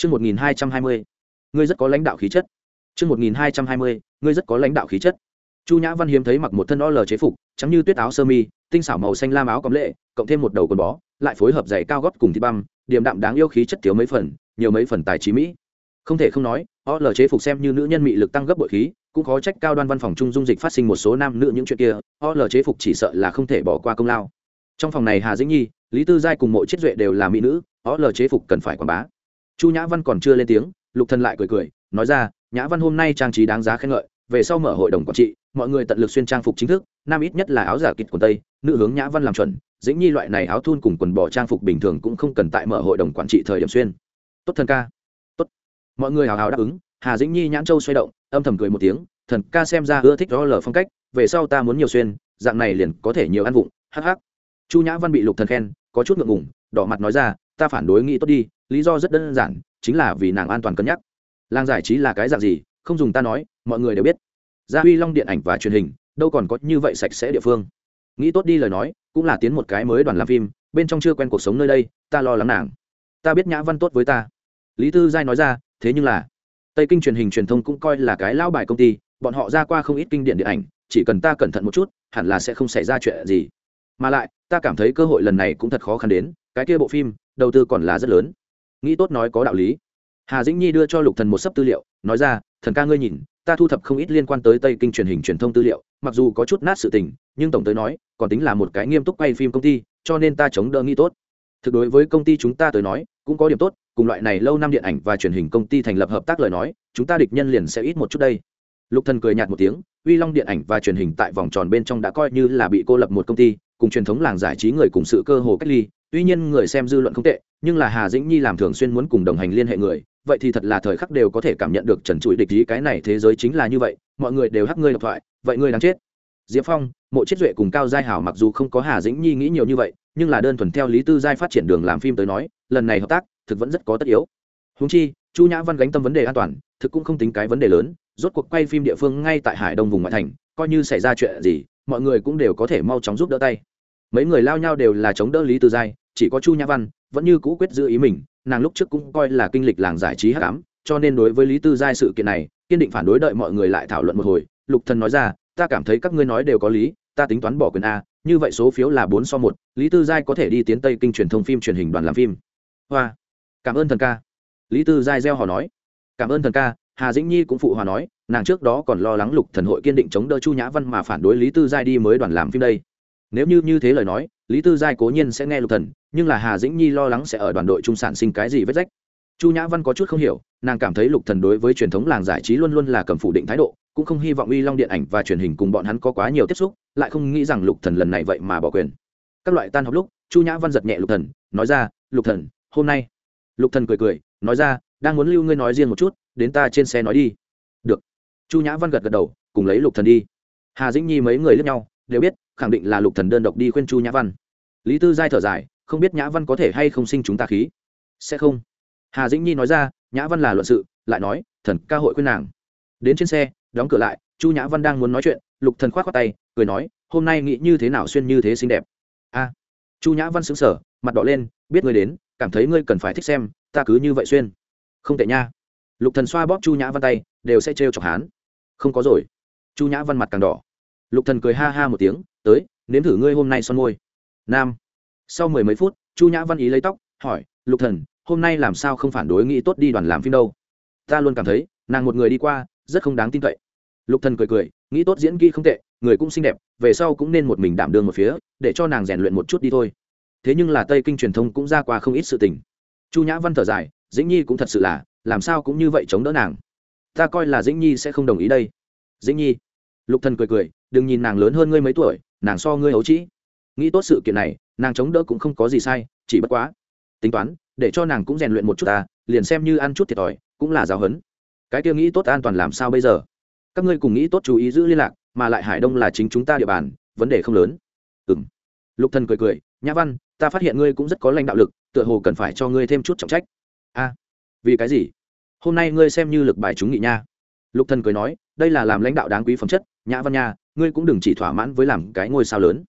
Chương 1220. Ngươi rất có lãnh đạo khí chất. Chương 1220. Ngươi rất có lãnh đạo khí chất. Chu Nhã Văn hiếm thấy mặc một thân o lờ chế phục, trắng như tuyết áo sơ mi, tinh xảo màu xanh lam áo cấm lệ, cộng thêm một đầu quần bó, lại phối hợp giày cao gót cùng thịt băm, điềm đạm đáng yêu khí chất thiếu mấy phần, nhiều mấy phần tài trí mỹ. Không thể không nói, o l chế phục xem như nữ nhân mị lực tăng gấp bội khí, cũng khó trách cao đoan văn phòng trung dung dịch phát sinh một số nam nữ những chuyện kia, o l chế phục chỉ sợ là không thể bỏ qua công lao. Trong phòng này Hà Dĩnh Nhi, Lý Tư Giai cùng Mộ Chiết Duệ đều là mỹ nữ, o l chế phục cần phải quảng bá. Chu nhã văn còn chưa lên tiếng lục thần lại cười cười nói ra nhã văn hôm nay trang trí đáng giá khen ngợi về sau mở hội đồng quản trị mọi người tận lực xuyên trang phục chính thức nam ít nhất là áo giả kịch quần tây nữ hướng nhã văn làm chuẩn dĩnh nhi loại này áo thun cùng quần bò trang phục bình thường cũng không cần tại mở hội đồng quản trị thời điểm xuyên. Tốt thần ca mọi người hào hào đáp ứng, hà dĩnh nhi nhãn châu xoay động, âm thầm cười một tiếng, thần ca xem ra ưa thích đó lờ phong cách, về sau ta muốn nhiều xuyên, dạng này liền có thể nhiều ăn vụng, hắc hắc. Chu nhã văn bị lục thần khen, có chút ngượng ngùng, đỏ mặt nói ra, ta phản đối nghĩ tốt đi, lý do rất đơn giản, chính là vì nàng an toàn cân nhắc. Làng giải trí là cái dạng gì, không dùng ta nói, mọi người đều biết. Gia huy long điện ảnh và truyền hình, đâu còn có như vậy sạch sẽ địa phương. Nghĩ tốt đi lời nói, cũng là tiến một cái mới đoàn làm phim, bên trong chưa quen cuộc sống nơi đây, ta lo lắng nàng. Ta biết nhã văn tốt với ta. Lý tư giai nói ra thế nhưng là, tây kinh truyền hình truyền thông cũng coi là cái lao bài công ty, bọn họ ra qua không ít kinh điển điện ảnh, chỉ cần ta cẩn thận một chút, hẳn là sẽ không xảy ra chuyện gì. Mà lại, ta cảm thấy cơ hội lần này cũng thật khó khăn đến, cái kia bộ phim, đầu tư còn là rất lớn. Nghĩ tốt nói có đạo lý. Hà dĩnh nhi đưa cho lục thần một sấp tư liệu, nói ra, thần ca ngươi nhìn, ta thu thập không ít liên quan tới tây kinh truyền hình truyền thông tư liệu, mặc dù có chút nát sự tình, nhưng tổng tới nói, còn tính là một cái nghiêm túc quay phim công ty, cho nên ta chống đỡ nghĩ tốt. Thực đối với công ty chúng ta tới nói, cũng có điểm tốt cùng loại này lâu năm điện ảnh và truyền hình công ty thành lập hợp tác lời nói, chúng ta địch nhân liền sẽ ít một chút đây. Lục thần cười nhạt một tiếng, uy long điện ảnh và truyền hình tại vòng tròn bên trong đã coi như là bị cô lập một công ty, cùng truyền thống làng giải trí người cùng sự cơ hồ cách ly, tuy nhiên người xem dư luận không tệ, nhưng là hà dĩnh nhi làm thường xuyên muốn cùng đồng hành liên hệ người, vậy thì thật là thời khắc đều có thể cảm nhận được trần trụi địch ý cái này thế giới chính là như vậy, mọi người đều hắc ngươi độc thoại, vậy ngươi đáng chết. Diệp phong mộ chết duệ cùng cao giai hảo mặc dù không có hà dĩnh nhi nghĩ nhiều như vậy, nhưng là đơn thuần theo lý tư giai phát triển đường làm phim tới nói, lần này hợp tác, thực vẫn rất có tất yếu. Húng chi, chu nhã văn gánh tâm vấn đề an toàn, thực cũng không tính cái vấn đề lớn, rốt cuộc quay phim địa phương ngay tại hải đông vùng ngoại thành, coi như xảy ra chuyện gì, mọi người cũng đều có thể mau chóng giúp đỡ tay. Mấy người lao nhau đều là chống đỡ lý tư giai, chỉ có chu nhã văn vẫn như cũ quyết giữ ý mình, nàng lúc trước cũng coi là kinh lịch làng giải trí hắc ám, cho nên đối với lý tư giai sự kiện này, kiên định phản đối đợi mọi người lại thảo luận một hồi, lục thần nói ra, ta cảm thấy các ngươi nói đều có lý ta tính toán bỏ quyền a, như vậy số phiếu là bốn so một, lý tư giai có thể đi tiến tây kinh truyền thông phim truyền hình đoàn làm phim. Hoa. Cảm ơn thần ca. Lý tư giai gieo hò nói. Cảm ơn thần ca, hà dĩnh nhi cũng phụ hòa nói, nàng trước đó còn lo lắng lục thần hội kiên định chống đỡ chu nhã văn mà phản đối lý tư giai đi mới đoàn làm phim đây. Nếu như như thế lời nói, lý tư giai cố nhiên sẽ nghe lục thần, nhưng là hà dĩnh nhi lo lắng sẽ ở đoàn đội trung sản sinh cái gì vết rách. Chu nhã văn có chút không hiểu, nàng cảm thấy lục thần đối với truyền thống làng giải trí luôn luôn là cầm phủ định thái độ, cũng không hy vọng uy long điện ảnh và truyền hình cùng bọn hắn có quá nhiều tiếp xúc lại không nghĩ rằng lục thần lần này vậy mà bỏ quyền. Các loại tan học lúc, chu nhã văn giật nhẹ lục thần, nói ra, lục thần, hôm nay. Lục thần cười cười, nói ra, đang muốn lưu ngươi nói riêng một chút, đến ta trên xe nói đi. Được. Chu nhã văn gật gật đầu, cùng lấy lục thần đi. Hà dĩnh nhi mấy người lướt nhau, đều biết, khẳng định là lục thần đơn độc đi khuyên chu nhã văn. Lý tư giai thở dài, không biết nhã văn có thể hay không sinh chúng ta khí. Sẽ không. Hà dĩnh nhi nói ra, nhã văn là luận sự, lại nói, thần ca hội khuyên nàng. Đến trên xe, đóng cửa lại, chu nhã văn đang muốn nói chuyện, lục thần khoát khoát tay cười nói, hôm nay nghĩ như thế nào xuyên như thế xinh đẹp? A. Chu nhã văn xứng sở mặt đỏ lên, biết ngươi đến, cảm thấy ngươi cần phải thích xem, ta cứ như vậy xuyên. Không tệ nha. Lục thần xoa bóp chu nhã văn tay, đều sẽ trêu chọc hán không có rồi. Chu nhã văn mặt càng đỏ. Lục thần cười ha ha một tiếng, tới, nếm thử ngươi hôm nay son môi. Nam. Sau mười mấy phút, chu nhã văn ý lấy tóc, hỏi, lục thần, hôm nay làm sao không phản đối nghĩ tốt đi đoàn làm phim đâu? Ta luôn cảm thấy, nàng một người đi qua, rất không đáng tin cậy. Lục thần cười cười, nghĩ tốt diễn kỹ không tệ người cũng xinh đẹp, về sau cũng nên một mình đảm đương một phía, để cho nàng rèn luyện một chút đi thôi. Thế nhưng là tây kinh truyền thông cũng ra qua không ít sự tình. Chu nhã văn thở dài, dĩnh nhi cũng thật sự là, làm sao cũng như vậy chống đỡ nàng. Ta coi là dĩnh nhi sẽ không đồng ý đây. Dĩnh nhi, lục thần cười cười, đừng nhìn nàng lớn hơn ngươi mấy tuổi, nàng so ngươi ấu trĩ. Nghĩ tốt sự kiện này, nàng chống đỡ cũng không có gì sai, chỉ bất quá. Tính toán, để cho nàng cũng rèn luyện một chút ta, liền xem như ăn chút thiệt thòi, cũng là giáo huấn. Cái kia nghĩ tốt an toàn làm sao bây giờ? Các ngươi cùng nghĩ tốt chú ý giữ liên lạc mà lại hải đông là chính chúng ta địa bàn, vấn đề không lớn. Ừ m lục thần cười cười, nhã văn, ta phát hiện ngươi cũng rất có lãnh đạo lực, tựa hồ cần phải cho ngươi thêm chút trọng trách. A, vì cái gì? Hôm nay ngươi xem như lực bài chúng nghị nha. Lục thần cười nói, đây là làm lãnh đạo đáng quý phẩm chất, nhã văn nha, ngươi cũng đừng chỉ thỏa mãn với làm cái ngôi sao lớn.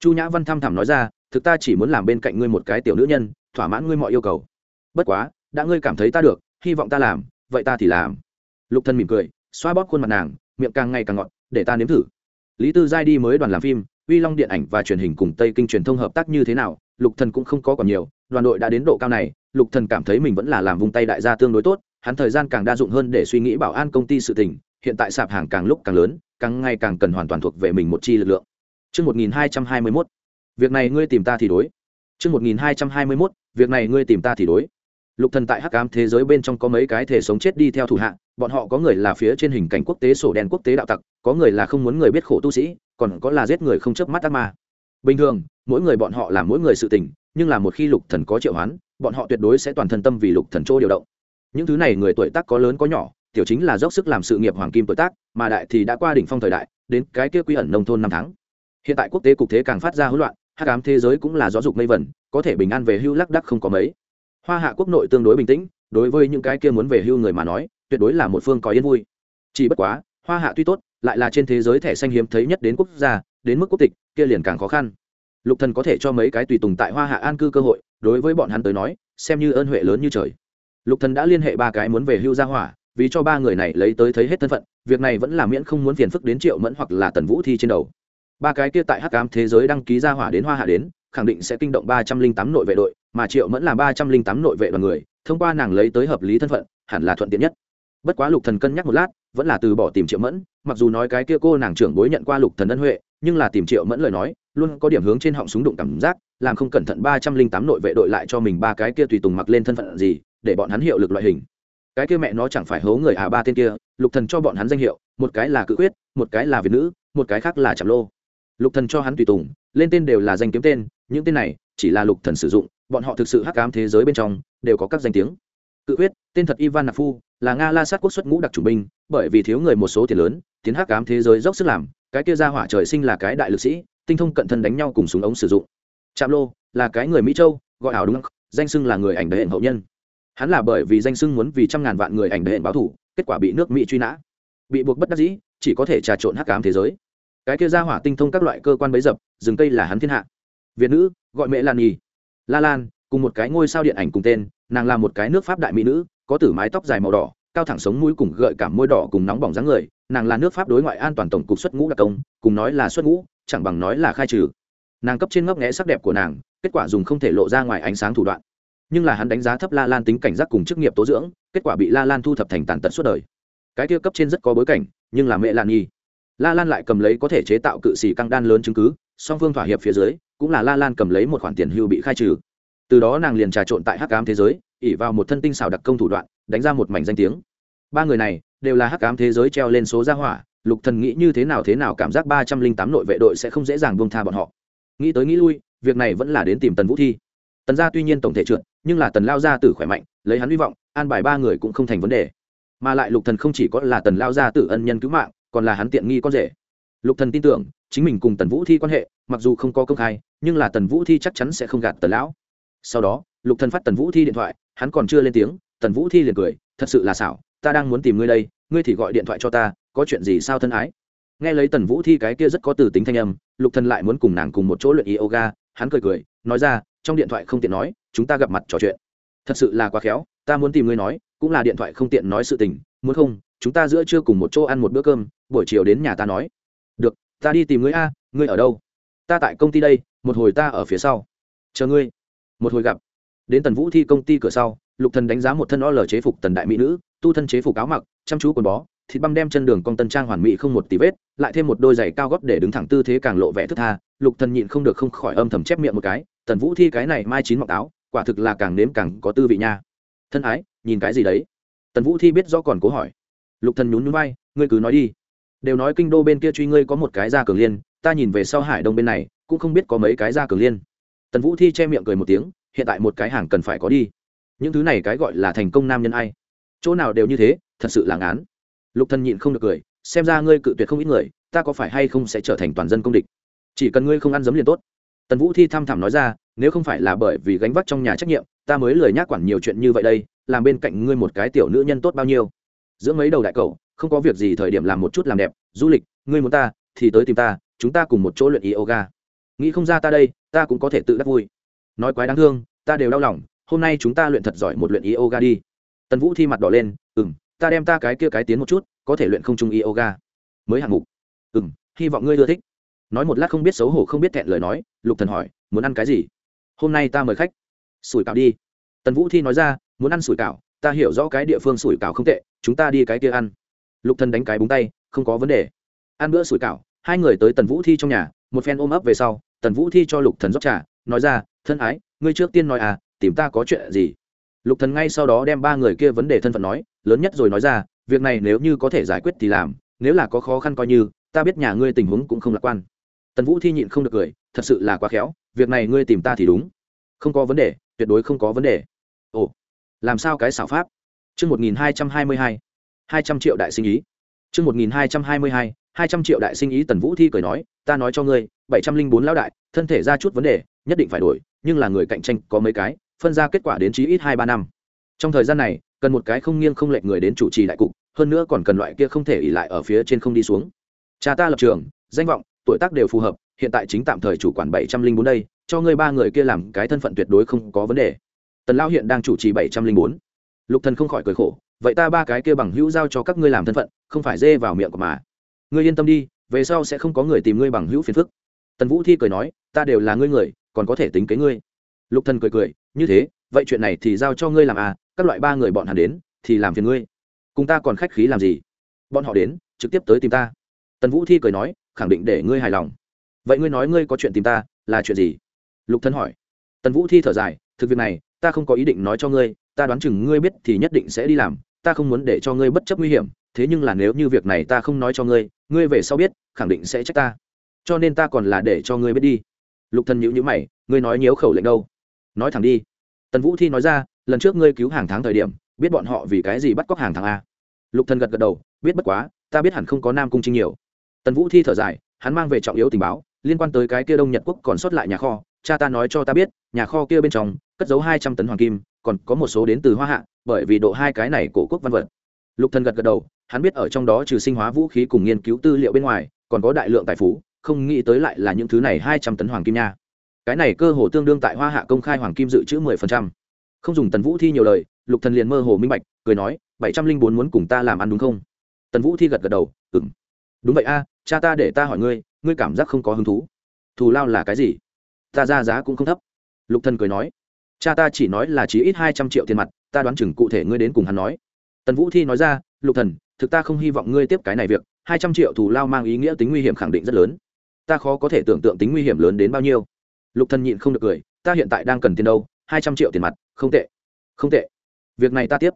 Chu nhã văn thăm thẳm nói ra, thực ta chỉ muốn làm bên cạnh ngươi một cái tiểu nữ nhân, thỏa mãn ngươi mọi yêu cầu. Bất quá, đã ngươi cảm thấy ta được, hy vọng ta làm, vậy ta thì làm. Lục thần mỉm cười, xoa bóp khuôn mặt nàng, miệng càng ngày càng ngọt để ta nếm thử lý tư giai đi mới đoàn làm phim uy long điện ảnh và truyền hình cùng tây kinh truyền thông hợp tác như thế nào lục thần cũng không có còn nhiều đoàn đội đã đến độ cao này lục thần cảm thấy mình vẫn là làm vung tay đại gia tương đối tốt hắn thời gian càng đa dụng hơn để suy nghĩ bảo an công ty sự tình hiện tại sạp hàng càng lúc càng lớn càng ngày càng cần hoàn toàn thuộc về mình một chi lực lượng Trước 1221, việc này ngươi tìm ta thì đối. Trước 1221, việc này ngươi tìm ta thì đối. Lục Thần tại Hắc Ám thế giới bên trong có mấy cái thể sống chết đi theo thủ hạ, bọn họ có người là phía trên hình cảnh quốc tế sổ đen quốc tế đạo tặc, có người là không muốn người biết khổ tu sĩ, còn có là giết người không chớp mắt ác ma. Bình thường, mỗi người bọn họ làm mỗi người sự tình, nhưng là một khi Lục Thần có triệu hoán, bọn họ tuyệt đối sẽ toàn thân tâm vì Lục Thần chỗ điều động. Những thứ này người tuổi tác có lớn có nhỏ, tiểu chính là dốc sức làm sự nghiệp hoàng kim tuổi tác, mà đại thì đã qua đỉnh phong thời đại, đến cái kia quy ẩn nông thôn năm tháng. Hiện tại quốc tế cục thế càng phát ra hỗn loạn, hắc ám thế giới cũng là gió dục mây vẩn, có thể bình an về hưu lắc đắc không có mấy hoa hạ quốc nội tương đối bình tĩnh, đối với những cái kia muốn về hưu người mà nói, tuyệt đối là một phương có yên vui. Chỉ bất quá, hoa hạ tuy tốt, lại là trên thế giới thẻ xanh hiếm thấy nhất đến quốc gia, đến mức quốc tịch, kia liền càng khó khăn. Lục thần có thể cho mấy cái tùy tùng tại hoa hạ an cư cơ hội, đối với bọn hắn tới nói, xem như ơn huệ lớn như trời. Lục thần đã liên hệ ba cái muốn về hưu gia hỏa, vì cho ba người này lấy tới thấy hết thân phận, việc này vẫn là miễn không muốn phiền phức đến triệu mẫn hoặc là tần vũ thi trên đầu. Ba cái kia tại hắc ám thế giới đăng ký gia hỏa đến hoa hạ đến, khẳng định sẽ kinh động ba trăm linh tám nội vệ đội mà triệu mẫn là ba trăm linh tám nội vệ đoàn người, thông qua nàng lấy tới hợp lý thân phận, hẳn là thuận tiện nhất. Bất quá lục thần cân nhắc một lát, vẫn là từ bỏ tìm triệu mẫn, mặc dù nói cái kia cô nàng trưởng bối nhận qua lục thần ân huệ, nhưng là tìm triệu mẫn lời nói, luôn có điểm hướng trên họng súng đụng cảm giác, làm không cẩn thận ba trăm linh tám nội vệ đội lại cho mình ba cái kia tùy tùng mặc lên thân phận gì, để bọn hắn hiệu lực loại hình. Cái kia mẹ nó chẳng phải hố người à ba tên kia, lục thần cho bọn hắn danh hiệu, một cái là cự quyết, một cái là việt nữ, một cái khác là chạm lô. Lục thần cho hắn tùy tùng, lên tên đều là danh kiếm tên, những tên này chỉ là lục thần sử dụng bọn họ thực sự hắc ám thế giới bên trong, đều có các danh tiếng. Cự huyết tên thật ivan nạp phu, là nga la sát quốc xuất ngũ đặc chủ binh, bởi vì thiếu người một số tiền lớn, tiến hắc ám thế giới dốc sức làm, cái kia ra hỏa trời sinh là cái đại lực sĩ, tinh thông cận thân đánh nhau cùng súng ống sử dụng. Trạm lô, là cái người mỹ châu, gọi ảo đúng không danh xưng là người ảnh đại đệ hậu nhân. Hắn là bởi vì danh xưng muốn vì trăm ngàn vạn người ảnh đại đệ báo thủ, kết quả bị nước mỹ truy nã. Bị buộc bất đắc dĩ, chỉ có thể trà trộn hắc ám thế giới. Cái kia ra hỏa tinh thông các loại cơ quan bấy dập, rừng cây là hắn thiên hạ. Việt nữ, gọi mẹ lan nhi la lan, cùng một cái ngôi sao điện ảnh cùng tên, nàng là một cái nước pháp đại mỹ nữ, có tử mái tóc dài màu đỏ, cao thẳng sống mũi cùng gợi cảm môi đỏ cùng nóng bỏng dáng người, nàng là nước pháp đối ngoại an toàn tổng cục xuất ngũ đặc công, cùng nói là xuất ngũ, chẳng bằng nói là khai trừ. Nàng cấp trên ngấp nghẽ sắc đẹp của nàng, kết quả dùng không thể lộ ra ngoài ánh sáng thủ đoạn. Nhưng là hắn đánh giá thấp la lan tính cảnh giác cùng chức nghiệp tố dưỡng, kết quả bị la lan thu thập thành tàn tật suốt đời. Cái kia cấp trên rất có bối cảnh, nhưng là mẹ lan nhi. La lan lại cầm lấy có thể chế tạo cự xì căng đan lớn chứng cứ song phương thỏa hiệp phía dưới, cũng là la lan cầm lấy một khoản tiền hưu bị khai trừ. Từ đó nàng liền trà trộn tại hắc cám thế giới ỉ vào một thân tinh xào đặc công thủ đoạn, đánh ra một mảnh danh tiếng. Ba người này đều là hắc cám thế giới treo lên số gia hỏa, lục thần nghĩ như thế nào thế nào cảm giác ba trăm linh tám nội vệ đội sẽ không dễ dàng buông tha bọn họ. Nghĩ tới nghĩ lui, việc này vẫn là đến tìm tần vũ thi. Tần gia tuy nhiên tổng thể trượt, nhưng là tần lao gia tử khỏe mạnh, lấy hắn hy vọng, an bài ba người cũng không thành vấn đề. Mà lại lục thần không chỉ có là tần lao gia tử ân nhân cứu mạng, còn là hắn tiện nghi con rể lục thần tin tưởng, chính mình cùng tần vũ thi quan hệ, mặc dù không có công khai, nhưng là tần vũ thi chắc chắn sẽ không gạt tần lão. Sau đó, lục thần phát tần vũ thi điện thoại, hắn còn chưa lên tiếng, tần vũ thi liền cười, thật sự là xảo, ta đang muốn tìm ngươi đây, ngươi thì gọi điện thoại cho ta, có chuyện gì sao thân ái? Nghe lấy tần vũ thi cái kia rất có từ tính thanh âm, lục thần lại muốn cùng nàng cùng một chỗ luyện yoga, hắn cười cười, nói ra, trong điện thoại không tiện nói, chúng ta gặp mặt trò chuyện. Thật sự là quá khéo, ta muốn tìm ngươi nói, cũng là điện thoại không tiện nói sự tình, muốn không, chúng ta giữa trưa cùng một chỗ ăn một bữa cơm, buổi chiều đến nhà ta nói ta đi tìm ngươi a, ngươi ở đâu? Ta tại công ty đây, một hồi ta ở phía sau. Chờ ngươi. Một hồi gặp. Đến tần vũ thi công ty cửa sau, lục thần đánh giá một thân o lờ chế phục tần đại mỹ nữ, tu thân chế phục áo mặc, chăm chú quần bó, thịt băm đem chân đường con tân trang hoàn mỹ không một tí vết, lại thêm một đôi giày cao gót để đứng thẳng tư thế càng lộ vẻ thức tha, lục thần nhịn không được không khỏi âm thầm chép miệng một cái, tần vũ thi cái này mai chín mặc áo, quả thực là càng nếm càng có tư vị nha. Thân ái, nhìn cái gì đấy? Tần vũ thi biết rõ còn cố hỏi. Lục thần nhún nhún vai, ngươi cứ nói đi đều nói kinh đô bên kia truy ngươi có một cái gia cường liên, ta nhìn về sau hải đông bên này, cũng không biết có mấy cái gia cường liên. Tần vũ thi che miệng cười một tiếng, hiện tại một cái hàng cần phải có đi. Những thứ này cái gọi là thành công nam nhân ai? Chỗ nào đều như thế, thật sự là ngán. Lục thần nhịn không được cười, xem ra ngươi cự tuyệt không ít người, ta có phải hay không sẽ trở thành toàn dân công địch? Chỉ cần ngươi không ăn dấm liền tốt. Tần vũ thi thăm thẳm nói ra, nếu không phải là bởi vì gánh vác trong nhà trách nhiệm, ta mới lười nhác quản nhiều chuyện như vậy đây, làm bên cạnh ngươi một cái tiểu nữ nhân tốt bao nhiêu? Giữa mấy đầu đại cầu không có việc gì thời điểm làm một chút làm đẹp, du lịch, ngươi muốn ta, thì tới tìm ta, chúng ta cùng một chỗ luyện yoga. Nghĩ không ra ta đây, ta cũng có thể tự đắc vui. Nói quái đáng thương, ta đều đau lòng, hôm nay chúng ta luyện thật giỏi một luyện yoga đi. Tần vũ thi mặt đỏ lên ừ m ta đem ta cái kia cái tiến một chút, có thể luyện không trung yoga. Mới hạng mục. Ừ m hy vọng ngươi ưa thích. Nói một lát không biết xấu hổ không biết thẹn lời nói, lục thần hỏi, muốn ăn cái gì? Hôm nay ta mời khách. Sủi cảo đi. Tần vũ thi nói ra, muốn ăn sủi cảo, ta hiểu rõ cái địa phương sủi cảo không tệ, chúng ta đi cái kia ăn lục thần đánh cái búng tay, không có vấn đề. Ăn bữa sủi cảo, hai người tới tần vũ thi trong nhà, một phen ôm ấp về sau, tần vũ thi cho lục thần rót trà, nói ra, thân ái, ngươi trước tiên nói à tìm ta có chuyện gì? Lục thần ngay sau đó đem ba người kia vấn đề thân phận nói, lớn nhất rồi nói ra, việc này nếu như có thể giải quyết thì làm, nếu là có khó khăn coi như, ta biết nhà ngươi tình huống cũng không lạc quan. Tần vũ thi nhịn không được cười, thật sự là quá khéo, việc này ngươi tìm ta thì đúng. Không có vấn đề, tuyệt đối không có vấn đề. Ồ, làm sao cái xảo pháp? Chương một nghìn hai trăm hai mươi hai hai trăm triệu đại sinh ý. Chương một nghìn hai trăm hai mươi hai hai trăm triệu đại sinh ý tần vũ thi cười nói, ta nói cho ngươi, bảy trăm linh bốn lão đại, thân thể ra chút vấn đề, nhất định phải đổi, nhưng là người cạnh tranh có mấy cái, phân ra kết quả đến chí ít hai ba năm. Trong thời gian này, cần một cái không nghiêng không lệch người đến chủ trì đại cục, hơn nữa còn cần loại kia không thể ỉ lại ở phía trên không đi xuống. Cha ta lập trường, danh vọng, tuổi tác đều phù hợp, hiện tại chính tạm thời chủ quản bảy trăm linh bốn đây, cho ngươi ba người kia làm cái thân phận tuyệt đối không có vấn đề. Tần lao hiện đang chủ trì bảy trăm linh bốn lục thần không khỏi cười khổ, vậy ta ba cái kia bằng hữu giao cho các ngươi làm thân phận, không phải dê vào miệng của mà. Ngươi yên tâm đi, về sau sẽ không có người tìm ngươi bằng hữu phiền phức. Tần vũ thi cười nói, ta đều là ngươi người, còn có thể tính kế ngươi. Lục thần cười cười, như thế, vậy chuyện này thì giao cho ngươi làm à các loại ba người bọn hắn đến, thì làm phiền ngươi. Cùng ta còn khách khí làm gì? Bọn họ đến, trực tiếp tới tìm ta. Tần vũ thi cười nói, khẳng định để ngươi hài lòng. Vậy ngươi nói ngươi có chuyện tìm ta, là chuyện gì? Lục thân hỏi. Tần vũ thi thở dài, thực việc này, ta không có ý định nói cho ngươi ta đoán chừng ngươi biết thì nhất định sẽ đi làm, ta không muốn để cho ngươi bất chấp nguy hiểm, thế nhưng là nếu như việc này ta không nói cho ngươi ngươi về sau biết, khẳng định sẽ trách ta. Cho nên ta còn là để cho ngươi biết đi. Lục thần nhữ nhữ mày, ngươi nói nhiếu khẩu lệnh đâu? Nói thẳng đi. Tần vũ thi nói ra, lần trước ngươi cứu hàng tháng thời điểm, biết bọn họ vì cái gì bắt cóc hàng tháng a. Lục thần gật gật đầu, biết bất quá, ta biết hẳn không có nam cung trinh nhiều. Tần vũ thi thở dài, hắn mang về trọng yếu tình báo, liên quan tới cái kia đông nhật quốc còn sót lại nhà kho, cha ta nói cho ta biết, nhà kho kia bên trong cất giấu hai trăm tấn hoàng kim còn có một số đến từ hoa hạ, bởi vì độ hai cái này cổ quốc văn vật. Lục thần gật gật đầu, hắn biết ở trong đó trừ sinh hóa vũ khí cùng nghiên cứu tư liệu bên ngoài, còn có đại lượng tài phú, không nghĩ tới lại là những thứ này hai trăm tấn hoàng kim nha. Cái này cơ hồ tương đương tại hoa hạ công khai hoàng kim dự trữ mười phần trăm. Không dùng tần vũ thi nhiều lời, lục thần liền mơ hồ minh bạch, cười nói, bảy trăm linh bốn muốn cùng ta làm ăn đúng không? Tần vũ thi gật gật đầu, ừm. Đúng vậy a, cha ta để ta hỏi ngươi ngươi cảm giác không có hứng thú. Thù lao là cái gì? Ta ra giá cũng không thấp. Lục thần cười nói cha ta chỉ nói là chỉ ít hai trăm triệu tiền mặt, ta đoán chừng cụ thể ngươi đến cùng hắn nói. Tần vũ thi nói ra, lục thần, thực ta không hy vọng ngươi tiếp cái này việc, hai trăm triệu thù lao mang ý nghĩa tính nguy hiểm khẳng định rất lớn. Ta khó có thể tưởng tượng tính nguy hiểm lớn đến bao nhiêu. Lục thần nhịn không được cười, ta hiện tại đang cần tiền đâu, hai trăm triệu tiền mặt, không tệ không tệ. Việc này ta tiếp.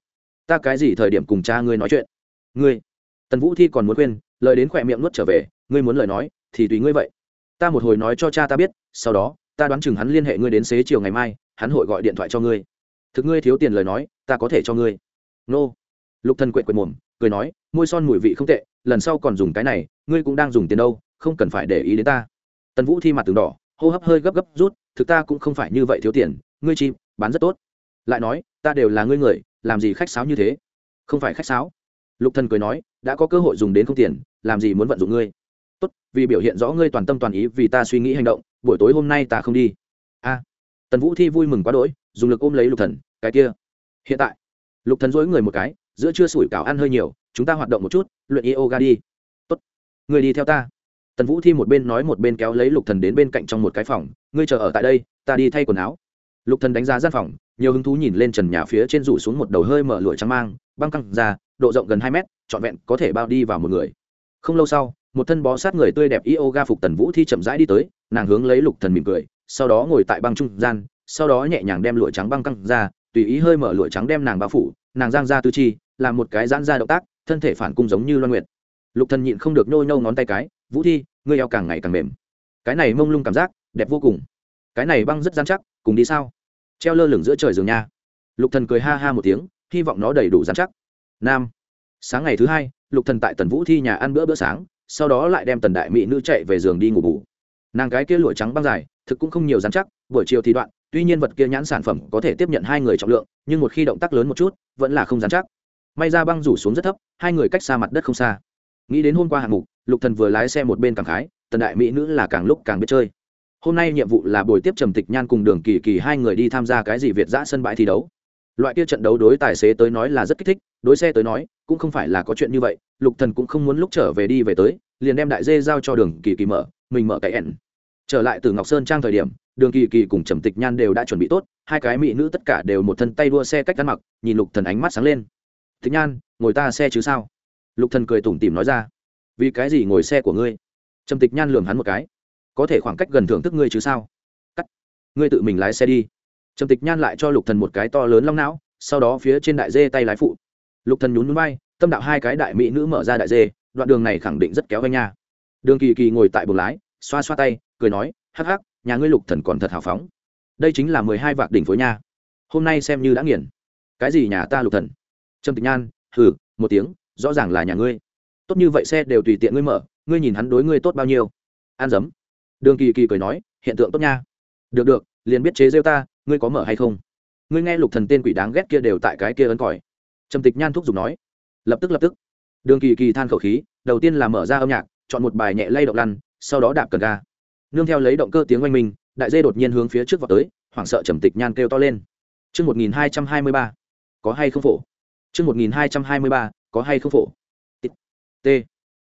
Ta cái gì thời điểm cùng cha ngươi nói chuyện? Ngươi. Tần vũ thi còn muốn quên lời đến khỏe miệng nuốt trở về, ngươi muốn lời nói, thì tùy ngươi vậy. Ta một hồi nói cho cha ta biết, sau đó, ta đoán chừng hắn liên hệ ngươi đến xế chiều ngày mai hắn hội gọi điện thoại cho ngươi. Thực ngươi thiếu tiền lời nói, ta có thể cho ngươi. Nô. Lục thần quệ quệ mồm, cười nói, môi son mùi vị không tệ, lần sau còn dùng cái này, ngươi cũng đang dùng tiền đâu, không cần phải để ý đến ta. Tần vũ thi mặt từng đỏ, hô hấp hơi gấp gấp rút, thực ta cũng không phải như vậy thiếu tiền, ngươi chi, bán rất tốt. Lại nói, ta đều là ngươi người, làm gì khách sáo như thế? Không phải khách sáo. Lục thần cười nói, đã có cơ hội dùng đến không tiền, làm gì muốn vận dụng ngươi? Tốt, vì biểu hiện rõ ngươi toàn tâm toàn ý vì ta suy nghĩ hành động, buổi tối hôm nay ta không đi. A tần vũ thi vui mừng quá đỗi, dùng lực ôm lấy lục thần, cái kia, hiện tại. Lục thần dối người một cái, giữa trưa sủi cảo ăn hơi nhiều, chúng ta hoạt động một chút, luyện yoga đi. Tốt, người đi theo ta. Tần vũ thi một bên nói một bên kéo lấy lục thần đến bên cạnh trong một cái phòng, ngươi chờ ở tại đây, ta đi thay quần áo. Lục thần đánh giá gian phòng, nhiều hứng thú nhìn lên trần nhà phía trên rủ xuống một đầu hơi mở lụa trắng mang, băng căng ra độ rộng gần hai mét, trọn vẹn có thể bao đi vào một người. Không lâu sau, một thân bó sát người tươi đẹp yoga phục tần vũ thi chậm rãi đi tới, nàng hướng lấy lục thần mỉm cười sau đó ngồi tại băng trung gian, sau đó nhẹ nhàng đem lụa trắng băng căng ra, tùy ý hơi mở lụa trắng đem nàng bao phủ, nàng giang ra tư chi, làm một cái giãn ra động tác, thân thể phản cung giống như loan nguyệt. Lục thần nhịn không được nhô nhô ngón tay cái, vũ thi, ngươi eo càng ngày càng mềm. Cái này mông lung cảm giác, đẹp vô cùng. Cái này băng rất dán chắc, cùng đi sao? Treo lơ lửng giữa trời giường nha. Lục thần cười ha ha một tiếng, hy vọng nó đầy đủ dán chắc. Nam. Sáng ngày thứ hai, lục thần tại tần vũ thi nhà ăn bữa bữa sáng, sau đó lại đem tần đại mỹ nữ chạy về giường đi ngủ bù. Nàng cái kia lụa trắng băng dài thực cũng không nhiều dán chắc, buổi chiều thì đoạn, tuy nhiên vật kia nhãn sản phẩm có thể tiếp nhận hai người trọng lượng, nhưng một khi động tác lớn một chút, vẫn là không dán chắc. May ra băng rủ xuống rất thấp, hai người cách xa mặt đất không xa. Nghĩ đến hôm qua hạng mục, lục thần vừa lái xe một bên cảm khái, tần đại mỹ nữ là càng lúc càng biết chơi. Hôm nay nhiệm vụ là buổi tiếp trầm tịch nhan cùng đường kỳ kỳ hai người đi tham gia cái gì việt giã sân bãi thi đấu. Loại kia trận đấu đối tài xế tới nói là rất kích thích, đối xe tới nói, cũng không phải là có chuyện như vậy, lục thần cũng không muốn lúc trở về đi về tới, liền đem đại dê giao cho đường kỳ kỳ mở, mình mở cái ẻn trở lại từ ngọc sơn trang thời điểm, đường kỳ kỳ cùng trầm tịch nhan đều đã chuẩn bị tốt, hai cái mỹ nữ tất cả đều một thân tay đua xe cách ăn mặc, nhìn lục thần ánh mắt sáng lên. Tịch nhan, ngồi ta xe chứ sao? Lục thần cười tủm tỉm nói ra. Vì cái gì ngồi xe của ngươi? Trầm tịch nhan lườm hắn một cái. Có thể khoảng cách gần thưởng thức ngươi chứ sao? Cắt, ngươi tự mình lái xe đi. Trầm tịch nhan lại cho lục thần một cái to lớn long não, sau đó phía trên đại dê tay lái phụ. Lục thần nhún nhún bay tâm đạo hai cái đại mỹ nữ mở ra đại dê, đoạn đường này khẳng định rất kéo anh nha đường kỳ kỳ ngồi tại buồng lái xoa xoa tay, cười nói, hắc hắc, nhà ngươi lục thần còn thật hào phóng. Đây chính là mười hai vạc đỉnh phối nha. Hôm nay xem như đã nghiền. Cái gì nhà ta lục thần? Trâm tịch nhan, hừ, một tiếng, rõ ràng là nhà ngươi. Tốt như vậy xe đều tùy tiện ngươi mở, ngươi nhìn hắn đối ngươi tốt bao nhiêu. An dấm. Đường kỳ kỳ cười nói, hiện tượng tốt nha. Được được, liền biết chế rêu ta, ngươi có mở hay không? Ngươi nghe lục thần tên quỷ đáng ghét kia đều tại cái kia ấn còi. Trầm tịch nhan thúc giục nói. Lập tức lập tức. Đường kỳ kỳ than khẩu khí, đầu tiên là mở ra âm nhạc, chọn một bài nhẹ lay động lăn sau đó đạp cần ga nương theo lấy động cơ tiếng oanh minh đại dê đột nhiên hướng phía trước vào tới hoảng sợ trầm tịch nhan kêu to lên Trước 1223, có hay không phổ? Trước 1223, có hay không phổ? T.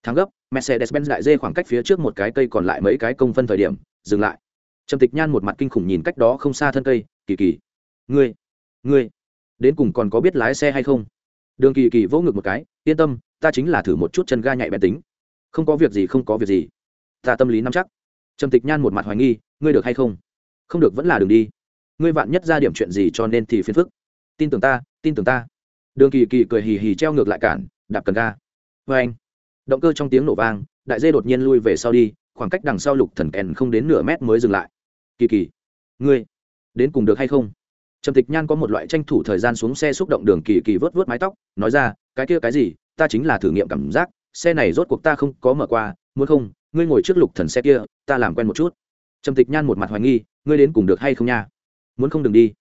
Thắng gấp, Mercedes-Benz đại dê khoảng cách phía trước một cái cây còn lại mấy cái công phân thời điểm, dừng lại. Trầm Tịch Nhan một mặt kinh khủng nhìn cách đó không xa thân cây, kỳ kỳ. Ngươi, ngươi, đến cùng còn có biết lái xe hay không? Đường Kỳ Kỳ vỗ ngực một cái, yên tâm, ta chính là thử một chút chân ga nhạy bén tính. Không có việc gì không có việc gì. Ta tâm lý nắm chắc. Trầm Tịch Nhan một mặt hoài nghi, ngươi được hay không? Không được vẫn là đường đi. Ngươi vạn nhất ra điểm chuyện gì cho nên thì phiền phức. Tin tưởng ta, tin tưởng ta. Đường Kỳ Kỳ cười hì hì treo ngược lại cản, đạp cần ga. vê anh, động cơ trong tiếng nổ vang, đại dê đột nhiên lui về sau đi, khoảng cách đằng sau lục thần kèn không đến nửa mét mới dừng lại. Kỳ Kỳ, ngươi đến cùng được hay không? Trầm Tịch Nhan có một loại tranh thủ thời gian xuống xe xúc động đường Kỳ Kỳ vớt vớt mái tóc, nói ra, cái kia cái gì, ta chính là thử nghiệm cảm giác, xe này rốt cuộc ta không có mở qua, muốn không, ngươi ngồi trước lục thần xe kia, ta làm quen một chút. Trầm Tịch Nhan một mặt hoài nghi, ngươi đến cùng được hay không nha? Muốn không đừng đi,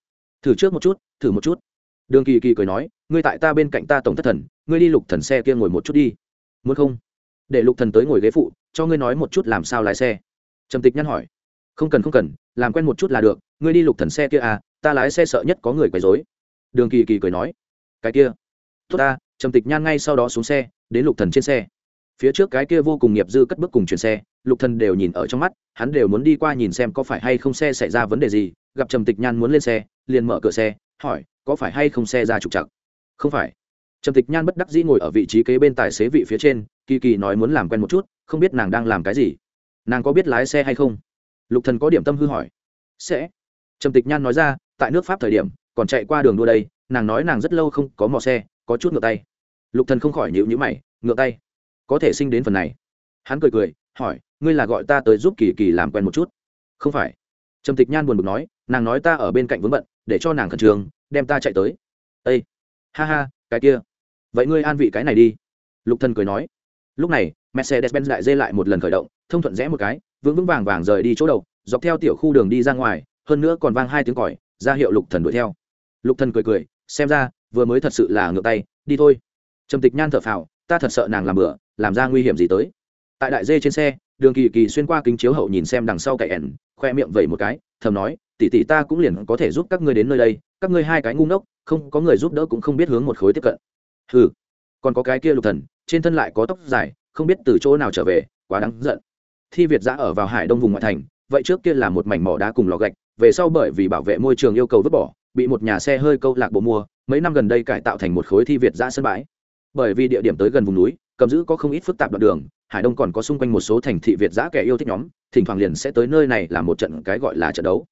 thử trước một chút, thử một chút. Đường Kỳ Kỳ cười nói, ngươi tại ta bên cạnh ta tổng thất thần, ngươi đi lục thần xe kia ngồi một chút đi. Muốn không? Để lục thần tới ngồi ghế phụ cho ngươi nói một chút làm sao lái xe. Trầm tịch nhăn hỏi. Không cần không cần làm quen một chút là được ngươi đi lục thần xe kia à ta lái xe sợ nhất có người quấy rối. Đường kỳ kỳ cười nói. Cái kia. Tốt ta trầm tịch nhan ngay sau đó xuống xe đến lục thần trên xe phía trước cái kia vô cùng nghiệp dư cất bước cùng chuyển xe, lục thần đều nhìn ở trong mắt, hắn đều muốn đi qua nhìn xem có phải hay không xe xảy ra vấn đề gì, gặp trầm tịch nhan muốn lên xe, liền mở cửa xe, hỏi, có phải hay không xe ra trục chặt không phải. Trầm tịch nhan bất đắc dĩ ngồi ở vị trí kế bên tài xế vị phía trên, kỳ kỳ nói muốn làm quen một chút, không biết nàng đang làm cái gì. Nàng có biết lái xe hay không? Lục thần có điểm tâm hư hỏi. Sẽ. Trầm tịch nhan nói ra, tại nước pháp thời điểm, còn chạy qua đường đua đây, nàng nói nàng rất lâu không có mò xe, có chút ngựa tay. Lục thần không khỏi nhịu nhữ mày, ngựa tay có thể sinh đến phần này. Hắn cười cười, hỏi, ngươi là gọi ta tới giúp kỳ kỳ làm quen một chút? Không phải. Trầm tịch nhan buồn bực nói, nàng nói ta ở bên cạnh vướng bận, để cho nàng khẩn trương, đem ta chạy tới. Ây ha ha, cái kia. Vậy ngươi an vị cái này đi. Lục thần cười nói. Lúc này mercedes benz lại dê lại một lần khởi động, thông thuận rẽ một cái, vững vững vàng vàng rời đi chỗ đầu, dọc theo tiểu khu đường đi ra ngoài, hơn nữa còn vang hai tiếng còi, ra hiệu lục thần đuổi theo. Lục thần cười cười, xem ra, vừa mới thật sự là ngược tay, đi thôi. Trầm tịch nhan thở phào ta thật sợ nàng làm bừa, làm ra nguy hiểm gì tới. Tại đại dê trên xe đường kỳ kỳ xuyên qua kính chiếu hậu nhìn xem đằng sau cậy ẻn khoe miệng vẩy một cái thầm nói tỷ tỷ ta cũng liền có thể giúp các ngươi đến nơi đây các ngươi hai cái ngu ngốc không có người giúp đỡ cũng không biết hướng một khối tiếp cận. Hừ còn có cái kia lục thần trên thân lại có tóc dài không biết từ chỗ nào trở về quá đáng giận. Thi việt giã ở vào hải đông vùng ngoại thành vậy trước kia là một mảnh mỏ đá cùng lò gạch về sau bởi vì bảo vệ môi trường yêu cầu vứt bỏ bị một nhà xe hơi câu lạc bộ mua mấy năm gần đây cải tạo thành một khối thi việt giã sân bãi bởi vì địa điểm tới gần vùng núi, cầm giữ có không ít phức tạp đoạn đường, hải đông còn có xung quanh một số thành thị việt giã kẻ yêu thích nhóm, thỉnh thoảng liền sẽ tới nơi này là một trận cái gọi là trận đấu.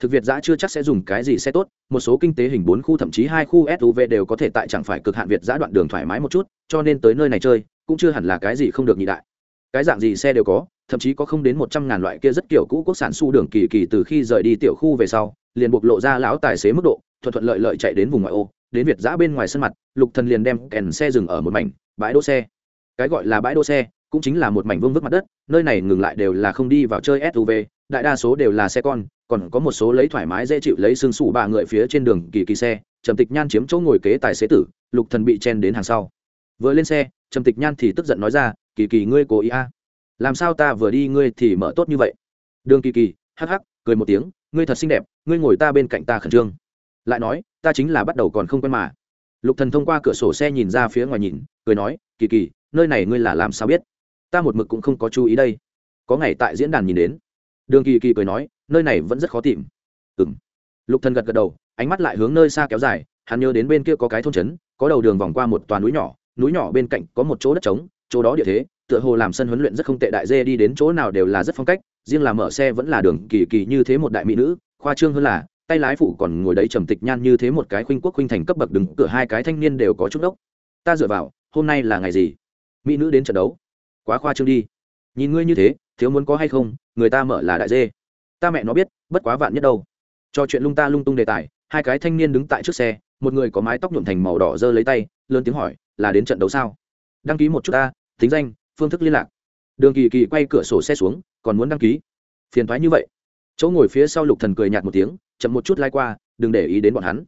Thực việt giã chưa chắc sẽ dùng cái gì xe tốt, một số kinh tế hình bốn khu thậm chí hai khu suv đều có thể tại chẳng phải cực hạn việt giã đoạn đường thoải mái một chút, cho nên tới nơi này chơi, cũng chưa hẳn là cái gì không được nhị đại. Cái dạng gì xe đều có, thậm chí có không đến một trăm ngàn loại kia rất kiểu cũ quốc sản su đường kỳ kỳ từ khi rời đi tiểu khu về sau, liền bộc lộ ra lão tài xế mức độ, thuận thuận lợi lợi chạy đến vùng ngoại ô đến việt giã bên ngoài sân mặt, lục thần liền đem kèn xe dừng ở một mảnh, bãi đỗ xe. Cái gọi là bãi đỗ xe, cũng chính là một mảnh vương vức mặt đất, nơi này ngừng lại đều là không đi vào chơi suv đại đa số đều là xe con, còn có một số lấy thoải mái dễ chịu lấy xương sủ ba người phía trên đường kỳ kỳ xe, trầm tịch nhan chiếm chỗ ngồi kế tài xế tử, lục thần bị chen đến hàng sau. Vừa lên xe, trầm tịch nhan thì tức giận nói ra, kỳ kỳ ngươi cố ý a. Làm sao ta vừa đi ngươi thì mở tốt như vậy? Đường kỳ kỳ, hắc hắc, cười một tiếng, ngươi thật xinh đẹp, ngươi ngồi ta bên cạnh ta khẩn trương. Lại nói ta chính là bắt đầu còn không quen mà. Lục thần thông qua cửa sổ xe nhìn ra phía ngoài nhìn, cười nói, kỳ kỳ, nơi này ngươi là làm sao biết? Ta một mực cũng không có chú ý đây. Có ngày tại diễn đàn nhìn đến. Đường kỳ kỳ cười nói, nơi này vẫn rất khó tìm. Ừm. Lục thần gật gật đầu, ánh mắt lại hướng nơi xa kéo dài, hắn nhớ đến bên kia có cái thôn trấn, có đầu đường vòng qua một toàn núi nhỏ núi nhỏ bên cạnh có một chỗ đất trống, chỗ đó địa thế, tựa hồ làm sân huấn luyện rất không tệ đại dê đi đến chỗ nào đều là rất phong cách, riêng là mở xe vẫn là đường kỳ kỳ như thế một đại mỹ nữ, khoa trương hơn là tay lái phụ còn ngồi đấy trầm tịch nhan như thế một cái khuynh quốc khuynh thành cấp bậc đứng cửa hai cái thanh niên đều có chút đốc. Ta dựa vào, hôm nay là ngày gì? Mỹ nữ đến trận đấu. Quá khoa trương đi. Nhìn ngươi như thế, thiếu muốn có hay không, người ta mở là đại dê. Ta mẹ nó biết, bất quá vạn nhất đâu. Cho chuyện lung ta lung tung đề tài, hai cái thanh niên đứng tại trước xe, một người có mái tóc nhuộm thành màu đỏ giơ lấy tay, lớn tiếng hỏi, là đến trận đấu sao? Đăng ký một chút ta, tính danh, phương thức liên lạc. Đường kỳ kỳ quay cửa sổ xe xuống, còn muốn đăng ký. Phiền thoái như vậy. Chỗ ngồi phía sau lục thần cười nhạt một tiếng chậm một chút lai qua, đừng để ý đến bọn hắn.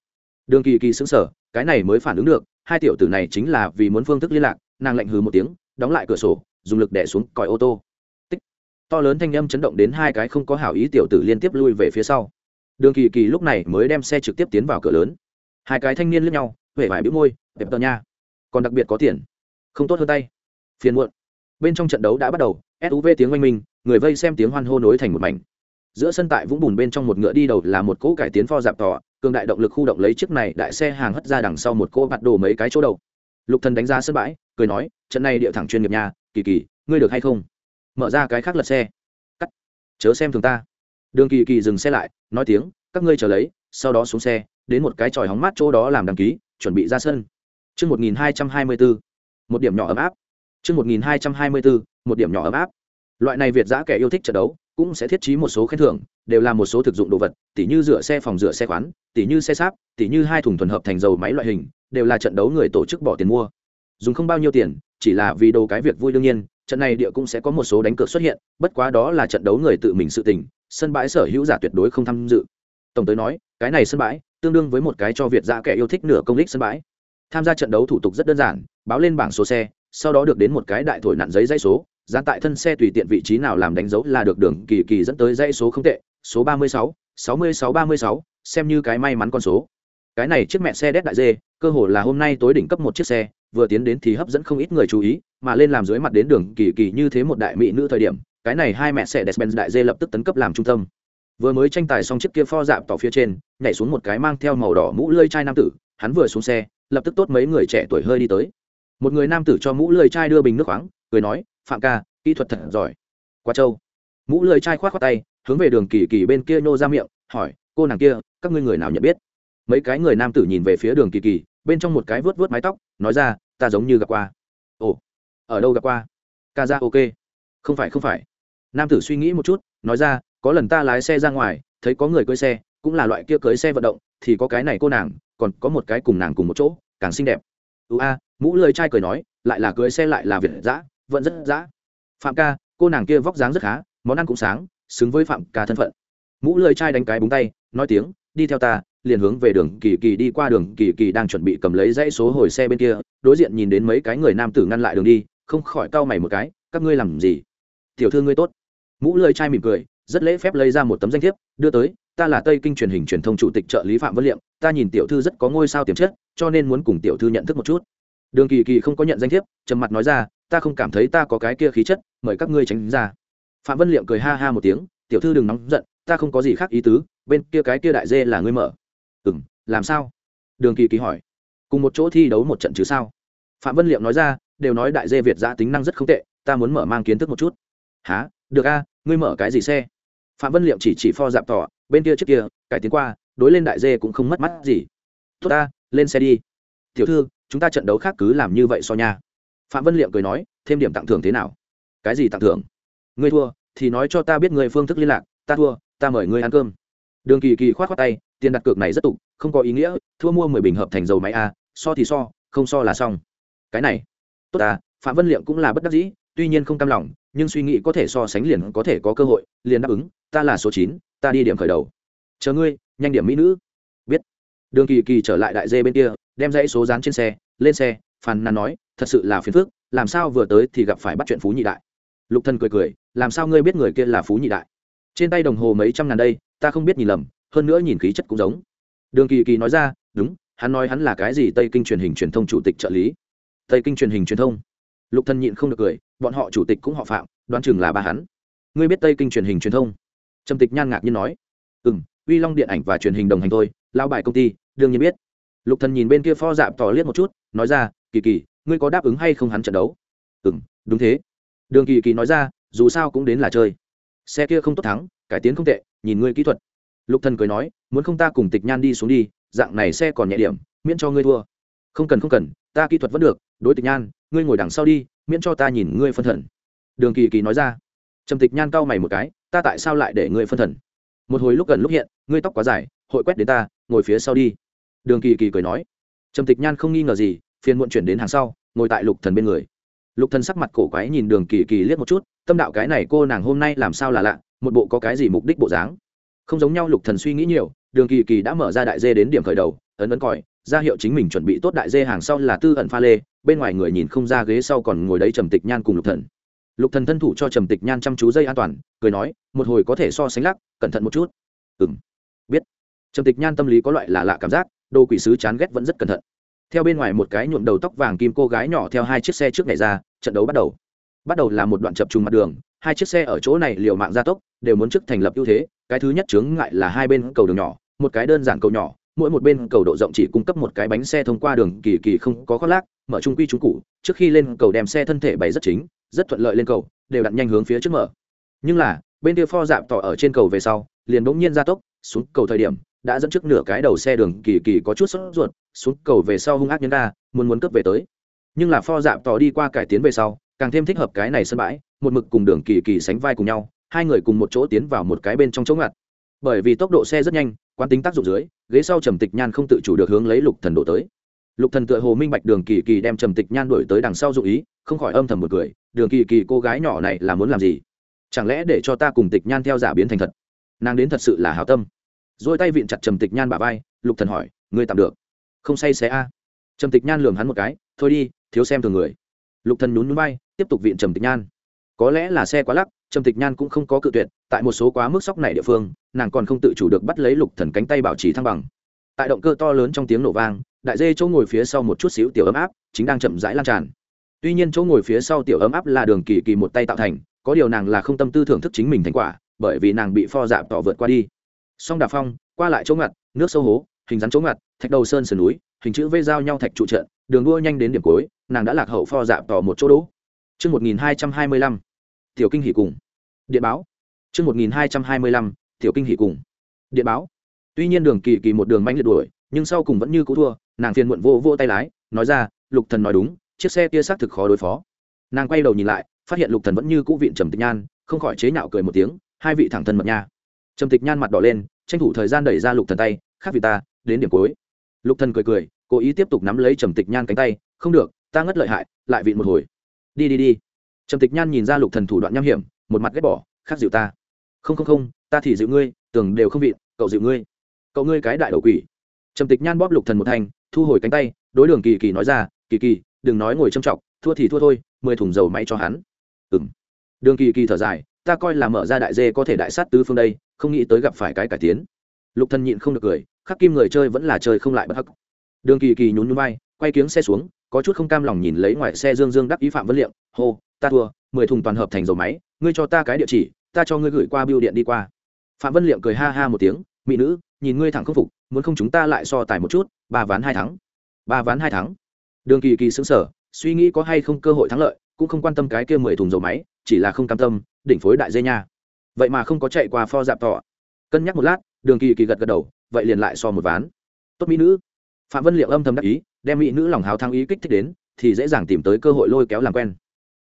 Đường kỳ kỳ sững sờ, cái này mới phản ứng được, hai tiểu tử này chính là vì muốn phương thức liên lạc, nàng lạnh hừ một tiếng, đóng lại cửa sổ, dùng lực đè xuống còi ô tô. Tích. To lớn thanh âm chấn động đến hai cái không có hảo ý tiểu tử liên tiếp lui về phía sau. Đường kỳ kỳ lúc này mới đem xe trực tiếp tiến vào cửa lớn. Hai cái thanh niên lướt nhau huệ vải bĩu môi, đẹp tờ nha. Còn đặc biệt có tiền. Không tốt hơn tay. Phiền muộn. Bên trong trận đấu đã bắt đầu suv tiếng oanh minh, người vây xem tiếng hoan hô nối thành một mảnh giữa sân tại vũng bùn bên trong một ngựa đi đầu là một cỗ cải tiến pho dạp tỏ, cường đại động lực khu động lấy chiếc này đại xe hàng hất ra đằng sau một cỗ bạt đồ mấy cái chỗ đầu lục thần đánh ra sân bãi, cười nói, trận này địa thẳng chuyên nghiệp nhà kỳ kỳ, ngươi được hay không mở ra cái khác lật xe cắt, chớ xem thường ta đường kỳ kỳ dừng xe lại, nói tiếng, các ngươi chờ lấy, sau đó xuống xe, đến một cái tròi hóng mát chỗ đó làm đăng ký, chuẩn bị ra sân Chương 1224. Một điểm nhỏ ấm áp. Chương 1224. Một điểm nhỏ ấm áp. Loại này Việt giã kẻ yêu thích trận đấu, cũng sẽ thiết trí một số khen thưởng, đều là một số thực dụng đồ vật, tỉ như rửa xe phòng rửa xe khoán, tỉ như xe sáp, tỉ như hai thùng thuần hợp thành dầu máy loại hình, đều là trận đấu người tổ chức bỏ tiền mua. Dùng không bao nhiêu tiền, chỉ là vì đồ cái việc vui đương nhiên, trận này địa cũng sẽ có một số đánh cược xuất hiện, bất quá đó là trận đấu người tự mình sự tình, sân bãi sở hữu giả tuyệt đối không tham dự. Tổng tới nói, cái này sân bãi tương đương với một cái cho Việt giã kẻ yêu thích nửa công lích sân bãi tham gia trận đấu thủ tục rất đơn giản báo lên bảng số xe sau đó được đến một cái đại thổi nặn giấy dãy số dán tại thân xe tùy tiện vị trí nào làm đánh dấu là được đường kỳ kỳ dẫn tới dãy số không tệ, số ba mươi sáu sáu mươi sáu ba mươi sáu, xem như cái may mắn con số. Cái này chiếc mẹ xe đét đại dê, cơ hồ là hôm nay tối đỉnh cấp một chiếc xe, vừa tiến đến thì hấp dẫn không ít người chú ý, mà lên làm dưới mặt đến đường kỳ kỳ như thế một đại mỹ nữ thời điểm, cái này hai mẹ xe Benz đại dê lập tức tấn cấp làm trung tâm. Vừa mới tranh tài xong chiếc kia pho dạp tỏ phía trên, nhảy xuống một cái mang theo màu đỏ mũ lưỡi chai nam tử, hắn vừa xuống xe, lập tức tốt mấy người trẻ tuổi hơi đi tới. Một người nam tử cho mũ lưỡi chai đưa bình nước khoáng, cười nói phạm ca, kỹ thuật thật giỏi. Qua châu mũ lưỡi chai khoát khoác tay, hướng về đường kỳ kỳ bên kia nhô ra miệng, hỏi, cô nàng kia, các ngươi người nào nhận biết? Mấy cái người nam tử nhìn về phía đường kỳ kỳ, bên trong một cái vớt vớt mái tóc, nói ra, ta giống như gặp qua. Ồ, ở đâu gặp qua? Ca ra, ok. Không phải không phải. Nam tử suy nghĩ một chút, nói ra, có lần ta lái xe ra ngoài, thấy có người cưới xe, cũng là loại kia cưới xe vận động, thì có cái này cô nàng, còn có một cái cùng nàng cùng một chỗ, càng xinh đẹp. Ưu a, mũ lưới trai cười nói, lại là cưới xe lại là việt giã vẫn rất dã. phạm ca, cô nàng kia vóc dáng rất khá, món ăn cũng sáng, xứng với phạm ca thân phận. Mũ lưới trai đánh cái búng tay, nói tiếng, đi theo ta, liền hướng về đường kỳ kỳ đi qua đường kỳ kỳ đang chuẩn bị cầm lấy dãy số hồi xe bên kia, đối diện nhìn đến mấy cái người nam tử ngăn lại đường đi, không khỏi cau mày một cái, các ngươi làm gì? Tiểu thư ngươi tốt. Mũ lưới trai mỉm cười, rất lễ phép lấy ra một tấm danh thiếp, đưa tới, ta là tây kinh truyền hình truyền thông chủ tịch trợ lý phạm vân liệm, ta nhìn tiểu thư rất có ngôi sao tiềm chất, cho nên muốn cùng tiểu thư nhận thức một chút. Đường kỳ kỳ không có nhận danh thiếp, trầm mặt nói ra ta không cảm thấy ta có cái kia khí chất, mời các ngươi tránh ra. Phạm vân liệm cười ha ha một tiếng, tiểu thư đừng nóng giận, ta không có gì khác ý tứ, bên kia cái kia đại dê là ngươi mở. Ừ m làm sao? Đường kỳ kỳ hỏi. Cùng một chỗ thi đấu một trận chứ sao? Phạm vân liệm nói ra, đều nói đại dê việt giã tính năng rất không tệ, ta muốn mở mang kiến thức một chút. Há được a, ngươi mở cái gì xe? Phạm vân liệm chỉ chỉ pho dạp tỏ, bên kia trước kia, cải tiến qua, đối lên đại dê cũng không mất mắt gì. Tốt ta, lên xe đi. Tiểu thư, chúng ta trận đấu khác cứ làm như vậy so nha phạm vân liệm cười nói, thêm điểm tặng thưởng thế nào? Cái gì tặng thưởng? Ngươi thua, thì nói cho ta biết người phương thức liên lạc, ta thua, ta mời ngươi ăn cơm. Đường kỳ kỳ k h o á t khoác tay, tiền đặt cược này rất tục, không có ý nghĩa, thua mua mười bình hợp thành dầu máy a, so thì so, không so là xong. Cái này, tốt à phạm vân liệm cũng là bất đắc dĩ, tuy nhiên không cam lòng, nhưng suy nghĩ có thể so sánh liền có thể có cơ hội, liền đáp ứng, ta là số chín, ta đi điểm khởi đầu. Chờ ngươi, nhanh điểm mỹ nữ. Biết. Đường kỳ kỳ trở lại đại dê bên kia, đem dãy số dán trên xe, lên xe phàn nàn nói, thật sự là phiền phức, làm sao vừa tới thì gặp phải bắt chuyện phú nhị đại? Lục thần cười cười, làm sao ngươi biết người kia là phú nhị đại? Trên tay đồng hồ mấy trăm ngàn đây, ta không biết nhìn lầm, hơn nữa nhìn khí chất cũng giống. Đường kỳ kỳ nói ra, đúng, hắn nói hắn là cái gì tây kinh truyền hình truyền thông chủ tịch trợ lý. Tây kinh truyền hình truyền thông? Lục thần nhịn không được cười, bọn họ chủ tịch cũng họ phạm, đoán chừng là ba hắn. Ngươi biết tây kinh truyền hình truyền thông? Trầm tịch nhan ngạc nhiên nói. Ừ m uy long điện ảnh và truyền hình đồng hành thôi lao bài công ty, đương nhiên biết. Lục thần nhìn bên kia pho dạp tỏ liếc một chút, nói ra kỳ kỳ, ngươi có đáp ứng hay không hắn trận đấu? Ừ m đúng thế. Đường kỳ kỳ nói ra, dù sao cũng đến là chơi. Xe kia không tốt thắng, cải tiến không tệ, nhìn ngươi kỹ thuật. Lục thần cười nói, muốn không ta cùng tịch nhan đi xuống đi, dạng này xe còn nhẹ điểm, miễn cho ngươi thua. Không cần không cần, ta kỹ thuật vẫn được, đối tịch nhan, ngươi ngồi đằng sau đi, miễn cho ta nhìn ngươi phân thần. Đường kỳ kỳ nói ra. Trầm tịch nhan cau mày một cái, ta tại sao lại để ngươi phân thần? Một hồi lúc gần lúc hiện, ngươi tóc quá dài, hội quét đến ta, ngồi phía sau đi. Đường kỳ kỳ cười nói. Trầm tịch nhan không nghi ngờ gì phiền muộn chuyển đến hàng sau, ngồi tại lục thần bên người. Lục thần sắc mặt cổ quái nhìn đường kỳ kỳ liếc một chút, tâm đạo cái này cô nàng hôm nay làm sao là lạ, một bộ có cái gì mục đích bộ dáng. Không giống nhau lục thần suy nghĩ nhiều, đường kỳ kỳ đã mở ra đại dê đến điểm khởi đầu, ấn ấn còi, ra hiệu chính mình chuẩn bị tốt đại dê hàng sau là tư ẩn pha lê, bên ngoài người nhìn không ra ghế sau còn ngồi đấy trầm tịch nhan cùng lục thần. Lục thần thân thủ cho trầm tịch nhan chăm chú dây an toàn, cười nói, một hồi có thể so sánh lắc, cẩn thận một chút. Ừm, biết. Trầm tịch nhan tâm lý có loại là lạ cảm giác, đồ quỷ sứ chán ghét vẫn rất cẩn thận theo bên ngoài một cái nhuộm đầu tóc vàng kim cô gái nhỏ theo hai chiếc xe trước này ra, trận đấu bắt đầu. Bắt đầu là một đoạn chập trùng mặt đường, hai chiếc xe ở chỗ này liều mạng gia tốc, đều muốn trước thành lập ưu thế, cái thứ nhất chướng ngại là hai bên cầu đường nhỏ, một cái đơn giản cầu nhỏ, mỗi một bên cầu độ rộng chỉ cung cấp một cái bánh xe thông qua đường kỳ kỳ không có khoác lác, mở trung quy trung cụ trước khi lên cầu đem xe thân thể bày rất chính, rất thuận lợi lên cầu, đều đặt nhanh hướng phía trước mở. Nhưng là, bên kia pho dạp tỏ ở trên cầu về sau, liền bỗng nhiên gia tốc, xuống cầu thời điểm đã dẫn trước nửa cái đầu xe đường kỳ kỳ có chút sốt ruột, xuống cầu về sau hung ác nhấn ga muốn muốn cướp về tới. Nhưng là pho dạp tỏ đi qua cải tiến về sau, càng thêm thích hợp cái này sân bãi, một mực cùng đường kỳ kỳ sánh vai cùng nhau, hai người cùng một chỗ tiến vào một cái bên trong chỗ ngặt. Bởi vì tốc độ xe rất nhanh, quán tính tác dụng dưới, ghế sau trầm tịch nhan không tự chủ được hướng lấy lục thần đổ tới. Lục thần tựa hồ minh bạch đường kỳ kỳ đem trầm tịch nhan đuổi tới đằng sau dụ ý, không khỏi âm thầm một cười, đường kỳ kỳ cô gái nhỏ này là muốn làm gì? Chẳng lẽ để cho ta cùng tịch nhan theo giả biến thành thật? Nàng đến thật sự là hảo tâm rồi tay vịn chặt trầm tịch nhan bả vai, lục thần hỏi, ngươi tạm được? Không say xé a. Trầm tịch nhan lườm hắn một cái, thôi đi, thiếu xem thường người. Lục thần nhún nhún vai, tiếp tục viện trầm tịch nhan. Có lẽ là xe quá lắc, trầm tịch nhan cũng không có cự tuyệt, tại một số quá mức sóc này địa phương, nàng còn không tự chủ được bắt lấy lục thần cánh tay bảo trì thăng bằng. Tại động cơ to lớn trong tiếng nổ vang, đại dê chỗ ngồi phía sau một chút xíu tiểu ấm áp, chính đang chậm rãi lan tràn. Tuy nhiên chỗ ngồi phía sau tiểu ấm áp là đường kỳ kỳ một tay tạo thành, có điều nàng là không tâm tư thưởng thức chính mình thành quả, bởi vì nàng bị pho dạp tỏ vượt qua đi song đà phong qua lại chỗ ngặt nước sâu hố hình rắn chỗ ngặt thạch đầu sơn sườn núi hình chữ vây giao nhau thạch trụ trận đường đua nhanh đến điểm cuối nàng đã lạc hậu pho dạp tỏ một chỗ đỗ Trước 1225, tiểu kinh hỉ cùng. Điện báo. Chương 1225, tiểu kinh hỉ cùng. Điện báo. Tuy nhiên Đường Kỳ Kỳ một đường manh liệt đuổi, nhưng sau cùng vẫn như cũ thua, nàng phiền muộn vô vô tay lái, nói ra, Lục Thần nói đúng, chiếc xe kia xác thực khó đối phó. Nàng quay đầu nhìn lại, phát hiện Lục Thần vẫn như cũ viện trầm tịch nhan, không khỏi chế nhạo cười một tiếng, hai vị thẳng thân mật nha. Trầm tịch nhan mặt đỏ lên, tranh thủ thời gian đẩy ra Lục Thần tay, khác vì ta, đến điểm cuối. Lục Thần cười cười, cố ý tiếp tục nắm lấy Trầm tịch nhan cánh tay, không được, ta ngất lợi hại, lại vịn một hồi. Đi đi đi. Trầm tịch nhan nhìn ra Lục Thần thủ đoạn nham hiểm, một mặt ghét bỏ, khác dịu ta không không không ta thì dịu ngươi tưởng đều không vịn cậu dịu ngươi cậu ngươi cái đại đầu quỷ trầm tịch nhan bóp lục thần một thành thu hồi cánh tay đối đường kỳ kỳ nói ra kỳ kỳ đừng nói ngồi châm trọng thua thì thua thôi mười thùng dầu máy cho hắn ừm đường kỳ kỳ thở dài ta coi là mở ra đại dê có thể đại sát tứ phương đây, không nghĩ tới gặp phải cái cải tiến. Lục thần nhịn không được cười, khắc kim người chơi vẫn là chơi không lại bất hắc. Đường kỳ kỳ nhún nhún vai, quay kiếng xe xuống, có chút không cam lòng nhìn lấy ngoài xe dương dương đắc ý phạm vân liệm, hô, ta thua, mười thùng toàn hợp thành dầu máy, ngươi cho ta cái địa chỉ, ta cho ngươi gửi qua biêu điện đi qua. Phạm vân liệm cười ha ha một tiếng, mỹ nữ, nhìn ngươi thẳng không phục, muốn không chúng ta lại so tài một chút, ba ván hai thắng. Ba ván hai thắng? Đường kỳ kỳ xứng sở suy nghĩ có hay không cơ hội thắng lợi, cũng không quan tâm cái kia mười thùng dầu máy chỉ là không cam tâm, đỉnh phối đại dây nha. Vậy mà không có chạy qua pho dạp tọ. Cân nhắc một lát, đường kỳ kỳ gật gật đầu, vậy liền lại so một ván. Tốt mỹ nữ. Phạm vân liệu âm thầm đắc ý, đem mỹ nữ lòng hào thắng ý kích thích đến, thì dễ dàng tìm tới cơ hội lôi kéo làm quen.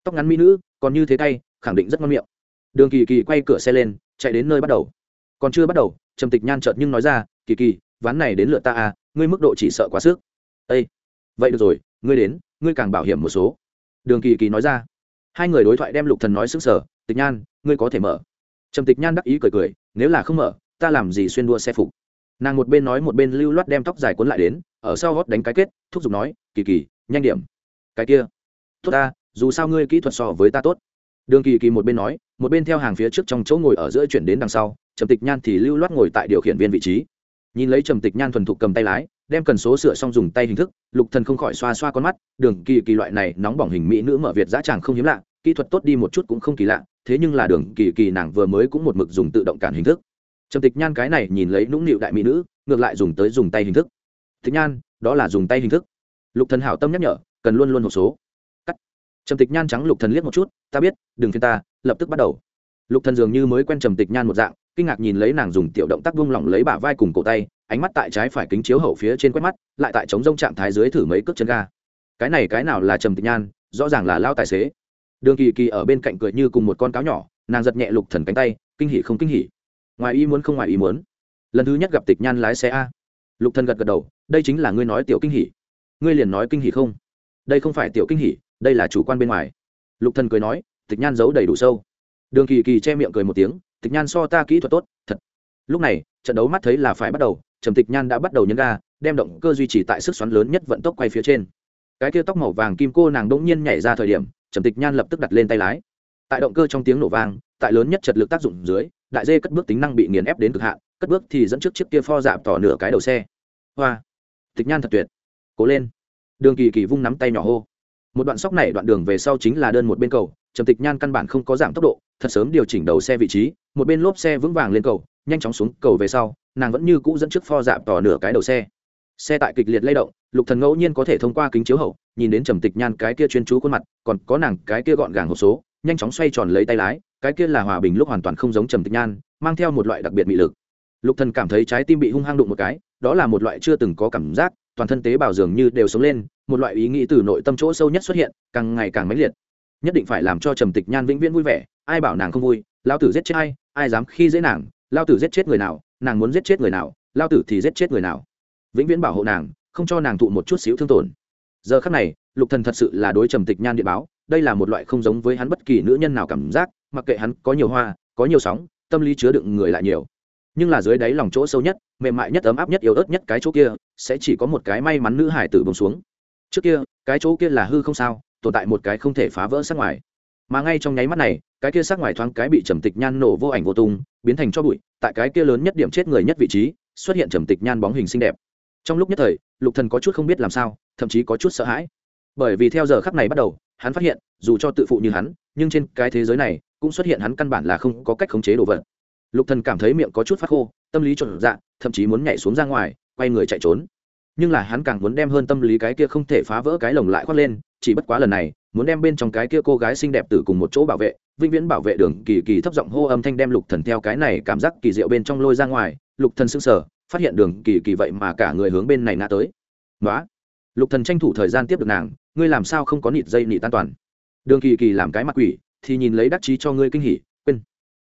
Tóc ngắn mỹ nữ, còn như thế tay, khẳng định rất ngon miệng. Đường kỳ kỳ quay cửa xe lên, chạy đến nơi bắt đầu. Còn chưa bắt đầu, trầm tịch nhan chợt nhưng nói ra, kỳ kỳ, ván này đến lượt ta à ngươi mức độ chỉ sợ quá sức. Ây vậy được rồi, ngươi đến, ngươi càng bảo hiểm một số. Đường kỳ kỳ nói ra hai người đối thoại đem lục thần nói sững sờ, tịch nhan ngươi có thể mở. Trầm tịch nhan đắc ý cười cười nếu là không mở ta làm gì xuyên đua xe phục? Nàng một bên nói một bên lưu loát đem tóc dài cuốn lại đến ở sau gót đánh cái kết thúc giục nói kỳ kỳ nhanh điểm. Cái kia. Tốt ta dù sao ngươi kỹ thuật so với ta tốt. Đường kỳ kỳ một bên nói một bên theo hàng phía trước trong chỗ ngồi ở giữa chuyển đến đằng sau trầm tịch nhan thì lưu loát ngồi tại điều khiển viên vị trí. Nhìn lấy trầm tịch nhan thuần thục cầm tay lái đem cần số sửa xong dùng tay hình thức, lục thần không khỏi xoa xoa con mắt, đường kỳ kỳ loại này nóng bỏng hình mỹ nữ mở việt dã tràng không hiếm lạ, kỹ thuật tốt đi một chút cũng không kỳ lạ, thế nhưng là đường kỳ kỳ nàng vừa mới cũng một mực dùng tự động cản hình thức. Trầm tịch nhan cái này nhìn lấy nũng nịu đại mỹ nữ, ngược lại dùng tới dùng tay hình thức. Tịch nhan, đó là dùng tay hình thức. Lục thần hảo tâm nhắc nhở, cần luôn luôn hộp số. Trầm tịch nhan trắng lục thần liếc một chút, ta biết, đừng phiên ta, lập tức bắt đầu. Lục thần dường như mới quen trầm tịch nhan một dạng, kinh ngạc nhìn lấy nàng dùng tiểu động tác vung lỏng lấy bả vai cùng cổ tay ánh mắt tại trái phải kính chiếu hậu phía trên quét mắt, lại tại chống rông trạng thái dưới thử mấy cước chân ga. Cái này cái nào là trầm tịch nhan, rõ ràng là lao tài xế. Đường kỳ kỳ ở bên cạnh cười như cùng một con cáo nhỏ, nàng giật nhẹ lục thần cánh tay, kinh hỉ không kinh hỉ. Ngoài ý muốn không ngoài ý muốn. Lần thứ nhất gặp tịch nhan lái xe a. Lục thần gật gật đầu, đây chính là ngươi nói tiểu kinh hỉ. Ngươi liền nói kinh hỉ không? Đây không phải tiểu kinh hỉ, đây là chủ quan bên ngoài. Lục thần cười nói, tịch nhan giấu đầy đủ sâu. Đường kỳ kỳ che miệng cười một tiếng, tịch nhan so ta kỹ thuật tốt, thật. Lúc này, trận đấu mắt thấy là phải bắt đầu trầm tịch nhan đã bắt đầu nhấn ga, đem động cơ duy trì tại sức xoắn lớn nhất vận tốc quay phía trên. Cái kia tóc màu vàng kim cô nàng đỗng nhiên nhảy ra thời điểm, trầm tịch nhan lập tức đặt lên tay lái. Tại động cơ trong tiếng nổ vang, tại lớn nhất trật lực tác dụng dưới, đại dê cất bước tính năng bị nghiền ép đến cực hạn, cất bước thì dẫn trước chiếc kia pho dạp tỏ nửa cái đầu xe. Hoa! Tịch nhan thật tuyệt. Cố lên. Đường kỳ kỳ vung nắm tay nhỏ hô. Một đoạn sóc này đoạn đường về sau chính là đơn một bên cầu, trầm tịch nhan căn bản không có giảm tốc độ, thật sớm điều chỉnh đầu xe vị trí, một bên lốp xe vững vàng lên cầu, nhanh chóng xuống cầu về sau nàng vẫn như cũ dẫn trước pho dạp tỏ nửa cái đầu xe. Xe tại kịch liệt lay động, lục thần ngẫu nhiên có thể thông qua kính chiếu hậu, nhìn đến trầm tịch nhan cái kia chuyên chú khuôn mặt, còn có nàng cái kia gọn gàng hộp số, nhanh chóng xoay tròn lấy tay lái, cái kia là hòa bình lúc hoàn toàn không giống trầm tịch nhan, mang theo một loại đặc biệt mị lực. Lục thần cảm thấy trái tim bị hung hăng đụng một cái, đó là một loại chưa từng có cảm giác, toàn thân tế bào dường như đều sống lên, một loại ý nghĩ từ nội tâm chỗ sâu nhất xuất hiện, càng ngày càng mãnh liệt. Nhất định phải làm cho trầm tịch nhan vĩnh viễn vui vẻ, ai bảo nàng không vui lao tử giết chết ai ai dám khi dễ nàng lao tử giết chết người nào nàng muốn giết chết người nào, lao tử thì giết chết người nào. Vĩnh viễn bảo hộ nàng, không cho nàng thụ một chút xíu thương tổn. Giờ khắc này, lục thần thật sự là đối trầm tịch nhan địa báo, đây là một loại không giống với hắn bất kỳ nữ nhân nào cảm giác, mặc kệ hắn có nhiều hoa, có nhiều sóng, tâm lý chứa đựng người lại nhiều. Nhưng là dưới đáy lòng chỗ sâu nhất, mềm mại nhất, ấm áp nhất, yếu ớt nhất cái chỗ kia, sẽ chỉ có một cái may mắn nữ hải tử bông xuống. Trước kia, cái chỗ kia là hư không sao, tồn tại một cái không thể phá vỡ sát ngoài mà ngay trong nháy mắt này, cái kia sắc ngoài thoáng cái bị trầm tịch nhan nổ vô ảnh vô tung, biến thành cho bụi, tại cái kia lớn nhất điểm chết người nhất vị trí, xuất hiện trầm tịch nhan bóng hình xinh đẹp. Trong lúc nhất thời, lục thần có chút không biết làm sao, thậm chí có chút sợ hãi. Bởi vì theo giờ khắc này bắt đầu, hắn phát hiện, dù cho tự phụ như hắn, nhưng trên cái thế giới này, cũng xuất hiện hắn căn bản là không có cách khống chế đồ vật. Lục thần cảm thấy miệng có chút phát khô, tâm lý trộn dạ thậm chí muốn nhảy xuống ra ngoài, quay người chạy trốn. Nhưng là hắn càng muốn đem hơn tâm lý cái kia không thể phá vỡ cái lồng lại khoác lên, chỉ bất quá lần này muốn đem bên trong cái kia cô gái xinh đẹp từ cùng một chỗ bảo vệ, vĩnh viễn bảo vệ đường kỳ kỳ thấp giọng hô âm thanh đem lục thần theo cái này cảm giác kỳ diệu bên trong lôi ra ngoài, lục thần sững sờ, phát hiện đường kỳ kỳ vậy mà cả người hướng bên này ngã tới. Nói lục thần tranh thủ thời gian tiếp được nàng, ngươi làm sao không có nịt dây nịt an toàn? Đường kỳ kỳ làm cái mặt quỷ, thì nhìn lấy đắc chí cho ngươi kinh hỉ, quên.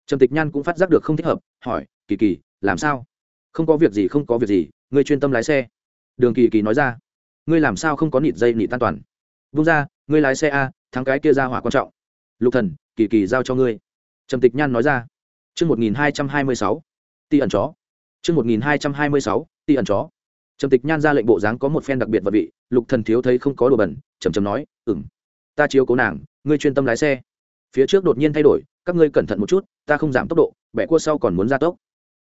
Trầm tịch nhan cũng phát giác được không thích hợp, hỏi, kỳ kỳ, làm sao? Không có việc gì, không có việc gì, ngươi chuyên tâm lái xe. Đường kỳ kỳ nói ra, ngươi làm sao không có nịt dây nịt an toàn? Vung ra, ngươi lái xe a, thắng cái kia ra hỏa quan trọng. Lục thần, kỳ kỳ giao cho ngươi. Trầm tịch nhan nói ra. Chương một nghìn hai trăm hai mươi sáu, ti ẩn chó. Chương một nghìn hai trăm hai mươi sáu, ti ẩn chó. Trầm tịch nhan ra lệnh bộ dáng có một phen đặc biệt vật vị, lục thần thiếu thấy không có đồ bẩn trầm trầm nói ừng ta chiếu cố nàng, ngươi chuyên tâm lái xe. Phía trước đột nhiên thay đổi, các ngươi cẩn thận một chút, ta không giảm tốc độ, bẻ cua sau còn muốn ra tốc.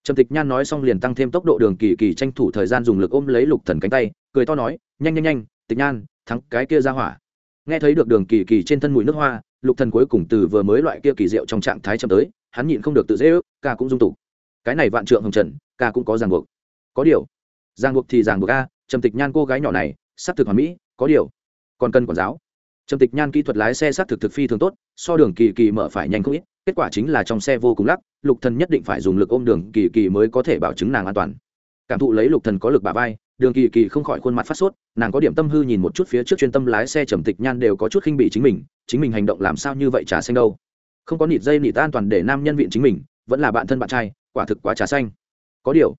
Trầm tịch nhan nói xong liền tăng thêm tốc độ đường kỳ kỳ tranh thủ thời gian dùng lực ôm lấy lục thần cánh tay, cười to nói, nhanh nhanh nhanh, tịch nhan thắng cái kia ra hỏa. Nghe thấy được đường kỳ kỳ trên thân mùi nước hoa, lục thần cuối cùng từ vừa mới loại kia kỳ diệu trong trạng thái chậm tới, hắn nhịn không được tự dễ ước, ca cũng dung tục. Cái này vạn trượng hồng trần, ca cũng có ràng buộc. Có điều, ràng buộc thì ràng buộc a, trầm tịch nhan cô gái nhỏ này sắp thực hoàn mỹ, có điều, còn cần quản giáo. Trầm tịch nhan kỹ thuật lái xe sát thực thực phi thường tốt, so đường kỳ kỳ mở phải nhanh không ít, kết quả chính là trong xe vô cùng lắc, lục thần nhất định phải dùng lực ôm đường kỳ kỳ mới có thể bảo chứng nàng an toàn. Cảm thụ lấy lục thần có lực bà vai đường kỳ kỳ không khỏi khuôn mặt phát sốt, nàng có điểm tâm hư nhìn một chút phía trước chuyên tâm lái xe trầm tịch nhan đều có chút khinh bị chính mình chính mình hành động làm sao như vậy trà xanh đâu. Không có nịt dây nịt an toàn để nam nhân viện chính mình, vẫn là bạn thân bạn trai, quả thực quá trà xanh. Có điều,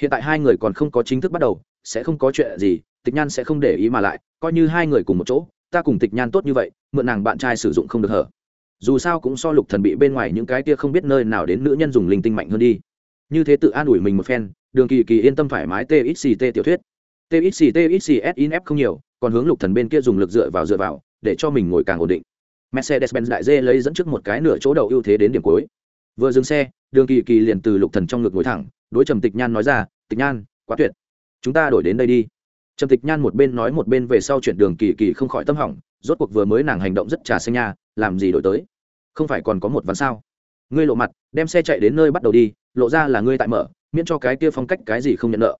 hiện tại hai người còn không có chính thức bắt đầu, sẽ không có chuyện gì, tịch nhan sẽ không để ý mà lại, coi như hai người cùng một chỗ, ta cùng tịch nhan tốt như vậy, mượn nàng bạn trai sử dụng không được hở. Dù sao cũng so lục thần bị bên ngoài những cái kia không biết nơi nào đến nữ nhân dùng linh tinh mạnh hơn đi. Như thế tự an ủi mình một phen đường kỳ kỳ yên tâm thoải mái txct tiểu thuyết. Txct F không nhiều, còn hướng lục thần bên kia dùng lực dựa vào dựa vào, để cho mình ngồi càng ổn định. Mercedes benz đại dê lấy dẫn trước một cái nửa chỗ đầu ưu thế đến điểm cuối. Vừa dừng xe, đường kỳ kỳ liền từ lục thần trong ngực ngồi thẳng, đối trầm tịch nhan nói ra, tịch nhan, quá tuyệt. Chúng ta đổi đến đây đi. Trầm tịch nhan một bên nói một bên về sau chuyển đường kỳ kỳ không khỏi tâm hỏng, rốt cuộc vừa mới nàng hành động rất trà xanh nha, làm gì đổi tới? Không phải còn có một ván sao? Ngươi lộ mặt, đem xe chạy đến nơi bắt đầu đi, lộ ra là ngươi tại mở miễn cho cái kia phong cách cái gì không nhận nợ.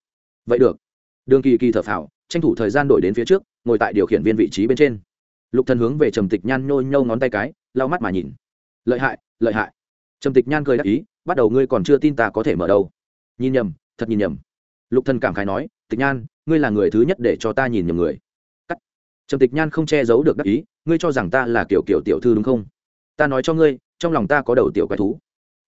Vậy được. Đường kỳ kỳ thở phào, tranh thủ thời gian đổi đến phía trước, ngồi tại điều khiển viên vị trí bên trên. Lục thần hướng về trầm tịch nhan nhô nhô ngón tay cái, lau mắt mà nhìn. Lợi hại lợi hại. Trầm tịch nhan cười đáp ý, bắt đầu ngươi còn chưa tin ta có thể mở đâu. Nhìn nhầm, thật nhìn nhầm. Lục thần cảm khái nói, tịch nhan, ngươi là người thứ nhất để cho ta nhìn nhầm người. Cắt. Trầm tịch nhan không che giấu được đắc ý, ngươi cho rằng ta là kiểu kiểu tiểu thư đúng không? Ta nói cho ngươi, trong lòng ta có đầu tiểu quái thú.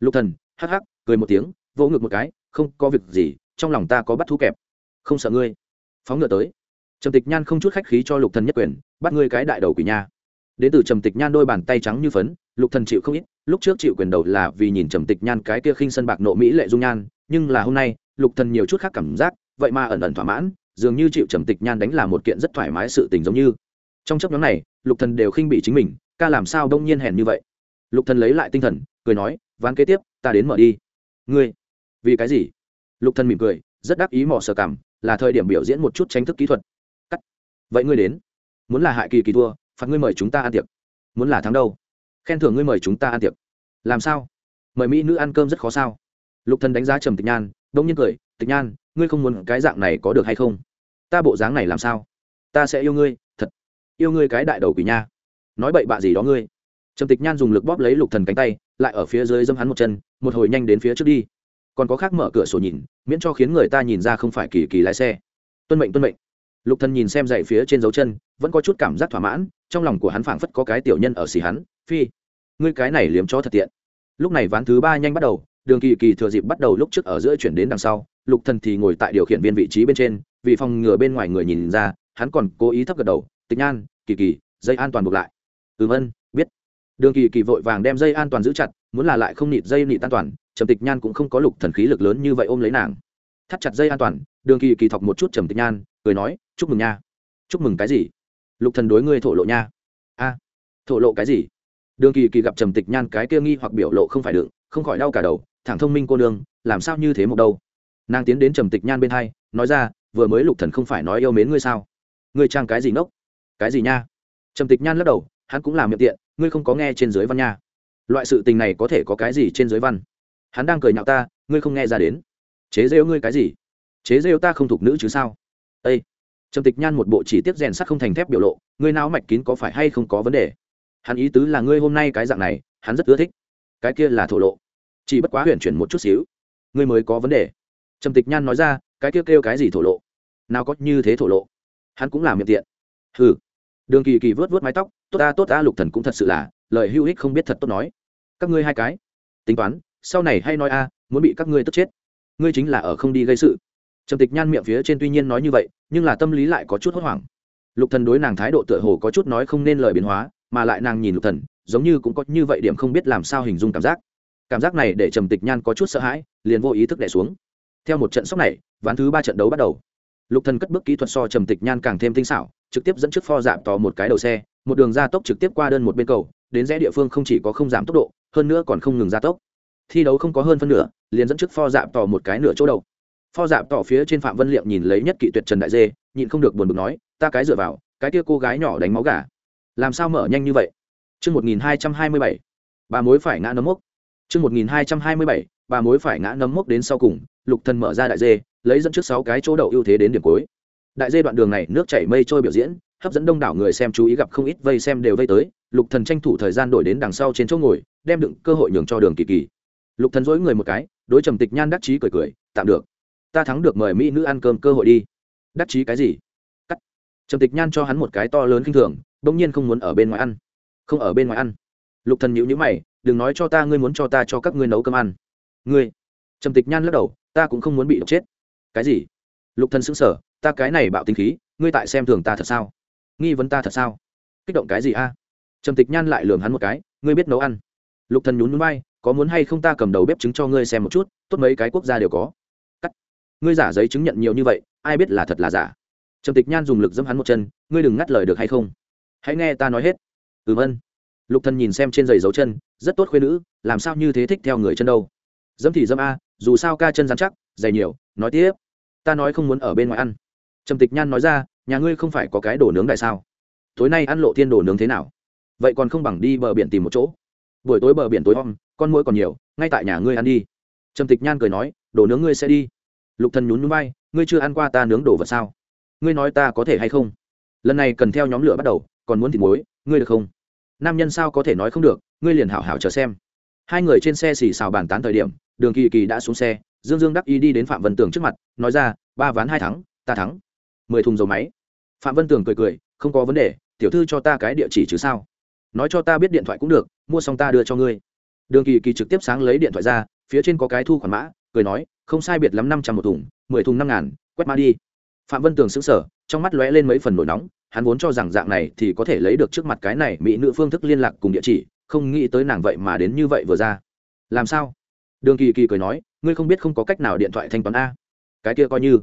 Lục thần, hắc hắc, cười một tiếng vỗ ngực một cái, không có việc gì, trong lòng ta có bắt thú kẹp. Không sợ ngươi. Phóng ngựa tới. Trầm tịch nhan không chút khách khí cho lục thần nhất quyền, bắt ngươi cái đại đầu quỷ nha. Đến từ trầm tịch nhan đôi bàn tay trắng như phấn, lục thần chịu không ít, lúc trước chịu quyền đầu là vì nhìn trầm tịch nhan cái kia khinh sân bạc nộ mỹ lệ dung nhan, nhưng là hôm nay, lục thần nhiều chút khác cảm giác, vậy mà ẩn ẩn thỏa mãn, dường như chịu trầm tịch nhan đánh là một kiện rất thoải mái sự tình giống như. Trong chấp nhóm này, lục thần đều khinh bị chính mình, ca làm sao đông nhiên hèn như vậy. Lục thần lấy lại tinh thần, cười nói, ván kế tiếp, ta đến mở đi. Ngươi vì cái gì? Lục thần mỉm cười, rất đắc ý mỏ sờ cảm, là thời điểm biểu diễn một chút tranh thức kỹ thuật. Cắt. Vậy ngươi đến. Muốn là hại kỳ kỳ thua, phạt ngươi mời chúng ta ăn tiệc. Muốn là thắng đâu? Khen thưởng ngươi mời chúng ta ăn tiệc. Làm sao? Mời mỹ nữ ăn cơm rất khó sao? Lục thần đánh giá trầm tịch nhan, đông nhiên cười, tịch nhan, ngươi không muốn cái dạng này có được hay không? Ta bộ dáng này làm sao? Ta sẽ yêu ngươi, thật. Yêu ngươi cái đại đầu quỷ nha. Nói bậy bạ gì đó ngươi. Trầm tịch nhan dùng lực bóp lấy lục thần cánh tay, lại ở phía dưới dâm hắn một chân, một hồi nhanh đến phía trước đi còn có khác mở cửa sổ nhìn, miễn cho khiến người ta nhìn ra không phải kỳ kỳ lái xe. Tuân mệnh tuân mệnh. Lục thần nhìn xem dậy phía trên dấu chân, vẫn có chút cảm giác thỏa mãn, trong lòng của hắn phảng phất có cái tiểu nhân ở xì hắn, phi, ngươi cái này liếm cho thật tiện. Lúc này ván thứ ba nhanh bắt đầu, đường kỳ kỳ thừa dịp bắt đầu lúc trước ở giữa chuyển đến đằng sau, lục thần thì ngồi tại điều khiển viên vị trí bên trên, vì phòng ngừa bên ngoài người nhìn ra, hắn còn cố ý thấp gật đầu, tịch nhan, kỳ kỳ, dây an toàn buộc lại. Ừm, ân, biết. Đường kỳ kỳ vội vàng đem dây an toàn giữ chặt, muốn là lại không nịt dây nịt an toàn trầm tịch nhan cũng không có lục thần khí lực lớn như vậy ôm lấy nàng. Thắt chặt dây an toàn, đường kỳ kỳ thọc một chút trầm tịch nhan, cười nói, chúc mừng nha. Chúc mừng cái gì? Lục thần đối ngươi thổ lộ nha. A, thổ lộ cái gì? Đường kỳ kỳ gặp trầm tịch nhan cái kia nghi hoặc biểu lộ không phải đựng, không khỏi đau cả đầu, thẳng thông minh cô nương, làm sao như thế một đâu? Nàng tiến đến trầm tịch nhan bên hai, nói ra, vừa mới lục thần không phải nói yêu mến ngươi sao? Ngươi trang cái gì nốc? cái gì nha? Trầm tịch nhan lắc đầu, hắn cũng làm miệng tiện, ngươi không có nghe trên dưới văn nha. Loại sự tình này có thể có cái gì trên dưới văn? Hắn đang cười nhạo ta ngươi không nghe ra đến. Chế rêu ngươi cái gì? Chế rêu ta không thuộc nữ chứ sao? Ây trầm tịch nhan một bộ chỉ tiết rèn sắt không thành thép biểu lộ ngươi não mạch kín có phải hay không có vấn đề? Hắn ý tứ là ngươi hôm nay cái dạng này hắn rất ưa thích. Cái kia là thổ lộ. Chỉ bất quá huyền chuyển một chút xíu ngươi mới có vấn đề. Trầm tịch nhan nói ra cái kia kêu, kêu cái gì thổ lộ? Nào có như thế thổ lộ? Hắn cũng làm miệng tiện. Hừ! Đường kỳ kỳ vớt vớt mái tóc tốt ta tốt ta lục thần cũng thật sự là lời hữu ích không biết thật tốt nói. Các ngươi hai cái tính toán sau này hay nói a, muốn bị các ngươi tức chết. Ngươi chính là ở không đi gây sự. Trầm tịch nhan miệng phía trên tuy nhiên nói như vậy, nhưng là tâm lý lại có chút hốt hoảng. Lục thần đối nàng thái độ tựa hồ có chút nói không nên lời biến hóa, mà lại nàng nhìn lục thần, giống như cũng có như vậy điểm không biết làm sao hình dung cảm giác. Cảm giác này để trầm tịch nhan có chút sợ hãi, liền vô ý thức đẻ xuống. Theo một trận sốc này, ván thứ ba trận đấu bắt đầu. Lục thần cất bước kỹ thuật so trầm tịch nhan càng thêm tinh xảo, trực tiếp dẫn trước pho giảm tò một cái đầu xe, một đường gia tốc trực tiếp qua đơn một bên cầu, đến rẽ địa phương không chỉ có không giảm tốc độ, hơn nữa còn không ngừng gia tốc thi đấu không có hơn phân nửa liền dẫn trước pho dạp tỏ một cái nửa chỗ đầu pho dạp tỏ phía trên phạm vân liệm nhìn lấy nhất kỵ tuyệt trần đại dê nhịn không được buồn bực nói ta cái dựa vào cái kia cô gái nhỏ đánh máu gà làm sao mở nhanh như vậy Chương 1227. Bà mối phải ngã nấm mốc. Chương 1227. Bà mối phải ngã nấm mốc đến sau cùng, Lục Thần mở ra đại dê, lấy dẫn trước sáu cái chỗ đậu ưu thế đến điểm cuối. Đại dê đoạn đường này nước chảy mây trôi biểu diễn, hấp dẫn đông đảo người xem chú ý gặp không ít vây xem đều vây tới, Lục Thần tranh thủ thời gian đổi đến đằng sau trên chỗ ngồi, đem đựng cơ hội nhường cho Đường Kỳ Kỳ. Lục Thần dối người một cái, đối trầm tịch nhan đắc chí cười cười, tạm được. Ta thắng được mời mỹ nữ ăn cơm cơ hội đi. Đắc chí cái gì? Cắt. Trầm tịch nhan cho hắn một cái to lớn kinh thường, bỗng nhiên không muốn ở bên ngoài ăn. Không ở bên ngoài ăn. Lục thần nhíu nhíu mày đừng nói cho ta ngươi muốn cho ta cho các ngươi nấu cơm ăn. Ngươi? Trầm tịch nhan lắc đầu ta cũng không muốn bị độc chết. Cái gì? Lục thần sững sờ ta cái này bạo tính khí ngươi tại xem thường ta thật sao? Nghi vấn ta thật sao? Kích động cái gì a? Trầm tịch nhan lại lườm hắn một cái ngươi biết nấu ăn? Lục thần nhún nhún bay có muốn hay không ta cầm đầu bếp chứng cho ngươi xem một chút, tốt mấy cái quốc gia đều có. Cắt. Ngươi giả giấy chứng nhận nhiều như vậy, ai biết là thật là giả. Trầm tịch nhan dùng lực dẫm hắn một chân, ngươi đừng ngắt lời được hay không? Hãy nghe ta nói hết. Ừm ân lục thần nhìn xem trên giày dấu chân, rất tốt khuyên nữ, làm sao như thế thích theo người chân đâu? Dẫm thì dẫm a, dù sao ca chân dán chắc, giày nhiều, nói tiếp. Ta nói không muốn ở bên ngoài ăn. Trầm tịch nhan nói ra, nhà ngươi không phải có cái đồ nướng đại sao? Tối nay ăn lộ thiên đồ nướng thế nào? Vậy còn không bằng đi bờ biển tìm một chỗ. Buổi tối bờ biển tối om con mũi còn nhiều, ngay tại nhà ngươi ăn đi. Trầm tịch nhan cười nói, đồ nướng ngươi sẽ đi. Lục thần nhún núi bay ngươi chưa ăn qua ta nướng đồ vật sao? Ngươi nói ta có thể hay không? Lần này cần theo nhóm lửa bắt đầu, còn muốn thịt muối, ngươi được không? Nam nhân sao có thể nói không được, ngươi liền hảo hảo chờ xem. Hai người trên xe xì xào bàn tán thời điểm, đường kỳ kỳ đã xuống xe, dương dương đắc ý đi đến phạm vân tường trước mặt, nói ra, ba ván hai thắng, ta thắng. Mười thùng dầu máy. Phạm vân tường cười cười, không có vấn đề, tiểu thư cho ta cái địa chỉ chứ sao? Nói cho ta biết điện thoại cũng được, mua xong ta đưa cho ngươi đường kỳ kỳ trực tiếp sáng lấy điện thoại ra, phía trên có cái thu khoản mã, cười nói, không sai biệt lắm năm trăm một thùng, mười thùng năm ngàn, quét mã đi. Phạm vân tường xứng sở trong mắt lóe lên mấy phần nổi nóng, hắn vốn cho rằng dạng này thì có thể lấy được trước mặt cái này mỹ nữ phương thức liên lạc cùng địa chỉ, không nghĩ tới nàng vậy mà đến như vậy vừa ra. Làm sao? Đường kỳ kỳ cười nói, ngươi không biết không có cách nào điện thoại thanh toán a. Cái kia coi như.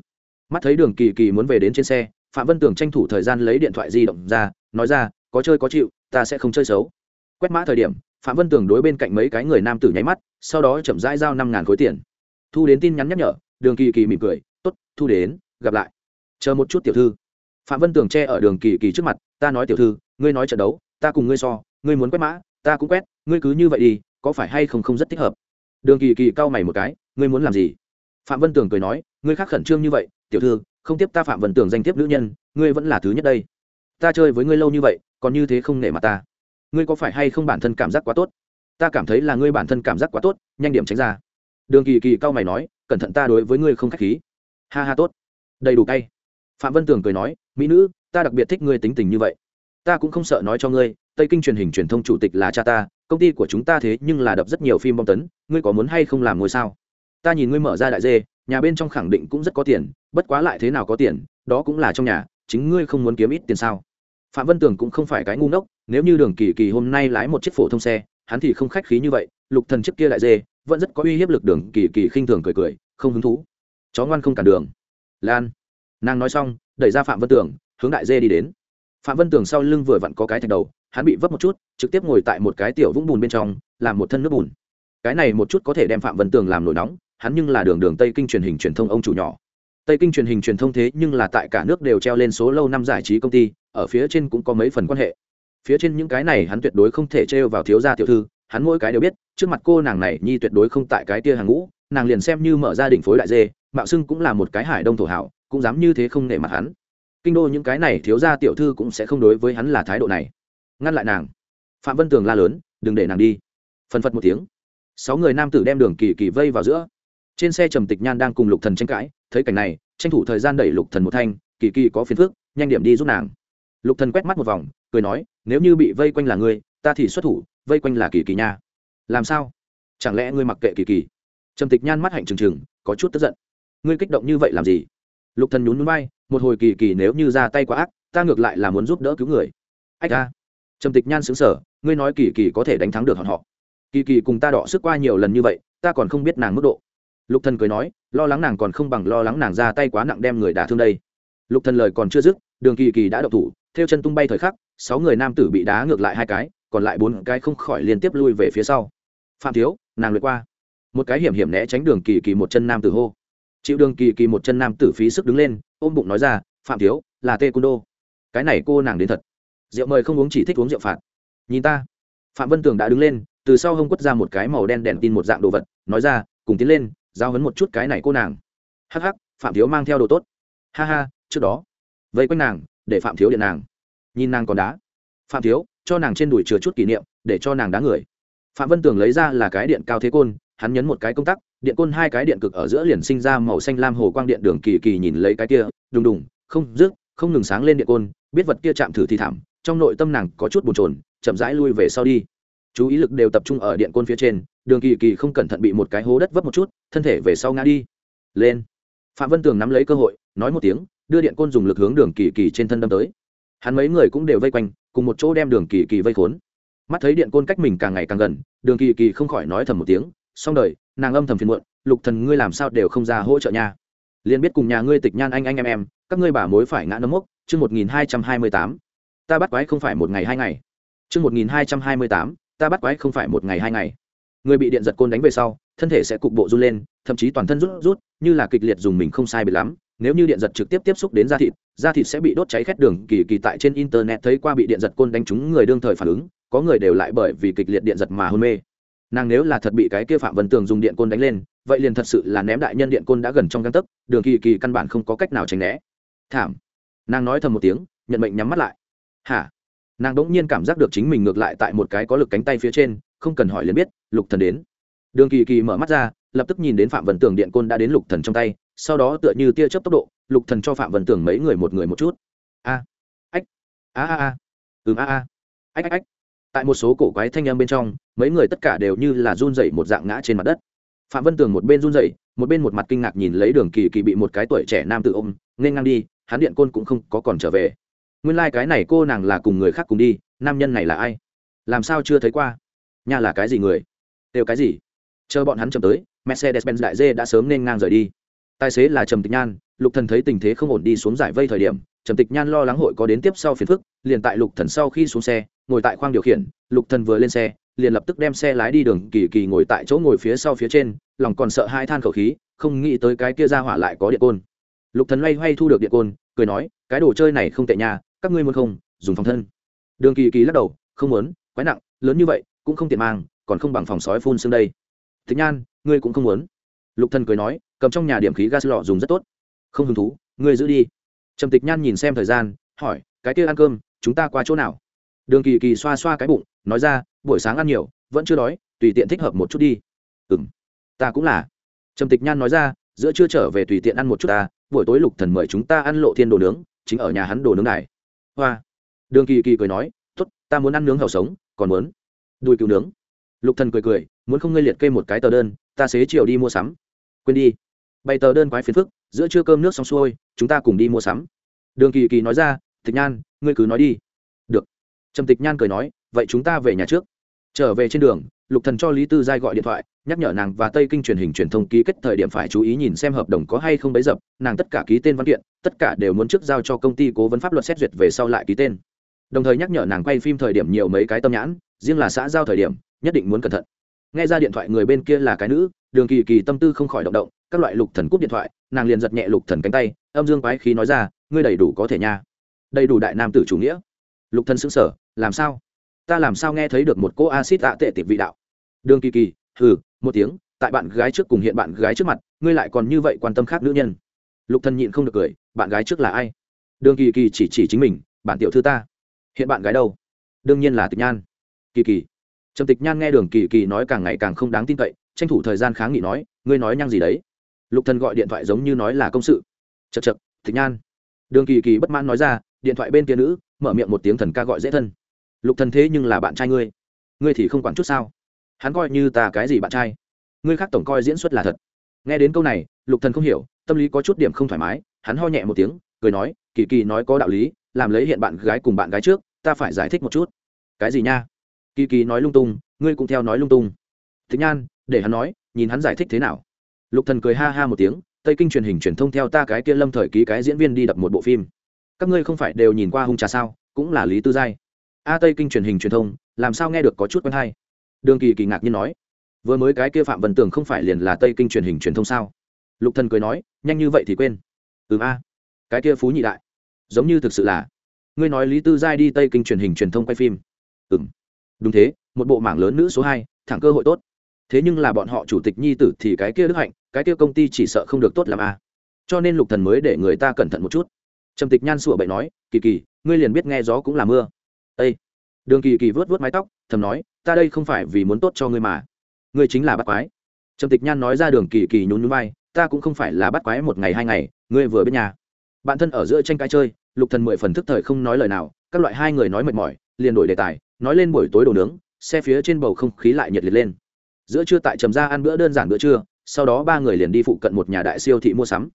Mắt thấy đường kỳ kỳ muốn về đến trên xe, phạm vân tường tranh thủ thời gian lấy điện thoại di động ra, nói ra, có chơi có chịu, ta sẽ không chơi xấu. Quét mã thời điểm phạm vân tường đối bên cạnh mấy cái người nam tử nháy mắt, sau đó chậm rãi giao năm ngàn khối tiền. Thu đến tin nhắn nhắc nhở, đường kỳ kỳ mỉm cười t ố t thu đến, gặp lại. Chờ một chút tiểu thư. Phạm vân tường che ở đường kỳ kỳ trước mặt, ta nói tiểu thư, ngươi nói trận đấu, ta cùng ngươi so, ngươi muốn quét mã, ta cũng quét, ngươi cứ như vậy đi, có phải hay không không rất thích hợp? Đường kỳ kỳ cau mày một cái, ngươi muốn làm gì? Phạm vân tường cười nói, ngươi khác khẩn trương như vậy, tiểu thư, không tiếp ta phạm vân tường danh tiếp nữ nhân, ngươi vẫn là thứ nhất đây. Ta chơi với ngươi lâu như vậy, còn như thế không nể mặt ta ngươi có phải hay không bản thân cảm giác quá tốt? Ta cảm thấy là ngươi bản thân cảm giác quá tốt, nhanh điểm tránh ra. Đường kỳ kỳ cao mày nói, cẩn thận ta đối với ngươi không k h á c h khí. Ha ha tốt. Đầy đủ cay. Phạm vân tường cười nói, mỹ nữ, ta đặc biệt thích ngươi tính tình như vậy. Ta cũng không sợ nói cho ngươi, tây kinh truyền hình truyền thông chủ tịch là cha ta, công ty của chúng ta thế nhưng là đập rất nhiều phim bom tấn, ngươi có muốn hay không làm ngôi sao? Ta nhìn ngươi mở ra đại dê, nhà bên trong khẳng định cũng rất có tiền, bất quá lại thế nào có tiền, đó cũng là trong nhà, chính ngươi không muốn kiếm ít tiền sao? Phạm vân tường cũng không phải cái ngu ngốc, nếu như đường kỳ kỳ hôm nay lái một chiếc phổ thông xe, hắn thì không khách khí như vậy, lục thần chiếc kia đại dê, vẫn rất có uy hiếp lực đường kỳ kỳ khinh thường cười cười, không hứng thú. Chó ngoan không cản đường. Lan. Nàng nói xong, đẩy ra phạm vân tường, hướng đại dê đi đến. Phạm vân tường sau lưng vừa vặn có cái thạch đầu, hắn bị vấp một chút, trực tiếp ngồi tại một cái tiểu vũng bùn bên trong, làm một thân nước bùn. Cái này một chút có thể đem phạm vân tường làm nổi nóng, hắn nhưng là đường đường tây kinh truyền hình truyền thông ông chủ nhỏ. Tây kinh truyền hình truyền thông thế nhưng là tại cả nước đều treo lên số lâu năm giải trí công ty ở phía trên cũng có mấy phần quan hệ. Phía trên những cái này hắn tuyệt đối không thể trêu vào thiếu gia tiểu thư, hắn mỗi cái đều biết, trước mặt cô nàng này nhi tuyệt đối không tại cái tia hàng ngũ, nàng liền xem như mở ra đỉnh phối đại dê, mạo xưng cũng là một cái hải đông thổ hảo, cũng dám như thế không nể mặt hắn. Kinh đô những cái này thiếu gia tiểu thư cũng sẽ không đối với hắn là thái độ này. Ngăn lại nàng. Phạm vân tường la lớn, đừng để nàng đi. Phân phật một tiếng. Sáu người nam tử đem đường kỳ kỳ vây vào giữa. Trên xe trầm tịch nhan đang cùng lục thần tranh cãi, thấy cảnh này, tranh thủ thời gian đẩy lục thần một thanh, kỳ kỳ có phiền phức, nhanh điểm đi giúp nàng lục thần quét mắt một vòng, cười nói, nếu như bị vây quanh là ngươi, ta thì xuất thủ, vây quanh là kỳ kỳ nha. Làm sao? Chẳng lẽ ngươi mặc kệ kỳ kỳ? Trầm tịch nhan mắt hạnh trừng trừng, có chút tức giận. Ngươi kích động như vậy làm gì? Lục thần nhún núi bay một hồi kỳ kỳ nếu như ra tay quá ác, ta ngược lại là muốn giúp đỡ cứu người. Ách ra trầm tịch nhan xứng sở ngươi nói kỳ kỳ có thể đánh thắng được hòn họ. Kỳ kỳ cùng ta đọ sức qua nhiều lần như vậy, ta còn không biết nàng mức độ. Lục thần cười nói, lo lắng nàng còn không bằng lo lắng nàng ra tay quá nặng đem người đả thương đây. Lục thần lời còn chưa dứt, đường kỳ kỳ đã đậu thủ theo chân tung bay thời khắc, sáu người nam tử bị đá ngược lại hai cái, còn lại bốn cái không khỏi liên tiếp lui về phía sau. Phạm thiếu, nàng lượt qua. Một cái hiểm hiểm né tránh đường kỳ kỳ một chân nam tử hô. Chịu đường kỳ kỳ một chân nam tử phí sức đứng lên, ôm bụng nói ra, phạm thiếu, là tê cung đô. Cái này cô nàng đến thật. Rượu mời không uống chỉ thích uống rượu phạt. Nhìn ta. Phạm vân tường đã đứng lên, từ sau hông quất ra một cái màu đen đèn tin một dạng đồ vật, nói ra, cùng tiến lên, giao hấn một chút cái này cô nàng. Hắc hắc, phạm thiếu mang theo đồ tốt. Ha ha, trước đó. Vây quanh nàng để phạm thiếu điện nàng. Nhìn nàng còn đá. Phạm thiếu, cho nàng trên đùi chừa chút kỷ niệm, để cho nàng đá người. Phạm vân tường lấy ra là cái điện cao thế côn, hắn nhấn một cái công tắc, điện côn hai cái điện cực ở giữa liền sinh ra màu xanh lam hồ quang điện đường kỳ kỳ nhìn lấy cái kia, đùng đùng, không, rước, không ngừng sáng lên điện côn, biết vật kia chạm thử thì thảm, trong nội tâm nàng có chút bồn chồn, chậm rãi lui về sau đi. Chú ý lực đều tập trung ở điện côn phía trên, đường kỳ kỳ không cẩn thận bị một cái hố đất vấp một chút, thân thể về sau ngã đi. Lên. Phạm vân tường nắm lấy cơ hội, nói một tiếng đưa điện côn dùng lực hướng đường kỳ kỳ trên thân đâm tới. Hắn mấy người cũng đều vây quanh, cùng một chỗ đem đường kỳ kỳ vây khốn. Mắt thấy điện côn cách mình càng ngày càng gần, đường kỳ kỳ không khỏi nói thầm một tiếng, xong đời, nàng âm thầm phiền muộn, lục thần ngươi làm sao đều không ra hỗ trợ nha. Liền biết cùng nhà ngươi tịch nhan anh anh em em, các ngươi bà mối phải ngã nấm mốc. Chương một nghìn hai trăm hai mươi tám. Ta bắt quái không phải một ngày hai ngày. Chương một nghìn hai trăm hai mươi tám. Ta bắt quái không phải một ngày hai ngày. Người bị điện giật côn đánh về sau, thân thể sẽ cục bộ run lên, thậm chí toàn thân rút rút, như là kịch liệt dùng mình không sai bị lắm nếu như điện giật trực tiếp tiếp xúc đến da thịt da thịt sẽ bị đốt cháy khét đường, kỳ kỳ tại trên internet thấy qua bị điện giật côn đánh trúng người đương thời phản ứng, có người đều lại bởi vì kịch liệt điện giật mà hôn mê. Nàng nếu là thật bị cái kia phạm vân tường dùng điện côn đánh lên, vậy liền thật sự là ném đại nhân điện côn đã gần trong găng tấc, đường kỳ kỳ căn bản không có cách nào tránh né. Thảm. Nàng nói thầm một tiếng, nhận mệnh nhắm mắt lại. Hả? Nàng đ ỗ n g nhiên cảm giác được chính mình ngược lại tại một cái có lực cánh tay phía trên, không cần hỏi liền biết, lục thần đến. Đường kỳ kỳ mở mắt ra, lập tức nhìn đến phạm vân tường điện côn đã đến lục thần trong tay sau đó tựa như tia chớp tốc độ, lục thần cho phạm vân tường mấy người một người một chút. A, ách, a a a, ừm, a a, ách ách ách. Tại một số cổ quái thanh âm bên trong, mấy người tất cả đều như là run rẩy một dạng ngã trên mặt đất. Phạm vân tường một bên run rẩy, một bên một mặt kinh ngạc nhìn lấy đường kỳ kỳ bị một cái tuổi trẻ nam tự ôm, nên ngang đi, hắn điện côn cũng không có còn trở về. Nguyên lai、like、cái này cô nàng là cùng người khác cùng đi, nam nhân này là ai? Làm sao chưa thấy qua? Nhà là cái gì người? Đều cái gì? Chờ bọn hắn chậm tới mercedes benz đại dê đã sớm nên ngang rời đi tài xế là trầm tịch nhan, lục thần thấy tình thế không ổn đi xuống giải vây thời điểm, trầm tịch nhan lo lắng hội có đến tiếp sau phiền phức, liền tại lục thần sau khi xuống xe, ngồi tại khoang điều khiển, lục thần vừa lên xe, liền lập tức đem xe lái đi đường kỳ kỳ ngồi tại chỗ ngồi phía sau phía trên, lòng còn sợ hai than khẩu khí, không nghĩ tới cái kia ra hỏa lại có điện côn. Lục thần loay hoay thu được điện côn, cười nói, cái đồ chơi này không tệ nhà các ngươi muốn không, dùng phòng thân. Đường kỳ kỳ lắc đầu, không muốn, quái nặng, lớn như vậy, cũng không tiện mang, còn không bằng phòng sói phun xương đây. Tịch nhan, ngươi cũng không muốn lục thần cười nói cầm trong nhà điểm khí gas lọ dùng rất tốt. Không hứng thú ngươi giữ đi. Trầm tịch nhan nhìn xem thời gian hỏi cái kia ăn cơm chúng ta qua chỗ nào? Đường kỳ kỳ xoa xoa cái bụng nói ra buổi sáng ăn nhiều vẫn chưa đói tùy tiện thích hợp một chút đi. Ừm, ta cũng là. Trầm tịch nhan nói ra giữa chưa trở về tùy tiện ăn một chút ta buổi tối lục thần mời chúng ta ăn lộ thiên đồ nướng chính ở nhà hắn đồ nướng này hoa. Đường kỳ kỳ cười nói tốt ta muốn ăn nướng hầu sống còn muốn đùi cừu nướng. Lục thần cười cười muốn không ngươi liệt kê một cái tờ đơn ta xế chiều đi mua sắm quên đi. Bày tờ đơn quái phiền phức, giữa trưa cơm nước xong xuôi, chúng ta cùng đi mua sắm. Đường kỳ kỳ nói ra, tịch nhan, ngươi cứ nói đi. Được. Trầm tịch nhan cười nói, vậy chúng ta về nhà trước. Trở về trên đường, lục thần cho lý tư giai gọi điện thoại, nhắc nhở nàng và tây kinh truyền hình truyền thông ký kết thời điểm phải chú ý nhìn xem hợp đồng có hay không bấy dập, nàng tất cả ký tên văn kiện, tất cả đều muốn trước giao cho công ty cố vấn pháp luật xét duyệt về sau lại ký tên. Đồng thời nhắc nhở nàng quay phim thời điểm nhiều mấy cái tâm nhãn, riêng là xã giao thời điểm, nhất định muốn cẩn thận. Nghe ra điện thoại người bên kia là cái nữ đường kỳ kỳ tâm tư không khỏi động động, các loại lục thần cúp điện thoại, nàng liền giật nhẹ lục thần cánh tay, âm dương quái khí nói ra, ngươi đầy đủ có thể nha. Đầy đủ đại nam tử chủ nghĩa. Lục thần sững sờ, làm sao? Ta làm sao nghe thấy được một cô acid tạ tệ tiệp vị đạo? Đường kỳ kỳ, hừ, một tiếng, tại bạn gái trước cùng hiện bạn gái trước mặt, ngươi lại còn như vậy quan tâm khác nữ nhân. Lục thần nhịn không được cười, bạn gái trước là ai? Đường kỳ kỳ chỉ chỉ chính mình, bản tiểu thư ta. Hiện bạn gái đâu? Đương nhiên là tịch nhan. Kỳ kỳ. Trầm tịch nhan nghe đường kỳ kỳ nói càng ngày càng không đáng tin cậy tranh thủ thời gian kháng nghị nói, ngươi nói nhăng gì đấy? Lục thần gọi điện thoại giống như nói là công sự. Chật chật tịch nhan. Đường kỳ kỳ bất mãn nói ra, điện thoại bên kia nữ, mở miệng một tiếng thần ca gọi dễ thân. Lục thần thế nhưng là bạn trai ngươi. Ngươi thì không quản chút sao? Hắn coi như ta cái gì bạn trai? Ngươi khác tổng coi diễn xuất là thật. Nghe đến câu này, lục thần không hiểu, tâm lý có chút điểm không thoải mái, hắn ho nhẹ một tiếng, cười nói, kỳ kỳ nói có đạo lý, làm lấy hiện bạn gái cùng bạn gái trước, ta phải giải thích một chút. Cái gì nha? Kỳ kỳ nói lung tung, ngươi cũng theo nói lung tung. Thích nhan để hắn nói, nhìn hắn giải thích thế nào. Lục thần cười ha ha một tiếng, tây kinh truyền hình truyền thông theo ta cái kia lâm thời ký cái diễn viên đi đập một bộ phim. Các ngươi không phải đều nhìn qua hung trà sao, cũng là lý tư giai. A tây kinh truyền hình truyền thông, làm sao nghe được có chút quen hay? Đường kỳ kỳ ngạc nhiên nói, vừa mới cái kia phạm vân tường không phải liền là tây kinh truyền hình truyền thông sao? Lục thần cười nói, nhanh như vậy thì quên. Ừm a, cái kia phú nhị đại, giống như thực sự là, ngươi nói lý tư giai đi tây kinh truyền hình truyền thông quay phim. Ừm, đúng thế, một bộ mảng lớn nữ số hai, thẳng cơ hội tốt thế nhưng là bọn họ chủ tịch nhi tử thì cái kia đức hạnh, cái kia công ty chỉ sợ không được tốt làm a. Cho nên lục thần mới để người ta cẩn thận một chút. Trầm tịch nhan sủa bậy nói, kỳ kỳ, ngươi liền biết nghe gió cũng là mưa. Ây đường kỳ kỳ vớt vớt mái tóc, thầm nói, ta đây không phải vì muốn tốt cho ngươi mà. Ngươi chính là bắt quái. Trầm tịch nhan nói ra đường kỳ kỳ nhún nhún vai, ta cũng không phải là bắt quái một ngày hai ngày, ngươi vừa biết nhà. Bạn thân ở giữa tranh cãi chơi, lục thần mười phần thức thời không nói lời nào, các loại hai người nói mệt mỏi, liền đổi đề tài, nói lên buổi tối đồ nướng, xe phía trên bầu không khí lại nhiệt liệt lên giữa trưa tại trầm ra ăn bữa đơn giản bữa trưa, sau đó ba người liền đi phụ cận một nhà đại siêu thị mua sắm.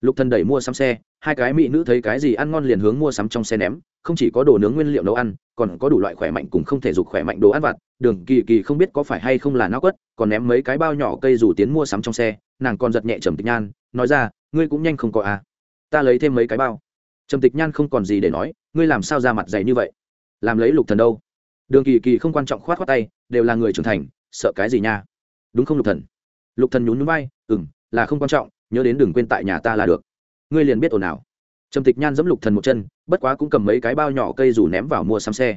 Lục thần đẩy mua sắm xe, hai cái mỹ nữ thấy cái gì ăn ngon liền hướng mua sắm trong xe ném, không chỉ có đồ nướng nguyên liệu nấu ăn, còn có đủ loại khỏe mạnh cùng không thể dục khỏe mạnh đồ ăn vặt, đường kỳ kỳ không biết có phải hay không là náo quất, còn ném mấy cái bao nhỏ cây rủ tiến mua sắm trong xe, nàng còn giật nhẹ trầm tịch nhan, nói ra, ngươi cũng nhanh không có à. Ta lấy thêm mấy cái bao. Trầm tịch nhan không còn gì để nói, ngươi làm sao ra mặt dày như vậy? Làm lấy lục thần đâu? Đường kỳ kỳ không quan trọng khoát khoát tay, đều là người trưởng thành sợ cái gì nha? Đúng không, lục thần? Lục thần nhún nhún vai, ừm, là không quan trọng, nhớ đến đừng quên tại nhà ta là được. Ngươi liền biết ồn ào. Trầm tịch nhan giẫm lục thần một chân, bất quá cũng cầm mấy cái bao nhỏ cây rủ ném vào mua xăm xe.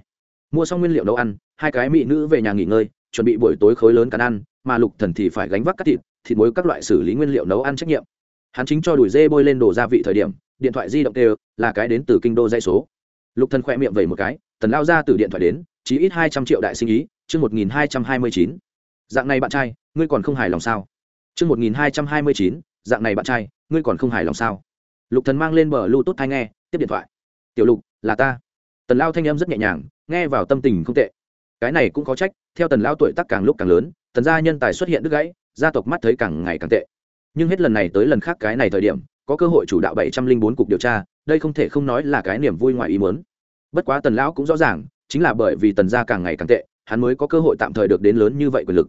Mua xong nguyên liệu nấu ăn, hai cái mỹ nữ về nhà nghỉ ngơi, chuẩn bị buổi tối khối lớn cắn ăn, mà lục thần thì phải gánh vác cắt thịt thịt muối các loại xử lý nguyên liệu nấu ăn trách nhiệm. Hắn chính cho đùi dê bôi lên đồ gia vị thời điểm, điện thoại di động đều là cái đến từ kinh đô dây số. Lục thần khoe miệng vẩy một cái, tần lao ra từ điện thoại đến chí ít hai trăm triệu đại sinh ý, chương một nghìn hai trăm hai mươi chín. Dạng này bạn trai, ngươi còn không hài lòng sao? Chương một nghìn hai trăm hai mươi chín, dạng này bạn trai, ngươi còn không hài lòng sao? Lục thần mang lên bờ lưu tốt thay nghe, tiếp điện thoại. Tiểu lục, là ta. Tần lao thanh âm rất nhẹ nhàng, nghe vào tâm tình không tệ. Cái này cũng có trách, theo tần lao tuổi tác càng lúc càng lớn, tần gia nhân tài xuất hiện đứt gãy, gia tộc mắt thấy càng ngày càng tệ. Nhưng hết lần này tới lần khác cái này thời điểm, có cơ hội chủ đạo bảy trăm linh bốn cục điều tra, đây không thể không nói là cái niềm vui ngoài ý muốn. Bất quá tần lão cũng rõ ràng chính là bởi vì tần gia càng ngày càng tệ, hắn mới có cơ hội tạm thời được đến lớn như vậy quyền lực.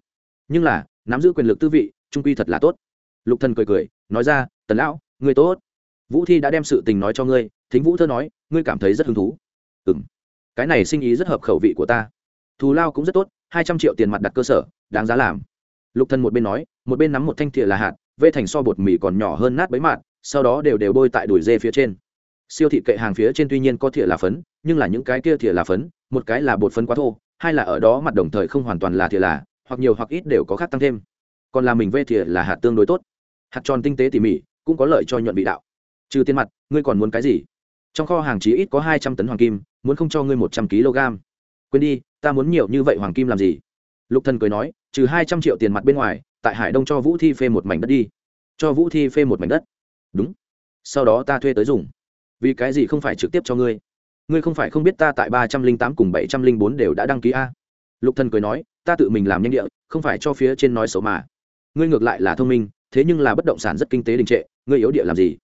Nhưng là, nắm giữ quyền lực tư vị, trung quy thật là tốt. Lục thần cười cười, nói ra, tần lão, ngươi tốt. Vũ thi đã đem sự tình nói cho ngươi, thính vũ thơ nói, ngươi cảm thấy rất hứng thú. Ừm, cái này sinh ý rất hợp khẩu vị của ta. Thù lao cũng rất tốt, hai trăm triệu tiền mặt đặt cơ sở, đáng giá làm. Lục thần một bên nói, một bên nắm một thanh thìa là hạt, vê thành so bột mì còn nhỏ hơn nát bấy mạt, sau đó đều đều bôi tại đùi dê phía trên siêu thị kệ hàng phía trên tuy nhiên có thìa là phấn, nhưng là những cái kia thìa là phấn, một cái là bột phấn quá thô, hai là ở đó mặt đồng thời không hoàn toàn là thìa là, hoặc nhiều hoặc ít đều có khác tăng thêm. Còn là mình vê thìa là hạt tương đối tốt. Hạt tròn tinh tế tỉ mỉ, cũng có lợi cho nhuận vị đạo. Trừ tiền mặt, ngươi còn muốn cái gì? Trong kho hàng chí ít có hai trăm tấn hoàng kim, muốn không cho ngươi một trăm kg. Quên đi, ta muốn nhiều như vậy hoàng kim làm gì? Lục thần cười nói, trừ hai trăm triệu tiền mặt bên ngoài, tại hải đông cho vũ thi phê một mảnh đất đi. Cho vũ thi phê một mảnh đất. Đúng. Sau đó ta thuê tới dùng vì cái gì không phải trực tiếp cho ngươi? Ngươi không phải không biết ta tại ba trăm linh tám cùng bảy trăm linh bốn đều đã đăng ký a? Lục thần cười nói, ta tự mình làm nhanh địa, không phải cho phía trên nói xấu mà. Ngươi ngược lại là thông minh, thế nhưng là bất động sản rất kinh tế đình trệ, ngươi yếu địa làm gì?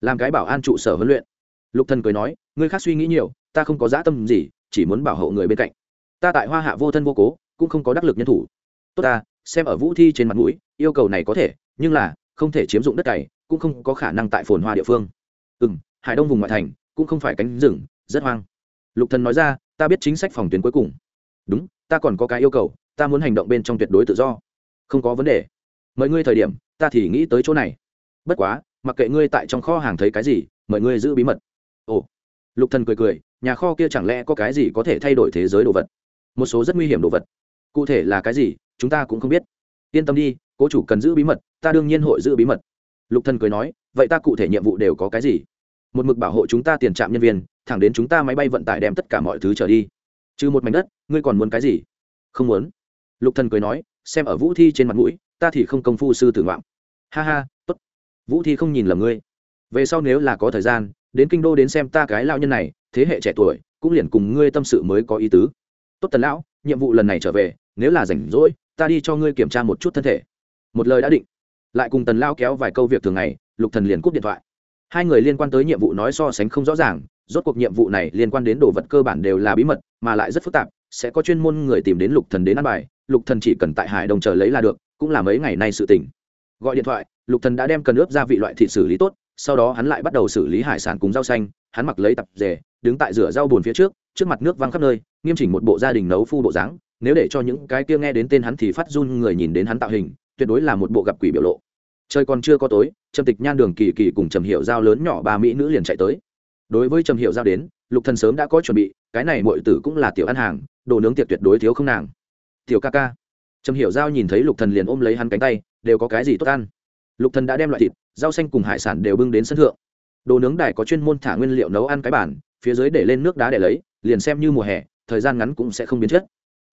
Làm cái bảo an trụ sở huấn luyện. Lục thần cười nói, ngươi khác suy nghĩ nhiều, ta không có dã tâm gì, chỉ muốn bảo hộ người bên cạnh. Ta tại hoa hạ vô thân vô cố, cũng không có đắc lực nhân thủ. Tốt ta, xem ở vũ thi trên mặt mũi, yêu cầu này có thể, nhưng là không thể chiếm dụng đất cày, cũng không có khả năng tại phồn hoa địa phương. Ừ m hải đông vùng ngoại thành, cũng không phải cánh rừng, rất hoang. Lục thần nói ra, ta biết chính sách phòng tuyến cuối cùng. Đúng, ta còn có cái yêu cầu, ta muốn hành động bên trong tuyệt đối tự do. Không có vấn đề. Mời ngươi thời điểm, ta thì nghĩ tới chỗ này. Bất quá, mặc kệ ngươi tại trong kho hàng thấy cái gì, mời ngươi giữ bí mật. Ồ. Lục thần cười cười, nhà kho kia chẳng lẽ có cái gì có thể thay đổi thế giới đồ vật? Một số rất nguy hiểm đồ vật. Cụ thể là cái gì, chúng ta cũng không biết. Yên tâm đi, cố chủ cần giữ bí mật, ta đương nhiên hội giữ bí mật. Lục thần cười nói, vậy ta cụ thể nhiệm vụ đều có cái gì? Một mực bảo hộ chúng ta tiền trạm nhân viên, thẳng đến chúng ta máy bay vận tải đem tất cả mọi thứ trở đi. Trừ một mảnh đất, ngươi còn muốn cái gì? Không muốn. Lục thần cười nói, xem ở vũ thi trên mặt mũi, ta thì không công phu sư tử ngoạm. Ha ha, tốt. Vũ thi không nhìn lầm ngươi. Về sau nếu là có thời gian, đến kinh đô đến xem ta cái lao nhân này, thế hệ trẻ tuổi, cũng liền cùng ngươi tâm sự mới có ý tứ. Tốt tần lão, nhiệm vụ lần này trở về, nếu là rảnh rỗi, ta đi cho ngươi kiểm tra một chút thân thể. Một lời đã định. Lại cùng tần lao kéo vài câu việc thường ngày, lục thần liền cúp điện thoại hai người liên quan tới nhiệm vụ nói so sánh không rõ ràng, rốt cuộc nhiệm vụ này liên quan đến đồ vật cơ bản đều là bí mật, mà lại rất phức tạp, sẽ có chuyên môn người tìm đến lục thần đến ăn bài, lục thần chỉ cần tại hải đồng chờ lấy là được, cũng là mấy ngày nay sự tình. Gọi điện thoại, lục thần đã đem cần ướp gia vị loại thịt xử lý tốt, sau đó hắn lại bắt đầu xử lý hải sản cùng rau xanh, hắn mặc lấy tập rể, đứng tại rửa rau bùn phía trước trước mặt nước văng khắp nơi, nghiêm chỉnh một bộ gia đình nấu phu bộ dáng, nếu để cho những cái kia nghe đến tên hắn thì phát run người nhìn đến hắn tạo hình, tuyệt đối là một bộ gặp quỷ biểu lộ trời còn chưa có tối, trầm tịch nhan đường kỳ kỳ cùng trầm hiệu giao lớn nhỏ ba mỹ nữ liền chạy tới. Đối với trầm hiệu giao đến, lục thần sớm đã có chuẩn bị, cái này mọi tử cũng là tiểu ăn hàng, đồ nướng tiệc tuyệt đối thiếu không nàng. Tiểu ca ca. Trầm hiệu giao nhìn thấy lục thần liền ôm lấy hắn cánh tay, đều có cái gì tốt ăn? Lục thần đã đem loại thịt, rau xanh cùng hải sản đều bưng đến sân thượng. Đồ nướng đài có chuyên môn thả nguyên liệu nấu ăn cái bản phía dưới để lên nước đá để lấy, liền xem như mùa hè, thời gian ngắn cũng sẽ không biến chất.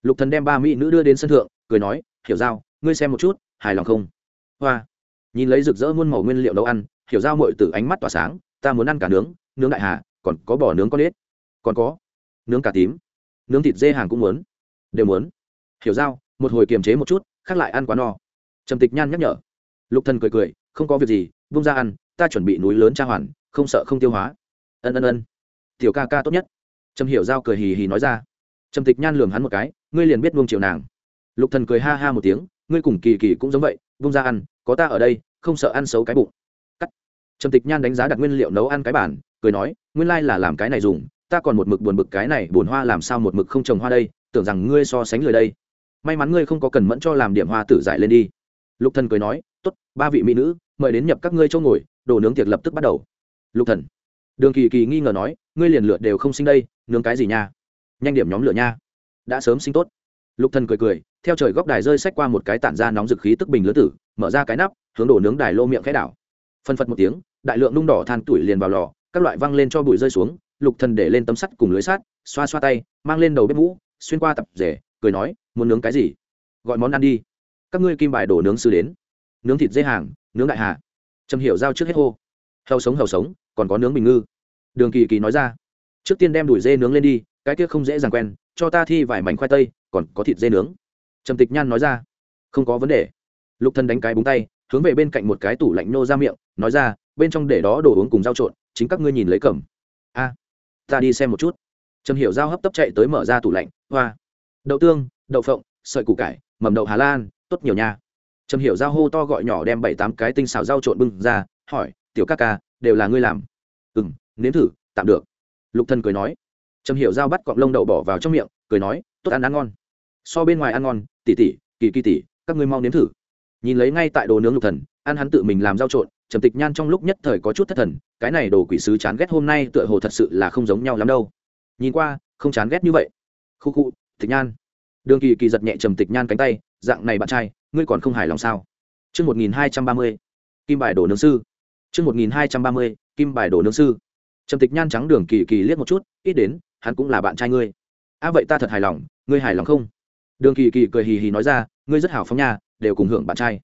Lục thần đem ba mỹ nữ đưa đến sân thượng, cười nói, hiểu giao, ngươi xem một chút, hài lòng không? Hoa nhìn lấy rực rỡ muôn màu nguyên liệu nấu ăn, hiểu giao mội từ ánh mắt tỏa sáng, ta muốn ăn cả nướng nướng đại hà, còn có bò nướng con ếch. Còn có? Nướng cả tím, nướng thịt dê hàng cũng muốn. Đều muốn. Hiểu giao, một hồi kiềm chế một chút khác lại ăn quá no. Trầm tịch nhan nhắc nhở. Lục thần cười cười, không có việc gì vung ra ăn, ta chuẩn bị núi lớn tra hoàn, không sợ không tiêu hóa. Ân ân ân. Tiểu ca ca tốt nhất. Trầm hiểu giao cười hì hì nói ra. Trầm tịch nhan lườm hắn một cái, ngươi liền biết nuông chiều nàng. Lục thần cười ha ha một tiếng, ngươi cùng kỳ kỳ cũng giống vậy vung ra ăn có ta ở đây, không sợ ăn xấu cái bụng. Cắt. Trầm tịch nhan đánh giá đặt nguyên liệu nấu ăn cái bản cười nói, nguyên lai là làm cái này dùng, ta còn một mực buồn bực cái này buồn hoa làm sao một mực không trồng hoa đây, tưởng rằng ngươi so sánh người đây. May mắn ngươi không có cần mẫn cho làm điểm hoa tử giải lên đi. Lục thần cười nói, tốt, ba vị mỹ nữ, mời đến nhập các ngươi chỗ ngồi, đồ nướng tiệc lập tức bắt đầu. Lục thần. Đường kỳ kỳ nghi ngờ nói, ngươi liền lượt đều không sinh đây, nướng cái gì nha? Nhanh điểm nhóm lửa nha. Đã sớm sinh tốt lục thần cười cười, theo trời góc đài rơi xách qua một cái tản ra nóng dực khí tức bình lứa tử, mở ra cái nắp, hướng đổ nướng đài lô miệng khẽ đảo. Phân phật một tiếng, đại lượng nung đỏ than tuổi liền vào lò, các loại văng lên cho bụi rơi xuống, lục thần để lên tấm sắt cùng lưới sắt, xoa xoa tay, mang lên đầu bếp mũ, xuyên qua tập rể, cười nói, muốn nướng cái gì? Gọi món ăn đi. Các ngươi kim bài đổ nướng sư đến. Nướng thịt dê hàng, nướng đại hà. Trầm hiểu giao trước hết hô. Hầu sống hầu sống, còn có nướng bình ngư. Đường kỳ kỳ nói ra. Trước tiên đem đùi dê nướng lên đi, cái kia không dễ dàng quen, cho ta thi vài mảnh khoai tây còn có thịt dê nướng. Trầm tịch nhan nói ra, không có vấn đề. Lục thần đánh cái búng tay, hướng về bên cạnh một cái tủ lạnh nô ra miệng, nói ra, bên trong để đó đồ uống cùng dao trộn, chính các ngươi nhìn lấy cầm. A, ta đi xem một chút. Trầm hiểu dao hấp tấp chạy tới mở ra tủ lạnh, hoa, đậu tương, đậu phộng, sợi củ cải, mầm đậu hà lan, tốt nhiều nha. Trầm hiểu dao hô to gọi nhỏ đem bảy tám cái tinh xào dao trộn bưng ra, hỏi, tiểu ca ca, đều là ngươi làm? Ừ m nếm thử, tạm được. Lục thần cười nói. Trầm hiểu dao bắt cọng lông đậu bỏ vào trong miệng, cười nói, tốt ăn ăn ngon so bên ngoài ăn ngon, tỉ tỉ, kỳ kỳ tỉ, các ngươi mau nếm thử. Nhìn lấy ngay tại đồ nướng lục thần, ăn hắn tự mình làm rau trộn, trầm tịch nhan trong lúc nhất thời có chút thất thần, cái này đồ quỷ sứ chán ghét hôm nay tựa hồ thật sự là không giống nhau lắm đâu. Nhìn qua, không chán ghét như vậy. Khu khu, tịch nhan. Đường kỳ kỳ giật nhẹ trầm tịch nhan cánh tay, dạng này bạn trai, ngươi còn không hài lòng sao? Chương một nghìn hai trăm ba mươi, kim bài đồ nướng sư. Chương một nghìn hai trăm ba mươi, kim bài đồ nướng sư. Trầm tịch nhan trắng đường kỳ kỳ liếc một chút, ít đến, hắn cũng là bạn trai ngươi. A à vậy ta thật hài lòng, ngươi hài lòng không? Đường kỳ kỳ cười hì hì nói ra, ngươi rất hào phóng nha, đều cùng hưởng bạn trai.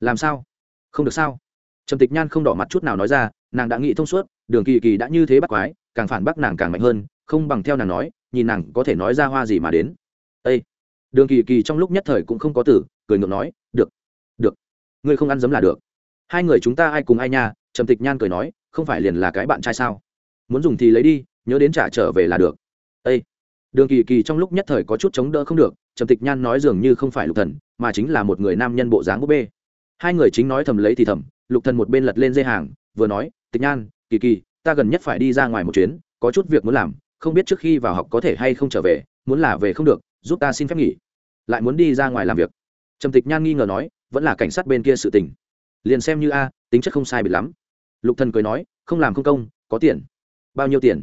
Làm sao? Không được sao? Trầm tịch nhan không đỏ mặt chút nào nói ra, nàng đã nghĩ thông suốt, đường kỳ kỳ đã như thế bắt quái, càng phản bác nàng càng mạnh hơn, không bằng theo nàng nói, nhìn nàng có thể nói ra hoa gì mà đến. Ê! đường kỳ kỳ trong lúc nhất thời cũng không có tử cười ngược nói, được được, ngươi không ăn dấm là được. Hai người chúng ta ai cùng ai nha? Trầm tịch nhan cười nói, không phải liền là cái bạn trai sao? Muốn dùng thì lấy đi, nhớ đến trả trở về là được. Ê! Đường kỳ kỳ trong lúc nhất thời có chút chống đỡ không được, trầm tịch nhan nói dường như không phải lục thần, mà chính là một người nam nhân bộ dáng búp bê. Hai người chính nói thầm lấy thì thầm, lục thần một bên lật lên dây hàng, vừa nói, tịch nhan, kỳ kỳ, ta gần nhất phải đi ra ngoài một chuyến, có chút việc muốn làm, không biết trước khi vào học có thể hay không trở về, muốn là về không được, giúp ta xin phép nghỉ. Lại muốn đi ra ngoài làm việc. Trầm tịch nhan nghi ngờ nói, vẫn là cảnh sát bên kia sự tình. Liền xem như a, tính chất không sai biệt lắm. Lục thần cười nói, không làm không công, có tiền. Bao nhiêu tiền?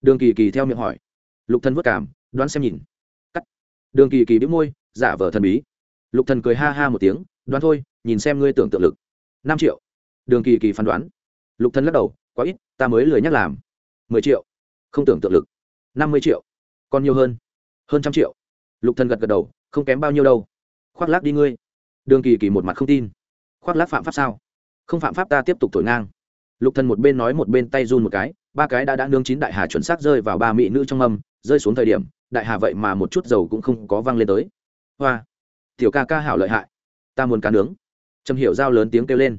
Đường kỳ kỳ theo miệng hỏi lục thần vất cảm, đoán xem nhìn. Cắt. Đường kỳ kỳ bĩu môi, giả vờ thần bí. Lục thần cười ha ha một tiếng, đoán thôi, nhìn xem ngươi tưởng tượng lực. Năm triệu. Đường kỳ kỳ phán đoán. Lục thần lắc đầu, quá ít, ta mới lười nhắc làm. Mười triệu. Không tưởng tượng lực. Năm mươi triệu. Còn nhiều hơn. Hơn trăm triệu. Lục thần gật gật đầu, không kém bao nhiêu đâu. Khoác lác đi ngươi. Đường kỳ kỳ một mặt không tin. Khoác lác phạm pháp sao? Không phạm pháp ta tiếp tục thổi ngang. Lục thần một bên nói một bên tay run một cái, ba cái đã đã nướng chín đại hà chuẩn xác rơi vào ba mỹ nữ trong âm rơi xuống thời điểm, đại hà vậy mà một chút dầu cũng không có văng lên tới. Hoa, tiểu ca ca hảo lợi hại, ta muốn cá nướng. Trầm hiểu giao lớn tiếng kêu lên.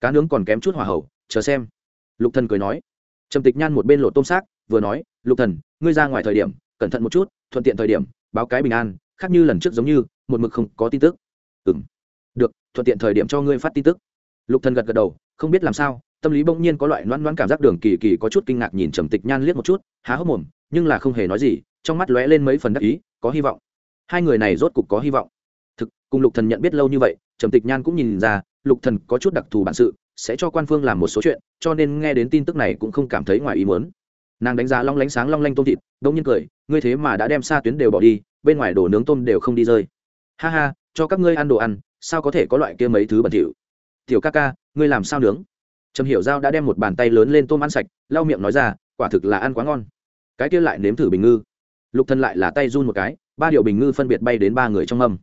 Cá nướng còn kém chút hỏa hậu, chờ xem. Lục thần cười nói. Trầm tịch nhan một bên lột tôm xác, vừa nói, lục thần, ngươi ra ngoài thời điểm, cẩn thận một chút, thuận tiện thời điểm, báo cái bình an, khác như lần trước giống như, một mực không có tin tức. Ừm, được, thuận tiện thời điểm cho ngươi phát tin tức. Lục thần gật gật đầu, không biết làm sao tâm lý bỗng nhiên có loại loãn loãn cảm giác đường kỳ kỳ có chút kinh ngạc nhìn trầm tịch nhan liếc một chút, há hốc mồm, nhưng là không hề nói gì, trong mắt lóe lên mấy phần đắc ý, có hy vọng. Hai người này rốt cục có hy vọng. Thực, cùng lục thần nhận biết lâu như vậy, trầm tịch nhan cũng nhìn ra, lục thần có chút đặc thù bản sự, sẽ cho quan phương làm một số chuyện, cho nên nghe đến tin tức này cũng không cảm thấy ngoài ý muốn. Nàng đánh giá long lánh sáng long lanh tôm thịt, đông nhiên cười, ngươi thế mà đã đem xa tuyến đều bỏ đi, bên ngoài đồ nướng tôm đều không đi rơi. Ha ha, cho các ngươi ăn đồ ăn, sao có thể có loại kia mấy thứ bẩn thỉu? Tiểu ca ca, ngươi làm sao nướng? Trầm hiểu giao đã đem một bàn tay lớn lên tôm ăn sạch, lau miệng nói ra, quả thực là ăn quá ngon. Cái kia lại nếm thử bình ngư. Lục thân lại là tay run một cái, ba điều bình ngư phân biệt bay đến ba người trong mâm.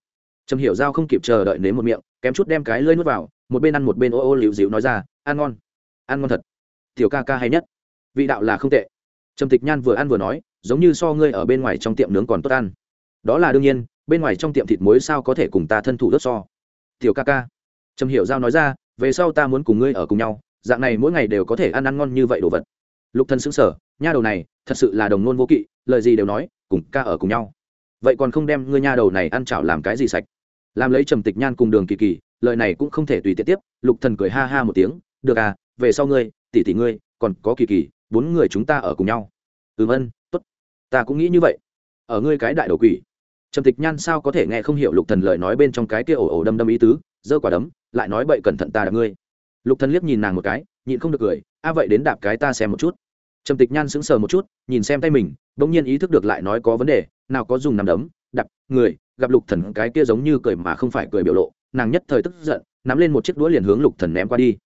Trầm hiểu giao không kịp chờ đợi nếm một miệng, kém chút đem cái lơi nuốt vào, một bên ăn một bên ô ô liễu dịu nói ra, ăn ngon ăn ngon thật. Tiểu ca ca hay nhất. Vị đạo là không tệ. Trầm tịch nhan vừa ăn vừa nói, giống như so ngươi ở bên ngoài trong tiệm nướng còn tốt ăn. Đó là đương nhiên, bên ngoài trong tiệm thịt muối sao có thể cùng ta thân thủ đốt so? Tiểu ca ca. Trầm hiểu giao nói ra, về sau ta muốn cùng ngươi ở cùng nhau dạng này mỗi ngày đều có thể ăn ăn ngon như vậy đồ vật. Lục thần sững sờ, nha đầu này thật sự là đồng nôn vô kỵ lời gì đều nói cùng ca ở cùng nhau. Vậy còn không đem ngươi nha đầu này ăn chảo làm cái gì sạch? Làm lấy trầm tịch nhan cùng đường kỳ kỳ lời này cũng không thể tùy tiện tiếp lục thần cười ha ha một tiếng được à về sau ngươi tỷ tỷ ngươi còn có kỳ kỳ bốn người chúng ta ở cùng nhau. Ừm ân tốt. Ta cũng nghĩ như vậy. Ở ngươi cái đại đầu quỷ. Trầm tịch nhan sao có thể nghe không hiểu lục thần lời nói bên trong cái kia ổ ổ đâm đâm ý tứ giơ quả đấm lại nói bậy cẩn thận ta đạp ngươi lục thần liếc nhìn nàng một cái, nhịn không được cười, a, vậy đến đạp cái ta xem một chút. Trầm tịch nhan sững sờ một chút, nhìn xem tay mình, bỗng nhiên ý thức được lại nói có vấn đề, nào có dùng nằm đấm đập người, gặp lục thần cái kia giống như cười mà không phải cười biểu lộ. Nàng nhất thời tức giận, nắm lên một chiếc đũa liền hướng lục thần ném qua đi.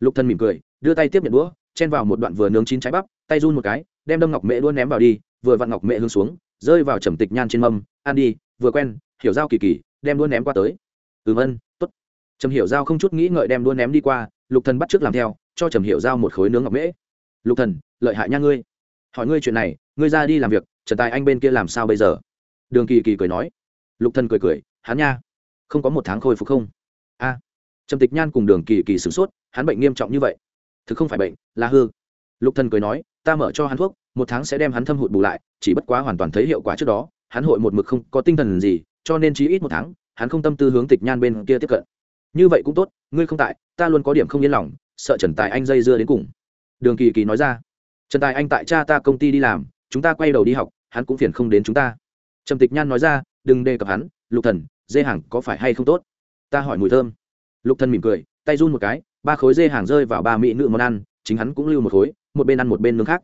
Lục thần mỉm cười, đưa tay tiếp nhận đũa, chen vào một đoạn vừa nướng chín trái bắp, tay run một cái, đem đâm ngọc mẹ đũa ném vào đi, vừa vặn ngọc mẹ hướng xuống, rơi vào trầm tịch nhan trên mâm, ăn đi, vừa quen, hiểu giao kỳ kỳ, đem đũa ném qua tới. Ừm, ân, tốt. Trầm hiểu giao không chút nghĩ ngợi đem đũa ném đi qua lục thần bắt trước làm theo, cho trầm hiểu giao một khối nướng ngọc mễ. Lục thần, lợi hại nha ngươi. Hỏi ngươi chuyện này, ngươi ra đi làm việc, trần tài anh bên kia làm sao bây giờ? Đường kỳ kỳ cười nói. Lục thần cười cười, hắn nha, không có một tháng khôi phục không? A. Trầm tịch nhan cùng đường kỳ kỳ sửng sốt, hắn bệnh nghiêm trọng như vậy. Thực không phải bệnh, là hư. Lục thần cười nói, ta mở cho hắn thuốc, một tháng sẽ đem hắn thâm hụt bù lại, chỉ bất quá hoàn toàn thấy hiệu quả trước đó, hắn hội một mực không có tinh thần gì, cho nên chỉ ít một tháng, hắn không tâm tư hướng tịch nhan bên kia tiếp cận. Như vậy cũng tốt, ngươi không tại ta luôn có điểm không yên lòng, sợ trần tài anh dây dưa đến cùng. Đường kỳ kỳ nói ra. Trần tài anh tại cha ta công ty đi làm, chúng ta quay đầu đi học, hắn cũng phiền không đến chúng ta. Trầm tịch nhan nói ra, đừng đề cập hắn, lục thần, dê hàng có phải hay không tốt? Ta hỏi mùi thơm. Lục thần mỉm cười, tay run một cái, ba khối dê hàng rơi vào ba mỹ nữ món ăn, chính hắn cũng lưu một khối, một bên ăn một bên nướng khác.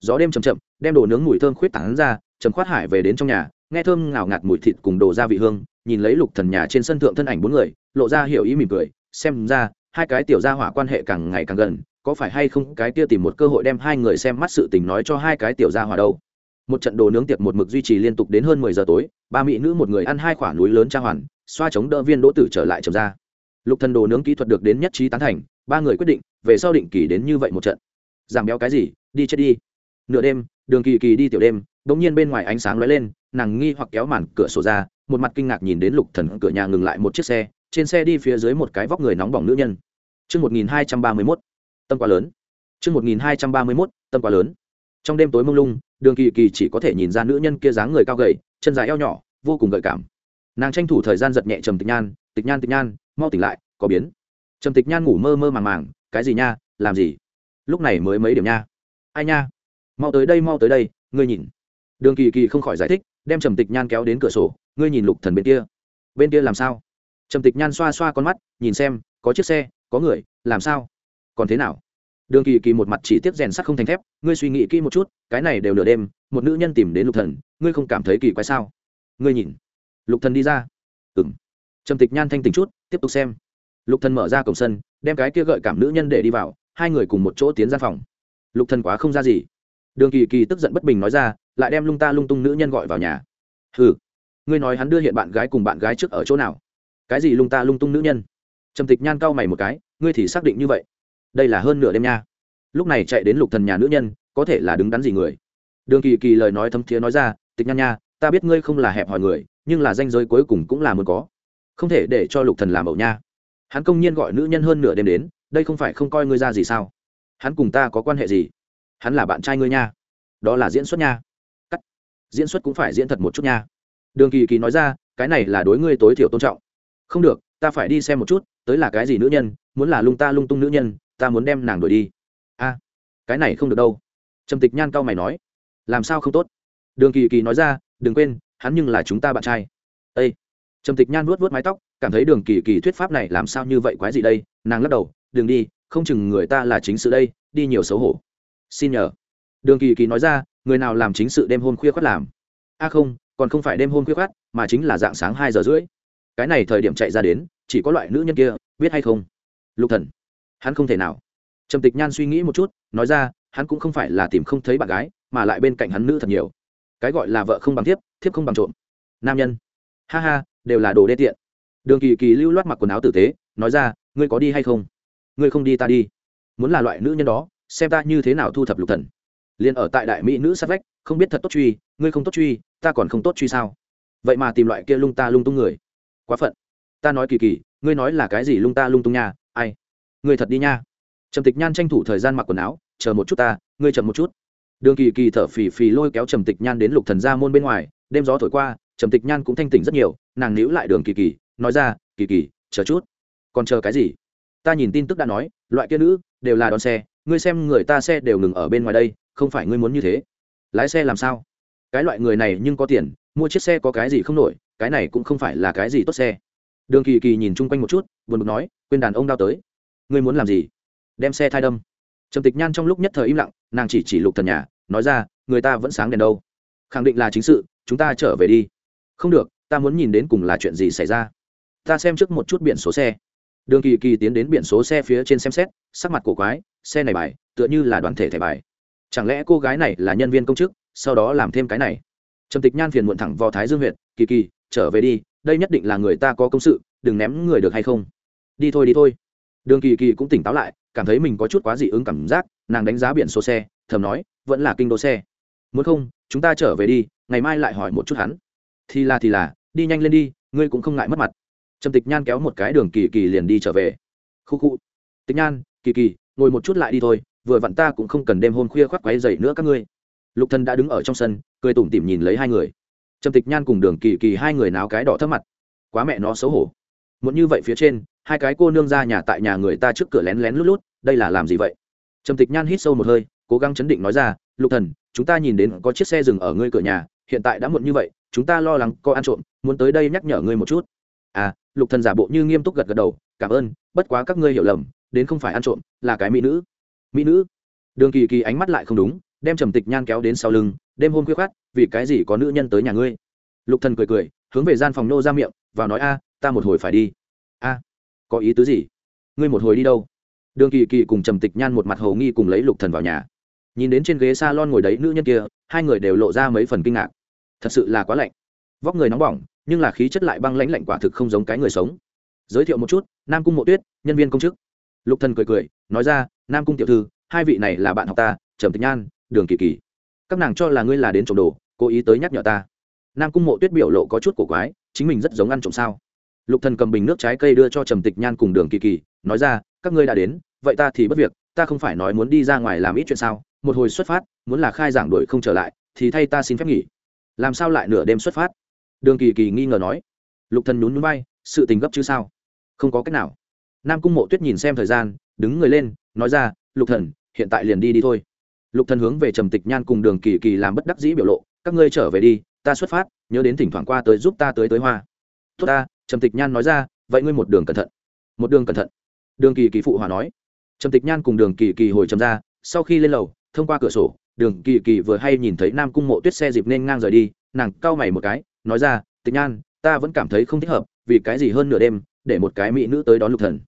Gió đêm chầm chậm, đem đồ nướng mùi thơm khuyết tảng ra, trầm khoát hải về đến trong nhà, nghe thơm ngào ngạt mùi thịt cùng đồ gia vị hương, nhìn lấy lục thần nhà trên sân thượng thân ảnh bốn người, lộ ra hiểu ý mỉm cười, xem ra hai cái tiểu gia hỏa quan hệ càng ngày càng gần, có phải hay không cái kia tìm một cơ hội đem hai người xem mắt sự tình nói cho hai cái tiểu gia hỏa đâu? Một trận đồ nướng tiệc một mực duy trì liên tục đến hơn mười giờ tối, ba mỹ nữ một người ăn hai quả núi lớn tra hoàn, xoa chống đỡ viên đỗ tử trở lại trầm ra. Lục thần đồ nướng kỹ thuật được đến nhất trí tán thành, ba người quyết định, về sau định kỳ đến như vậy một trận. Giảm béo cái gì, đi chết đi. Nửa đêm, đường kỳ kỳ đi tiểu đêm, bỗng nhiên bên ngoài ánh sáng lóe lên, nàng nghi hoặc kéo màn cửa sổ ra, một mặt kinh ngạc nhìn đến lục thần cửa nhà ngừng lại một chiếc xe trên xe đi phía dưới một cái vóc người nóng bỏng nữ nhân. Chương một nghìn hai trăm ba mươi mốt, tâm quá lớn. Chương một nghìn hai trăm ba mươi mốt, tâm quá lớn. Trong đêm tối mông lung, đường kỳ kỳ chỉ có thể nhìn ra nữ nhân kia dáng người cao gầy, chân dài eo nhỏ, vô cùng gợi cảm. Nàng tranh thủ thời gian giật nhẹ trầm tịch nhan tịch nhan tịch nhan, mau tỉnh lại, có biến. Trầm tịch nhan ngủ mơ mơ màng màng, cái gì nha, làm gì? Lúc này mới mấy điểm nha. Ai nha, mau tới đây, mau tới đây, ngươi nhìn. Đường kỳ kỳ không khỏi giải thích, đem trầm tịch nhan kéo đến cửa sổ, ngươi nhìn lục thần bên kia. Bên kia làm sao? Trầm tịch nhan xoa xoa con mắt, nhìn xem, có chiếc xe, có người, làm sao? Còn thế nào? Đường kỳ kỳ một mặt chỉ tiếp rèn sắt không thành thép, ngươi suy nghĩ kỹ một chút, cái này đều nửa đêm, một nữ nhân tìm đến lục thần, ngươi không cảm thấy kỳ quái sao? Ngươi nhìn. Lục thần đi ra. Ừm. Trầm tịch nhan thanh tỉnh chút, tiếp tục xem. Lục thần mở ra cổng sân, đem cái kia gợi cảm nữ nhân để đi vào, hai người cùng một chỗ tiến ra phòng. Lục thần quá không ra gì. Đường kỳ kỳ tức giận bất bình nói ra, lại đem lung ta lung tung nữ nhân gọi vào nhà. Hừ. Ngươi nói hắn đưa hiện bạn gái cùng bạn gái trước ở chỗ nào? Cái gì lung ta lung tung nữ nhân? Trầm tịch nhan cau mày một cái, ngươi thì xác định như vậy. Đây là hơn nửa đêm nha. Lúc này chạy đến lục thần nhà nữ nhân, có thể là đứng đắn gì người? Đường kỳ kỳ lời nói thấm thiế nói ra, tịch nhan nha, ta biết ngươi không là hẹp hòi người, nhưng là danh giới cuối cùng cũng là muốn có. Không thể để cho lục thần làm ẩu nha. Hắn công nhiên gọi nữ nhân hơn nửa đêm đến, đây không phải không coi ngươi ra gì sao? Hắn cùng ta có quan hệ gì? Hắn là bạn trai ngươi nha. Đó là diễn xuất nha. Cắt. Diễn xuất cũng phải diễn thật một chút nha. Đường kỳ kỳ nói ra, cái này là đối ngươi tối thiểu tôn trọng không được, ta phải đi xem một chút, tới là cái gì nữ nhân, muốn là lung ta lung tung nữ nhân, ta muốn đem nàng đuổi đi. A, cái này không được đâu. Trầm tịch nhan cao mày nói, làm sao không tốt? Đường kỳ kỳ nói ra, đừng quên, hắn nhưng là chúng ta bạn trai. Ây trầm tịch nhan vuốt vuốt mái tóc, cảm thấy đường kỳ kỳ thuyết pháp này làm sao như vậy quái gì đây? Nàng lắc đầu, đừng đi, không chừng người ta là chính sự đây, đi nhiều xấu hổ. Xin nhờ. Đường kỳ kỳ nói ra, người nào làm chính sự đêm hôm khuya khoát làm? A không, còn không phải đêm hôm khuya khoát mà chính là dạng sáng hai giờ rưỡi cái này thời điểm chạy ra đến, chỉ có loại nữ nhân kia, biết hay không? Lục thần. Hắn không thể nào. Trầm tịch nhan suy nghĩ một chút, nói ra, hắn cũng không phải là tìm không thấy bạn gái, mà lại bên cạnh hắn nữ thật nhiều. Cái gọi là vợ không bằng thiếp thiếp không bằng trộm. Nam nhân. Ha ha, đều là đồ đê tiện. Đường kỳ kỳ lưu loát mặc quần áo tử tế, nói ra, ngươi có đi hay không? Ngươi không đi ta đi. Muốn là loại nữ nhân đó, xem ta như thế nào thu thập lục thần. Liền ở tại đại mỹ nữ sát vách, không biết thật tốt truy, ngươi không tốt truy, ta còn không tốt truy sao? Vậy mà tìm loại kia lung ta lung tung người quá phận. Ta nói kỳ kỳ, ngươi nói là cái gì lung ta lung tung nha, ai? Ngươi thật đi nha. Trầm tịch nhan tranh thủ thời gian mặc quần áo, chờ một chút ta, ngươi chậm một chút. Đường kỳ kỳ thở phì phì lôi kéo trầm tịch nhan đến lục thần ra môn bên ngoài, đêm gió thổi qua, trầm tịch nhan cũng thanh tỉnh rất nhiều, nàng níu lại đường kỳ kỳ, nói ra, kỳ kỳ, chờ chút. Còn chờ cái gì? Ta nhìn tin tức đã nói, loại kia nữ, đều là đón xe, ngươi xem người ta xe đều ngừng ở bên ngoài đây, không phải ngươi muốn như thế. Lái xe làm sao? Cái loại người này nhưng có tiền, mua chiếc xe có cái gì không nổi cái này cũng không phải là cái gì tốt xe. Đường kỳ kỳ nhìn chung quanh một chút, buồn bực nói, quên đàn ông đau tới. Ngươi muốn làm gì? Đem xe thai đâm. Trầm tịch nhan trong lúc nhất thời im lặng, nàng chỉ chỉ lục thần nhà, nói ra, người ta vẫn sáng đèn đâu. Khẳng định là chính sự, chúng ta trở về đi. Không được, ta muốn nhìn đến cùng là chuyện gì xảy ra. Ta xem trước một chút biển số xe. Đường kỳ kỳ tiến đến biển số xe phía trên xem xét, sắc mặt cổ quái, xe này bài, tựa như là đoàn thể thẻ bài. Chẳng lẽ cô gái này là nhân viên công chức, sau đó làm thêm cái này? Trầm tịch nhan phiền muộn thẳng vào thái dương huyện, kỳ kỳ trở về đi, đây nhất định là người ta có công sự, đừng ném người được hay không. Đi thôi đi thôi. Đường kỳ kỳ cũng tỉnh táo lại, cảm thấy mình có chút quá dị ứng cảm giác, nàng đánh giá biển số xe, thầm nói, vẫn là kinh đô xe. Muốn không, chúng ta trở về đi, ngày mai lại hỏi một chút hắn. Thì là thì là, đi nhanh lên đi, ngươi cũng không ngại mất mặt. Trầm tịch nhan kéo một cái đường kỳ kỳ liền đi trở về. Khu khu. Tịch nhan, kỳ kỳ, ngồi một chút lại đi thôi, vừa vặn ta cũng không cần đêm hôm khuya khoác quáy dậy nữa các ngươi. Lục thân đã đứng ở trong sân, cười tủm tỉm nhìn lấy hai người trầm tịch nhan cùng đường kỳ kỳ hai người náo cái đỏ thấp mặt. Quá mẹ nó xấu hổ. Muốn như vậy phía trên, hai cái cô nương ra nhà tại nhà người ta trước cửa lén lén lút lút, đây là làm gì vậy? Trầm tịch nhan hít sâu một hơi, cố gắng chấn định nói ra, lục thần, chúng ta nhìn đến có chiếc xe dừng ở ngươi cửa nhà, hiện tại đã muộn như vậy, chúng ta lo lắng có ăn trộm, muốn tới đây nhắc nhở ngươi một chút. À lục thần giả bộ như nghiêm túc gật gật đầu, cảm ơn, bất quá các ngươi hiểu lầm, đến không phải ăn trộm, là cái mỹ nữ. Mỹ nữ? Đường kỳ kỳ ánh mắt lại không đúng đem trầm tịch nhan kéo đến sau lưng, đêm hôm khuya khát vì cái gì có nữ nhân tới nhà ngươi? Lục thần cười cười, hướng về gian phòng nô ra miệng, vào nói, a, ta một hồi phải đi. A, có ý tứ gì? Ngươi một hồi đi đâu? Đường kỳ kỳ cùng trầm tịch nhan một mặt hồ nghi cùng lấy lục thần vào nhà. Nhìn đến trên ghế s a lon ngồi đấy nữ nhân kia, hai người đều lộ ra mấy phần kinh ngạc. Thật sự là quá lạnh. Vóc người nóng bỏng, nhưng là khí chất lại băng lãnh lạnh quả thực không giống cái người sống. Giới thiệu một chút, nam cung mộ tuyết, nhân viên công chức. Lục thần cười cười, nói ra, nam cung tiểu thư, hai vị này là bạn học ta, trầm tịch nhan đường kỳ kỳ. Các nàng cho là ngươi là đến trộm đồ, cố ý tới nhắc nhở ta. Nam cung mộ tuyết biểu lộ có chút cổ quái, chính mình rất giống ăn trộm sao? Lục thần cầm bình nước trái cây đưa cho trầm tịch nhan cùng đường kỳ kỳ, nói ra, các ngươi đã đến, vậy ta thì bất việc, ta không phải nói muốn đi ra ngoài làm ít chuyện sao? Một hồi xuất phát, muốn là khai giảng đuổi không trở lại, thì thay ta xin phép nghỉ. Làm sao lại nửa đêm xuất phát? Đường kỳ kỳ nghi ngờ nói. Lục thần nhún nhún bay sự tình gấp chứ sao? Không có cách nào. Nam cung mộ tuyết nhìn xem thời gian, đứng người lên, nói ra, lục thần, hiện tại liền đi đi thôi lục thần hướng về trầm tịch nhan cùng đường kỳ kỳ làm bất đắc dĩ biểu lộ, các ngươi trở về đi, ta xuất phát, nhớ đến thỉnh thoảng qua tới giúp ta tới tới hoa. Tốt ta, trầm tịch nhan nói ra, vậy ngươi một đường cẩn thận. Một đường cẩn thận? Đường kỳ kỳ phụ hòa nói. Trầm tịch nhan cùng đường kỳ kỳ hồi trầm ra, sau khi lên lầu, thông qua cửa sổ, đường kỳ kỳ vừa hay nhìn thấy nam cung mộ tuyết xe dịp nên ngang rời đi, nàng cau mày một cái, nói ra, tịch nhan, ta vẫn cảm thấy không thích hợp, vì cái gì hơn nửa đêm, để một cái mỹ nữ tới đón lục thần?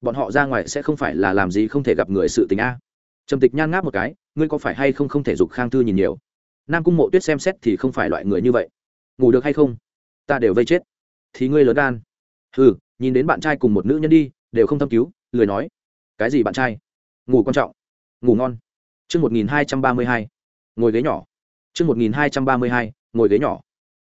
Bọn họ ra ngoài sẽ không phải là làm gì không thể gặp người sự tình a. Trầm tịch nhan ngáp một cái ngươi có phải hay không không thể dục khang thư nhìn nhiều? Nam cung mộ tuyết xem xét thì không phải loại người như vậy. Ngủ được hay không? Ta đều vây chết. Thì ngươi lớn gan. Ừ nhìn đến bạn trai cùng một nữ nhân đi, đều không thâm cứu, lười nói. Cái gì bạn trai? Ngủ quan trọng. Ngủ ngon. Chương một nghìn hai trăm ba mươi hai. Ngồi ghế nhỏ. Chương một nghìn hai trăm ba mươi hai. Ngồi ghế nhỏ.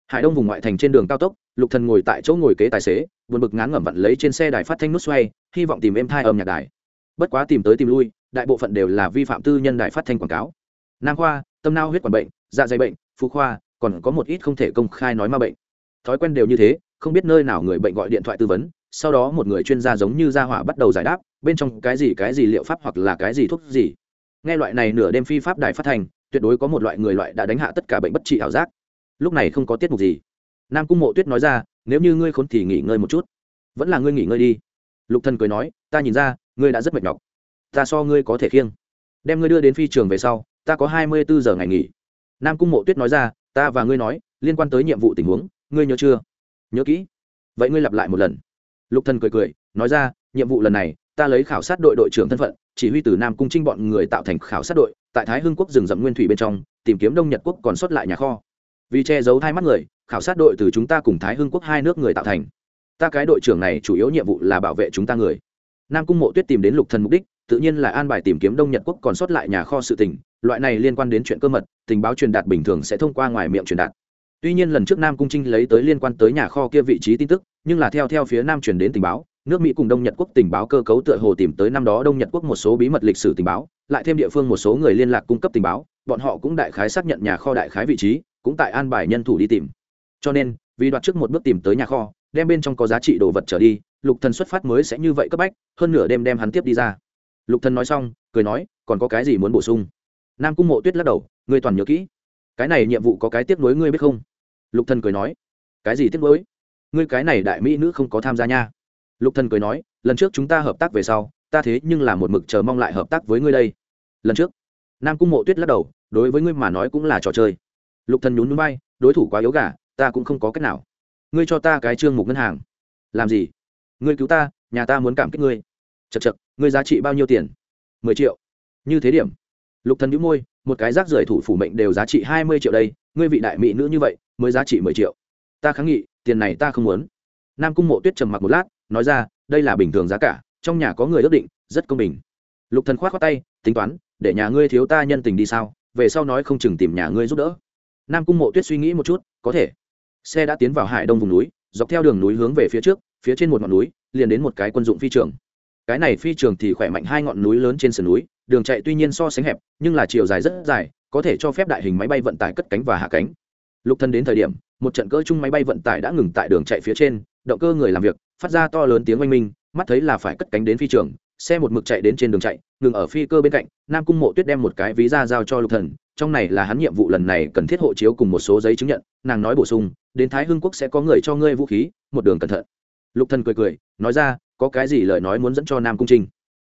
Hải đông vùng ngoại thành trên đường cao tốc, lục thần ngồi tại chỗ ngồi kế tài xế, buồn bực ngán ngẩm vặn lấy trên xe đài phát thanh nút xoay, hy vọng tìm êm thai âm nhạc đài. Bất quá tìm tới tìm lui đại bộ phận đều là vi phạm tư nhân đài phát thanh quảng cáo. Nam khoa, tâm nao huyết quản bệnh dạ dày bệnh phú khoa, còn có một ít không thể công khai nói ma bệnh. Thói quen đều như thế, không biết nơi nào người bệnh gọi điện thoại tư vấn, sau đó một người chuyên gia giống như gia hỏa bắt đầu giải đáp, bên trong cái gì cái gì liệu pháp hoặc là cái gì thuốc gì. Nghe loại này nửa đêm phi pháp đài phát thành tuyệt đối có một loại người loại đã đánh hạ tất cả bệnh bất trị ảo giác. Lúc này không có tiết mục gì. Nam cung mộ tuyết nói ra, nếu như ngươi khốn thì nghỉ ngơi một chút. Vẫn là ngươi nghỉ ngơi đi. Lục thần cười nói, ta nhìn ra, ngươi đã rất mệt nhọc ta so ngươi có thể khiêng. Đem ngươi đưa đến phi trường về sau, ta có hai mươi bốn giờ ngày nghỉ. Nam cung mộ tuyết nói ra, ta và ngươi nói, liên quan tới nhiệm vụ tình huống, ngươi nhớ chưa? Nhớ kỹ. Vậy ngươi lặp lại một lần. Lục thần cười cười, nói ra, nhiệm vụ lần này, ta lấy khảo sát đội đội trưởng thân phận, chỉ huy từ nam cung trinh bọn người tạo thành khảo sát đội, tại thái hưng quốc rừng rậm nguyên thủy bên trong, tìm kiếm đông nhật quốc còn sót lại nhà kho. Vì che giấu hai mắt người, khảo sát đội từ chúng ta cùng thái hưng quốc hai nước người tạo thành. Ta cái đội trưởng này chủ yếu nhiệm vụ là bảo vệ chúng ta người. Nam cung mộ tuyết tìm đến lục thần mục đích tự nhiên là an bài tìm kiếm đông nhật quốc còn sót lại nhà kho sự tình, loại này liên quan đến chuyện cơ mật, tình báo truyền đạt bình thường sẽ thông qua ngoài miệng truyền đạt. Tuy nhiên lần trước nam cung trinh lấy tới liên quan tới nhà kho kia vị trí tin tức, nhưng là theo theo phía nam truyền đến tình báo, nước mỹ cùng đông nhật quốc tình báo cơ cấu tựa hồ tìm tới năm đó đông nhật quốc một số bí mật lịch sử tình báo, lại thêm địa phương một số người liên lạc cung cấp tình báo, bọn họ cũng đại khái xác nhận nhà kho đại khái vị trí, cũng tại an bài nhân thủ đi tìm. Cho nên, vì đoạt trước một bước tìm tới nhà kho, đem bên trong có giá trị đồ vật trở đi, lục thần xuất phát mới sẽ như vậy cấp bách, hơn nửa đêm đem hắn tiếp đi ra lục thần nói xong, cười nói, còn có cái gì muốn bổ sung? Nam cung mộ tuyết lắc đầu, ngươi toàn nhớ kỹ. Cái này nhiệm vụ có cái tiếp nối ngươi biết không? Lục thần cười nói, cái gì tiếp nối ngươi cái này đại mỹ nữ không có tham gia nha. Lục thần cười nói, lần trước chúng ta hợp tác về sau, ta thế nhưng là một mực chờ mong lại hợp tác với ngươi đây. Lần trước, nam cung mộ tuyết lắc đầu, đối với ngươi mà nói cũng là trò chơi. Lục thần nhún nhún bay đối thủ quá yếu gà, ta cũng không có cách nào. Ngươi cho ta cái trương mục ngân hàng. Làm gì? Ngươi cứu ta, nhà ta muốn cảm kích ngươi chật chật, ngươi giá trị bao nhiêu tiền? mười triệu. Như thế điểm. Lục thần nhíu môi, một cái rác rưởi thủ phủ mệnh đều giá trị hai mươi triệu đây, ngươi vị đại mỹ nữ như vậy, mới giá trị mười triệu. Ta kháng nghị, tiền này ta không muốn. Nam cung mộ tuyết trầm mặc một lát, nói ra, đây là bình thường giá cả, trong nhà có người ước định, rất công bình. Lục thần khoát khoát tay, tính toán, để nhà ngươi thiếu ta nhân tình đi sao, về sau nói không chừng tìm nhà ngươi giúp đỡ. Nam cung mộ tuyết suy nghĩ một chút, có thể. Xe đã tiến vào hải đông vùng núi, dọc theo đường núi hướng về phía trước, phía trên một ngọn núi, liền đến một cái quân dụng phi trường cái này phi trường thì khỏe mạnh hai ngọn núi lớn trên sườn núi, đường chạy tuy nhiên so sánh hẹp, nhưng là chiều dài rất dài, có thể cho phép đại hình máy bay vận tải cất cánh và hạ cánh. Lục thân đến thời điểm, một trận cỡ chung máy bay vận tải đã ngừng tại đường chạy phía trên, động cơ người làm việc, phát ra to lớn tiếng oanh minh, mắt thấy là phải cất cánh đến phi trường, xe một mực chạy đến trên đường chạy, ngừng ở phi cơ bên cạnh, nam cung mộ tuyết đem một cái ví ra giao cho lục thần, trong này là hắn nhiệm vụ lần này cần thiết hộ chiếu cùng một số giấy chứng nhận, nàng nói bổ sung, đến thái hưng quốc sẽ có người cho ngươi vũ khí, một đường cẩn thận. Lục thần cười cười, nói ra có cái gì lời nói muốn dẫn cho nam cung trinh?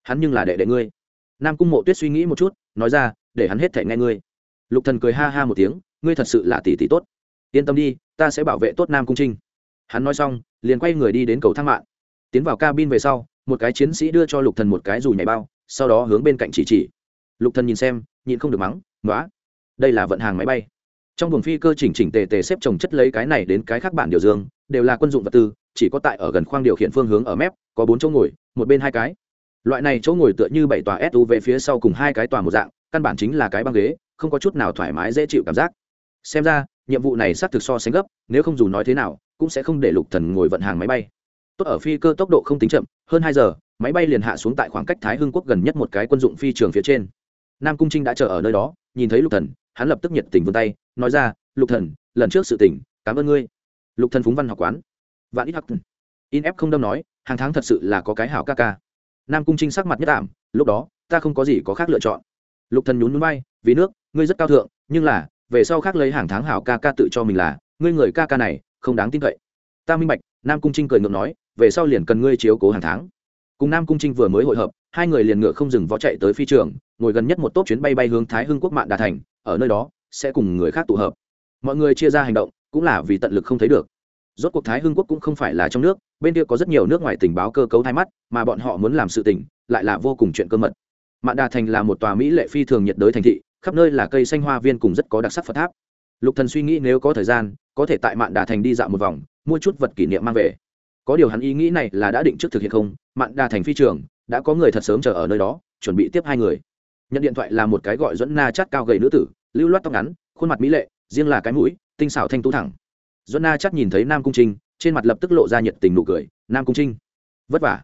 Hắn nhưng là đệ đệ ngươi. Nam cung mộ tuyết suy nghĩ một chút, nói ra, để hắn hết thể nghe ngươi. Lục thần cười ha ha một tiếng, ngươi thật sự là tỷ tỷ tốt. Yên tâm đi, ta sẽ bảo vệ tốt nam cung trinh. Hắn nói xong, liền quay người đi đến cầu thang mạng. Tiến vào cabin về sau, một cái chiến sĩ đưa cho lục thần một cái dù nhảy bao, sau đó hướng bên cạnh chỉ chỉ. Lục thần nhìn xem, nhịn không được mắng nói đây là vận hàng máy bay trong buồng phi cơ chỉnh chỉnh tề tề xếp chồng chất lấy cái này đến cái khác bản điều dương, đều là quân dụng vật tư, chỉ có tại ở gần khoang điều khiển phương hướng ở mép, có bốn chỗ ngồi, một bên hai cái. Loại này chỗ ngồi tựa như bảy tòa suv phía sau cùng hai cái tòa một dạng, căn bản chính là cái băng ghế, không có chút nào thoải mái dễ chịu cảm giác. Xem ra, nhiệm vụ này xác thực so sánh gấp, nếu không dù nói thế nào, cũng sẽ không để lục thần ngồi vận hàng máy bay. Tốt ở phi cơ tốc độ không tính chậm, hơn hai giờ, máy bay liền hạ xuống tại khoảng cách thái hưng quốc gần nhất một cái quân dụng phi trường phía trên. Nam cung trinh đã chờ ở nơi đó, nhìn thấy lục thần hắn lập tức nhiệt tình vươn tay, nói ra, lục thần, lần trước sự tình, cảm ơn ngươi. Lục thần phúng văn học quán. Vạn ít hắc in ép không đâm nói, hàng tháng thật sự là có cái hảo ca ca. Nam cung trinh sắc mặt nhất ảm, lúc đó, ta không có gì có khác lựa chọn. Lục thần nhún nhún bay vì nước, ngươi rất cao thượng, nhưng là, về sau khác lấy hàng tháng hảo ca ca tự cho mình là, ngươi người ca ca này, không đáng tin cậy. Ta minh bạch, nam cung trinh cười ngượng nói, về sau liền cần ngươi chiếu cố hàng tháng. Cùng nam cung trinh vừa mới hội hợp, hai người liền ngựa không dừng vó chạy tới phi trường ngồi gần nhất một tốp chuyến bay bay hướng thái hưng quốc mạng đà thành, ở nơi đó, sẽ cùng người khác tụ hợp. Mọi người chia ra hành động, cũng là vì tận lực không thấy được. Rốt cuộc thái hưng quốc cũng không phải là trong nước, bên kia có rất nhiều nước ngoài tình báo cơ cấu thay mắt, mà bọn họ muốn làm sự tình, lại là vô cùng chuyện cơ mật. Mạn đà thành là một tòa mỹ lệ phi thường nhiệt đới thành thị, khắp nơi là cây xanh hoa viên cùng rất có đặc sắc phật tháp. Lục thần suy nghĩ nếu có thời gian, có thể tại mạn đà thành đi dạo một vòng, mua chút vật kỷ niệm mang về. Có điều hắn ý nghĩ này là đã định trước thực hiện không? Mạn đà thành phi trường, đã có người thật sớm chờ ở nơi đó, chuẩn bị tiếp hai người nhận điện thoại là một cái gọi dẫn na chát cao gầy nữ tử, lưu loát tóc ngắn, khuôn mặt mỹ lệ, riêng là cái mũi, tinh xảo thanh tú thẳng. Dẫn na chát nhìn thấy nam cung trinh, trên mặt lập tức lộ ra nhiệt tình nụ cười, nam cung trinh, vất vả.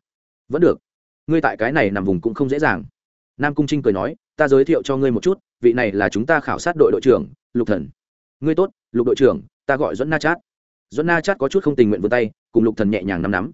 Vẫn được. Ngươi tại cái này nằm vùng cũng không dễ dàng. Nam cung trinh cười nói, ta giới thiệu cho ngươi một chút, vị này là chúng ta khảo sát đội đội trưởng, lục thần. Ngươi tốt, lục đội trưởng, ta gọi dẫn na chát. Dẫn na chát có chút không tình nguyện vươn tay, cùng lục thần nhẹ nhàng nắm nắm.